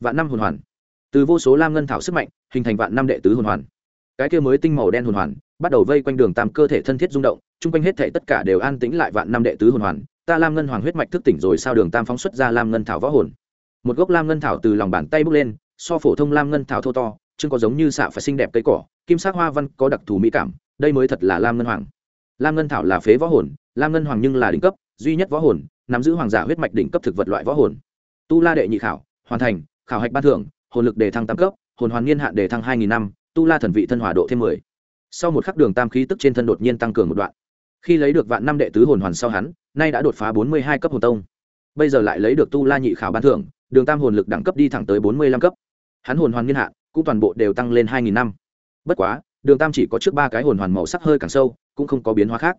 S1: Vạn năm hồn hoàn. Từ vô số lam ngân thảo sức mạnh, hình thành vạn năm đệ tứ hồn hoàn. Cái kia mới tinh màu đen hồn hoàn, bắt đầu vây quanh đường tam cơ thể thân thiết rung động, chung quanh hết thể tất cả đều an tĩnh lại vạn năm đệ tứ hồn hoàn. Ta lam ngân hoàng huyết mạch thức tỉnh rồi sao đường tam phóng xuất ra lam ngân thảo võ hồn. Một gốc lam ngân thảo từ lòng bàn tay bước lên, so phổ thông lam ngân thảo thô to chưng có giống như xạ phải xinh đẹp cây cỏ, kim sắc hoa văn có đặc thù mỹ cảm, đây mới thật là lam ngân hoàng lam ngân thảo là phế võ hồn, lam ngân hoàng nhưng là đỉnh cấp, duy nhất võ hồn, nắm giữ hoàng giả huyết mạch đỉnh cấp thực vật loại võ hồn. Tu la đệ nhị khảo, hoàn thành, khảo hạch ban thưởng, hồn lực đề thăng tam cấp, hồn hoàn niên hạn đề thăng hai nghìn năm, tu la thần vị thân hòa độ thêm mười. Sau một khắc đường tam khí tức trên thân đột nhiên tăng cường một đoạn. Khi lấy được vạn năm đệ tứ hồn hoàn sau hắn, nay đã đột phá bốn mươi hai cấp hồn tông. Bây giờ lại lấy được tu la nhị khảo ban thưởng, đường tam hồn lực đẳng cấp đi thẳng tới bốn mươi lăm cấp. Hắn hồn hoàn niên hạn cũng toàn bộ đều tăng lên hai nghìn năm. Bất quá đường tam chỉ có trước ba cái hồn hoàn màu sắc hơi càng sâu, cũng không có biến hóa khác.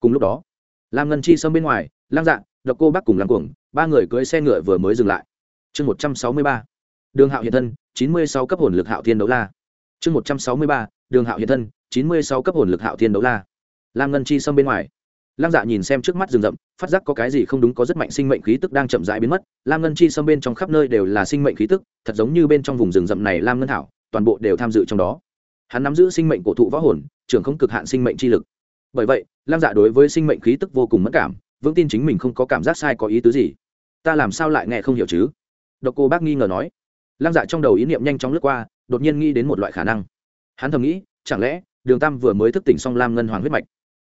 S1: Cùng lúc đó, lam ngân chi sâm bên ngoài, lang dạ độc cô bác cùng làm cuồng, ba người cưới xe ngựa vừa mới dừng lại. Chương một trăm sáu mươi ba, đường hạo hiện thân, chín mươi sáu cấp hồn lực hạo thiên đấu la. Chương một trăm sáu mươi ba, đường hạo hiện thân, chín mươi sáu cấp hồn lực hạo thiên đấu la. Lam ngân chi sâm bên ngoài Lam dạ nhìn xem trước mắt rừng rậm, phát giác có cái gì không đúng có rất mạnh sinh mệnh khí tức đang chậm rãi biến mất. Lam ngân chi xâm bên trong khắp nơi đều là sinh mệnh khí tức, thật giống như bên trong vùng rừng rậm này lam ngân thảo, toàn bộ đều tham dự trong đó hắn nắm giữ sinh mệnh cổ thụ võ hồn, trưởng không cực hạn sinh mệnh chi lực. Bởi vậy lam dạ đối với sinh mệnh khí tức vô cùng mất cảm, vững tin chính mình không có cảm giác sai có ý tứ gì. Ta làm sao lại nghe không hiểu chứ? Độc cô bác nghi ngờ nói. Lam dạ trong đầu ý niệm nhanh chóng lướt qua, đột nhiên nghĩ đến một loại khả năng. Hắn thầm nghĩ, chẳng lẽ, đường tam vừa mới thức tỉnh xong lam ngân hoàng huyết mạch?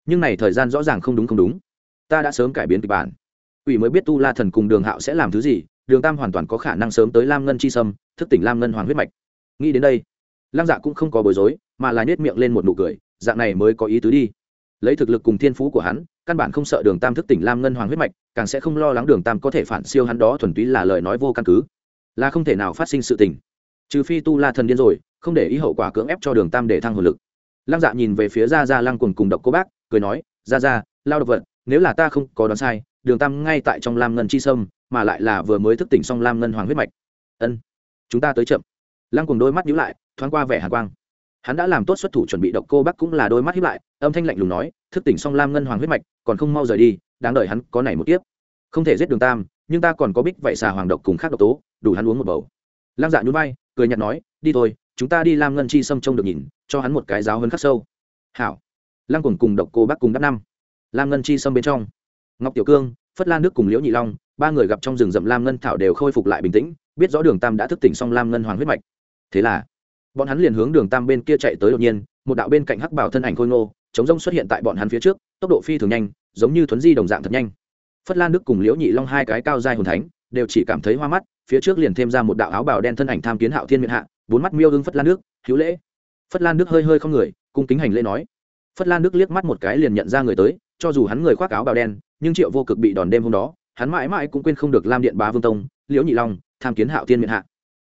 S1: Nhưng này thời gian rõ ràng không đúng không đúng. Ta đã sớm cải biến kịch bản. Ủy mới biết tu la thần cùng đường hạo sẽ làm thứ gì, đường tam hoàn toàn có khả năng sớm tới lam ngân chi sâm, thức tỉnh lam ngân hoàng huyết mạch. Nghĩ đến đây lăng dạ cũng không có bối rối, mà là nhét miệng lên một nụ cười, dạng này mới có ý tứ đi. Lấy thực lực cùng thiên phú của hắn, căn bản không sợ đường tam thức tỉnh lam ngân hoàng huyết mạch, càng sẽ không lo lắng đường tam có thể phản siêu hắn đó thuần túy là lời nói vô căn cứ. Là không thể nào phát sinh sự tình. Trừ phi tu la thần điên rồi, không để ý hậu quả cưỡng ép cho đường tam để thăng hồn lực. Lăng dạ nhìn về phía gia gia lăng cùng cùng độc cô bác, cười nói, gia gia, lao độc vật, nếu là ta không có đoán sai, đường tam ngay tại trong lam ngân chi sâm, mà lại là vừa mới thức tỉnh xong lam ngân hoàng huyết mạch. Ân, chúng ta tới chậm. Lăng cùng đôi mắt nhíu lại thoáng qua vẻ hàn quang. Hắn đã làm tốt xuất thủ chuẩn bị độc cô bắc cũng là đôi mắt hiếp lại, âm thanh lạnh lùng nói, thức tỉnh xong lam ngân hoàng huyết mạch, còn không mau rời đi, đáng đợi hắn có này một tiếp không thể giết đường tam, nhưng ta còn có bích vậy xà hoàng độc cùng khác độc tố, đủ hắn uống một bầu. Lam dạ nhún vai, cười nhạt nói, đi thôi, chúng ta đi lam ngân chi xâm trông được nhìn, cho hắn một cái giáo hơn khắc sâu. Hảo. Lăng cùng cùng độc cô bắc cùng đắp năm. Lam ngân chi xâm bên trong. Ngọc tiểu cương, phất lan nước cùng liễu nhị long, ba người gặp trong rừng rậm lam ngân thảo đều khôi phục lại bình tĩnh, biết rõ đường tam đã thức tỉnh xong lam ngân hoàng huyết mạch. Thế là bọn hắn liền hướng đường tam bên kia chạy tới đột nhiên, một đạo bên cạnh hắc bảo thân ảnh khôi ngô, chống rông xuất hiện tại bọn hắn phía trước, tốc độ phi thường nhanh, giống như thuấn di đồng dạng thật nhanh. Phất lan đức cùng liễu nhị long hai cái cao dai hồn thánh, đều chỉ cảm thấy hoa mắt, phía trước liền thêm ra một đạo áo bào đen thân ảnh tham kiến hạo thiên miện hạ, bốn mắt miêu hưng phất lan đức, hữu lễ. Phất lan đức hơi hơi không người, cung kính hành lễ nói. Phất lan đức liếc mắt một cái liền nhận ra người tới, cho dù hắn người khoác áo bào đen, nhưng triệu vô cực bị đòn đêm hôm đó, hắn mãi mãi cũng quên không được lam điện bá vương tông, liễu nhị long, tham kiến hạo thiên miện hạ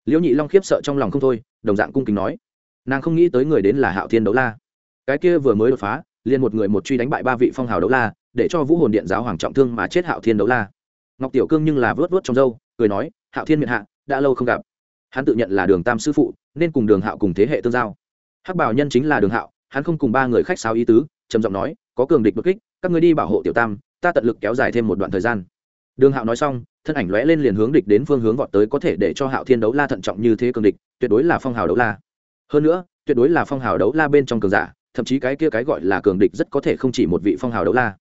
S1: liễu nhị long khiếp sợ trong lòng không thôi, đồng dạng cung kính nói. Nàng không nghĩ tới người đến là hạo thiên đấu la. Cái kia vừa mới đột phá, liền một người một truy đánh bại ba vị phong hào đấu la, để cho vũ hồn điện giáo hoàng trọng thương mà chết hạo thiên đấu la. Ngọc tiểu cương nhưng là vớt vớt trong dâu cười nói, hạo thiên miệt hạ, đã lâu không gặp. Hắn tự nhận là đường tam sư phụ, nên cùng đường hạo cùng thế hệ tương giao. Hắc bảo nhân chính là đường hạo, hắn không cùng ba người khách sáo ý tứ, trầm giọng nói, có cường địch bất kích, các người đi bảo hộ tiểu tam, ta tận lực kéo dài thêm một đoạn thời gian đường hạo nói xong, thân ảnh lóe lên liền hướng địch đến phương hướng vọt tới có thể để cho hạo thiên đấu la thận trọng như thế cường địch, tuyệt đối là phong hào đấu la. Hơn nữa, tuyệt đối là phong hào đấu la bên trong cường giả, thậm chí cái kia cái gọi là cường địch rất có thể không chỉ một vị phong hào đấu la.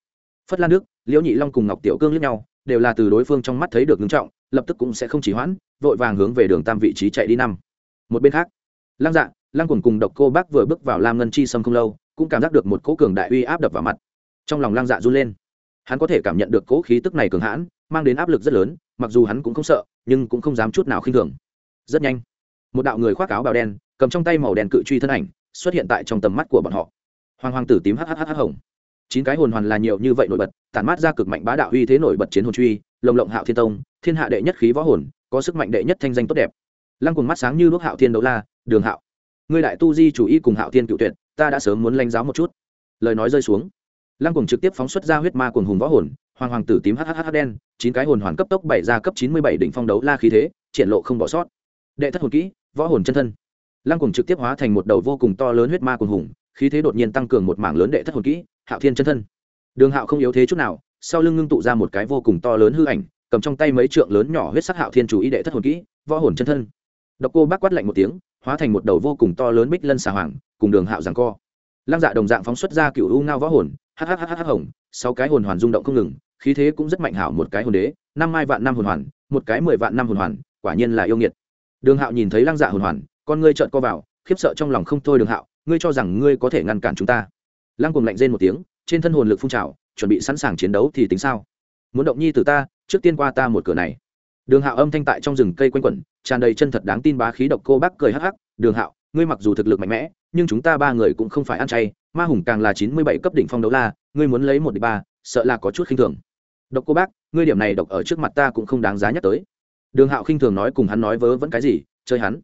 S1: Phất lan nước, liễu nhị long cùng ngọc tiểu cương lẫn nhau, đều là từ đối phương trong mắt thấy được ngưng trọng, lập tức cũng sẽ không chỉ hoãn, vội vàng hướng về đường tam vị trí chạy đi năm. Một bên khác, lăng dạ lăng cùng cùng độc cô bác vừa bước vào lam ngân chi sâm không lâu, cũng cảm giác được một cỗ cường đại uy áp đập vào mặt. Trong lòng lăng dạ run lên hắn có thể cảm nhận được cố khí tức này cường hãn, mang đến áp lực rất lớn, mặc dù hắn cũng không sợ, nhưng cũng không dám chút nào khinh thường. Rất nhanh, một đạo người khoác áo bào đen, cầm trong tay màu đen cự truy thân ảnh, xuất hiện tại trong tầm mắt của bọn họ. Hoàng hoàng tử tím hhh hồng. Chín cái hồn hoàn là nhiều như vậy nổi bật, tản mát ra cực mạnh bá đạo uy thế nổi bật chiến hồn truy, lồng lộng hạo thiên tông, thiên hạ đệ nhất khí võ hồn, có sức mạnh đệ nhất thanh danh tốt đẹp. Lăng cùng mắt sáng như đuốc hạo thiên đấu la, đường hạo, ngươi đại tu di chủ y cùng hạo thiên cựu tuyệt, ta đã sớm muốn lãnh giáo một chút. Lời nói rơi xuống lăng cùng trực tiếp phóng xuất ra huyết ma cùng hùng võ hồn, hoàng hoàng tử tím hhh đen, chín cái hồn hoàn cấp tốc bảy ra cấp chín mươi bảy đỉnh phong đấu la khí thế, triển lộ không bỏ sót. Đệ thất hồn kỹ, võ hồn chân thân. Lăng cùng trực tiếp hóa thành một đầu vô cùng to lớn huyết ma cùng hùng, khí thế đột nhiên tăng cường một mảng lớn đệ thất hồn kỹ, hạo thiên chân thân. Đường hạo không yếu thế chút nào, sau lưng ngưng tụ ra một cái vô cùng to lớn hư ảnh, cầm trong tay mấy trượng lớn nhỏ huyết sắc hạo thiên chủ ý đệ thất hồn kỹ, võ hồn chân thân. Độc cô bác quát lạnh một tiếng, hóa thành một đầu vô cùng to lớn bích lân xà hoàng, cùng đường hạo giằng co. Lăng dạ đồng dạng phóng xuất ra cựu u ngao võ hồn hhhh hồng, sáu cái hồn hoàn rung động không ngừng, khí thế cũng rất mạnh hảo một cái hồn đế, năm mai vạn năm hồn hoàn, một cái mười vạn năm hồn hoàn, quả nhiên là yêu nghiệt. Đường hạo nhìn thấy lăng dạ hồn hoàn, con ngươi trợn co vào, khiếp sợ trong lòng không thôi đường hạo, ngươi cho rằng ngươi có thể ngăn cản chúng ta. Lăng cùng lạnh rên một tiếng, trên thân hồn lực phun trào, chuẩn bị sẵn sàng chiến đấu thì tính sao? Muốn động nhi từ ta, trước tiên qua ta một cửa này. Đường hạo âm thanh tại trong rừng cây quanh quẩn, tràn đầy chân thật đáng tin bá khí độc cô bác cười hắc hắc, đường hạo, ngươi mặc dù thực lực mạnh mẽ, nhưng chúng ta ba người cũng không phải ăn chay ma hùng càng là chín mươi bảy cấp đỉnh phong đấu la, ngươi muốn lấy một đ ba, sợ là có chút khinh thường. Độc cô bác, ngươi điểm này độc ở trước mặt ta cũng không đáng giá nhắc tới. Đường hạo khinh thường nói cùng hắn nói vớ vẫn cái gì, chơi hắn.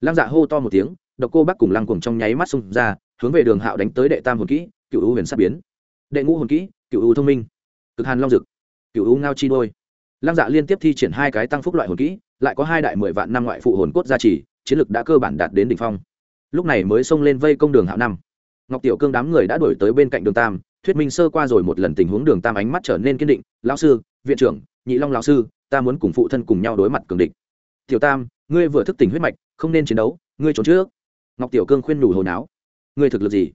S1: Lăng dạ hô to một tiếng, độc cô bác cùng lăng cùng trong nháy mắt xung ra, hướng về đường hạo đánh tới đệ tam hồn kỹ cựu u huyền sắp biến. Đệ ngũ hồn kỹ cựu u thông minh. Cực hàn long dực cựu u ngao chi đôi. Lăng dạ liên tiếp thi triển hai cái tăng phúc loại hồn kỹ, lại có hai đại mười vạn năm ngoại phụ hồn cốt gia trì, chiến lực đã cơ bản đạt đến đỉnh phong. Lúc này mới xông lên vây công đường hạo năm ngọc tiểu cương đám người đã đổi tới bên cạnh đường tam, thuyết minh sơ qua rồi một lần tình huống đường tam ánh mắt trở nên kiên định. Lão sư, viện trưởng, nhị long lão sư, ta muốn cùng phụ thân cùng nhau đối mặt cường địch. Tiểu tam, ngươi vừa thức tỉnh huyết mạch, không nên chiến đấu, ngươi trốn trước. Ngọc tiểu cương khuyên nhủ hồi náo. Ngươi thực lực gì?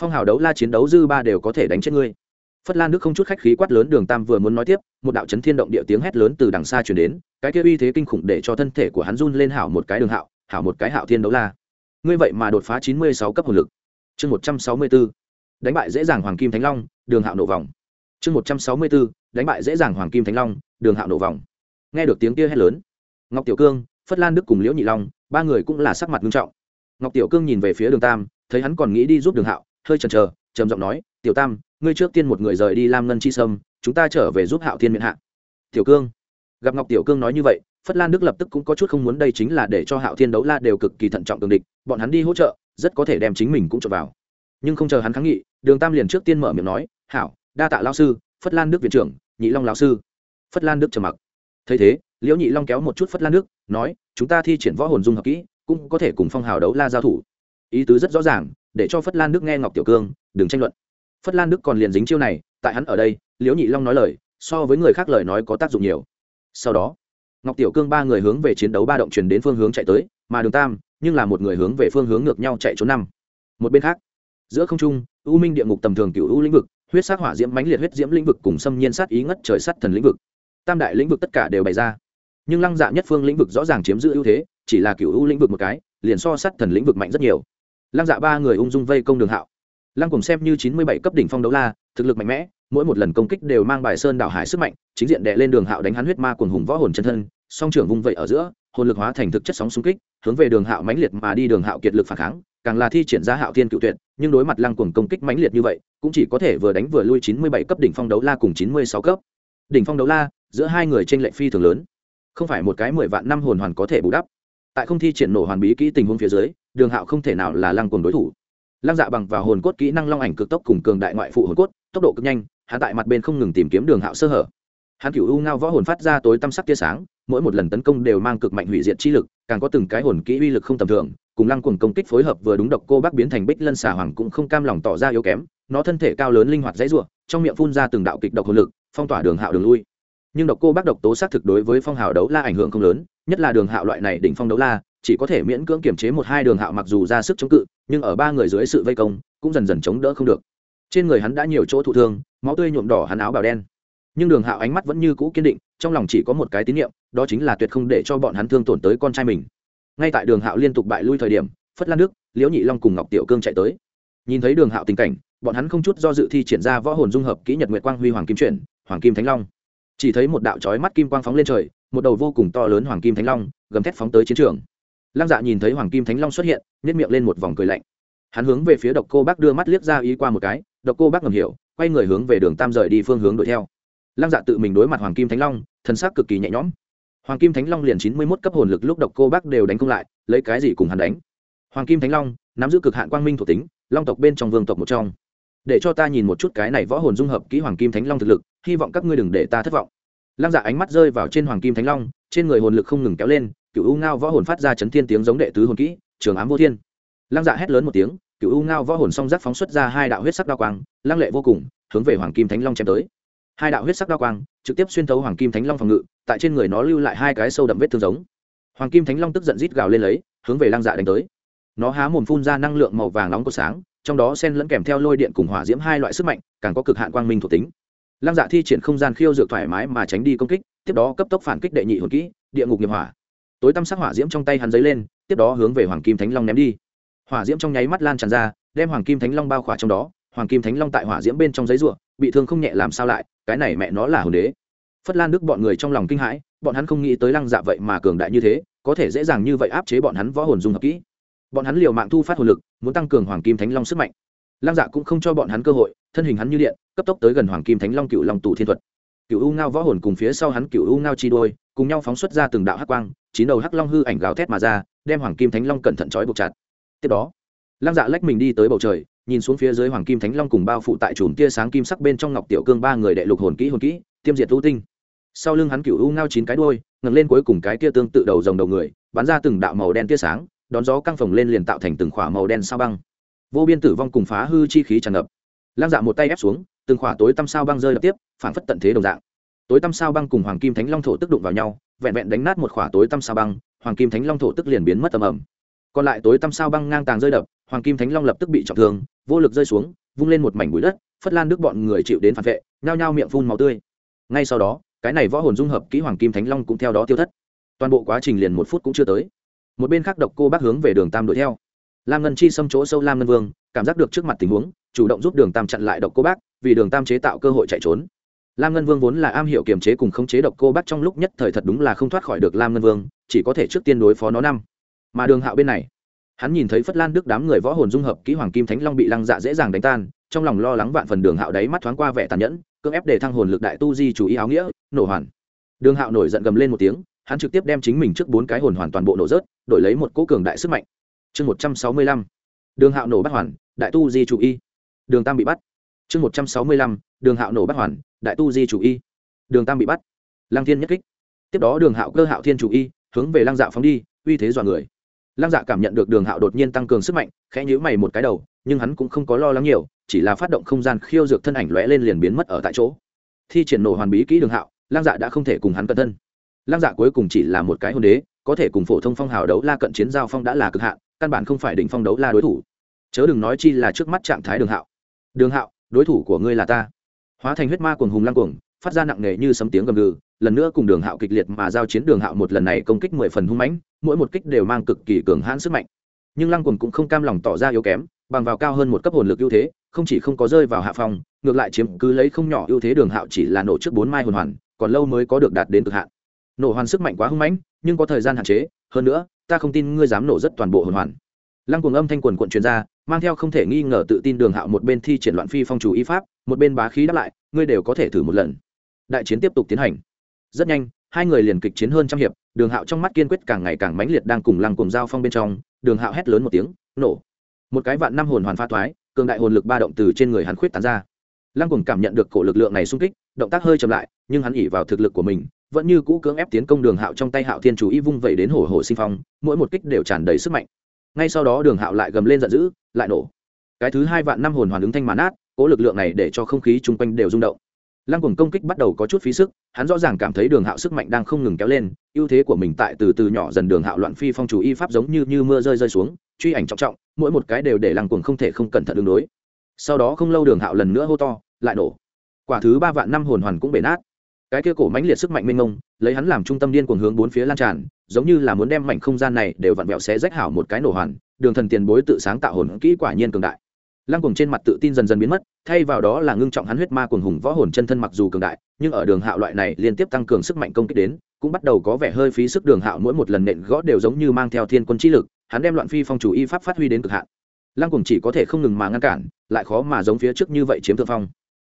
S1: Phong hào đấu la chiến đấu dư ba đều có thể đánh chết ngươi. Phất lan nước không chút khách khí quát lớn đường tam vừa muốn nói tiếp, một đạo chấn thiên động địa tiếng hét lớn từ đằng xa chuyển đến, cái kia uy thế kinh khủng để cho thân thể của hắn run lên hảo một cái đường hạo, hảo một cái hạo thiên đấu la. Ngươi vậy mà đột phá chín mươi sáu cấp hồn lực chương một trăm sáu mươi b ố đánh bại dễ dàng hoàng kim thánh long, đường hạo nổ vòng. Chương một trăm sáu mươi b ố đánh bại dễ dàng hoàng kim thánh long, đường hạo nổ vòng. Nghe được tiếng kia hét lớn, ngọc tiểu cương, phất lan đức cùng liễu nhị long, ba người cũng là sắc mặt nghiêm trọng. Ngọc tiểu cương nhìn về phía đường tam, thấy hắn còn nghĩ đi giúp đường hạo, hơi chần chờ, trầm giọng nói, tiểu tam, ngươi trước tiên một người rời đi lam ngân chi sâm, chúng ta trở về giúp hạo thiên miệng hạ. Tiểu cương? Gặp ngọc tiểu cương nói như vậy, phất lan đức lập tức cũng có chút không muốn, đây chính là để cho hạo thiên đấu la đều cực kỳ thận trọng cường địch, bọn hắn đi hỗ trợ rất có thể đem chính mình cũng trộn vào. Nhưng không chờ hắn kháng nghị, đường tam liền trước tiên mở miệng nói, hảo, đa tạ lao sư, phất lan đức viện trưởng, nhị long lao sư. Phất lan đức trầm mặc. Thấy thế, liễu nhị long kéo một chút phất lan đức, nói, chúng ta thi triển võ hồn dung hợp kỹ, cũng có thể cùng phong hào đấu la giao thủ. Ý tứ rất rõ ràng, để cho phất lan đức nghe ngọc tiểu cương, đừng tranh luận. Phất lan đức còn liền dính chiêu này, tại hắn ở đây, liễu nhị long nói lời, so với người khác lời nói có tác dụng nhiều. Sau đó, ngọc tiểu cương ba người hướng về chiến đấu ba động chuyển đến phương hướng chạy tới, mà đường tam nhưng là một người hướng về phương hướng ngược nhau chạy trốn năm. Một bên khác, giữa không trung, u minh địa ngục tầm thường cựu u lĩnh vực, huyết sát hỏa diễm mãnh liệt huyết diễm lĩnh vực cùng xâm nhiên sát ý ngất trời sắt thần lĩnh vực. Tam đại lĩnh vực tất cả đều bày ra. Nhưng lăng dạ nhất phương lĩnh vực rõ ràng chiếm giữ ưu thế, chỉ là cựu u lĩnh vực một cái, liền so sắt thần lĩnh vực mạnh rất nhiều. Lăng dạ ba người ung dung vây công đường hạo. Lăng cùng xem như chín mươi bảy cấp đỉnh phong đấu la, thực lực mạnh mẽ, mỗi một lần công kích đều mang bài sơn đảo hải sức mạnh, chính diện đệ lên đường hạo đánh hắn huyết ma cuồng hùng võ hồn chân thân, song trưởng vung vậy ở giữa hồn lực hóa thành thực chất sóng xung kích, hướng về đường hạo mãnh liệt mà đi đường hạo kiệt lực phản kháng, càng là thi triển ra hạo thiên cựu tuyệt, nhưng đối mặt lăng cuồng công kích mãnh liệt như vậy, cũng chỉ có thể vừa đánh vừa lui chín mươi bảy cấp đỉnh phong đấu la cùng chín mươi sáu cấp. Đỉnh phong đấu la, giữa hai người trên lệch phi thường lớn. Không phải một cái mười vạn năm hồn hoàn có thể bù đắp. Tại không thi triển nổ hoàn bí kỹ tình huống phía dưới, đường hạo không thể nào là lăng cuồng đối thủ. Lăng dạ bằng vào hồn cốt kỹ năng long ảnh cực tốc cùng cường đại ngoại phụ hồn cốt, tốc độ cực nhanh, hắn tại mặt bên không ngừng tìm kiếm đường hạo sơ hở. Hắn cựu u ngao võ hồn phát ra tối tăm sắc tia sáng mỗi một lần tấn công đều mang cực mạnh hủy diệt chi lực, càng có từng cái hồn kỹ uy lực không tầm thường, cùng lăng cuồng công kích phối hợp vừa đúng độc cô bác biến thành bích lân xà hoàng cũng không cam lòng tỏ ra yếu kém, nó thân thể cao lớn linh hoạt dãy ruộng trong miệng phun ra từng đạo kịch độc hồn lực, phong tỏa đường hạo đường lui. Nhưng độc cô bác độc tố xác thực đối với phong hào đấu la ảnh hưởng không lớn, nhất là đường hạo loại này đỉnh phong đấu la, chỉ có thể miễn cưỡng kiểm chế một hai đường hạo mặc dù ra sức chống cự, nhưng ở ba người dưới sự vây công, cũng dần dần chống đỡ không được. Trên người hắn đã nhiều chỗ thụ thương, máu tươi nhuộm đỏ hắn áo bào đen nhưng đường hạo ánh mắt vẫn như cũ kiên định, trong lòng chỉ có một cái tín nhiệm đó chính là tuyệt không để cho bọn hắn thương tổn tới con trai mình. Ngay tại đường hạo liên tục bại lui thời điểm, phất lan đức, liễu nhị long cùng ngọc tiểu cương chạy tới. Nhìn thấy đường hạo tình cảnh, bọn hắn không chút do dự thi triển ra võ hồn dung hợp kỹ nhật nguyệt quang huy hoàng kim chuyển, hoàng kim thánh long. Chỉ thấy một đạo trói mắt kim quang phóng lên trời, một đầu vô cùng to lớn hoàng kim thánh long, gầm thét phóng tới chiến trường. Lăng dạ nhìn thấy hoàng kim thánh long xuất hiện nhét miệng lên một vòng cười lạnh. Hắn hướng về phía độc cô bác đưa mắt liếc ra ý qua một cái, độc cô bác ngầm hiểu, quay người hướng về đường tam rời đi phương hướng đuổi theo lăng dạ tự mình đối mặt hoàng kim thánh long thân xác cực kỳ nhẹ nhõm. Hoàng kim thánh long liền chín mươi mốt cấp hồn lực lúc độc cô bác đều đánh không lại, lấy cái gì cùng hắn đánh? Hoàng kim thánh long, nắm giữ cực hạn quang minh thuộc tính, long tộc bên trong vương tộc một trong. Để cho ta nhìn một chút cái này võ hồn dung hợp kỹ hoàng kim thánh long thực lực, hy vọng các ngươi đừng để ta thất vọng. Lăng dạ ánh mắt rơi vào trên hoàng kim thánh long, trên người hồn lực không ngừng kéo lên, cựu u ngao võ hồn phát ra chấn thiên tiếng giống đệ tứ hồn kỹ, trường ám vô thiên. Lăng dạ hét lớn một tiếng, cựu u ngao võ hồn song giác phóng xuất ra hai đạo huyết sắc đao quang, lăng lệ vô cùng, hướng về hoàng kim thánh long chém tới hai đạo huyết sắc đa quang, trực tiếp xuyên thấu hoàng kim thánh long phòng ngự, tại trên người nó lưu lại hai cái sâu đậm vết thương giống. Hoàng kim thánh long tức giận rít gào lên lấy, hướng về lăng dạ đánh tới. Nó há mồm phun ra năng lượng màu vàng nóng của sáng, trong đó sen lẫn kèm theo lôi điện cùng hỏa diễm hai loại sức mạnh, càng có cực hạn quang minh thuộc tính. Lăng dạ thi triển không gian khiêu dược thoải mái mà tránh đi công kích, tiếp đó cấp tốc phản kích đệ nhị hồn kỹ, địa ngục nghiệp hỏa. Tối tăm sắc hỏa diễm trong tay hắn giấy lên, tiếp đó hướng về hoàng kim thánh long ném đi. Hỏa diễm trong nháy mắt lan tràn ra, đem hoàng kim thánh long bao khỏa trong đó, hoàng kim thánh long tại hỏa diễm bên trong giấy ruộng bị thương không nhẹ làm sao lại cái này mẹ nó là hồn đế. Phất lan đức bọn người trong lòng kinh hãi, bọn hắn không nghĩ tới lăng dạ vậy mà cường đại như thế, có thể dễ dàng như vậy áp chế bọn hắn võ hồn dung hợp kỹ. Bọn hắn liều mạng thu phát hồn lực, muốn tăng cường hoàng kim thánh long sức mạnh. Lăng dạ cũng không cho bọn hắn cơ hội, thân hình hắn như điện, cấp tốc tới gần hoàng kim thánh long cựu long tù thiên thuật. Cựu u ngao võ hồn cùng phía sau hắn cựu u ngao chi đôi, cùng nhau phóng xuất ra từng đạo hắc quang, chín đầu hắc long hư ảnh gào thét mà ra, đem hoàng kim thánh long cẩn thận trói buộc chặt. Tiếp đó, lăng dạ lách mình đi tới bầu trời nhìn xuống phía dưới hoàng kim thánh long cùng bao phụ tại chùm tia sáng kim sắc bên trong ngọc tiểu cương ba người đệ lục hồn kỹ hồn kỹ, tiêm diệt tu tinh. Sau lưng hắn cựu u ngao chín cái đôi ngẩng lên cuối cùng cái kia tương tự đầu dòng đầu người, bắn ra từng đạo màu đen tia sáng, đón gió căng phồng lên liền tạo thành từng khỏa màu đen sao băng. Vô biên tử vong cùng phá hư chi khí tràn ngập. Lăng dạ một tay ép xuống, từng khỏa tối tăm sao băng rơi đập tiếp, phản phất tận thế đồng dạng. Tối tăm sao băng cùng hoàng kim thánh long thổ tức đụng vào nhau, vẹn vẹn đánh nát một khỏa tối tăm sao băng, hoàng kim thánh long thổ tức liền biến mất tầm ẩm còn lại tối tăm sao băng ngang tàng rơi đập, hoàng kim thánh long lập tức bị trọng thương, vô lực rơi xuống, vung lên một mảnh bụi đất, phất lan nước bọn người chịu đến phản vệ, nhao nhao miệng phun màu tươi. Ngay sau đó, cái này võ hồn dung hợp kỹ hoàng kim thánh long cũng theo đó tiêu thất. Toàn bộ quá trình liền một phút cũng chưa tới. Một bên khác độc cô bác hướng về đường tam đuổi theo. Lam ngân chi xâm chỗ sâu lam ngân vương, cảm giác được trước mặt tình huống, chủ động giúp đường tam chặn lại độc cô bác, vì đường tam chế tạo cơ hội chạy trốn. Lam ngân vương vốn là am hiểu kiềm chế cùng khống chế độc cô bác trong lúc nhất thời thật đúng là không thoát khỏi được lam ngân vương, chỉ có thể trước tiên đối phó nó năm mà đường hạo bên này, hắn nhìn thấy phất lan đức đám người võ hồn dung hợp kỹ hoàng kim thánh long bị lăng dạ dễ dàng đánh tan, trong lòng lo lắng vạn phần đường hạo đáy mắt thoáng qua vẻ tàn nhẫn, cưỡng ép để thăng hồn lực đại tu di chủ ý áo nghĩa, nổ hoàn. Đường hạo nổi giận gầm lên một tiếng, hắn trực tiếp đem chính mình trước bốn cái hồn hoàn toàn bộ nổ rớt, đổi lấy một cỗ cường đại sức mạnh. Chương một trăm sáu mươi lăm, đường hạo nổ bắt hoàn, đại tu di chủ y. Đường tam bị bắt. Chương một trăm sáu mươi lăm, đường hạo nổ bắt hoàn, đại tu di chủ y. Đường tam bị bắt. Lăng thiên nhất kích. Tiếp đó đường hạo cơ hạo thiên chủ y, hướng về lăng dạ phóng đi, uy thế dọa người lăng dạ cảm nhận được đường hạo đột nhiên tăng cường sức mạnh, khẽ nhíu mày một cái đầu, nhưng hắn cũng không có lo lắng nhiều, chỉ là phát động không gian khiêu dược thân ảnh lóe lên liền biến mất ở tại chỗ. Thi triển nổ hoàn bí kỹ đường hạo, lăng dạ đã không thể cùng hắn cận thân. Lăng dạ cuối cùng chỉ là một cái hôn đế, có thể cùng phổ thông phong hào đấu la cận chiến giao phong đã là cực hạn, căn bản không phải đỉnh phong đấu la đối thủ. Chớ đừng nói chi là trước mắt trạng thái đường hạo. Đường hạo, đối thủ của ngươi là ta. Hóa thành huyết ma cuồng hùng lăng cuồng, phát ra nặng nề như sấm tiếng gầm gừ lần nữa cùng đường hạo kịch liệt mà giao chiến, đường hạo một lần này công kích mười phần hung mãnh, mỗi một kích đều mang cực kỳ cường hãn sức mạnh. Nhưng lăng cuồng cũng không cam lòng tỏ ra yếu kém, bằng vào cao hơn một cấp hồn lực ưu thế, không chỉ không có rơi vào hạ phòng ngược lại chiếm cứ lấy không nhỏ ưu thế, đường hạo chỉ là nổ trước bốn mai hồn hoàn, còn lâu mới có được đạt đến cực hạn. Nổ hoàn sức mạnh quá hung mãnh, nhưng có thời gian hạn chế, hơn nữa, ta không tin ngươi dám nổ rất toàn bộ hồn hoàn. Lăng cuồng âm thanh quần quận truyền ra, mang theo không thể nghi ngờ tự tin đường hạo một bên thi triển loạn phi phong chủ y pháp, một bên bá khí đáp lại, ngươi đều có thể thử một lần. Đại chiến tiếp tục tiến hành rất nhanh, hai người liền kịch chiến hơn trăm hiệp, đường hạo trong mắt kiên quyết càng ngày càng mãnh liệt đang cùng lăng cùng giao phong bên trong, đường hạo hét lớn một tiếng, nổ! Một cái vạn năm hồn hoàn pha thoái, cường đại hồn lực ba động từ trên người hắn khuyết tán ra. Lăng cùng cảm nhận được cổ lực lượng này sung kích, động tác hơi chậm lại, nhưng hắn ỉ vào thực lực của mình, vẫn như cũ cưỡng ép tiến công đường hạo trong tay hạo thiên chủ y vung vẩy đến hổ hổ sinh phong, mỗi một kích đều tràn đầy sức mạnh. Ngay sau đó đường hạo lại gầm lên giận dữ, lại nổ. Cái thứ hai vạn năm hồn hoàn ứng thanh màn át cỗ lực lượng này để cho không khí chung quanh đều rung động lăng cùng công kích bắt đầu có chút phí sức hắn rõ ràng cảm thấy đường hạo sức mạnh đang không ngừng kéo lên ưu thế của mình tại từ từ nhỏ dần đường hạo loạn phi phong chủ y pháp giống như, như mưa rơi rơi xuống truy ảnh trọng trọng mỗi một cái đều để lăng cùng không thể không cẩn thận đường đối. Sau đó không lâu đường hạo lần nữa hô to lại nổ. Quả thứ ba vạn năm hồn hoàn cũng bể nát. Cái kia cổ mãnh liệt sức mạnh mênh mông lấy hắn làm trung tâm điên cuồng hướng bốn phía lan tràn giống như là muốn đem mảnh không gian này đều vặn vẹo xé rách hảo một cái nổ hoàn đường thần tiền bối tự sáng tạo hồn kỹ quả nhiên cường đại lăng cùng trên mặt tự tin dần dần biến mất, thay vào đó là ngưng trọng hắn huyết ma cuồng hùng võ hồn chân thân mặc dù cường đại, nhưng ở đường hạo loại này liên tiếp tăng cường sức mạnh công kích đến, cũng bắt đầu có vẻ hơi phí sức đường hạo mỗi một lần nện gõ đều giống như mang theo thiên quân trí lực, hắn đem loạn phi phong chủ y pháp phát huy đến cực hạn. Lăng cùng chỉ có thể không ngừng mà ngăn cản, lại khó mà giống phía trước như vậy chiếm thượng phong.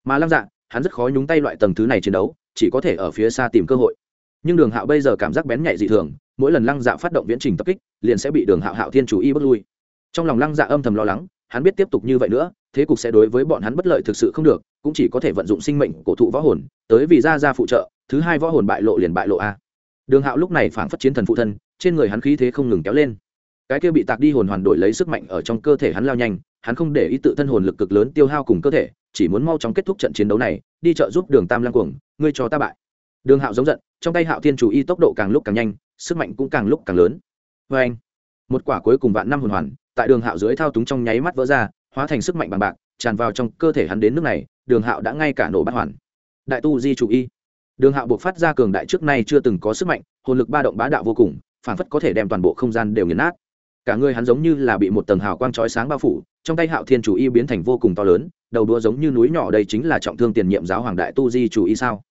S1: Mà lăng dạ hắn rất khó nhúng tay loại tầng thứ này chiến đấu, chỉ có thể ở phía xa tìm cơ hội. Nhưng đường hạo bây giờ cảm giác bén nhạy dị thường, mỗi lần lăng dạ phát động viễn trình tập kích, liền sẽ bị đường hạo hạo thiên chủ y bước lui. Trong lòng lăng dạ âm thầm lo lắng hắn biết tiếp tục như vậy nữa, thế cục sẽ đối với bọn hắn bất lợi thực sự không được, cũng chỉ có thể vận dụng sinh mệnh cổ thụ võ hồn, tới vì ra ra phụ trợ, thứ hai võ hồn bại lộ liền bại lộ a. Đường hạo lúc này phảng phất chiến thần phụ thân, trên người hắn khí thế không ngừng kéo lên. Cái kia bị tạc đi hồn hoàn đổi lấy sức mạnh ở trong cơ thể hắn lao nhanh, hắn không để ý tự thân hồn lực cực lớn tiêu hao cùng cơ thể, chỉ muốn mau chóng kết thúc trận chiến đấu này, đi trợ giúp đường tam lang cuồng, ngươi cho ta bại. Đường hạo giống giận, trong tay hạo thiên chủ y tốc độ càng lúc càng nhanh, sức mạnh cũng càng lúc càng lớn. Vê anh một quả cuối cùng vạn năm hồn hoàn tại đường hạo dưới thao túng trong nháy mắt vỡ ra, hóa thành sức mạnh bằng bạc, tràn vào trong cơ thể hắn đến nước này, đường hạo đã ngay cả nổ bắt hoàn. Đại tu di chủ y. Đường hạo buộc phát ra cường đại trước nay chưa từng có sức mạnh, hồn lực ba động bá đạo vô cùng, phản phất có thể đem toàn bộ không gian đều nghiền nát. Cả người hắn giống như là bị một tầng hào quang chói sáng bao phủ, trong tay hạo thiên chủ y biến thành vô cùng to lớn, đầu đua giống như núi nhỏ đây chính là trọng thương tiền nhiệm giáo hoàng đại tu di chủ y sao?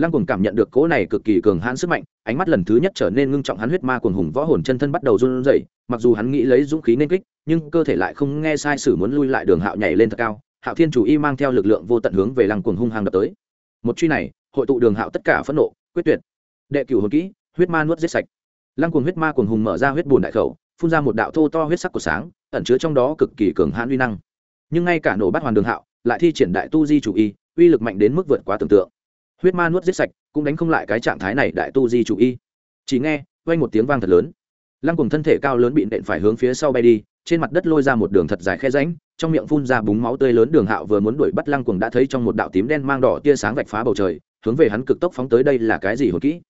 S1: Lăng Cuồng cảm nhận được cỗ này cực kỳ cường hãn sức mạnh, ánh mắt lần thứ nhất trở nên ngưng trọng hắn huyết ma cuồng hùng võ hồn chân thân bắt đầu run rẩy, mặc dù hắn nghĩ lấy dũng khí nên kích, nhưng cơ thể lại không nghe sai sử muốn lui lại đường hạo nhảy lên thật cao, hạo thiên chủ y mang theo lực lượng vô tận hướng về lăng cuồng hung hăng đập tới. Một truy này, hội tụ đường hạo tất cả phẫn nộ, quyết tuyệt. Đệ cửu hồn kỹ, huyết ma nuốt giết sạch. Lăng cuồng huyết ma cuồng hùng mở ra huyết bùn đại khẩu, phun ra một đạo thô to huyết sắc của sáng, ẩn chứa trong đó cực kỳ cường hãn uy năng. Nhưng ngay cả nổ bắt hoàn đường hạo, lại thi triển đại tu di chủ y, uy lực mạnh đến mức vượt quá tưởng tượng huyết ma nuốt giết sạch, cũng đánh không lại cái trạng thái này đại tu di chủ y. Chỉ nghe quanh một tiếng vang thật lớn. Lăng cùng thân thể cao lớn bị nện phải hướng phía sau bay đi, trên mặt đất lôi ra một đường thật dài khe ránh trong miệng phun ra búng máu tươi lớn đường hạo vừa muốn đuổi bắt lăng cùng đã thấy trong một đạo tím đen mang đỏ tia sáng vạch phá bầu trời, hướng về hắn cực tốc phóng tới đây là cái gì hồi kỹ?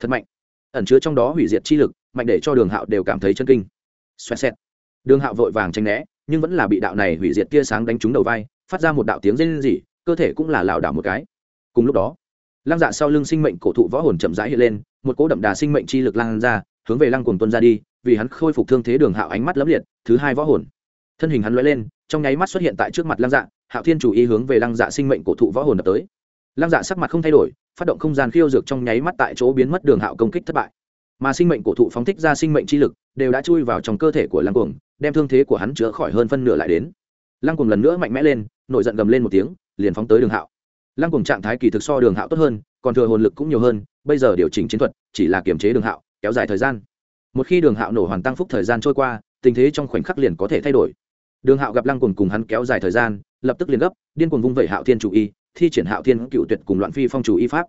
S1: Thật mạnh. Ẩn chứa trong đó hủy diệt chi lực, mạnh để cho đường hạo đều cảm thấy chân kinh. Xoẹt xẹt. Đường hạo vội vàng tranh né, nhưng vẫn là bị đạo này hủy diệt tia sáng đánh trúng đầu vai, phát ra một đạo tiếng rên rỉ, cơ thể cũng là lảo đảo một cái. Cùng lúc đó lăng dạ sau lưng sinh mệnh cổ thụ võ hồn chậm rãi hiện lên, một cỗ đậm đà sinh mệnh chi lực lan ra, hướng về lăng Cuồng tuân ra đi, vì hắn khôi phục thương thế đường hạo ánh mắt lấp liệt, thứ hai võ hồn. Thân hình hắn lóe lên, trong nháy mắt xuất hiện tại trước mặt lăng dạ hạo thiên chủ ý hướng về lăng dạ sinh mệnh cổ thụ võ hồn đập tới. Lăng dạ sắc mặt không thay đổi, phát động không gian khiêu dược trong nháy mắt tại chỗ biến mất đường hạo công kích thất bại. Mà sinh mệnh cổ thụ phóng thích ra sinh mệnh chi lực, đều đã chui vào trong cơ thể của lăng cuồng, đem thương thế của hắn chữa khỏi hơn phân nửa lại đến. Lăng cuồng lần nữa mạnh mẽ lên, nổi giận gầm lên một tiếng, liền phóng tới đường hạo lăng cuồng trạng thái kỳ thực so đường hạo tốt hơn, còn thừa hồn lực cũng nhiều hơn, bây giờ điều chỉnh chiến thuật chỉ là kiềm chế đường hạo, kéo dài thời gian. Một khi đường hạo nổ hoàn tăng phúc thời gian trôi qua, tình thế trong khoảnh khắc liền có thể thay đổi. Đường hạo gặp lăng cuồng cùng hắn kéo dài thời gian, lập tức liền gấp, điên cuồng vung vẩy hạo thiên chủ y, thi triển hạo thiên cựu tuyệt cùng loạn phi phong chủ y pháp.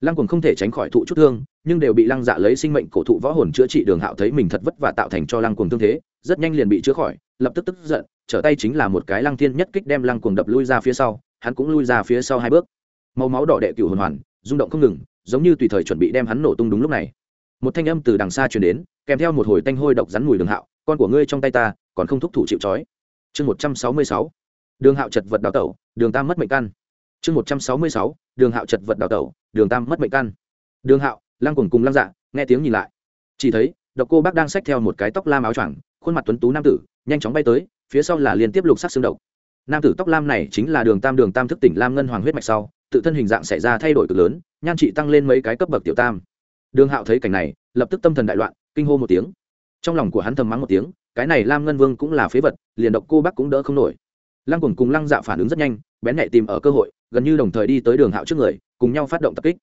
S1: Lăng cuồng không thể tránh khỏi thụ chút thương, nhưng đều bị lăng dạ lấy sinh mệnh cổ thụ võ hồn chữa trị đường hạo thấy mình thật vất và tạo thành cho lăng cuồng thương thế, rất nhanh liền bị chữa khỏi, lập tức tức giận, trở tay chính là một cái lăng thiên nhất kích đem lăng cuồng đập lui ra phía sau hắn cũng lui ra phía sau hai bước. Màu máu đỏ đệ cựu hồn hoàn, rung động không ngừng, giống như tùy thời chuẩn bị đem hắn nổ tung đúng lúc này. Một thanh âm từ đằng xa truyền đến, kèm theo một hồi tanh hôi độc rắn mùi đường hạo, con của ngươi trong tay ta, còn không thúc thủ chịu trói. Chương một trăm sáu mươi sáu, đường hạo chật vật đào tẩu, đường tam mất mệnh căn. Chương một trăm sáu mươi sáu, đường hạo chật vật đào tẩu, đường tam mất mệnh căn. Đường hạo, lăng cùng cùng lăng dạ nghe tiếng nhìn lại. Chỉ thấy, độc cô bác đang xách theo một cái tóc lam áo choàng, khuôn mặt tuấn tú nam tử, nhanh chóng bay tới, phía sau là liên tiếp lục sắc xương độc nam tử tóc lam này chính là đường tam đường tam thức tỉnh lam ngân hoàng huyết mạch sau, tự thân hình dạng xảy ra thay đổi cực lớn, nhan trị tăng lên mấy cái cấp bậc tiểu tam. Đường hạo thấy cảnh này, lập tức tâm thần đại loạn, kinh hô một tiếng. Trong lòng của hắn thầm mắng một tiếng, cái này lam ngân vương cũng là phế vật, liền độc cô bác cũng đỡ không nổi. Lăng cùng cùng lăng dạ phản ứng rất nhanh, bén nhạy tìm ở cơ hội, gần như đồng thời đi tới đường hạo trước người, cùng nhau phát động tập kích.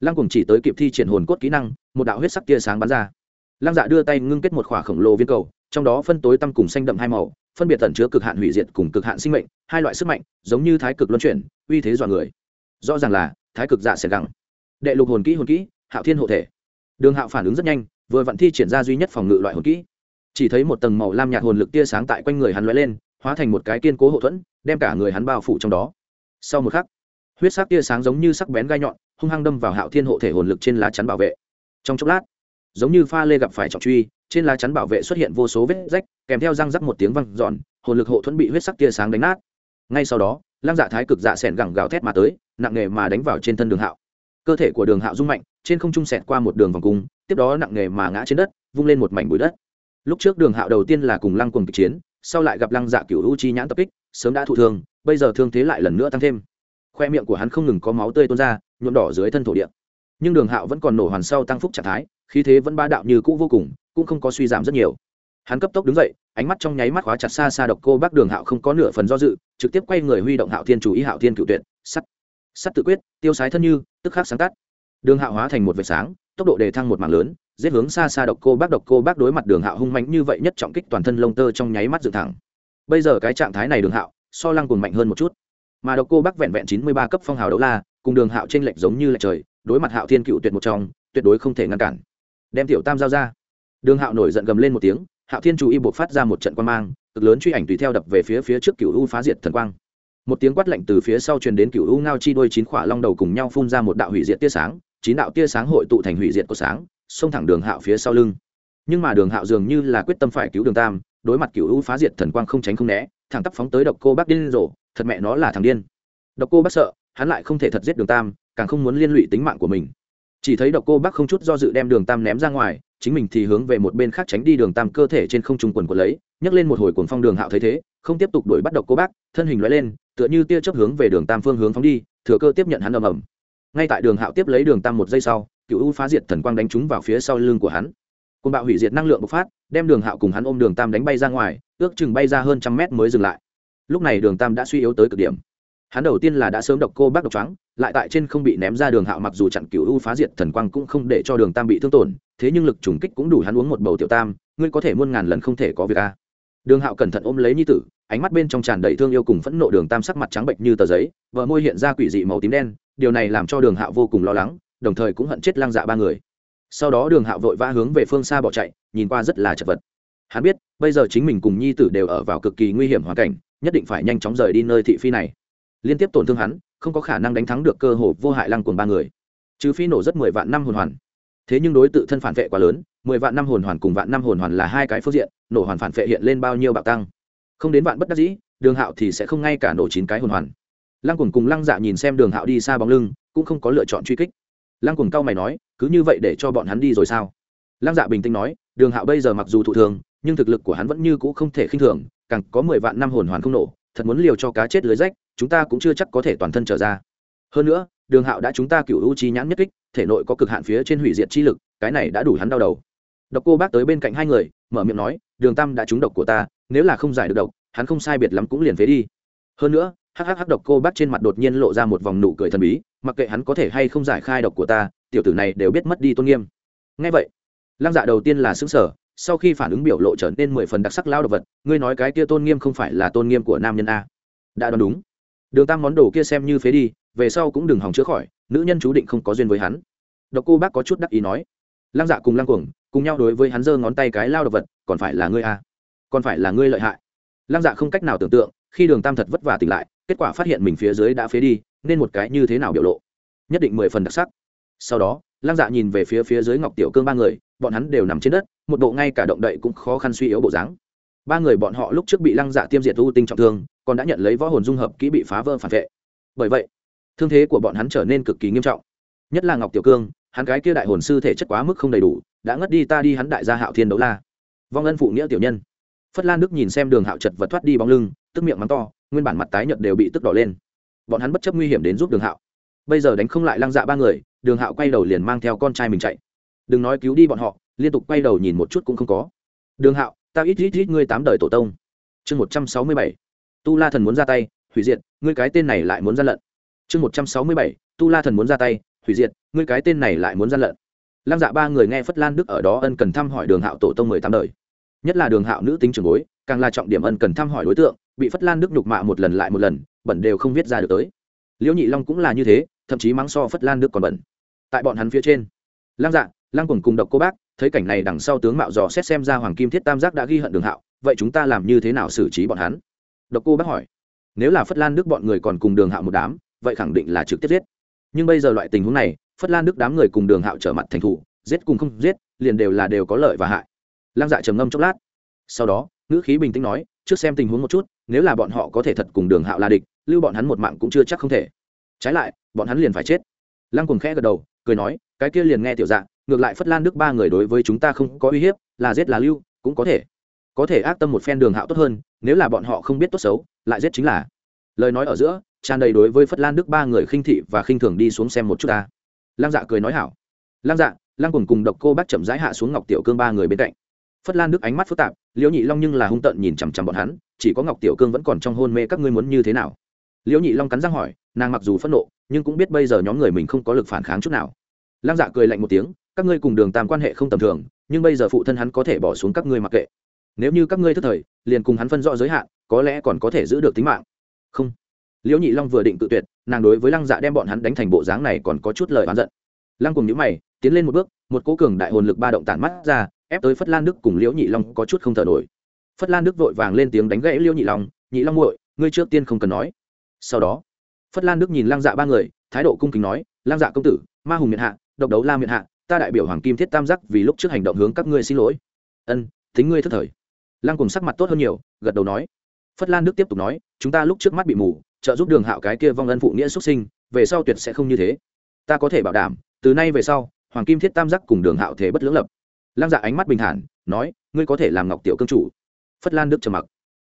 S1: Lăng cùng chỉ tới kịp thi triển hồn cốt kỹ năng, một đạo huyết sắc tia sáng bắn ra. Lăng dạ đưa tay ngưng kết một khỏa khổng lồ viên cầu trong đó phân tối tăm cùng xanh đậm hai màu, phân biệt tẩn chứa cực hạn hủy diệt cùng cực hạn sinh mệnh, hai loại sức mạnh, giống như thái cực luân chuyển, uy thế dọa người. Rõ ràng là, thái cực dạ sẽ gẳng đệ lục hồn kỹ hồn kỹ, hạo thiên hộ thể. Đường hạo phản ứng rất nhanh, vừa vặn thi triển ra duy nhất phòng ngự loại hồn kỹ. Chỉ thấy một tầng màu lam nhạt hồn lực tia sáng tại quanh người hắn lóe lên, hóa thành một cái kiên cố hậu thuẫn, đem cả người hắn bao phủ trong đó. Sau một khắc, huyết sắc tia sáng giống như sắc bén gai nhọn, hung hăng đâm vào hạo thiên hộ thể hồn lực trên lá chắn bảo vệ. Trong chốc lát, giống như pha lê gặp phải trọng truy trên lá chắn bảo vệ xuất hiện vô số vết rách, kèm theo răng rắc một tiếng văng giòn hồn lực hộ thuẫn bị huyết sắc tia sáng đánh nát. Ngay sau đó, lăng dạ thái cực dạ s ẻ n gẳng gào thét mà tới, nặng nề mà đánh vào trên thân đường hạo. Cơ thể của đường hạo rung mạnh, trên không trung s t qua một đường vòng cung, tiếp đó nặng nề mà ngã trên đất, vung lên một mảnh bụi đất. Lúc trước đường hạo đầu tiên là cùng lăng cùng kịch chiến, sau lại gặp lăng dạ cựu u chi nhãn tập kích, sớm đã thụ thương, bây giờ thương thế lại lần nữa tăng thêm. Khoe miệng của hắn không ngừng có máu tươi tuôn ra, nhuộm đỏ dưới thân thổ địa. Nhưng đường hạo vẫn còn nổ hoàn sau tăng phúc trạng thái, khí thế vẫn ba đạo như cũ vô cùng cũng không có suy giảm rất nhiều. Hắn cấp tốc đứng dậy, ánh mắt trong nháy mắt khóa chặt xa xa độc cô bác đường hạo không có nửa phần do dự, trực tiếp quay người huy động hạo thiên chủ ý, hạo thiên cựu tuyệt, sắt sắt tự quyết, tiêu sái thân như, tức khắc sáng tắt. Đường hạo hóa thành một vệt sáng, tốc độ đề thăng một mảng lớn, giết hướng xa xa độc cô bác, độc cô bác đối mặt đường hạo hung mạnh như vậy nhất trọng kích toàn thân lông tơ trong nháy mắt dựng thẳng. Bây giờ cái trạng thái này đường hạo, so lăng cùng mạnh hơn một chút. Mà độc cô bác vẹn vẹn chín mươi ba cấp phong hào đấu la, cùng đường hạo t r ê n lệch giống như lệch trời, đối mặt hạo thiên cựu tuyệt một trong, tuyệt đối không thể ngăn cản. Đem tiểu tam giao ra đường hạo nổi giận gầm lên một tiếng, hạo thiên chủ y buộc phát ra một trận quan mang, cực lớn truy ảnh tùy theo đập về phía phía trước cựu u phá diệt thần quang. Một tiếng quát lạnh từ phía sau truyền đến cựu u ngao chi đôi chín khỏa long đầu cùng nhau phun ra một đạo hủy diệt tia sáng, chín đạo tia sáng hội tụ thành hủy diệt của sáng, xông thẳng đường hạo phía sau lưng. Nhưng mà đường hạo dường như là quyết tâm phải cứu đường tam, đối mặt cựu u phá diệt thần quang không tránh không né, thẳng tắp phóng tới độc cô bác điên rồ, thật mẹ nó là thằng điên. Độc cô bác sợ, hắn lại không thể thật giết đường tam, càng không muốn liên lụy tính mạng của mình. Chỉ thấy độc cô bác không chút do dự đem đường tam ném ra ngoài chính mình thì hướng về một bên khác tránh đi đường tam cơ thể trên không trung quần của lấy, nhấc lên một hồi cuồng phong đường hạo thấy thế, không tiếp tục đuổi bắt độc cô bác, thân hình loại lên, tựa như tia chớp hướng về đường tam phương hướng phóng đi, thừa cơ tiếp nhận hắn ầm ầm. Ngay tại đường hạo tiếp lấy đường tam một giây sau, cựu u phá diệt thần quang đánh trúng vào phía sau lưng của hắn. Côn bạo hủy diệt năng lượng bộc phát, đem đường hạo cùng hắn ôm đường tam đánh bay ra ngoài, ước chừng bay ra hơn trăm mét mới dừng lại. Lúc này đường tam đã suy yếu tới cực điểm. Hắn đầu tiên là đã sớm độc cô bác độc trắng lại tại trên không bị ném ra đường hạo mặc dù chặn cựu u phá diệt thần quang cũng không để cho đường tam bị thương tổn, thế nhưng lực trùng kích cũng đủ hắn uống một bầu tiểu tam, ngươi có thể muôn ngàn lần không thể có việc a. Đường hạo cẩn thận ôm lấy nhi tử, ánh mắt bên trong tràn đầy thương yêu cùng phẫn nộ đường tam sắc mặt trắng bệnh như tờ giấy, vợ môi hiện ra quỷ dị màu tím đen, điều này làm cho đường hạo vô cùng lo lắng, đồng thời cũng hận chết lang dạ ba người. Sau đó đường hạo vội vã hướng về phương xa bỏ chạy, nhìn qua rất là chật vật. Hắn biết, bây giờ chính mình cùng nhi tử đều ở vào cực kỳ nguy hiểm hoàn cảnh, nhất định phải nhanh chóng rời đi nơi thị phi này. Liên tiếp tổn thương hắn không có khả năng đánh thắng được cơ hồ vô hại lăng cùng ba người. Trừ phi nổ rất mười vạn năm hồn hoàn. Thế nhưng đối tự thân phản vệ quá lớn, mười vạn năm hồn hoàn cùng vạn năm hồn hoàn là hai cái phương diện, nổ hoàn phản vệ hiện lên bao nhiêu bạo tăng. Không đến vạn bất đắc dĩ, đường hạo thì sẽ không ngay cả nổ chín cái hồn hoàn. Lăng cùng cùng lăng dạ nhìn xem đường hạo đi xa bóng lưng, cũng không có lựa chọn truy kích. Lăng cùng cao mày nói, cứ như vậy để cho bọn hắn đi rồi sao? Lăng dạ bình tĩnh nói, đường hạo bây giờ mặc dù thụ thường nhưng thực lực của hắn vẫn như cũ không thể khinh thường, càng có mười vạn năm hồn hoàn không nổ, thật muốn liều cho cá chết lưới rách chúng ta cũng chưa chắc có thể toàn thân trở ra. Hơn nữa, đường hạo đã chúng ta cựu u chi nhãn nhất kích, thể nội có cực hạn phía trên hủy diệt chi lực, cái này đã đủ hắn đau đầu. Độc cô bác tới bên cạnh hai người, mở miệng nói, đường tam đã trúng độc của ta, nếu là không giải được độc, hắn không sai biệt lắm cũng liền phế đi. Hơn nữa, hắc hắc hắc độc cô bác trên mặt đột nhiên lộ ra một vòng nụ cười thần bí, mặc kệ hắn có thể hay không giải khai độc của ta, tiểu tử này đều biết mất đi tôn nghiêm. Ngay vậy, lăng dạ đầu tiên là xứng sở sau khi phản ứng biểu lộ trở nên mười phần đặc sắc lao đ ộ vật, ngươi nói cái kia tôn nghiêm không phải là tôn nghiêm của nam nhân a? Đã đoán đúng đường tam món đồ kia xem như phế đi, về sau cũng đừng hòng chữa khỏi, nữ nhân chú định không có duyên với hắn. Độc cô bác có chút đắc ý nói. Lăng dạ cùng lăng cuồng, cùng nhau đối với hắn giơ ngón tay cái lao đ ộ vật, còn phải là ngươi a còn phải là ngươi lợi hại. Lăng dạ không cách nào tưởng tượng, khi đường tam thật vất vả tỉnh lại, kết quả phát hiện mình phía dưới đã phế đi, nên một cái như thế nào biểu lộ? Nhất định mười phần đặc sắc. Sau đó, lăng dạ nhìn về phía phía dưới ngọc tiểu cương ba người, bọn hắn đều nằm trên đất, một bộ ngay cả động đậy cũng khó khăn suy yếu bộ dáng. Ba người bọn họ lúc trước bị lăng dạ tiêm diệt u tinh trọng thương còn đã nhận lấy võ hồn dung hợp kỹ bị phá vỡ phản vệ. Bởi vậy, thương thế của bọn hắn trở nên cực kỳ nghiêm trọng. Nhất là ngọc tiểu cương, hắn cái kia đại hồn sư thể chất quá mức không đầy đủ, đã ngất đi ta đi hắn đại gia hạo thiên đấu la. Vong ân phụ nghĩa tiểu nhân. Phất lan đức nhìn xem đường hạo chật vật thoát đi bóng lưng, tức miệng mắng to, nguyên bản mặt tái nhợt đều bị tức đỏ lên. Bọn hắn bất chấp nguy hiểm đến giúp đường hạo. Bây giờ đánh không lại lăng dạ ba người, đường hạo quay đầu liền mang theo con trai mình chạy. Đừng nói cứu đi bọn họ, liên tục quay đầu nhìn một chút cũng không có. Đường hạo, ta ít ít ít ngươi tám đời tổ tông. Chương một trăm sáu mươi bảy tu la thần muốn ra tay, hủy diệt, ngươi cái tên này lại muốn gian lận. Chương một trăm sáu mươi bảy, tu la thần muốn ra tay, hủy diệt, ngươi cái tên này lại muốn gian lận. Lăng dạ ba người nghe phất lan đức ở đó ân cần thăm hỏi đường hạo tổ tông mười tám đời. Nhất là đường hạo nữ tính trường bối, càng là trọng điểm ân cần thăm hỏi đối tượng, bị phất lan đức nhục mạ một lần lại một lần, bẩn đều không viết ra được tới. Liễu nhị long cũng là như thế, thậm chí mắng so phất lan đức còn bẩn. Tại bọn hắn phía trên, lăng dạ lăng cùng cùng độc cô bác, thấy cảnh này đằng sau tướng mạo dò xét xem ra hoàng kim thiết tam giác đã ghi hận đường hạo, vậy chúng ta làm như thế nào xử trí bọn hắn? Độc cô bác hỏi, nếu là phất lan đức bọn người còn cùng đường hạo một đám, vậy khẳng định là trực tiếp giết. Nhưng bây giờ loại tình huống này, phất lan đức đám người cùng đường hạo trở mặt thành thủ, giết cùng không giết, liền đều là đều có lợi và hại. Lăng dạ trầm ngâm chốc lát. Sau đó, ngữ khí bình tĩnh nói, trước xem tình huống một chút, nếu là bọn họ có thể thật cùng đường hạo là địch, lưu bọn hắn một mạng cũng chưa chắc không thể. Trái lại, bọn hắn liền phải chết. Lăng cùng khẽ gật đầu, cười nói, cái kia liền nghe tiểu dạ ngược lại phất lan đức ba người đối với chúng ta không có uy hiếp, là giết là lưu, cũng có thể có thể ác tâm một phen đường hạo tốt hơn, nếu là bọn họ không biết tốt xấu, lại giết chính là. Lời nói ở giữa, tràn đầy đối với phất lan đức ba người khinh thị và khinh thường đi xuống xem một chút ta. Lăng dạ cười nói hảo. Lăng dạ lăng cùng cùng độc cô bắt chậm rãi hạ xuống ngọc tiểu cương ba người bên cạnh. Phất lan đức ánh mắt phức tạp, liễu nhị long nhưng là hung tợn nhìn chằm chằm bọn hắn, chỉ có ngọc tiểu cương vẫn còn trong hôn mê các ngươi muốn như thế nào? Liễu nhị long cắn răng hỏi, nàng mặc dù phẫn nộ, nhưng cũng biết bây giờ nhóm người mình không có lực phản kháng chút nào. Lăng dạ cười lạnh một tiếng, các ngươi cùng đường tam quan hệ không tầm thường, nhưng bây giờ phụ thân hắn có thể bỏ xuống các ngươi mặc kệ nếu như các ngươi thất thời, liền cùng hắn phân rõ giới hạn, có lẽ còn có thể giữ được tính mạng. Không. Liễu nhị long vừa định tự tuyệt, nàng đối với lăng dạ đem bọn hắn đánh thành bộ dáng này còn có chút lời oán giận. Lăng cùng nhữ mày, tiến lên một bước, một cố cường đại hồn lực ba động tản mắt ra, ép tới phất lan đức cùng liễu nhị long có chút không thở nổi. Phất lan đức vội vàng lên tiếng đánh gãy liễu nhị long nhị long muội, ngươi trước tiên không cần nói. Sau đó, phất lan đức nhìn lăng dạ ba người, thái độ cung kính nói, lăng dạ công tử, ma hùng miệt hạ, độc đấu la miệt hạ, ta đại biểu hoàng kim thiết tam giác vì lúc trước hành động hướng các ngươi xin lỗi. Ân tính ngươi thất thời lăng cùng sắc mặt tốt hơn nhiều, gật đầu nói. Phất lan đức tiếp tục nói, chúng ta lúc trước mắt bị mù, trợ giúp đường hạo cái kia vong ân phụ nghĩa xuất sinh, về sau tuyệt sẽ không như thế. Ta có thể bảo đảm, từ nay về sau, hoàng kim thiết tam giác cùng đường hạo thế bất lưỡng lập. Lăng dạ ánh mắt bình thản, nói, ngươi có thể làm ngọc tiểu cương chủ. Phất lan đức trầm mặc.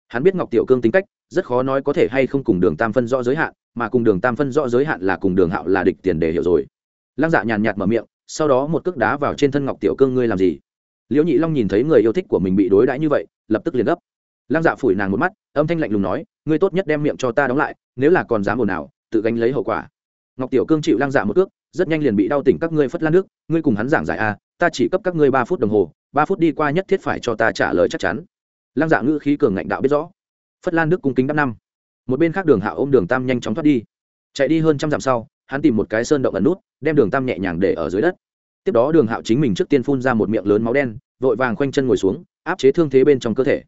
S1: Hắn biết ngọc tiểu cương tính cách, rất khó nói có thể hay không cùng đường tam phân rõ giới hạn, mà cùng đường tam phân rõ giới hạn là cùng đường hạo là địch tiền để hiểu rồi. Lăng dạ nhàn nhạt mở miệng, sau đó một cước đá vào trên thân ngọc tiểu cương ngươi làm gì? Liễu nhị long nhìn thấy người yêu thích của mình bị đối đãi như vậy, lập tức liền gấp. Lăng dạ phủi nàng một mắt, âm thanh lạnh lùng nói, ngươi tốt nhất đem miệng cho ta đóng lại, nếu là còn dám ồn ào, tự gánh lấy hậu quả. Ngọc tiểu cương chịu lăng dạ một cước, rất nhanh liền bị đau tỉnh các ngươi phất lan nước, ngươi cùng hắn giảng giải a ta chỉ cấp các ngươi ba phút đồng hồ, ba phút đi qua nhất thiết phải cho ta trả lời chắc chắn. Lăng dạ ngữ khí cường ngạnh đạo biết rõ. Phất lan nước cung kính đắp năm. Một bên khác đường hạ ôm đường tam nhanh chóng thoát đi. Chạy đi hơn trăm dặm sau, hắn tìm một cái sơn động ẩn nút, đem đường tam nhẹ nhàng để ở dưới đất tiếp đó đường hạo chính mình trước tiên phun ra một miệng lớn máu đen, vội vàng khoanh chân ngồi xuống, áp chế thương thế bên trong cơ thể.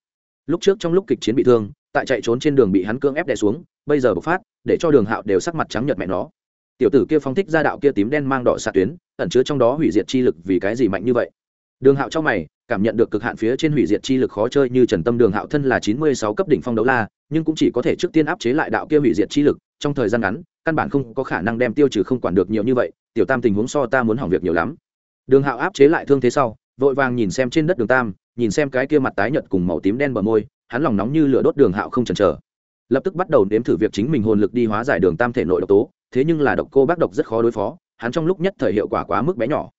S1: Lúc trước trong lúc kịch chiến bị thương, tại chạy trốn trên đường bị hắn cưỡng ép đè xuống, bây giờ bộc phát, để cho đường hạo đều sắc mặt trắng nhợt mẹ nó. Tiểu tử kia phóng thích ra đạo kia tím đen mang đỏ xạ tuyến, ẩn chứa trong đó hủy diệt chi lực vì cái gì mạnh như vậy? Đường hạo trong mày, cảm nhận được cực hạn phía trên hủy diệt chi lực khó chơi như trần tâm đường hạo thân là chín mươi sáu cấp đỉnh phong đấu la, nhưng cũng chỉ có thể trước tiên áp chế lại đạo kia hủy diệt chi lực, trong thời gian ngắn, căn bản không có khả năng đem tiêu trừ không quản được nhiều như vậy, tiểu tam tình huống so ta muốn hỏng việc nhiều lắm đường hạo áp chế lại thương thế sau, vội vàng nhìn xem trên đất đường tam, nhìn xem cái kia mặt tái nhợt cùng màu tím đen bờ môi, hắn lòng nóng như lửa đốt đường hạo không chần chờ. Lập tức bắt đầu nếm thử việc chính mình hồn lực đi hóa giải đường tam thể nội độc tố, thế nhưng là độc cô bác độc rất khó đối phó, hắn trong lúc nhất thời hiệu quả quá mức bé nhỏ.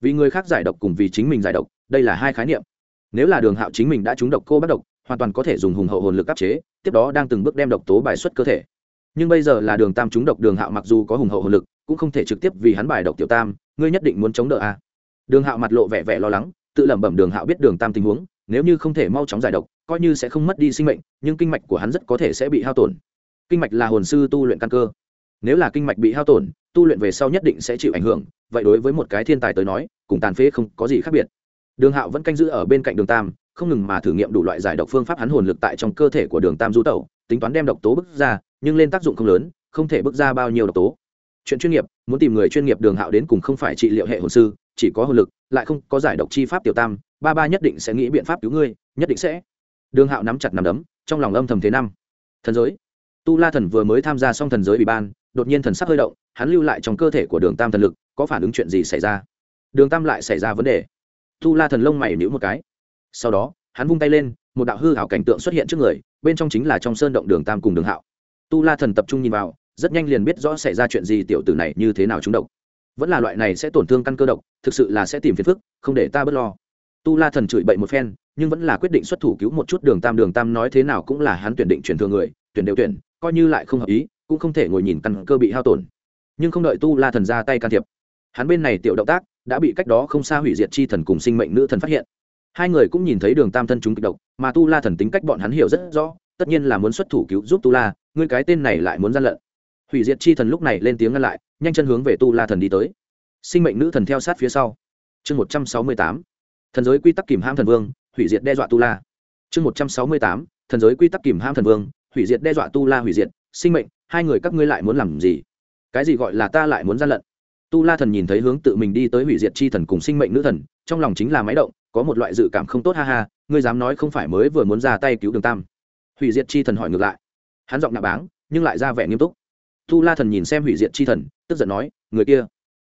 S1: Vì người khác giải độc cùng vì chính mình giải độc, đây là hai khái niệm. Nếu là đường hạo chính mình đã trúng độc cô bác độc, hoàn toàn có thể dùng hùng hậu hồn lực áp chế, tiếp đó đang từng bước đem độc tố bài xuất cơ thể. Nhưng bây giờ là đường tam trúng độc, đường hạo mặc dù có hùng hậu hồn lực, cũng không thể trực tiếp vì hắn bài độc tiểu tam, ngươi nhất định muốn chống đỡ a. à đường hạo mặt lộ vẻ vẻ lo lắng, tự lẩm bẩm đường hạo biết đường tam tình huống, nếu như không thể mau chóng giải độc, coi như sẽ không mất đi sinh mệnh, nhưng kinh mạch của hắn rất có thể sẽ bị hao tổn. Kinh mạch là hồn sư tu luyện căn cơ. Nếu là kinh mạch bị hao tổn, tu luyện về sau nhất định sẽ chịu ảnh hưởng, vậy đối với một cái thiên tài tới nói, cùng tàn phế không có gì khác biệt. Đường hạo vẫn canh giữ ở bên cạnh đường tam, không ngừng mà thử nghiệm đủ loại giải độc phương pháp hắn hồn lực tại trong cơ thể của đường tam du tẩu, tính toán đem độc tố bức ra, nhưng lên tác dụng không lớn, không thể bức ra bao nhiêu độc tố. Chuyện chuyên nghiệp, muốn tìm người chuyên nghiệp đường hạo đến cùng không phải trị liệu hệ hồn sư chỉ có hồn lực, lại không có giải độc chi pháp tiểu tam, ba ba nhất định sẽ nghĩ biện pháp cứu ngươi, nhất định sẽ. Đường hạo nắm chặt nằm đấm, trong lòng âm thầm thế năm. Thần giới. Tu la thần vừa mới tham gia xong thần giới ủy ban, đột nhiên thần sắc hơi động, hắn lưu lại trong cơ thể của đường tam thần lực, có phản ứng chuyện gì xảy ra? Đường tam lại xảy ra vấn đề. Tu la thần lông mày nhíu một cái. Sau đó, hắn vung tay lên, một đạo hư hảo cảnh tượng xuất hiện trước người, bên trong chính là trong sơn động đường tam cùng đường hạo. Tu la thần tập trung nhìn vào, rất nhanh liền biết rõ xảy ra chuyện gì tiểu tử này như thế nào trúng độc vẫn là loại này sẽ tổn thương căn cơ độc, thực sự là sẽ tìm phiền phức, không để ta bớt lo. Tu la thần chửi bậy một phen, nhưng vẫn là quyết định xuất thủ cứu một chút đường tam. Đường tam nói thế nào cũng là hắn tuyển định chuyển thường người, tuyển đều tuyển, coi như lại không hợp ý, cũng không thể ngồi nhìn căn cơ bị hao tổn. Nhưng không đợi tu la thần ra tay can thiệp, hắn bên này tiểu động tác đã bị cách đó không xa hủy diệt chi thần cùng sinh mệnh nữ thần phát hiện. Hai người cũng nhìn thấy đường tam thân chúng kịch độc, mà tu la thần tính cách bọn hắn hiểu rất rõ, tất nhiên là muốn xuất thủ cứu giúp tu la, ngươi cái tên này lại muốn gian lận. Hủy diệt chi thần lúc này lên tiếng ngăn lại nhanh chân hướng về tu la thần đi tới. Sinh mệnh nữ thần theo sát phía sau. Chương một trăm sáu mươi tám. Thần giới quy tắc kìm ham thần vương, hủy diệt đe dọa tu la. Chương một trăm sáu mươi tám. Thần giới quy tắc kìm ham thần vương, hủy diệt đe dọa tu la hủy diệt. Sinh mệnh, hai người các ngươi lại muốn làm gì? Cái gì gọi là ta lại muốn gian lận? Tu la thần nhìn thấy hướng tự mình đi tới hủy diệt chi thần cùng sinh mệnh nữ thần, trong lòng chính là máy động, có một loại dự cảm không tốt ha ha, ngươi dám nói không phải mới vừa muốn ra tay cứu đường tam. Hủy diệt chi thần hỏi ngược lại. Hắn giọng nạ báng, nhưng lại ra vẻ nghiêm túc. Tu la thần nhìn xem hủy diệt chi thần tức giận nói, người kia,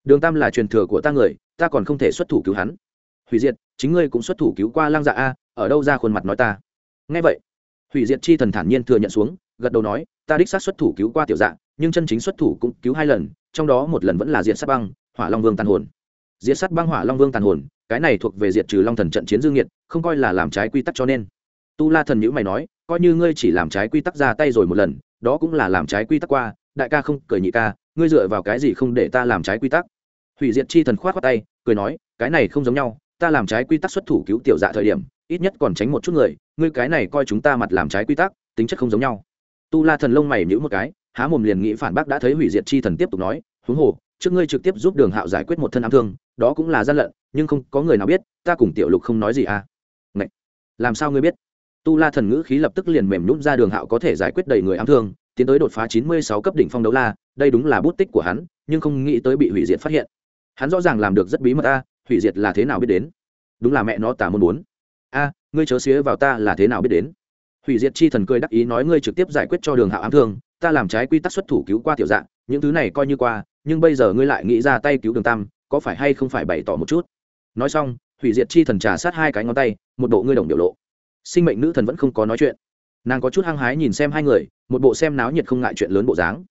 S1: đường tam là truyền thừa của ta người, ta còn không thể xuất thủ cứu hắn. Hủy diệt, chính ngươi cũng xuất thủ cứu qua lang dạ a, ở đâu ra khuôn mặt nói ta? Nghe vậy, hủy diệt chi thần thản nhiên thừa nhận xuống, gật đầu nói, ta đích xác xuất thủ cứu qua tiểu dạ nhưng chân chính xuất thủ cũng cứu hai lần, trong đó một lần vẫn là diệt sát băng, hỏa long vương tàn hồn. Diệt sát băng hỏa long vương tàn hồn, cái này thuộc về diệt trừ long thần trận chiến dương nhiệt không coi là làm trái quy tắc cho nên. Tu la thần nhữ mày nói, coi như ngươi chỉ làm trái quy tắc ra tay rồi một lần, đó cũng là làm trái quy tắc qua, đại ca không cười nhị ca ngươi dựa vào cái gì không để ta làm trái quy tắc? Hủy diệt chi thần khoát khoát tay, cười nói, cái này không giống nhau, ta làm trái quy tắc xuất thủ cứu tiểu dạ thời điểm, ít nhất còn tránh một chút người, ngươi cái này coi chúng ta mặt làm trái quy tắc, tính chất không giống nhau. Tu la thần lông mày nhữ một cái, há mồm liền nghĩ phản bác đã thấy hủy diệt chi thần tiếp tục nói, huống hồ, trước ngươi trực tiếp giúp đường hạo giải quyết một thân ám thương, đó cũng là gian lận, nhưng không có người nào biết, ta cùng tiểu lục không nói gì à. Ngậy! làm sao ngươi biết? Tu la thần ngữ khí lập tức liền mềm nhún ra đường hạo có thể giải quyết đầy người ám thương, tiến tới đột phá chín mươi sáu cấp đỉnh phong đấu la đây đúng là bút tích của hắn, nhưng không nghĩ tới bị hủy diệt phát hiện. Hắn rõ ràng làm được rất bí mật a, hủy diệt là thế nào biết đến? Đúng là mẹ nó tả môn muốn. A, ngươi chớ xía vào ta là thế nào biết đến? Hủy diệt chi thần cười đắc ý nói ngươi trực tiếp giải quyết cho đường hạo ám thương, ta làm trái quy tắc xuất thủ cứu qua tiểu dạng, những thứ này coi như qua, nhưng bây giờ ngươi lại nghĩ ra tay cứu đường tam, có phải hay không phải bày tỏ một chút? Nói xong, hủy diệt chi thần trà sát hai cái ngón tay, một bộ ngươi đồng biểu lộ. Sinh mệnh nữ thần vẫn không có nói chuyện. Nàng có chút hăng hái nhìn xem hai người, một bộ xem náo nhiệt không ngại chuyện lớn bộ dáng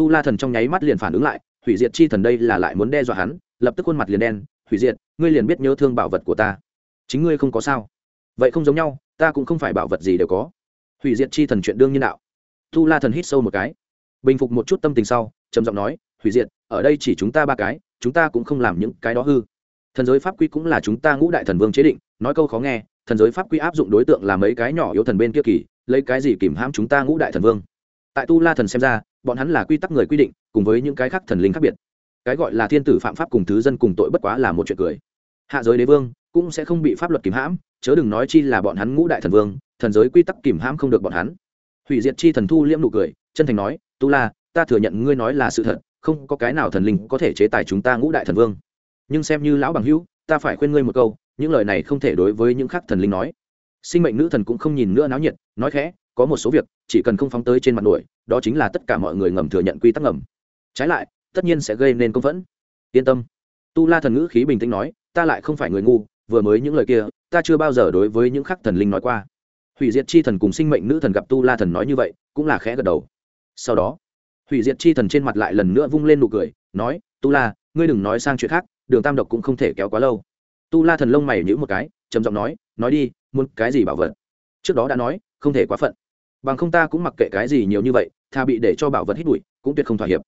S1: tu la thần trong nháy mắt liền phản ứng lại, hủy diệt chi thần đây là lại muốn đe dọa hắn, lập tức khuôn mặt liền đen, hủy diệt, ngươi liền biết nhớ thương bảo vật của ta. Chính ngươi không có sao. Vậy không giống nhau, ta cũng không phải bảo vật gì đều có. Hủy diệt chi thần chuyện đương nhiên đạo. Tu la thần hít sâu một cái. Bình phục một chút tâm tình sau, trầm giọng nói, hủy diệt, ở đây chỉ chúng ta ba cái, chúng ta cũng không làm những cái đó hư. Thần giới pháp quy cũng là chúng ta ngũ đại thần vương chế định, nói câu khó nghe, thần giới pháp quy áp dụng đối tượng là mấy cái nhỏ yếu thần bên kia kỳ, lấy cái gì kìm hãm chúng ta ngũ đại thần vương? Tại tu la thần xem ra bọn hắn là quy tắc người quy định, cùng với những cái khác thần linh khác biệt. Cái gọi là thiên tử phạm pháp cùng thứ dân cùng tội bất quá là một chuyện cười. Hạ giới đế vương cũng sẽ không bị pháp luật kìm hãm, chớ đừng nói chi là bọn hắn ngũ đại thần vương, thần giới quy tắc kìm hãm không được bọn hắn. Hủy diệt chi thần thu liễm nụ cười, chân thành nói, tu la, ta thừa nhận ngươi nói là sự thật, không có cái nào thần linh có thể chế tài chúng ta ngũ đại thần vương. Nhưng xem như lão bằng hữu, ta phải khuyên ngươi một câu, những lời này không thể đối với những khác thần linh nói. Sinh mệnh nữ thần cũng không nhìn nữa náo nhiệt, nói khẽ có một số việc chỉ cần không phóng tới trên mặt nổi, đó chính là tất cả mọi người ngầm thừa nhận quy tắc ngầm. Trái lại, tất nhiên sẽ gây nên công phẫn. Yên tâm. Tu la thần ngữ khí bình tĩnh nói, ta lại không phải người ngu, vừa mới những lời kia, ta chưa bao giờ đối với những khắc thần linh nói qua. Hủy diệt chi thần cùng sinh mệnh nữ thần gặp tu la thần nói như vậy, cũng là khẽ gật đầu. Sau đó, hủy diệt chi thần trên mặt lại lần nữa vung lên nụ cười, nói, tu la, ngươi đừng nói sang chuyện khác, đường tam độc cũng không thể kéo quá lâu. Tu la thần lông mày nhữ một cái, trầm giọng nói nói đi, muốn cái gì bảo vật? Trước đó đã nói, không thể quá phận bằng không ta cũng mặc kệ cái gì nhiều như vậy, tha bị để cho bảo vật hít bụi, cũng tuyệt không thỏa hiệp.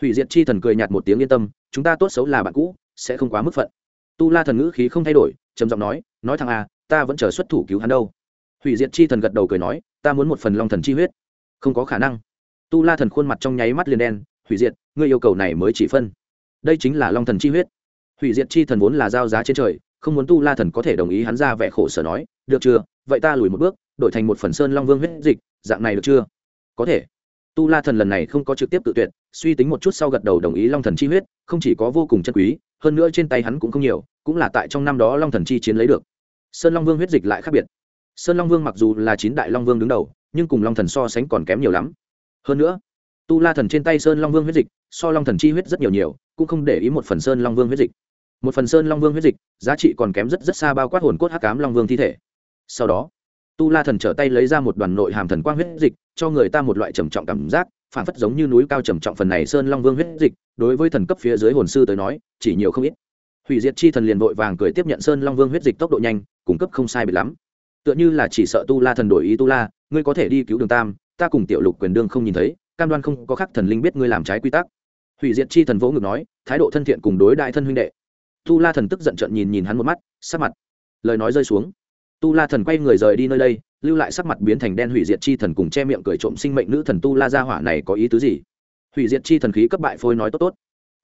S1: Hủy diệt chi thần cười nhạt một tiếng yên tâm, chúng ta tốt xấu là bạn cũ, sẽ không quá mức phận. Tu la thần ngữ khí không thay đổi, trầm giọng nói nói thằng a à, ta vẫn chờ xuất thủ cứu hắn đâu. Hủy diệt chi thần gật đầu cười nói, ta muốn một phần long thần chi huyết. Không có khả năng. Tu la thần khuôn mặt trong nháy mắt liền đen, hủy diệt, ngươi yêu cầu này mới chỉ phân. Đây chính là long thần chi huyết. Hủy diệt chi thần vốn là giao giá trên trời, không muốn tu la thần có thể đồng ý hắn ra vẻ khổ sở nói, được chưa, vậy ta lùi một bước, đổi thành một phần sơn long vương huyết dịch dạng này được chưa? Có thể. Tu la thần lần này không có trực tiếp tự tuyệt, suy tính một chút sau gật đầu đồng ý long thần chi huyết, không chỉ có vô cùng chân quý, hơn nữa trên tay hắn cũng không nhiều, cũng là tại trong năm đó long thần chi chiến lấy được. Sơn long vương huyết dịch lại khác biệt. Sơn long vương mặc dù là chín đại long vương đứng đầu, nhưng cùng long thần so sánh còn kém nhiều lắm. Hơn nữa, tu la thần trên tay sơn long vương huyết dịch, so long thần chi huyết rất nhiều nhiều, cũng không để ý một phần sơn long vương huyết dịch. Một phần sơn long vương huyết dịch, giá trị còn kém rất rất xa bao quát hồn cốt hắc cám long vương thi thể. Sau đó tu la thần trở tay lấy ra một đoàn nội hàm thần quang huyết dịch, cho người ta một loại trầm trọng cảm giác phản phất giống như núi cao trầm trọng phần này sơn long vương huyết dịch, đối với thần cấp phía dưới hồn sư tới nói, chỉ nhiều không ít. Hủy diệt chi thần liền vội vàng cười tiếp nhận sơn long vương huyết dịch tốc độ nhanh cung cấp không sai bị lắm. Tựa như là chỉ sợ tu la thần đổi ý tu la, ngươi có thể đi cứu đường tam, ta cùng tiểu lục quyền đương không nhìn thấy, cam đoan không có khắc thần linh biết ngươi làm trái quy tắc. Hủy diệt chi thần vỗ ngực nói, thái độ thân thiện cùng đối đại thân huynh đệ. Tu la thần tức giận trận nhìn nhìn hắn một mắt sát mặt, lời nói rơi xuống tu la thần quay người rời đi nơi đây, lưu lại sắc mặt biến thành đen hủy diệt chi thần cùng che miệng cười trộm sinh mệnh nữ thần tu la gia hỏa này có ý tứ gì? Hủy diệt chi thần khí cấp bại phôi nói tốt tốt.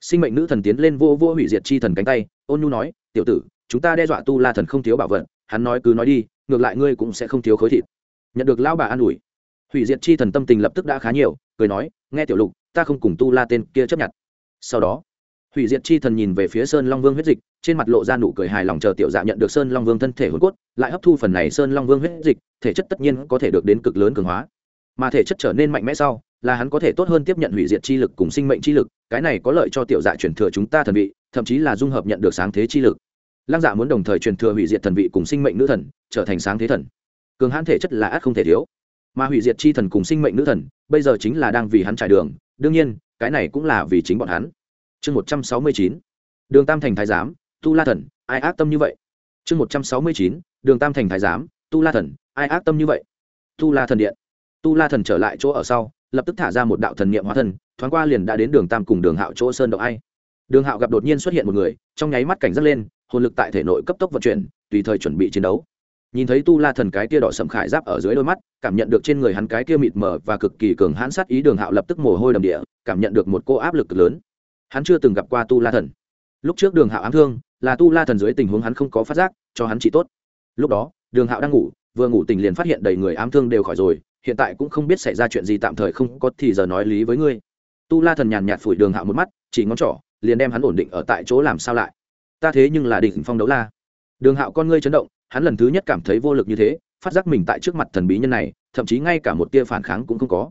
S1: Sinh mệnh nữ thần tiến lên vô vô hủy diệt chi thần cánh tay, ôn nhu nói, tiểu tử, chúng ta đe dọa tu la thần không thiếu bảo vật, hắn nói cứ nói đi, ngược lại ngươi cũng sẽ không thiếu khối thịt. Nhận được lão bà an ủi, hủy diệt chi thần tâm tình lập tức đã khá nhiều, cười nói, nghe tiểu lục, ta không cùng tu la tên kia chấp nhận. Sau đó hủy diệt chi thần nhìn về phía sơn long vương huyết dịch, trên mặt lộ ra nụ cười hài lòng chờ tiểu dạ nhận được sơn long vương thân thể hồn cốt, lại hấp thu phần này sơn long vương huyết dịch, thể chất tất nhiên có thể được đến cực lớn cường hóa. Mà thể chất trở nên mạnh mẽ sau, là hắn có thể tốt hơn tiếp nhận hủy diệt chi lực cùng sinh mệnh chi lực, cái này có lợi cho tiểu dạ truyền thừa chúng ta thần vị, thậm chí là dung hợp nhận được sáng thế chi lực. Lăng dạ muốn đồng thời truyền thừa hủy diệt thần vị cùng sinh mệnh nữ thần, trở thành sáng thế thần. Cường hãn thể chất là át không thể thiếu. Mà hủy diệt chi thần cùng sinh mệnh nữ thần, bây giờ chính là đang vì hắn trải đường, đương nhiên, cái này cũng là vì chính bọn hắn chương một trăm sáu mươi chín. Đường tam thành thái giám, tu la thần, ai ác tâm như vậy? Chương một trăm sáu mươi chín, đường tam thành thái giám, tu la thần, ai ác tâm như vậy? Tu la thần điện. Tu la thần trở lại chỗ ở sau, lập tức thả ra một đạo thần niệm hóa thần thoáng qua liền đã đến đường tam cùng đường hạo chỗ sơn động ai. Đường hạo gặp đột nhiên xuất hiện một người, trong nháy mắt cảnh giác lên, hồn lực tại thể nội cấp tốc vận chuyển, tùy thời chuẩn bị chiến đấu. Nhìn thấy tu la thần cái kia đỏ sầm khải giáp ở dưới đôi mắt, cảm nhận được trên người hắn cái kia mịt mờ và cực kỳ cường hãn sát ý, đường hạo lập tức mồ hôi đầm địa, cảm nhận được một cô áp lực cực lớn hắn chưa từng gặp qua tu la thần. Lúc trước đường hạo ám thương, là tu la thần dưới tình huống hắn không có phát giác, cho hắn trị tốt. Lúc đó, đường hạo đang ngủ, vừa ngủ tỉnh liền phát hiện đầy người ám thương đều khỏi rồi, hiện tại cũng không biết xảy ra chuyện gì, tạm thời không có thì giờ nói lý với ngươi. Tu la thần nhàn nhạt phủi đường hạo một mắt, chỉ ngón trỏ, liền đem hắn ổn định ở tại chỗ làm sao lại. Ta thế nhưng là đỉnh phong đấu la. Đường hạo con ngươi chấn động, hắn lần thứ nhất cảm thấy vô lực như thế, phát giác mình tại trước mặt thần bí nhân này, thậm chí ngay cả một tia phản kháng cũng không có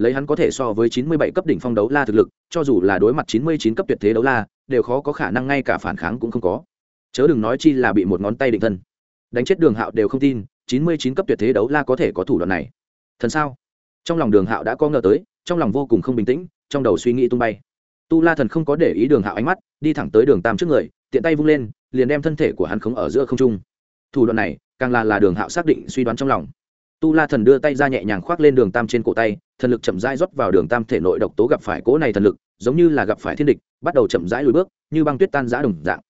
S1: lấy hắn có thể so với chín mươi bảy cấp đỉnh phong đấu la thực lực, cho dù là đối mặt chín mươi chín cấp tuyệt thế đấu la, đều khó có khả năng, ngay cả phản kháng cũng không có. Chớ đừng nói chi là bị một ngón tay định thân. Đánh chết đường hạo đều không tin, chín mươi chín cấp tuyệt thế đấu la có thể có thủ đoạn này. Thần sao? Trong lòng đường hạo đã có ngờ tới, trong lòng vô cùng không bình tĩnh, trong đầu suy nghĩ tung bay. Tu la thần không có để ý đường hạo ánh mắt, đi thẳng tới đường tam trước người, tiện tay vung lên, liền đem thân thể của hắn khống ở giữa không trung. Thủ đoạn này, càng là là đường hạo xác định suy đoán trong lòng tu la thần đưa tay ra nhẹ nhàng khoác lên đường tam trên cổ tay, thần lực chậm rãi rót vào đường tam thể nội độc tố gặp phải cỗ này thần lực, giống như là gặp phải thiên địch, bắt đầu chậm rãi lùi bước, như băng tuyết tan giã đồng dạng.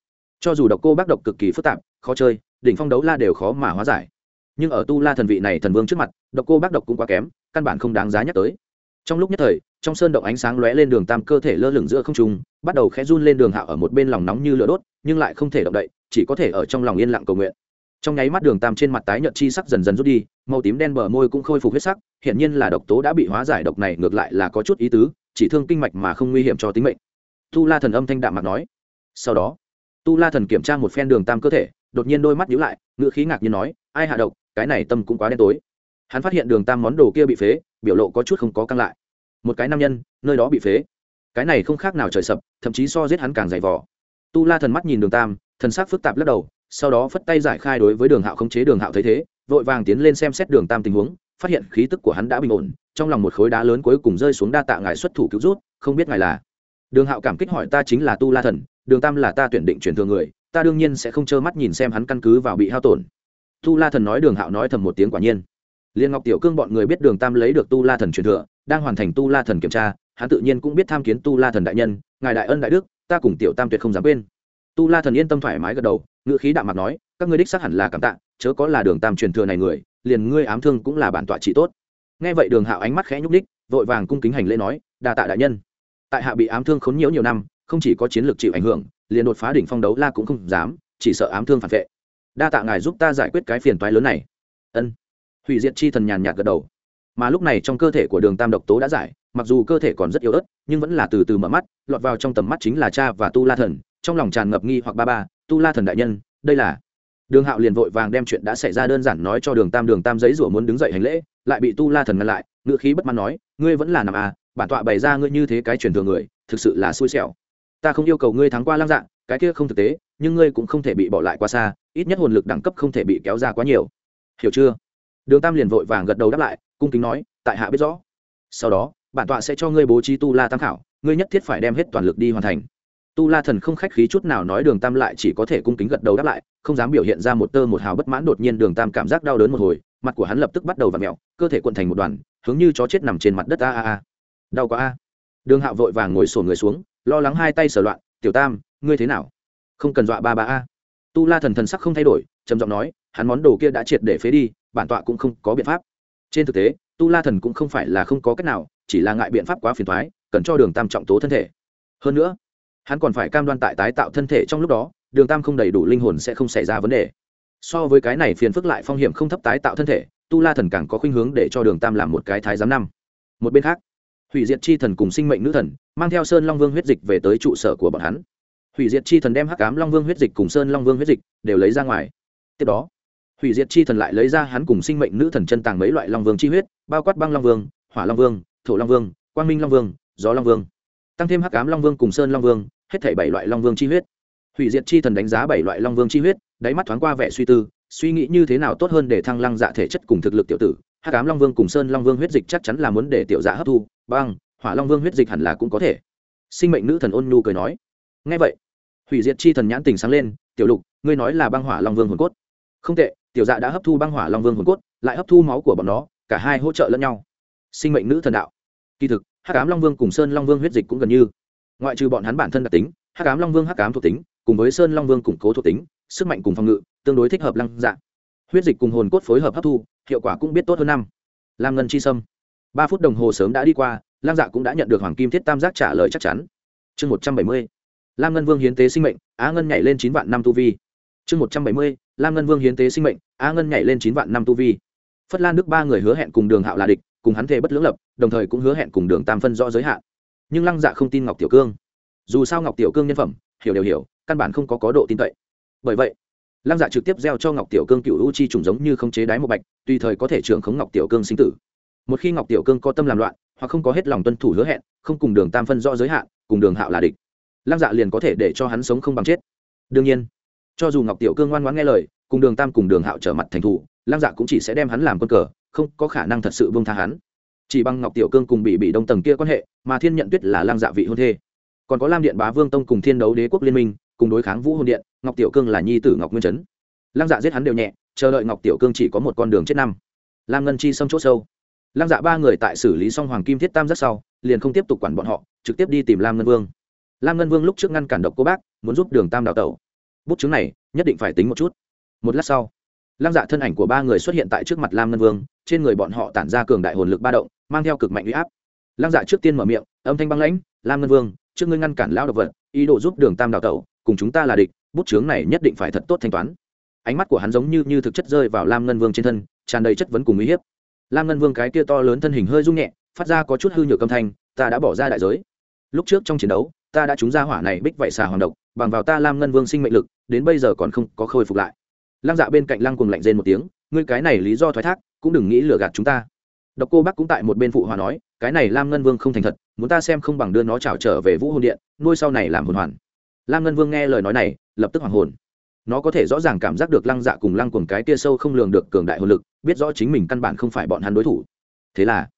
S1: Cho dù độc cô bác độc cực kỳ phức tạp, khó chơi, đỉnh phong đấu la đều khó mà hóa giải. Nhưng ở tu la thần vị này thần vương trước mặt, độc cô bác độc cũng quá kém, căn bản không đáng giá nhắc tới. Trong lúc nhất thời, trong sơn động ánh sáng lóe lên đường tam cơ thể lơ lửng giữa không trung, bắt đầu khẽ run lên đường hạo ở một bên lòng nóng như lửa đốt, nhưng lại không thể động đậy, chỉ có thể ở trong lòng yên lặng cầu nguyện trong nháy mắt đường tam trên mặt tái nhợt chi sắc dần dần rút đi, màu tím đen bờ môi cũng khôi phục huyết sắc, hiển nhiên là độc tố đã bị hóa giải, độc này ngược lại là có chút ý tứ, chỉ thương kinh mạch mà không nguy hiểm cho tính mệnh. Tu la thần âm thanh đạm mặt nói. Sau đó, tu la thần kiểm tra một phen đường tam cơ thể, đột nhiên đôi mắt nhíu lại ngựa khí ngạc nhiên nói, ai hạ độc, cái này tâm cũng quá đen tối. Hắn phát hiện đường tam món đồ kia bị phế, biểu lộ có chút không có căng lại. Một cái nam nhân, nơi đó bị phế. Cái này không khác nào trời sập, thậm chí so giết hắn càng dày vỏ tu la thần mắt nhìn đường tam, thần sắc phức tạp lắc đầu sau đó phất tay giải khai đối với đường hạo khống chế đường hạo thấy thế, vội vàng tiến lên xem xét đường tam tình huống, phát hiện khí tức của hắn đã bình ổn, trong lòng một khối đá lớn cuối cùng rơi xuống đa tạ ngài xuất thủ cứu rút không biết ngài là. Đường hạo cảm kích hỏi ta chính là tu la thần, đường tam là ta tuyển định truyền thừa người, ta đương nhiên sẽ không trơ mắt nhìn xem hắn căn cứ vào bị hao tổn. Tu la thần nói đường hạo nói thầm một tiếng quả nhiên. Liên ngọc tiểu cương bọn người biết đường tam lấy được tu la thần truyền thừa, đang hoàn thành tu la thần kiểm tra, hắn tự nhiên cũng biết tham kiến tu la thần đại nhân, ngài đại ân đại đức, ta cùng tiểu tam tuyệt không dám quên tu la thần yên tâm thoải mái gật đầu, ngữ khí đạm mặt nói, các ngươi đích xác hẳn là cảm tạ, chớ có là đường tam truyền thừa này người, liền ngươi ám thương cũng là bản tọa trị tốt. Nghe vậy đường hạo ánh mắt khẽ nhúc đích vội vàng cung kính hành lễ nói, đa tạ đại nhân. Tại hạ bị ám thương khốn nhiễu nhiều năm, không chỉ có chiến lược chịu ảnh hưởng, liền đột phá đỉnh phong đấu la cũng không dám, chỉ sợ ám thương phản vệ. Đa tạ ngài giúp ta giải quyết cái phiền toái lớn này. Ân. Hủy diệt chi thần nhàn nhạt gật đầu. Mà lúc này trong cơ thể của đường tam độc tố đã giải, mặc dù cơ thể còn rất yếu ớt, nhưng vẫn là từ từ mở mắt, lọt vào trong tầm mắt chính là cha và tu la thần trong lòng tràn ngập nghi hoặc ba ba, tu la thần đại nhân, đây là đường hạo liền vội vàng đem chuyện đã xảy ra đơn giản nói cho đường tam đường tam giấy rủa muốn đứng dậy hành lễ, lại bị tu la thần ngăn lại ngựa khí bất mãn nói, ngươi vẫn là nằm à bản tọa bày ra ngươi như thế cái truyền thừa người, thực sự là xui xẻo. Ta không yêu cầu ngươi thắng qua lăng dạng, cái kia không thực tế, nhưng ngươi cũng không thể bị bỏ lại quá xa, ít nhất hồn lực đẳng cấp không thể bị kéo ra quá nhiều. Hiểu chưa? Đường tam liền vội vàng gật đầu đáp lại, cung kính nói, tại hạ biết rõ. Sau đó, bản tọa sẽ cho ngươi bố trí tu la tham khảo, ngươi nhất thiết phải đem hết toàn lực đi hoàn thành tu la thần không khách khí chút nào nói đường tam lại chỉ có thể cung kính gật đầu đáp lại, không dám biểu hiện ra một tơ một hào bất mãn đột nhiên đường tam cảm giác đau đớn một hồi, mặt của hắn lập tức bắt đầu v ặ mẹo cơ thể cuộn thành một đoàn, hướng như chó chết nằm trên mặt đất a a a. Đau quá a. Đường hạo vội vàng ngồi sổ người xuống, lo lắng hai tay sờ loạn, tiểu tam, ngươi thế nào? Không cần dọa ba ba a. Tu la thần thần sắc không thay đổi, trầm giọng nói, hắn món đồ kia đã triệt để phế đi, bản tọa cũng không có biện pháp. Trên thực tế, tu la thần cũng không phải là không có cách nào, chỉ là ngại biện pháp quá phiền thoái cần cho đường tam trọng tố thân thể. Hơn nữa hắn còn phải cam đoan tại tái tạo thân thể trong lúc đó, đường tam không đầy đủ linh hồn sẽ không xảy ra vấn đề. So với cái này phiền phức lại phong hiểm không thấp tái tạo thân thể, tu la thần càng có khuynh hướng để cho đường tam làm một cái thái giám năm. Một bên khác, hủy diệt chi thần cùng sinh mệnh nữ thần mang theo sơn long vương huyết dịch về tới trụ sở của bọn hắn. Hủy diệt chi thần đem hắc cám long vương huyết dịch cùng sơn long vương huyết dịch đều lấy ra ngoài. Tiếp đó, hủy diệt chi thần lại lấy ra hắn cùng sinh mệnh nữ thần chân tàng mấy loại long vương chi huyết, bao quát băng long vương, hỏa long vương, thổ long vương, quang minh long vương, gió long vương tăng thêm hắc cám long vương cùng sơn long vương, hết thảy bảy loại long vương chi huyết. Hủy diệt chi thần đánh giá bảy loại long vương chi huyết, đáy mắt thoáng qua vẻ suy tư, suy nghĩ như thế nào tốt hơn để thăng lăng dạ thể chất cùng thực lực tiểu tử. Hắc cám long vương cùng sơn long vương huyết dịch chắc chắn là muốn để tiểu dạ hấp thu, băng, hỏa long vương huyết dịch hẳn là cũng có thể. Sinh mệnh nữ thần ôn nhu cười nói. Ngay vậy, hủy diệt chi thần nhãn tình sáng lên, tiểu lục, ngươi nói là băng hỏa long vương hồn cốt. Không tệ, tiểu dạ đã hấp thu băng hỏa long vương hồn cốt, lại hấp thu máu của bọn nó, cả hai hỗ trợ lẫn nhau. Sinh mệnh nữ thần đạo. Kỳ thực hắc ám long vương cùng sơn long vương huyết dịch cũng gần như. Ngoại trừ bọn hắn bản thân đặc tính, hắc ám long vương hắc ám thuộc tính, cùng với sơn long vương củng cố thuộc tính, sức mạnh cùng phòng ngự, tương đối thích hợp lăng dạ. Huyết dịch cùng hồn cốt phối hợp hấp thu, hiệu quả cũng biết tốt hơn năm. Lam ngân chi sâm. Ba phút đồng hồ sớm đã đi qua, lăng dạ cũng đã nhận được hoàng kim thiết tam giác trả lời chắc chắn. Chương một trăm bảy mươi. Lam ngân vương hiến tế sinh mệnh, á ngân nhảy lên chín vạn năm tu vi. Chương một trăm bảy mươi. Lam ngân vương hiến tế sinh mệnh, á ngân nhảy lên chín vạn năm tu vi. Phất lan đức ba người hứa hẹn cùng đường hạo là địch cùng hắn thề bất lưỡng lập, đồng thời cũng hứa hẹn cùng đường tam phân rõ giới hạn. Nhưng lăng dạ không tin ngọc tiểu cương. Dù sao ngọc tiểu cương nhân phẩm, hiểu đều hiểu, căn bản không có có độ tin cậy. Bởi vậy, lăng dạ trực tiếp gieo cho ngọc tiểu cương cựu u chi trùng giống như không chế đáy một bạch, tùy thời có thể trưởng khống ngọc tiểu cương sinh tử. Một khi ngọc tiểu cương có tâm làm loạn, hoặc không có hết lòng tuân thủ hứa hẹn, không cùng đường tam phân rõ giới hạn, cùng đường hạo là địch. Lăng dạ liền có thể để cho hắn sống không bằng chết. Đương nhiên, cho dù ngọc tiểu cương ngoan ngoãn nghe lời, cùng đường tam cùng đường hạo trở mặt thành thủ, lăng dạ cũng chỉ sẽ đem hắn làm quân cờ không có khả năng thật sự bông tha hắn. Chỉ bằng ngọc tiểu cương cùng bị bị đông tầng kia quan hệ, mà thiên nhận tuyết là lang dạ vị hôn thê. Còn có lam điện bá vương tông cùng thiên đấu đế quốc liên minh, cùng đối kháng vũ hôn điện, ngọc tiểu cương là nhi tử ngọc nguyên trấn. Lang dạ giết hắn đều nhẹ, chờ đợi ngọc tiểu cương chỉ có một con đường chết năm. Lam ngân chi xâm c h ỗ sâu. Lăng dạ ba người tại xử lý xong hoàng kim thiết tam rất sau, liền không tiếp tục quản bọn họ, trực tiếp đi tìm lam ngân vương. Lam ngân vương lúc trước ngăn cản độc cô bác, muốn giúp đường tam đào tẩu. Bút chứng này, nhất định phải tính một chút. Một lát sau lăng dạ thân ảnh của ba người xuất hiện tại trước mặt lam ngân vương trên người bọn họ tản ra cường đại hồn lực ba động, mang theo cực mạnh uy áp. Lăng dạ trước tiên mở miệng, âm thanh băng lãnh, lam ngân vương, trước ngươi ngăn cản lão độc vật, ý đồ giúp đường tam đào tẩu, cùng chúng ta là địch, bút chướng này nhất định phải thật tốt thanh toán. Ánh mắt của hắn giống như như thực chất rơi vào lam ngân vương trên thân, tràn đầy chất vấn cùng uy hiếp. Lam ngân vương cái kia to lớn thân hình hơi rung nhẹ, phát ra có chút hư nhược âm thanh, ta đã bỏ ra đại giới. Lúc trước trong chiến đấu, ta đã trúng ra hỏa này bích vậy xà hoàng độc, bằng vào ta lam ngân vương sinh mệnh lực, đến bây giờ còn không có khôi phục lại. Lăng dạ bên cạnh lăng cùng lạnh rên một tiếng, ngươi cái này lý do thoái thác cũng đừng nghĩ lừa gạt chúng ta. Độc cô Bác cũng tại một bên phụ hòa nói, cái này lam ngân vương không thành thật, muốn ta xem không bằng đưa nó trào trở về vũ hồn điện, nuôi sau này làm hồn hoàn. Lam ngân vương nghe lời nói này, lập tức hoàng hồn. Nó có thể rõ ràng cảm giác được lăng dạ cùng lăng cuồng cái tia sâu không lường được cường đại hồn lực, biết rõ chính mình căn bản không phải bọn hắn đối thủ. Thế là,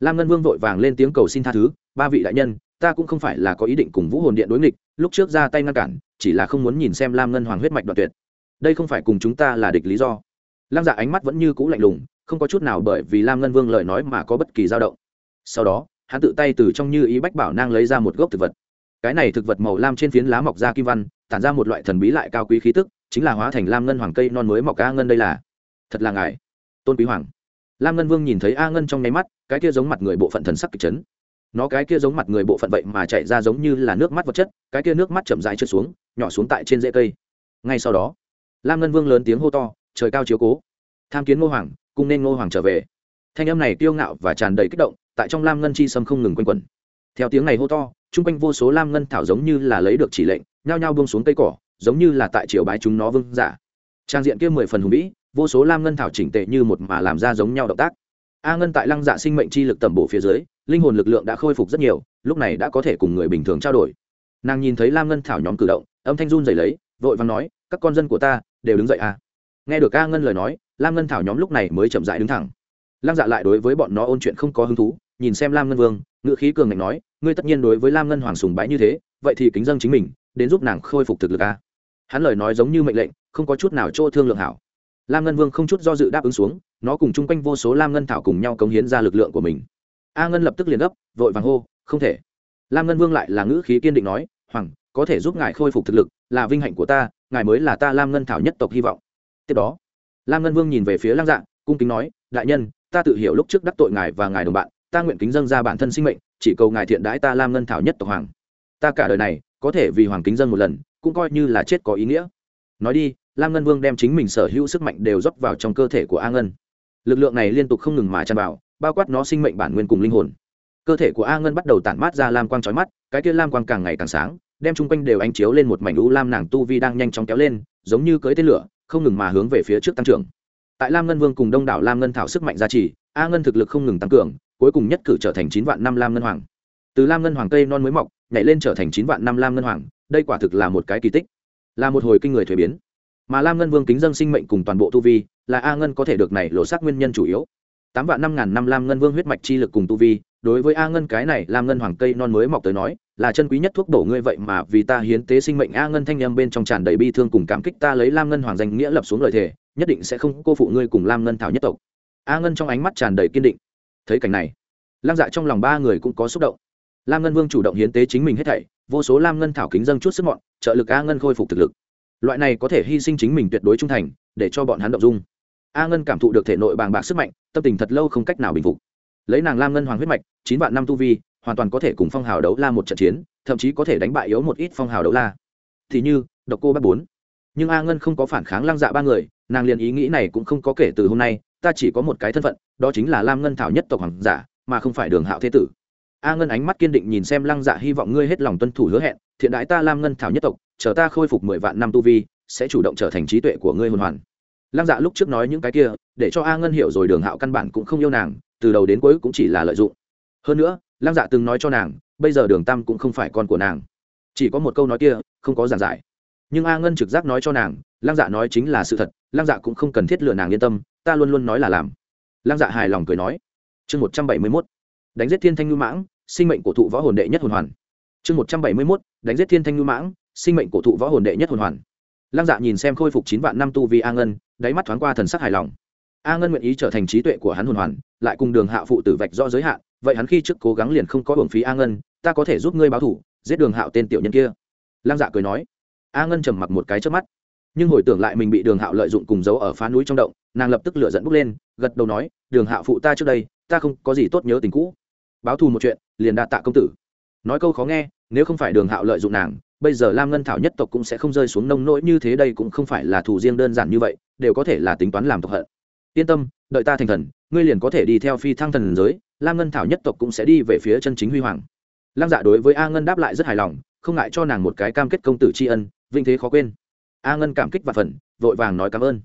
S1: lam ngân vương vội vàng lên tiếng cầu xin tha thứ, ba vị đại nhân, ta cũng không phải là có ý định cùng vũ hồn điện đối nghịch, lúc trước ra tay ngăn cản, chỉ là không muốn nhìn xem lam ngân hoàng huyết mạch đoạn tuyệt. Đây không phải cùng chúng ta là địch lý do. Lăng dạ ánh mắt vẫn như cũ lạnh lùng không có chút nào bởi vì lam ngân vương lời nói mà có bất kỳ dao động. Sau đó, hắn tự tay từ trong như ý bách bảo nang lấy ra một gốc thực vật. Cái này thực vật màu lam trên phiến lá mọc ra kim văn, tản ra một loại thần bí lại cao quý khí tức, chính là hóa thành lam ngân hoàng cây non mới mọc a ngân đây là. Thật là ngài. Tôn quý hoàng. Lam ngân vương nhìn thấy a ngân trong nháy mắt, cái kia giống mặt người bộ phận thần sắc kịch chấn. Nó cái kia giống mặt người bộ phận vậy mà chạy ra giống như là nước mắt vật chất, cái kia nước mắt chậm rãi trượt xuống, nhỏ xuống tại trên rễ cây. Ngay sau đó, lam ngân vương lớn tiếng hô to, trời cao chiếu cố. Tham kiến ngô hoàng cùng nên ngô hoàng trở về. Thanh âm này kiêu ngạo và tràn đầy kích động, tại trong lam ngân chi sâm không ngừng quanh quẩn. Theo tiếng này hô to, chung quanh vô số lam ngân thảo giống như là lấy được chỉ lệnh, nhao nhao buông xuống cây cỏ, giống như là tại triều bái chúng nó vương giả. Trang diện kia mười phần hùng vĩ, vô số lam ngân thảo chỉnh tệ như một mà làm ra giống nhau động tác. A ngân tại lăng dạ sinh mệnh chi lực tẩm bổ phía dưới, linh hồn lực lượng đã khôi phục rất nhiều, lúc này đã có thể cùng người bình thường trao đổi. Nàng nhìn thấy lam ngân thảo nhóm cử động, âm thanh run dày lấy, vội và nói, các con dân của ta đều đứng dậy a nghe được a ngân lời nói lam ngân thảo nhóm lúc này mới chậm dại đứng thẳng lăng dạ lại đối với bọn nó ôn chuyện không có hứng thú nhìn xem lam ngân vương ngự khí cường ngạnh nói ngươi tất nhiên đối với lam ngân hoàng sùng bái như thế vậy thì kính dân chính mình đến giúp nàng khôi phục thực lực a hắn lời nói giống như mệnh lệnh không có chút nào chỗ thương lượng hảo lam ngân vương không chút do dự đáp ứng xuống nó cùng chung quanh vô số lam ngân thảo cùng nhau cống hiến ra lực lượng của mình a ngân lập tức liền gấp vội vàng hô không thể lam ngân vương lại là ngữ khí kiên định nói hoàng có thể giúp ngài khôi phục thực lực là vinh hạnh của ta ngài mới là ta lam ngân thảo nhất tộc hy vọng tiếp đó lam ngân vương nhìn về phía lăng dạ cung kính nói, đại nhân, ta tự hiểu lúc trước đắc tội ngài và ngài đồng bạn, ta nguyện kính dâng ra bản thân sinh mệnh, chỉ cầu ngài thiện đãi ta lam ngân thảo nhất tộc hoàng. Ta cả đời này, có thể vì hoàng kính dân một lần, cũng coi như là chết có ý nghĩa. Nói đi, lam ngân vương đem chính mình sở hữu sức mạnh đều dốc vào trong cơ thể của a ngân. Lực lượng này liên tục không ngừng mà tràn vào, bao quát nó sinh mệnh bản nguyên cùng linh hồn. Cơ thể của a ngân bắt đầu tản mát ra lam quang trói mắt, cái kia lam quang càng ngày càng sáng, đem chung quanh đều ánh chiếu lên một mảnh u lam nàng tu vi đang nhanh chóng kéo lên, giống như cưới tên lửa không ngừng mà hướng về phía trước tăng trưởng. Tại lam ngân vương cùng đông đảo lam ngân thảo sức mạnh gia trì, a ngân thực lực không ngừng tăng cường, cuối cùng nhất cử trở thành chín vạn năm lam ngân hoàng. Từ lam ngân hoàng cây non mới mọc, nhảy lên trở thành chín vạn năm lam ngân hoàng, đây quả thực là một cái kỳ tích, là một hồi kinh người thuế biến. Mà lam ngân vương kính dân sinh mệnh cùng toàn bộ tu vi, là a ngân có thể được này lộ xác nguyên nhân chủ yếu. Tám vạn năm ngàn năm lam ngân vương huyết mạch chi lực cùng tu vi, đối với a ngân cái này lam ngân hoàng cây non mới mọc tới nói là chân quý nhất thuốc bổ ngươi vậy mà vì ta hiến tế sinh mệnh a ngân thanh em bên trong tràn đầy bi thương cùng cảm kích ta lấy lam ngân hoàng danh nghĩa lập xuống lời thề, nhất định sẽ không cô phụ ngươi cùng lam ngân thảo nhất tộc. A ngân trong ánh mắt tràn đầy kiên định. Thấy cảnh này lam dạ trong lòng ba người cũng có xúc động. Lam ngân vương chủ động hiến tế chính mình hết thảy, vô số lam ngân thảo kính dâng chút sức mọn, trợ lực a ngân khôi phục thực lực. Loại này có thể hy sinh chính mình tuyệt đối trung thành, để cho bọn hắn động dung. A ngân cảm thụ được thể nội bàng bạc sức mạnh, tâm tình thật lâu không cách nào bình phục. Lấy nàng lam ngân hoàng huyết mạch, chín vạn năm tu vi hoàn toàn có thể cùng phong hào đấu la một trận chiến, thậm chí có thể đánh bại yếu một ít phong hào đấu la. Thì như, độc cô bắt bốn. Nhưng a ngân không có phản kháng lăng dạ ba người, nàng liền ý nghĩ này cũng không có kể từ hôm nay, ta chỉ có một cái thân phận, đó chính là lam ngân thảo nhất tộc hoàng giả, mà không phải đường hạo thế tử. A ngân ánh mắt kiên định nhìn xem lăng dạ hy vọng ngươi hết lòng tuân thủ hứa hẹn, thiện đại ta lam ngân thảo nhất tộc, chờ ta khôi phục mười vạn năm tu vi, sẽ chủ động trở thành trí tuệ của ngươi hồn hoàn. Lăng dạ lúc trước nói những cái kia, để cho a ngân hiểu rồi đường hạo căn bản cũng không yêu nàng, từ đầu đến cuối cũng chỉ là lợi dụng. Hơn nữa lăng dạ từng nói cho nàng, bây giờ đường tam cũng không phải con của nàng. Chỉ có một câu nói kia, không có giảng giải. Nhưng a ngân trực giác nói cho nàng, lăng dạ nói chính là sự thật, lăng dạ cũng không cần thiết lựa nàng yên tâm, ta luôn luôn nói là làm. Lăng dạ hài lòng cười nói. Chương một trăm bảy mươi mốt, đánh giết thiên thanh ngư mãng, sinh mệnh cổ thụ võ hồn đệ nhất hồn hoàn. Chương một trăm bảy mươi mốt, đánh giết thiên thanh ngư mãng, sinh mệnh cổ thụ võ hồn đệ nhất hồn hoàn. Lăng dạ nhìn xem khôi phục chín vạn năm tu vi a ngân, đáy mắt thoáng qua thần sắc hài lòng a ngân nguyện ý trở thành trí tuệ của hắn hồn hoàn, lại cùng đường Hạo phụ tử vạch rõ giới hạn, vậy hắn khi trước cố gắng liền không có hưởng phí a ngân, ta có thể giúp ngươi báo thủ, giết đường hạo tên tiểu nhân kia. Lăng dạ cười nói. A ngân trầm mặc một cái trước mắt, nhưng hồi tưởng lại mình bị đường hạo lợi dụng cùng giấu ở phá núi trong động, nàng lập tức lửa dẫn bốc lên, gật đầu nói, đường hạo phụ ta trước đây, ta không có gì tốt nhớ tình cũ. Báo thù một chuyện, liền đa tạ công tử. Nói câu khó nghe, nếu không phải đường hạo lợi dụng nàng, bây giờ lam ngân thảo nhất tộc cũng sẽ không rơi xuống nông nỗi như thế, đây cũng không phải là thù riêng đơn giản như vậy, đều có thể là tính toán làm tộc hận yên tâm, đợi ta thành thần, ngươi liền có thể đi theo phi thăng thần giới, lam ngân thảo nhất tộc cũng sẽ đi về phía chân chính huy hoàng. Lăng dạ đối với a ngân đáp lại rất hài lòng, không ngại cho nàng một cái cam kết công tử tri ân, vinh thế khó quên. A ngân cảm kích và phần vội vàng nói cảm ơn.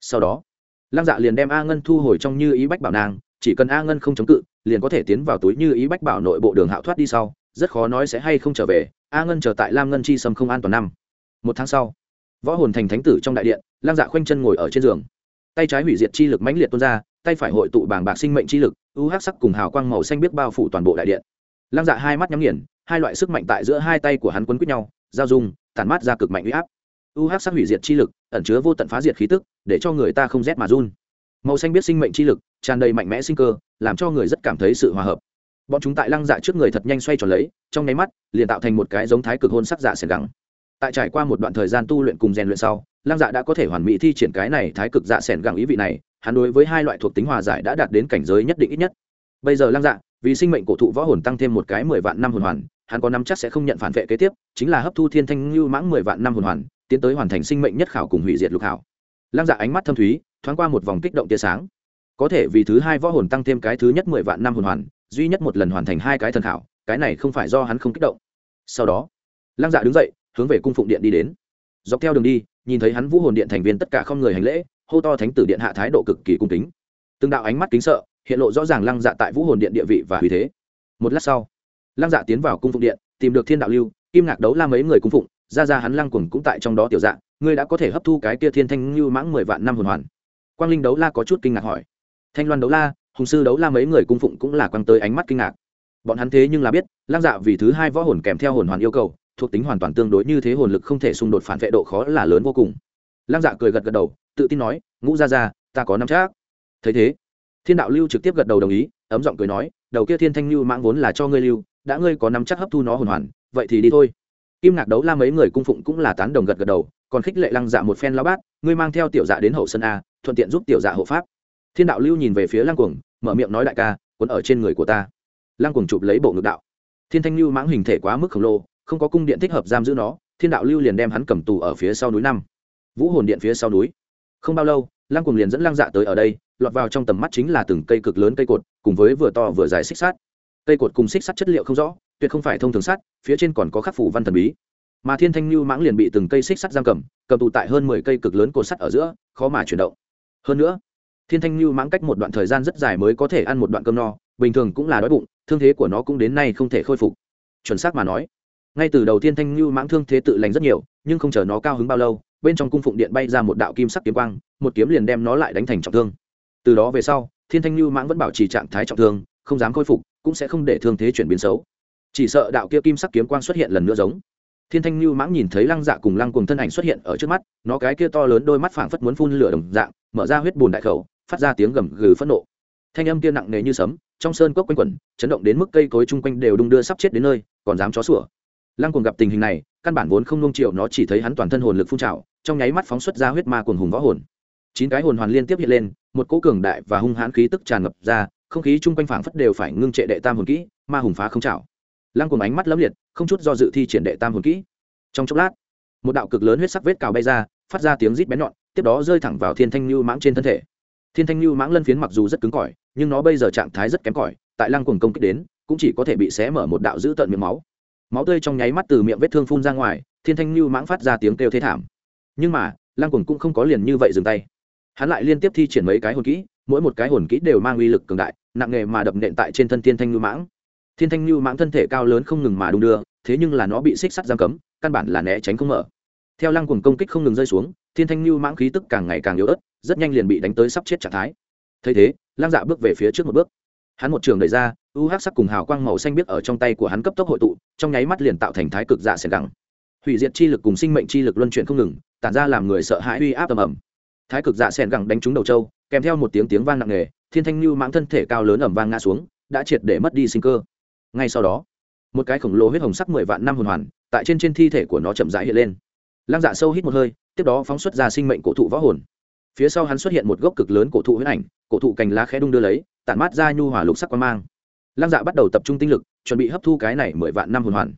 S1: Sau đó, lăng dạ liền đem a ngân thu hồi trong như ý bách bảo nàng, chỉ cần a ngân không chống cự, liền có thể tiến vào túi như ý bách bảo nội bộ đường hạo thoát đi sau, rất khó nói sẽ hay không trở về, a ngân trở tại lam ngân chi sâm không an toàn năm. Một tháng sau, võ hồn thành thánh tử trong đại điện, lăng dạ khoanh chân ngồi ở trên giường tay trái hủy diệt chi lực mãnh liệt tuôn ra, tay phải hội tụ bảng bạc sinh mệnh chi lực, u hắc sắc cùng hào quang màu xanh biết bao phủ toàn bộ đại điện. Lăng dạ hai mắt nhắm nghiền, hai loại sức mạnh tại giữa hai tay của hắn quấn quýt nhau, giao dung, tản mát ra cực mạnh uy áp. U hắc sắc hủy diệt chi lực, ẩn chứa vô tận phá diệt khí tức, để cho người ta không rét mà run. Màu xanh biết sinh mệnh chi lực, tràn đầy mạnh mẽ sinh cơ, làm cho người rất cảm thấy sự hòa hợp. Bọn chúng tại lăng dạ trước người thật nhanh xoay tròn lấy, trong nháy mắt, liền tạo thành một cái giống thái cực hôn sắc dạ sền gắng tại trải qua một đoạn thời gian tu luyện cùng rèn luyện sau, lăng dạ đã có thể hoàn mỹ thi triển cái này thái cực dạ sển gẳng ý vị này, hắn đối với hai loại thuộc tính hòa giải đã đạt đến cảnh giới nhất định ít nhất. Bây giờ lăng dạ vì sinh mệnh cổ thụ võ hồn tăng thêm một cái mười vạn năm hồn hoàn, hắn có năm chắc sẽ không nhận phản vệ kế tiếp, chính là hấp thu thiên thanh lưu mãng mười vạn năm hồn hoàn, tiến tới hoàn thành sinh mệnh nhất khảo cùng hủy diệt lục hảo lăng dạ ánh mắt thâm thúy, thoáng qua một vòng kích động tia sáng. Có thể vì thứ hai võ hồn tăng thêm cái thứ nhất mười vạn năm hồn hoàn, duy nhất một lần hoàn thành hai cái thần khảo, cái này không phải do hắn không kích động. Sau đó, lăng dạ đứng dậy hướng về cung phụng điện đi đến. Dọc theo đường đi, nhìn thấy hắn vũ hồn điện thành viên tất cả không người hành lễ, hô to thánh tử điện hạ thái độ cực kỳ cung kính. Từng đạo ánh mắt kính sợ, hiện lộ rõ ràng lăng dạ tại vũ hồn điện địa vị và uy thế. Một lát sau, lăng dạ tiến vào cung phụng điện, tìm được thiên đạo lưu, kim ngạc đấu la mấy người cung phụng, ra ra hắn lăng quần cũng tại trong đó tiểu dạng, ngươi đã có thể hấp thu cái kia thiên thanh lưu mãng mười vạn năm hồn hoàn. Quang linh đấu la có chút kinh ngạc hỏi. Thanh loan đấu la, hùng sư đấu la mấy người cung phụng cũng là quăng tới ánh mắt kinh ngạc. Bọn hắn thế nhưng là biết, lăng dạ vì thứ hai võ hồn kèm theo hồn hoàn yêu cầu thuộc tính hoàn toàn tương đối như thế hồn lực không thể xung đột phản vệ độ khó là lớn vô cùng. Lăng dạ cười gật gật đầu, tự tin nói, ngũ ra ra ta có năm chắc. Thấy thế, thiên đạo lưu trực tiếp gật đầu đồng ý, ấm giọng cười nói, đầu kia thiên thanh lưu mãng vốn là cho ngươi lưu, đã ngươi có năm chắc hấp thu nó hồn hoàn, vậy thì đi thôi. Kim ngạc đấu la mấy người cung phụng cũng là tán đồng gật gật đầu, còn khích lệ lăng dạ một phen lao bát, ngươi mang theo tiểu dạ đến hậu sân a, thuận tiện giúp tiểu dạ hộ pháp. Thiên đạo lưu nhìn về phía lăng cuồng, mở miệng nói, đại ca, cuốn ở trên người của ta. Lăng cuồng chụp lấy bộ ngực đạo. Thiên thanh lưu mãng hình thể quá mức khổng lồ không có cung điện thích hợp giam giữ nó, thiên đạo lưu liền đem hắn cầm tù ở phía sau núi năm. Vũ hồn điện phía sau núi. Không bao lâu, lăng cùng liền dẫn lăng dạ tới ở đây, lọt vào trong tầm mắt chính là từng cây cực lớn cây cột, cùng với vừa to vừa dài xích sắt. Cây cột cùng xích sắt chất liệu không rõ, tuyệt không phải thông thường sắt, phía trên còn có khắc phủ văn thần bí. Mà thiên thanh lưu mãng liền bị từng cây xích sắt giam cầm cầm tù tại hơn mười cây cực lớn cột sắt ở giữa, khó mà chuyển động. Hơn nữa, thiên thanh lưu mãng cách một đoạn thời gian rất dài mới có thể ăn một đoạn cơm no, bình thường cũng là đói bụng, thương thế của nó cũng đến nay không thể khôi phục. Chuẩn xác mà nói ngay từ đầu thiên thanh như mãng thương thế tự lành rất nhiều, nhưng không chờ nó cao hứng bao lâu, bên trong cung phụng điện bay ra một đạo kim sắc kiếm quang, một kiếm liền đem nó lại đánh thành trọng thương. Từ đó về sau, thiên thanh như mãng vẫn bảo trì trạng thái trọng thương, không dám khôi phục, cũng sẽ không để thương thế chuyển biến xấu. Chỉ sợ đạo kia kim sắc kiếm quang xuất hiện lần nữa giống. Thiên thanh lưu mãng nhìn thấy lăng dạ cùng lăng cùng thân ảnh xuất hiện ở trước mắt, nó cái kia to lớn đôi mắt phảng phất muốn phun lửa đồng dạng, mở ra huyết bùn đại khẩu, phát ra tiếng gầm gừ phẫn nộ. Thanh âm kia nặng nề như sấm, trong sơn cốc quanh quẩn, chấn động đến mức cây cối chung quanh đều đung đưa sắp chết đến nơi, còn dám chó sủa lăng cùng gặp tình hình này, căn bản vốn không nung triệu nó chỉ thấy hắn toàn thân hồn lực phun trào, trong nháy mắt phóng xuất ra huyết ma cuồng hùng võ hồn. Chín cái hồn hoàn liên tiếp hiện lên, một cỗ cường đại và hung hãn khí tức tràn ngập ra, không khí chung quanh phảng phất đều phải ngưng trệ đệ tam hồn kỹ, ma hùng phá không trào. Lăng cùng ánh mắt lấm liệt, không chút do dự thi triển đệ tam hồn kỹ. Trong chốc lát, một đạo cực lớn huyết sắc vết cào bay ra, phát ra tiếng rít bén nhọn, tiếp đó rơi thẳng vào thiên thanh lưu mãng trên thân thể. Thiên thanh lưu mãng lân phiến mặc dù rất cứng cỏi, nhưng nó bây giờ trạng thái rất kém cỏi, tại lăng cùng công kích đến, cũng chỉ có thể bị xé mở một đạo dữ tợn miệng máu máu tươi trong nháy mắt từ miệng vết thương phun ra ngoài, thiên thanh lưu mãng phát ra tiếng kêu thế thảm. Nhưng mà, lăng cùng cũng không có liền như vậy dừng tay. Hắn lại liên tiếp thi triển mấy cái hồn kỹ, mỗi một cái hồn kỹ đều mang uy lực cường đại, nặng nghề mà đập nện tại trên thân thiên thanh lưu mãng. Thiên thanh lưu mãng thân thể cao lớn không ngừng mà đung đưa, thế nhưng là nó bị xích sắt giam cấm, căn bản là né tránh không mở. Theo lăng cùng công kích không ngừng rơi xuống, thiên thanh lưu mãng khí tức càng ngày càng yếu ớt, rất nhanh liền bị đánh tới sắp chết trạng thái. Thấy thế, lăng dạ bước về phía trước một bước. Hắn một trường đẩy ra u hắc sắc cùng hào quang màu xanh biếc ở trong tay của hắn cấp tốc hội tụ, trong nháy mắt liền tạo thành thái cực dạ xẻng gẳng. Hủy diệt chi lực cùng sinh mệnh chi lực luân chuyển không ngừng, tản ra làm người sợ hãi uy áp tầm ẩm thái cực dạ xẻng gẳng đánh trúng đầu châu kèm theo một tiếng tiếng vang nặng nề, thiên thanh lưu mãng thân thể cao lớn ẩm vang ngã xuống, đã triệt để mất đi sinh cơ. Ngay sau đó, một cái khổng lồ huyết hồng sắc mười vạn năm hồn hoàn, tại trên trên thi thể của nó chậm rãi hiện lên. Lăng dạ sâu hít một hơi, tiếp đó phóng xuất ra sinh mệnh cổ thụ võ hồn. Phía sau hắn xuất hiện một gốc cực lớn cổ thụ huyết ảnh, cổ thụ cành lá khẽ đung đưa lấy, tản mát ra nhu hỏa lục sắc quan mang lăng dạ bắt đầu tập trung tinh lực, chuẩn bị hấp thu cái này mười vạn năm hồn hoàn.